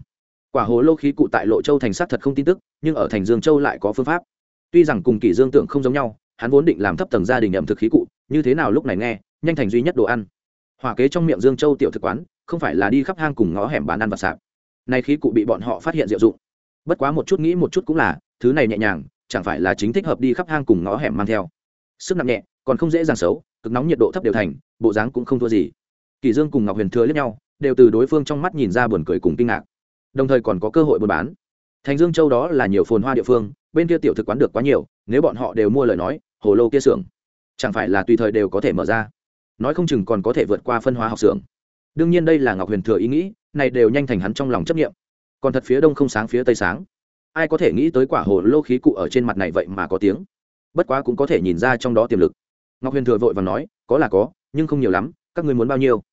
Quả hồ lô khí cụ tại lộ châu thành sát thật không tin tức, nhưng ở thành dương châu lại có phương pháp tuy rằng cùng kỷ dương tưởng không giống nhau, hắn vốn định làm thấp tầng gia đình ẩm thực khí cụ, như thế nào lúc này nghe, nhanh thành duy nhất đồ ăn. Hỏa kế trong miệng dương châu tiểu thực quán, không phải là đi khắp hang cùng ngõ hẻm bán ăn và sạp. Nay khí cụ bị bọn họ phát hiện diệu dụng. Bất quá một chút nghĩ một chút cũng là, thứ này nhẹ nhàng, chẳng phải là chính thích hợp đi khắp hang cùng ngõ hẻm mang theo. Sức nặng nhẹ, còn không dễ dàng xấu, cực nóng nhiệt độ thấp đều thành, bộ dáng cũng không thua gì. Kỳ dương cùng ngọc huyền thừa lẫn nhau, đều từ đối phương trong mắt nhìn ra buồn cười cùng kinh ngạc. Đồng thời còn có cơ hội buôn bán thành dương châu đó là nhiều phồn hoa địa phương, bên kia tiểu thực quán được quá nhiều, nếu bọn họ đều mua lời nói, hồ lô kia xưởng, chẳng phải là tùy thời đều có thể mở ra. Nói không chừng còn có thể vượt qua phân hóa học xưởng. Đương nhiên đây là ngọc huyền thừa ý nghĩ, này đều nhanh thành hắn trong lòng chấp nghiệm còn thật phía đông không sáng phía tây sáng. Ai có thể nghĩ tới quả hồ lô khí cụ ở trên mặt này vậy mà có tiếng. Bất quá cũng có thể nhìn ra trong đó tiềm lực. Ngọc huyền thừa vội và nói, có là có, nhưng không nhiều lắm, các người muốn bao nhiêu?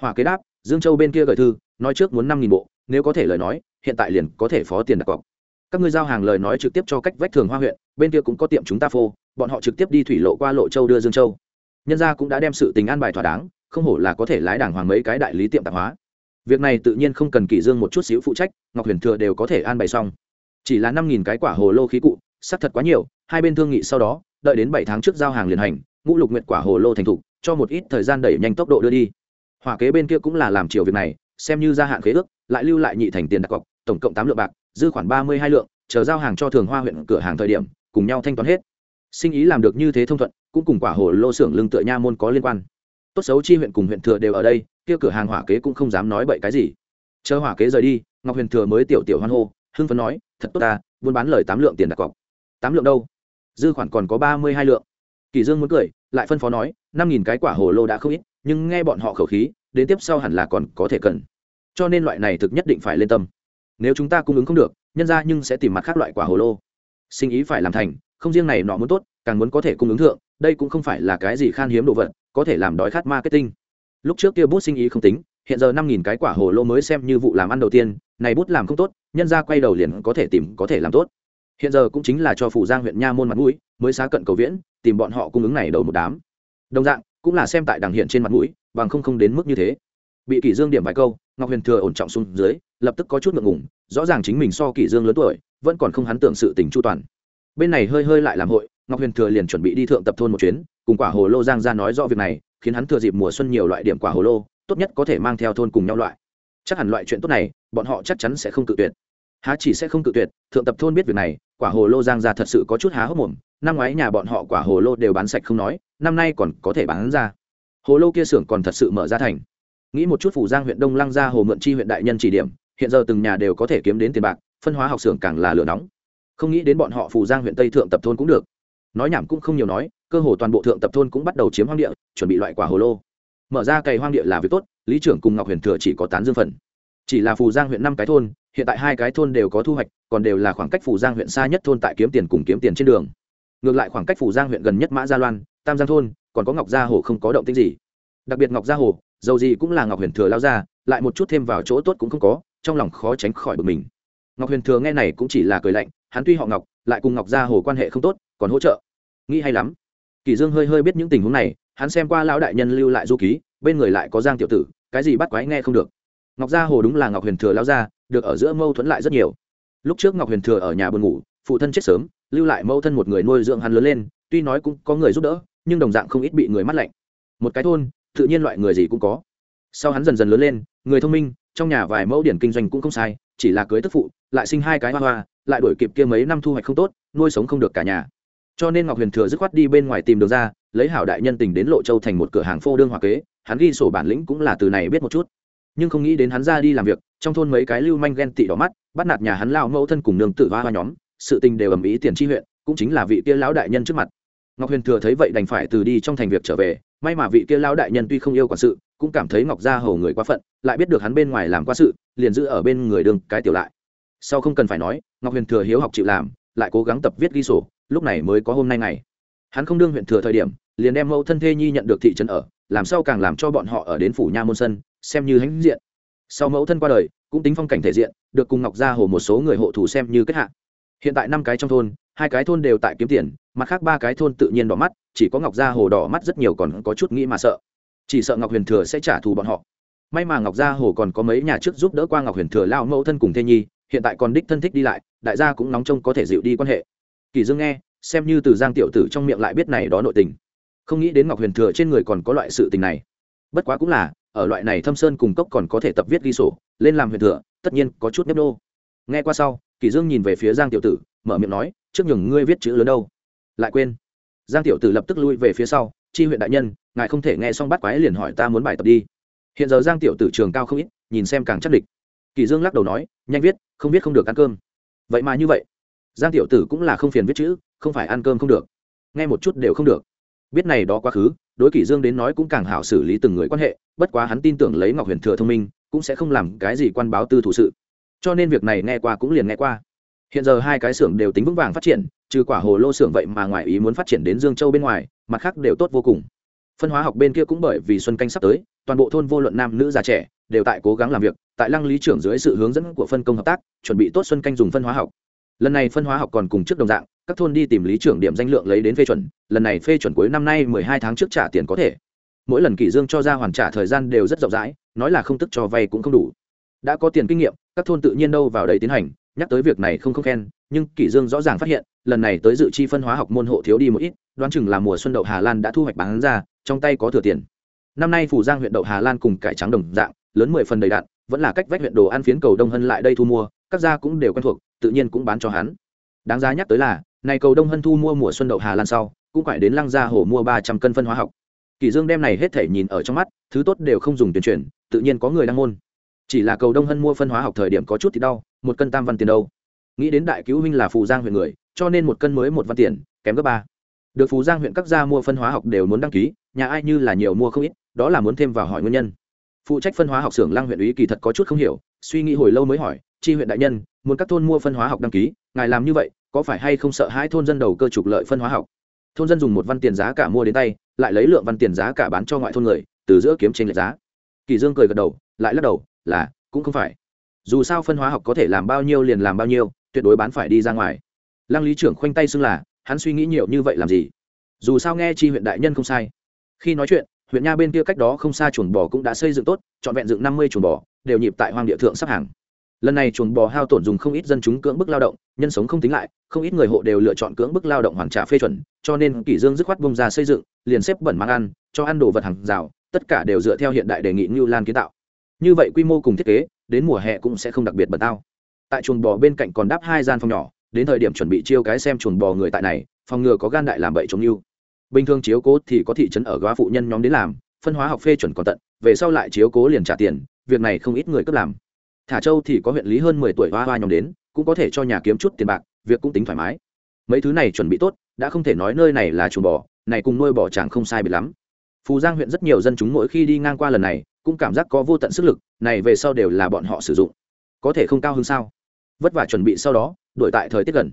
Hỏa kế đáp, dương châu bên kia gửi thư, nói trước muốn năm nghìn bộ, nếu có thể lời nói hiện tại liền có thể phó tiền đặt cọc. Các ngươi giao hàng lời nói trực tiếp cho cách vách thường hoa huyện, bên kia cũng có tiệm chúng ta phô, bọn họ trực tiếp đi thủy lộ qua lộ châu đưa dương châu. Nhân gia cũng đã đem sự tình an bài thỏa đáng, không hổ là có thể lái đảng hoàng mấy cái đại lý tiệm tạp hóa. Việc này tự nhiên không cần kỷ dương một chút xíu phụ trách, ngọc huyền thừa đều có thể an bài xong. Chỉ là năm nghìn cái quả hồ lô khí cụ sắc thật quá nhiều, hai bên thương nghị sau đó, đợi đến bảy tháng trước giao hàng liền hành, ngũ lục nguyện quả hồ lô thành thục, cho một ít thời gian đẩy nhanh tốc độ đưa đi. Hỏa kế bên kia cũng là làm chiều việc này, xem như gia hạn khế ước, lại lưu lại nhị thành tiền đặt cọc tổng cộng tám lượng bạc, dư khoản ba mươi hai lượng, chờ giao hàng cho thường hoa huyện cửa hàng thời điểm, cùng nhau thanh toán hết. Sinh ý làm được như thế thông thuận, cũng cùng quả hồ lô xưởng lương tựa nha môn có liên quan. Tốt xấu chi huyện cùng huyện thừa đều ở đây, kia cửa hàng hỏa kế cũng không dám nói bậy cái gì. Chờ hỏa kế rời đi, ngọc huyền thừa mới tiểu tiểu hoan hô, hưng phấn nói, thật tốt ta, buôn bán lời tám lượng tiền đặt cọc. Tám lượng đâu? Dư khoản còn có ba mươi hai lượng. Kỳ dương muốn cười, lại phân phó nói, năm nghìn cái quả hồ lô đã không ít, nhưng nghe bọn họ khẩu khí, đến tiếp sau hẳn là còn có thể cần. Cho nên loại này thực nhất định phải lên tâm nếu chúng ta cung ứng không được, nhân ra nhưng sẽ tìm mặt khác loại quả hồ lô. Sinh ý phải làm thành, không riêng này nọ muốn tốt, càng muốn có thể cung ứng thượng, đây cũng không phải là cái gì khan hiếm đồ vật, có thể làm đói khát marketing. Lúc trước kia bút sinh ý không tính, hiện giờ năm nghìn cái quả hồ lô mới xem như vụ làm ăn đầu tiên, này bút làm không tốt, nhân ra quay đầu liền có thể tìm, có thể làm tốt. Hiện giờ cũng chính là cho phủ giang huyện nha môn mặt mũi, mới xá cận cầu viễn, tìm bọn họ cung ứng này đầu một đám. Đồng dạng, cũng là xem tại đằng hiện trên mặt mũi, bằng không không đến mức như thế. Bị kỷ dương điểm vài câu ngọc huyền thừa ổn trọng xuống dưới, lập tức có chút ngượng ngùng, rõ ràng chính mình so kỷ dương lớn tuổi, vẫn còn không hắn tưởng sự tình chu toàn. Bên này hơi hơi lại làm hội, ngọc huyền thừa liền chuẩn bị đi thượng tập thôn một chuyến, cùng quả hồ lô giang ra nói rõ việc này, khiến hắn thừa dịp mùa xuân nhiều loại điểm quả hồ lô, tốt nhất có thể mang theo thôn cùng nhau loại. Chắc hẳn loại chuyện tốt này, bọn họ chắc chắn sẽ không cự tuyệt. Há chỉ sẽ không cự tuyệt, thượng tập thôn biết việc này, quả hồ lô giang ra thật sự có chút há hốc mồm, năm ngoái nhà bọn họ quả hồ lô đều bán sạch không nói, năm nay còn có thể bán ra. Hồ lô kia xưởng còn thật sự mở ra thành nghĩ một chút phủ giang huyện đông lăng ra hồ mượn chi huyện đại nhân chỉ điểm, hiện giờ từng nhà đều có thể kiếm đến tiền bạc, phân hóa học xưởng càng là lửa nóng. Không nghĩ đến bọn họ phủ giang huyện tây thượng tập thôn cũng được. Nói nhảm cũng không nhiều nói, cơ hồ toàn bộ thượng tập thôn cũng bắt đầu chiếm hoang địa, chuẩn bị loại quả hồ lô. Mở ra cày hoang địa là việc tốt, lý trưởng cùng ngọc huyền thừa chỉ có tán dương phần. Chỉ là phù giang huyện năm cái thôn, hiện tại hai cái thôn đều có thu hoạch, còn đều là khoảng cách phù giang huyện xa nhất thôn tại kiếm tiền cùng kiếm tiền trên đường. Ngược lại khoảng cách phù giang huyện gần nhất mã gia loan, tam giang thôn, còn có ngọc gia hồ không có động tĩnh gì. Đặc biệt ngọc gia hồ dầu gì cũng là ngọc huyền thừa lao ra lại một chút thêm vào chỗ tốt cũng không có trong lòng khó tránh khỏi bực mình. Ngọc huyền thừa nghe này cũng chỉ là cười lạnh hắn tuy họ ngọc lại cùng ngọc gia hồ quan hệ không tốt còn hỗ trợ. Nghĩ hay lắm. Kỳ dương hơi hơi biết những tình huống này hắn xem qua lão đại nhân lưu lại du ký bên người lại có giang tiểu tử cái gì bắt quái nghe không được. Ngọc gia hồ đúng là ngọc huyền thừa lao ra, được ở giữa mâu thuẫn lại rất nhiều. Lúc trước ngọc huyền thừa ở nhà buồn ngủ phụ thân chết sớm lưu lại mâu thân một người nuôi dưỡng hắn lớn lên tuy nói cũng có người giúp đỡ nhưng đồng dạng không ít bị người mắt lạnh. Một cái thôn tự nhiên loại người gì cũng có. Sau hắn dần dần lớn lên, người thông minh, trong nhà vài mẫu điển kinh doanh cũng không sai, chỉ là cưới tức phụ, lại sinh hai cái hoa hoa, lại đổi kịp kia mấy năm thu hoạch không tốt, nuôi sống không được cả nhà. Cho nên ngọc huyền thừa dứt khoát đi bên ngoài tìm đường ra, lấy hảo đại nhân tình đến lộ châu thành một cửa hàng phô đương hòa kế, hắn ghi sổ bản lĩnh cũng là từ này biết một chút. Nhưng không nghĩ đến hắn ra đi làm việc, trong thôn mấy cái lưu manh ghen tị đỏ mắt, bắt nạt nhà hắn lao mẫu thân cùng nương tử hoa hoa nhóm, sự tình đều ầm ĩ tiền chi huyện, cũng chính là vị kia lão đại nhân trước mặt ngọc huyền thừa thấy vậy đành phải từ đi trong thành việc trở về. May mà vị kia lão đại nhân tuy không yêu quản sự, cũng cảm thấy ngọc gia hầu người quá phận, lại biết được hắn bên ngoài làm quá sự, liền giữ ở bên người đường cái tiểu lại. Sau không cần phải nói, ngọc huyền thừa hiếu học chịu làm, lại cố gắng tập viết ghi sổ, lúc này mới có hôm nay ngày. Hắn không đương huyện thừa thời điểm, liền đem mẫu thân thê nhi nhận được thị trấn ở, làm sao càng làm cho bọn họ ở đến phủ nha môn sân xem như hãnh diện. Sau mẫu thân qua đời, cũng tính phong cảnh thể diện, được cùng ngọc gia hồ một số người hộ thủ xem như kết hạ. Hiện tại năm cái trong thôn, hai cái thôn đều tại kiếm tiền mặt khác ba cái thôn tự nhiên đỏ mắt, chỉ có ngọc gia hồ đỏ mắt rất nhiều còn có chút nghĩ mà sợ. Chỉ sợ ngọc huyền thừa sẽ trả thù bọn họ. May mà ngọc gia hồ còn có mấy nhà trước giúp đỡ qua ngọc huyền thừa lao mẫu thân cùng thê nhi, hiện tại còn đích thân thích đi lại, đại gia cũng nóng trông có thể dịu đi quan hệ. Kỳ dương nghe, xem như từ giang tiểu tử trong miệng lại biết này đó nội tình. Không nghĩ đến ngọc huyền thừa trên người còn có loại sự tình này. Bất quá cũng là, ở loại này thâm sơn cùng cốc còn có thể tập viết ghi sổ, lên làm huyền thừa, tất nhiên có chút nếp đô nghe qua sau, kỳ dương nhìn về phía giang tiểu tử, mở miệng nói, trước nhường ngươi viết chữ lớn đâu? Lại quên. Giang tiểu tử lập tức lui về phía sau, chi huyện đại nhân, ngài không thể nghe xong bắt quái liền hỏi ta muốn bài tập đi. Hiện giờ giang tiểu tử trường cao không ít, nhìn xem càng chắc địch. Kỳ dương lắc đầu nói, nhanh viết, không viết không được ăn cơm. Vậy mà như vậy? Giang tiểu tử cũng là không phiền viết chữ, không phải ăn cơm không được, nghe một chút đều không được. Biết này đó quá khứ, đối kỷ dương đến nói cũng càng hảo xử lý từng người quan hệ, bất quá hắn tin tưởng lấy ngọc huyền thừa thông minh, cũng sẽ không làm cái gì quan báo tư thủ sự. Cho nên việc này nghe qua cũng liền nghe qua. Hiện giờ hai cái xưởng đều tính vững vàng phát triển trừ quả hồ lô xưởng vậy mà ngoài ý muốn phát triển đến dương châu bên ngoài, mặt khác đều tốt vô cùng. Phân hóa học bên kia cũng bởi vì xuân canh sắp tới, toàn bộ thôn vô luận nam nữ già trẻ đều tại cố gắng làm việc, tại lăng lý trưởng dưới sự hướng dẫn của phân công hợp tác, chuẩn bị tốt xuân canh dùng phân hóa học. Lần này phân hóa học còn cùng trước đồng dạng, các thôn đi tìm lý trưởng điểm danh lượng lấy đến phê chuẩn, lần này phê chuẩn cuối năm nay mười hai tháng trước trả tiền có thể. Mỗi lần kỷ dương cho ra hoàn trả thời gian đều rất rộng rãi, nói là không tức cho vay cũng không đủ. Đã có tiền kinh nghiệm, các thôn tự nhiên đâu vào đấy tiến hành, nhắc tới việc này không không khen nhưng kỷ dương rõ ràng phát hiện, lần này tới dự chi phân hóa học môn hộ thiếu đi một ít, đoán chừng là mùa xuân đậu hà lan đã thu hoạch bán ra, trong tay có thừa tiền. Năm nay phủ giang huyện đậu hà lan cùng cải trắng đồng dạng, lớn mười phần đầy đạn, vẫn là cách vách huyện đồ ăn phiến cầu đông hân lại đây thu mua, các gia cũng đều quen thuộc, tự nhiên cũng bán cho hắn. Đáng giá nhắc tới là, này cầu đông hân thu mua mùa xuân đậu hà lan sau, cũng phải đến lăng gia hồ mua ba trăm cân phân hóa học. Kỷ dương đem này hết thể nhìn ở trong mắt, thứ tốt đều không dùng tuyên truyền tự nhiên có người đang môn. Chỉ là cầu đông hân mua phân hóa học thời điểm có chút thì đau, một cân tam văn tiền đâu nghĩ đến đại cứu huynh là phù giang huyện người, cho nên một cân mới một văn tiền, kém gấp ba. Được phù giang huyện các gia mua phân hóa học đều muốn đăng ký, nhà ai như là nhiều mua không ít, đó là muốn thêm vào hỏi nguyên nhân. Phụ trách phân hóa học xưởng lăng huyện ủy kỳ thật có chút không hiểu, suy nghĩ hồi lâu mới hỏi tri huyện đại nhân, muốn các thôn mua phân hóa học đăng ký, ngài làm như vậy, có phải hay không sợ hai thôn dân đầu cơ trục lợi phân hóa học? Thôn dân dùng một văn tiền giá cả mua đến tay, lại lấy lượng văn tiền giá cả bán cho ngoại thôn người, từ giữa kiếm trên lệch giá. Kỳ dương cười gật đầu, lại lắc đầu, là, cũng không phải. Dù sao phân hóa học có thể làm bao nhiêu liền làm bao nhiêu tuyệt đối bán phải đi ra ngoài. Lăng lý trưởng khoanh tay xưng là, hắn suy nghĩ nhiều như vậy làm gì? Dù sao nghe chi huyện đại nhân không sai. Khi nói chuyện, huyện nha bên kia cách đó không xa chuồng bò cũng đã xây dựng tốt, trọn vẹn dựng năm mươi chuồng bò, đều nhịp tại hoang địa thượng sắp hàng. Lần này chuồng bò hao tổn dùng không ít dân chúng cưỡng bức lao động, nhân sống không tính lại, không ít người hộ đều lựa chọn cưỡng bức lao động hoàn trả phê chuẩn, cho nên kỷ dương dứt khoát bông ra xây dựng, liền xếp bẩn mang ăn, cho ăn đồ vật hàng rào, tất cả đều dựa theo hiện đại đề nghị như lan kiến tạo. Như vậy quy mô cùng thiết kế, đến mùa hè cũng sẽ không đặc biệt bẩn tao tại chuồng bò bên cạnh còn đáp hai gian phòng nhỏ, đến thời điểm chuẩn bị chiêu cái xem chuồng bò người tại này, phòng ngừa có gan đại làm bậy chống như bình thường chiếu cố thì có thị trấn ở góa phụ nhân nhóm đến làm, phân hóa học phê chuẩn còn tận, về sau lại chiếu cố liền trả tiền, việc này không ít người cấp làm. Thả châu thì có huyện lý hơn mười tuổi hoa hoa nhóm đến, cũng có thể cho nhà kiếm chút tiền bạc, việc cũng tính thoải mái. Mấy thứ này chuẩn bị tốt, đã không thể nói nơi này là chuồng bò, này cùng nuôi bò chẳng không sai biệt lắm. Phù giang huyện rất nhiều dân chúng mỗi khi đi ngang qua lần này, cũng cảm giác có vô tận sức lực, này về sau đều là bọn họ sử dụng. Có thể không cao hơn sao? Vất vả chuẩn bị sau đó đổi tại thời tiết gần.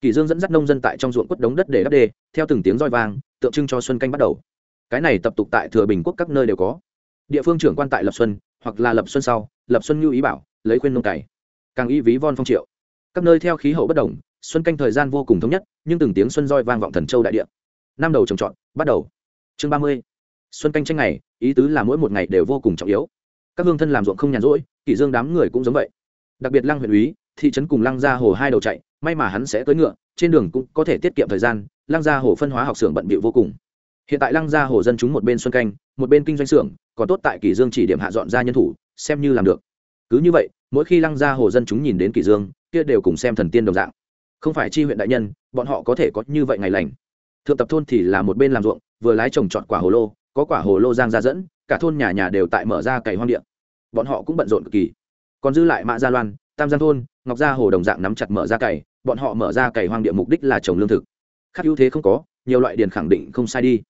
Kỳ dương dẫn dắt nông dân tại trong ruộng quất đống đất để đắp đê, theo từng tiếng roi vang, tượng trưng cho xuân canh bắt đầu. Cái này tập tục tại thừa bình quốc các nơi đều có. Địa phương trưởng quan tại lập xuân, hoặc là lập xuân sau, lập xuân như ý bảo, lấy khuyên nông cày. Càng y ví von phong triệu. Các nơi theo khí hậu bất đồng, xuân canh thời gian vô cùng thống nhất, nhưng từng tiếng xuân roi vang vọng thần châu đại địa. Năm đầu trồng trọt, bắt đầu. Chương ba mươi. Xuân canh tranh ngày, ý tứ là mỗi một ngày đều vô cùng trọng yếu. Các hương thân làm ruộng không nhàn rỗi kỷ dương đám người cũng giống vậy. Đặc biệt lăng huyện úy thị trấn cùng lăng gia hồ hai đầu chạy, may mà hắn sẽ tới ngựa, trên đường cũng có thể tiết kiệm thời gian, lăng gia hồ phân hóa học xưởng bận bịu vô cùng. Hiện tại lăng gia hồ dân chúng một bên xuân canh, một bên kinh doanh xưởng, còn tốt tại kỳ dương chỉ điểm hạ dọn ra nhân thủ, xem như làm được. Cứ như vậy, mỗi khi lăng gia hồ dân chúng nhìn đến kỳ dương, kia đều cùng xem thần tiên đồng dạng. Không phải chi huyện đại nhân, bọn họ có thể có như vậy ngày lành. Thượng tập thôn thì là một bên làm ruộng, vừa lái trồng trọt quả hồ lô, có quả hồ lô giang ra dẫn, cả thôn nhà nhà đều tại mở ra cày hoang địa. bọn họ cũng bận rộn cực kỳ. Còn dư lại mã gia loan tam giang thôn, ngọc gia hồ đồng dạng nắm chặt mở ra cày, bọn họ mở ra cày hoang địa mục đích là trồng lương thực. Khác ưu thế không có, nhiều loại điền khẳng định không sai đi.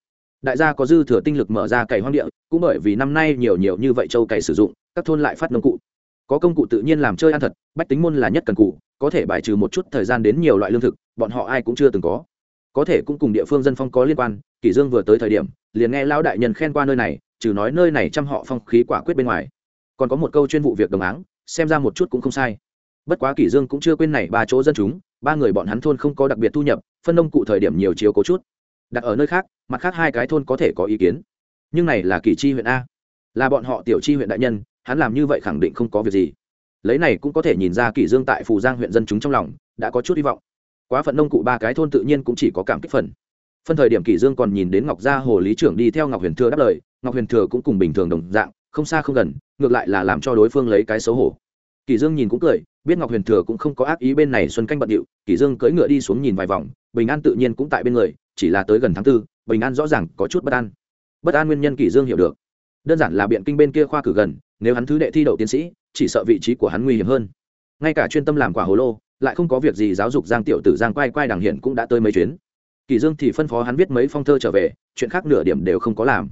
Đại gia có dư thừa tinh lực mở ra cày hoang địa, cũng bởi vì năm nay nhiều nhiều như vậy châu cày sử dụng, các thôn lại phát nông cụ. Có công cụ tự nhiên làm chơi ăn thật, bách tính môn là nhất cần cụ, có thể bài trừ một chút thời gian đến nhiều loại lương thực, bọn họ ai cũng chưa từng có. Có thể cũng cùng địa phương dân phong có liên quan, kỷ dương vừa tới thời điểm, liền nghe lão đại nhân khen qua nơi này, trừ nói nơi này chăm họ phong khí quả quyết bên ngoài. Còn có một câu chuyên vụ việc đồng áng xem ra một chút cũng không sai. Bất quá kỷ dương cũng chưa quên này ba chỗ dân chúng, ba người bọn hắn thôn không có đặc biệt thu nhập, phân nông cụ thời điểm nhiều chiếu cố chút. Đặt ở nơi khác, mặt khác hai cái thôn có thể có ý kiến. Nhưng này là kỷ chi huyện a. Là bọn họ tiểu chi huyện đại nhân, hắn làm như vậy khẳng định không có việc gì. Lấy này cũng có thể nhìn ra kỷ dương tại phù giang huyện dân chúng trong lòng, đã có chút hy vọng. Quá phận nông cụ ba cái thôn tự nhiên cũng chỉ có cảm kích phần. Phân thời điểm kỷ dương còn nhìn đến ngọc gia hồ lý trưởng đi theo ngọc huyền thừa đáp lời, ngọc huyền thừa cũng cùng bình thường đồng dạng không xa không gần, ngược lại là làm cho đối phương lấy cái xấu hổ. Kỳ dương nhìn cũng cười, biết ngọc huyền thừa cũng không có ác ý bên này xuân canh bận điệu kỳ dương cưỡi ngựa đi xuống nhìn vài vòng, bình an tự nhiên cũng tại bên người, chỉ là tới gần tháng tư, bình an rõ ràng có chút bất an. Bất an nguyên nhân kỳ dương hiểu được. Đơn giản là biện kinh bên kia khoa cử gần, nếu hắn thứ đệ thi đậu tiến sĩ, chỉ sợ vị trí của hắn nguy hiểm hơn. Ngay cả chuyên tâm làm quả hồ lô, lại không có việc gì giáo dục giang tiểu tử giang quay quay đằng hiện cũng đã tới mấy chuyến. Kỳ dương thì phân phó hắn viết mấy phong thơ trở về, chuyện khác nửa điểm đều không có làm.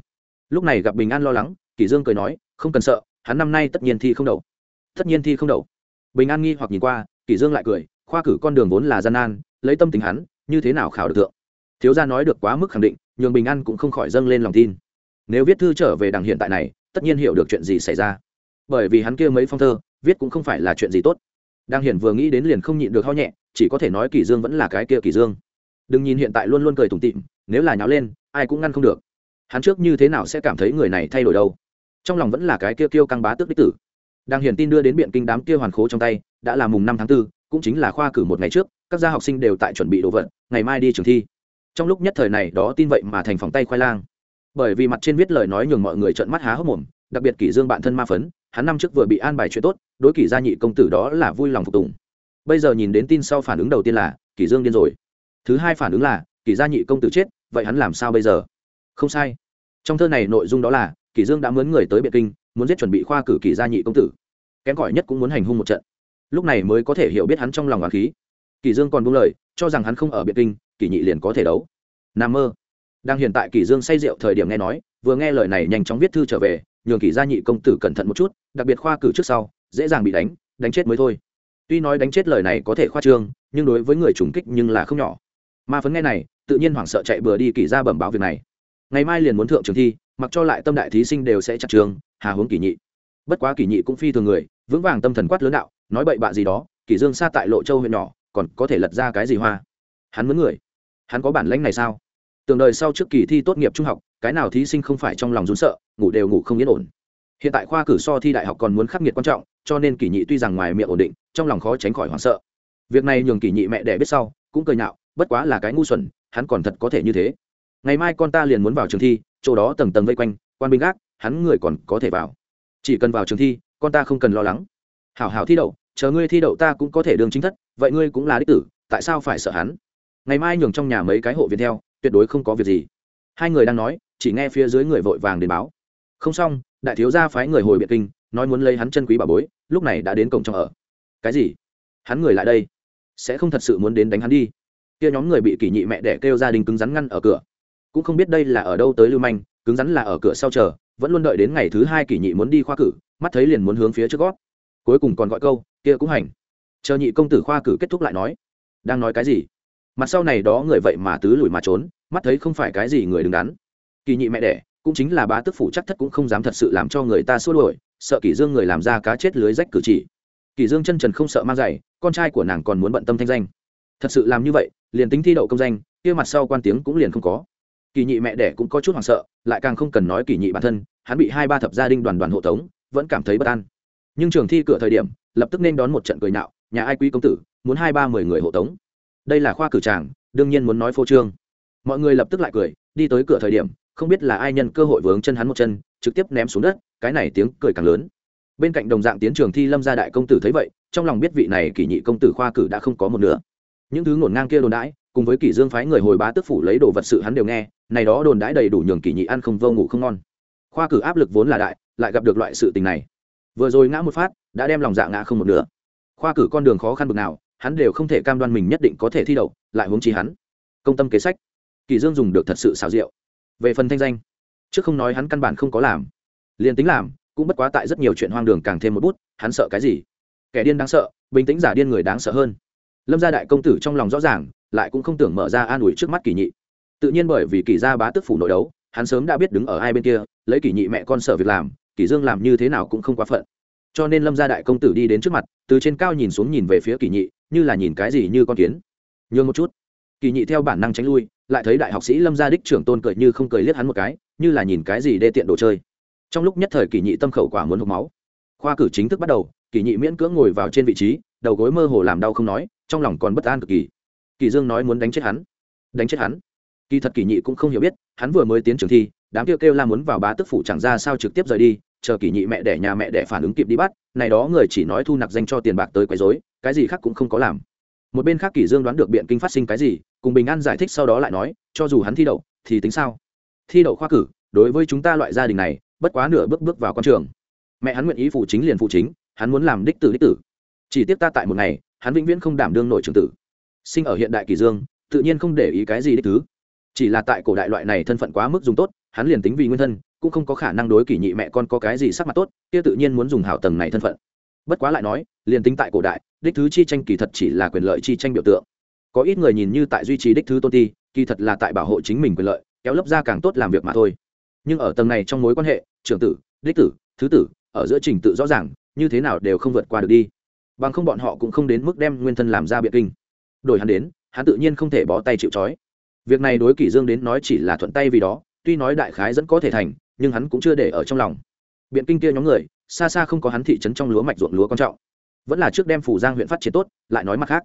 Lúc này gặp bình an lo lắng kỳ dương cười nói, không cần sợ, hắn năm nay tất nhiên thi không đậu tất nhiên thi không đậu bình an nghi hoặc nhìn qua kỳ dương lại cười, khoa cử con đường vốn là gian nan, lấy tâm tình hắn, như thế nào khảo được thượng? Thiếu gia nói được quá mức khẳng định, nhường bình an cũng không khỏi dâng lên lòng tin. Nếu viết thư trở về đằng hiện tại này, tất nhiên hiểu được chuyện gì xảy ra. Bởi vì hắn kia mấy phong thơ, viết cũng không phải là chuyện gì tốt. Đang hiển vừa nghĩ đến liền không nhịn được ho nhẹ, chỉ có thể nói kỳ dương vẫn là cái kia kỳ dương. Đừng nhìn hiện tại luôn luôn cười tủm tỉm, nếu là nháo lên, ai cũng ngăn không được. Hắn trước như thế nào sẽ cảm thấy người này thay đổi đâu? Trong lòng vẫn là cái kia kêu căng bá tước đích tử. Đang hiển tin đưa đến biện kinh đám kia hoàn khố trong tay đã là mùng năm tháng 4, cũng chính là khoa cử một ngày trước các gia học sinh đều tại chuẩn bị đồ vật ngày mai đi trường thi. Trong lúc nhất thời này đó tin vậy mà thành phòng tay khoai lang. Bởi vì mặt trên viết lời nói nhường mọi người trợn mắt há hốc mồm đặc biệt kỷ dương bạn thân ma phấn hắn năm trước vừa bị an bài chuyện tốt đối kỷ gia nhị công tử đó là vui lòng phục tùng. Bây giờ nhìn đến tin sau phản ứng đầu tiên là kỷ dương điên rồi. Thứ hai phản ứng là kỷ gia nhị công tử chết vậy hắn làm sao bây giờ? Không sai. Trong thơ này nội dung đó là kỷ dương đã mướn người tới biệt kinh, muốn giết chuẩn bị khoa cử kỷ gia nhị công tử. Kém cỏi nhất cũng muốn hành hung một trận. Lúc này mới có thể hiểu biết hắn trong lòng oán khí. Kỷ dương còn buông lời, cho rằng hắn không ở biệt kinh, kỷ nhị liền có thể đấu. Nam mơ. Đang hiện tại kỷ dương say rượu thời điểm nghe nói, vừa nghe lời này nhanh chóng viết thư trở về, nhường kỷ gia nhị công tử cẩn thận một chút, đặc biệt khoa cử trước sau, dễ dàng bị đánh đánh chết mới thôi. Tuy nói đánh chết lời này có thể khoa trương, nhưng đối với người trùng kích nhưng là không nhỏ. Ma phấn nghe này, tự nhiên hoảng sợ chạy bừa đi kỷ ra bẩm báo việc này. Ngày mai liền muốn thượng trường thi mặc cho lại tâm đại thí sinh đều sẽ chặt trường, hà hướng kỷ nhị. Bất quá kỷ nhị cũng phi thường người, vững vàng tâm thần quát lớn đạo, nói bậy bạ gì đó, kỷ dương xa tại lộ châu huyện nhỏ, còn có thể lật ra cái gì hoa? Hắn muốn người. Hắn có bản lãnh này sao? Tưởng đời sau trước kỳ thi tốt nghiệp trung học, cái nào thí sinh không phải trong lòng rún sợ, ngủ đều ngủ không yên ổn. Hiện tại khoa cử so thi đại học còn muốn khắc nghiệt quan trọng, cho nên kỷ nhị tuy rằng ngoài miệng ổn định, trong lòng khó tránh khỏi hoảng sợ. Việc này nhường kỷ nhị mẹ đẻ biết sau, cũng cười nhạo, bất quá là cái ngu xuẩn, hắn còn thật có thể như thế. Ngày mai con ta liền muốn vào trường thi chỗ đó tầng tầng vây quanh, quan binh gác, hắn người còn có thể vào. Chỉ cần vào trường thi, con ta không cần lo lắng. Hảo hảo thi đậu, chờ ngươi thi đậu ta cũng có thể đường chính thất, vậy ngươi cũng là đích tử, tại sao phải sợ hắn? Ngày mai nhường trong nhà mấy cái hộ viện theo, tuyệt đối không có việc gì. Hai người đang nói, chỉ nghe phía dưới người vội vàng đến báo. Không xong, đại thiếu gia phái người hồi biệt kinh, nói muốn lấy hắn chân quý bà bối, lúc này đã đến cổng trong ở. Cái gì? Hắn người lại đây? Sẽ không thật sự muốn đến đánh hắn đi. Kia nhóm người bị kỷ nhị mẹ đẻ kêu gia đình cứng rắn ngăn ở cửa cũng không biết đây là ở đâu tới lưu manh, cứng rắn là ở cửa sau chờ, vẫn luôn đợi đến ngày thứ hai kỷ nhị muốn đi khoa cử, mắt thấy liền muốn hướng phía trước gót. Cuối cùng còn gọi câu, kia cũng hành. Chờ nhị công tử khoa cử kết thúc lại nói. Đang nói cái gì? Mặt sau này đó người vậy mà tứ lùi mà trốn, mắt thấy không phải cái gì người đứng đắn. Kỳ nhị mẹ đẻ, cũng chính là bá tức phủ chắc thất cũng không dám thật sự làm cho người ta xua đuổi, sợ kỷ dương người làm ra cá chết lưới rách cử chỉ. Kỷ dương chân trần không sợ mang giày, con trai của nàng còn muốn bận tâm thanh danh. Thật sự làm như vậy, liền tính thi đậu công danh, kia mặt sau quan tiếng cũng liền không có kỳ nhị mẹ đẻ cũng có chút hoảng sợ, lại càng không cần nói kỳ nhị bản thân, hắn bị hai ba thập gia đình đoàn đoàn hộ tống, vẫn cảm thấy bất an. Nhưng trường thi cửa thời điểm, lập tức nên đón một trận cười nạo nhà ai quý công tử, muốn hai ba mười người hộ tống. Đây là khoa cử tràng, đương nhiên muốn nói phô trương. Mọi người lập tức lại cười, đi tới cửa thời điểm, không biết là ai nhân cơ hội vướng chân hắn một chân, trực tiếp ném xuống đất, cái này tiếng cười càng lớn. Bên cạnh đồng dạng tiến trường thi lâm gia đại công tử thấy vậy, trong lòng biết vị này kỷ nhị công tử khoa cử đã không có một nửa. Những thứ ngổn ngang kia đồn đãi, cùng với kỷ dương phái người hồi bá tức phủ lấy đồ vật sự hắn đều nghe này đó đồn đãi đầy đủ nhường kỷ nhị ăn không vô ngủ không ngon. Khoa cử áp lực vốn là đại, lại gặp được loại sự tình này. Vừa rồi ngã một phát, đã đem lòng dạ ngã không một nửa. Khoa cử con đường khó khăn bực nào, hắn đều không thể cam đoan mình nhất định có thể thi đậu, lại huống chi hắn. Công tâm kế sách. Kỳ dương dùng được thật sự xào rượu về phần thanh danh, trước không nói hắn căn bản không có làm. Liền tính làm, cũng bất quá tại rất nhiều chuyện hoang đường càng thêm một bút, hắn sợ cái gì? Kẻ điên đáng sợ, bình tĩnh giả điên người đáng sợ hơn. Lâm gia đại công tử trong lòng rõ ràng, lại cũng không tưởng mở ra an ủi trước mắt kỳ nhị tự nhiên bởi vì kỳ gia bá tức phủ nội đấu, hắn sớm đã biết đứng ở hai bên kia, lấy kỳ nhị mẹ con sợ việc làm, kỳ dương làm như thế nào cũng không quá phận. Cho nên lâm gia đại công tử đi đến trước mặt, từ trên cao nhìn xuống nhìn về phía kỳ nhị, như là nhìn cái gì như con kiến. Nhường một chút. Kỳ nhị theo bản năng tránh lui, lại thấy đại học sĩ lâm gia đích trưởng tôn cười như không cười liếc hắn một cái, như là nhìn cái gì đê tiện đồ chơi. Trong lúc nhất thời kỳ nhị tâm khẩu quả muốn hộp máu. Khoa cử chính thức bắt đầu, kỳ nhị miễn cưỡng ngồi vào trên vị trí, đầu gối mơ hồ làm đau không nói, trong lòng còn bất an cực kỳ. Kỳ dương nói muốn đánh chết hắn. Đánh chết hắn kỳ thật kỳ nhị cũng không hiểu biết, hắn vừa mới tiến trường thi, đám kêu kêu la muốn vào bá tức phủ chẳng ra sao trực tiếp rời đi, chờ kỳ nhị mẹ đẻ nhà mẹ đẻ phản ứng kịp đi bắt, này đó người chỉ nói thu nạp danh cho tiền bạc tới quấy rối, cái gì khác cũng không có làm. Một bên khác kỳ dương đoán được biện kinh phát sinh cái gì, cùng bình an giải thích sau đó lại nói, cho dù hắn thi đậu, thì tính sao? Thi đậu khoa cử, đối với chúng ta loại gia đình này, bất quá nửa bước bước vào con trường. Mẹ hắn nguyện ý phụ chính liền phụ chính, hắn muốn làm đích tử đích tử. Chỉ tiếp ta tại một ngày, hắn vĩnh viễn không đảm đương nội trường tử. Sinh ở hiện đại kỳ dương, tự nhiên không để ý cái gì đích tứ chỉ là tại cổ đại loại này thân phận quá mức dùng tốt, hắn liền tính vì nguyên thân, cũng không có khả năng đối kỷ nhị mẹ con có cái gì sắc mặt tốt, kia tự nhiên muốn dùng hảo tầng này thân phận. Bất quá lại nói, liền tính tại cổ đại, đích thứ chi tranh kỳ thật chỉ là quyền lợi chi tranh biểu tượng. Có ít người nhìn như tại duy trì đích thứ tôn ti, kỳ thật là tại bảo hộ chính mình quyền lợi, kéo lấp ra càng tốt làm việc mà thôi. Nhưng ở tầng này trong mối quan hệ, trưởng tử, đích tử, thứ tử, ở giữa trình tự rõ ràng, như thế nào đều không vượt qua được đi. Bằng không bọn họ cũng không đến mức đem nguyên thân làm ra biện kinh. Đổi hắn đến, hắn tự nhiên không thể bó tay chịu trói việc này đối kỷ dương đến nói chỉ là thuận tay vì đó, tuy nói đại khái dẫn có thể thành, nhưng hắn cũng chưa để ở trong lòng. Biện kinh kia nhóm người, xa xa không có hắn thị trấn trong lúa mạch ruộng lúa quan trọng. Vẫn là trước đem phủ giang huyện phát triển tốt, lại nói mặt khác.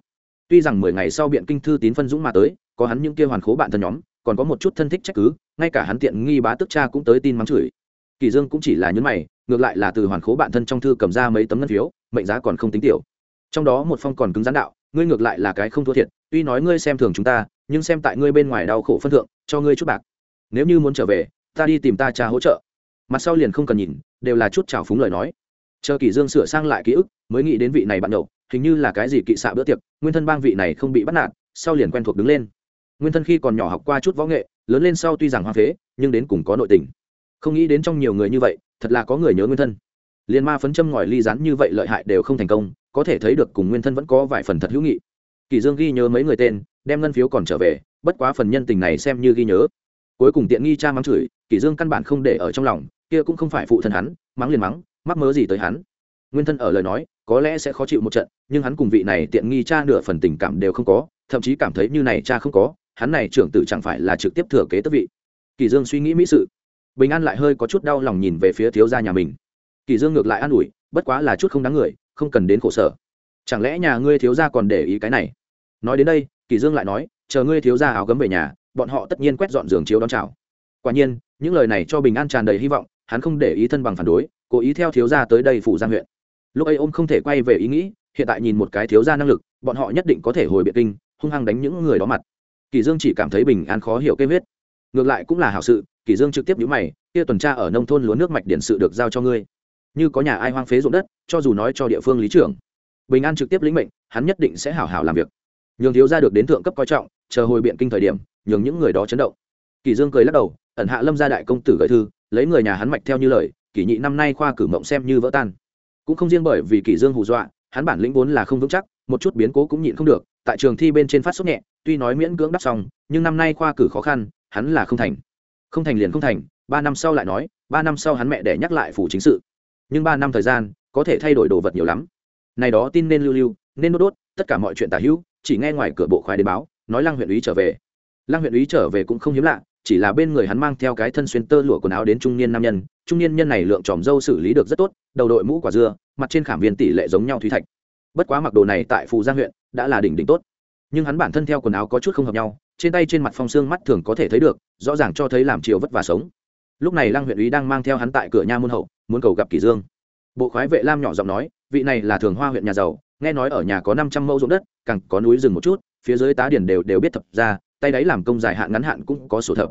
Tuy rằng mười ngày sau biện kinh thư tín phân dũng mà tới, có hắn những kia hoàn khố bạn thân nhóm, còn có một chút thân thích trách cứ, ngay cả hắn tiện nghi bá tức cha cũng tới tin mắng chửi. Kỳ dương cũng chỉ là nhấn mày, ngược lại là từ hoàn khố bạn thân trong thư cầm ra mấy tấm ngân phiếu, mệnh giá còn không tính tiểu. Trong đó một phong còn cứng rắn đạo, ngươi ngược lại là cái không thua thiệt, tuy nói ngươi xem thường chúng ta nhưng xem tại ngươi bên ngoài đau khổ phân thượng, cho ngươi chút bạc. Nếu như muốn trở về, ta đi tìm ta cha hỗ trợ. Mặt sau liền không cần nhìn, đều là chút trào phúng lời nói. Chờ kỷ dương sửa sang lại ký ức, mới nghĩ đến vị này bạn nhậu, hình như là cái gì kỵ xạ bữa tiệc, nguyên thân bang vị này không bị bắt nạt, sau liền quen thuộc đứng lên. Nguyên thân khi còn nhỏ học qua chút võ nghệ, lớn lên sau tuy rằng hoang phế, nhưng đến cùng có nội tình. Không nghĩ đến trong nhiều người như vậy, thật là có người nhớ nguyên thân. Liền ma phấn châm ngòi ly rán như vậy lợi hại đều không thành công, có thể thấy được cùng nguyên thân vẫn có vài phần thật hữu nghị. Kỳ dương ghi nhớ mấy người tên đem ngân phiếu còn trở về, bất quá phần nhân tình này xem như ghi nhớ. Cuối cùng tiện nghi cha mắng chửi, kỷ dương căn bản không để ở trong lòng, kia cũng không phải phụ thân hắn, mắng liền mắng, mắc mớ gì tới hắn. Nguyên thân ở lời nói, có lẽ sẽ khó chịu một trận, nhưng hắn cùng vị này tiện nghi cha nửa phần tình cảm đều không có, thậm chí cảm thấy như này cha không có, hắn này trưởng tử chẳng phải là trực tiếp thừa kế tước vị. Kỷ dương suy nghĩ mỹ sự. Bình an lại hơi có chút đau lòng nhìn về phía thiếu gia nhà mình. Kỷ dương ngược lại an ủi, bất quá là chút không đáng người, không cần đến khổ sở. Chẳng lẽ nhà ngươi thiếu gia còn để ý cái này? Nói đến đây kỳ dương lại nói, chờ ngươi thiếu gia áo gấm về nhà, bọn họ tất nhiên quét dọn giường chiếu đón chào. Quả nhiên, những lời này cho bình an tràn đầy hy vọng, hắn không để ý thân bằng phản đối, cố ý theo thiếu gia tới đây phủ giang huyện. Lúc ấy ôm không thể quay về ý nghĩ, hiện tại nhìn một cái thiếu gia năng lực, bọn họ nhất định có thể hồi biệt kinh, hung hăng đánh những người đó mặt. Kỳ dương chỉ cảm thấy bình an khó hiểu cây huyết. Ngược lại cũng là hảo sự, kỳ dương trực tiếp nhíu mày, kia tuần tra ở nông thôn lúa nước mạch điện sự được giao cho ngươi. Như có nhà ai hoang phế ruộng đất, cho dù nói cho địa phương lý trưởng. Bình an trực tiếp lĩnh mệnh, hắn nhất định sẽ hảo hảo làm việc nhường thiếu gia được đến thượng cấp coi trọng, chờ hồi biện kinh thời điểm, nhường những người đó chấn động. Kỳ dương cười lắc đầu, ẩn hạ lâm gia đại công tử gửi thư, lấy người nhà hắn mạch theo như lời, kỷ nhị năm nay khoa cử mộng xem như vỡ tan. Cũng không riêng bởi vì kỷ dương hù dọa, hắn bản lĩnh vốn là không vững chắc, một chút biến cố cũng nhịn không được, tại trường thi bên trên phát sốt nhẹ, tuy nói miễn cưỡng đắp xong, nhưng năm nay khoa cử khó khăn, hắn là không thành. Không thành liền không thành, ba năm sau lại nói, ba năm sau hắn mẹ để nhắc lại phủ chính sự. Nhưng ba năm thời gian, có thể thay đổi đồ vật nhiều lắm. Này đó tin nên lưu lưu, nên đốt đốt, tất cả mọi chuyện tả hữu chỉ nghe ngoài cửa bộ khoái đến báo, nói lăng huyện úy trở về. Lăng huyện úy trở về cũng không hiếm lạ, chỉ là bên người hắn mang theo cái thân xuyên tơ lụa quần áo đến trung niên nam nhân. Trung niên nhân này lượng tròm dâu xử lý được rất tốt, đầu đội mũ quả dưa, mặt trên khảm viên tỷ lệ giống nhau thúy thạch. Bất quá mặc đồ này tại phù giang huyện đã là đỉnh đỉnh tốt. Nhưng hắn bản thân theo quần áo có chút không hợp nhau, trên tay trên mặt phong xương mắt thường có thể thấy được, rõ ràng cho thấy làm chiều vất vả sống. Lúc này lăng huyện úy đang mang theo hắn tại cửa nha môn hậu, muốn cầu gặp Kỳ dương. Bộ khoái vệ lam nhỏ giọng nói, vị này là thường hoa huyện nhà giàu nghe nói ở nhà có năm trăm mẫu ruộng đất, càng có núi rừng một chút, phía dưới tá điển đều đều biết thập ra, tay đấy làm công dài hạn ngắn hạn cũng có sổ thập.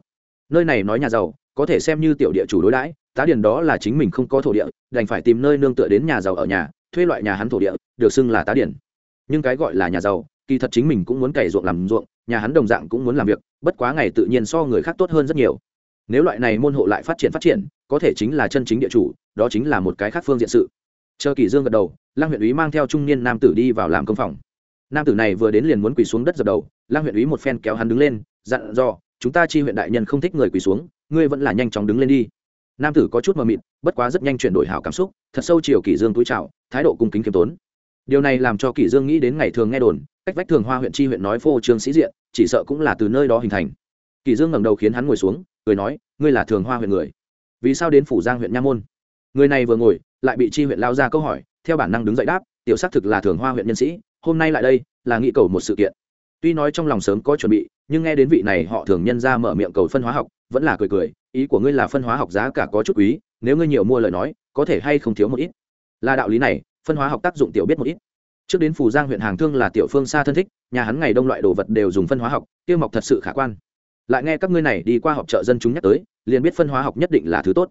Nơi này nói nhà giàu, có thể xem như tiểu địa chủ đối đãi, tá điển đó là chính mình không có thổ địa, đành phải tìm nơi nương tựa đến nhà giàu ở nhà, thuê loại nhà hắn thổ địa, được xưng là tá điển. Nhưng cái gọi là nhà giàu, kỳ thật chính mình cũng muốn cày ruộng làm ruộng, nhà hắn đồng dạng cũng muốn làm việc, bất quá ngày tự nhiên so người khác tốt hơn rất nhiều. Nếu loại này môn hộ lại phát triển phát triển, có thể chính là chân chính địa chủ, đó chính là một cái khác phương diện sự chờ kỷ dương gật đầu lang huyện úy mang theo trung niên nam tử đi vào làm công phòng. Nam tử này vừa đến liền muốn quỳ xuống đất dập đầu lang huyện úy một phen kéo hắn đứng lên, dặn dò, chúng ta chi huyện đại nhân không thích người quỳ xuống, ngươi vẫn là nhanh chóng đứng lên đi. Nam tử có chút mờ mịt, bất quá rất nhanh chuyển đổi hảo cảm xúc, thật sâu chiều kỷ dương túi chào, thái độ cung kính kiêm tốn. Điều này làm cho kỷ dương nghĩ đến ngày thường nghe đồn, cách vách thường hoa huyện chi huyện nói phô trương sĩ diện, chỉ sợ cũng là từ nơi đó hình thành. Kỷ dương ngẩng đầu khiến hắn ngồi xuống, cười nói, ngươi là thường hoa huyện người. Vì sao đến phủ giang huyện nha môn? Người này vừa ngồi, lại bị chi huyện lao ra câu hỏi, theo bản năng đứng dậy đáp, tiểu xác thực là thường hoa huyện nhân sĩ, hôm nay lại đây, là nghị cầu một sự kiện. Tuy nói trong lòng sớm có chuẩn bị, nhưng nghe đến vị này họ thường nhân ra mở miệng cầu phân hóa học, vẫn là cười cười, ý của ngươi là phân hóa học giá cả có chút quý, nếu ngươi nhiều mua lời nói, có thể hay không thiếu một ít? Là đạo lý này, phân hóa học tác dụng tiểu biết một ít. Trước đến phù giang huyện hàng thương là tiểu phương xa thân thích, nhà hắn ngày đông loại đồ vật đều dùng phân hóa học, tiêu mọc thật sự khả quan. Lại nghe các ngươi này đi qua họp chợ dân chúng nhắc tới, liền biết phân hóa học nhất định là thứ tốt.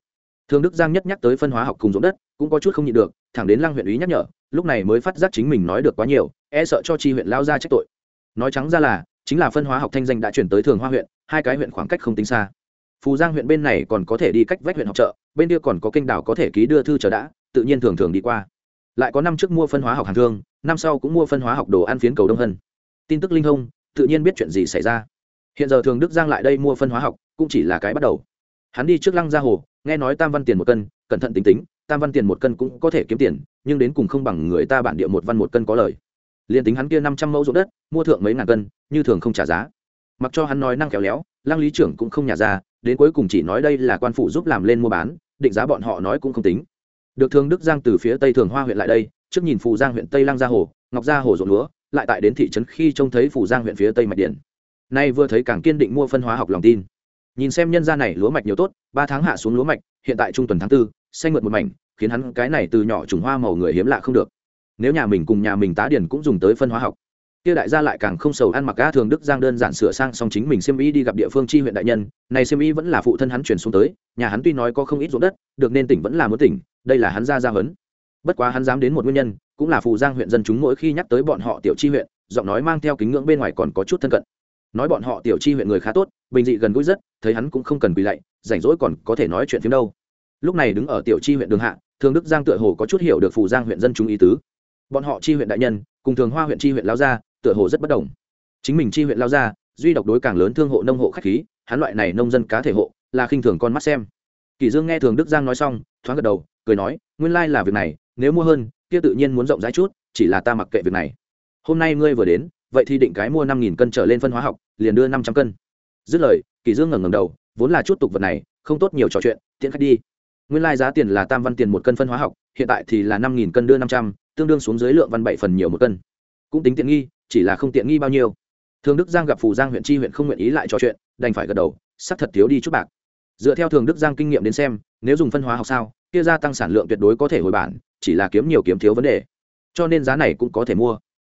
Thường đức giang nhất nhắc tới phân hóa học cùng giống đất cũng có chút không nhịn được thẳng đến lăng huyện ý nhắc nhở lúc này mới phát giác chính mình nói được quá nhiều e sợ cho chi huyện lao ra trách tội. Nói trắng ra là chính là phân hóa học thanh danh đã chuyển tới thường hoa huyện hai cái huyện khoảng cách không tính xa. Phù giang huyện bên này còn có thể đi cách vách huyện học trợ, bên kia còn có kênh đảo có thể ký đưa thư chờ đã tự nhiên thường thường đi qua. Lại có năm trước mua phân hóa học hàng thương năm sau cũng mua phân hóa học đồ ăn phiến cầu đông hân. Tin tức linh thông tự nhiên biết chuyện gì xảy ra. Hiện giờ thường đức giang lại đây mua phân hóa học cũng chỉ là cái bắt đầu. Hắn đi trước lăng ra hồ nghe nói tam văn tiền một cân, cẩn thận tính tính, tam văn tiền một cân cũng có thể kiếm tiền, nhưng đến cùng không bằng người ta bản địa một văn một cân có lời. Liền tính hắn kia năm trăm mẫu ruộng đất, mua thượng mấy ngàn cân, như thường không trả giá. Mặc cho hắn nói năng khéo léo, lăng lý trưởng cũng không nhả ra, đến cuối cùng chỉ nói đây là quan phụ giúp làm lên mua bán, định giá bọn họ nói cũng không tính. Được thường đức giang từ phía tây thường hoa huyện lại đây, trước nhìn phù giang huyện tây lăng gia hồ, ngọc gia hồ ruộng lúa, lại tại đến thị trấn khi trông thấy phù giang huyện phía tây mạch điển nay vừa thấy càng kiên định mua phân hóa học lòng tin nhìn xem nhân gia này lúa mạch nhiều tốt, ba tháng hạ xuống lúa mạch, hiện tại trung tuần tháng tư, xanh mượt một mảnh, khiến hắn cái này từ nhỏ trùng hoa màu người hiếm lạ không được. Nếu nhà mình cùng nhà mình tá điển cũng dùng tới phân hóa học, kia đại gia lại càng không sầu ăn mặc ga thường đức giang đơn giản sửa sang xong chính mình xiêm y đi gặp địa phương chi huyện đại nhân, này xiêm y vẫn là phụ thân hắn chuyển xuống tới, nhà hắn tuy nói có không ít ruộng đất, được nên tỉnh vẫn là muốn tỉnh, đây là hắn ra ra hấn. Bất quá hắn dám đến một nguyên nhân, cũng là phù giang huyện dân chúng mỗi khi nhắc tới bọn họ tiểu chi huyện, giọng nói mang theo kính ngưỡng bên ngoài còn có chút thân cận. Nói bọn họ tiểu chi huyện người khá tốt bình dị gần gũi rất, thấy hắn cũng không cần quỳ lạy, rảnh rỗi còn có thể nói chuyện phim đâu. Lúc này đứng ở tiểu chi huyện đường hạ, thường đức giang tựa hồ có chút hiểu được phù giang huyện dân chúng ý tứ. Bọn họ chi huyện đại nhân, cùng thường hoa huyện chi huyện lao gia, tựa hồ rất bất đồng. Chính mình chi huyện lao gia, duy độc đối càng lớn thương hộ nông hộ khách khí, hắn loại này nông dân cá thể hộ, là khinh thường con mắt xem. Kỳ dương nghe thường đức giang nói xong, thoáng gật đầu, cười nói, nguyên lai là việc này, nếu mua hơn, kia tự nhiên muốn rộng rãi chút, chỉ là ta mặc kệ việc này. Hôm nay ngươi vừa đến, vậy thì định cái mua năm nghìn cân trở lên phân hóa học, liền đưa năm trăm cân dứt lời, kỳ dương ngẩng ngẩng đầu, vốn là chút tục vật này, không tốt nhiều trò chuyện tiện khách đi. Nguyên lai giá tiền là tam văn tiền một cân phân hóa học, hiện tại thì là năm nghìn cân đưa năm trăm, tương đương xuống dưới lượng văn bảy phần nhiều một cân. Cũng tính tiện nghi, chỉ là không tiện nghi bao nhiêu. Thường đức giang gặp phù giang huyện chi huyện không nguyện ý lại trò chuyện, đành phải gật đầu sắc thật thiếu đi chút bạc. Dựa theo thường đức giang kinh nghiệm đến xem, nếu dùng phân hóa học sao, kia gia tăng sản lượng tuyệt đối có thể hồi bản, chỉ là kiếm nhiều kiếm thiếu vấn đề. Cho nên giá này cũng có thể mua.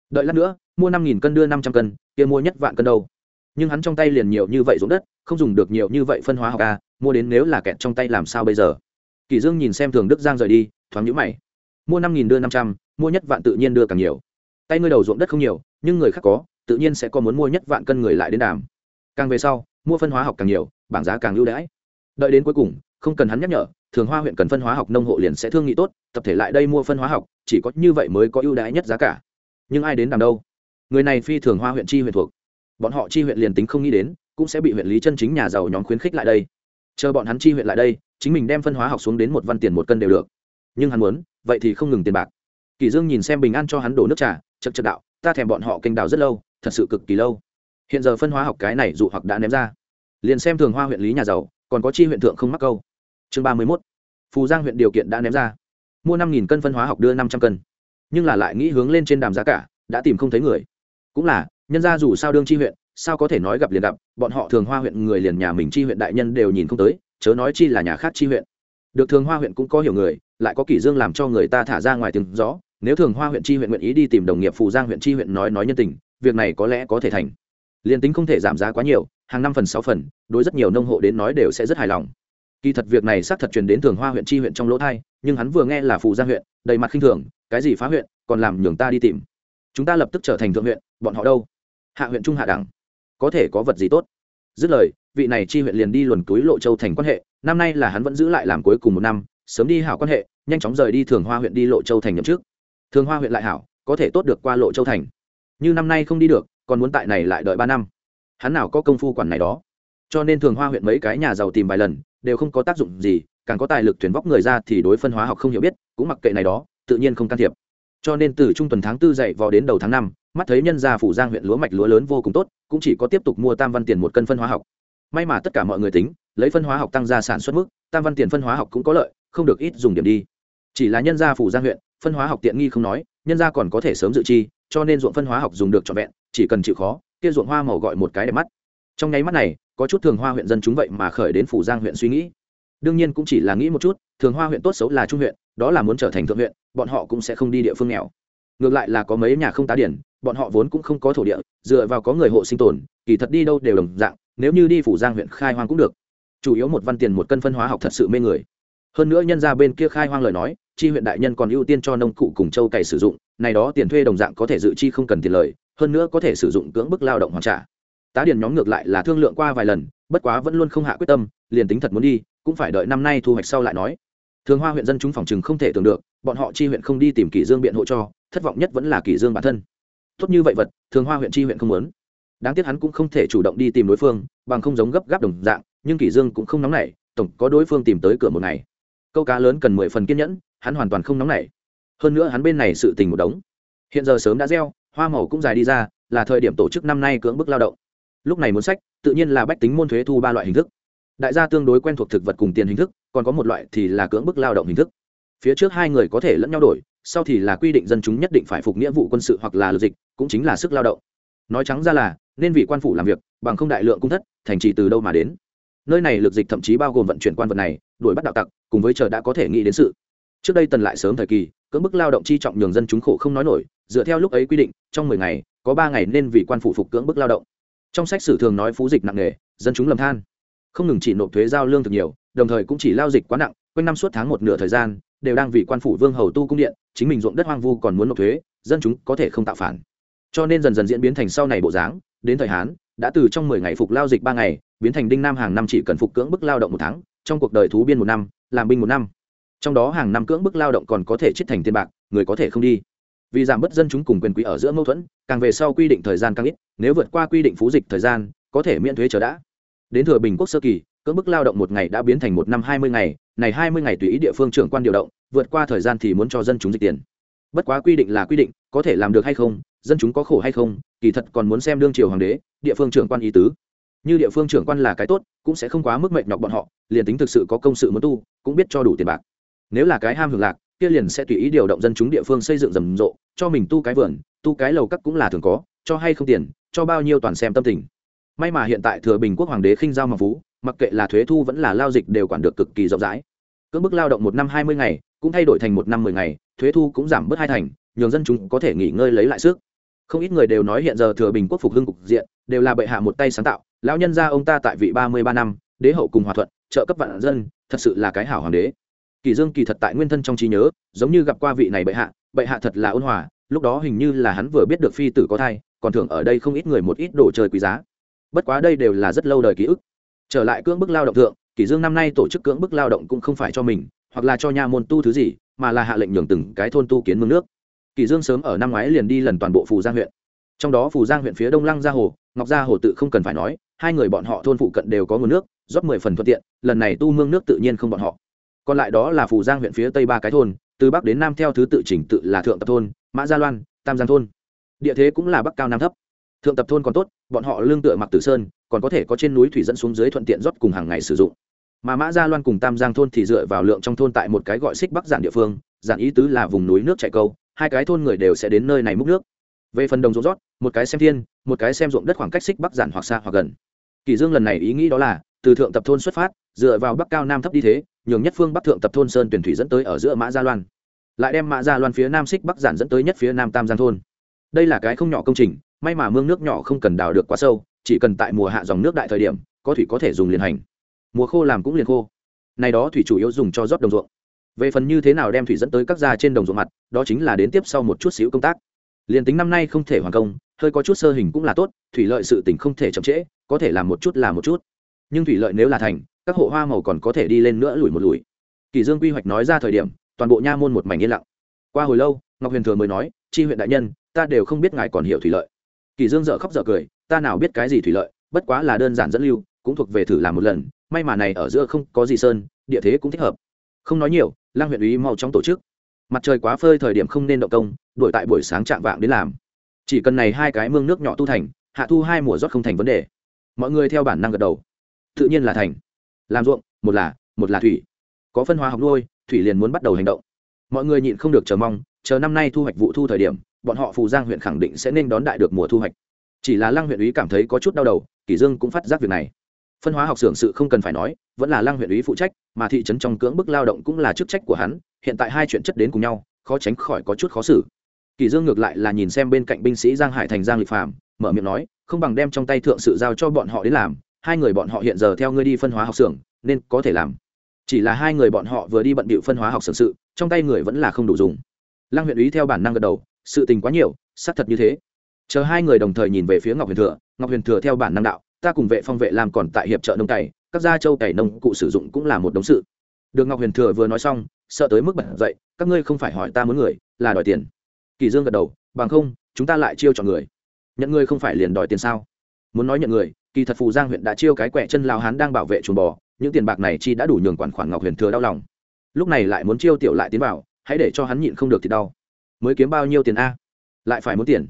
Đợi lát nữa, mua năm nghìn cân đưa năm trăm cân, kia mua nhất vạn cân đâu? Nhưng hắn trong tay liền nhiều như vậy ruộng đất, không dùng được nhiều như vậy phân hóa học a, mua đến nếu là kẹt trong tay làm sao bây giờ? Kỳ dương nhìn xem thường đức giang rời đi, thoáng nhũ mày. Mua năm nghìn đưa năm trăm, mua nhất vạn tự nhiên đưa càng nhiều. Tay ngươi đầu ruộng đất không nhiều, nhưng người khác có, tự nhiên sẽ có muốn mua nhất vạn cân người lại đến đàm. Càng về sau, mua phân hóa học càng nhiều, bảng giá càng ưu đãi. Đợi đến cuối cùng, không cần hắn nhắc nhở, thường hoa huyện cần phân hóa học nông hộ liền sẽ thương nghị tốt, tập thể lại đây mua phân hóa học, chỉ có như vậy mới có ưu đãi nhất giá cả. Nhưng ai đến đàm đâu? Người này phi thường hoa huyện chi huyện thuộc bọn họ chi huyện liền tính không nghĩ đến, cũng sẽ bị huyện lý chân chính nhà giàu nhóm khuyến khích lại đây. Chờ bọn hắn chi huyện lại đây, chính mình đem phân hóa học xuống đến một văn tiền một cân đều được. Nhưng hắn muốn, vậy thì không ngừng tiền bạc. Kỳ dương nhìn xem bình an cho hắn đổ nước trà chật chật đạo, ta thèm bọn họ kênh đào rất lâu, thật sự cực kỳ lâu. Hiện giờ phân hóa học cái này dụ hoặc đã ném ra. Liền xem thường hoa huyện lý nhà giàu, còn có chi huyện thượng không mắc câu. Chương ba mươi mốt. Phù giang huyện điều kiện đã ném ra. Mua năm nghìn cân phân hóa học đưa năm trăm cân. Nhưng là lại nghĩ hướng lên trên đàm giá cả, đã tìm không thấy người. Cũng là nhân ra dù sao đương chi huyện, sao có thể nói gặp liền gặp, bọn họ thường hoa huyện người liền nhà mình chi huyện đại nhân đều nhìn không tới, chớ nói chi là nhà khác chi huyện. Được thường hoa huyện cũng có hiểu người, lại có kỷ dương làm cho người ta thả ra ngoài tiếng rõ nếu thường hoa huyện chi huyện nguyện ý đi tìm đồng nghiệp phù giang huyện chi huyện nói nói nhân tình, việc này có lẽ có thể thành. Liền tính không thể giảm giá quá nhiều, hàng năm phần sáu phần, đối rất nhiều nông hộ đến nói đều sẽ rất hài lòng. Kỳ thật việc này xác thật truyền đến thường hoa huyện chi huyện trong lỗ thai nhưng hắn vừa nghe là phù giang huyện, đầy mặt khinh thường, cái gì phá huyện, còn làm nhường ta đi tìm chúng ta lập tức trở thành thượng huyện, bọn họ đâu? Hạ huyện trung hạ đẳng. Có thể có vật gì tốt? Dứt lời, vị này chi huyện liền đi luồn túi lộ châu thành quan hệ. Năm nay là hắn vẫn giữ lại làm cuối cùng một năm, sớm đi hảo quan hệ, nhanh chóng rời đi thường hoa huyện đi lộ châu thành nhậm trước thường hoa huyện lại hảo, có thể tốt được qua lộ châu thành. Như năm nay không đi được, còn muốn tại này lại đợi ba năm. Hắn nào có công phu quản này đó? Cho nên thường hoa huyện mấy cái nhà giàu tìm vài lần, đều không có tác dụng gì, càng có tài lực thuyền vóc người ra thì đối phân hóa học không hiểu biết, cũng mặc kệ này đó, tự nhiên không can thiệp cho nên từ trung tuần tháng tư dậy vào đến đầu tháng năm, mắt thấy nhân gia phủ giang huyện lúa mạch lúa lớn vô cùng tốt, cũng chỉ có tiếp tục mua tam văn tiền một cân phân hóa học. May mà tất cả mọi người tính, lấy phân hóa học tăng ra sản xuất mức, tam văn tiền phân hóa học cũng có lợi, không được ít dùng điểm đi. Chỉ là nhân gia phủ giang huyện, phân hóa học tiện nghi không nói, nhân gia còn có thể sớm dự chi, cho nên ruộng phân hóa học dùng được trọn vẹn, chỉ cần chịu khó, kia ruộng hoa màu gọi một cái đẹp mắt. Trong nháy mắt này, có chút thường hoa huyện dân chúng vậy mà khởi đến phủ giang huyện suy nghĩ đương nhiên cũng chỉ là nghĩ một chút, thường hoa huyện tốt xấu là trung huyện, đó là muốn trở thành thượng huyện, bọn họ cũng sẽ không đi địa phương nghèo. Ngược lại là có mấy nhà không tá điển, bọn họ vốn cũng không có thổ địa, dựa vào có người hộ sinh tồn, kỳ thật đi đâu đều đồng dạng, nếu như đi phủ giang huyện khai hoang cũng được. Chủ yếu một văn tiền một cân phân hóa học thật sự mê người. Hơn nữa nhân ra bên kia khai hoang lời nói, chi huyện đại nhân còn ưu tiên cho nông cụ cùng châu cày sử dụng, này đó tiền thuê đồng dạng có thể dự chi không cần tiền lời, hơn nữa có thể sử dụng cưỡng bức lao động hoàn trả. Tá điền nhóm ngược lại là thương lượng qua vài lần, bất quá vẫn luôn không hạ quyết tâm, liền tính thật muốn đi cũng phải đợi năm nay thu hoạch sau lại nói. Thường hoa huyện dân chúng phòng chừng không thể tưởng được, bọn họ chi huyện không đi tìm kỷ dương biện hộ cho, thất vọng nhất vẫn là kỷ dương bản thân. Tốt như vậy vật, thường hoa huyện chi huyện không muốn. Đáng tiếc hắn cũng không thể chủ động đi tìm đối phương, bằng không giống gấp gáp đồng dạng, nhưng kỷ dương cũng không nóng nảy, tổng có đối phương tìm tới cửa một ngày. Câu cá lớn cần mười phần kiên nhẫn, hắn hoàn toàn không nóng nảy. Hơn nữa hắn bên này sự tình một đống. Hiện giờ sớm đã gieo, hoa màu cũng dài đi ra, là thời điểm tổ chức năm nay cưỡng bức lao động. Lúc này muốn sách, tự nhiên là bách tính môn thuế thu ba loại hình thức đại gia tương đối quen thuộc thực vật cùng tiền hình thức, còn có một loại thì là cưỡng bức lao động hình thức. Phía trước hai người có thể lẫn nhau đổi, sau thì là quy định dân chúng nhất định phải phục nghĩa vụ quân sự hoặc là lực dịch, cũng chính là sức lao động. Nói trắng ra là, nên vì quan phủ làm việc, bằng không đại lượng cung thất, thành trì từ đâu mà đến. Nơi này lực dịch thậm chí bao gồm vận chuyển quan vật này, đuổi bắt đạo tặc, cùng với chờ đã có thể nghĩ đến sự. Trước đây tần lại sớm thời kỳ, cưỡng bức lao động chi trọng nhường dân chúng khổ không nói nổi, dựa theo lúc ấy quy định, trong mười ngày, có ba ngày nên vì quan phủ phục cưỡng bức lao động. Trong sách sử thường nói phú dịch nặng nề, dân chúng lầm than không ngừng chỉ nộp thuế giao lương thực nhiều, đồng thời cũng chỉ lao dịch quá nặng, quanh năm suốt tháng một nửa thời gian, đều đang vì quan phủ vương hầu tu cung điện, chính mình ruộng đất hoang vu còn muốn nộp thuế, dân chúng có thể không tạo phản. Cho nên dần dần diễn biến thành sau này bộ dáng, đến thời hán, đã từ trong mười ngày phục lao dịch ba ngày, biến thành đinh nam hàng năm chỉ cần phục cưỡng bức lao động một tháng, trong cuộc đời thú biên một năm, làm binh một năm. Trong đó hàng năm cưỡng bức lao động còn có thể chết thành tiền bạc, người có thể không đi. Vì giảm bớt dân chúng cùng quyền quý ở giữa mâu thuẫn, càng về sau quy định thời gian càng ít, nếu vượt qua quy định phú dịch thời gian, có thể miễn thuế chờ đã đến thừa bình quốc sơ kỳ, cưỡng bức lao động một ngày đã biến thành một năm hai mươi ngày, này hai mươi ngày tùy ý địa phương trưởng quan điều động, vượt qua thời gian thì muốn cho dân chúng dịch tiền. Bất quá quy định là quy định, có thể làm được hay không, dân chúng có khổ hay không, kỳ thật còn muốn xem đương triều hoàng đế, địa phương trưởng quan ý tứ. Như địa phương trưởng quan là cái tốt, cũng sẽ không quá mức mệnh nhọc bọn họ, liền tính thực sự có công sự muốn tu, cũng biết cho đủ tiền bạc. Nếu là cái ham hưởng lạc, kia liền sẽ tùy ý điều động dân chúng địa phương xây dựng rầm rộ, cho mình tu cái vườn, tu cái lầu cắt cũng là thường có, cho hay không tiền, cho bao nhiêu toàn xem tâm tình may mà hiện tại thừa bình quốc hoàng đế khinh giao mà phú, mặc kệ là thuế thu vẫn là lao dịch đều quản được cực kỳ rộng rãi. Cưỡng bức lao động một năm hai mươi ngày, cũng thay đổi thành một năm mười ngày, thuế thu cũng giảm bớt hai thành, nhường dân chúng có thể nghỉ ngơi lấy lại sức. Không ít người đều nói hiện giờ thừa bình quốc phục hưng cục diện, đều là bệ hạ một tay sáng tạo, lão nhân gia ông ta tại vị ba mươi ba năm, đế hậu cùng hòa thuận, trợ cấp vạn dân, thật sự là cái hảo hoàng đế. Kỳ dương kỳ thật tại nguyên thân trong trí nhớ, giống như gặp qua vị này bệ hạ bệ hạ thật là ôn hòa, lúc đó hình như là hắn vừa biết được phi tử có thai, còn thường ở đây không ít người một ít đồ chơi quý giá bất quá đây đều là rất lâu đời ký ức. Trở lại cưỡng bức lao động thượng, kỷ dương năm nay tổ chức cưỡng bức lao động cũng không phải cho mình, hoặc là cho nha môn tu thứ gì, mà là hạ lệnh nhường từng cái thôn tu kiến mương nước. Kỷ dương sớm ở năm ngoái liền đi lần toàn bộ phù giang huyện. Trong đó phù giang huyện phía đông lăng gia hồ, ngọc gia hồ tự không cần phải nói, hai người bọn họ thôn phụ cận đều có nguồn nước, rót mười phần thuận tiện, lần này tu mương nước tự nhiên không bọn họ. Còn lại đó là phù giang huyện phía tây ba cái thôn, từ bắc đến nam theo thứ tự chỉnh tự là thượng tập thôn, mã gia loan, tam giang thôn. Địa thế cũng là bắc cao nam thấp thượng tập thôn còn tốt, bọn họ lương tựa mặc tử sơn, còn có thể có trên núi thủy dẫn xuống dưới thuận tiện rót cùng hàng ngày sử dụng. Mà mã gia loan cùng tam giang thôn thì dựa vào lượng trong thôn tại một cái gọi xích bắc giản địa phương, giản ý tứ là vùng núi nước chảy câu, hai cái thôn người đều sẽ đến nơi này múc nước. Về phần đồng ruộng rót, một cái xem thiên, một cái xem ruộng đất khoảng cách xích bắc giản hoặc xa hoặc gần. Kỳ dương lần này ý nghĩ đó là, từ thượng tập thôn xuất phát, dựa vào bắc cao nam thấp đi thế, nhường nhất phương bắc thượng tập thôn sơn tuyển thủy dẫn tới ở giữa mã gia loan. Lại đem mã gia loan phía nam xích bắc giản dẫn tới nhất phía nam tam giang thôn. Đây là cái không nhỏ công trình may mà mương nước nhỏ không cần đào được quá sâu, chỉ cần tại mùa hạ dòng nước đại thời điểm, có thủy có thể dùng liền hành. Mùa khô làm cũng liền khô. Này đó thủy chủ yếu dùng cho rót đồng ruộng. Về phần như thế nào đem thủy dẫn tới các gia trên đồng ruộng mặt, đó chính là đến tiếp sau một chút xíu công tác. Liền tính năm nay không thể hoàn công, hơi có chút sơ hình cũng là tốt, thủy lợi sự tỉnh không thể chậm trễ, có thể làm một chút là một chút. Nhưng thủy lợi nếu là thành, các hộ hoa màu còn có thể đi lên nữa lùi một lùi. Kỳ dương quy hoạch nói ra thời điểm, toàn bộ nha môn một mảnh yên lặng. Qua hồi lâu, ngọc huyền thừa mới nói, chi huyện đại nhân, ta đều không biết ngài còn hiểu thủy lợi kỳ dương dở khóc dở cười, ta nào biết cái gì thủy lợi, bất quá là đơn giản dẫn lưu, cũng thuộc về thử làm một lần, may mà này ở giữa không có gì sơn, địa thế cũng thích hợp. Không nói nhiều lang huyện ủy mau chóng tổ chức. Mặt trời quá phơi thời điểm không nên động công, đuổi tại buổi sáng chạm vạng đến làm. Chỉ cần này hai cái mương nước nhỏ tu thành, hạ thu hai mùa rót không thành vấn đề. Mọi người theo bản năng gật đầu. Tự nhiên là thành. Làm ruộng, một là một là thủy. Có phân hóa học nuôi, thủy liền muốn bắt đầu hành động. Mọi người nhịn không được chờ mong, chờ năm nay thu hoạch vụ thu thời điểm bọn họ phù giang huyện khẳng định sẽ nên đón đại được mùa thu hoạch. Chỉ là lăng huyện ý cảm thấy có chút đau đầu, kỷ dương cũng phát giác việc này. Phân hóa học xưởng sự không cần phải nói, vẫn là lăng huyện ý phụ trách, mà thị trấn trong cưỡng bức lao động cũng là chức trách của hắn, hiện tại hai chuyện chất đến cùng nhau, khó tránh khỏi có chút khó xử. Kỷ dương ngược lại là nhìn xem bên cạnh binh sĩ giang hải thành giang lịch phàm, mở miệng nói, không bằng đem trong tay thượng sự giao cho bọn họ đến làm, hai người bọn họ hiện giờ theo ngươi đi phân hóa học xưởng, nên có thể làm. Chỉ là hai người bọn họ vừa đi bận bịu phân hóa học xưởng sự, trong tay người vẫn là không đủ dùng. Lăng huyện ý theo bản năng gật đầu sự tình quá nhiều, xác thật như thế. Chờ hai người đồng thời nhìn về phía ngọc huyền thừa, ngọc huyền thừa theo bản năng đạo, ta cùng vệ phong vệ làm còn tại hiệp trợ nông cày, các gia châu cày nông cụ sử dụng cũng là một đống sự. Được ngọc huyền thừa vừa nói xong, sợ tới mức bật dậy, các ngươi không phải hỏi ta muốn người, là đòi tiền. Kỳ dương gật đầu, bằng không, chúng ta lại chiêu chọn người. Nhận người không phải liền đòi tiền sao? Muốn nói nhận người, kỳ thật phù giang huyện đã chiêu cái quẹ chân lao hán đang bảo vệ chuồng bò, những tiền bạc này chi đã đủ nhường quản khoản ngọc huyền thừa đau lòng. Lúc này lại muốn chiêu tiểu lại tiến vào, hãy để cho hắn nhịn không được thì đau mới kiếm bao nhiêu tiền a? Lại phải muốn tiền.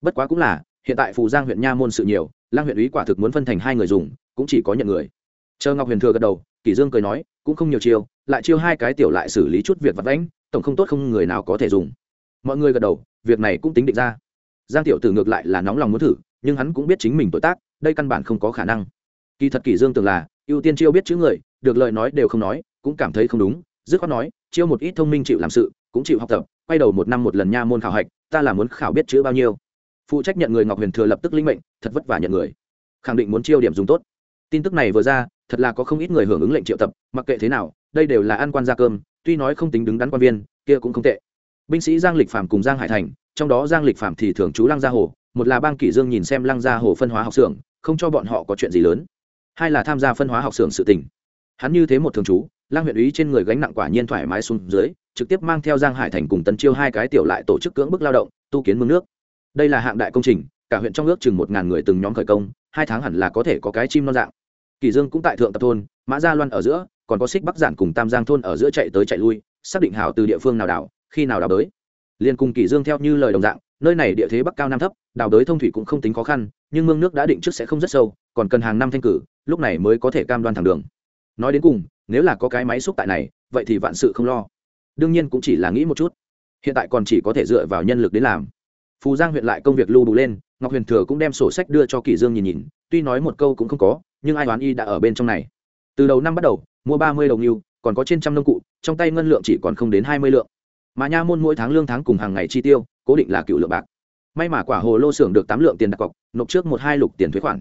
Bất quá cũng là, hiện tại phù giang huyện nha môn sự nhiều, lang huyện ý quả thực muốn phân thành hai người dùng, cũng chỉ có nhận người. Chờ ngọc huyền thừa gật đầu, kỷ dương cười nói, cũng không nhiều chiêu, lại chiêu hai cái tiểu lại xử lý chút việc vặt vãnh, tổng không tốt không người nào có thể dùng. Mọi người gật đầu, việc này cũng tính định ra. Giang tiểu tử ngược lại là nóng lòng muốn thử, nhưng hắn cũng biết chính mình tội tác, đây căn bản không có khả năng. Kỳ thật kỷ dương tưởng là, ưu tiên chiêu biết chữ người, được lời nói đều không nói, cũng cảm thấy không đúng, dứt khoát nói, chiêu một ít thông minh chịu làm sự, cũng chịu học tập quay đầu một năm một lần nha môn khảo hạch, ta là muốn khảo biết chữ bao nhiêu. Phụ trách nhận người ngọc huyền thừa lập tức linh mệnh, thật vất vả nhận người. Khẳng định muốn chiêu điểm dùng tốt. Tin tức này vừa ra, thật là có không ít người hưởng ứng lệnh triệu tập, mặc kệ thế nào, đây đều là ăn quan gia cơm, tuy nói không tính đứng đắn quan viên, kia cũng không tệ. Binh sĩ giang lịch phạm cùng giang hải thành, trong đó giang lịch phạm thì thường trú lăng gia hồ, một là bang kỷ dương nhìn xem lăng gia hồ phân hóa học xưởng, không cho bọn họ có chuyện gì lớn. Hai là tham gia phân hóa học xưởng sự tình. Hắn như thế một thường trú, lăng huyện ý trên người gánh nặng quả nhiên thoải mái xuống dưới trực tiếp mang theo giang hải thành cùng tân chiêu hai cái tiểu lại tổ chức cưỡng bức lao động, tu kiến mương nước. Đây là hạng đại công trình, cả huyện trong ước chừng một ngàn người từng nhóm khởi công, hai tháng hẳn là có thể có cái chim non dạng. Kỳ dương cũng tại thượng tập thôn, mã gia loan ở giữa, còn có xích bắc giản cùng tam giang thôn ở giữa chạy tới chạy lui, xác định hảo từ địa phương nào đảo, khi nào đào tới. liên cùng kỳ dương theo như lời đồng dạng, nơi này địa thế bắc cao nam thấp đào đới thông thủy cũng không tính khó khăn, nhưng mương nước đã định trước sẽ không rất sâu, còn cần hàng năm thanh cử, lúc này mới có thể cam đoan thẳng đường. Nói đến cùng, nếu là có cái máy xúc tại này, vậy thì vạn sự không lo đương nhiên cũng chỉ là nghĩ một chút. Hiện tại còn chỉ có thể dựa vào nhân lực đến làm. Phù giang huyện lại công việc lưu đủ lên, ngọc huyền thừa cũng đem sổ sách đưa cho kỷ dương nhìn nhìn, tuy nói một câu cũng không có, nhưng ai đoán y đã ở bên trong này. Từ đầu năm bắt đầu, mua ba mươi đồng yêu còn có trên trăm nông cụ, trong tay ngân lượng chỉ còn không đến hai mươi lượng. Mà nha môn mỗi tháng lương tháng cùng hàng ngày chi tiêu, cố định là cựu lượng bạc. May mà quả hồ lô xưởng được tám lượng tiền đặt cọc, nộp trước một hai lục tiền thuế khoản.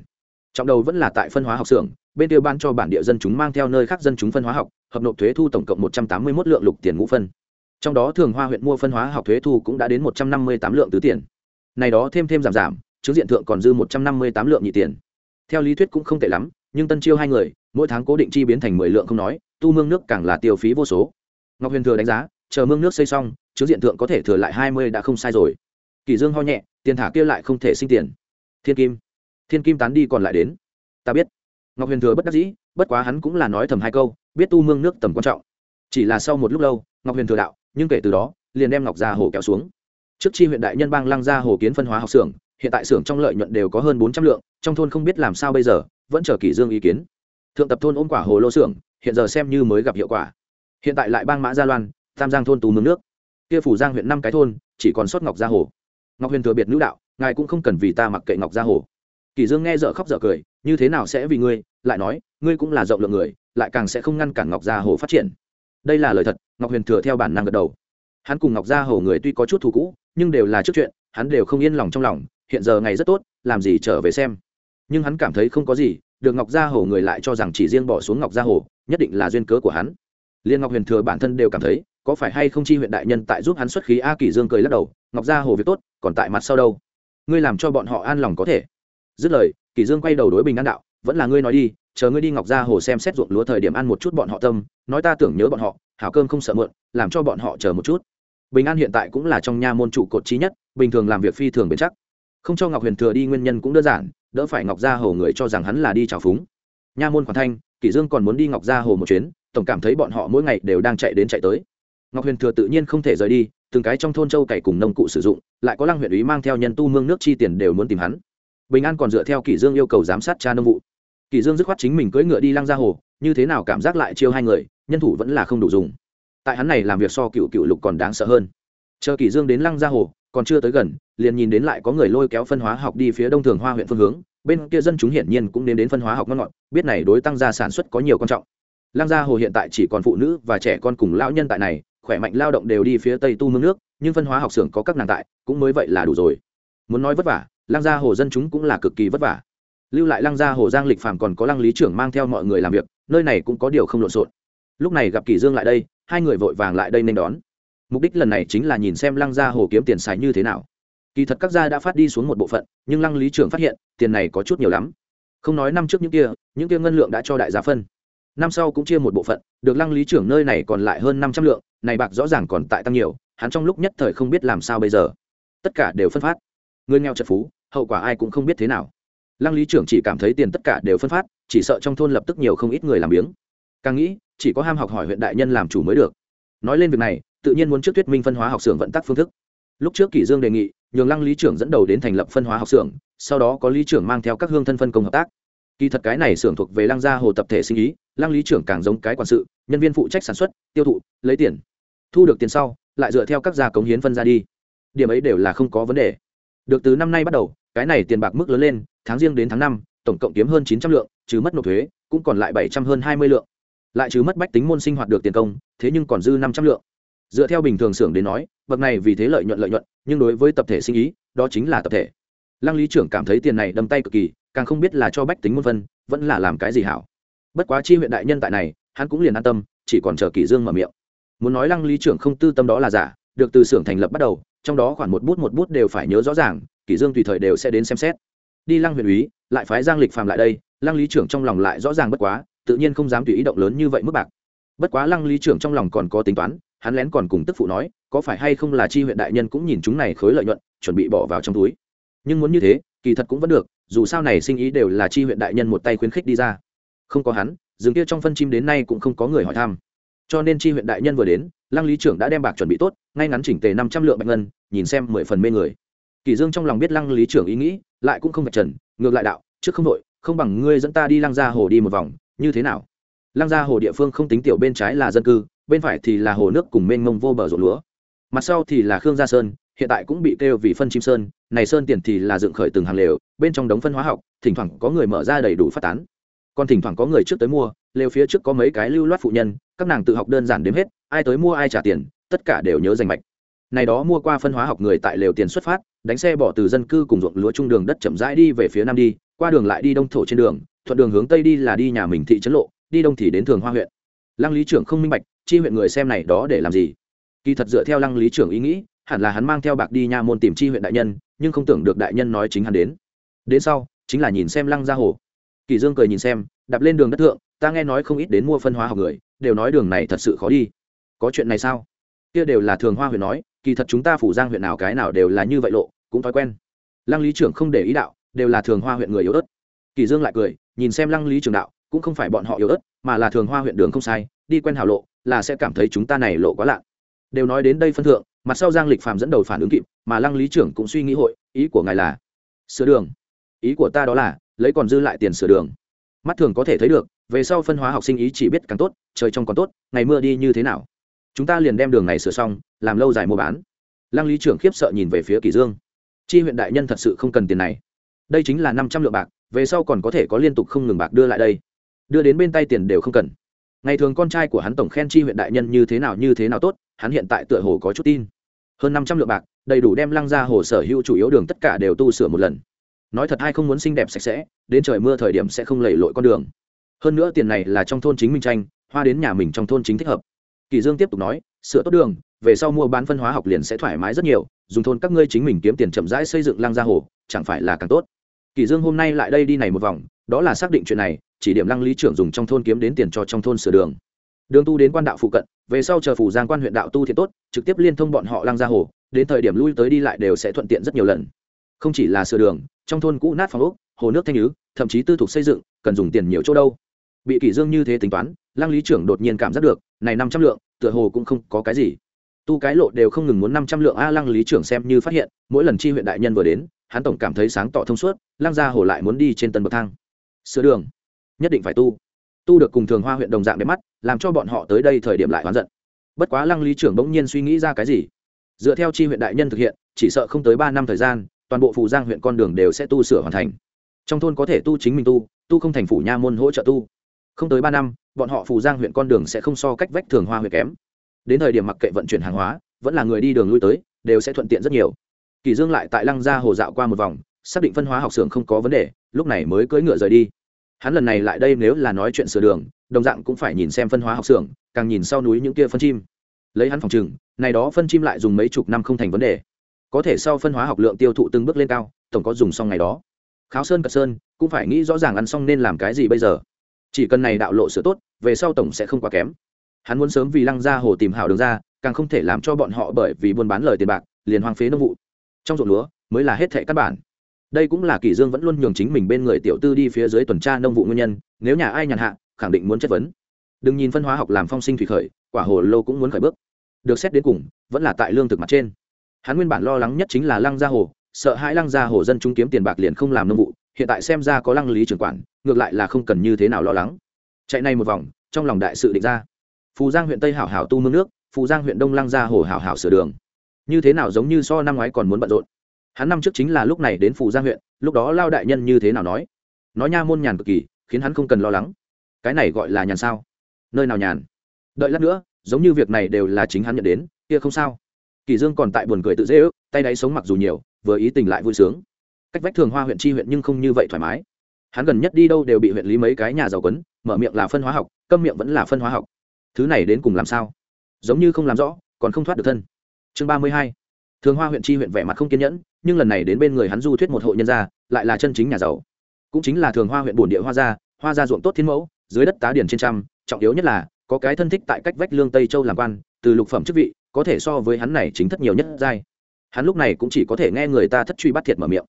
Trọng đầu vẫn là tại phân hóa học xưởng, bên tiêu ban cho bản địa dân chúng mang theo nơi khác dân chúng phân hóa học hợp nộp thuế thu tổng cộng một trăm tám mươi một lượng lục tiền ngũ phân. Trong đó thường hoa huyện mua phân hóa học thuế thu cũng đã đến một trăm năm mươi tám lượng tứ tiền. Này đó thêm thêm giảm giảm, chứng diện thượng còn dư một trăm năm mươi tám lượng nhị tiền. Theo lý thuyết cũng không tệ lắm, nhưng tân chiêu hai người, mỗi tháng cố định chi biến thành mười lượng không nói, tu mương nước càng là tiêu phí vô số. Ngọc huyền thừa đánh giá, chờ mương nước xây xong, chứng diện thượng có thể thừa lại hai mươi đã không sai rồi. Kỳ dương ho nhẹ, tiền thả kia lại không thể sinh tiền. Thiên kim. Thiên kim tán đi còn lại đến. Ta biết ngọc huyền thừa bất đắc dĩ, bất quá hắn cũng là nói thầm hai câu, biết tu mương nước tầm quan trọng. Chỉ là sau một lúc lâu, ngọc huyền thừa đạo, nhưng kể từ đó, liền đem ngọc gia hồ kéo xuống. Trước chi huyện đại nhân bang lăng gia hồ kiến phân hóa học xưởng, hiện tại xưởng trong lợi nhuận đều có hơn bốn trăm lượng, trong thôn không biết làm sao bây giờ, vẫn chờ kỷ dương ý kiến. Thượng tập thôn ôm quả hồ lô xưởng, hiện giờ xem như mới gặp hiệu quả. Hiện tại lại bang mã gia loan, tam giang thôn tú mương nước. Kia phủ giang huyện năm cái thôn, chỉ còn sót ngọc gia hồ. Ngọc huyền thừa biệt nữ đạo, ngài cũng không cần vì ta mặc kệ ngọc gia hồ. Kỷ dương nghe dở khóc dở cười như thế nào sẽ vì ngươi, lại nói, ngươi cũng là rộng lượng người, lại càng sẽ không ngăn cản ngọc gia hồ phát triển. Đây là lời thật, ngọc huyền thừa theo bản năng gật đầu. Hắn cùng ngọc gia hồ người tuy có chút thù cũ, nhưng đều là trước chuyện, hắn đều không yên lòng trong lòng, hiện giờ ngày rất tốt, làm gì trở về xem. Nhưng hắn cảm thấy không có gì, được ngọc gia hồ người lại cho rằng chỉ riêng bỏ xuống ngọc gia hồ, nhất định là duyên cớ của hắn. Liên ngọc huyền thừa bản thân đều cảm thấy, có phải hay không chi huyện đại nhân tại giúp hắn xuất khí a kỳ dương cười lắc đầu, ngọc gia hồ việc tốt, còn tại mặt sau đâu? Ngươi làm cho bọn họ an lòng có thể. Dứt lời Kỳ dương quay đầu đối bình an đạo, vẫn là ngươi nói đi, chờ ngươi đi ngọc gia hồ xem xét ruộng lúa thời điểm ăn một chút bọn họ tâm, nói ta tưởng nhớ bọn họ, hảo cơm không sợ mượn làm cho bọn họ chờ một chút. Bình an hiện tại cũng là trong nha môn trụ cột trí nhất, bình thường làm việc phi thường bền chắc. Không cho ngọc huyền thừa đi nguyên nhân cũng đơn giản, đỡ phải ngọc gia hồ người cho rằng hắn là đi trào phúng. Nha môn khoản thanh kỷ dương còn muốn đi ngọc gia hồ một chuyến, tổng cảm thấy bọn họ mỗi ngày đều đang chạy đến chạy tới. Ngọc huyền thừa tự nhiên không thể rời đi, từng cái trong thôn châu cày cùng nông cụ sử dụng, lại có lăng huyện Ý mang theo nhân tu mương nước chi tiền đều muốn tìm hắn bình an còn dựa theo kỷ dương yêu cầu giám sát cha nông vụ. Kỷ dương dứt khoát chính mình cưỡi ngựa đi lăng gia hồ, như thế nào cảm giác lại chiêu hai người, nhân thủ vẫn là không đủ dùng. Tại hắn này làm việc so cựu cựu lục còn đáng sợ hơn. Chờ kỷ dương đến lăng gia hồ, còn chưa tới gần, liền nhìn đến lại có người lôi kéo phân hóa học đi phía đông thường hoa huyện phương hướng, bên kia dân chúng hiển nhiên cũng đến đến phân hóa học ngon ngọt, biết này đối tăng gia sản xuất có nhiều quan trọng. Lăng gia hồ hiện tại chỉ còn phụ nữ và trẻ con cùng lão nhân tại này, khỏe mạnh lao động đều đi phía tây tu mương nước, nhưng phân hóa học xưởng có các nàng tại, cũng mới vậy là đủ rồi. Muốn nói vất vả lăng gia hồ dân chúng cũng là cực kỳ vất vả. Lưu lại lăng gia hồ giang lịch phàm còn có lăng lý trưởng mang theo mọi người làm việc, nơi này cũng có điều không lộn xộn. Lúc này gặp kỳ dương lại đây, hai người vội vàng lại đây nên đón. Mục đích lần này chính là nhìn xem lăng gia hồ kiếm tiền xài như thế nào. Kỳ thật các gia đã phát đi xuống một bộ phận, nhưng lăng lý trưởng phát hiện, tiền này có chút nhiều lắm. Không nói năm trước những kia những kia ngân lượng đã cho đại gia phân. Năm sau cũng chia một bộ phận, được lăng lý trưởng nơi này còn lại hơn năm trăm lượng, này bạc rõ ràng còn tại tăng nhiều, hắn trong lúc nhất thời không biết làm sao bây giờ. Tất cả đều phân phát. Người nghèo trợ phú hậu quả ai cũng không biết thế nào. Lăng lý trưởng chỉ cảm thấy tiền tất cả đều phân phát, chỉ sợ trong thôn lập tức nhiều không ít người làm biếng. Càng nghĩ, chỉ có ham học hỏi huyện đại nhân làm chủ mới được. Nói lên việc này, tự nhiên muốn trước thuyết minh phân hóa học xưởng vận tắc phương thức. Lúc trước kỷ dương đề nghị, nhường lăng lý trưởng dẫn đầu đến thành lập phân hóa học xưởng, sau đó có lý trưởng mang theo các hương thân phân công hợp tác. Kỳ thật cái này xưởng thuộc về lăng gia hồ tập thể sinh ý, lăng lý trưởng càng giống cái quản sự, nhân viên phụ trách sản xuất, tiêu thụ, lấy tiền. Thu được tiền sau, lại dựa theo các gia cống hiến phân ra đi. Điểm ấy đều là không có vấn đề. Được từ năm nay bắt đầu cái này tiền bạc mức lớn lên, tháng riêng đến tháng năm, tổng cộng kiếm hơn chín trăm lượng, trừ mất nộp thuế, cũng còn lại bảy trăm hơn hai mươi lượng. Lại trừ mất bách tính môn sinh hoạt được tiền công, thế nhưng còn dư năm trăm lượng. Dựa theo bình thường xưởng đến nói, bậc này vì thế lợi nhuận lợi nhuận, nhưng đối với tập thể sinh ý, đó chính là tập thể. Lăng lý trưởng cảm thấy tiền này đâm tay cực kỳ, càng không biết là cho bách tính môn vân vẫn là làm cái gì hảo. Bất quá chi huyện đại nhân tại này, hắn cũng liền an tâm, chỉ còn chờ kỷ dương mở miệng. Muốn nói lăng lý trưởng không tư tâm đó là giả, được từ xưởng thành lập bắt đầu, trong đó khoảng một bút một bút đều phải nhớ rõ ràng kỷ dương tùy thời đều sẽ đến xem xét. Đi lăng huyện úy, lại phái giang lịch phàm lại đây, lăng lý trưởng trong lòng lại rõ ràng bất quá, tự nhiên không dám tùy ý động lớn như vậy mức bạc. Bất quá lăng lý trưởng trong lòng còn có tính toán, hắn lén còn cùng tức phụ nói, có phải hay không là chi huyện đại nhân cũng nhìn chúng này khối lợi nhuận, chuẩn bị bỏ vào trong túi. Nhưng muốn như thế, kỳ thật cũng vẫn được, dù sao này sinh ý đều là chi huyện đại nhân một tay khuyến khích đi ra. Không có hắn dường kia trong phân chim đến nay cũng không có người hỏi thăm. Cho nên chi huyện đại nhân vừa đến, lăng lý trưởng đã đem bạc chuẩn bị tốt, ngay ngắn chỉnh tề năm trăm lượng bạch ngân, nhìn xem mười phần mê người kỳ dương trong lòng biết lăng lý trưởng ý nghĩ, lại cũng không vạch trần, ngược lại đạo, trước không đội không bằng ngươi dẫn ta đi lăng gia hồ đi một vòng, như thế nào? Lăng gia hồ địa phương không tính tiểu bên trái là dân cư, bên phải thì là hồ nước cùng mênh mông vô bờ ruộng lúa. Mặt sau thì là khương gia sơn, hiện tại cũng bị kêu vì phân chim sơn, này sơn tiền thì là dựng khởi từng hàng lều, bên trong đống phân hóa học, thỉnh thoảng có người mở ra đầy đủ phát tán. Còn thỉnh thoảng có người trước tới mua, lều phía trước có mấy cái lưu loát phụ nhân, các nàng tự học đơn giản đếm hết, ai tới mua ai trả tiền, tất cả đều nhớ danh mạch này đó mua qua phân hóa học người tại lều tiền xuất phát, đánh xe bỏ từ dân cư cùng ruộng lúa trung đường đất chậm rãi đi về phía nam đi, qua đường lại đi đông thổ trên đường, thuận đường hướng tây đi là đi nhà mình thị trấn lộ, đi đông thì đến thường hoa huyện. Lăng lý trưởng không minh bạch, chi huyện người xem này đó để làm gì? Kỳ thật dựa theo lăng lý trưởng ý nghĩ, hẳn là hắn mang theo bạc đi nha môn tìm chi huyện đại nhân, nhưng không tưởng được đại nhân nói chính hắn đến. Đến sau, chính là nhìn xem lăng ra hồ. Kỳ dương cười nhìn xem, đạp lên đường đất thượng, ta nghe nói không ít đến mua phân hóa học người, đều nói đường này thật sự khó đi. Có chuyện này sao? Kia đều là thường hoa huyện nói kỳ thật chúng ta phủ giang huyện nào cái nào đều là như vậy lộ, cũng thói quen. Lăng lý trưởng không để ý đạo, đều là thường hoa huyện người yếu ớt. Kỳ dương lại cười, nhìn xem lăng lý trưởng đạo, cũng không phải bọn họ yếu ớt, mà là thường hoa huyện đường không sai, đi quen hảo lộ, là sẽ cảm thấy chúng ta này lộ quá lạ. Đều nói đến đây phân thượng, mặt sau giang lịch phàm dẫn đầu phản ứng kịp, mà lăng lý trưởng cũng suy nghĩ hội, ý của ngài là, sửa đường. Ý của ta đó là, lấy còn dư lại tiền sửa đường. Mắt thường có thể thấy được, về sau phân hóa học sinh ý chỉ biết càng tốt, trời trong còn tốt, ngày mưa đi như thế nào chúng ta liền đem đường này sửa xong, làm lâu dài mua bán. Lăng lý trưởng khiếp sợ nhìn về phía kỳ dương. Chi huyện đại nhân thật sự không cần tiền này. Đây chính là năm trăm lượng bạc, về sau còn có thể có liên tục không ngừng bạc đưa lại đây. Đưa đến bên tay tiền đều không cần. Ngày thường con trai của hắn tổng khen chi huyện đại nhân như thế nào như thế nào tốt, hắn hiện tại tựa hồ có chút tin. Hơn năm trăm lượng bạc, đầy đủ đem lăng ra hồ sở hữu chủ yếu đường tất cả đều tu sửa một lần. Nói thật ai không muốn xinh đẹp sạch sẽ, đến trời mưa thời điểm sẽ không lầy lội con đường. Hơn nữa tiền này là trong thôn chính minh tranh, hoa đến nhà mình trong thôn chính thích hợp kỳ dương tiếp tục nói, sửa tốt đường, về sau mua bán phân hóa học liền sẽ thoải mái rất nhiều, dùng thôn các ngươi chính mình kiếm tiền chậm rãi xây dựng lăng gia hồ, chẳng phải là càng tốt? Kỳ dương hôm nay lại đây đi này một vòng, đó là xác định chuyện này, chỉ điểm lăng lý trưởng dùng trong thôn kiếm đến tiền cho trong thôn sửa đường. Đường tu đến quan đạo phụ cận, về sau chờ phủ giang quan huyện đạo tu thiện tốt, trực tiếp liên thông bọn họ lăng gia hồ, đến thời điểm lui tới đi lại đều sẽ thuận tiện rất nhiều lần. Không chỉ là sửa đường, trong thôn cũ nát phòng ốc, hồ nước thanh nhứ thậm chí tư thục xây dựng, cần dùng tiền nhiều chỗ đâu bị kỷ dương như thế tính toán lang lý trưởng đột nhiên cảm giác được, này năm trăm lượng, tựa hồ cũng không có cái gì. Tu cái lộ đều không ngừng muốn năm trăm lượng, a lang lý trưởng xem như phát hiện, mỗi lần chi huyện đại nhân vừa đến, hắn tổng cảm thấy sáng tỏ thông suốt lang gia hồ lại muốn đi trên tân bậc thang. Sửa đường. Nhất định phải tu. Tu được cùng thường hoa huyện đồng dạng đẹp mắt, làm cho bọn họ tới đây thời điểm lại oán giận. Bất quá lăng lý trưởng bỗng nhiên suy nghĩ ra cái gì? Dựa theo chi huyện đại nhân thực hiện, chỉ sợ không tới ba năm thời gian, toàn bộ phù giang huyện con đường đều sẽ tu sửa hoàn thành. Trong thôn có thể tu chính mình tu tu không thành phủ nha môn hỗ trợ tu không tới ba năm, bọn họ phù giang huyện con đường sẽ không so cách vách thường hoa huyện kém. Đến thời điểm mặc kệ vận chuyển hàng hóa, vẫn là người đi đường lui tới, đều sẽ thuận tiện rất nhiều. Kỳ dương lại tại lăng gia hồ dạo qua một vòng, xác định phân hóa học xưởng không có vấn đề, lúc này mới cưỡi ngựa rời đi. Hắn lần này lại đây nếu là nói chuyện sửa đường, đồng dạng cũng phải nhìn xem phân hóa học xưởng, càng nhìn sau núi những kia phân chim. Lấy hắn phòng trừng, này đó phân chim lại dùng mấy chục năm không thành vấn đề. Có thể sau phân hóa học lượng tiêu thụ từng bước lên cao, tổng có dùng xong ngày đó. Kháo sơn cật sơn cũng phải nghĩ rõ ràng ăn xong nên làm cái gì bây giờ chỉ cần này đạo lộ sửa tốt, về sau tổng sẽ không quá kém. Hắn muốn sớm vì lăng ra hồ tìm hảo đường ra, càng không thể làm cho bọn họ bởi vì buôn bán lời tiền bạc, liền hoang phế nông vụ. Trong ruộng lúa, mới là hết thệ căn bản. Đây cũng là kỷ dương vẫn luôn nhường chính mình bên người tiểu tư đi phía dưới tuần tra nông vụ nguyên nhân, nếu nhà ai nhàn hạ, khẳng định muốn chất vấn. Đừng nhìn phân hóa học làm phong sinh thủy khởi, quả hồ lô cũng muốn khởi bước. Được xét đến cùng, vẫn là tại lương thực mặt trên. Hắn nguyên bản lo lắng nhất chính là lăng gia hồ, sợ hãi lăng gia hồ dân chúng kiếm tiền bạc liền không làm nông vụ hiện tại xem ra có lăng lý trưởng quản, ngược lại là không cần như thế nào lo lắng. Chạy này một vòng, trong lòng đại sự định ra. Phù giang huyện tây hảo hảo tu mương nước, phù giang huyện đông lăng gia hồ hảo hảo sửa đường. Như thế nào giống như so năm ngoái còn muốn bận rộn. Hắn năm trước chính là lúc này đến phù giang huyện, lúc đó lao đại nhân như thế nào nói? Nói nha môn nhàn cực kỳ, khiến hắn không cần lo lắng. Cái này gọi là nhàn sao? Nơi nào nhàn? Đợi lát nữa, giống như việc này đều là chính hắn nhận đến, kia không sao. Kỳ dương còn tại buồn cười tự dễ ước, tay đáy sống mặc dù nhiều, vừa ý tình lại vui sướng cách vách thường hoa huyện chi huyện nhưng không như vậy thoải mái. Hắn gần nhất đi đâu đều bị huyện lý mấy cái nhà giàu quấn, mở miệng là phân hóa học, câm miệng vẫn là phân hóa học. Thứ này đến cùng làm sao? Giống như không làm rõ, còn không thoát được thân. Chương ba mươi hai. Thường hoa huyện chi huyện vẻ mặt không kiên nhẫn, nhưng lần này đến bên người hắn du thuyết một hộ nhân gia, lại là chân chính nhà giàu. Cũng chính là thường hoa huyện bổn địa hoa gia hoa gia ruộng tốt thiên mẫu, dưới đất tá điển trên trăm, trọng yếu nhất là, có cái thân thích tại cách vách lương tây châu làm quan, từ lục phẩm chức vị, có thể so với hắn này chính thất nhiều nhất giai. Hắn lúc này cũng chỉ có thể nghe người ta thất truy bắt thiệt mở miệng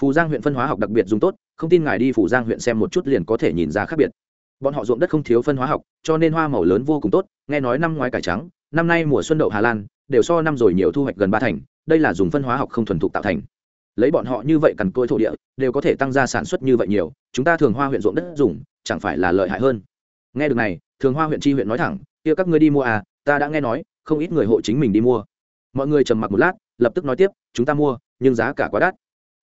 phù giang huyện phân hóa học đặc biệt dùng tốt, không tin ngài đi phù giang huyện xem một chút liền có thể nhìn ra khác biệt. Bọn họ ruộng đất không thiếu phân hóa học, cho nên hoa màu lớn vô cùng tốt, nghe nói năm ngoái cải trắng, năm nay mùa xuân đậu hà lan, đều so năm rồi nhiều thu hoạch gần ba thành, đây là dùng phân hóa học không thuần thục tạo thành. Lấy bọn họ như vậy cần côi thổ địa, đều có thể tăng ra sản xuất như vậy nhiều, chúng ta thường hoa huyện ruộng đất dùng, chẳng phải là lợi hại hơn. Nghe được này, thường hoa huyện tri huyện nói thẳng, kia các ngươi đi mua à ta đã nghe nói, không ít người hộ chính mình đi mua. Mọi người trầm mặc một lát, lập tức nói tiếp, chúng ta mua, nhưng giá cả quá đắt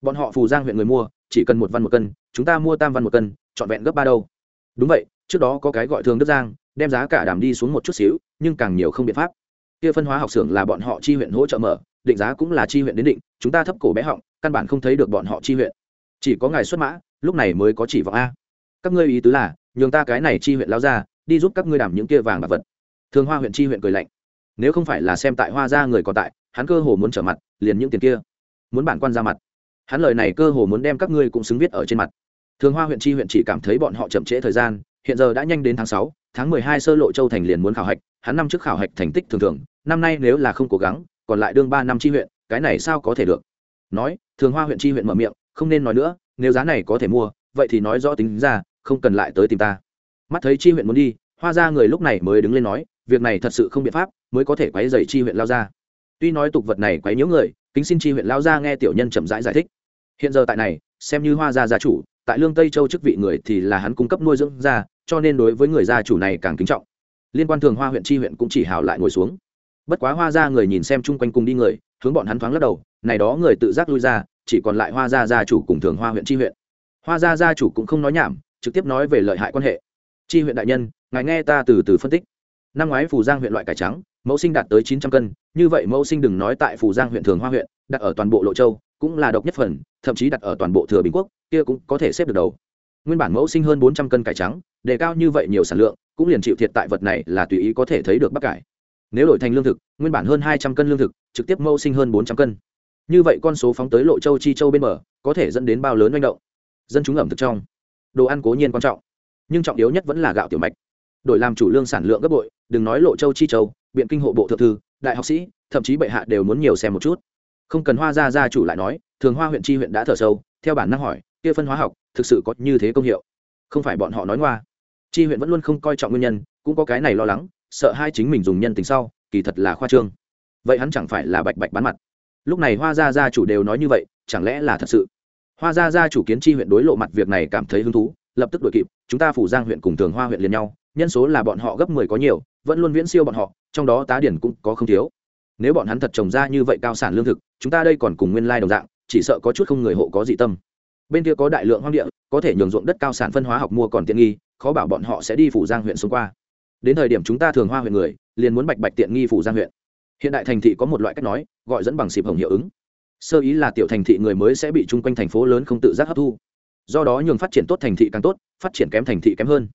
bọn họ phù giang huyện người mua, chỉ cần một văn một cân, chúng ta mua tam văn một cân, trọn vẹn gấp ba đâu. Đúng vậy, trước đó có cái gọi thường đức giang, đem giá cả đảm đi xuống một chút xíu, nhưng càng nhiều không biện pháp. Kia phân hóa học xưởng là bọn họ chi huyện hỗ trợ mở, định giá cũng là chi huyện đến định, chúng ta thấp cổ bé họng, căn bản không thấy được bọn họ chi huyện. Chỉ có ngài xuất mã, lúc này mới có chỉ vọng a. Các ngươi ý tứ là, nhường ta cái này chi huyện lao ra, đi giúp các ngươi đảm những kia vàng bạc vật. Thường hoa huyện chi huyện cười lạnh. Nếu không phải là xem tại hoa ra người còn tại, hắn cơ hồ muốn trở mặt, liền những tiền kia. Muốn bản quan ra mặt hắn lời này cơ hồ muốn đem các ngươi cũng xứng viết ở trên mặt. Thường hoa huyện tri huyện chỉ cảm thấy bọn họ chậm trễ thời gian hiện giờ đã nhanh đến tháng sáu tháng mười hai sơ lộ châu thành liền muốn khảo hạch hắn năm trước khảo hạch thành tích thường thường năm nay nếu là không cố gắng còn lại đương ba năm tri huyện cái này sao có thể được? Nói thường hoa huyện tri huyện mở miệng không nên nói nữa nếu giá này có thể mua vậy thì nói rõ tính ra không cần lại tới tìm ta. Mắt thấy tri huyện muốn đi hoa ra người lúc này mới đứng lên nói việc này thật sự không biện pháp mới có thể quấy dày tri huyện lao ra tuy nói tục vật này quấy nhiễu người kính xin tri huyện lao ra nghe tiểu nhân chậm rãi giải, giải thích hiện giờ tại này, xem như hoa gia gia chủ, tại lương tây châu chức vị người thì là hắn cung cấp nuôi dưỡng gia, cho nên đối với người gia chủ này càng kính trọng. Liên quan thường hoa huyện tri huyện cũng chỉ hào lại ngồi xuống. Bất quá hoa Gia người nhìn xem chung quanh cùng đi người, hướng bọn hắn thoáng lắc đầu, này đó người tự giác lui ra, chỉ còn lại hoa gia gia chủ cùng thường hoa huyện tri huyện. Hoa gia gia chủ cũng không nói nhảm, trực tiếp nói về lợi hại quan hệ. Tri huyện đại nhân, ngài nghe ta từ từ phân tích. Năm ngoái phù giang huyện loại cải trắng, mẫu sinh đạt tới chín trăm cân, như vậy mẫu sinh đừng nói tại phù giang huyện thường hoa huyện, đặt ở toàn bộ lộ châu cũng là độc nhất phần thậm chí đặt ở toàn bộ thừa bình quốc kia cũng có thể xếp được đầu. Nguyên bản mẫu sinh hơn bốn trăm cân cải trắng đề cao như vậy nhiều sản lượng cũng liền chịu thiệt tại vật này là tùy ý có thể thấy được bắp cải. Nếu đổi thành lương thực nguyên bản hơn hai trăm cân lương thực trực tiếp mẫu sinh hơn bốn trăm cân. Như vậy con số phóng tới lộ châu chi châu bên mở, có thể dẫn đến bao lớn manh động. Dân chúng ẩm thực trong đồ ăn cố nhiên quan trọng nhưng trọng yếu nhất vẫn là gạo tiểu mạch. Đổi làm chủ lương sản lượng gấp bội đừng nói lộ châu chi châu biện kinh hộ bộ thượng thư đại học sĩ thậm chí bệ hạ đều muốn nhiều xem một chút không cần hoa gia gia chủ lại nói, thường hoa huyện chi huyện đã thở sâu, theo bản năng hỏi, kia phân hóa học, thực sự có như thế công hiệu? Không phải bọn họ nói ngoa. Chi huyện vẫn luôn không coi trọng nguyên nhân, cũng có cái này lo lắng, sợ hai chính mình dùng nhân tình sau, kỳ thật là khoa trương. Vậy hắn chẳng phải là bạch bạch bán mặt. Lúc này hoa gia gia chủ đều nói như vậy, chẳng lẽ là thật sự? Hoa gia gia chủ kiến chi huyện đối lộ mặt việc này cảm thấy hứng thú, lập tức đuổi kịp, chúng ta phủ giang huyện cùng thường hoa huyện liền nhau, nhân số là bọn họ gấp mười có nhiều, vẫn luôn viễn siêu bọn họ, trong đó tá điển cũng có không thiếu nếu bọn hắn thật trồng ra như vậy cao sản lương thực, chúng ta đây còn cùng nguyên lai đồng dạng, chỉ sợ có chút không người hộ có dị tâm. Bên kia có đại lượng hoang địa, có thể nhường ruộng đất cao sản phân hóa học mua còn tiện nghi, khó bảo bọn họ sẽ đi phủ giang huyện xuống qua. Đến thời điểm chúng ta thường hoa huyện người, liền muốn bạch bạch tiện nghi phủ giang huyện. Hiện đại thành thị có một loại cách nói, gọi dẫn bằng xịp hồng hiệu ứng. Sơ ý là tiểu thành thị người mới sẽ bị chung quanh thành phố lớn không tự giác hấp thu. Do đó nhường phát triển tốt thành thị càng tốt, phát triển kém thành thị kém hơn.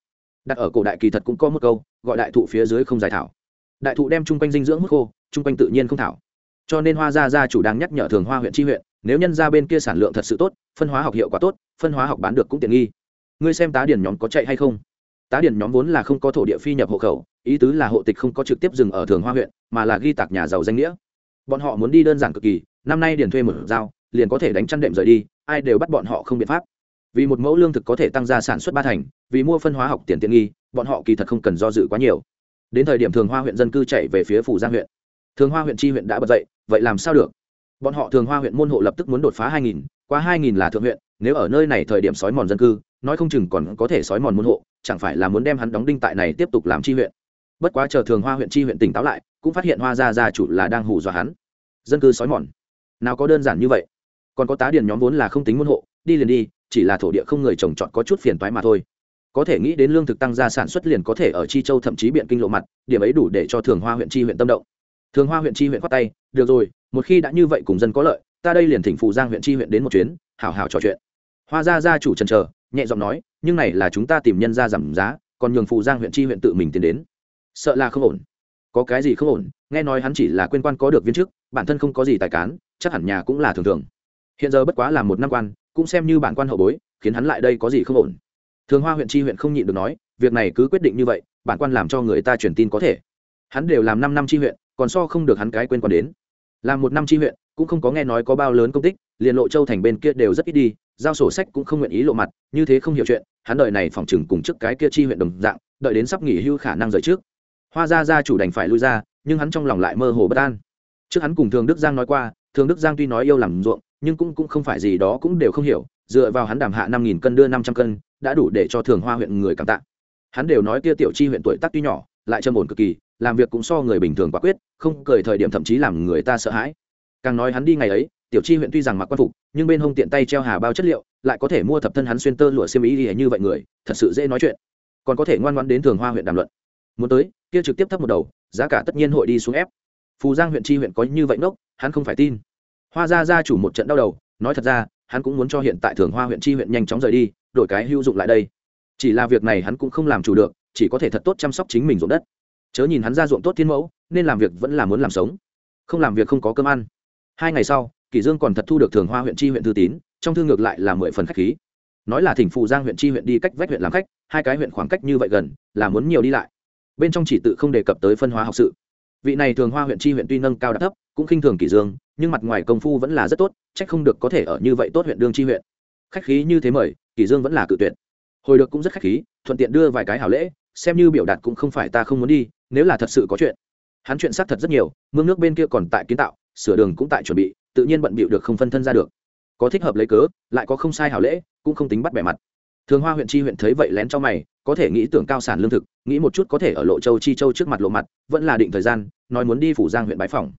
Đặt ở cổ đại kỳ thật cũng có một câu, gọi đại thụ phía dưới không giải thảo đại thụ đem chung quanh dinh dưỡng mức khô, chung quanh tự nhiên không thảo. Cho nên hoa gia gia chủ đang nhắc nhở thường hoa huyện tri huyện, nếu nhân ra bên kia sản lượng thật sự tốt, phân hóa học hiệu quả tốt, phân hóa học bán được cũng tiện nghi. Ngươi xem tá điển nhóm có chạy hay không? Tá điển nhóm vốn là không có thổ địa phi nhập hộ khẩu, ý tứ là hộ tịch không có trực tiếp dừng ở thường hoa huyện, mà là ghi tạc nhà giàu danh nghĩa. Bọn họ muốn đi đơn giản cực kỳ, năm nay điển thuê một dao liền có thể đánh chăn đệm rời đi, ai đều bắt bọn họ không biện pháp. Vì một mẫu lương thực có thể tăng gia sản xuất ba thành, vì mua phân hóa học tiền tiện nghi, bọn họ kỳ thật không cần do dự quá nhiều đến thời điểm thường hoa huyện dân cư chạy về phía phủ giang huyện. Thường hoa huyện tri huyện đã bật dậy, vậy làm sao được? Bọn họ thường hoa huyện môn hộ lập tức muốn đột phá hai nghìn, qua hai nghìn là thượng huyện, nếu ở nơi này thời điểm sói mòn dân cư, nói không chừng còn có thể sói mòn môn hộ, chẳng phải là muốn đem hắn đóng đinh tại này tiếp tục làm tri huyện. Bất quá chờ thường hoa huyện tri huyện tỉnh táo lại, cũng phát hiện hoa gia gia chủ là đang hù dọa hắn. Dân cư sói mòn? Nào có đơn giản như vậy. Còn có tá điền nhóm vốn là không tính môn hộ, đi liền đi, chỉ là thổ địa không người trồng trọt có chút phiền toái mà thôi có thể nghĩ đến lương thực tăng gia sản xuất liền có thể ở chi châu thậm chí biện kinh lộ mặt, điểm ấy đủ để cho thường hoa huyện chi huyện tâm động. Thường hoa huyện chi huyện khoát tay, được rồi, một khi đã như vậy cùng dân có lợi, ta đây liền thỉnh phụ giang huyện chi huyện đến một chuyến, hảo hảo trò chuyện. Hoa gia gia chủ trần trờ, nhẹ giọng nói, nhưng này là chúng ta tìm nhân ra giảm giá, còn nhường phụ giang huyện chi huyện tự mình tiến đến. Sợ là không ổn. Có cái gì không ổn? Nghe nói hắn chỉ là quên quan có được viên chức, bản thân không có gì tài cán, chắc hẳn nhà cũng là thường thường. Hiện giờ bất quá là một năm quan, cũng xem như bản quan hậu bối, khiến hắn lại đây có gì không ổn thường hoa huyện chi huyện không nhịn được nói, việc này cứ quyết định như vậy, bản quan làm cho người ta truyền tin có thể. Hắn đều làm năm năm chi huyện, còn so không được hắn cái quên còn đến. Làm một năm chi huyện, cũng không có nghe nói có bao lớn công tích, liền lộ châu thành bên kia đều rất ít đi, giao sổ sách cũng không nguyện ý lộ mặt, như thế không hiểu chuyện, hắn đợi này phòng chừng cùng trước cái kia chi huyện đồng dạng, đợi đến sắp nghỉ hưu khả năng rời trước. Hoa gia gia chủ đành phải lui ra, nhưng hắn trong lòng lại mơ hồ bất an. Trước hắn cùng thường đức giang nói qua, thường đức giang tuy nói yêu làm ruộng, nhưng cũng cũng không phải gì đó cũng đều không hiểu, dựa vào hắn đảm hạ năm nghìn cân đưa năm trăm cân đã đủ để cho thường hoa huyện người cảm tạ. Hắn đều nói kia tiểu chi huyện tuổi tác tuy nhỏ lại trầm ổn cực kỳ làm việc cũng so người bình thường quả quyết không cười thời điểm thậm chí làm người ta sợ hãi. Càng nói hắn đi ngày ấy tiểu chi huyện tuy rằng mặc quan phục nhưng bên hông tiện tay treo hà bao chất liệu lại có thể mua thập thân hắn xuyên tơ lụa xiêm ý như vậy người thật sự dễ nói chuyện. Còn có thể ngoan ngoãn đến thường hoa huyện đàm luận. Muốn tới kia trực tiếp thấp một đầu giá cả tất nhiên hội đi xuống ép. Phù giang huyện chi huyện có như vậy nốc, hắn không phải tin. Hoa gia gia chủ một trận đau đầu nói thật ra hắn cũng muốn cho hiện tại thường hoa huyện chi huyện nhanh chóng rời đi đổi cái hữu dụng lại đây. Chỉ là việc này hắn cũng không làm chủ được, chỉ có thể thật tốt chăm sóc chính mình ruộng đất. Chớ nhìn hắn ra ruộng tốt thiên mẫu, nên làm việc vẫn là muốn làm sống. Không làm việc không có cơm ăn. Hai ngày sau, kỷ dương còn thật thu được thường hoa huyện chi huyện thư tín, trong thư ngược lại là mười phần khách khí. Nói là thỉnh phụ giang huyện chi huyện đi cách vách huyện làm khách, hai cái huyện khoảng cách như vậy gần, là muốn nhiều đi lại. Bên trong chỉ tự không đề cập tới phân hóa học sự. Vị này thường hoa huyện chi huyện tuy nâng cao đã thấp, cũng khinh thường kỷ dương, nhưng mặt ngoài công phu vẫn là rất tốt trách không được có thể ở như vậy tốt huyện đương chi huyện. Khách khí như thế mời Kỳ dương vẫn là cự tuyệt. Hồi được cũng rất khách khí, thuận tiện đưa vài cái hảo lễ, xem như biểu đạt cũng không phải ta không muốn đi, nếu là thật sự có chuyện. Hắn chuyện xác thật rất nhiều, mương nước bên kia còn tại kiến tạo, sửa đường cũng tại chuẩn bị, tự nhiên bận bịu được không phân thân ra được. Có thích hợp lấy cớ, lại có không sai hảo lễ, cũng không tính bắt bẻ mặt. Thường hoa huyện chi huyện thấy vậy lén cho mày, có thể nghĩ tưởng cao sản lương thực, nghĩ một chút có thể ở lộ châu chi châu trước mặt lộ mặt, vẫn là định thời gian, nói muốn đi phủ giang huyện bãi phòng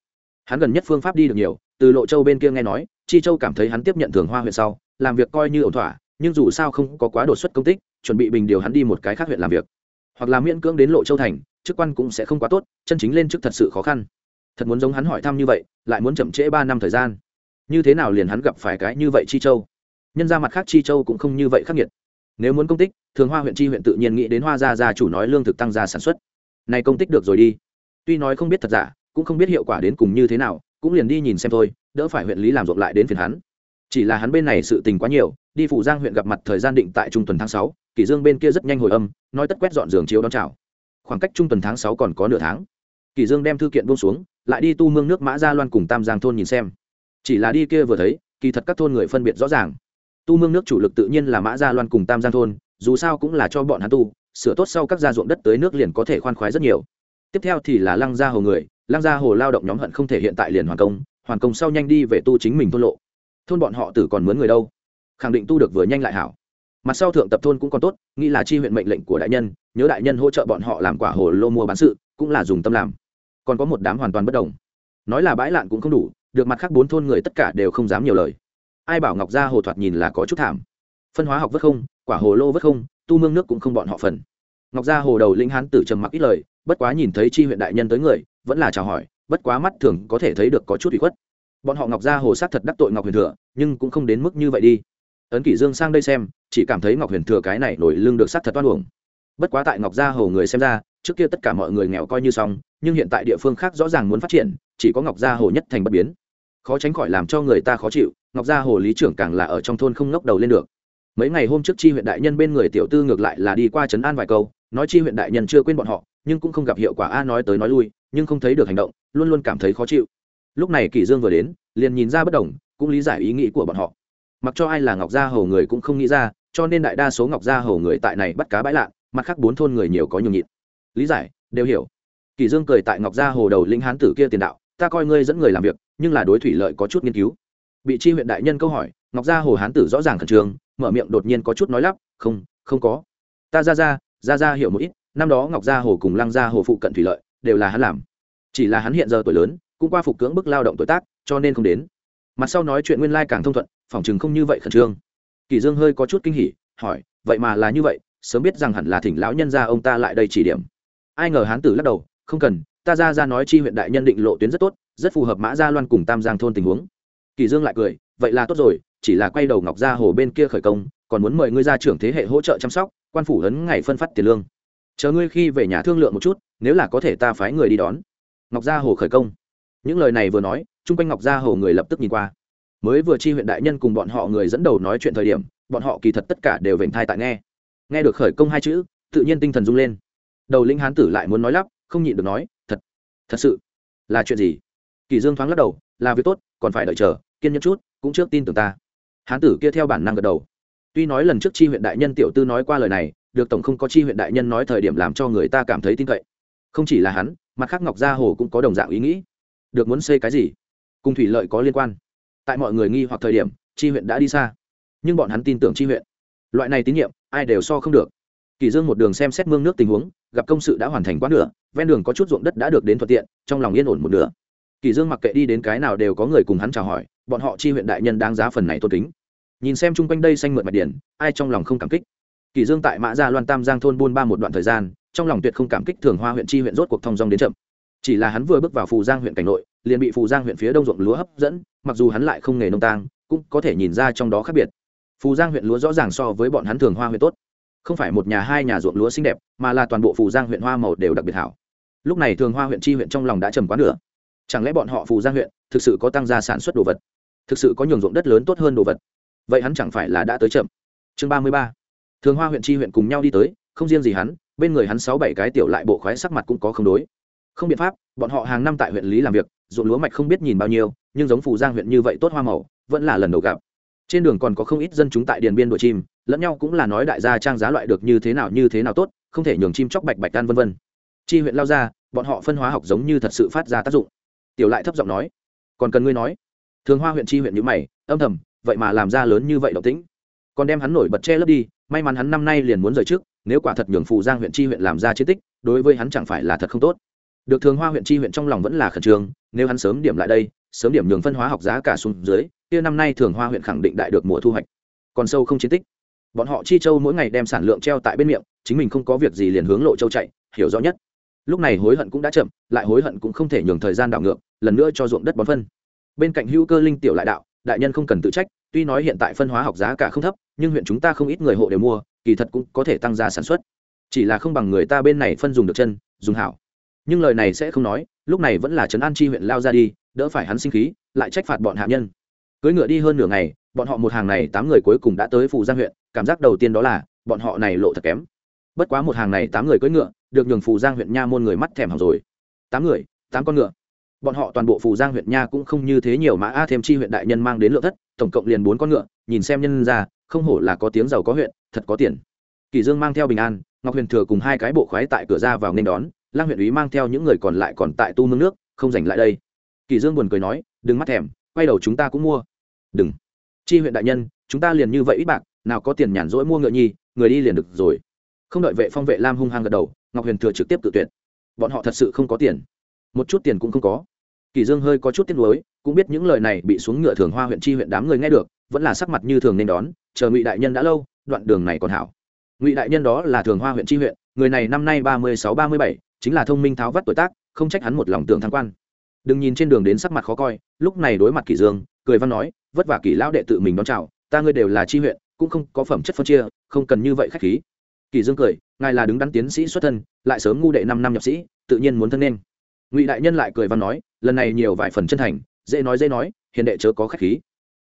hắn gần nhất phương pháp đi được nhiều, từ lộ châu bên kia nghe nói, chi châu cảm thấy hắn tiếp nhận thường hoa huyện sau, làm việc coi như ổn thỏa nhưng dù sao không có quá đột xuất công tích, chuẩn bị bình điều hắn đi một cái khác huyện làm việc. Hoặc là miễn cưỡng đến lộ châu thành, chức quan cũng sẽ không quá tốt, chân chính lên chức thật sự khó khăn. Thật muốn giống hắn hỏi thăm như vậy, lại muốn chậm trễ ba năm thời gian. Như thế nào liền hắn gặp phải cái như vậy chi châu? Nhân ra mặt khác chi châu cũng không như vậy khắc nghiệt. Nếu muốn công tích, thường hoa huyện chi huyện tự nhiên nghĩ đến hoa gia gia chủ nói lương thực tăng gia sản xuất. Này công tích được rồi đi. Tuy nói không biết thật giả, cũng không biết hiệu quả đến cùng như thế nào, cũng liền đi nhìn xem thôi, đỡ phải huyện lý làm ruộng lại đến phiền hắn. Chỉ là hắn bên này sự tình quá nhiều đi phủ giang huyện gặp mặt thời gian định tại trung tuần tháng sáu, kỷ dương bên kia rất nhanh hồi âm, nói tất quét dọn giường chiếu đón chào. Khoảng cách trung tuần tháng sáu còn có nửa tháng. Kỷ dương đem thư kiện buông xuống, lại đi tu mương nước mã gia loan cùng tam giang thôn nhìn xem. Chỉ là đi kia vừa thấy, kỳ thật các thôn người phân biệt rõ ràng. Tu mương nước chủ lực tự nhiên là mã gia loan cùng tam giang thôn, dù sao cũng là cho bọn hắn tu, sửa tốt sau các gia ruộng đất tới nước liền có thể khoan khoái rất nhiều. Tiếp theo thì là lăng gia hồ người, lăng gia hồ lao động nhóm hận không thể hiện tại liền hoàn công hoàn công sau nhanh đi về tu chính mình thôn lộ. Thôn bọn họ tử còn mướn người đâu? Khẳng định tu được vừa nhanh lại hảo. Mặt sau thượng tập thôn cũng còn tốt, nghĩ là chi huyện mệnh lệnh của đại nhân, nhớ đại nhân hỗ trợ bọn họ làm quả hồ lô mua bán sự, cũng là dùng tâm làm. Còn có một đám hoàn toàn bất đồng. Nói là bãi lạn cũng không đủ, được mặt khác bốn thôn người tất cả đều không dám nhiều lời. Ai bảo ngọc gia hồ thoạt nhìn là có chút thảm. Phân hóa học vất không, quả hồ lô vất không, tu mương nước cũng không bọn họ phần. Ngọc gia hồ đầu linh hán tử trầm mặc ít lời, bất quá nhìn thấy chi huyện đại nhân tới người, vẫn là chào hỏi, bất quá mắt thường có thể thấy được có chút bị khuất. Bọn họ ngọc gia hồ sát thật đắc tội ngọc huyền thừa, nhưng cũng không đến mức như vậy đi ấn kỷ dương sang đây xem, chỉ cảm thấy ngọc huyền thừa cái này nổi lưng được sát thật oan uổng. Bất quá tại ngọc gia hồ người xem ra, trước kia tất cả mọi người nghèo coi như xong, nhưng hiện tại địa phương khác rõ ràng muốn phát triển, chỉ có ngọc gia hồ nhất thành bất biến. Khó tránh khỏi làm cho người ta khó chịu, ngọc gia hồ lý trưởng càng là ở trong thôn không ngóc đầu lên được. Mấy ngày hôm trước chi huyện đại nhân bên người tiểu tư ngược lại là đi qua trấn an vài câu, nói chi huyện đại nhân chưa quên bọn họ, nhưng cũng không gặp hiệu quả a nói tới nói lui, nhưng không thấy được hành động, luôn luôn cảm thấy khó chịu. Lúc này kỷ dương vừa đến, liền nhìn ra bất đồng, cũng lý giải ý nghĩ của bọn họ mặc cho ai là ngọc gia hầu người cũng không nghĩ ra, cho nên đại đa số ngọc gia hầu người tại này bắt cá bãi lạ, mặt khác bốn thôn người nhiều có nhường nhịn. Lý giải, đều hiểu. Kỳ dương cười tại ngọc gia hồ đầu linh hán tử kia tiền đạo, ta coi ngươi dẫn người làm việc, nhưng là đối thủy lợi có chút nghiên cứu. Bị chi huyện đại nhân câu hỏi, ngọc gia hồ hán tử rõ ràng khẩn trương, mở miệng đột nhiên có chút nói lắp, không không có. Ta ra ra ra ra hiểu một ít, năm đó ngọc gia hồ cùng lăng gia hồ phụ cận thủy lợi, đều là hắn làm. Chỉ là hắn hiện giờ tuổi lớn, cũng qua phục cưỡng bức lao động tuổi tác, cho nên không đến mặt sau nói chuyện nguyên lai càng thông thuận, phòng chừng không như vậy khẩn trương. Kỳ dương hơi có chút kinh hỉ, hỏi, vậy mà là như vậy, sớm biết rằng hẳn là thỉnh lão nhân gia ông ta lại đây chỉ điểm. Ai ngờ hán tử lắc đầu, không cần, ta ra ra nói chi huyện đại nhân định lộ tuyến rất tốt, rất phù hợp mã gia loan cùng tam giang thôn tình huống. Kỳ dương lại cười, vậy là tốt rồi, chỉ là quay đầu ngọc gia hồ bên kia khởi công, còn muốn mời ngươi gia trưởng thế hệ hỗ trợ chăm sóc, quan phủ lớn ngày phân phát tiền lương. Chờ ngươi khi về nhà thương lượng một chút, nếu là có thể ta phái người đi đón. Ngọc gia hồ khởi công. Những lời này vừa nói chung quanh ngọc gia hồ người lập tức nhìn qua. Mới vừa chi huyện đại nhân cùng bọn họ người dẫn đầu nói chuyện thời điểm, bọn họ kỳ thật tất cả đều vểnh thai tại nghe. Nghe được khởi công hai chữ, tự nhiên tinh thần rung lên. Đầu linh hán tử lại muốn nói lắp, không nhịn được nói, thật thật sự, là chuyện gì? Kỳ dương thoáng lắc đầu, là việc tốt, còn phải đợi chờ, kiên nhẫn chút, cũng trước tin tưởng ta. Hán tử kia theo bản năng gật đầu. Tuy nói lần trước chi huyện đại nhân tiểu tư nói qua lời này, được tổng không có chi huyện đại nhân nói thời điểm làm cho người ta cảm thấy tin cậy. Không chỉ là hắn, mặt khác ngọc gia hồ cũng có đồng dạng ý nghĩ. Được muốn xây cái gì? Cùng thủy lợi có liên quan. Tại mọi người nghi hoặc thời điểm, chi huyện đã đi xa. Nhưng bọn hắn tin tưởng chi huyện. Loại này tín nhiệm, ai đều so không được. Kỳ dương một đường xem xét mương nước tình huống, gặp công sự đã hoàn thành quá nửa, ven đường có chút ruộng đất đã được đến thuận tiện, trong lòng yên ổn một nửa. Kỳ dương mặc kệ đi đến cái nào đều có người cùng hắn chào hỏi, bọn họ chi huyện đại nhân đáng giá phần này tôn kính. Nhìn xem chung quanh đây xanh mượt mặt điển, ai trong lòng không cảm kích? Kỳ dương tại mã gia loan tam giang thôn buôn ba một đoạn thời gian, trong lòng tuyệt không cảm kích thường hoa huyện chi huyện rốt cuộc thông dong đến chậm. Chỉ là hắn vừa bước vào phù giang huyện cảnh nội liền bị phù giang huyện phía đông ruộng lúa hấp dẫn, mặc dù hắn lại không nghề nông tang, cũng có thể nhìn ra trong đó khác biệt. Phù giang huyện lúa rõ ràng so với bọn hắn thường hoa huyện tốt. Không phải một nhà hai nhà ruộng lúa xinh đẹp, mà là toàn bộ phù giang huyện hoa màu đều đặc biệt hảo. Lúc này thường hoa huyện chi huyện trong lòng đã trầm quá nửa. Chẳng lẽ bọn họ phù giang huyện thực sự có tăng gia sản xuất đồ vật? Thực sự có nhường ruộng đất lớn tốt hơn đồ vật? Vậy hắn chẳng phải là đã tới chậm? Chương ba mươi ba. Thường hoa huyện chi huyện cùng nhau đi tới, không riêng gì hắn, bên người hắn sáu bảy cái tiểu lại bộ khoái sắc mặt cũng có không đối. Không biện pháp, bọn họ hàng năm tại huyện lý làm việc ruộng lúa mạch không biết nhìn bao nhiêu, nhưng giống phù giang huyện như vậy tốt hoa màu, vẫn là lần đầu gặp. Trên đường còn có không ít dân chúng tại điền biên đội chim, lẫn nhau cũng là nói đại gia trang giá loại được như thế nào như thế nào tốt, không thể nhường chim chóc bạch bạch tan vân vân. Chi huyện lao ra bọn họ phân hóa học giống như thật sự phát ra tác dụng. Tiểu lại thấp giọng nói, còn cần ngươi nói? Thường hoa huyện chi huyện như mày, âm thầm, vậy mà làm ra lớn như vậy động tĩnh. Còn đem hắn nổi bật che lấp đi, may mắn hắn năm nay liền muốn rời trước, nếu quả thật nhường phù giang huyện chi huyện làm ra chiến tích, đối với hắn chẳng phải là thật không tốt được thường hoa huyện chi huyện trong lòng vẫn là khẩn trương, nếu hắn sớm điểm lại đây, sớm điểm nhường phân hóa học giá cả xuống dưới, kia năm nay thường hoa huyện khẳng định đại được mùa thu hoạch. Còn sâu không chiến tích. Bọn họ chi châu mỗi ngày đem sản lượng treo tại bên miệng, chính mình không có việc gì liền hướng lộ châu chạy, hiểu rõ nhất. Lúc này hối hận cũng đã chậm, lại hối hận cũng không thể nhường thời gian đảo ngược, lần nữa cho ruộng đất bón phân. Bên cạnh hữu cơ linh tiểu lại đạo, đại nhân không cần tự trách, tuy nói hiện tại phân hóa học giá cả không thấp, nhưng huyện chúng ta không ít người hộ đều mua, kỳ thật cũng có thể tăng gia sản xuất. Chỉ là không bằng người ta bên này phân dùng được chân, dùng hảo nhưng lời này sẽ không nói, lúc này vẫn là trấn an chi huyện lao ra đi, đỡ phải hắn sinh khí, lại trách phạt bọn hạ nhân. Cưới ngựa đi hơn nửa ngày, bọn họ một hàng này tám người cuối cùng đã tới phủ giang huyện, cảm giác đầu tiên đó là, bọn họ này lộ thật kém. Bất quá một hàng này tám người cưỡi ngựa, được nhường phủ giang huyện nha môn người mắt thèm hỏng rồi. Tám người, tám con ngựa. Bọn họ toàn bộ phủ giang huyện nha cũng không như thế nhiều mà a thêm chi huyện đại nhân mang đến lượng thất, tổng cộng liền bốn con ngựa, nhìn xem nhân ra, không hổ là có tiếng giàu có huyện, thật có tiền. Kỳ dương mang theo bình an, ngọc huyền thừa cùng hai cái bộ khoái tại cửa ra vào nên đón lang huyện úy mang theo những người còn lại còn tại tu mương nước, không giành lại đây. Kỳ dương buồn cười nói, đừng mắt thèm, quay đầu chúng ta cũng mua. Đừng. Chi huyện đại nhân, chúng ta liền như vậy ít bạc, nào có tiền nhàn rỗi mua ngựa nhi người đi liền được rồi. Không đợi vệ phong vệ lam hung hăng gật đầu, ngọc huyền thừa trực tiếp tự tuyệt. Bọn họ thật sự không có tiền. Một chút tiền cũng không có. Kỳ dương hơi có chút tiếc nuối, cũng biết những lời này bị xuống ngựa thường hoa huyện chi huyện đám người nghe được, vẫn là sắc mặt như thường nên đón, chờ ngụy đại nhân đã lâu, đoạn đường này còn hảo. Ngụy đại nhân đó là thường hoa huyện chi huyện, người này năm nay ba mươi sáu, ba mươi bảy chính là thông minh tháo vắt tuổi tác, không trách hắn một lòng tưởng thăng quan. Đừng nhìn trên đường đến sắc mặt khó coi, lúc này đối mặt kỷ dương, cười văn nói, vất vả kỷ lão đệ tự mình đón chào, ta ngươi đều là chi huyện, cũng không có phẩm chất phân chia, không cần như vậy khách khí. Kỷ dương cười, ngài là đứng đắn tiến sĩ xuất thân, lại sớm ngu đệ năm năm nhập sĩ, tự nhiên muốn thân nên. Ngụy đại nhân lại cười văn nói, lần này nhiều vài phần chân thành, dễ nói dễ nói, hiền đệ chớ có khách khí.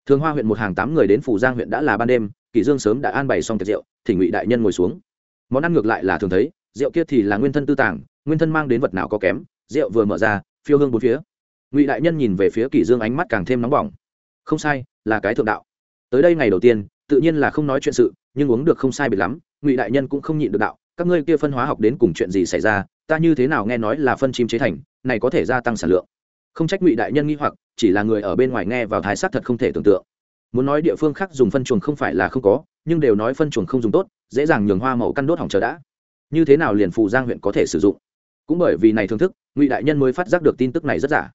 Thường hoa huyện một hàng tám người đến phủ giang huyện đã là ban đêm, kỷ dương sớm đã an bày xong tiệc rượu thì ngụy đại nhân ngồi xuống. Món ăn ngược lại là thường thấy, rượu kia thì là nguyên thân tư tàng nguyên thân mang đến vật nào có kém, rượu vừa mở ra, phiêu hương bốn phía. Ngụy đại nhân nhìn về phía kỷ dương ánh mắt càng thêm nóng bỏng. Không sai, là cái thượng đạo. Tới đây ngày đầu tiên, tự nhiên là không nói chuyện sự, nhưng uống được không sai biệt lắm, ngụy đại nhân cũng không nhịn được đạo, các ngươi kia phân hóa học đến cùng chuyện gì xảy ra, ta như thế nào nghe nói là phân chim chế thành, này có thể gia tăng sản lượng. Không trách ngụy đại nhân nghi hoặc, chỉ là người ở bên ngoài nghe vào thái sát thật không thể tưởng tượng. Muốn nói địa phương khác dùng phân chuồng không phải là không có, nhưng đều nói phân chuồng không dùng tốt, dễ dàng nhường hoa màu căn đốt hỏng chờ đã. Như thế nào liền phù giang huyện có thể sử dụng? Cũng bởi vì này thưởng thức, ngụy đại nhân mới phát giác được tin tức này rất giả.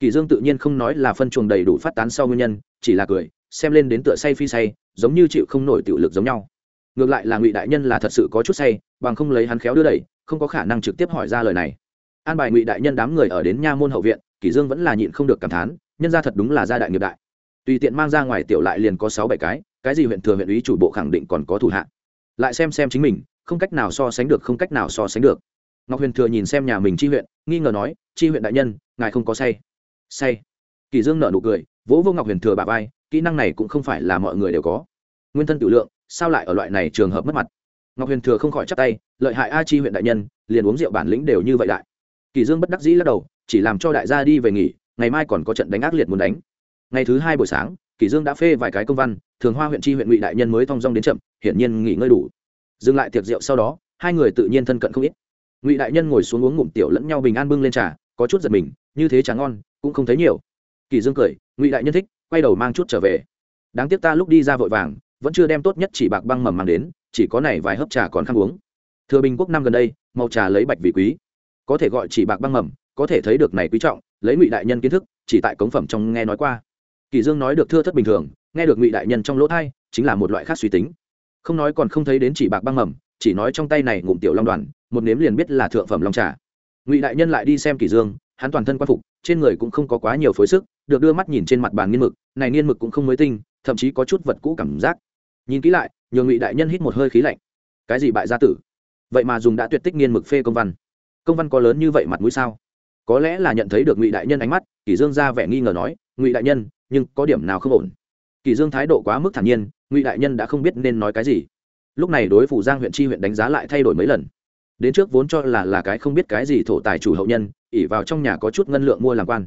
Kỳ dương tự nhiên không nói là phân chuồng đầy đủ phát tán sau nguyên nhân, chỉ là cười, xem lên đến tựa say phi say, giống như chịu không nổi tiểu lực giống nhau. Ngược lại là ngụy đại nhân là thật sự có chút say, bằng không lấy hắn khéo đưa đẩy, không có khả năng trực tiếp hỏi ra lời này. An bài ngụy đại nhân đám người ở đến nha môn hậu viện kỷ dương vẫn là nhịn không được cảm thán, nhân gia thật đúng là gia đại nghiệp đại. Tùy tiện mang ra ngoài tiểu lại liền có sáu bảy cái cái gì huyện thừa huyện ủy chủ bộ khẳng định còn có thủ hạ. Lại xem xem chính mình, không cách nào so sánh được, không cách nào so sánh được ngọc huyền thừa nhìn xem nhà mình chi huyện, nghi ngờ nói, chi huyện đại nhân, ngài không có say. Say? Kỳ dương nở nụ cười, vỗ vô ngọc huyền thừa bà vai, kỹ năng này cũng không phải là mọi người đều có. Nguyên thân tự lượng, sao lại ở loại này trường hợp mất mặt? Ngọc huyền thừa không khỏi chắp tay, lợi hại a chi huyện đại nhân, liền uống rượu bản lĩnh đều như vậy đại kỳ dương bất đắc dĩ lắc đầu, chỉ làm cho đại gia đi về nghỉ, ngày mai còn có trận đánh ác liệt muốn đánh. Ngày thứ hai buổi sáng, kỳ dương đã phê vài cái công văn, thường hoa huyện chi huyện ngụy đại nhân mới thong dong đến chậm, hiển nhiên nghỉ ngơi đủ. Dừng lại tiệc rượu sau đó, hai người tự nhiên thân cận không ít ngụy đại nhân ngồi xuống uống ngụm tiểu lẫn nhau bình an bưng lên trà, có chút giật mình, như thế trà ngon, cũng không thấy nhiều. Kỳ dương cười, ngụy đại nhân thích, quay đầu mang chút trở về. Đáng tiếc ta lúc đi ra vội vàng, vẫn chưa đem tốt nhất chỉ bạc băng mầm mang đến, chỉ có này vài hớp trà còn khăn uống. Thừa bình quốc năm gần đây màu trà lấy bạch vị quý. Có thể gọi chỉ bạc băng mầm, có thể thấy được này quý trọng, lấy ngụy đại nhân kiến thức, chỉ tại cống phẩm trong nghe nói qua. Kỳ dương nói được thưa thất bình thường, nghe được ngụy đại nhân trong lỗ thay chính là một loại khác suy tính. Không nói còn không thấy đến chỉ bạc băng mầm, chỉ nói trong tay này ngụm tiểu long đoàn một nếm liền biết là thượng phẩm long trà. Ngụy đại nhân lại đi xem kỷ dương, hắn toàn thân quan phục, trên người cũng không có quá nhiều phối sức, được đưa mắt nhìn trên mặt bàn nghiên mực, này nghiên mực cũng không mới tinh, thậm chí có chút vật cũ cảm giác. Nhìn kỹ lại, nhường ngụy đại nhân hít một hơi khí lạnh. Cái gì bại gia tử? Vậy mà dùng đã tuyệt tích nghiên mực phê công văn. Công văn có lớn như vậy mặt mũi sao? Có lẽ là nhận thấy được ngụy đại nhân ánh mắt, kỷ dương ra vẻ nghi ngờ nói, ngụy đại nhân, nhưng có điểm nào không ổn? Kỷ dương thái độ quá mức thản nhiên, ngụy đại nhân đã không biết nên nói cái gì. Lúc này đối phủ giang huyện chi huyện đánh giá lại thay đổi mấy lần đến trước vốn cho là là cái không biết cái gì thổ tài chủ hậu nhân, ỉ vào trong nhà có chút ngân lượng mua làm quan.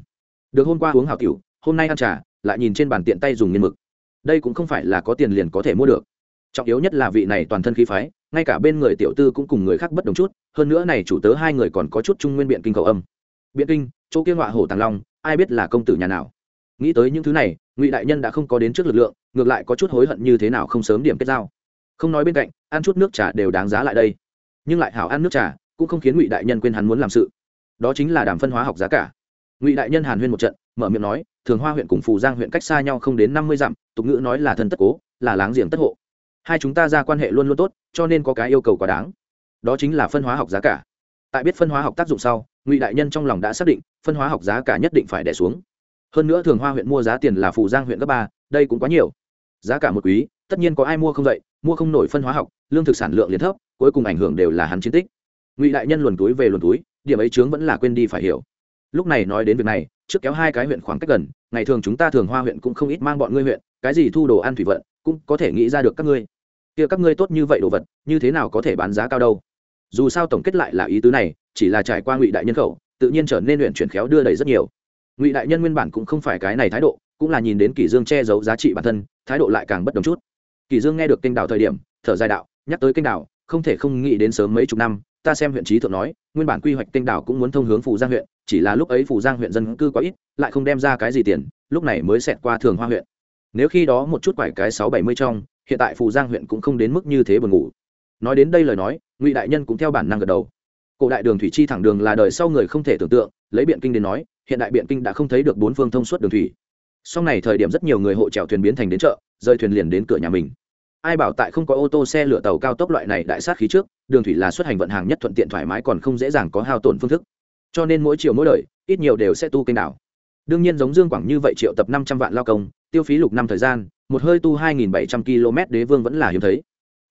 Được hôm qua uống hào cửu hôm nay ăn trà, lại nhìn trên bàn tiện tay dùng nghiên mực. Đây cũng không phải là có tiền liền có thể mua được. Trọng yếu nhất là vị này toàn thân khí phái, ngay cả bên người tiểu tư cũng cùng người khác bất đồng chút, hơn nữa này chủ tớ hai người còn có chút trung nguyên biện kinh cầu âm. Biện kinh, chỗ kia họa hổ tàng long, ai biết là công tử nhà nào? Nghĩ tới những thứ này, ngụy đại nhân đã không có đến trước lực lượng, ngược lại có chút hối hận như thế nào không sớm điểm kết giao. Không nói bên cạnh, ăn chút nước trà đều đáng giá lại đây nhưng lại hảo ăn nước trà, cũng không khiến ngụy đại nhân quên hắn muốn làm sự. Đó chính là đàm phân hóa học giá cả. Ngụy đại nhân hàn huyên một trận, mở miệng nói, thường hoa huyện cùng phù giang huyện cách xa nhau không đến năm mươi dặm, tục ngữ nói là thân tất cố, là láng giềng tất hộ. Hai chúng ta ra quan hệ luôn luôn tốt, cho nên có cái yêu cầu quá đáng. Đó chính là phân hóa học giá cả. Tại biết phân hóa học tác dụng sau, ngụy đại nhân trong lòng đã xác định, phân hóa học giá cả nhất định phải đẻ xuống. Hơn nữa thường hoa huyện mua giá tiền là phù giang huyện cấp ba, đây cũng quá nhiều. Giá cả một quý, tất nhiên có ai mua không vậy, mua không nổi phân hóa học, lương thực sản lượng liền thấp cuối cùng ảnh hưởng đều là hắn chiến tích. Ngụy đại nhân luồn túi về luồn túi, điểm ấy chướng vẫn là quên đi phải hiểu. Lúc này nói đến việc này, trước kéo hai cái huyện khoảng cách gần, ngày thường chúng ta thường hoa huyện cũng không ít mang bọn ngươi huyện, cái gì thu đồ ăn thủy vận, cũng có thể nghĩ ra được các ngươi. Kia các ngươi tốt như vậy đồ vật, như thế nào có thể bán giá cao đâu? Dù sao tổng kết lại là ý tứ này, chỉ là trải qua ngụy đại nhân khẩu, tự nhiên trở nên luyện chuyển khéo đưa đầy rất nhiều. Ngụy đại nhân nguyên bản cũng không phải cái này thái độ, cũng là nhìn đến kỷ dương che giấu giá trị bản thân, thái độ lại càng bất đồng chút. Kỷ dương nghe được kênh đảo thời điểm, thở dài đạo, nhắc tới kênh đảo không thể không nghĩ đến sớm mấy chục năm, ta xem huyện trí thượng nói, nguyên bản quy hoạch kênh đảo cũng muốn thông hướng phủ giang huyện, chỉ là lúc ấy phủ giang huyện dân cư quá ít, lại không đem ra cái gì tiền, lúc này mới xẹt qua thường hoa huyện. Nếu khi đó một chút quải cái sáu bảy mươi trong, hiện tại phủ giang huyện cũng không đến mức như thế buồn ngủ. Nói đến đây lời nói, ngụy đại nhân cũng theo bản năng gật đầu. Cổ đại đường thủy chi thẳng đường là đời sau người không thể tưởng tượng, lấy biện kinh đến nói, hiện đại biện kinh đã không thấy được bốn phương thông suốt đường thủy. Sau này thời điểm rất nhiều người hộ trèo thuyền biến thành đến chợ rơi thuyền liền đến cửa nhà mình ai bảo tại không có ô tô xe lửa tàu cao tốc loại này đại sát khí trước, đường thủy là xuất hành vận hàng nhất thuận tiện thoải mái còn không dễ dàng có hao tổn phương thức. Cho nên mỗi chiều mỗi đời, ít nhiều đều sẽ tu kênh đảo. Đương nhiên giống dương quảng như vậy triệu tập năm trăm vạn lao công, tiêu phí lục năm thời gian, một hơi tu hai nghìn bảy trăm km đế vương vẫn là hiếm thấy.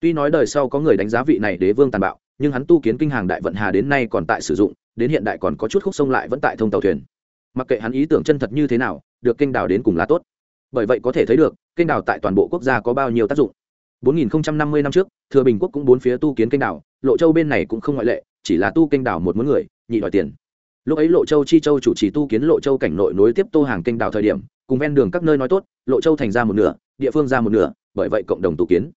Tuy nói đời sau có người đánh giá vị này đế vương tàn bạo, nhưng hắn tu kiến kinh hàng đại vận hà đến nay còn tại sử dụng, đến hiện đại còn có chút khúc sông lại vẫn tại thông tàu thuyền. Mặc kệ hắn ý tưởng chân thật như thế nào, được kênh đào đến cùng là tốt. Bởi vậy có thể thấy được, kênh đào tại toàn bộ quốc gia có bao nhiêu tác dụng. 4050 năm trước thừa bình quốc cũng bốn phía tu kiến kênh đảo, lộ châu bên này cũng không ngoại lệ chỉ là tu kênh đảo một muốn người nhị đòi tiền. Lúc ấy lộ châu chi châu chủ trì tu kiến lộ châu cảnh nội nối tiếp tô hàng kênh đảo thời điểm cùng ven đường các nơi nói tốt lộ châu thành ra một nửa địa phương ra một nửa bởi vậy cộng đồng tu kiến.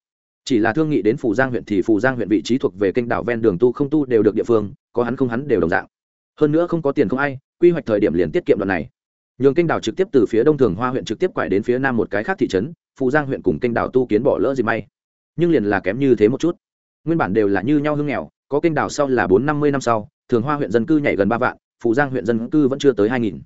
Chỉ là thương nghị đến Phù giang huyện thì Phù giang huyện vị trí thuộc về kênh đảo ven đường tu không tu đều được địa phương có hắn không hắn đều đồng dạng. Hơn nữa không có tiền không ai quy hoạch thời điểm liền tiết kiệm đoạn này. Nhường kênh đảo trực tiếp từ phía đông thường hoa huyện trực tiếp quải đến phía nam một cái khác thị trấn Phù giang huyện cùng kênh đảo tu kiến bỏ lỡ gì may nhưng liền là kém như thế một chút. Nguyên bản đều là như nhau hương nghèo, có kênh đảo sau là bốn năm mươi năm sau, thường hoa huyện dân cư nhảy gần ba vạn phụ giang huyện dân cư vẫn chưa tới hai nghìn.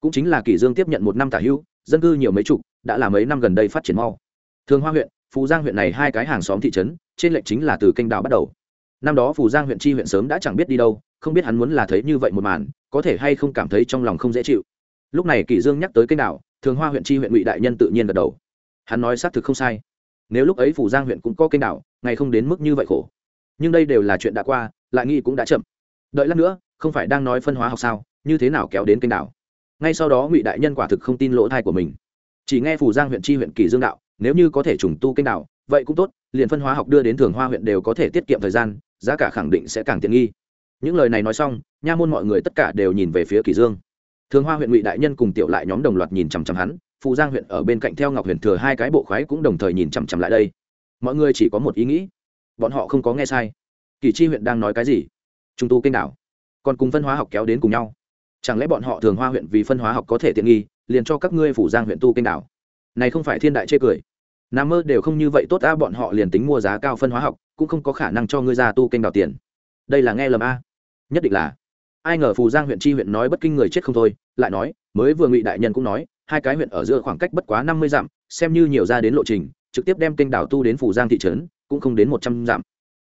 Cũng chính là kỷ dương tiếp nhận một năm tả hữu dân cư nhiều mấy chục, đã là mấy năm gần đây phát triển mau. Thường hoa huyện, phù giang huyện này hai cái hàng xóm thị trấn, trên lệnh chính là từ kênh đảo bắt đầu. Năm đó phù giang huyện chi huyện sớm đã chẳng biết đi đâu, không biết hắn muốn là thấy như vậy một màn, có thể hay không cảm thấy trong lòng không dễ chịu. Lúc này kỷ dương nhắc tới kênh đảo, thường hoa huyện chi huyện ngụy đại nhân tự nhiên gật đầu. Hắn nói xác thực không sai nếu lúc ấy phủ giang huyện cũng có kênh đảo, ngày không đến mức như vậy khổ. Nhưng đây đều là chuyện đã qua, lại nghi cũng đã chậm. Đợi lát nữa, không phải đang nói phân hóa học sao, như thế nào kéo đến kênh đảo? Ngay sau đó ngụy đại nhân quả thực không tin lỗ thai của mình. Chỉ nghe phủ giang huyện chi huyện kỳ dương đạo, nếu như có thể trùng tu kênh đảo, vậy cũng tốt, liền phân hóa học đưa đến thường hoa huyện đều có thể tiết kiệm thời gian, giá cả khẳng định sẽ càng tiện nghi. Những lời này nói xong, nha môn mọi người tất cả đều nhìn về phía kỳ dương. Thường hoa huyện ngụy đại nhân cùng tiểu lại nhóm đồng loạt nhìn chằm chằm hắn phù giang huyện ở bên cạnh theo ngọc huyền thừa hai cái bộ khoái cũng đồng thời nhìn chằm chằm lại đây. Mọi người chỉ có một ý nghĩ. Bọn họ không có nghe sai. Kỳ chi huyện đang nói cái gì? Trung tu kênh đảo. Còn cùng phân hóa học kéo đến cùng nhau. Chẳng lẽ bọn họ thường hoa huyện vì phân hóa học có thể tiện nghi, liền cho các ngươi phủ giang huyện tu kênh đảo? Này không phải thiên đại chê cười. Nam mơ đều không như vậy tốt a, bọn họ liền tính mua giá cao phân hóa học, cũng không có khả năng cho ngươi ra tu kênh đảo tiền. Đây là nghe lầm a. Nhất định là. Ai ngờ phù giang huyện chi huyện nói bất kinh người chết không thôi, lại nói, mới vừa ngụy đại nhân cũng nói hai cái huyện ở giữa khoảng cách bất quá năm mươi dặm, xem như nhiều ra đến lộ trình, trực tiếp đem kênh đảo tu đến phủ giang thị trấn, cũng không đến một trăm dặm.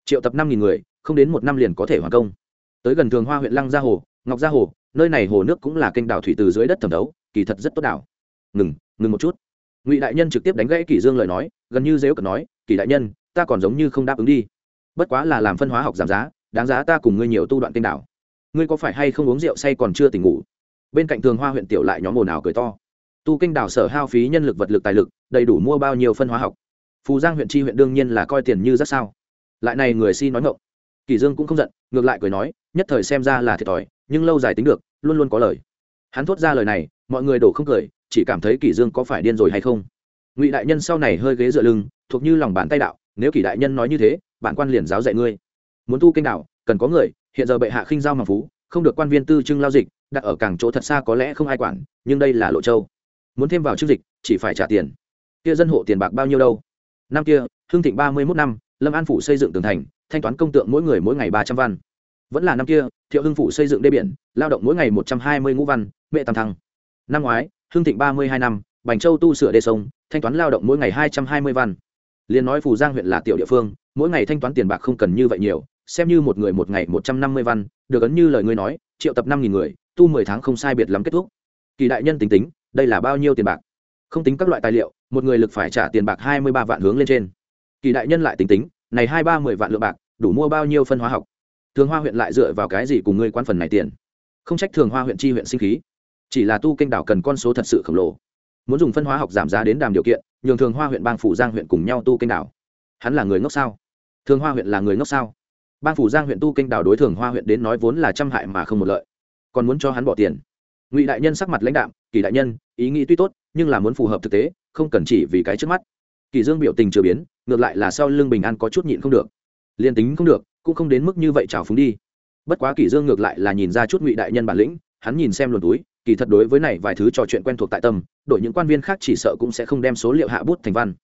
Triệu tập năm nghìn người, không đến một năm liền có thể hoàn công. Tới gần thường hoa huyện lăng gia hồ, ngọc gia hồ, nơi này hồ nước cũng là kênh đảo thủy từ dưới đất thẩm đấu kỳ thật rất tốt đảo. Ngừng ngừng một chút. Ngụy đại nhân trực tiếp đánh gãy kỷ dương lời nói, gần như dếu cật nói, kỷ đại nhân, ta còn giống như không đáp ứng đi. Bất quá là làm phân hóa học giảm giá, đáng giá ta cùng ngươi nhiều tu đoạn kênh đảo. Ngươi có phải hay không uống rượu say còn chưa tỉnh ngủ? Bên cạnh thường hoa huyện tiểu lại nhóm ồn ào cười to tu kinh đảo sở hao phí nhân lực vật lực tài lực đầy đủ mua bao nhiêu phân hóa học. Phù giang huyện chi huyện đương nhiên là coi tiền như rất sao. Lại này người si nói ngộng kỳ dương cũng không giận ngược lại cười nói nhất thời xem ra là thiệt thòi nhưng lâu dài tính được luôn luôn có lời. Hắn thốt ra lời này mọi người đổ không cười chỉ cảm thấy kỷ dương có phải điên rồi hay không. Ngụy đại nhân sau này hơi ghế dựa lưng thuộc như lòng bàn tay đạo nếu kỷ đại nhân nói như thế bản quan liền giáo dạy ngươi. Muốn tu kinh đảo, cần có người hiện giờ bệ hạ khinh giao mà phú không được quan viên tư trưng lao dịch đặt ở cảng chỗ thật xa có lẽ không ai quản nhưng đây là lộ châu muốn thêm vào chương dịch, chỉ phải trả tiền. Kia dân hộ tiền bạc bao nhiêu đâu? Năm kia, hưng thịnh ba mươi mốt năm, lâm an phủ xây dựng tường thành, thanh toán công tượng mỗi người mỗi ngày ba trăm văn. Vẫn là năm kia, thiệu hưng phủ xây dựng đê biển, lao động mỗi ngày một trăm hai mươi ngũ văn, mẹ tam thăng. Năm ngoái, hưng thịnh ba mươi hai năm, bành châu tu sửa đê sông, thanh toán lao động mỗi ngày hai trăm hai mươi văn. Liên nói phù giang huyện là tiểu địa phương, mỗi ngày thanh toán tiền bạc không cần như vậy nhiều, xem như một người một ngày một trăm năm mươi văn, được ấn như lời ngươi nói, triệu tập năm nghìn người, tu mười tháng không sai biệt lắm kết thúc. Kỳ đại nhân tính tính đây là bao nhiêu tiền bạc? Không tính các loại tài liệu, một người lực phải trả tiền bạc hai mươi ba vạn hướng lên trên. Kỳ đại nhân lại tính tính, này hai ba mười vạn lượng bạc, đủ mua bao nhiêu phân hóa học? Thường hoa huyện lại dựa vào cái gì cùng ngươi quan phần này tiền? Không trách thường hoa huyện chi huyện sinh khí. Chỉ là tu kênh đảo cần con số thật sự khổng lồ. Muốn dùng phân hóa học giảm giá đến đàm điều kiện, nhường thường hoa huyện bang phủ giang huyện cùng nhau tu kênh đảo. Hắn là người ngốc sao? Thường hoa huyện là người ngốc sao? Bang phủ giang huyện tu kênh đảo đối thường hoa huyện đến nói vốn là trăm hại mà không một lợi. Còn muốn cho hắn bỏ tiền. Ngụy đại nhân sắc mặt lãnh đạm kỳ đại nhân, ý nghĩ tuy tốt, nhưng là muốn phù hợp thực tế, không cần chỉ vì cái trước mắt. Kỳ dương biểu tình chưa biến, ngược lại là sau lưng bình an có chút nhịn không được. Liên tính không được, cũng không đến mức như vậy trào phúng đi. Bất quá kỳ dương ngược lại là nhìn ra chút ngụy đại nhân bản lĩnh, hắn nhìn xem luồn túi, kỳ thật đối với này vài thứ trò chuyện quen thuộc tại tâm đội những quan viên khác chỉ sợ cũng sẽ không đem số liệu hạ bút thành văn.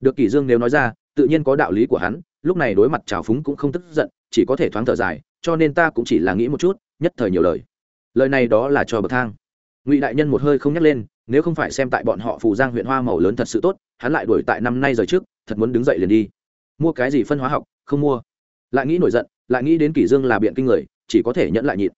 Được kỳ dương nếu nói ra, tự nhiên có đạo lý của hắn, lúc này đối mặt trào phúng cũng không tức giận, chỉ có thể thoáng thở dài, cho nên ta cũng chỉ là nghĩ một chút, nhất thời nhiều lời. Lời này đó là cho bậc thang ngụy đại nhân một hơi không nhắc lên nếu không phải xem tại bọn họ phù giang huyện hoa màu lớn thật sự tốt hắn lại đuổi tại năm nay giờ trước thật muốn đứng dậy liền đi mua cái gì phân hóa học không mua lại nghĩ nổi giận lại nghĩ đến kỷ dương là biện kinh người chỉ có thể nhẫn lại nhịn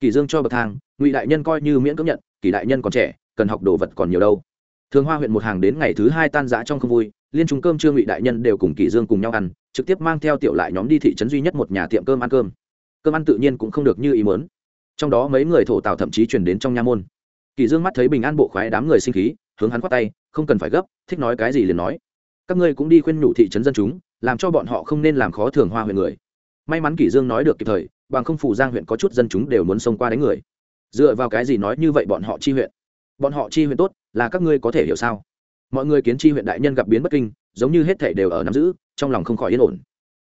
kỷ dương cho bậc thang ngụy đại nhân coi như miễn cưỡng nhận kỷ đại nhân còn trẻ cần học đồ vật còn nhiều đâu thường hoa huyện một hàng đến ngày thứ hai tan rã trong không vui liên trung cơm trưa ngụy đại nhân đều cùng kỷ dương cùng nhau ăn trực tiếp mang theo tiểu lại nhóm đi thị trấn duy nhất một nhà tiệm cơm ăn cơm cơm ăn tự nhiên cũng không được như ý muốn trong đó mấy người thổ tào thậm chí truyền đến trong nha môn kỳ dương mắt thấy bình an bộ khoái đám người sinh khí, hướng hắn quát tay, không cần phải gấp, thích nói cái gì liền nói. Các ngươi cũng đi khuyên nhủ thị trấn dân chúng, làm cho bọn họ không nên làm khó thường hoa huyện người. May mắn kỷ dương nói được kịp thời, bằng không phủ giang huyện có chút dân chúng đều muốn xông qua đánh người. Dựa vào cái gì nói như vậy bọn họ chi huyện? Bọn họ chi huyện tốt, là các ngươi có thể hiểu sao? Mọi người kiến chi huyện đại nhân gặp biến bất kinh, giống như hết thể đều ở nắm giữ, trong lòng không khỏi yên ổn.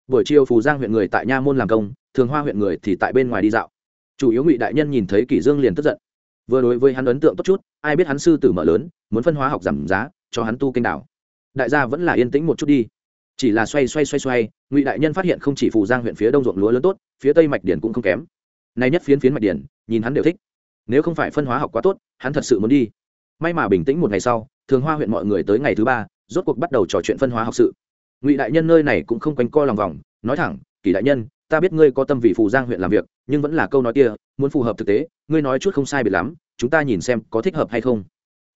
Buổi chiều phù giang huyện người tại nha môn làm công, thường hoa huyện người thì tại bên ngoài đi dạo. Chủ yếu ngụy đại nhân nhìn thấy kỷ dương liền tức giận vừa đối với hắn ấn tượng tốt chút, ai biết hắn sư tử mở lớn, muốn phân hóa học giảm giá, cho hắn tu kênh đảo. Đại gia vẫn là yên tĩnh một chút đi. Chỉ là xoay xoay xoay xoay, ngụy đại nhân phát hiện không chỉ phù giang huyện phía đông ruộng lúa lớn tốt, phía tây mạch điển cũng không kém. Nay nhất phiến phiến mạch điển, nhìn hắn đều thích. Nếu không phải phân hóa học quá tốt, hắn thật sự muốn đi. May mà bình tĩnh một ngày sau, thường hoa huyện mọi người tới ngày thứ ba, rốt cuộc bắt đầu trò chuyện phân hóa học sự. Ngụy đại nhân nơi này cũng không quanh co lòng vòng, nói thẳng, kỳ đại nhân ta biết ngươi có tâm vị phù giang huyện làm việc, nhưng vẫn là câu nói kia, muốn phù hợp thực tế, ngươi nói chút không sai biệt lắm, chúng ta nhìn xem có thích hợp hay không.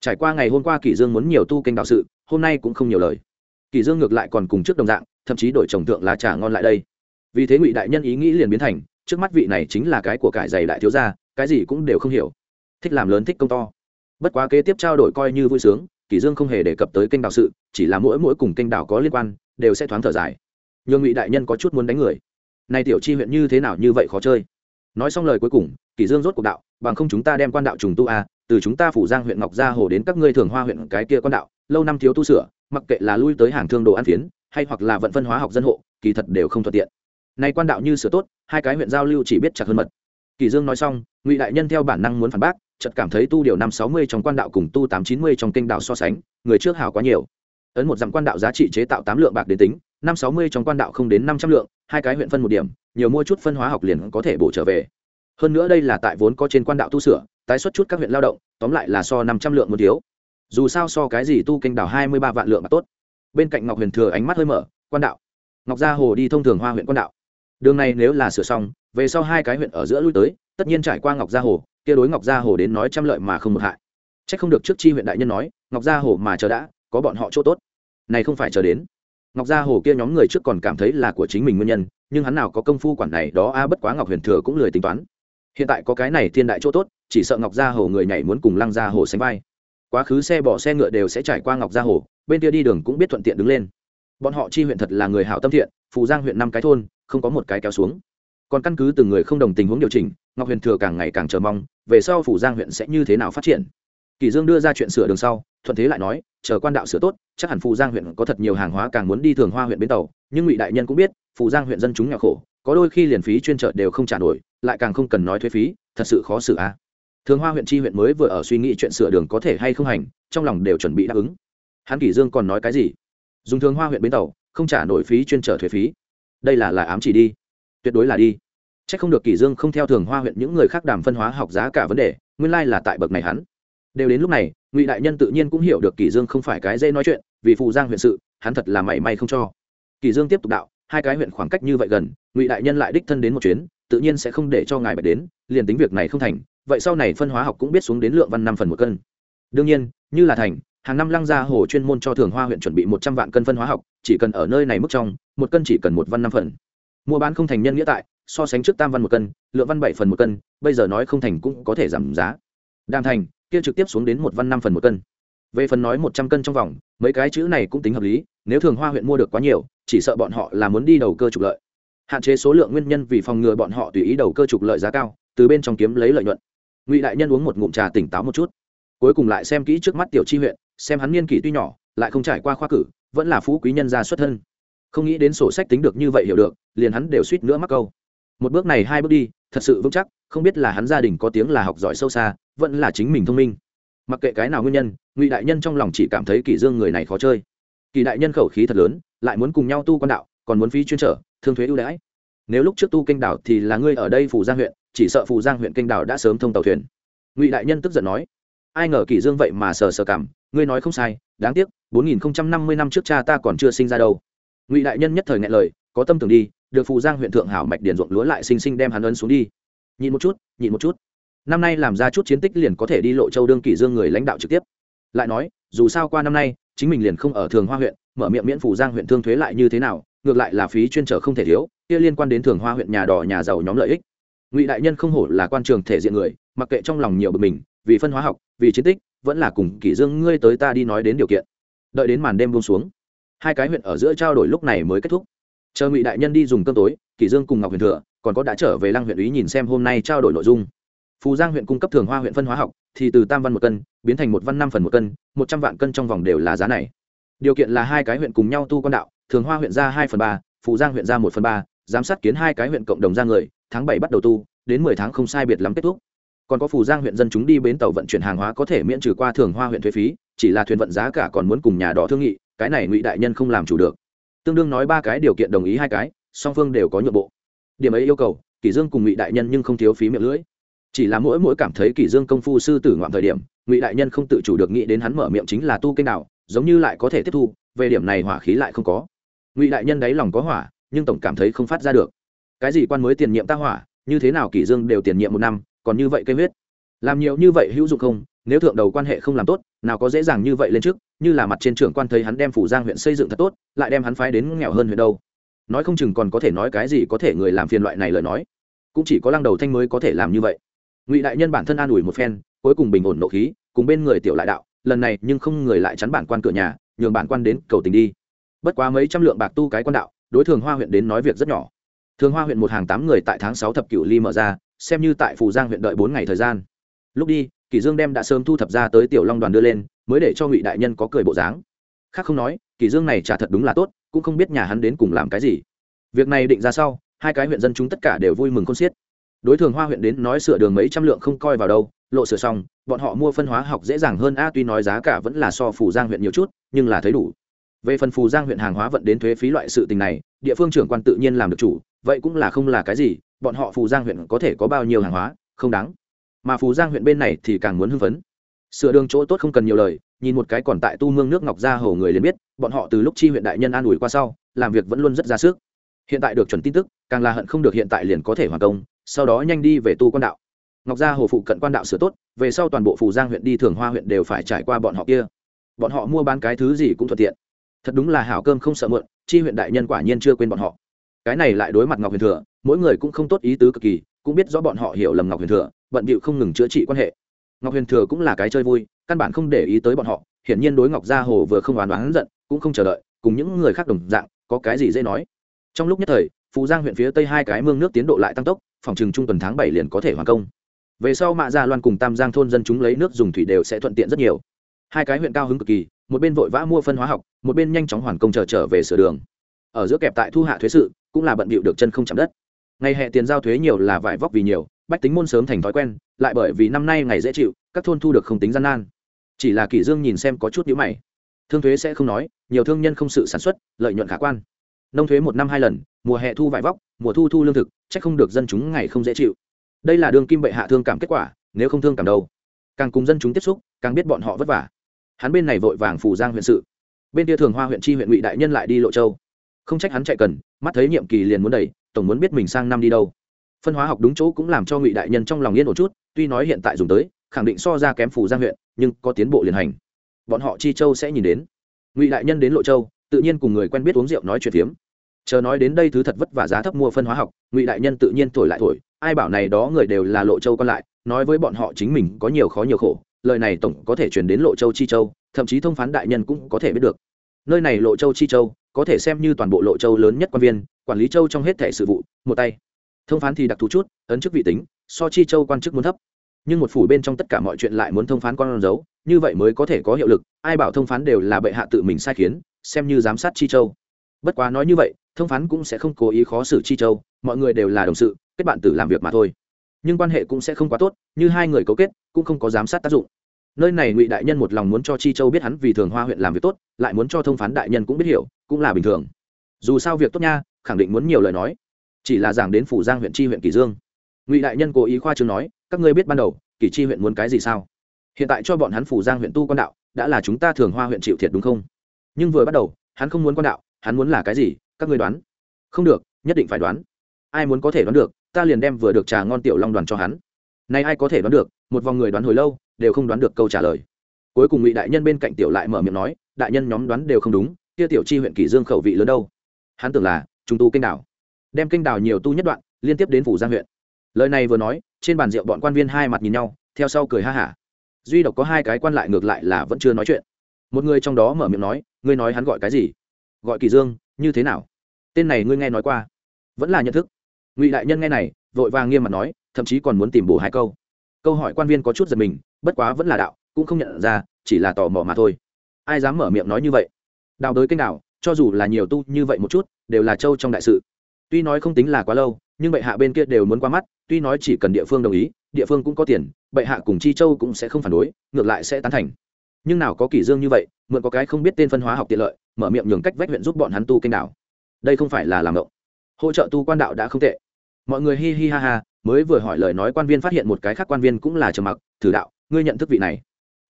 Trải qua ngày hôm qua kỷ dương muốn nhiều tu kênh đạo sự, hôm nay cũng không nhiều lời. Kỷ dương ngược lại còn cùng trước đồng dạng, thậm chí đổi trồng tượng lá trà ngon lại đây. Vì thế ngụy đại nhân ý nghĩ liền biến thành, trước mắt vị này chính là cái của cải dày đại thiếu gia, cái gì cũng đều không hiểu. Thích làm lớn thích công to. Bất quá kế tiếp trao đổi coi như vui sướng, kỷ dương không hề đề cập tới kênh đạo sự, chỉ là mỗi mỗi cùng kênh đạo có liên quan, đều sẽ thoáng thở dài. Nhưng ngụy đại nhân có chút muốn đánh người này tiểu chi huyện như thế nào như vậy khó chơi? Nói xong lời cuối cùng, kỷ dương rốt cuộc đạo, bằng không chúng ta đem quan đạo trùng tu a, từ chúng ta phủ giang huyện ngọc gia hồ đến các ngươi thường hoa huyện cái kia quan đạo, lâu năm thiếu tu sửa, mặc kệ là lui tới hàng thương đồ ăn phiến, hay hoặc là vận phân hóa học dân hộ, kỳ thật đều không thuận tiện. Nay quan đạo như sửa tốt, hai cái huyện giao lưu chỉ biết chặt hơn mật. Kỳ dương nói xong, ngụy đại nhân theo bản năng muốn phản bác, chợt cảm thấy tu điều năm sáu mươi trong quan đạo cùng tu tám chín mươi trong kênh đạo so sánh, người trước hảo quá nhiều. Ấn một dặm quan đạo giá trị chế tạo tám lượng bạc đến tính, năm sáu mươi trong quan đạo không đến năm trăm lượng hai cái huyện phân một điểm, nhiều mua chút phân hóa học liền có thể bổ trở về. Hơn nữa đây là tại vốn có trên quan đạo tu sửa, tái xuất chút các huyện lao động, tóm lại là so năm trăm lượng một thiếu dù sao so cái gì tu kênh đảo hai mươi ba vạn lượng mà tốt. Bên cạnh ngọc huyền thừa ánh mắt hơi mở, quan đạo. Ngọc gia hồ đi thông thường hoa huyện quan đạo. Đường này nếu là sửa xong, về sau hai cái huyện ở giữa lui tới, tất nhiên trải qua ngọc gia hồ, kia đối ngọc gia hồ đến nói trăm lợi mà không một hại. C h ắ c không được trước chi huyện đại nhân nói, ngọc gia hồ mà chờ đã, có bọn họ chỗ tốt. Này không phải chờ đến ngọc gia hồ kia nhóm người trước còn cảm thấy là của chính mình nguyên nhân, nhưng hắn nào có công phu quản này đó, a, bất quá ngọc huyền thừa cũng lười tính toán. Hiện tại có cái này thiên đại chỗ tốt, chỉ sợ ngọc gia hồ người nhảy muốn cùng lăng gia hồ sánh vai. Quá khứ xe bỏ xe ngựa đều sẽ trải qua ngọc gia hồ, bên kia đi đường cũng biết thuận tiện đứng lên. Bọn họ chi huyện thật là người hảo tâm thiện, phù giang huyện năm cái thôn, không có một cái kéo xuống. Còn căn cứ từng người không đồng tình huống điều chỉnh, ngọc huyền thừa càng ngày càng chờ mong, về sau phủ giang huyện sẽ như thế nào phát triển kỳ dương đưa ra chuyện sửa đường sau, thuận thế lại nói, chờ quan đạo sửa tốt, chắc hẳn phù giang huyện có thật nhiều hàng hóa càng muốn đi thường hoa huyện bến tàu, nhưng ngụy đại nhân cũng biết, phù giang huyện dân chúng nghèo khổ, có đôi khi liền phí chuyên chợ đều không trả nổi, lại càng không cần nói thuế phí, thật sự khó xử a. Thường hoa huyện chi huyện mới vừa ở suy nghĩ chuyện sửa đường có thể hay không hành, trong lòng đều chuẩn bị đáp ứng. Hắn kỷ dương còn nói cái gì? Dùng thường hoa huyện bến tàu, không trả nổi phí chuyên trở thuế phí. Đây là là ám chỉ đi. Tuyệt đối là đi. C h ắ c không được kỷ dương không theo thường hoa huyện những người khác đàm phân hóa học giá cả vấn đề, nguyên lai là tại bậc này hắn đều đến lúc này, ngụy đại nhân tự nhiên cũng hiểu được kỷ dương không phải cái dễ nói chuyện, vì phù giang huyện sự, hắn thật là mảy may không cho. Kỷ dương tiếp tục đạo, hai cái huyện khoảng cách như vậy gần, ngụy đại nhân lại đích thân đến một chuyến, tự nhiên sẽ không để cho ngài bạch đến, liền tính việc này không thành, vậy sau này phân hóa học cũng biết xuống đến lượng văn năm phần một cân. Đương nhiên, như là thành, hàng năm lăng gia hồ chuyên môn cho thường hoa huyện chuẩn bị một trăm vạn cân phân hóa học, chỉ cần ở nơi này mức trong, một cân chỉ cần một văn năm phần. Mua bán không thành nhân nghĩa tại, so sánh trước tam văn một cân, lượng văn bảy phần một cân, bây giờ nói không thành cũng có thể giảm giá. Đàm thành kia trực tiếp xuống đến một văn năm phần một cân. Về phần nói một trăm cân trong vòng, mấy cái chữ này cũng tính hợp lý, nếu thường hoa huyện mua được quá nhiều, chỉ sợ bọn họ là muốn đi đầu cơ trục lợi. Hạn chế số lượng nguyên nhân vì phòng ngừa bọn họ tùy ý đầu cơ trục lợi giá cao, từ bên trong kiếm lấy lợi nhuận. Ngụy đại nhân uống một ngụm trà tỉnh táo một chút. Cuối cùng lại xem kỹ trước mắt tiểu chi huyện, xem hắn niên kỷ tuy nhỏ, lại không trải qua khoa cử, vẫn là phú quý nhân gia xuất thân. Không nghĩ đến sổ sách tính được như vậy hiểu được, liền hắn đều suýt nữa mắc câu. Một bước này hai bước đi, thật sự vững chắc, không biết là hắn gia đình có tiếng là học giỏi sâu xa vẫn là chính mình thông minh. Mặc kệ cái nào nguyên nhân, ngụy đại nhân trong lòng chỉ cảm thấy kỷ dương người này khó chơi. Kỳ đại nhân khẩu khí thật lớn, lại muốn cùng nhau tu quan đạo, còn muốn phí chuyên trở, thương thuế ưu đãi. Nếu lúc trước tu kênh đảo thì là ngươi ở đây phủ giang huyện, chỉ sợ phủ giang huyện kênh đảo đã sớm thông tàu thuyền. Ngụy đại nhân tức giận nói. Ai ngờ kỷ dương vậy mà sờ sờ cảm, ngươi nói không sai, đáng tiếc, bốn nghìn năm mươi năm trước cha ta còn chưa sinh ra đâu. Ngụy đại nhân nhất thời nghẹn lời, có tâm tưởng đi, được phù giang huyện thượng hảo mạch điền ruộng lúa lại sinh sinh đem hắn ấn xuống đi. Nhịn một chút nhịn một chút năm nay làm ra chút chiến tích liền có thể đi lộ châu đương kỷ dương người lãnh đạo trực tiếp. Lại nói, dù sao qua năm nay, chính mình liền không ở thường hoa huyện, mở miệng miễn phủ giang huyện thương thuế lại như thế nào, ngược lại là phí chuyên trở không thể thiếu, kia liên quan đến thường hoa huyện nhà đỏ nhà giàu nhóm lợi ích. Ngụy đại nhân không hổ là quan trường thể diện người, mặc kệ trong lòng nhiều bực mình, vì phân hóa học, vì chiến tích, vẫn là cùng kỷ dương ngươi tới ta đi nói đến điều kiện. Đợi đến màn đêm buông xuống, hai cái huyện ở giữa trao đổi lúc này mới kết thúc. Chờ ngụy đại nhân đi dùng cơm tối, kỷ dương cùng ngọc huyền thừa, còn có đã trở về lăng huyện ý nhìn xem hôm nay trao đổi nội dung phù giang huyện cung cấp thường hoa huyện phân hóa học, thì từ tam văn một cân, biến thành một văn năm phần một cân, một trăm vạn cân trong vòng đều là giá này. Điều kiện là hai cái huyện cùng nhau tu quan đạo, thường hoa huyện ra hai phần ba phù giang huyện ra một phần ba, giám sát kiến hai cái huyện cộng đồng ra người, tháng bảy bắt đầu tu, đến mười tháng không sai biệt lắm kết thúc. Còn có phù giang huyện dân chúng đi bến tàu vận chuyển hàng hóa có thể miễn trừ qua thường hoa huyện thuế phí, chỉ là thuyền vận giá cả còn muốn cùng nhà đỏ thương nghị, cái này ngụy đại nhân không làm chủ được. Tương đương nói ba cái điều kiện đồng ý hai cái, song phương đều có nhượng bộ. Điểm ấy yêu cầu kỷ dương cùng ngụy đại nhân nhưng không thiếu phí miệng lưỡi chỉ là mỗi mỗi cảm thấy kỷ dương công phu sư tử ngoạm thời điểm, ngụy đại nhân không tự chủ được nghĩ đến hắn mở miệng chính là tu kênh nào giống như lại có thể tiếp thu, về điểm này hỏa khí lại không có. Ngụy đại nhân đáy lòng có hỏa, nhưng tổng cảm thấy không phát ra được. Cái gì quan mới tiền nhiệm ta hỏa, như thế nào kỷ dương đều tiền nhiệm một năm, còn như vậy cây huyết. Làm nhiều như vậy hữu dụng không, nếu thượng đầu quan hệ không làm tốt, nào có dễ dàng như vậy lên trước, như là mặt trên trưởng quan thấy hắn đem phủ giang huyện xây dựng thật tốt, lại đem hắn phái đến nghèo hơn huyện đâu. Nói không chừng còn có thể nói cái gì có thể người làm phiền loại này lời nói. Cũng chỉ có lăng đầu thanh mới có thể làm như vậy ngụy đại nhân bản thân an ủi một phen cuối cùng bình ổn nộ khí cùng bên người tiểu lại đạo lần này nhưng không người lại chắn bản quan cửa nhà nhường bản quan đến cầu tình đi bất quá mấy trăm lượng bạc tu cái quan đạo đối thường hoa huyện đến nói việc rất nhỏ thường hoa huyện một hàng tám người tại tháng sáu thập cửu ly mở ra xem như tại phù giang huyện đợi bốn ngày thời gian lúc đi kỷ dương đem đã sớm thu thập ra tới tiểu long đoàn đưa lên mới để cho ngụy đại nhân có cười bộ dáng khác không nói kỷ dương này trả thật đúng là tốt cũng không biết nhà hắn đến cùng làm cái gì việc này định ra sau hai cái huyện dân chúng tất cả đều vui mừng khôn xiết đối thường hoa huyện đến nói sửa đường mấy trăm lượng không coi vào đâu, lộ sửa xong, bọn họ mua phân hóa học dễ dàng hơn. A, tuy nói giá cả vẫn là so phủ giang huyện nhiều chút, nhưng là thấy đủ. Về phần phù giang huyện hàng hóa vận đến thuế phí loại sự tình này, địa phương trưởng quan tự nhiên làm được chủ, vậy cũng là không là cái gì, bọn họ phù giang huyện có thể có bao nhiêu hàng hóa, không đáng. Mà phù giang huyện bên này thì càng muốn hưng phấn. Sửa đường chỗ tốt không cần nhiều lời, nhìn một cái còn tại tu mương nước ngọc gia hầu người liền biết, bọn họ từ lúc chi huyện đại nhân an ủi qua sau, làm việc vẫn luôn rất ra sức. Hiện tại được chuẩn tin tức, càng là hận không được hiện tại liền có thể hoàn công sau đó nhanh đi về tu quan đạo. Ngọc gia hồ phụ cận quan đạo sửa tốt, về sau toàn bộ phù giang huyện đi thường hoa huyện đều phải trải qua bọn họ kia. Bọn họ mua bán cái thứ gì cũng thuận tiện. Thật đúng là hảo cơm không sợ mượn chi huyện đại nhân quả nhiên chưa quên bọn họ. Cái này lại đối mặt ngọc huyền thừa, mỗi người cũng không tốt ý tứ cực kỳ, cũng biết rõ bọn họ hiểu lầm ngọc huyền thừa, bận bịu không ngừng chữa trị quan hệ. Ngọc huyền thừa cũng là cái chơi vui, căn bản không để ý tới bọn họ, hiển nhiên đối ngọc gia hồ vừa không oán oán giận, cũng không chờ đợi, cùng những người khác đồng dạng, có cái gì dễ nói. Trong lúc nhất thời phú giang huyện phía tây hai cái mương nước tiến độ lại tăng tốc, phòng trừng trung tuần tháng bảy liền có thể hoàn công. Về sau mạ gia loan cùng tam giang thôn dân chúng lấy nước dùng thủy đều sẽ thuận tiện rất nhiều. Hai cái huyện cao hứng cực kỳ, một bên vội vã mua phân hóa học, một bên nhanh chóng hoàn công chờ trở về sửa đường. Ở giữa kẹp tại thu hạ thuế sự, cũng là bận bịu được chân không chạm đất. Ngày hè tiền giao thuế nhiều là vải vóc vì nhiều, bách tính môn sớm thành thói quen, lại bởi vì năm nay ngày dễ chịu, các thôn thu được không tính gian nan. Chỉ là kỷ dương nhìn xem có chút nhíu mày. Thương thuế sẽ không nói, nhiều thương nhân không sự sản xuất, lợi nhuận khả quan. Nông thuế một năm hai lần mùa hè thu vải vóc, mùa thu thu lương thực trách không được dân chúng ngày không dễ chịu. Đây là đường kim bệ hạ thương cảm kết quả, nếu không thương cảm đâu. Càng cùng dân chúng tiếp xúc, càng biết bọn họ vất vả. Hắn bên này vội vàng phủ giang huyện sự. Bên kia thường hoa huyện chi huyện ngụy đại nhân lại đi lộ châu. Không trách hắn chạy cần, mắt thấy nhiệm kỳ liền muốn đẩy, tổng muốn biết mình sang năm đi đâu. Phân hóa học đúng chỗ cũng làm cho ngụy đại nhân trong lòng yên ổn chút, tuy nói hiện tại dùng tới, khẳng định so ra kém phủ giang huyện, nhưng có tiến bộ liền hành. Bọn họ chi châu sẽ nhìn đến. Ngụy đại nhân đến lộ châu, tự nhiên cùng người quen biết uống rượu nói chuyện phiếm chờ nói đến đây thứ thật vất vả giá thấp mua phân hóa học, ngụy đại nhân tự nhiên thổi lại thổi, ai bảo này đó người đều là lộ châu còn lại, nói với bọn họ chính mình có nhiều khó nhiều khổ, lời này tổng có thể chuyển đến lộ châu chi châu, thậm chí thông phán đại nhân cũng có thể biết được. Nơi này lộ châu chi châu, có thể xem như toàn bộ lộ châu lớn nhất quan viên, quản lý châu trong hết thẻ sự vụ, một tay. Thông phán thì đặc thù chút, ấn chức vị tính, so chi châu quan chức muốn thấp. Nhưng một phủ bên trong tất cả mọi chuyện lại muốn thông phán con dấu, như vậy mới có thể có hiệu lực, ai bảo thông phán đều là bệ hạ tự mình sai khiến, xem như giám sát chi châu. Bất quá nói như vậy thông phán cũng sẽ không cố ý khó xử chi châu, mọi người đều là đồng sự, kết bạn tử làm việc mà thôi. Nhưng quan hệ cũng sẽ không quá tốt, như hai người cấu kết, cũng không có giám sát tác dụng. Nơi này ngụy đại nhân một lòng muốn cho chi châu biết hắn vì thường hoa huyện làm việc tốt, lại muốn cho thông phán đại nhân cũng biết hiểu, cũng là bình thường. Dù sao việc tốt nha, khẳng định muốn nhiều lời nói. Chỉ là giảng đến phủ giang huyện chi huyện kỳ dương. Ngụy đại nhân cố ý khoa chương nói, các ngươi biết ban đầu, kỳ chi huyện muốn cái gì sao? Hiện tại cho bọn hắn phủ giang huyện tu quan đạo, đã là chúng ta thường hoa huyện chịu thiệt đúng không? Nhưng vừa bắt đầu, hắn không muốn quan đạo, hắn muốn là cái gì? Các ngươi đoán. Không được, nhất định phải đoán. Ai muốn có thể đoán được, ta liền đem vừa được trà ngon tiểu long đoàn cho hắn. Nay ai có thể đoán được, một vòng người đoán hồi lâu, đều không đoán được câu trả lời. Cuối cùng ngụy đại nhân bên cạnh tiểu lại mở miệng nói, đại nhân nhóm đoán đều không đúng, kia tiểu chi huyện kỷ dương khẩu vị lớn đâu? Hắn tưởng là chúng tu kênh đảo. Đem kênh đảo nhiều tu nhất đoạn, liên tiếp đến phủ giang huyện. Lời này vừa nói, trên bàn rượu bọn quan viên hai mặt nhìn nhau, theo sau cười ha hả. Duy độc có hai cái quan lại ngược lại là vẫn chưa nói chuyện. Một người trong đó mở miệng nói, ngươi nói hắn gọi cái gì? Gọi kỳ dương như thế nào? Tên này ngươi nghe nói qua? Vẫn là nhận thức. Ngụy đại nhân nghe này, vội vàng nghiêm mặt nói, thậm chí còn muốn tìm bổ hai câu. Câu hỏi quan viên có chút giật mình, bất quá vẫn là đạo, cũng không nhận ra, chỉ là tò mò mà thôi. Ai dám mở miệng nói như vậy? Đào đới kênh đào cho dù là nhiều tu như vậy một chút, đều là châu trong đại sự. Tuy nói không tính là quá lâu, nhưng bệ hạ bên kia đều muốn qua mắt, tuy nói chỉ cần địa phương đồng ý, địa phương cũng có tiền, bệ hạ cùng chi châu cũng sẽ không phản đối, ngược lại sẽ tán thành nhưng nào có kỷ dương như vậy, mượn có cái không biết tên phân hóa học tiện lợi, mở miệng nhường cách vách huyện giúp bọn hắn tu kênh đảo. Đây không phải là làm động hỗ trợ tu quan đạo đã không tệ. Mọi người hi hi ha ha, mới vừa hỏi lời nói quan viên phát hiện một cái khác quan viên cũng là trầm mặc, thử đạo, ngươi nhận thức vị này?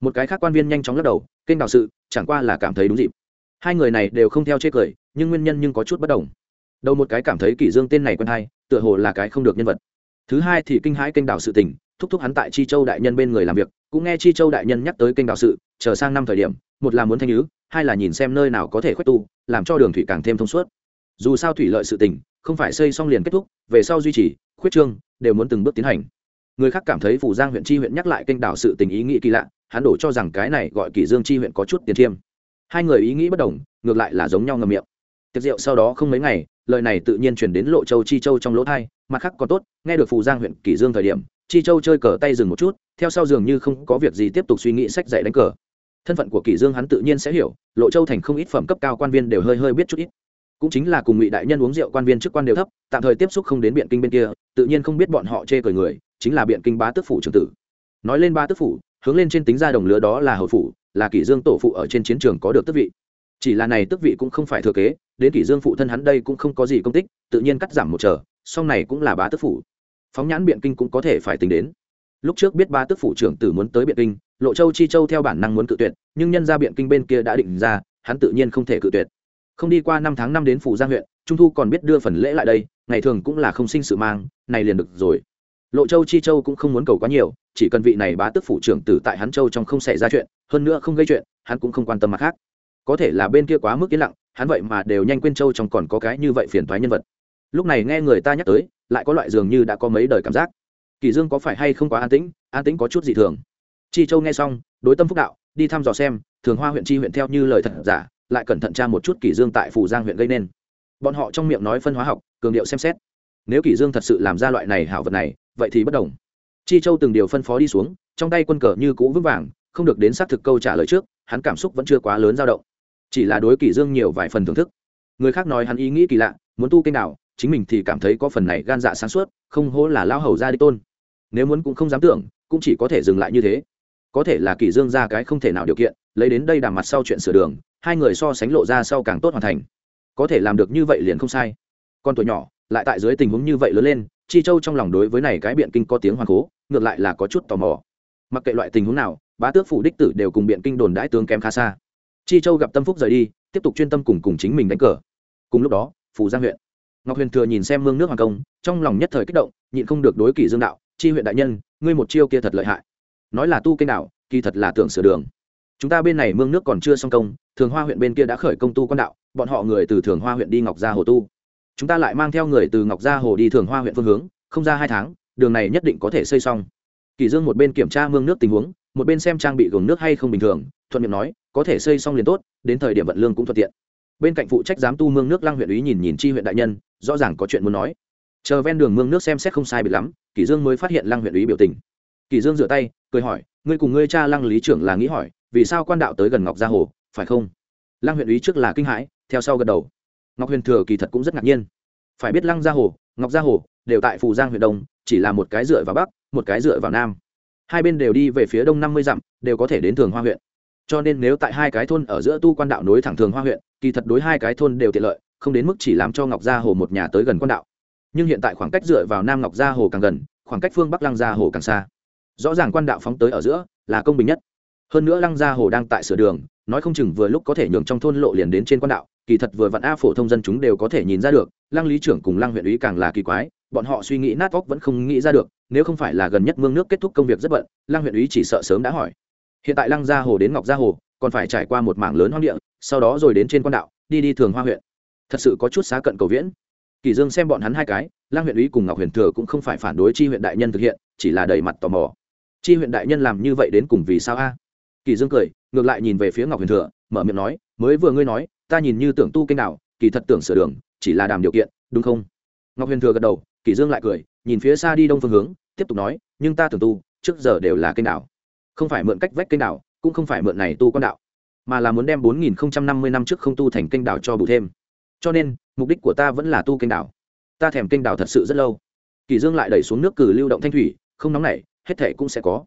Một cái khác quan viên nhanh chóng lắc đầu, kênh đào sự, chẳng qua là cảm thấy đúng dịp. Hai người này đều không theo chê cười, nhưng nguyên nhân nhưng có chút bất đồng. Đầu một cái cảm thấy kỷ dương tên này quen hay, tựa hồ là cái không được nhân vật thứ hai thì kinh hãi kênh đảo sự tình, thúc thúc hắn tại chi châu đại nhân bên người làm việc, cũng nghe chi châu đại nhân nhắc tới kênh đảo sự, chờ sang năm thời điểm, một là muốn thanh nhứ, hai là nhìn xem nơi nào có thể khuếch tu, làm cho đường thủy càng thêm thông suốt. Dù sao thủy lợi sự tình, không phải xây xong liền kết thúc, về sau duy trì, khuyết trương, đều muốn từng bước tiến hành. Người khác cảm thấy phủ giang huyện chi huyện nhắc lại kênh đảo sự tình ý nghĩ kỳ lạ, hắn đổ cho rằng cái này gọi kỷ dương chi huyện có chút tiền thiêm. Hai người ý nghĩ bất đồng, ngược lại là giống nhau ngầm miệng. Tiệc rượu sau đó không mấy ngày, lời này tự nhiên chuyển đến lộ châu chi châu trong lỗ thai mặt khác còn tốt, nghe được phù giang huyện kỷ dương thời điểm, chi châu chơi cờ tay dừng một chút, theo sau dường như không có việc gì tiếp tục suy nghĩ sách dạy đánh cờ. Thân phận của kỷ dương hắn tự nhiên sẽ hiểu, lộ châu thành không ít phẩm cấp cao quan viên đều hơi hơi biết chút ít. Cũng chính là cùng ngụy đại nhân uống rượu quan viên chức quan đều thấp, tạm thời tiếp xúc không đến biện kinh bên kia, tự nhiên không biết bọn họ chê cười người, chính là biện kinh bá tước phủ trường tử. Nói lên ba tước phủ, hướng lên trên tính ra đồng lứa đó là hậu phủ, là kỷ dương tổ phụ ở trên chiến trường có được tước vị. Chỉ là này tước vị cũng không phải thừa kế, đến kỷ dương phụ thân hắn đây cũng không có gì công tích, tự nhiên cắt giảm một trở sau này cũng là bá tước phủ. Phóng nhãn biện kinh cũng có thể phải tính đến. Lúc trước biết ba tước phủ trưởng tử muốn tới biện kinh, lộ châu chi châu theo bản năng muốn cự tuyệt, nhưng nhân ra biện kinh bên kia đã định ra, hắn tự nhiên không thể cự tuyệt. Không đi qua năm tháng năm đến phủ giang huyện, trung thu còn biết đưa phần lễ lại đây, ngày thường cũng là không sinh sự mang, này liền được rồi. Lộ châu chi châu cũng không muốn cầu quá nhiều, chỉ cần vị này bá tước phủ trưởng tử tại hắn châu trong không xảy ra chuyện, hơn nữa không gây chuyện, hắn cũng không quan tâm mặt khác. Có thể là bên kia quá mức yên lặng, hắn vậy mà đều nhanh quên châu trong còn có cái như vậy phiền thoái nhân vật lúc này nghe người ta nhắc tới, lại có loại dường như đã có mấy đời cảm giác. Kỳ dương có phải hay không quá an tĩnh? An tĩnh có chút gì thường. Chi châu nghe xong, đối tâm phúc đạo, đi thăm dò xem, thường hoa huyện chi huyện theo như lời thật giả, lại cẩn thận tra một chút kỳ dương tại phủ giang huyện gây nên. Bọn họ trong miệng nói phân hóa học, cường điệu xem xét. Nếu kỷ dương thật sự làm ra loại này hảo vật này, vậy thì bất đồng. Chi châu từng điều phân phó đi xuống, trong tay quân cờ như cũ vững vàng, không được đến xác thực câu trả lời trước, hắn cảm xúc vẫn chưa quá lớn dao động. Chỉ là đối kỷ dương nhiều vài phần thưởng thức. Người khác nói hắn ý nghĩ kỳ lạ, muốn tu kênh nào chính mình thì cảm thấy có phần này gan dạ sáng suốt, không hố là lao hầu ra đi tôn. Nếu muốn cũng không dám tưởng, cũng chỉ có thể dừng lại như thế. Có thể là kỳ dương ra cái không thể nào điều kiện, lấy đến đây đàm mặt sau chuyện sửa đường, hai người so sánh lộ ra sau càng tốt hoàn thành. Có thể làm được như vậy liền không sai. Con tuổi nhỏ, lại tại dưới tình huống như vậy lớn lên, chi châu trong lòng đối với này cái biện kinh có tiếng hoàng cố ngược lại là có chút tò mò. Mặc kệ loại tình huống nào, bá tước phủ đích tử đều cùng biện kinh đồn đãi tướng kém khá xa. Chi châu gặp tâm phúc rời đi, tiếp tục chuyên tâm cùng cùng chính mình đánh cờ. Cùng lúc đó, phủ giang huyện ngọc huyền thừa nhìn xem mương nước hoàng công, trong lòng nhất thời kích động, nhịn không được đối kỷ dương đạo, chi huyện đại nhân, ngươi một chiêu kia thật lợi hại. Nói là tu kênh đạo, kỳ thật là tưởng sửa đường. Chúng ta bên này mương nước còn chưa xong công, thường hoa huyện bên kia đã khởi công tu quan đạo, bọn họ người từ thường hoa huyện đi ngọc gia hồ tu. Chúng ta lại mang theo người từ ngọc gia hồ đi thường hoa huyện phương hướng, không ra hai tháng, đường này nhất định có thể xây xong. Kỳ dương một bên kiểm tra mương nước tình huống, một bên xem trang bị gồng nước hay không bình thường, thuận miệng nói, có thể xây xong liền tốt, đến thời điểm vận lương cũng thuận tiện. Bên cạnh phụ trách giám tu mương nước lăng huyện ý nhìn nhìn chi huyện đại nhân rõ ràng có chuyện muốn nói. Chờ ven đường mương nước xem xét không sai biệt lắm, kỷ dương mới phát hiện lăng huyện ủy biểu tình. Kỷ dương rửa tay, cười hỏi, ngươi cùng ngươi cha lăng lý trưởng là nghĩ hỏi, vì sao quan đạo tới gần ngọc gia hồ, phải không? Lăng huyện ủy trước là kinh hãi, theo sau gật đầu. Ngọc huyền thừa kỳ thật cũng rất ngạc nhiên. Phải biết lăng gia hồ, ngọc gia hồ đều tại phù giang huyện đông, chỉ là một cái dựa vào bắc, một cái dựa vào nam. Hai bên đều đi về phía đông năm mươi dặm, đều có thể đến thường hoa huyện. Cho nên nếu tại hai cái thôn ở giữa tu quan đạo nối thẳng thường hoa huyện, kỳ thật đối hai cái thôn đều tiện lợi không đến mức chỉ làm cho ngọc gia hồ một nhà tới gần quan đạo. Nhưng hiện tại khoảng cách dựa vào nam ngọc gia hồ càng gần, khoảng cách phương bắc lăng gia hồ càng xa. Rõ ràng quan đạo phóng tới ở giữa là công bình nhất. Hơn nữa lăng gia hồ đang tại sửa đường, nói không chừng vừa lúc có thể nhường trong thôn lộ liền đến trên quan đạo, kỳ thật vừa vặn a phổ thông dân chúng đều có thể nhìn ra được, lăng lý trưởng cùng lăng huyện ý càng là kỳ quái, bọn họ suy nghĩ nát óc vẫn không nghĩ ra được, nếu không phải là gần nhất mương nước kết thúc công việc rất bận, lăng huyện ý chỉ sợ sớm đã hỏi. Hiện tại lăng gia hồ đến ngọc gia hồ, còn phải trải qua một mảng lớn hoang địa, sau đó rồi đến trên quan đạo, đi đi thường hoa huyện thật sự có chút xá cận cầu viễn. Kỳ dương xem bọn hắn hai cái Lang huyện ủy cùng ngọc huyền thừa cũng không phải phản đối chi huyện đại nhân thực hiện, chỉ là đầy mặt tò mò. Chi huyện đại nhân làm như vậy đến cùng vì sao a? Kỳ dương cười, ngược lại nhìn về phía ngọc huyền thừa, mở miệng nói, mới vừa ngươi nói, ta nhìn như tưởng tu kênh nào kỳ thật tưởng sửa đường, chỉ là đàm điều kiện, đúng không? Ngọc huyền thừa gật đầu, kỳ dương lại cười, nhìn phía xa đi đông phương hướng, tiếp tục nói, nhưng ta tưởng tu, trước giờ đều là kênh đảo không phải mượn cách vách kênh đảo cũng không phải mượn này tu con đạo, mà là muốn đem bốn nghìn năm mươi năm trước không tu thành kênh đảo cho bù thêm cho nên, mục đích của ta vẫn là tu kênh đảo. Ta thèm kênh đảo thật sự rất lâu. Kỳ dương lại đẩy xuống nước cử lưu động thanh thủy, không nóng nảy, hết thể cũng sẽ có.